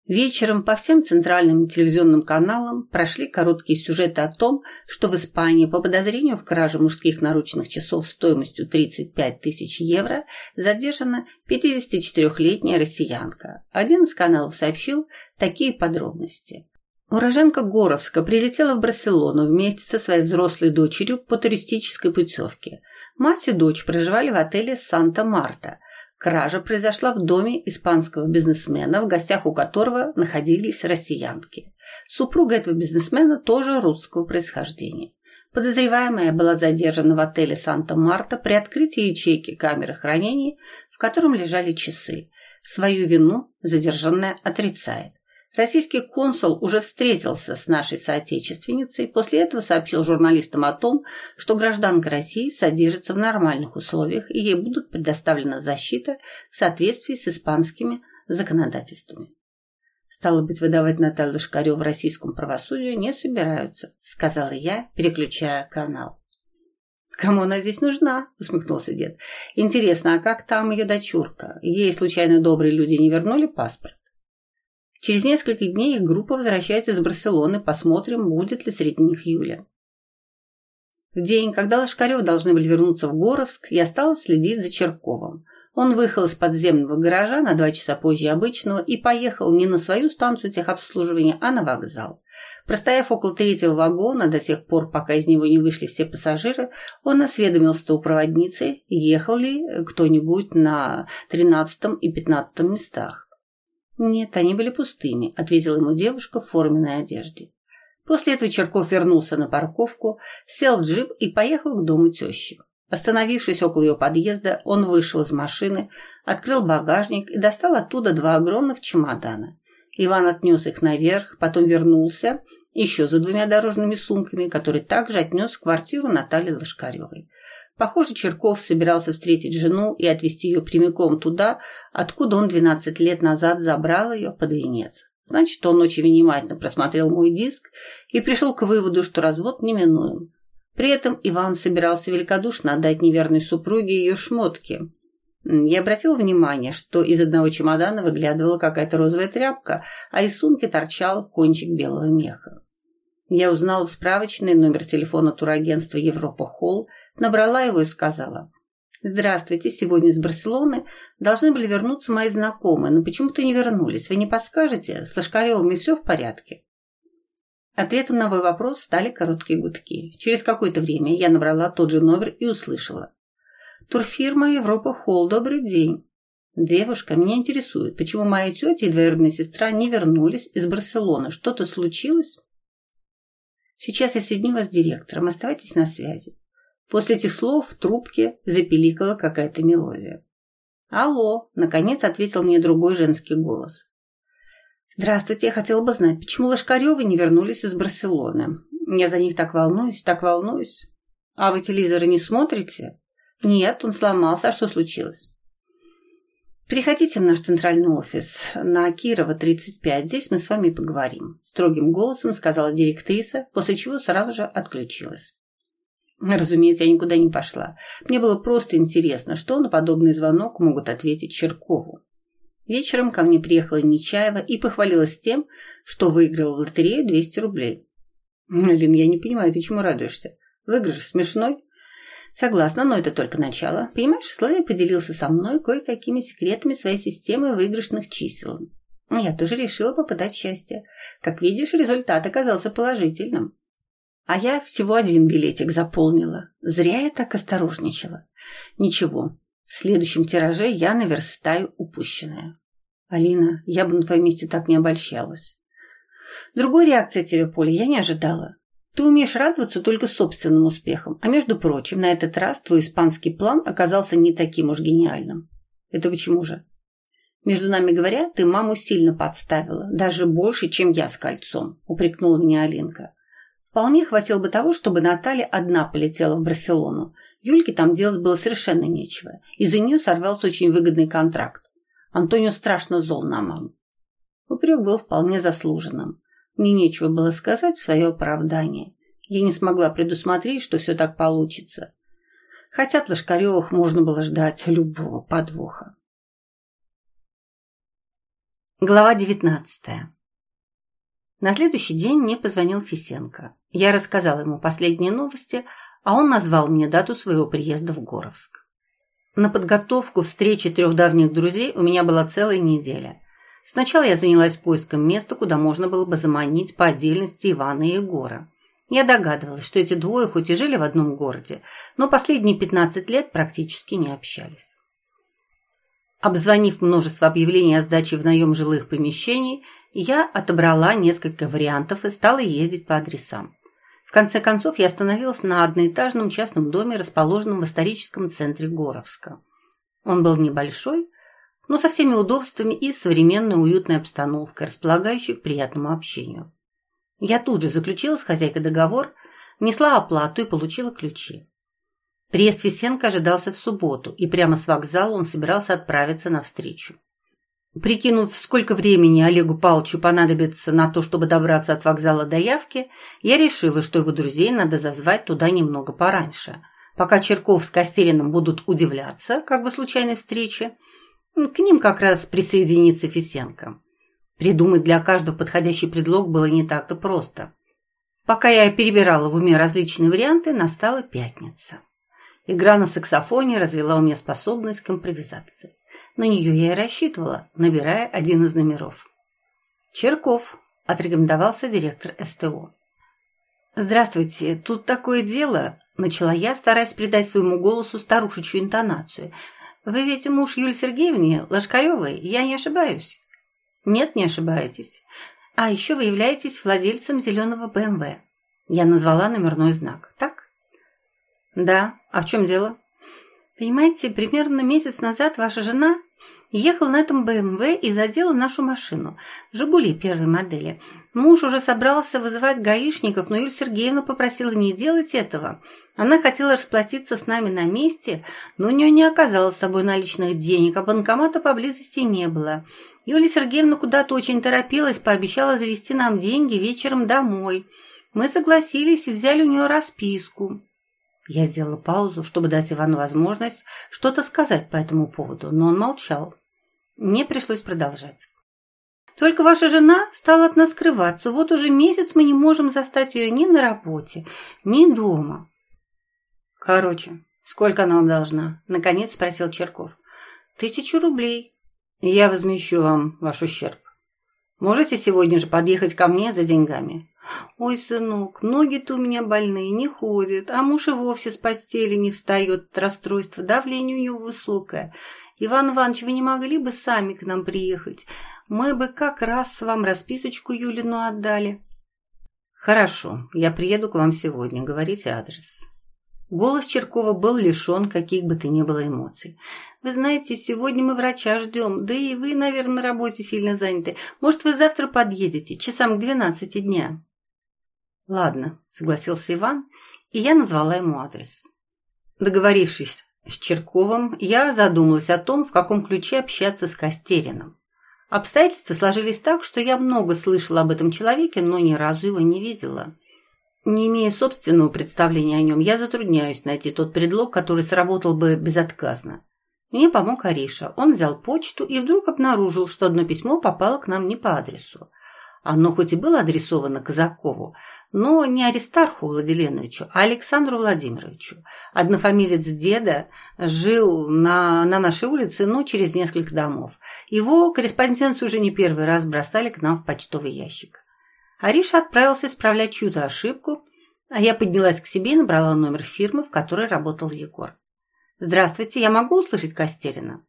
Вечером по всем центральным телевизионным каналам прошли короткие сюжеты о том, что в Испании по подозрению в краже мужских наручных часов стоимостью 35 тысяч евро задержана 54-летняя россиянка. Один из каналов сообщил такие подробности. Уроженка Горовска прилетела в Барселону вместе со своей взрослой дочерью по туристической путевке. Мать и дочь проживали в отеле «Санта-Марта», Кража произошла в доме испанского бизнесмена, в гостях у которого находились россиянки. Супруга этого бизнесмена тоже русского происхождения. Подозреваемая была задержана в отеле «Санта-Марта» при открытии ячейки камеры хранения, в котором лежали часы. Свою вину задержанная отрицает. Российский консул уже встретился с нашей соотечественницей, после этого сообщил журналистам о том, что гражданка России содержится в нормальных условиях и ей будут предоставлена защита в соответствии с испанскими законодательствами. Стало быть, выдавать Наталью Шкареву российскому правосудию не собираются, сказала я, переключая канал. «Кому она здесь нужна?» – усмехнулся дед. «Интересно, а как там ее дочурка? Ей, случайно, добрые люди не вернули паспорт?» Через несколько дней их группа возвращается из Барселоны. Посмотрим, будет ли среди них Юля. В день, когда Лошкарев должны были вернуться в Горовск, я стала следить за Черковым. Он выехал из подземного гаража на два часа позже обычного и поехал не на свою станцию техобслуживания, а на вокзал. Простояв около третьего вагона до тех пор, пока из него не вышли все пассажиры, он осведомился у проводницы, ехал ли кто-нибудь на тринадцатом и пятнадцатом местах. «Нет, они были пустыми», — ответила ему девушка в форменной одежде. После этого Черков вернулся на парковку, сел в джип и поехал к дому тещи. Остановившись около ее подъезда, он вышел из машины, открыл багажник и достал оттуда два огромных чемодана. Иван отнес их наверх, потом вернулся еще за двумя дорожными сумками, которые также отнес в квартиру Натальи Лошкаревой. Похоже, Черков собирался встретить жену и отвезти ее прямиком туда, откуда он 12 лет назад забрал ее под венец. Значит, он очень внимательно просмотрел мой диск и пришел к выводу, что развод неминуем. При этом Иван собирался великодушно отдать неверной супруге ее шмотки. Я обратил внимание, что из одного чемодана выглядывала какая-то розовая тряпка, а из сумки торчал кончик белого меха. Я узнал в справочной номер телефона турагентства «Европа Холл», набрала его и сказала. «Здравствуйте, сегодня из Барселоны должны были вернуться мои знакомые, но почему-то не вернулись. Вы не подскажете? С Лошкаревыми все в порядке?» Ответом на мой вопрос стали короткие гудки. Через какое-то время я набрала тот же номер и услышала. «Турфирма Европа Холл, добрый день. Девушка, меня интересует, почему моя тетя и двоюродная сестра не вернулись из Барселоны. Что-то случилось?» «Сейчас я соединю вас с директором. Оставайтесь на связи». После этих слов в трубке запеликала какая-то мелодия. «Алло!» — наконец ответил мне другой женский голос. «Здравствуйте, я хотела бы знать, почему Лошкаревы не вернулись из Барселоны? Я за них так волнуюсь, так волнуюсь. А вы телевизоры не смотрите?» «Нет, он сломался. А что случилось?» «Приходите в наш центральный офис на Кирова, 35. Здесь мы с вами поговорим», — строгим голосом сказала директриса, после чего сразу же отключилась. Разумеется, я никуда не пошла. Мне было просто интересно, что на подобный звонок могут ответить Черкову. Вечером ко мне приехала Нечаева и похвалилась тем, что выиграла в лотерею 200 рублей. Лин, я не понимаю, ты чему радуешься? Выигрыш смешной? Согласна, но это только начало. Понимаешь, Славик поделился со мной кое-какими секретами своей системы выигрышных чисел. Я тоже решила попытать счастье. Как видишь, результат оказался положительным. А я всего один билетик заполнила. Зря я так осторожничала. Ничего, в следующем тираже я наверстаю упущенное. Алина, я бы на твоем месте так не обольщалась. Другой реакции от тебя, Поля, я не ожидала. Ты умеешь радоваться только собственным успехам, а между прочим, на этот раз твой испанский план оказался не таким уж гениальным. Это почему же? Между нами говоря, ты маму сильно подставила, даже больше, чем я с кольцом, упрекнула меня Алинка. Вполне хватило бы того, чтобы Наталья одна полетела в Барселону. Юльке там делать было совершенно нечего. Из-за нее сорвался очень выгодный контракт. Антонио страшно зол на маму. Упрек был вполне заслуженным. Мне нечего было сказать в свое оправдание. Я не смогла предусмотреть, что все так получится. Хотя от Лошкаревых можно было ждать любого подвоха. Глава девятнадцатая. На следующий день мне позвонил Фисенко. Я рассказала ему последние новости, а он назвал мне дату своего приезда в Горовск. На подготовку встречи трех давних друзей у меня была целая неделя. Сначала я занялась поиском места, куда можно было бы заманить по отдельности Ивана и Егора. Я догадывалась, что эти двое хоть и жили в одном городе, но последние 15 лет практически не общались. Обзвонив множество объявлений о сдаче в наем жилых помещений, я отобрала несколько вариантов и стала ездить по адресам. В конце концов, я остановилась на одноэтажном частном доме, расположенном в историческом центре Горовска. Он был небольшой, но со всеми удобствами и современной уютной обстановкой, располагающей к приятному общению. Я тут же заключила с хозяйкой договор, внесла оплату и получила ключи. Приезд Фисенко ожидался в субботу, и прямо с вокзала он собирался отправиться навстречу. Прикинув, сколько времени Олегу Павловичу понадобится на то, чтобы добраться от вокзала до явки, я решила, что его друзей надо зазвать туда немного пораньше. Пока Черков с Костериным будут удивляться, как бы случайной встрече, к ним как раз присоединится Фисенко. Придумать для каждого подходящий предлог было не так-то просто. Пока я перебирала в уме различные варианты, настала пятница. Игра на саксофоне развела у меня способность к импровизации. На нее я и рассчитывала, набирая один из номеров. «Черков», — отрекомендовался директор СТО. «Здравствуйте, тут такое дело», — начала я, стараясь придать своему голосу старушечью интонацию. «Вы ведь муж Юлии Сергеевны Лошкаревой, я не ошибаюсь?» «Нет, не ошибаетесь. А еще вы являетесь владельцем зеленого БМВ». Я назвала номерной знак, так? «Да. А в чем дело?» Понимаете, примерно месяц назад ваша жена ехала на этом БМВ и задела нашу машину. «Жигули» первой модели. Муж уже собрался вызывать гаишников, но Юлия Сергеевна попросила не делать этого. Она хотела расплатиться с нами на месте, но у нее не оказалось с собой наличных денег, а банкомата поблизости не было. Юлия Сергеевна куда-то очень торопилась, пообещала завести нам деньги вечером домой. Мы согласились и взяли у нее расписку. Я сделала паузу, чтобы дать Ивану возможность что-то сказать по этому поводу, но он молчал. Мне пришлось продолжать. Только ваша жена стала от нас скрываться. Вот уже месяц мы не можем застать ее ни на работе, ни дома. Короче, сколько она вам должна? Наконец спросил Черков. Тысячу рублей. Я возмещу вам ваш ущерб. Можете сегодня же подъехать ко мне за деньгами? «Ой, сынок, ноги-то у меня больные, не ходят, а муж и вовсе с постели не встает от расстройства, давление у него высокое. Иван Иванович, вы не могли бы сами к нам приехать? Мы бы как раз вам расписочку Юлину отдали». «Хорошо, я приеду к вам сегодня, говорите адрес». Голос Черкова был лишен каких бы то ни было эмоций. «Вы знаете, сегодня мы врача ждем, да и вы, наверное, на работе сильно заняты. Может, вы завтра подъедете, часам к двенадцати дня?» «Ладно», — согласился Иван, и я назвала ему адрес. Договорившись с Черковым, я задумалась о том, в каком ключе общаться с Костериным. Обстоятельства сложились так, что я много слышала об этом человеке, но ни разу его не видела. Не имея собственного представления о нем, я затрудняюсь найти тот предлог, который сработал бы безотказно. Мне помог Ариша. Он взял почту и вдруг обнаружил, что одно письмо попало к нам не по адресу. Оно хоть и было адресовано Казакову, но не Аристарху Владиленовичу, а Александру Владимировичу. Однофамилец деда жил на, на нашей улице, но через несколько домов. Его корреспонденцию уже не первый раз бросали к нам в почтовый ящик. Ариша отправился исправлять чью-то ошибку, а я поднялась к себе и набрала номер фирмы, в которой работал Егор. «Здравствуйте, я могу услышать Костерина?»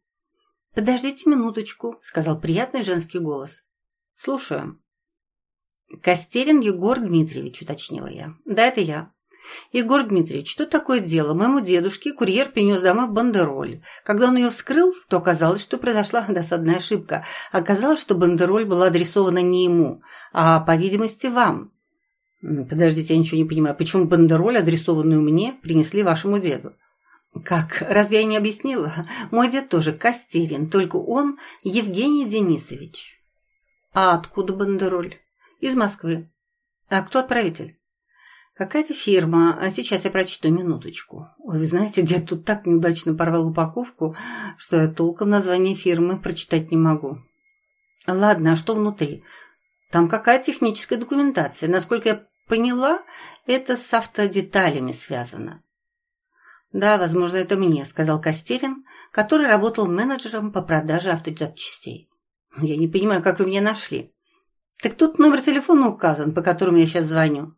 «Подождите минуточку», — сказал приятный женский голос. «Слушаю». «Костерин Егор Дмитриевич», — уточнила я. «Да, это я». «Егор Дмитриевич, что такое дело? Моему дедушке курьер принес домой бандероль. Когда он ее вскрыл, то оказалось, что произошла досадная ошибка. Оказалось, что бандероль была адресована не ему, а, по видимости, вам». «Подождите, я ничего не понимаю. Почему бандероль, адресованную мне, принесли вашему деду?» Как, разве я не объяснила? Мой дед тоже Костерин, только он Евгений Денисович. А откуда бандероль? Из Москвы. А кто отправитель? Какая-то фирма. А сейчас я прочту минуточку. Ой, вы знаете, дед тут так неудачно порвал упаковку, что я толком название фирмы прочитать не могу. Ладно, а что внутри? Там какая техническая документация. Насколько я поняла, это с автодеталями связано. «Да, возможно, это мне», — сказал Костерин, который работал менеджером по продаже автозапчастей. «Я не понимаю, как вы меня нашли». «Так тут номер телефона указан, по которому я сейчас звоню».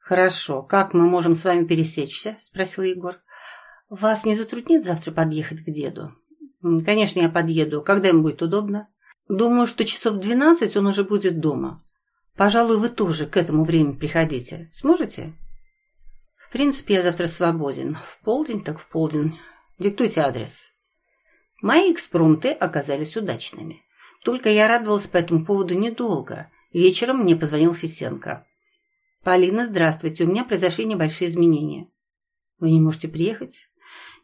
«Хорошо. Как мы можем с вами пересечься?» — спросил Егор. «Вас не затруднит завтра подъехать к деду?» «Конечно, я подъеду. Когда им будет удобно?» «Думаю, что часов двенадцать он уже будет дома. Пожалуй, вы тоже к этому времени приходите. Сможете?» В принципе, я завтра свободен. В полдень так в полдень. Диктуйте адрес. Мои экспромты оказались удачными. Только я радовалась по этому поводу недолго. Вечером мне позвонил Фисенко. «Полина, здравствуйте. У меня произошли небольшие изменения». «Вы не можете приехать?»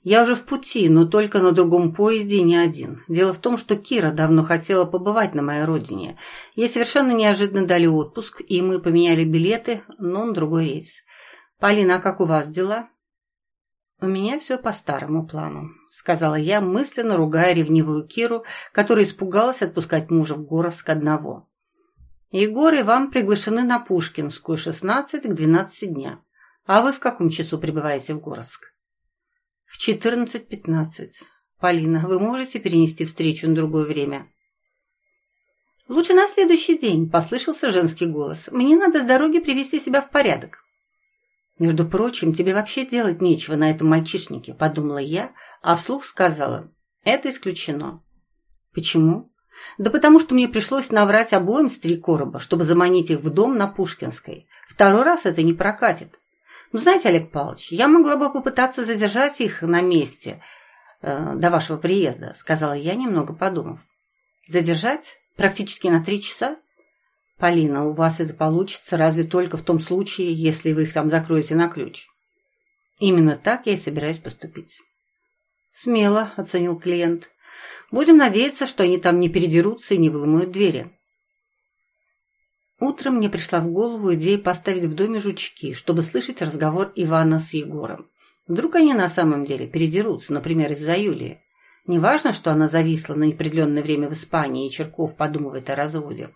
«Я уже в пути, но только на другом поезде не один. Дело в том, что Кира давно хотела побывать на моей родине. Ей совершенно неожиданно дали отпуск, и мы поменяли билеты, но на другой рейс. «Полина, а как у вас дела?» «У меня все по старому плану», — сказала я, мысленно ругая ревнивую Киру, которая испугалась отпускать мужа в Горовск одного. «Егор и Иван приглашены на Пушкинскую, 16 к 12 дня. А вы в каком часу прибываете в Горовск?» «В 14.15. Полина, вы можете перенести встречу на другое время?» «Лучше на следующий день», — послышался женский голос. «Мне надо с дороги привести себя в порядок». «Между прочим, тебе вообще делать нечего на этом мальчишнике», – подумала я, а вслух сказала. «Это исключено». «Почему?» «Да потому что мне пришлось наврать обоим с три короба, чтобы заманить их в дом на Пушкинской. Второй раз это не прокатит. Ну, знаете, Олег Павлович, я могла бы попытаться задержать их на месте э, до вашего приезда», – сказала я, немного подумав. «Задержать? Практически на три часа?» «Полина, у вас это получится разве только в том случае, если вы их там закроете на ключ». «Именно так я и собираюсь поступить». «Смело», — оценил клиент. «Будем надеяться, что они там не передерутся и не выломают двери». Утром мне пришла в голову идея поставить в доме жучки, чтобы слышать разговор Ивана с Егором. Вдруг они на самом деле передерутся, например, из-за Юлии. Неважно, что она зависла на неопределенное время в Испании, и Черков подумывает о разводе.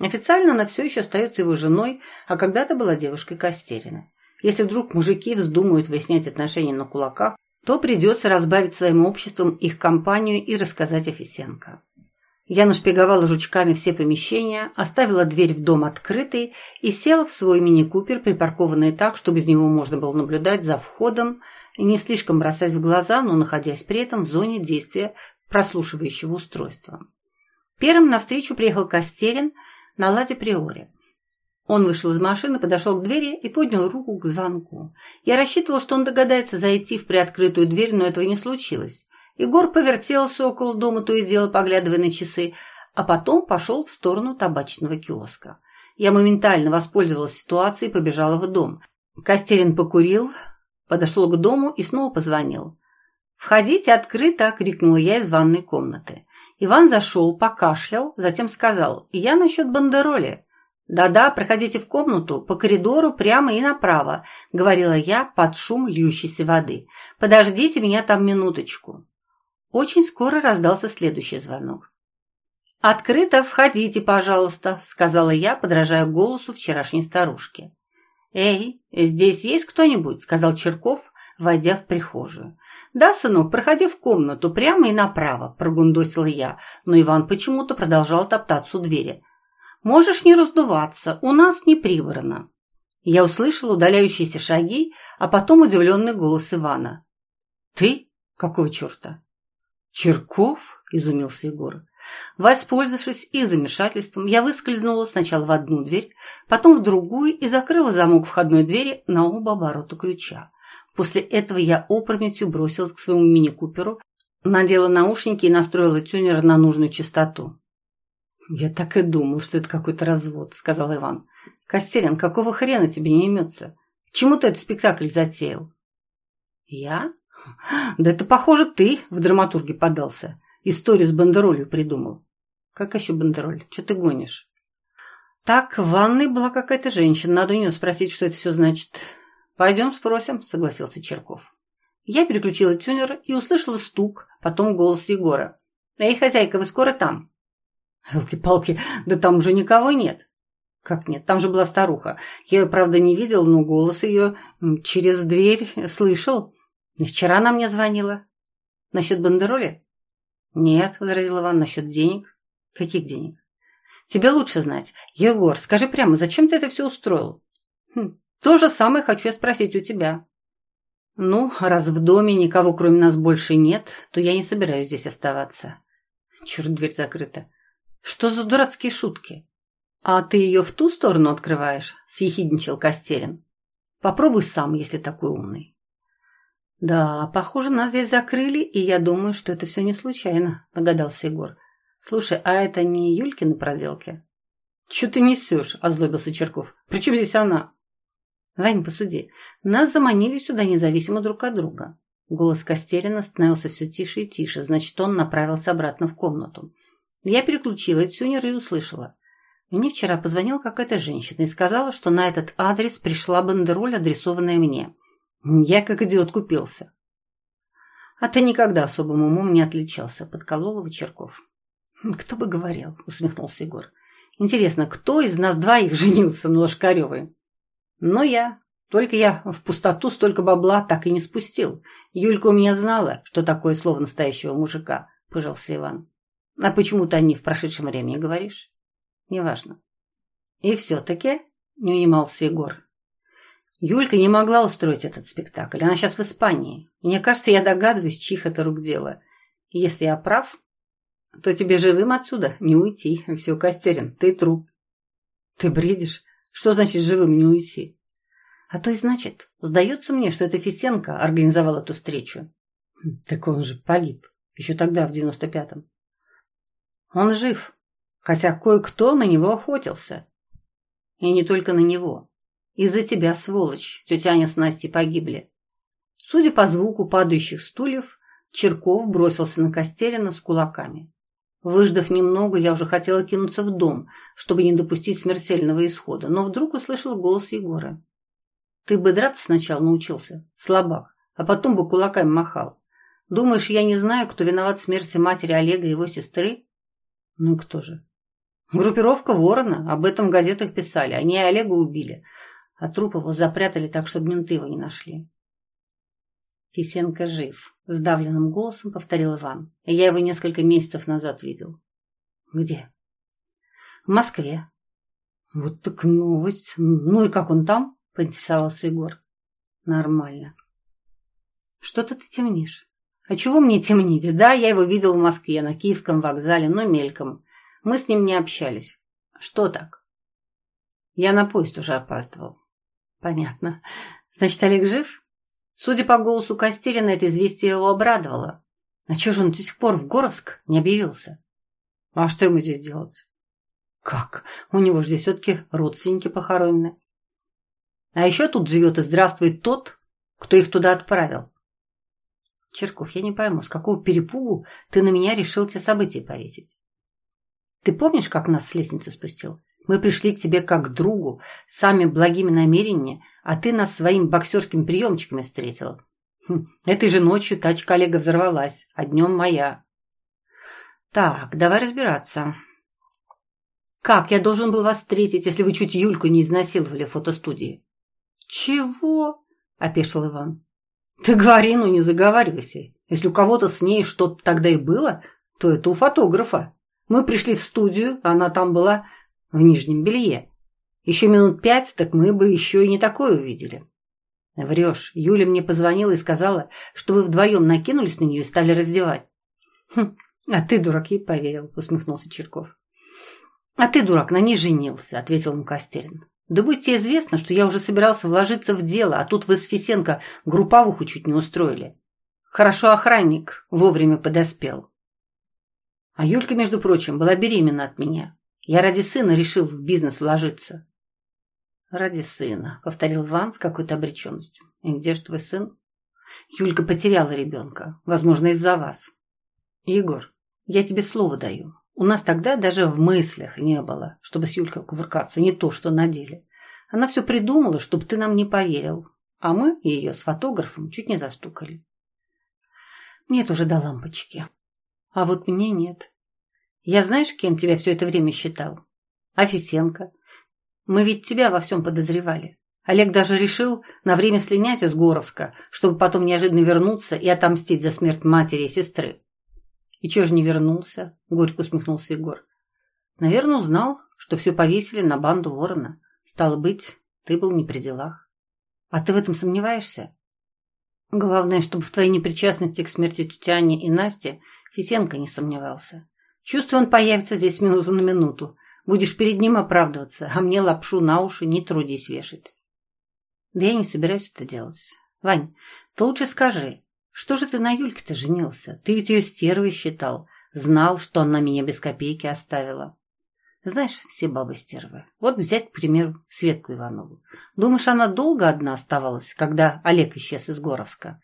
Официально она все еще остается его женой, а когда-то была девушкой Костерина. Если вдруг мужики вздумают выяснять отношения на кулаках, то придется разбавить своим обществом их компанию и рассказать Офисенко. Я нашпиговала жучками все помещения, оставила дверь в дом открытой и села в свой мини-купер, припаркованный так, чтобы из него можно было наблюдать за входом, не слишком бросаясь в глаза, но находясь при этом в зоне действия прослушивающего устройства. Первым навстречу приехал Костерин – на Ладе Приоре. Он вышел из машины, подошел к двери и поднял руку к звонку. Я рассчитывал, что он догадается зайти в приоткрытую дверь, но этого не случилось. Егор повертелся около дома, то и дело поглядывая на часы, а потом пошел в сторону табачного киоска. Я моментально воспользовалась ситуацией и побежала в дом. Костерин покурил, подошел к дому и снова позвонил. «Входите открыто!» – крикнула я из ванной комнаты. Иван зашел, покашлял, затем сказал «Я насчет бандероли». «Да-да, проходите в комнату, по коридору прямо и направо», — говорила я под шум льющейся воды. «Подождите меня там минуточку». Очень скоро раздался следующий звонок. «Открыто входите, пожалуйста», — сказала я, подражая голосу вчерашней старушки. «Эй, здесь есть кто-нибудь?» — сказал Черков, войдя в прихожую. «Да, сынок, проходи в комнату, прямо и направо», – прогундосила я, но Иван почему-то продолжал топтаться у двери. «Можешь не раздуваться, у нас не прибрано». Я услышал удаляющиеся шаги, а потом удивленный голос Ивана. «Ты? Какого черта?» «Черков?» – изумился Егор. Воспользовавшись их замешательством, я выскользнула сначала в одну дверь, потом в другую и закрыла замок входной двери на оба оборота ключа. После этого я опрометью бросилась к своему мини-куперу, надела наушники и настроила тюнер на нужную частоту. «Я так и думал, что это какой-то развод», — сказал Иван. «Костерин, какого хрена тебе не имется? К чему ты этот спектакль затеял?» «Я? Да это, похоже, ты в драматурге подался. Историю с бандеролью придумал. Как еще бандероль? Что ты гонишь? Так, в ванной была какая-то женщина. Надо у нее спросить, что это все значит. Пойдем спросим, согласился Черков. Я переключила тюнер и услышала стук, потом голос Егора. «Эй, хозяйка, вы скоро там?» «Елки-палки, да там уже никого нет». «Как нет? Там же была старуха. Я ее, правда, не видел, но голос ее через дверь слышал. Вчера она мне звонила. Насчет бандероли?» «Нет», — возразил Иван, — «насчет денег». «Каких денег?» «Тебе лучше знать. Егор, скажи прямо, зачем ты это все устроил?» хм, «То же самое хочу я спросить у тебя». «Ну, раз в доме никого кроме нас больше нет, то я не собираюсь здесь оставаться». Черт, дверь закрыта. «Что за дурацкие шутки?» «А ты ее в ту сторону открываешь?» — съехидничал Костерин. «Попробуй сам, если такой умный». «Да, похоже, нас здесь закрыли, и я думаю, что это все не случайно», – догадался Егор. «Слушай, а это не Юлькины проделки?» «Че ты несешь?» – озлобился Черков. «При чем здесь она?» «Вань, посуди. Нас заманили сюда независимо друг от друга». Голос Костерина становился все тише и тише, значит, он направился обратно в комнату. Я переключила тюнер и услышала. Мне вчера позвонила какая-то женщина и сказала, что на этот адрес пришла бандероль, адресованная мне – я как идиот купился. А ты никогда особым умом не отличался, подколол его Черков. Кто бы говорил, усмехнулся Егор. Интересно, кто из нас двоих женился на Лошкаревой? Но я. Только я в пустоту столько бабла так и не спустил. Юлька у меня знала, что такое слово настоящего мужика, пыжился Иван. А почему ты о ней в прошедшем времени говоришь? Неважно. И все-таки, не унимался Егор, Юлька не могла устроить этот спектакль. Она сейчас в Испании. Мне кажется, я догадываюсь, чьих это рук дело. Если я прав, то тебе живым отсюда не уйти. Все, Костерин, ты труп. Ты бредишь? Что значит живым не уйти? А то и значит, сдается мне, что это Фисенко организовал эту встречу. Хм, так он же погиб. Еще тогда, в девяносто пятом. Он жив, хотя кое-кто на него охотился. И не только на него. Из-за тебя, сволочь, тетя Аня с Настей погибли. Судя по звуку падающих стульев, Черков бросился на Костерина с кулаками. Выждав немного, я уже хотела кинуться в дом, чтобы не допустить смертельного исхода, но вдруг услышала голос Егора. «Ты бы драться сначала научился, слабак, а потом бы кулаками махал. Думаешь, я не знаю, кто виноват в смерти матери Олега и его сестры?» «Ну кто же?» «Группировка Ворона, об этом в газетах писали, они Олега убили, а труп его запрятали так, чтобы менты его не нашли. Кисенко жив, сдавленным голосом повторил Иван. Я его несколько месяцев назад видел. Где? В Москве. Вот так новость. Ну и как он там? Поинтересовался Егор. Нормально. Что-то ты темнишь. А чего мне темнить? Да, я его видел в Москве, на Киевском вокзале, но мельком. Мы с ним не общались. Что так? Я на поезд уже опаздывал. Понятно. Значит, Олег жив? Судя по голосу Костелина, это известие его обрадовало. А чего же он до сих пор в Горовск не объявился? А что ему здесь делать? Как? У него же здесь все-таки родственники похоронены. А еще тут живет и здравствует тот, кто их туда отправил. Черков, я не пойму, с какого перепугу ты на меня решил те события повесить? Ты помнишь, как нас с лестницы спустил? Мы пришли к тебе как к другу, сами благими намерениями, а ты нас своими боксерскими приемчиками встретил. Хм, этой же ночью тачка Олега взорвалась, а днем моя. Так, давай разбираться. Как я должен был вас встретить, если вы чуть Юльку не изнасиловали в фотостудии? Чего? — опешил Иван. Ты говори, ну не заговаривайся. Если у кого-то с ней что-то тогда и было, то это у фотографа. Мы пришли в студию, она там была в нижнем белье. Еще минут пять, так мы бы еще и не такое увидели. Врешь. Юля мне позвонила и сказала, что вы вдвоем накинулись на нее и стали раздевать. Хм, а ты, дурак, ей поверил, усмехнулся Черков. А ты, дурак, на ней женился, ответил ему Костерин. Да будь тебе известно, что я уже собирался вложиться в дело, а тут вы с Фисенко групповуху чуть не устроили. Хорошо охранник вовремя подоспел. А Юлька, между прочим, была беременна от меня. Я ради сына решил в бизнес вложиться. Ради сына, повторил Ван с какой-то обреченностью. И где же твой сын? Юлька потеряла ребенка. Возможно, из-за вас. Егор, я тебе слово даю. У нас тогда даже в мыслях не было, чтобы с Юлькой кувыркаться, не то, что на деле. Она все придумала, чтобы ты нам не поверил. А мы ее с фотографом чуть не застукали. Нет уже до лампочки. А вот мне нет. Я знаешь, кем тебя все это время считал? Офисенко. Мы ведь тебя во всем подозревали. Олег даже решил на время слинять из Горовска, чтобы потом неожиданно вернуться и отомстить за смерть матери и сестры. «И чего же не вернулся?» — горько усмехнулся Егор. «Наверное, узнал, что все повесили на банду ворона. Стало быть, ты был не при делах. А ты в этом сомневаешься?» «Главное, чтобы в твоей непричастности к смерти Тютяни и Насти Фисенко не сомневался. Чувствую, он появится здесь минуту на минуту. Будешь перед ним оправдываться, а мне лапшу на уши не трудись вешать». «Да я не собираюсь это делать. Вань, ты лучше скажи, что же ты на Юльке-то женился? Ты ведь ее стервой считал. Знал, что она меня без копейки оставила. Знаешь, все бабы стервы. Вот взять, к примеру, Светку Иванову. Думаешь, она долго одна оставалась, когда Олег исчез из Горовска?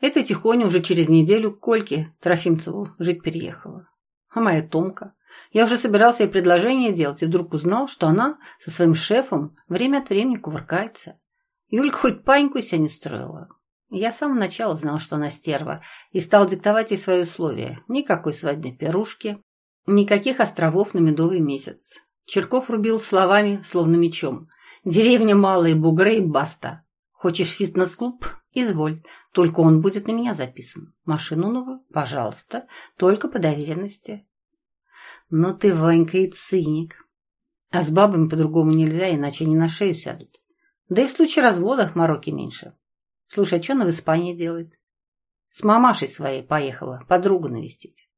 Эта тихоня уже через неделю к Кольке Трофимцеву жить переехала. А моя Томка? Я уже собирался ей предложение делать и вдруг узнал, что она со своим шефом время от времени кувыркается. Юлька хоть паньку себя не строила. Я с самого начала знал, что она стерва, и стал диктовать ей свои условия. Никакой свадебной пирушки, никаких островов на медовый месяц. Черков рубил словами, словно мечом. «Деревня малые бугры и баста. Хочешь фитнес-клуб? Изволь. Только он будет на меня записан. Машину новую? Пожалуйста. Только по доверенности». «Но ты, Ванька, и циник. А с бабами по-другому нельзя, иначе они на шею сядут. Да и в случае развода мороки меньше. Слушай, а что она в Испании делает? С мамашей своей поехала, подругу навестить.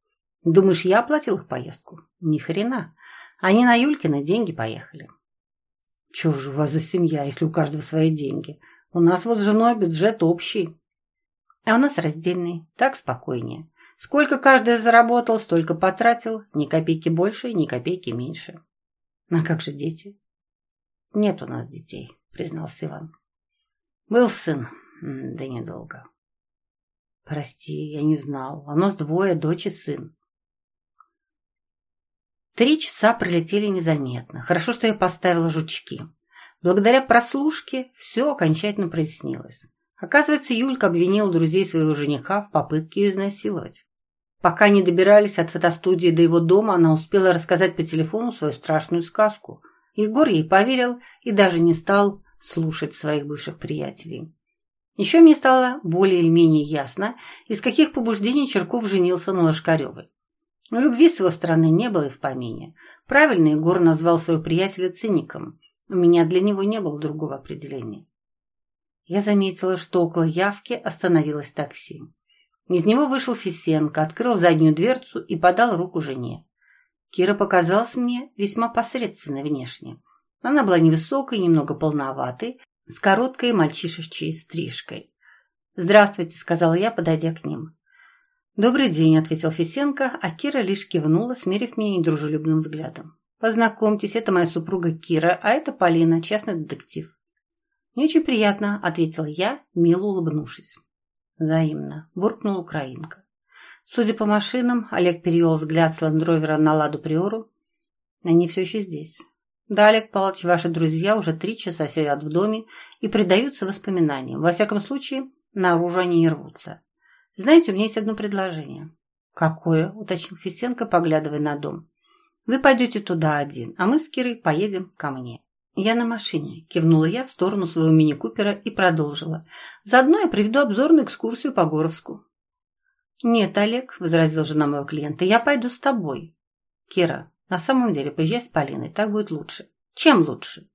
Думаешь, я оплатил их поездку? Ни хрена. Они на Юлькины деньги поехали. Чего же у вас за семья, если у каждого свои деньги? У нас вот с женой бюджет общий. А у нас раздельный, так спокойнее. Сколько каждый заработал, столько потратил. Ни копейки больше, ни копейки меньше. А как же дети? Нет у нас детей, признался Иван. Был сын, да недолго. Прости, я не знал. У нас двое, дочь и сын. Три часа пролетели незаметно. Хорошо, что я поставила жучки. Благодаря прослушке все окончательно прояснилось. Оказывается, Юлька обвинила друзей своего жениха в попытке ее изнасиловать. Пока не добирались от фотостудии до его дома, она успела рассказать по телефону свою страшную сказку. Егор ей поверил и даже не стал слушать своих бывших приятелей. Еще мне стало более или менее ясно, из каких побуждений Черков женился на Лошкаревой. Но любви с его стороны не было и в помине. Правильно Егор назвал своего приятеля циником. У меня для него не было другого определения. Я заметила, что около явки остановилось такси. Из него вышел Фисенко, открыл заднюю дверцу и подал руку жене. Кира показалась мне весьма посредственной внешне. Она была невысокой, немного полноватой, с короткой мальчишечьей стрижкой. «Здравствуйте», — сказала я, подойдя к ним. «Добрый день», — ответил Фисенко, а Кира лишь кивнула, смерив меня недружелюбным взглядом. «Познакомьтесь, это моя супруга Кира, а это Полина, частный детектив». «Не очень приятно», — ответила я, мило улыбнувшись. «Взаимно», — буркнула украинка. Судя по машинам, Олег перевел взгляд с ландровера на Ладу Приору. Они все еще здесь. Да, Олег Павлович, ваши друзья уже три часа сидят в доме и предаются воспоминаниям. Во всяком случае, наружу они не рвутся. Знаете, у меня есть одно предложение. Какое? Уточнил Фисенко, поглядывая на дом. Вы пойдете туда один, а мы с Кирой поедем ко мне. Я на машине, кивнула я в сторону своего мини-купера и продолжила. Заодно я проведу обзорную экскурсию по Горовску. Нет, Олег, возразила жена моего клиента, я пойду с тобой. Кира, на самом деле, поезжай с Полиной, так будет лучше. Чем лучше?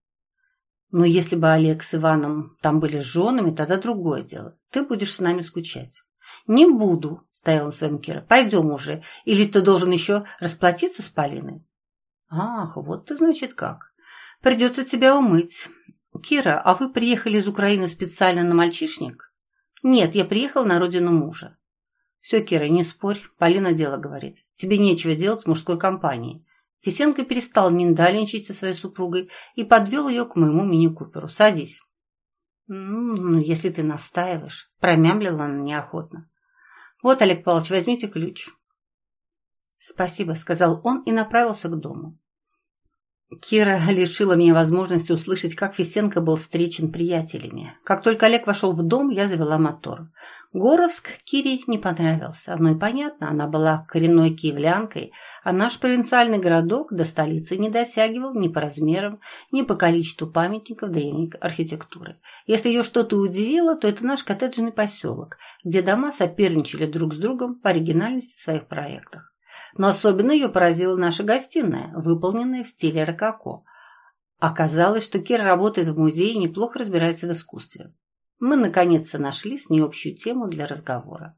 Но если бы Олег с Иваном там были с женами, тогда другое дело. Ты будешь с нами скучать. Не буду, стояла на своем Кира. Пойдем уже. Или ты должен еще расплатиться с Полиной? Ах, вот ты, значит, как. Придется тебя умыть. Кира, а вы приехали из Украины специально на мальчишник? Нет, я приехал на родину мужа. Все, Кира, не спорь, Полина дело говорит. Тебе нечего делать в мужской компании. Фисенко перестал миндальничать со своей супругой и подвел ее к моему мини-куперу. «Садись». «Ну, если ты настаиваешь», — промямлила она неохотно. «Вот, Олег Павлович, возьмите ключ». «Спасибо», — сказал он и направился к дому. Кира лишила меня возможности услышать, как Фисенко был встречен приятелями. Как только Олег вошел в дом, я завела мотор. Горовск Кире не понравился. Одно и понятно, она была коренной киевлянкой, а наш провинциальный городок до столицы не дотягивал ни по размерам, ни по количеству памятников древней архитектуры. Если ее что-то удивило, то это наш коттеджный поселок, где дома соперничали друг с другом по оригинальности в своих проектах. Но особенно ее поразила наша гостиная, выполненная в стиле рококо. Оказалось, что Кира работает в музее и неплохо разбирается в искусстве. Мы наконец-то нашли с ней общую тему для разговора.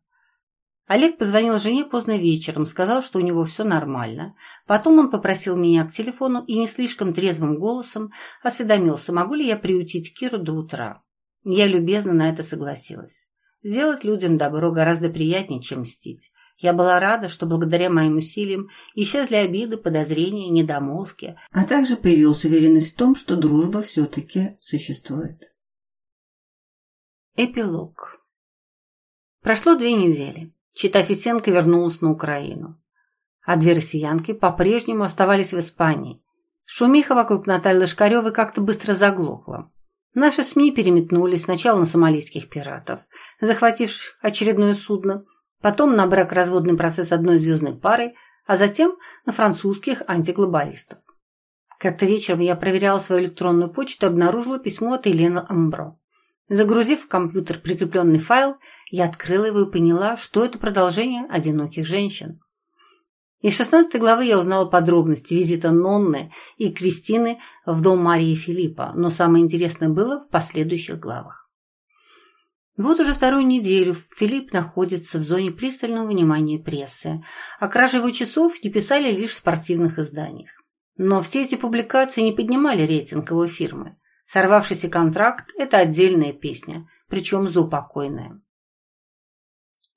Олег позвонил жене поздно вечером, сказал, что у него все нормально. Потом он попросил меня к телефону и не слишком трезвым голосом осведомился, могу ли я приютить Киру до утра. Я любезно на это согласилась. Сделать людям добро гораздо приятнее, чем мстить. Я была рада, что благодаря моим усилиям исчезли обиды, подозрения, недомолвки, а также появилась уверенность в том, что дружба все-таки существует. Эпилог Прошло две недели. Чита Фисенко вернулась на Украину. А две россиянки по-прежнему оставались в Испании. Шумиха вокруг Натальи Лошкаревой как-то быстро заглохла. Наши СМИ переметнулись сначала на сомалийских пиратов, захвативших очередное судно – потом на брак-разводный процесс одной звездной пары, а затем на французских антиглобалистов. Как-то вечером я проверяла свою электронную почту и обнаружила письмо от Елены Амбро. Загрузив в компьютер прикрепленный файл, я открыла его и поняла, что это продолжение «Одиноких женщин». Из 16 главы я узнала подробности визита Нонны и Кристины в дом Марии Филиппа, но самое интересное было в последующих главах. Вот уже вторую неделю Филипп находится в зоне пристального внимания прессы, а кражи его часов не писали лишь в спортивных изданиях. Но все эти публикации не поднимали рейтинг его фирмы. Сорвавшийся контракт – это отдельная песня, причем заупокойная.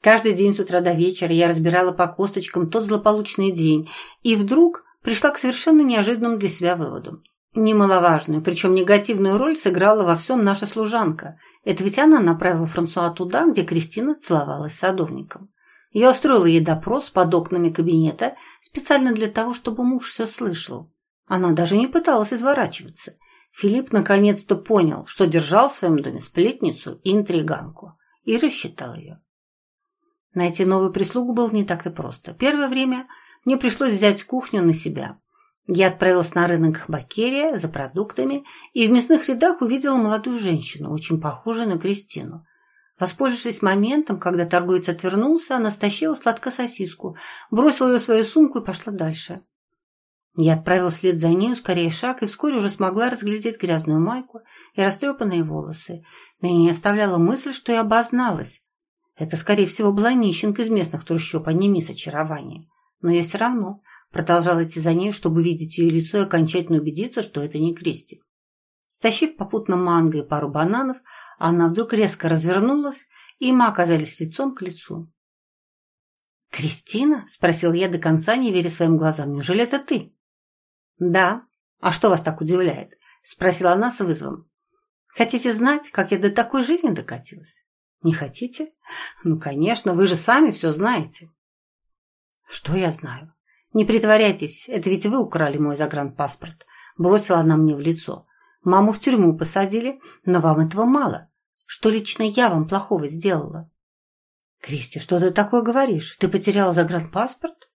Каждый день с утра до вечера я разбирала по косточкам тот злополучный день, и вдруг пришла к совершенно неожиданному для себя выводу. Немаловажную, причем негативную роль сыграла во всем наша служанка – это ведь она направила Франсуа туда, где Кристина целовалась с садовником. Я устроила ей допрос под окнами кабинета специально для того, чтобы муж все слышал. Она даже не пыталась изворачиваться. Филипп наконец-то понял, что держал в своем доме сплетницу и интриганку, и рассчитал ее. Найти новую прислугу было не так-то просто. Первое время мне пришлось взять кухню на себя. Я отправилась на рынок Бакерия за продуктами и в мясных рядах увидела молодую женщину, очень похожую на Кристину. Воспользовавшись моментом, когда торговец отвернулся, она стащила сладко сосиску, бросила ее в свою сумку и пошла дальше. Я отправилась вслед за ней, ускоряя шаг, и вскоре уже смогла разглядеть грязную майку и растрепанные волосы. Меня не оставляла мысль, что я обозналась. Это, скорее всего, была нищенка из местных трущоб, а не мисс очарования. Но я все равно Продолжал идти за ней, чтобы видеть ее лицо и окончательно убедиться, что это не Кристи. Стащив попутно манго и пару бананов, она вдруг резко развернулась, и мы оказались лицом к лицу. «Кристина?» – спросил я до конца, не веря своим глазам. «Неужели это ты?» «Да. А что вас так удивляет?» – спросила она с вызовом. «Хотите знать, как я до такой жизни докатилась?» «Не хотите?» «Ну, конечно, вы же сами все знаете». «Что я знаю?» «Не притворяйтесь, это ведь вы украли мой загранпаспорт», – бросила она мне в лицо. «Маму в тюрьму посадили, но вам этого мало. Что лично я вам плохого сделала?» «Кристи, что ты такое говоришь? Ты потеряла загранпаспорт?»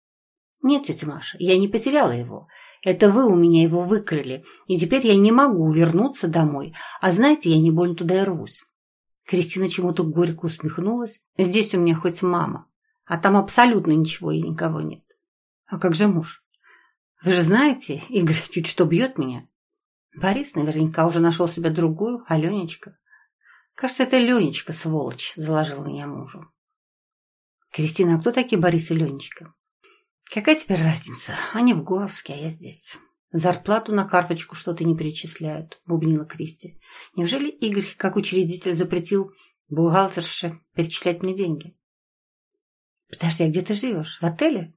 «Нет, тетя Маша, я не потеряла его. Это вы у меня его выкрали, и теперь я не могу вернуться домой. А знаете, я не больно туда и рвусь». Кристина чему-то горько усмехнулась. «Здесь у меня хоть мама, а там абсолютно ничего и никого нет. А как же муж? Вы же знаете, Игорь чуть что бьет меня. Борис наверняка уже нашел себе другую, а Ленечка... Кажется, это Ленечка, сволочь, заложил меня мужу. Кристина, а кто такие Борис и Ленечка? Какая теперь разница? Они в Горовске, а я здесь. Зарплату на карточку что-то не перечисляют, бубнила Кристи. Неужели Игорь, как учредитель, запретил бухгалтерше перечислять мне деньги? Подожди, а где ты живешь? В отеле?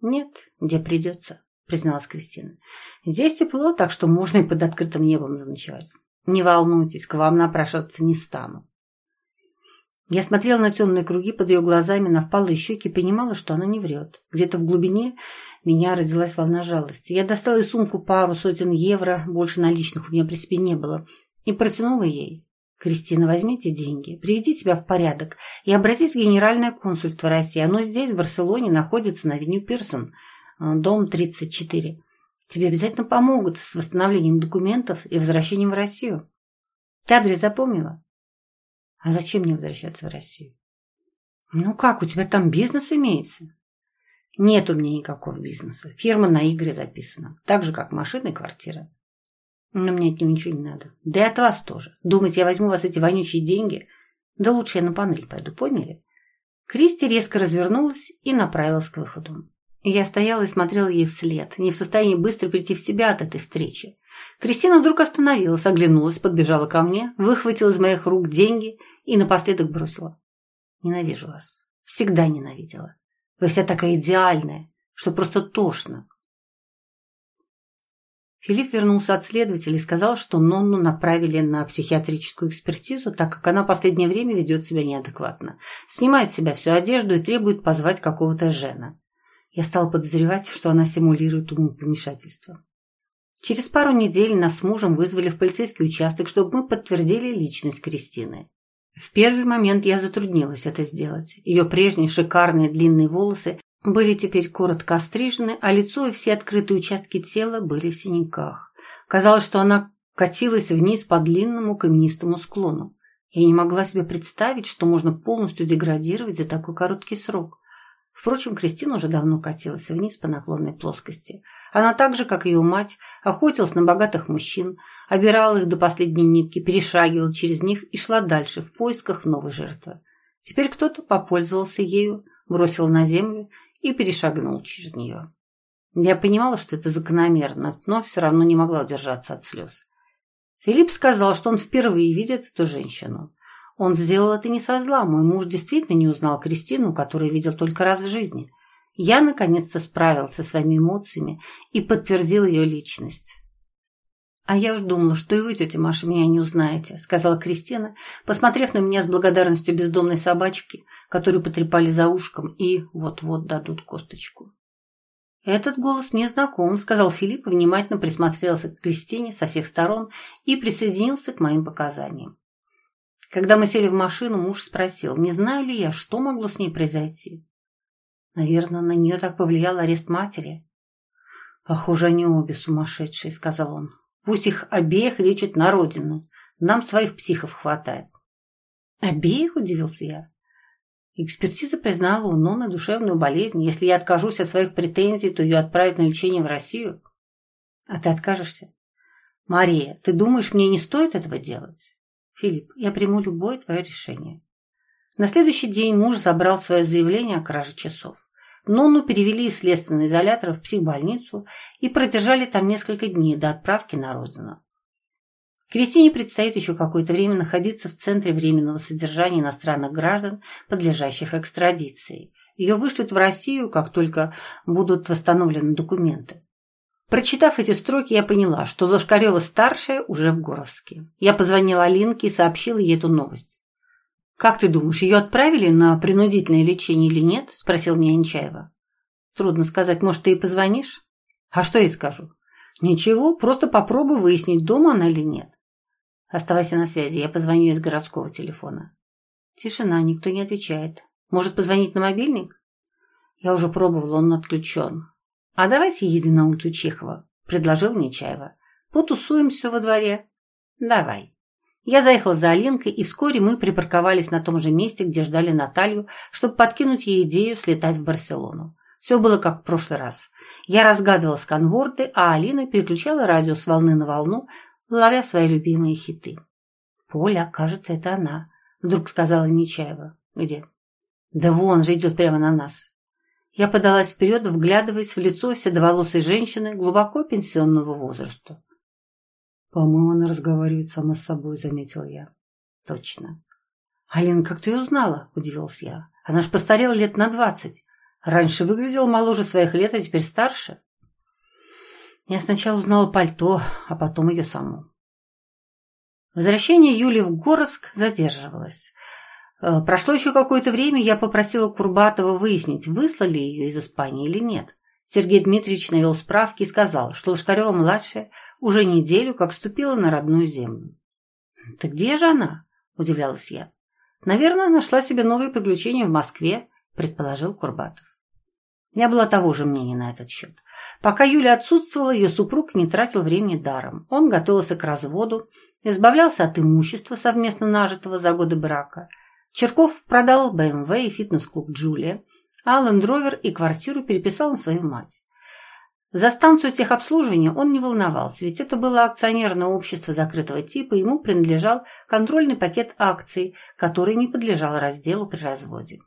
«Нет, где придется», — призналась Кристина. «Здесь тепло, так что можно и под открытым небом заночевать. Не волнуйтесь, к вам напрашиваться не стану. Я смотрела на темные круги под ее глазами, на впалые щеки, понимала, что она не врет. Где-то в глубине меня родилась волна жалости. Я достала из сумку пару сотен евро, больше наличных у меня при себе не было, и протянула ей. «Кристина, возьмите деньги, приведите себя в порядок и обратитесь в Генеральное консульство России. Оно здесь, в Барселоне, находится на авеню Пирсон, э, дом 34. Тебе обязательно помогут с восстановлением документов и возвращением в Россию. Ты адрес запомнила?» «А зачем мне возвращаться в Россию?» «Ну как, у тебя там бизнес имеется?» «Нет у меня никакого бизнеса. Фирма на Игре записана. Так же, как машина и квартира. Но мне от него ничего не надо. Да и от вас тоже. Думаете, я возьму у вас эти вонючие деньги? Да лучше я на панель пойду, поняли? Кристи резко развернулась и направилась к выходу. Я стояла и смотрела ей вслед, не в состоянии быстро прийти в себя от этой встречи. Кристина вдруг остановилась, оглянулась, подбежала ко мне, выхватила из моих рук деньги и напоследок бросила. «Ненавижу вас. Всегда ненавидела. Вы вся такая идеальная, что просто тошно. Филипп вернулся от следователя и сказал, что Нонну направили на психиатрическую экспертизу, так как она в последнее время ведет себя неадекватно. Снимает с себя всю одежду и требует позвать какого-то Жена. Я стал подозревать, что она симулирует умопомешательство. Через пару недель нас с мужем вызвали в полицейский участок, чтобы мы подтвердили личность Кристины. В первый момент я затруднилась это сделать. Ее прежние шикарные длинные волосы были теперь коротко острижены, а лицо и все открытые участки тела были в синяках. Казалось, что она катилась вниз по длинному каменистому склону. Я не могла себе представить, что можно полностью деградировать за такой короткий срок. Впрочем, Кристина уже давно катилась вниз по наклонной плоскости. Она так же, как и ее мать, охотилась на богатых мужчин, обирала их до последней нитки, перешагивала через них и шла дальше в поисках новой жертвы. Теперь кто-то попользовался ею, бросил на землю и перешагнул через нее. Я понимала, что это закономерно, но все равно не могла удержаться от слез. Филипп сказал, что он впервые видит эту женщину. Он сделал это не со зла. Мой муж действительно не узнал Кристину, которую видел только раз в жизни. Я наконец-то справился со своими эмоциями и подтвердил ее личность. «А я уж думала, что и вы, тетя Маша, меня не узнаете», — сказала Кристина, посмотрев на меня с благодарностью бездомной собачки, которую потрепали за ушком и вот-вот дадут косточку. «Этот голос мне знаком», — сказал Филипп внимательно присмотрелся к Кристине со всех сторон и присоединился к моим показаниям. Когда мы сели в машину, муж спросил, не знаю ли я, что могло с ней произойти. Наверное, на нее так повлиял арест матери. «Похоже, они обе сумасшедшие», — сказал он. Пусть их обеих лечат на родину. Нам своих психов хватает. Обеих, удивился я. Экспертиза признала у Ноны душевную болезнь. Если я откажусь от своих претензий, то ее отправят на лечение в Россию. А ты откажешься? Мария, ты думаешь, мне не стоит этого делать? Филипп, я приму любое твое решение. На следующий день муж забрал свое заявление о краже часов. Нонну перевели из следственного изолятора в психбольницу и продержали там несколько дней до отправки на родину. Кристине предстоит еще какое-то время находиться в Центре временного содержания иностранных граждан, подлежащих экстрадиции. Ее вышлют в Россию, как только будут восстановлены документы. Прочитав эти строки, я поняла, что Лошкарева-старшая уже в Горовске. Я позвонила Алинке и сообщила ей эту новость. «Как ты думаешь, ее отправили на принудительное лечение или нет?» – спросил меня Нечаева. «Трудно сказать. Может, ты и позвонишь?» «А что я скажу?» «Ничего, просто попробуй выяснить, дома она или нет». «Оставайся на связи, я позвоню из городского телефона». Тишина, никто не отвечает. «Может, позвонить на мобильник?» Я уже пробовал, он отключен. «А давай съездим на улицу Чехова», – предложил Нечаева. «Потусуемся во дворе». «Давай». Я заехала за Алинкой, и вскоре мы припарковались на том же месте, где ждали Наталью, чтобы подкинуть ей идею слетать в Барселону. Все было как в прошлый раз. Я разгадывала сканворды, а Алина переключала радио с волны на волну, ловя свои любимые хиты. «Поля, кажется, это она», — вдруг сказала Нечаева. «Где?» «Да вон же идет прямо на нас». Я подалась вперед, вглядываясь в лицо седоволосой женщины глубоко пенсионного возраста. «По-моему, она разговаривает сама с собой», — заметил я. «Точно». «Алина, как ты ее узнала?» — удивился я. «Она ж постарела лет на двадцать. Раньше выглядела моложе своих лет, а теперь старше». Я сначала узнала пальто, а потом ее саму. Возвращение Юли в Горовск задерживалось. Э, прошло еще какое-то время, я попросила Курбатова выяснить, выслали ее из Испании или нет. Сергей Дмитриевич навел справки и сказал, что Лошкарева-младшая уже неделю как ступила на родную землю. «Так где же она?» – удивлялась я. «Наверное, нашла себе новые приключения в Москве», – предположил Курбатов. Я была того же мнения на этот счет. Пока Юля отсутствовала, ее супруг не тратил времени даром. Он готовился к разводу, избавлялся от имущества, совместно нажитого за годы брака. Черков продал БМВ и фитнес-клуб «Джулия», а Лендровер и квартиру переписал на свою мать. За станцию техобслуживания он не волновался, ведь это было акционерное общество закрытого типа, ему принадлежал контрольный пакет акций, который не подлежал разделу при разводе.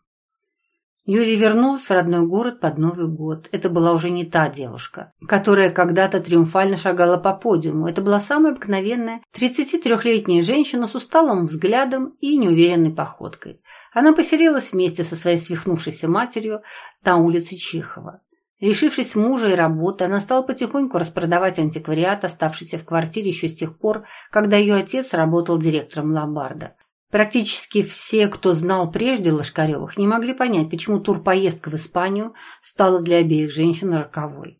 Юлия вернулась в родной город под Новый год. Это была уже не та девушка, которая когда-то триумфально шагала по подиуму. Это была самая обыкновенная 33-летняя женщина с усталым взглядом и неуверенной походкой. Она поселилась вместе со своей свихнувшейся матерью на улице Чихова. Лишившись мужа и работы, она стала потихоньку распродавать антиквариат, оставшийся в квартире еще с тех пор, когда ее отец работал директором ломбарда. Практически все, кто знал прежде Лошкаревых, не могли понять, почему турпоездка в Испанию стала для обеих женщин роковой.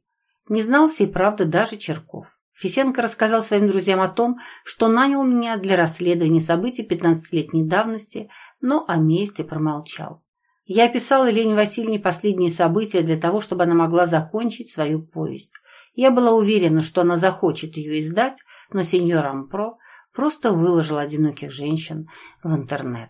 Не знался и правда даже Черков. Фисенко рассказал своим друзьям о том, что нанял меня для расследования событий 15-летней давности, но о месте промолчал. Я описала Лене Васильевне последние события для того, чтобы она могла закончить свою повесть. Я была уверена, что она захочет ее издать, но сеньор Ампро просто выложил одиноких женщин в интернет.